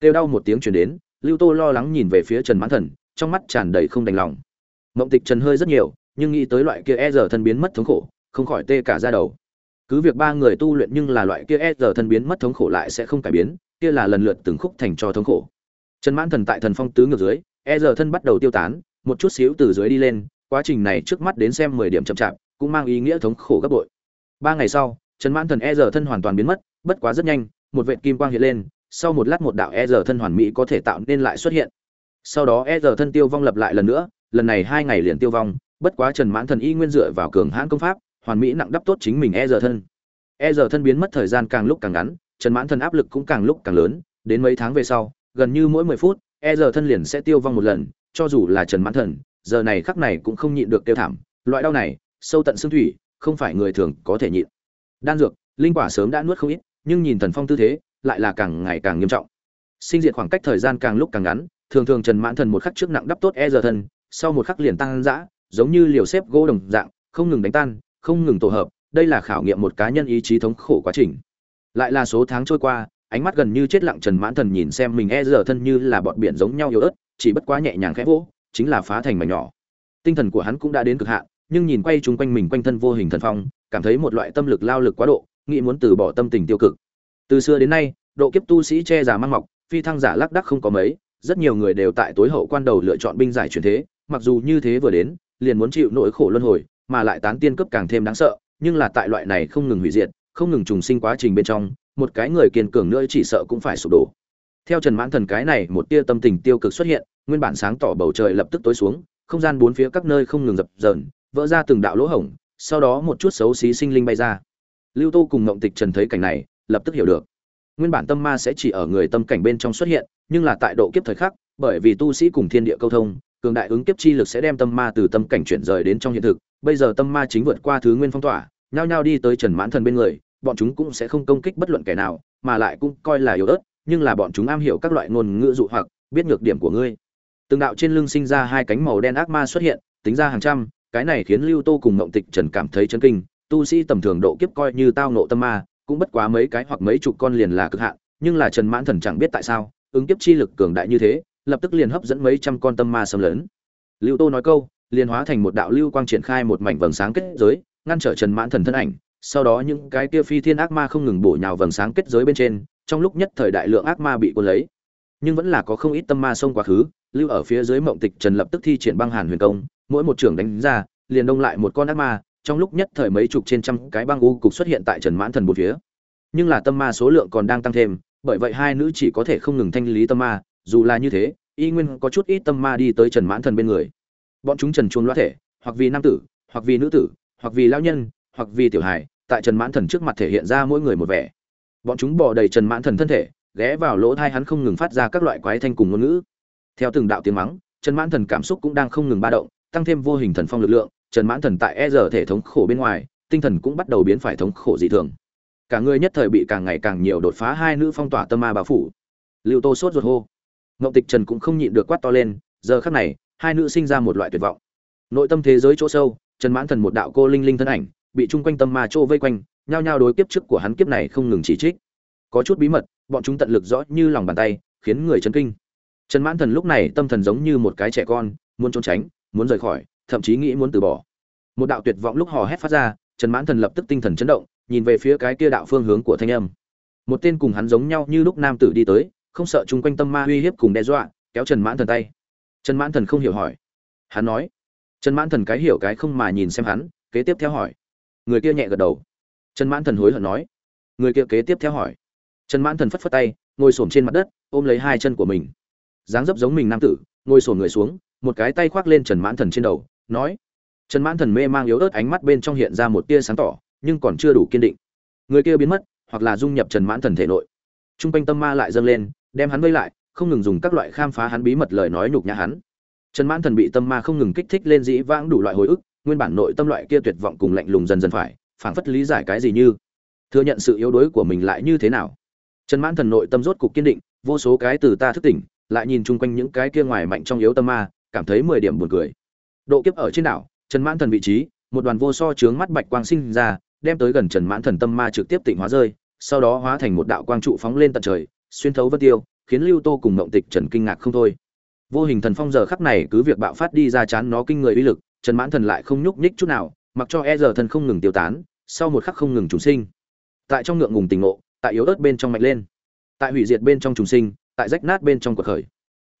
kêu đau một tiếng chuyển đến, lưu tô lo lắng nhìn về phía trần mãn thần, trong mắt tràn đầy không đành lòng. Mộng tịch trần hơi rất nhiều, nhưng nghĩ tới loại kia e giờ thân biến mất thống khổ, không khỏi tê cả ra đầu. Cứ việc ba người tu luyện nhưng là loại kia e giờ thân biến mất thống khổ lại sẽ không cải biến, kia là lần lượt từng khúc thành cho thống khổ. Trần mãn thần tại thần phong tứ ngược dưới e giờ thân bắt đầu tiêu tán, một chút xíu từ dưới đi lên, quá trình này trước mắt đến xem mười điểm chậm chạp, cũng mang ý nghĩa thống khổ gấp bội. Ba ngày sau, trần mãn thần e giờ thân hoàn toàn biến mất, bất quá rất nhanh, một vệt kim quang hiện lên sau một lát một đạo e giờ thân hoàn mỹ có thể tạo nên lại xuất hiện. Sau đó e giờ thân tiêu vong lập lại lần nữa, lần này hai ngày liền tiêu vong, bất quá trần mãn thần y nguyên dựa vào cường hãn công pháp, hoàn mỹ nặng đắp tốt chính mình e giờ thân. E giờ thân biến mất thời gian càng lúc càng ngắn, trần mãn thần áp lực cũng càng lúc càng lớn, đến mấy tháng về sau, gần như mỗi mười phút e giờ thân liền sẽ tiêu vong một lần, cho dù là trần mãn thần, giờ này khắc này cũng không nhịn được tiêu thảm, loại đau này, sâu tận xương thủy, không phải người thường có thể nhịn. Đan dược, linh quả sớm đã nuốt không ít, nhưng nhìn thần phong tư thế lại là càng ngày càng nghiêm trọng. Sinh diệt khoảng cách thời gian càng lúc càng ngắn, thường thường trần mãn thần một khắc trước nặng đắp tốt e giờ thân, sau một khắc liền tăng dã, giống như liều xếp gỗ đồng dạng, không ngừng đánh tan, không ngừng tổ hợp, đây là khảo nghiệm một cá nhân ý chí thống khổ quá trình. Lại là số tháng trôi qua, ánh mắt gần như chết lặng trần mãn thần nhìn xem mình e giờ thân như là bọn biển giống nhau yếu ớt, chỉ bất quá nhẹ nhàng khẽ vỗ, chính là phá thành mảnh nhỏ. Tinh thần của hắn cũng đã đến cực hạn, nhưng nhìn quay chung quanh mình quanh thân vô hình thần phong, cảm thấy một loại tâm lực lao lực quá độ, nghĩ muốn từ bỏ tâm tình tiêu cực từ xưa đến nay, độ kiếp tu sĩ che giả mang mọc, phi thăng giả lác đắc không có mấy, rất nhiều người đều tại tối hậu quan đầu lựa chọn binh giải truyền thế, mặc dù như thế vừa đến, liền muốn chịu nỗi khổ luân hồi, mà lại tán tiên cấp càng thêm đáng sợ, nhưng là tại loại này không ngừng hủy diệt, không ngừng trùng sinh quá trình bên trong, một cái người kiên cường nữa chỉ sợ cũng phải sụp đổ. Theo trần mãn thần cái này một tia tâm tình tiêu cực xuất hiện, nguyên bản sáng tỏ bầu trời lập tức tối xuống, không gian bốn phía các nơi không ngừng dập dờn, vỡ ra từng đạo lỗ hổng, sau đó một chút xấu xí sinh linh bay ra. Lưu tô cùng ngộng tịch trần thấy cảnh này lập tức hiểu được. Nguyên bản tâm ma sẽ chỉ ở người tâm cảnh bên trong xuất hiện, nhưng là tại độ kiếp thời khắc, bởi vì tu sĩ cùng thiên địa câu thông, cường đại ứng kiếp chi lực sẽ đem tâm ma từ tâm cảnh chuyển rời đến trong hiện thực. Bây giờ tâm ma chính vượt qua thứ nguyên phong tỏa, nhao nhao đi tới trần mãn thần bên người, bọn chúng cũng sẽ không công kích bất luận kẻ nào, mà lại cũng coi là yếu ớt, nhưng là bọn chúng am hiểu các loại ngôn ngữ dụ hoặc, biết nhược điểm của ngươi. Từng đạo trên lưng sinh ra hai cánh màu đen ác ma xuất hiện, tính ra hàng trăm, cái này khiến lưu tô cùng mộng tịch trần cảm thấy chấn kinh, tu sĩ tầm thường độ kiếp coi như tao nộ tâm ma cũng bất quá mấy cái hoặc mấy chục con liền là cực hạn, nhưng là trần mãn thần chẳng biết tại sao, ứng kiếp chi lực cường đại như thế, lập tức liền hấp dẫn mấy trăm con tâm ma xâm lớn. lưu tô nói câu, liền hóa thành một đạo lưu quang triển khai một mảnh vầng sáng kết giới, ngăn trở trần mãn thần thân ảnh, sau đó những cái kia phi thiên ác ma không ngừng bổ nhào vầng sáng kết giới bên trên, trong lúc nhất thời đại lượng ác ma bị cuốn lấy nhưng vẫn là có không ít tâm ma xông quá khứ, lưu ở phía dưới mộng tịch trần lập tức thi triển băng hàn huyền công, mỗi một trường đánh ra, liền đông lại một con ác ma trong lúc nhất thời mấy chục trên trăm cái băng u cục xuất hiện tại trần mãn thần bốn phía. Nhưng là tâm ma số lượng còn đang tăng thêm, bởi vậy hai nữ chỉ có thể không ngừng thanh lý tâm ma, dù là như thế, y nguyên có chút ít tâm ma đi tới trần mãn thần bên người. Bọn chúng trần chuông loa thể, hoặc vì nam tử, hoặc vì nữ tử, hoặc vì lao nhân, hoặc vì tiểu hài, tại trần mãn thần trước mặt thể hiện ra mỗi người một vẻ. Bọn chúng bỏ đầy trần mãn thần thân thể, ghé vào lỗ thai hắn không ngừng phát ra các loại quái thanh cùng ngôn ngữ. Theo từng đạo tiếng mắng, trần mãn thần cảm xúc cũng đang không ngừng ba động, tăng thêm vô hình thần phong lực lượng trần mãn thần tại e giờ thể thống khổ bên ngoài, tinh thần cũng bắt đầu biến phải thống khổ dị thường. Cả người nhất thời bị càng ngày càng nhiều đột phá hai nữ phong tỏa tâm ma bà phủ. Lưu tô sốt ruột hô. Ngộng tịch trần cũng không nhịn được quát to lên, giờ khắc này, hai nữ sinh ra một loại tuyệt vọng. Nội tâm thế giới chỗ sâu, trần mãn thần một đạo cô linh linh thân ảnh, bị chung quanh tâm ma chỗ vây quanh, nhao nhao đối kiếp trước của hắn kiếp này không ngừng chỉ trích. Có chút bí mật, bọn chúng tận lực rõ như lòng bàn tay, khiến người chấn kinh. Trần mãn thần lúc này tâm thần giống như một cái trẻ con, muốn trốn tránh, muốn rời khỏi thậm chí nghĩ muốn từ bỏ. Một đạo tuyệt vọng lúc hò hét phát ra, trần mãn thần lập tức tinh thần chấn động, nhìn về phía cái kia đạo phương hướng của thanh âm. Một tên cùng hắn giống nhau như lúc nam tử đi tới, không sợ chung quanh tâm ma uy hiếp cùng đe dọa, kéo trần mãn thần tay. Trần mãn thần không hiểu hỏi. Hắn nói. Trần mãn thần cái hiểu cái không mà nhìn xem hắn, kế tiếp theo hỏi. Người kia nhẹ gật đầu. Trần mãn thần hối hận nói. Người kia kế tiếp theo hỏi. Trần mãn thần phất phất tay, ngồi s trên mặt đất, ôm lấy hai chân của mình. Dáng dấp giống mình nam tử, ngồi sổn người xuống, một cái tay khoác lên trần mãn thần trên đầu nói. Trần mãn thần mê mang yếu ớt ánh mắt bên trong hiện ra một tia sáng tỏ, nhưng còn chưa đủ kiên định. Người kia biến mất, hoặc là dung nhập trần mãn thần thể nội. T r u n g quanh tâm ma lại dâng lên, đem hắn vây lại, không ngừng dùng các loại khám phá hắn bí mật lời nói nhục nhã hắn. Trần mãn thần bị tâm ma không ngừng kích thích lên dĩ vãng đủ loại hồi ức, nguyên bản nội tâm loại kia tuyệt vọng cùng lạnh lùng dần dần phải, phảng phất lý giải cái gì như, thừa nhận sự yếu đuối của mình lại như thế nào. Trần mãn thần nội tâm rốt cục kiên định, vô số cái từ ta thức tỉnh, lại nhìn chung quanh những cái kia ngoài mạnh trong yếu tâm ma, cảm thấy mười điểm buồn cười độ kiếp ở trên đảo, trần mãn thần vị trí, một đoàn vô so chướng mắt bạch quang sinh ra, đem tới gần trần mãn thần tâm ma trực tiếp tịnh hóa rơi, sau đó hóa thành một đạo quang trụ phóng lên tận trời, xuyên thấu vân tiêu, khiến lưu tô cùng mộng tịch trần kinh ngạc không thôi. Vô hình thần phong giờ khắc này cứ việc bạo phát đi ra chán nó kinh người uy lực, trần mãn thần lại không nhúc nhích chút nào, mặc cho e giờ thần không ngừng tiêu tán, sau một khắc không ngừng trùng sinh. Tại trong ngượng ngùng tình ngộ, tại yếu ớt bên trong mạnh lên, tại hủy diệt bên trong trùng sinh, tại rách nát bên trong cuộc khởi.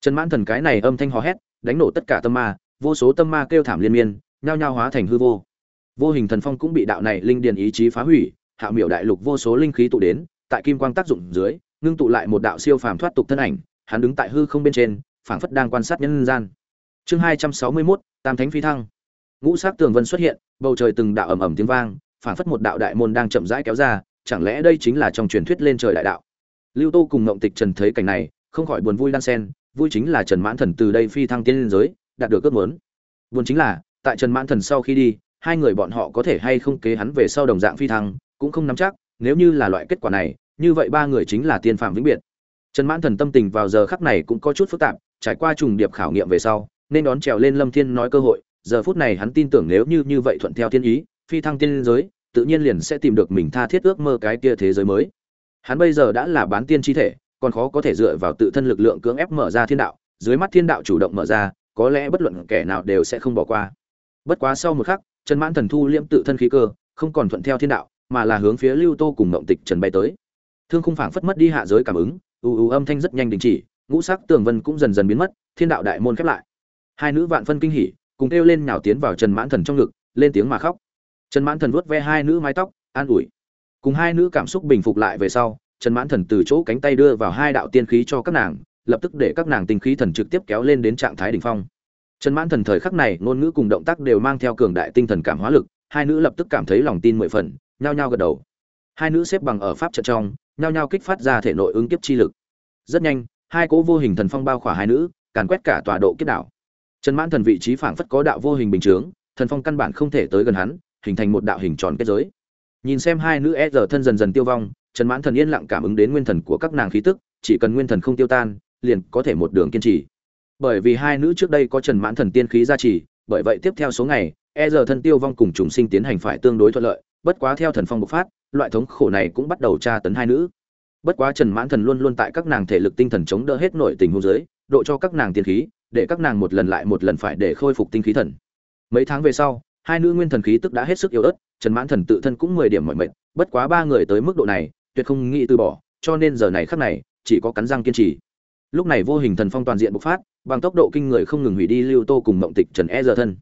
Trần mãn thần cái này âm thanh hò hét, đánh nổ tất cả tâm ma vô số tâm ma kêu thảm liên miên nhao nhao hóa thành hư vô. Vô hình thần phong cũng bị đạo này linh điền ý chí phá hủy hạ miểu đại lục vô số linh khí tụ đến tại kim quang tác dụng dưới ngưng tụ lại một đạo siêu phàm thoát tục thân ảnh hắn đứng tại hư không bên trên phảng phất đang quan sát nhân gian. Chương hai trăm sáu mươi 261, tam thánh phi thăng. Ngũ sắc tường vân xuất hiện bầu trời từng đạo ầm ầm tiếng vang phảng phất một đạo đại môn đang chậm rãi kéo ra chẳng lẽ đây chính là trong truyền thuyết lên trời đại đạo? Lưu tô cùng ngộng tịch trần thấy cảnh này không khỏi buồn vui đan sen vui chính là trần mãn thần từ đây phi thăng tiên liên giới đạt được ước muốn. Buồn chính là, tại trần mãn thần sau khi đi, hai người bọn họ có thể hay không kế hắn về sau đồng dạng phi thăng, cũng không nắm chắc, nếu như là loại kết quả này, như vậy ba người chính là tiên phạm vĩnh biệt. Trần mãn thần tâm tình vào giờ khắc này cũng có chút phức tạp, trải qua trùng điệp khảo nghiệm về sau, nên đón trèo lên lâm thiên nói cơ hội, giờ phút này hắn tin tưởng nếu như như vậy thuận theo thiên ý, phi thăng tiên giới, tự nhiên liền sẽ tìm được mình tha thiết ước mơ cái kia thế giới mới. Hắn bây giờ đã là bán tiên chi thể, còn khó có thể dựa vào tự thân lực lượng cưỡng ép mở ra thiên đạo, dưới mắt thiên đạo chủ động mở ra có lẽ bất luận kẻ nào đều sẽ không bỏ qua. Bất quá sau một khắc, trần mãn thần thu liễm tự thân khí cơ, không còn thuận theo thiên đạo, mà là hướng phía lưu tô cùng mộng tịch trần bay tới. Thương khung phảng phất mất đi hạ giới cảm ứng ù ù âm thanh rất nhanh đình chỉ, ngũ sắc tường vân cũng dần dần biến mất, thiên đạo đại môn khép lại. Hai nữ vạn phân kinh hỉ, cùng kêu lên nhào tiến vào trần mãn thần trong ngực, lên tiếng mà khóc. Trần mãn thần vuốt ve hai nữ mái tóc, an ủi. Cùng hai nữ cảm xúc bình phục lại về sau, trần mãn thần từ chỗ cánh tay đưa vào hai đạo tiên khí cho các nàng lập tức để các nàng tinh khí thần trực tiếp kéo lên đến trạng thái đỉnh phong. Trần mãn thần thời khắc này, ngôn ngữ cùng động tác đều mang theo cường đại tinh thần cảm hóa lực, hai nữ lập tức cảm thấy lòng tin mười phần, nhao nhao gật đầu. Hai nữ xếp bằng ở pháp trận trong, nhao nhao kích phát ra thể nội ứng kiếp chi lực. Rất nhanh, hai cỗ vô hình thần phong bao khỏa hai nữ, càn quét cả tòa độ kiếp đảo. Trần mãn thần vị trí phảng phất có đạo vô hình bình chướng, thần phong căn bản không thể tới gần hắn, hình thành một đạo hình tròn kết giới. Nhìn xem hai nữ e giờ thân dần dần tiêu vong, trần mãn thần yên lặng cảm ứng đến nguyên thần của các nàng khí tức, chỉ cần nguyên thần không tiêu tan liền có thể một đường kiên trì. Bởi vì hai nữ trước đây có trần mãn thần tiên khí gia trì, bởi vậy tiếp theo số ngày e giờ thân tiêu vong cùng trùng sinh tiến hành phải tương đối thuận lợi, bất quá theo thần phong bộc phát, loại thống khổ này cũng bắt đầu tra tấn hai nữ. Bất quá trần mãn thần luôn luôn tại các nàng thể lực tinh thần chống đỡ hết nội tình hôn giới, độ cho các nàng tiên khí, để các nàng một lần lại một lần phải để khôi phục tinh khí thần. Mấy tháng về sau, hai nữ nguyên thần khí tức đã hết sức yếu ớt, trần mãn thần tự thân cũng mười điểm mọi mệt, bất quá ba người tới mức độ này, tuyệt không nghĩ từ bỏ, cho nên giờ này khắc này, chỉ có cắn răng kiên trì lúc này vô hình thần phong toàn diện bộc phát, bằng tốc độ kinh người không ngừng hủy đi lưu tô cùng mộng tịch trần e giờ thân.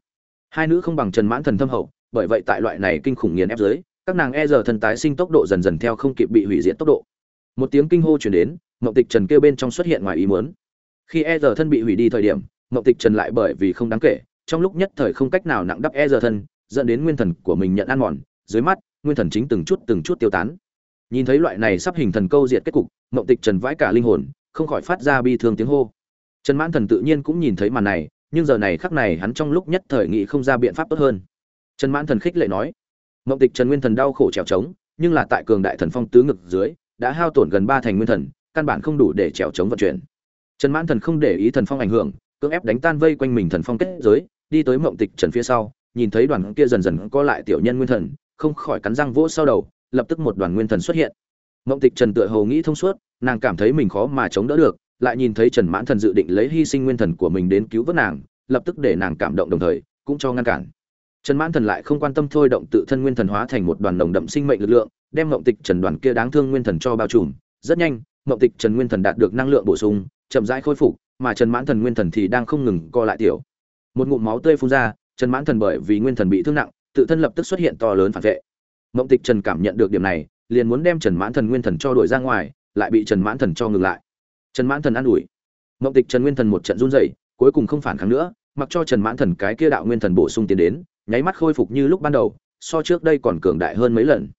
Hai nữ không bằng trần mãn thần thâm hậu, bởi vậy tại loại này kinh khủng nghiền ép dưới, các nàng e giờ thân tái sinh tốc độ dần dần theo không kịp bị hủy diệt tốc độ. Một tiếng kinh hô chuyển đến, mộng tịch trần kêu bên trong xuất hiện ngoài ý muốn. Khi e giờ thân bị hủy đi thời điểm, mộng tịch trần lại bởi vì không đáng kể, trong lúc nhất thời không cách nào nặng đắp e giờ thân, dẫn đến nguyên thần của mình nhận ăn mòn, dưới mắt, nguyên thần chính từng chút từng chút tiêu tán. Nhìn thấy loại này sắp hình thần câu diệt kết cục, mộng tịch trần vãi cả linh hồn không khỏi phát ra bi thương tiếng hô. Trần mãn thần tự nhiên cũng nhìn thấy màn này, nhưng giờ này khắc này hắn trong lúc nhất thời nghĩ không ra biện pháp tốt hơn. Trần mãn thần khích lệ nói, mộng tịch trần nguyên thần đau khổ trèo trống, nhưng là tại cường đại thần phong tứ ngực dưới, đã hao tổn gần ba thành nguyên thần, căn bản không đủ để trèo trống vận chuyển. Trần mãn thần không để ý thần phong ảnh hưởng, cưỡng ép đánh tan vây quanh mình thần phong kết giới, đi tới mộng tịch trần phía sau, nhìn thấy đoàn kia dần dần co lại tiểu nhân nguyên thần, không khỏi cắn răng vỗ sau đầu, lập tức một đoàn nguyên thần xuất hiện. Mộng tịch trần tựa hồ nghĩ thông suốt nàng cảm thấy mình khó mà chống đỡ được, lại nhìn thấy trần mãn thần dự định lấy hy sinh nguyên thần của mình đến cứu vớt nàng, lập tức để nàng cảm động đồng thời, cũng cho ngăn cản. Trần mãn thần lại không quan tâm thôi động tự thân nguyên thần hóa thành một đoàn nồng đậm sinh mệnh lực lượng, đem mộng tịch trần đoàn kia đáng thương nguyên thần cho bao trùm. Rất nhanh mộng tịch trần nguyên thần đạt được năng lượng bổ sung, chậm rãi khôi phục, mà trần mãn thần nguyên thần thì đang không ngừng co lại tiểu. Một ngụm máu tươi phun ra, trần mãn thần bởi vì nguyên thần bị thương nặng, tự thân lập tức xuất hiện to lớn phản vệ. Mộng tịch trần cảm nhận được điểm này, liền muốn đem trần mãn thần nguyên thần cho đuổi ra ngoài lại bị trần mãn thần cho ngừng lại. Trần mãn thần an ủi. Mộng tịch trần nguyên thần một trận run rẩy, cuối cùng không phản kháng nữa, mặc cho trần mãn thần cái kia đạo nguyên thần bổ sung tiến đến, nháy mắt khôi phục như lúc ban đầu, so trước đây còn cường đại hơn mấy lần.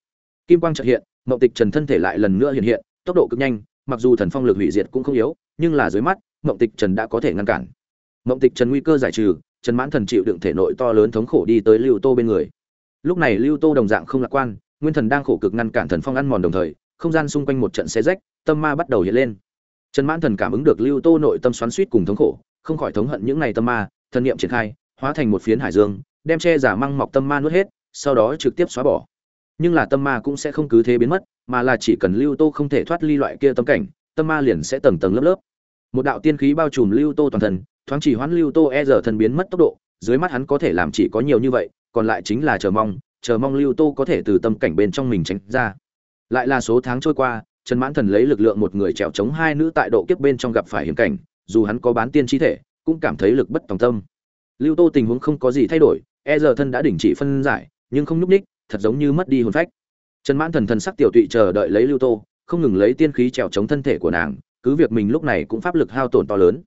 Kim quang trợ hiện, mộng tịch trần thân thể lại lần nữa hiện hiện, tốc độ cực nhanh, mặc dù thần phong lực hủy diệt cũng không yếu, nhưng là dưới mắt, mộng tịch trần đã có thể ngăn cản. Mộng tịch trần nguy cơ giải trừ, trần mãn thần chịu đựng thể nội to lớn thống khổ đi tới lưu tô bên người. Lúc này lưu tô đồng dạng không lạc quan, nguyên thần đang khổ cực ngăn cản thần phong ăn mòn đồng thời không gian xung quanh một trận xe rách, tâm ma bắt đầu hiện lên. Trần mãn thần cảm ứng được lưu tô nội tâm xoắn suýt cùng thống khổ, không khỏi thống hận những ngày tâm ma, thần niệm triển khai, hóa thành một phiến hải dương, đem che giả măng mọc tâm ma nuốt hết, sau đó trực tiếp xóa bỏ. Nhưng là tâm ma cũng sẽ không cứ thế biến mất, mà là chỉ cần lưu tô không thể thoát ly loại kia tâm cảnh, tâm ma liền sẽ tầng tầng lớp lớp. Một đạo tiên khí bao trùm lưu tô toàn thân, thoáng chỉ hoãn lưu tô e giờ thần biến mất tốc độ, dưới mắt hắn có thể làm chỉ có nhiều như vậy, còn lại chính là chờ mong chờ mong lưu tô có thể từ tâm cảnh bên trong mình tránh ra lại là số tháng trôi qua, trần mãn thần lấy lực lượng một người trèo chống hai nữ tại độ kiếp bên trong gặp phải hiểm cảnh, dù hắn có bán tiên chi thể, cũng cảm thấy lực bất tòng tâm. Lưu tô tình huống không có gì thay đổi e giờ thân đã đình chỉ phân giải, nhưng không nhúc ních thật giống như mất đi hồn phách. Trần mãn thần thần sắc tiểu tụy chờ đợi lấy lưu tô, không ngừng lấy tiên khí trèo chống thân thể của nàng, cứ việc mình lúc này cũng pháp lực hao tổn to lớn.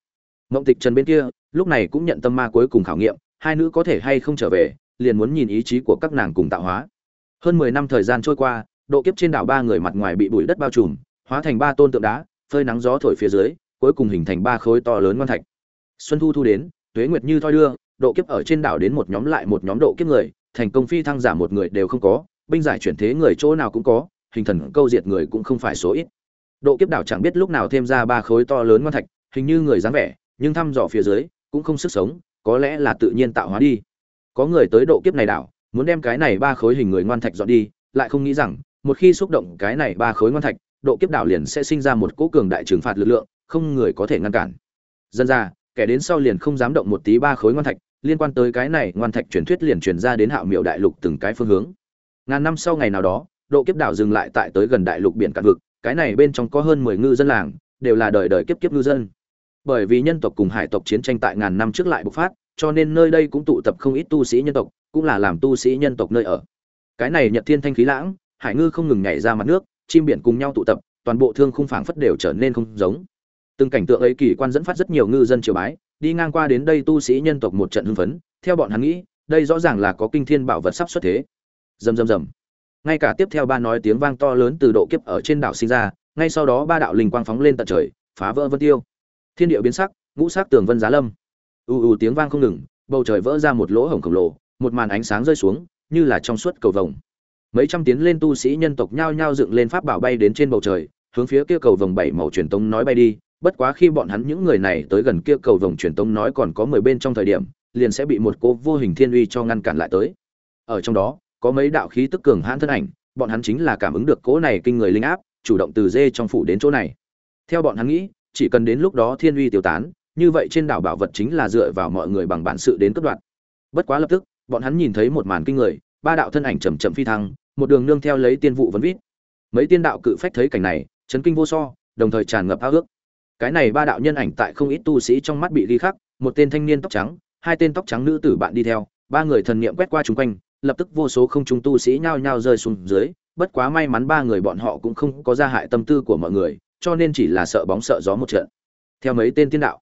Mộng tịch trần bên kia, lúc này cũng nhận tâm ma cuối cùng khảo nghiệm, hai nữ có thể hay không trở về, liền muốn nhìn ý chí của các nàng cùng tạo hóa. Hơn mười năm thời gian trôi qua độ kiếp trên đảo ba người mặt ngoài bị bụi đất bao trùm, hóa thành ba tôn tượng đá, phơi nắng gió thổi phía dưới, cuối cùng hình thành ba khối to lớn ngon thạch. Xuân thu thu đến, tuế nguyệt như thoi đưa, độ kiếp ở trên đảo đến một nhóm lại một nhóm độ kiếp người, thành công phi thăng giả một người đều không có, binh giải chuyển thế người chỗ nào cũng có, hình thần câu diệt người cũng không phải số ít. Độ kiếp đảo chẳng biết lúc nào thêm ra ba khối to lớn ngon thạch, hình như người dáng vẻ, nhưng thăm dò phía dưới, cũng không sức sống, có lẽ là tự nhiên tạo hóa đi. Có người tới độ kiếp này đảo, muốn đem cái này ba khối hình người ngoan thạch dọn đi, lại không nghĩ rằng một khi xúc động cái này ba khối ngon thạch, độ kiếp đảo liền sẽ sinh ra một cỗ cường đại trừng phạt lực lượng, không người có thể ngăn cản. Dân ra kẻ đến sau liền không dám động một tí ba khối ngon thạch, liên quan tới cái này ngoan thạch truyền thuyết liền truyền ra đến hạo miệu đại lục từng cái phương hướng. Ngàn năm sau ngày nào đó, độ kiếp đảo dừng lại tại tới gần đại lục biển cạn vực, cái này bên trong có hơn mười ngư dân làng, đều là đời đời kiếp kiếp ngư dân. Bởi vì nhân tộc cùng hải tộc chiến tranh tại ngàn năm trước lại bộc phát, cho nên nơi đây cũng tụ tập không ít tu sĩ nhân tộc, cũng là làm tu sĩ nhân tộc nơi ở. Cái này nhật thiên thanh khí lãng hải ngư không ngừng nhảy ra mặt nước, chim biển cùng nhau tụ tập, toàn bộ thương khung phảng phất đều trở nên không giống. Từng cảnh tượng ấy kỳ quan dẫn phát rất nhiều ngư dân triều bái, đi ngang qua đến đây tu sĩ nhân tộc một trận hưng phấn, theo bọn hắn nghĩ, đây rõ ràng là có kinh thiên bảo vật sắp xuất thế. Rầm rầm rầm. Ngay cả tiếp theo ba nói tiếng vang to lớn từ độ kiếp ở trên đảo sinh ra, ngay sau đó ba đạo linh quang phóng lên tận trời, phá vỡ vân tiêu. Thiên địa biến sắc, ngũ sắc tường vân giá lâm. Ù ù tiếng vang không ngừng, bầu trời vỡ ra một lỗ hổng khổng lồ, một màn ánh sáng rơi xuống, như là trong suốt cầu vồng mấy trăm tiến lên tu sĩ nhân tộc nhao nhao dựng lên pháp bảo bay đến trên bầu trời, hướng phía kia cầu vồng bảy màu truyền tống nói bay đi. Bất quá khi bọn hắn những người này tới gần kia cầu vồng truyền tống nói còn có mười bên trong thời điểm, liền sẽ bị một cô vô hình thiên uy cho ngăn cản lại tới. Ở trong đó, có mấy đạo khí tức cường hãn thân ảnh, bọn hắn chính là cảm ứng được cỗ này kinh người linh áp, chủ động từ dê trong phủ đến chỗ này. Theo bọn hắn nghĩ, chỉ cần đến lúc đó thiên uy tiêu tán, như vậy trên đảo bảo vật chính là dựa vào mọi người bằng bản sự đến cất đoạn bất quá lập tức, bọn hắn nhìn thấy một màn kinh người, ba đạo thân ảnh chầm chậm phi thăng một đường nương theo lấy tiên vụ vấn vít. Mấy tiên đạo cự phách thấy cảnh này, chấn kinh vô so, đồng thời tràn ngập ao ước. Cái này ba đạo nhân ảnh tại không ít tu sĩ trong mắt bị ghi khắc, một tên thanh niên tóc trắng, hai tên tóc trắng nữ tử bạn đi theo, ba người thần niệm quét qua chung quanh, lập tức vô số không trung tu sĩ nhao nhao rơi xuống dưới, bất quá may mắn ba người bọn họ cũng không có ra hại tâm tư của mọi người, cho nên chỉ là sợ bóng sợ gió một trận. Theo mấy tên tiên đạo,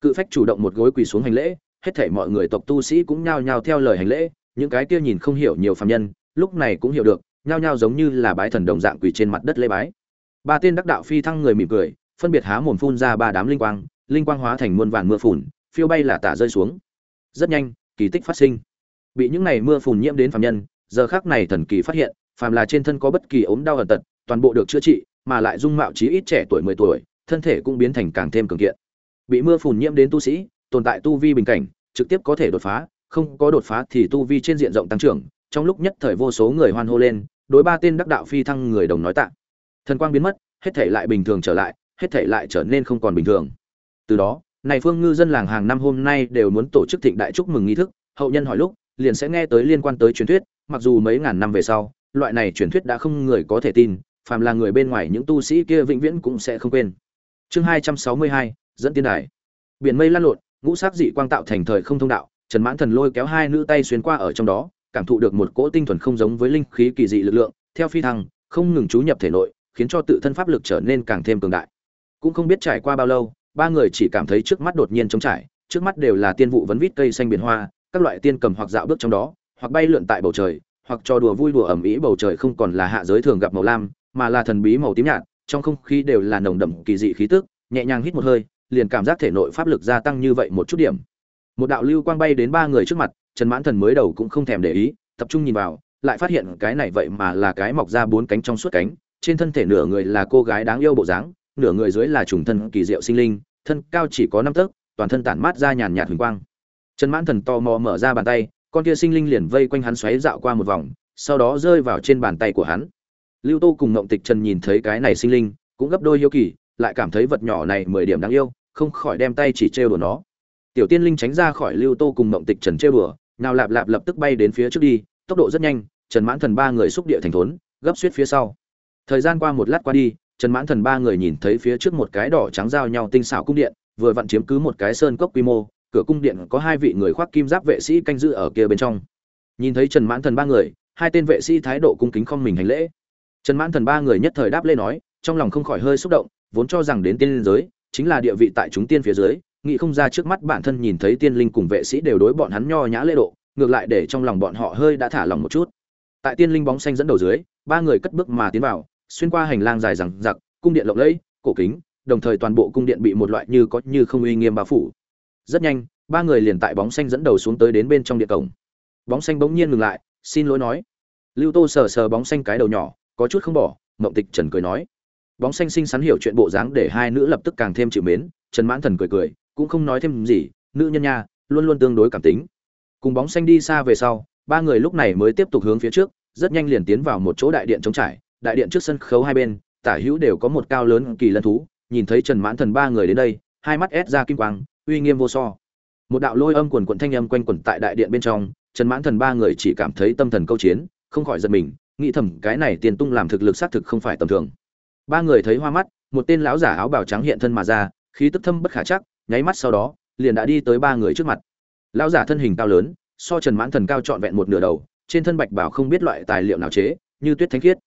cự phách chủ động một gối quỳ xuống hành lễ, hết thảy mọi người tộc tu sĩ cũng nhao nhao theo lời hành lễ, những cái kia nhìn không hiểu nhiều phàm nhân lúc này cũng hiểu được, nhao nhao giống như là bái thần đồng dạng quỳ trên mặt đất lễ bái. Ba tên đắc đạo phi thăng người mỉm cười, phân biệt há mồm phun ra ba đám linh quang linh quang hóa thành muôn vàn mưa phùn, phiêu bay là tả rơi xuống. Rất nhanh, kỳ tích phát sinh. Bị những này mưa phùn nhiễm đến phàm nhân, giờ khác này thần kỳ phát hiện, phàm là trên thân có bất kỳ ốm đau ẩn tật, toàn bộ được chữa trị, mà lại dung mạo chí ít trẻ tuổi mười tuổi, thân thể cũng biến thành càng thêm cường kiện. Bị mưa phùn nhiễm đến tu sĩ, tồn tại tu vi bình cảnh, trực tiếp có thể đột phá, không có đột phá thì tu vi trên diện rộng tăng trưởng trong lúc nhất thời vô số người hoan hô lên, đối ba tên đắc đạo phi thăng người đồng nói tạ. Thần quang biến mất, hết thể lại bình thường trở lại, hết thể lại trở nên không còn bình thường. Từ đó, này phương ngư dân làng hàng năm hôm nay đều muốn tổ chức thịnh đại chúc mừng nghi thức, hậu nhân hỏi lúc, liền sẽ nghe tới liên quan tới truyền thuyết, mặc dù mấy ngàn năm về sau, loại này truyền thuyết đã không người có thể tin, phàm là người bên ngoài những tu sĩ kia vĩnh viễn cũng sẽ không quên. Chương hai trăm sáu mươi hai, dẫn tiên đài. Biển mây lan lộn, ngũ sắc dị quang tạo thành thời không thông đạo, trần mãn thần lôi kéo hai nữ tay xuyên qua ở trong đó cảm thụ được một cỗ tinh thuần không giống với linh khí kỳ dị lực lượng, theo phi thăng, không ngừng chú nhập thể nội, khiến cho tự thân pháp lực trở nên càng thêm cường đại. Cũng không biết trải qua bao lâu, ba người chỉ cảm thấy trước mắt đột nhiên trống trải, trước mắt đều là tiên vụ vấn vít cây xanh biển hoa, các loại tiên cầm hoặc dạo bước trong đó, hoặc bay lượn tại bầu trời, hoặc trò đùa vui đùa ẩm ý bầu trời không còn là hạ giới thường gặp màu lam, mà là thần bí màu tím nhạt, trong không khí đều là nồng đậm kỳ dị khí tức, nhẹ nhàng hít một hơi, liền cảm giác thể nội pháp lực gia tăng như vậy một chút điểm. Một đạo lưu quang bay đến ba người trước mặt trần mãn thần mới đầu cũng không thèm để ý, tập trung nhìn vào, lại phát hiện cái này vậy mà là cái mọc ra bốn cánh trong suốt cánh, trên thân thể nửa người là cô gái đáng yêu bộ dáng, nửa người dưới là trùng thân kỳ diệu sinh linh, thân cao chỉ có năm tấc, toàn thân tản mát ra nhàn nhạt huỳnh quang. Trần mãn thần to mò mở ra bàn tay, con kia sinh linh liền vây quanh hắn xoáy dạo qua một vòng, sau đó rơi vào trên bàn tay của hắn. Lưu tô cùng ngộng tịch trần nhìn thấy cái này sinh linh, cũng gấp đôi hiếu kỳ, lại cảm thấy vật nhỏ này mười điểm đáng yêu, không khỏi đem tay chỉ trêu đùa nó. Tiểu tiên linh tránh ra khỏi lưu tô cùng ngộng tịch trần trêu đùa nào lạp lạp lập tức bay đến phía trước đi, tốc độ rất nhanh, trần mãn thần ba người xúc địa thành thốn, gấp suýt phía sau. Thời gian qua một lát qua đi, trần mãn thần ba người nhìn thấy phía trước một cái đỏ trắng giao nhau tinh xảo cung điện, vừa vặn chiếm cứ một cái sơn cốc quy mô, cửa cung điện có hai vị người khoác kim giáp vệ sĩ canh giữ ở kia bên trong. Nhìn thấy trần mãn thần ba người, hai tên vệ sĩ thái độ cung kính không mình hành lễ. Trần mãn thần ba người nhất thời đáp lê nói, trong lòng không khỏi hơi xúc động, vốn cho rằng đến tiên giới, chính là địa vị tại chúng tiên phía dưới nghĩ không ra trước mắt bản thân nhìn thấy tiên linh cùng vệ sĩ đều đối bọn hắn nho nhã lễ độ ngược lại để trong lòng bọn họ hơi đã thả lòng một chút. Tại tiên linh bóng xanh dẫn đầu dưới ba người cất bước mà tiến vào xuyên qua hành lang dài rằng rặc, cung điện lộng lẫy cổ kính đồng thời toàn bộ cung điện bị một loại như có như không uy nghiêm bao phủ. Rất nhanh ba người liền tại bóng xanh dẫn đầu xuống tới đến bên trong điện cổng. Bóng xanh bỗng nhiên ngừng lại xin lỗi nói. Lưu tô sờ sờ bóng xanh cái đầu nhỏ có chút không bỏ mộng tịch trần cười nói. Bóng xanh xinh xắn hiểu chuyện bộ dáng để hai nữ lập tức càng thêm chịu mến trần mãn thần cười cười cũng không nói thêm gì, nữ nhân nha, luôn luôn tương đối cảm tính. Cùng bóng xanh đi xa về sau, ba người lúc này mới tiếp tục hướng phía trước, rất nhanh liền tiến vào một chỗ đại điện trống trải. Đại điện trước sân khấu hai bên, tả hữu đều có một cao lớn kỳ lân thú. Nhìn thấy trần mãn thần ba người đến đây, hai mắt ép ra kim quang, uy nghiêm vô so. Một đạo lôi âm quần quận thanh âm quanh quẩn tại đại điện bên trong, trần mãn thần ba người chỉ cảm thấy tâm thần câu chiến, không khỏi giật mình, nghĩ thầm cái này tiền tung làm thực lực xác thực không phải tầm thường. Ba người thấy hoa mắt, một tên lão giả áo bào trắng hiện thân mà ra, khí tức thâm bất khả chắc nháy mắt sau đó, liền đã đi tới ba người trước mặt. Lão giả thân hình cao lớn, so trần mãn thần cao trọn vẹn một nửa đầu, trên thân bạch bảo không biết loại tài liệu nào chế, như tuyết thánh khiết.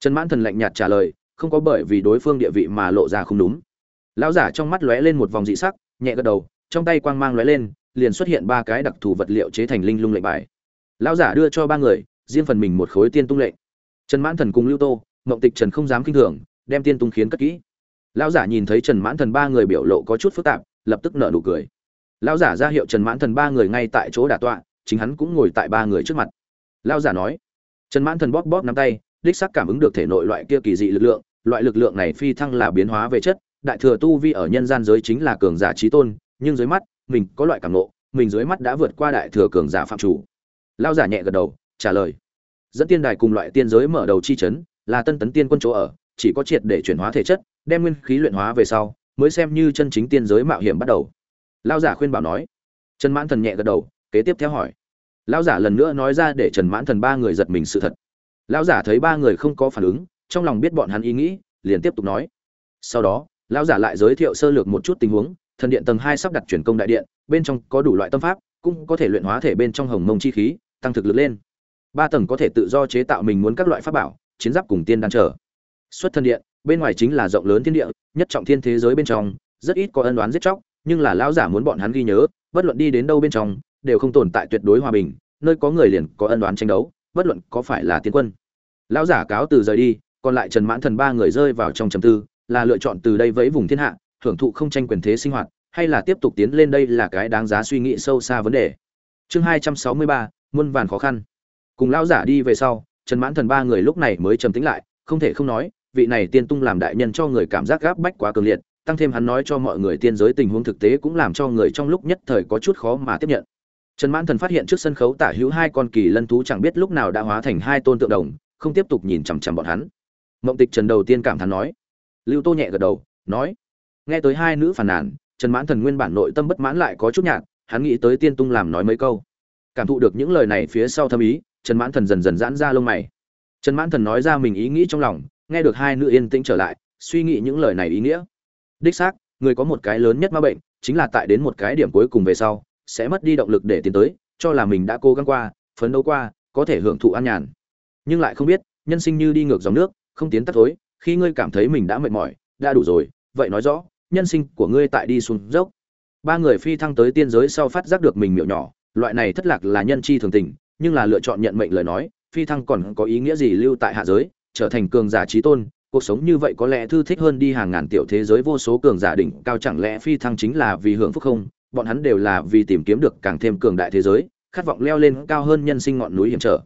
Trần mãn thần lạnh nhạt trả lời, không có bởi vì đối phương địa vị mà lộ ra không đúng. Lão giả trong mắt lóe lên một vòng dị sắc, nhẹ gật đầu, trong tay quang mang lóe lên, liền xuất hiện ba cái đặc thù vật liệu chế thành linh lung lệnh bài. Lão giả đưa cho ba người, riêng phần mình một khối tiên tung lệnh. Trần mãn thần cùng lưu tô, mộng tịch trần không dám kinh thường, đem tiên tung khiến cất kỹ. Lão giả nhìn thấy trần mãn thần ba người biểu lộ có chút phức tạp lập tức nở nụ cười. Lão giả ra hiệu trần mãn thần ba người ngay tại chỗ đả tọa, chính hắn cũng ngồi tại ba người trước mặt. Lão giả nói, trần mãn thần bóp bóp nắm tay, đích xác cảm ứng được thể nội loại kia kỳ dị lực lượng, loại lực lượng này phi thăng là biến hóa về chất, đại thừa tu vi ở nhân gian giới chính là cường giả trí tôn, nhưng dưới mắt, mình có loại cảm nộ mình dưới mắt đã vượt qua đại thừa cường giả phạm chủ. Lão giả nhẹ gật đầu, trả lời, dẫn tiên đài cùng loại tiên giới mở đầu chi chấn, là tân tấn tiên quân chỗ ở, chỉ có triệt để chuyển hóa thể chất, đem nguyên khí luyện hóa về sau mới xem như chân chính tiên giới mạo hiểm bắt đầu. Lao giả khuyên bảo nói. Trần mãn thần nhẹ gật đầu, kế tiếp theo hỏi. Lao giả lần nữa nói ra để trần mãn thần ba người giật mình sự thật. Lao giả thấy ba người không có phản ứng, trong lòng biết bọn hắn ý nghĩ, liền tiếp tục nói. Sau đó lao giả lại giới thiệu sơ lược một chút tình huống, thần điện tầng hai sắp đặt chuyển công đại điện, bên trong có đủ loại tâm pháp, cũng có thể luyện hóa thể bên trong hồng mông chi khí, tăng thực lực lên. Ba tầng có thể tự do chế tạo mình muốn các loại pháp bảo, chiến giáp cùng tiên đan trở. Xuất thân điện bên ngoài chính là rộng lớn thiên địa, nhất trọng thiên thế giới bên trong, rất ít có ân đoán giết chóc, nhưng là lão giả muốn bọn hắn ghi nhớ, bất luận đi đến đâu bên trong, đều không tồn tại tuyệt đối hòa bình, nơi có người liền có ân đoán tranh đấu, bất luận có phải là tiến quân. Lão giả cáo từ rời đi, còn lại trần mãn thần ba người rơi vào trong trầm tư, là lựa chọn từ đây vẫy vùng thiên hạ, hưởng thụ không tranh quyền thế sinh hoạt, hay là tiếp tục tiến lên đây là cái đáng giá suy nghĩ sâu xa vấn đề. Chương hai trăm sáu mươi ba, muôn vàn khó khăn. Cùng lão giả đi về sau, trần mãn thần ba người lúc này mới trầm tĩnh lại, không thể không nói vị này tiên tung làm đại nhân cho người cảm giác gáp bách quá cường liệt, tăng thêm hắn nói cho mọi người tiên giới tình huống thực tế cũng làm cho người trong lúc nhất thời có chút khó mà tiếp nhận. Trần mãn thần phát hiện trước sân khấu tả hữu hai con kỳ lân thú chẳng biết lúc nào đã hóa thành hai tôn tượng đồng, không tiếp tục nhìn chằm chằm bọn hắn. Mộng tịch trần đầu tiên cảm thán nói. Lưu tô nhẹ gật đầu, nói. Nghe tới hai nữ phàn nàn, trần mãn thần nguyên bản nội tâm bất mãn lại có chút nhạt, hắn nghĩ tới tiên tung làm nói mấy câu. Cảm thụ được những lời này phía sau thâm ý, trần mãn thần dần dần giãn ra lông mày. Trần mãn thần nói ra mình ý nghĩ trong lòng nghe được hai nữ yên tĩnh trở lại, suy nghĩ những lời này ý nghĩa. Đích xác, người có một cái lớn nhất ma bệnh, chính là tại đến một cái điểm cuối cùng về sau, sẽ mất đi động lực để tiến tới, cho là mình đã cố gắng qua, phấn đấu qua, có thể hưởng thụ an nhàn. Nhưng lại không biết, nhân sinh như đi ngược dòng nước, không tiến tắt thối, khi ngươi cảm thấy mình đã mệt mỏi, đã đủ rồi, vậy nói rõ, nhân sinh của ngươi tại đi xuống dốc. Ba người phi thăng tới tiên giới sau phát giác được mình miệng nhỏ, loại này thất lạc là nhân chi thường tình, nhưng là lựa chọn nhận mệnh lời nói, phi thăng còn có ý nghĩa gì lưu tại hạ giới? Trở thành cường giả trí tôn, cuộc sống như vậy có lẽ thư thích hơn đi hàng ngàn tiểu thế giới vô số cường giả đỉnh cao, chẳng lẽ phi thăng chính là vì hưởng phúc không? Bọn hắn đều là vì tìm kiếm được càng thêm cường đại thế giới, khát vọng leo lên cao hơn nhân sinh ngọn núi hiểm trở.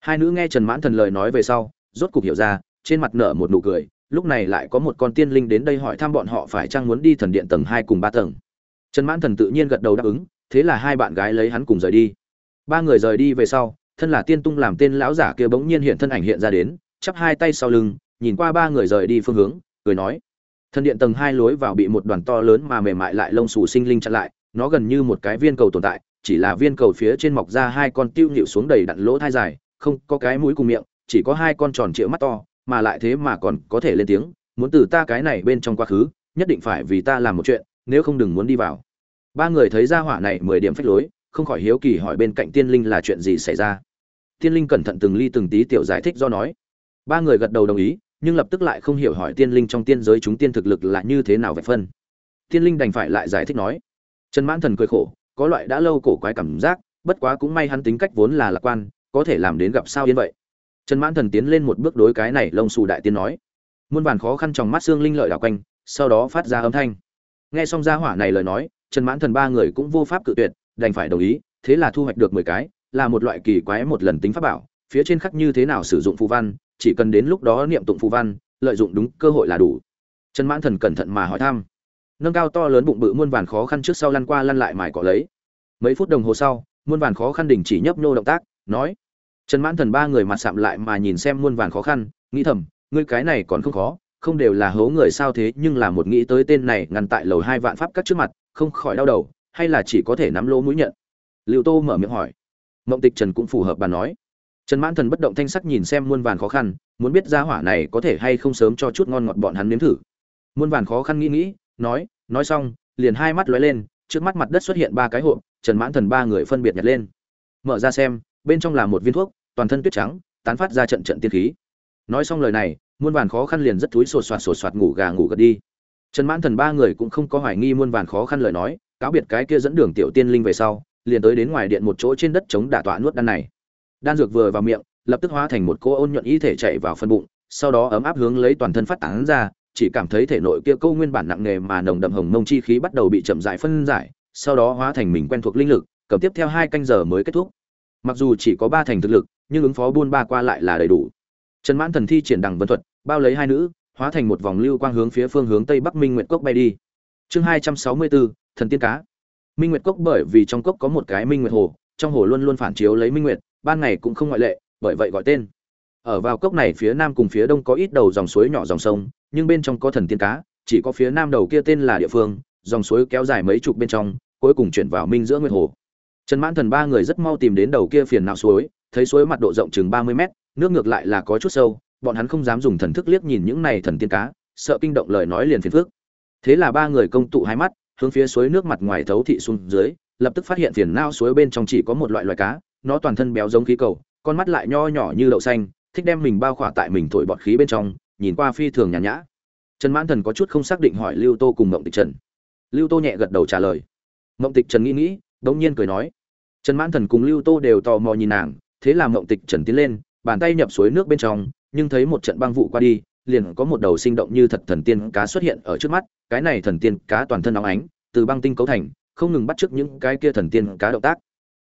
Hai nữ nghe trần mãn thần lời nói về sau, rốt cục hiểu ra, trên mặt nở một nụ cười, lúc này lại có một con tiên linh đến đây hỏi thăm bọn họ phải chăng muốn đi thần điện tầng hai cùng ba tầng. Trần mãn thần tự nhiên gật đầu đáp ứng, thế là hai bạn gái lấy hắn cùng rời đi. Ba người rời đi về sau, thân là tiên tung làm tên lão giả kia bỗng nhiên hiện thân ảnh hiện ra đến chắp hai tay sau lưng, nhìn qua ba người rời đi phương hướng, cười nói, thần điện tầng hai lối vào bị một đoàn to lớn mà mềm mại lại lông xù sinh linh chặn lại, nó gần như một cái viên cầu tồn tại, chỉ là viên cầu phía trên mọc ra hai con tiêu nhịu xuống đầy đặn lỗ thai dài, không có cái mũi cùng miệng, chỉ có hai con tròn trịa mắt to, mà lại thế mà còn có thể lên tiếng, muốn từ ta cái này bên trong quá khứ, nhất định phải vì ta làm một chuyện, nếu không đừng muốn đi vào. Ba người thấy ra hỏa này mười điểm phách lối, không khỏi hiếu kỳ hỏi bên cạnh tiên linh là chuyện gì xảy ra. Tiên linh cẩn thận từng ly từng tí tiểu giải thích do nói ba người gật đầu đồng ý, nhưng lập tức lại không hiểu hỏi tiên linh trong tiên giới chúng tiên thực lực là như thế nào vậy phân. Tiên linh đành phải lại giải thích nói, trần mãn thần cười khổ, có loại đã lâu cổ quái cảm giác, bất quá cũng may hắn tính cách vốn là lạc quan, có thể làm đến gặp sao yên vậy. Trần mãn thần tiến lên một bước đối cái này lông xù đại tiên nói, muôn vàn khó khăn trong mắt xương linh lợi đảo quanh, sau đó phát ra âm thanh. Nghe xong gia hỏa này lời nói, trần mãn thần ba người cũng vô pháp cự tuyệt, đành phải đồng ý, thế là thu hoạch được mười cái, là một loại kỳ quái một lần tính pháp bảo, phía trên khắc như thế nào sử dụng phù văn chỉ cần đến lúc đó niệm tụng phù văn, lợi dụng đúng cơ hội là đủ. Trần mãn thần cẩn thận mà hỏi thăm. Nâng cao to lớn bụng bự muôn vàn khó khăn trước sau lăn qua lăn lại mài cọ lấy. Mấy phút đồng hồ sau, muôn vàn khó khăn đình chỉ nhấp nhô động tác, nói. Trần mãn thần ba người mặt sạm lại mà nhìn xem muôn vàn khó khăn, nghĩ thầm, ngươi cái này còn không khó, không đều là hố người sao thế, nhưng là một nghĩ tới tên này ngăn tại lầu hai vạn pháp các trước mặt, không khỏi đau đầu, hay là chỉ có thể nắm lỗ mũi nhận? Lưu tô mở miệng hỏi. Mộng tịch trần cũng phù hợp bà nói trần mãn thần bất động thanh sắc nhìn xem muôn vàn khó khăn, muốn biết gia hỏa này có thể hay không sớm cho chút ngon ngọt bọn hắn nếm thử. Muôn vàn khó khăn nghĩ nghĩ, nói nói xong, liền hai mắt lóe lên, trước mắt mặt đất xuất hiện ba cái hộp, trần mãn thần ba người phân biệt nhặt lên. Mở ra xem, bên trong là một viên thuốc, toàn thân tuyết trắng, tán phát ra trận trận tiên khí. Nói xong lời này, muôn vàn khó khăn liền rất túi sột soạt sột soạt ngủ gà ngủ gật đi. Trần mãn thần ba người cũng không có hoài nghi muôn vàn khó khăn lời nói, cáo biệt cái kia dẫn đường tiểu tiên linh về sau, liền tới đến ngoài điện một chỗ trên đất chống đả tọa nuốt đan này đan dược vừa vào miệng, lập tức hóa thành một cô ôn nhuận y thể chạy vào phân bụng, sau đó ấm áp hướng lấy toàn thân phát tán ra, chỉ cảm thấy thể nội kia câu nguyên bản nặng nề mà nồng đậm hồng mông chi khí bắt đầu bị chậm rãi phân giải, sau đó hóa thành mình quen thuộc linh lực, cầm tiếp theo hai canh giờ mới kết thúc. Mặc dù chỉ có ba thành thực lực, nhưng ứng phó buôn ba qua lại là đầy đủ. Trần mãn thần thi triển đằng vân thuật, bao lấy hai nữ, hóa thành một vòng lưu quang hướng phía phương hướng tây bắc minh nguyệt cốc bay đi. Chương hai trăm sáu mươi bốn, thần tiên cá. Minh nguyệt cốc bởi vì trong cốc có một cái minh nguyệt hồ, trong hồ luôn luôn phản chiếu lấy minh nguyệt ban ngày cũng không ngoại lệ, bởi vậy gọi tên. Ở vào cốc này phía nam cùng phía đông có ít đầu dòng suối nhỏ dòng sông, nhưng bên trong có thần tiên cá, chỉ có phía nam đầu kia tên là địa phương, dòng suối kéo dài mấy chục bên trong, cuối cùng chuyển vào minh giữa nguyệt hồ. Trần mãn thần ba người rất mau tìm đến đầu kia phiền não suối, thấy suối mặt độ rộng chừng ba mươi mét, nước ngược lại là có chút sâu, bọn hắn không dám dùng thần thức liếc nhìn những này thần tiên cá, sợ kinh động lời nói liền phiền phước thế là ba người công tụ hai mắt, hướng phía suối nước mặt ngoài thấu thị xuống dưới, lập tức phát hiện phiền não suối bên trong chỉ có một loại loài cá nó toàn thân béo giống khí cầu, con mắt lại nho nhỏ như đậu xanh, thích đem mình bao khỏa tại mình thổi bọt khí bên trong, nhìn qua phi thường nhàn nhã. Trần mãn thần có chút không xác định hỏi lưu tô cùng mộng tịch trần. Lưu tô nhẹ gật đầu trả lời. Mộng tịch trần nghĩ nghĩ, đống nhiên cười nói. Trần mãn thần cùng lưu tô đều tò mò nhìn nàng, thế là mộng tịch trần tiến lên, bàn tay nhập suối nước bên trong, nhưng thấy một trận băng vụ qua đi, liền có một đầu sinh động như thật thần tiên cá xuất hiện ở trước mắt, cái này thần tiên cá toàn thân óng ánh, từ băng tinh cấu thành, không ngừng bắt chước những cái kia thần tiên cá động tác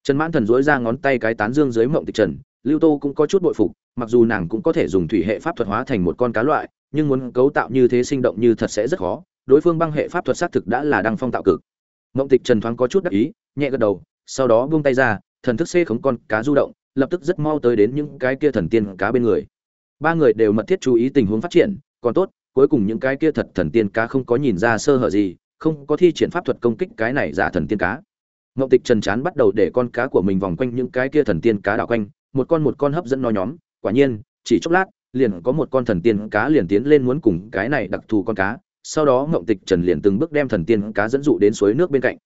trần mãn thần dối ra ngón tay cái tán dương dưới mộng tịch trần, lưu tô cũng có chút bội phục, mặc dù nàng cũng có thể dùng thủy hệ pháp thuật hóa thành một con cá loại, nhưng muốn cấu tạo như thế sinh động như thật sẽ rất khó, đối phương băng hệ pháp thuật xác thực đã là đăng phong tạo cực. Mộng tịch trần thoáng có chút đắc ý, nhẹ gật đầu, sau đó buông tay ra, thần thức xê khống con cá du động, lập tức rất mau tới đến những cái kia thần tiên cá bên người. Ba người đều mật thiết chú ý tình huống phát triển, còn tốt, cuối cùng những cái kia thật thần tiên cá không có nhìn ra sơ hở gì, không có thi triển pháp thuật công kích cái này giả thần tiên cá. Ngộ tịch trần chán bắt đầu để con cá của mình vòng quanh những cái kia thần tiên cá đảo quanh, một con một con hấp dẫn nó nhóm. Quả nhiên, chỉ chốc lát, liền có một con thần tiên cá liền tiến lên muốn cùng cái này đặc thù con cá. Sau đó Ngộ tịch trần liền từng bước đem thần tiên cá dẫn dụ đến suối nước bên cạnh.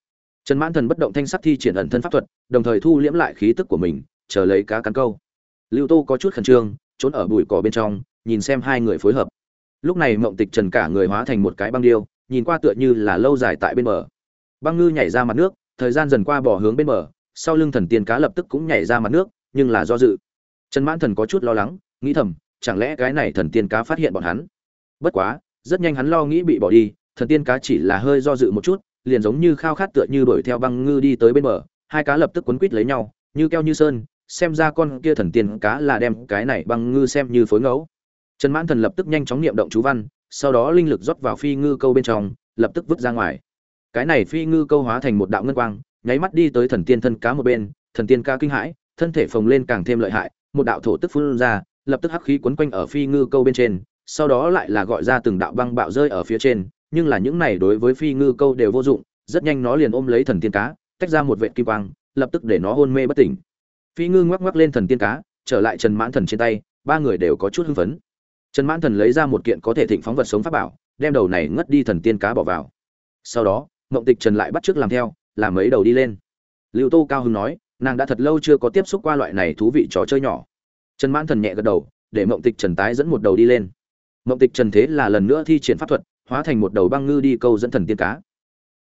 Trần mãn thần bất động thanh sắc thi triển ẩn thân pháp thuật, đồng thời thu liễm lại khí tức của mình, chờ lấy cá cắn câu. Lưu tô có chút khẩn trương, trốn ở bụi cỏ bên trong, nhìn xem hai người phối hợp. Lúc này mộng tịch trần cả người hóa thành một cái băng điêu, nhìn qua tựa như là lâu dài tại bên bờ. Băng ngư nhảy ra mặt nước thời gian dần qua bỏ hướng bên bờ, sau lưng thần tiên cá lập tức cũng nhảy ra mặt nước, nhưng là do dự. Trần mãn thần có chút lo lắng, nghĩ thầm, chẳng lẽ cái này thần tiên cá phát hiện bọn hắn? Bất quá, rất nhanh hắn lo nghĩ bị bỏ đi, thần tiên cá chỉ là hơi do dự một chút, liền giống như khao khát tựa như đuổi theo băng ngư đi tới bên bờ, hai cá lập tức quấn quít lấy nhau, như keo như sơn, xem ra con kia thần tiên cá là đem cái này băng ngư xem như phối ngẫu. Trần mãn thần lập tức nhanh chóng niệm động chú văn, sau đó linh lực rót vào phi ngư câu bên trong, lập tức vứt ra ngoài cái này phi ngư câu hóa thành một đạo ngân quang, nháy mắt đi tới thần tiên thân cá một bên, thần tiên cá kinh hãi, thân thể phồng lên càng thêm lợi hại, một đạo thổ tức phun ra, lập tức hắc khí quấn quanh ở phi ngư câu bên trên, sau đó lại là gọi ra từng đạo băng bạo rơi ở phía trên, nhưng là những này đối với phi ngư câu đều vô dụng, rất nhanh nó liền ôm lấy thần tiên cá, tách ra một vệt kim quang, lập tức để nó hôn mê bất tỉnh. Phi ngư ngoắc ngoắc lên thần tiên cá, trở lại trần mãn thần trên tay, ba người đều có chút hưng phấn. Trần mãn thần lấy ra một kiện có thể thịnh phóng vật sống pháp bảo, đem đầu này ngất đi thần tiên cá bỏ vào. Sau đó mộng tịch trần lại bắt t làm theo làm mấy đầu đi lên. Lưu tô cao hưng nói, nàng đã thật lâu chưa có tiếp xúc qua loại này thú vị trò chơi nhỏ. Trần mãn thần nhẹ gật đầu, để mộng tịch trần tái dẫn một đầu đi lên. Mộng tịch trần thế là lần nữa thi triển pháp thuật, hóa thành một đầu băng ngư đi câu dẫn thần tiên cá.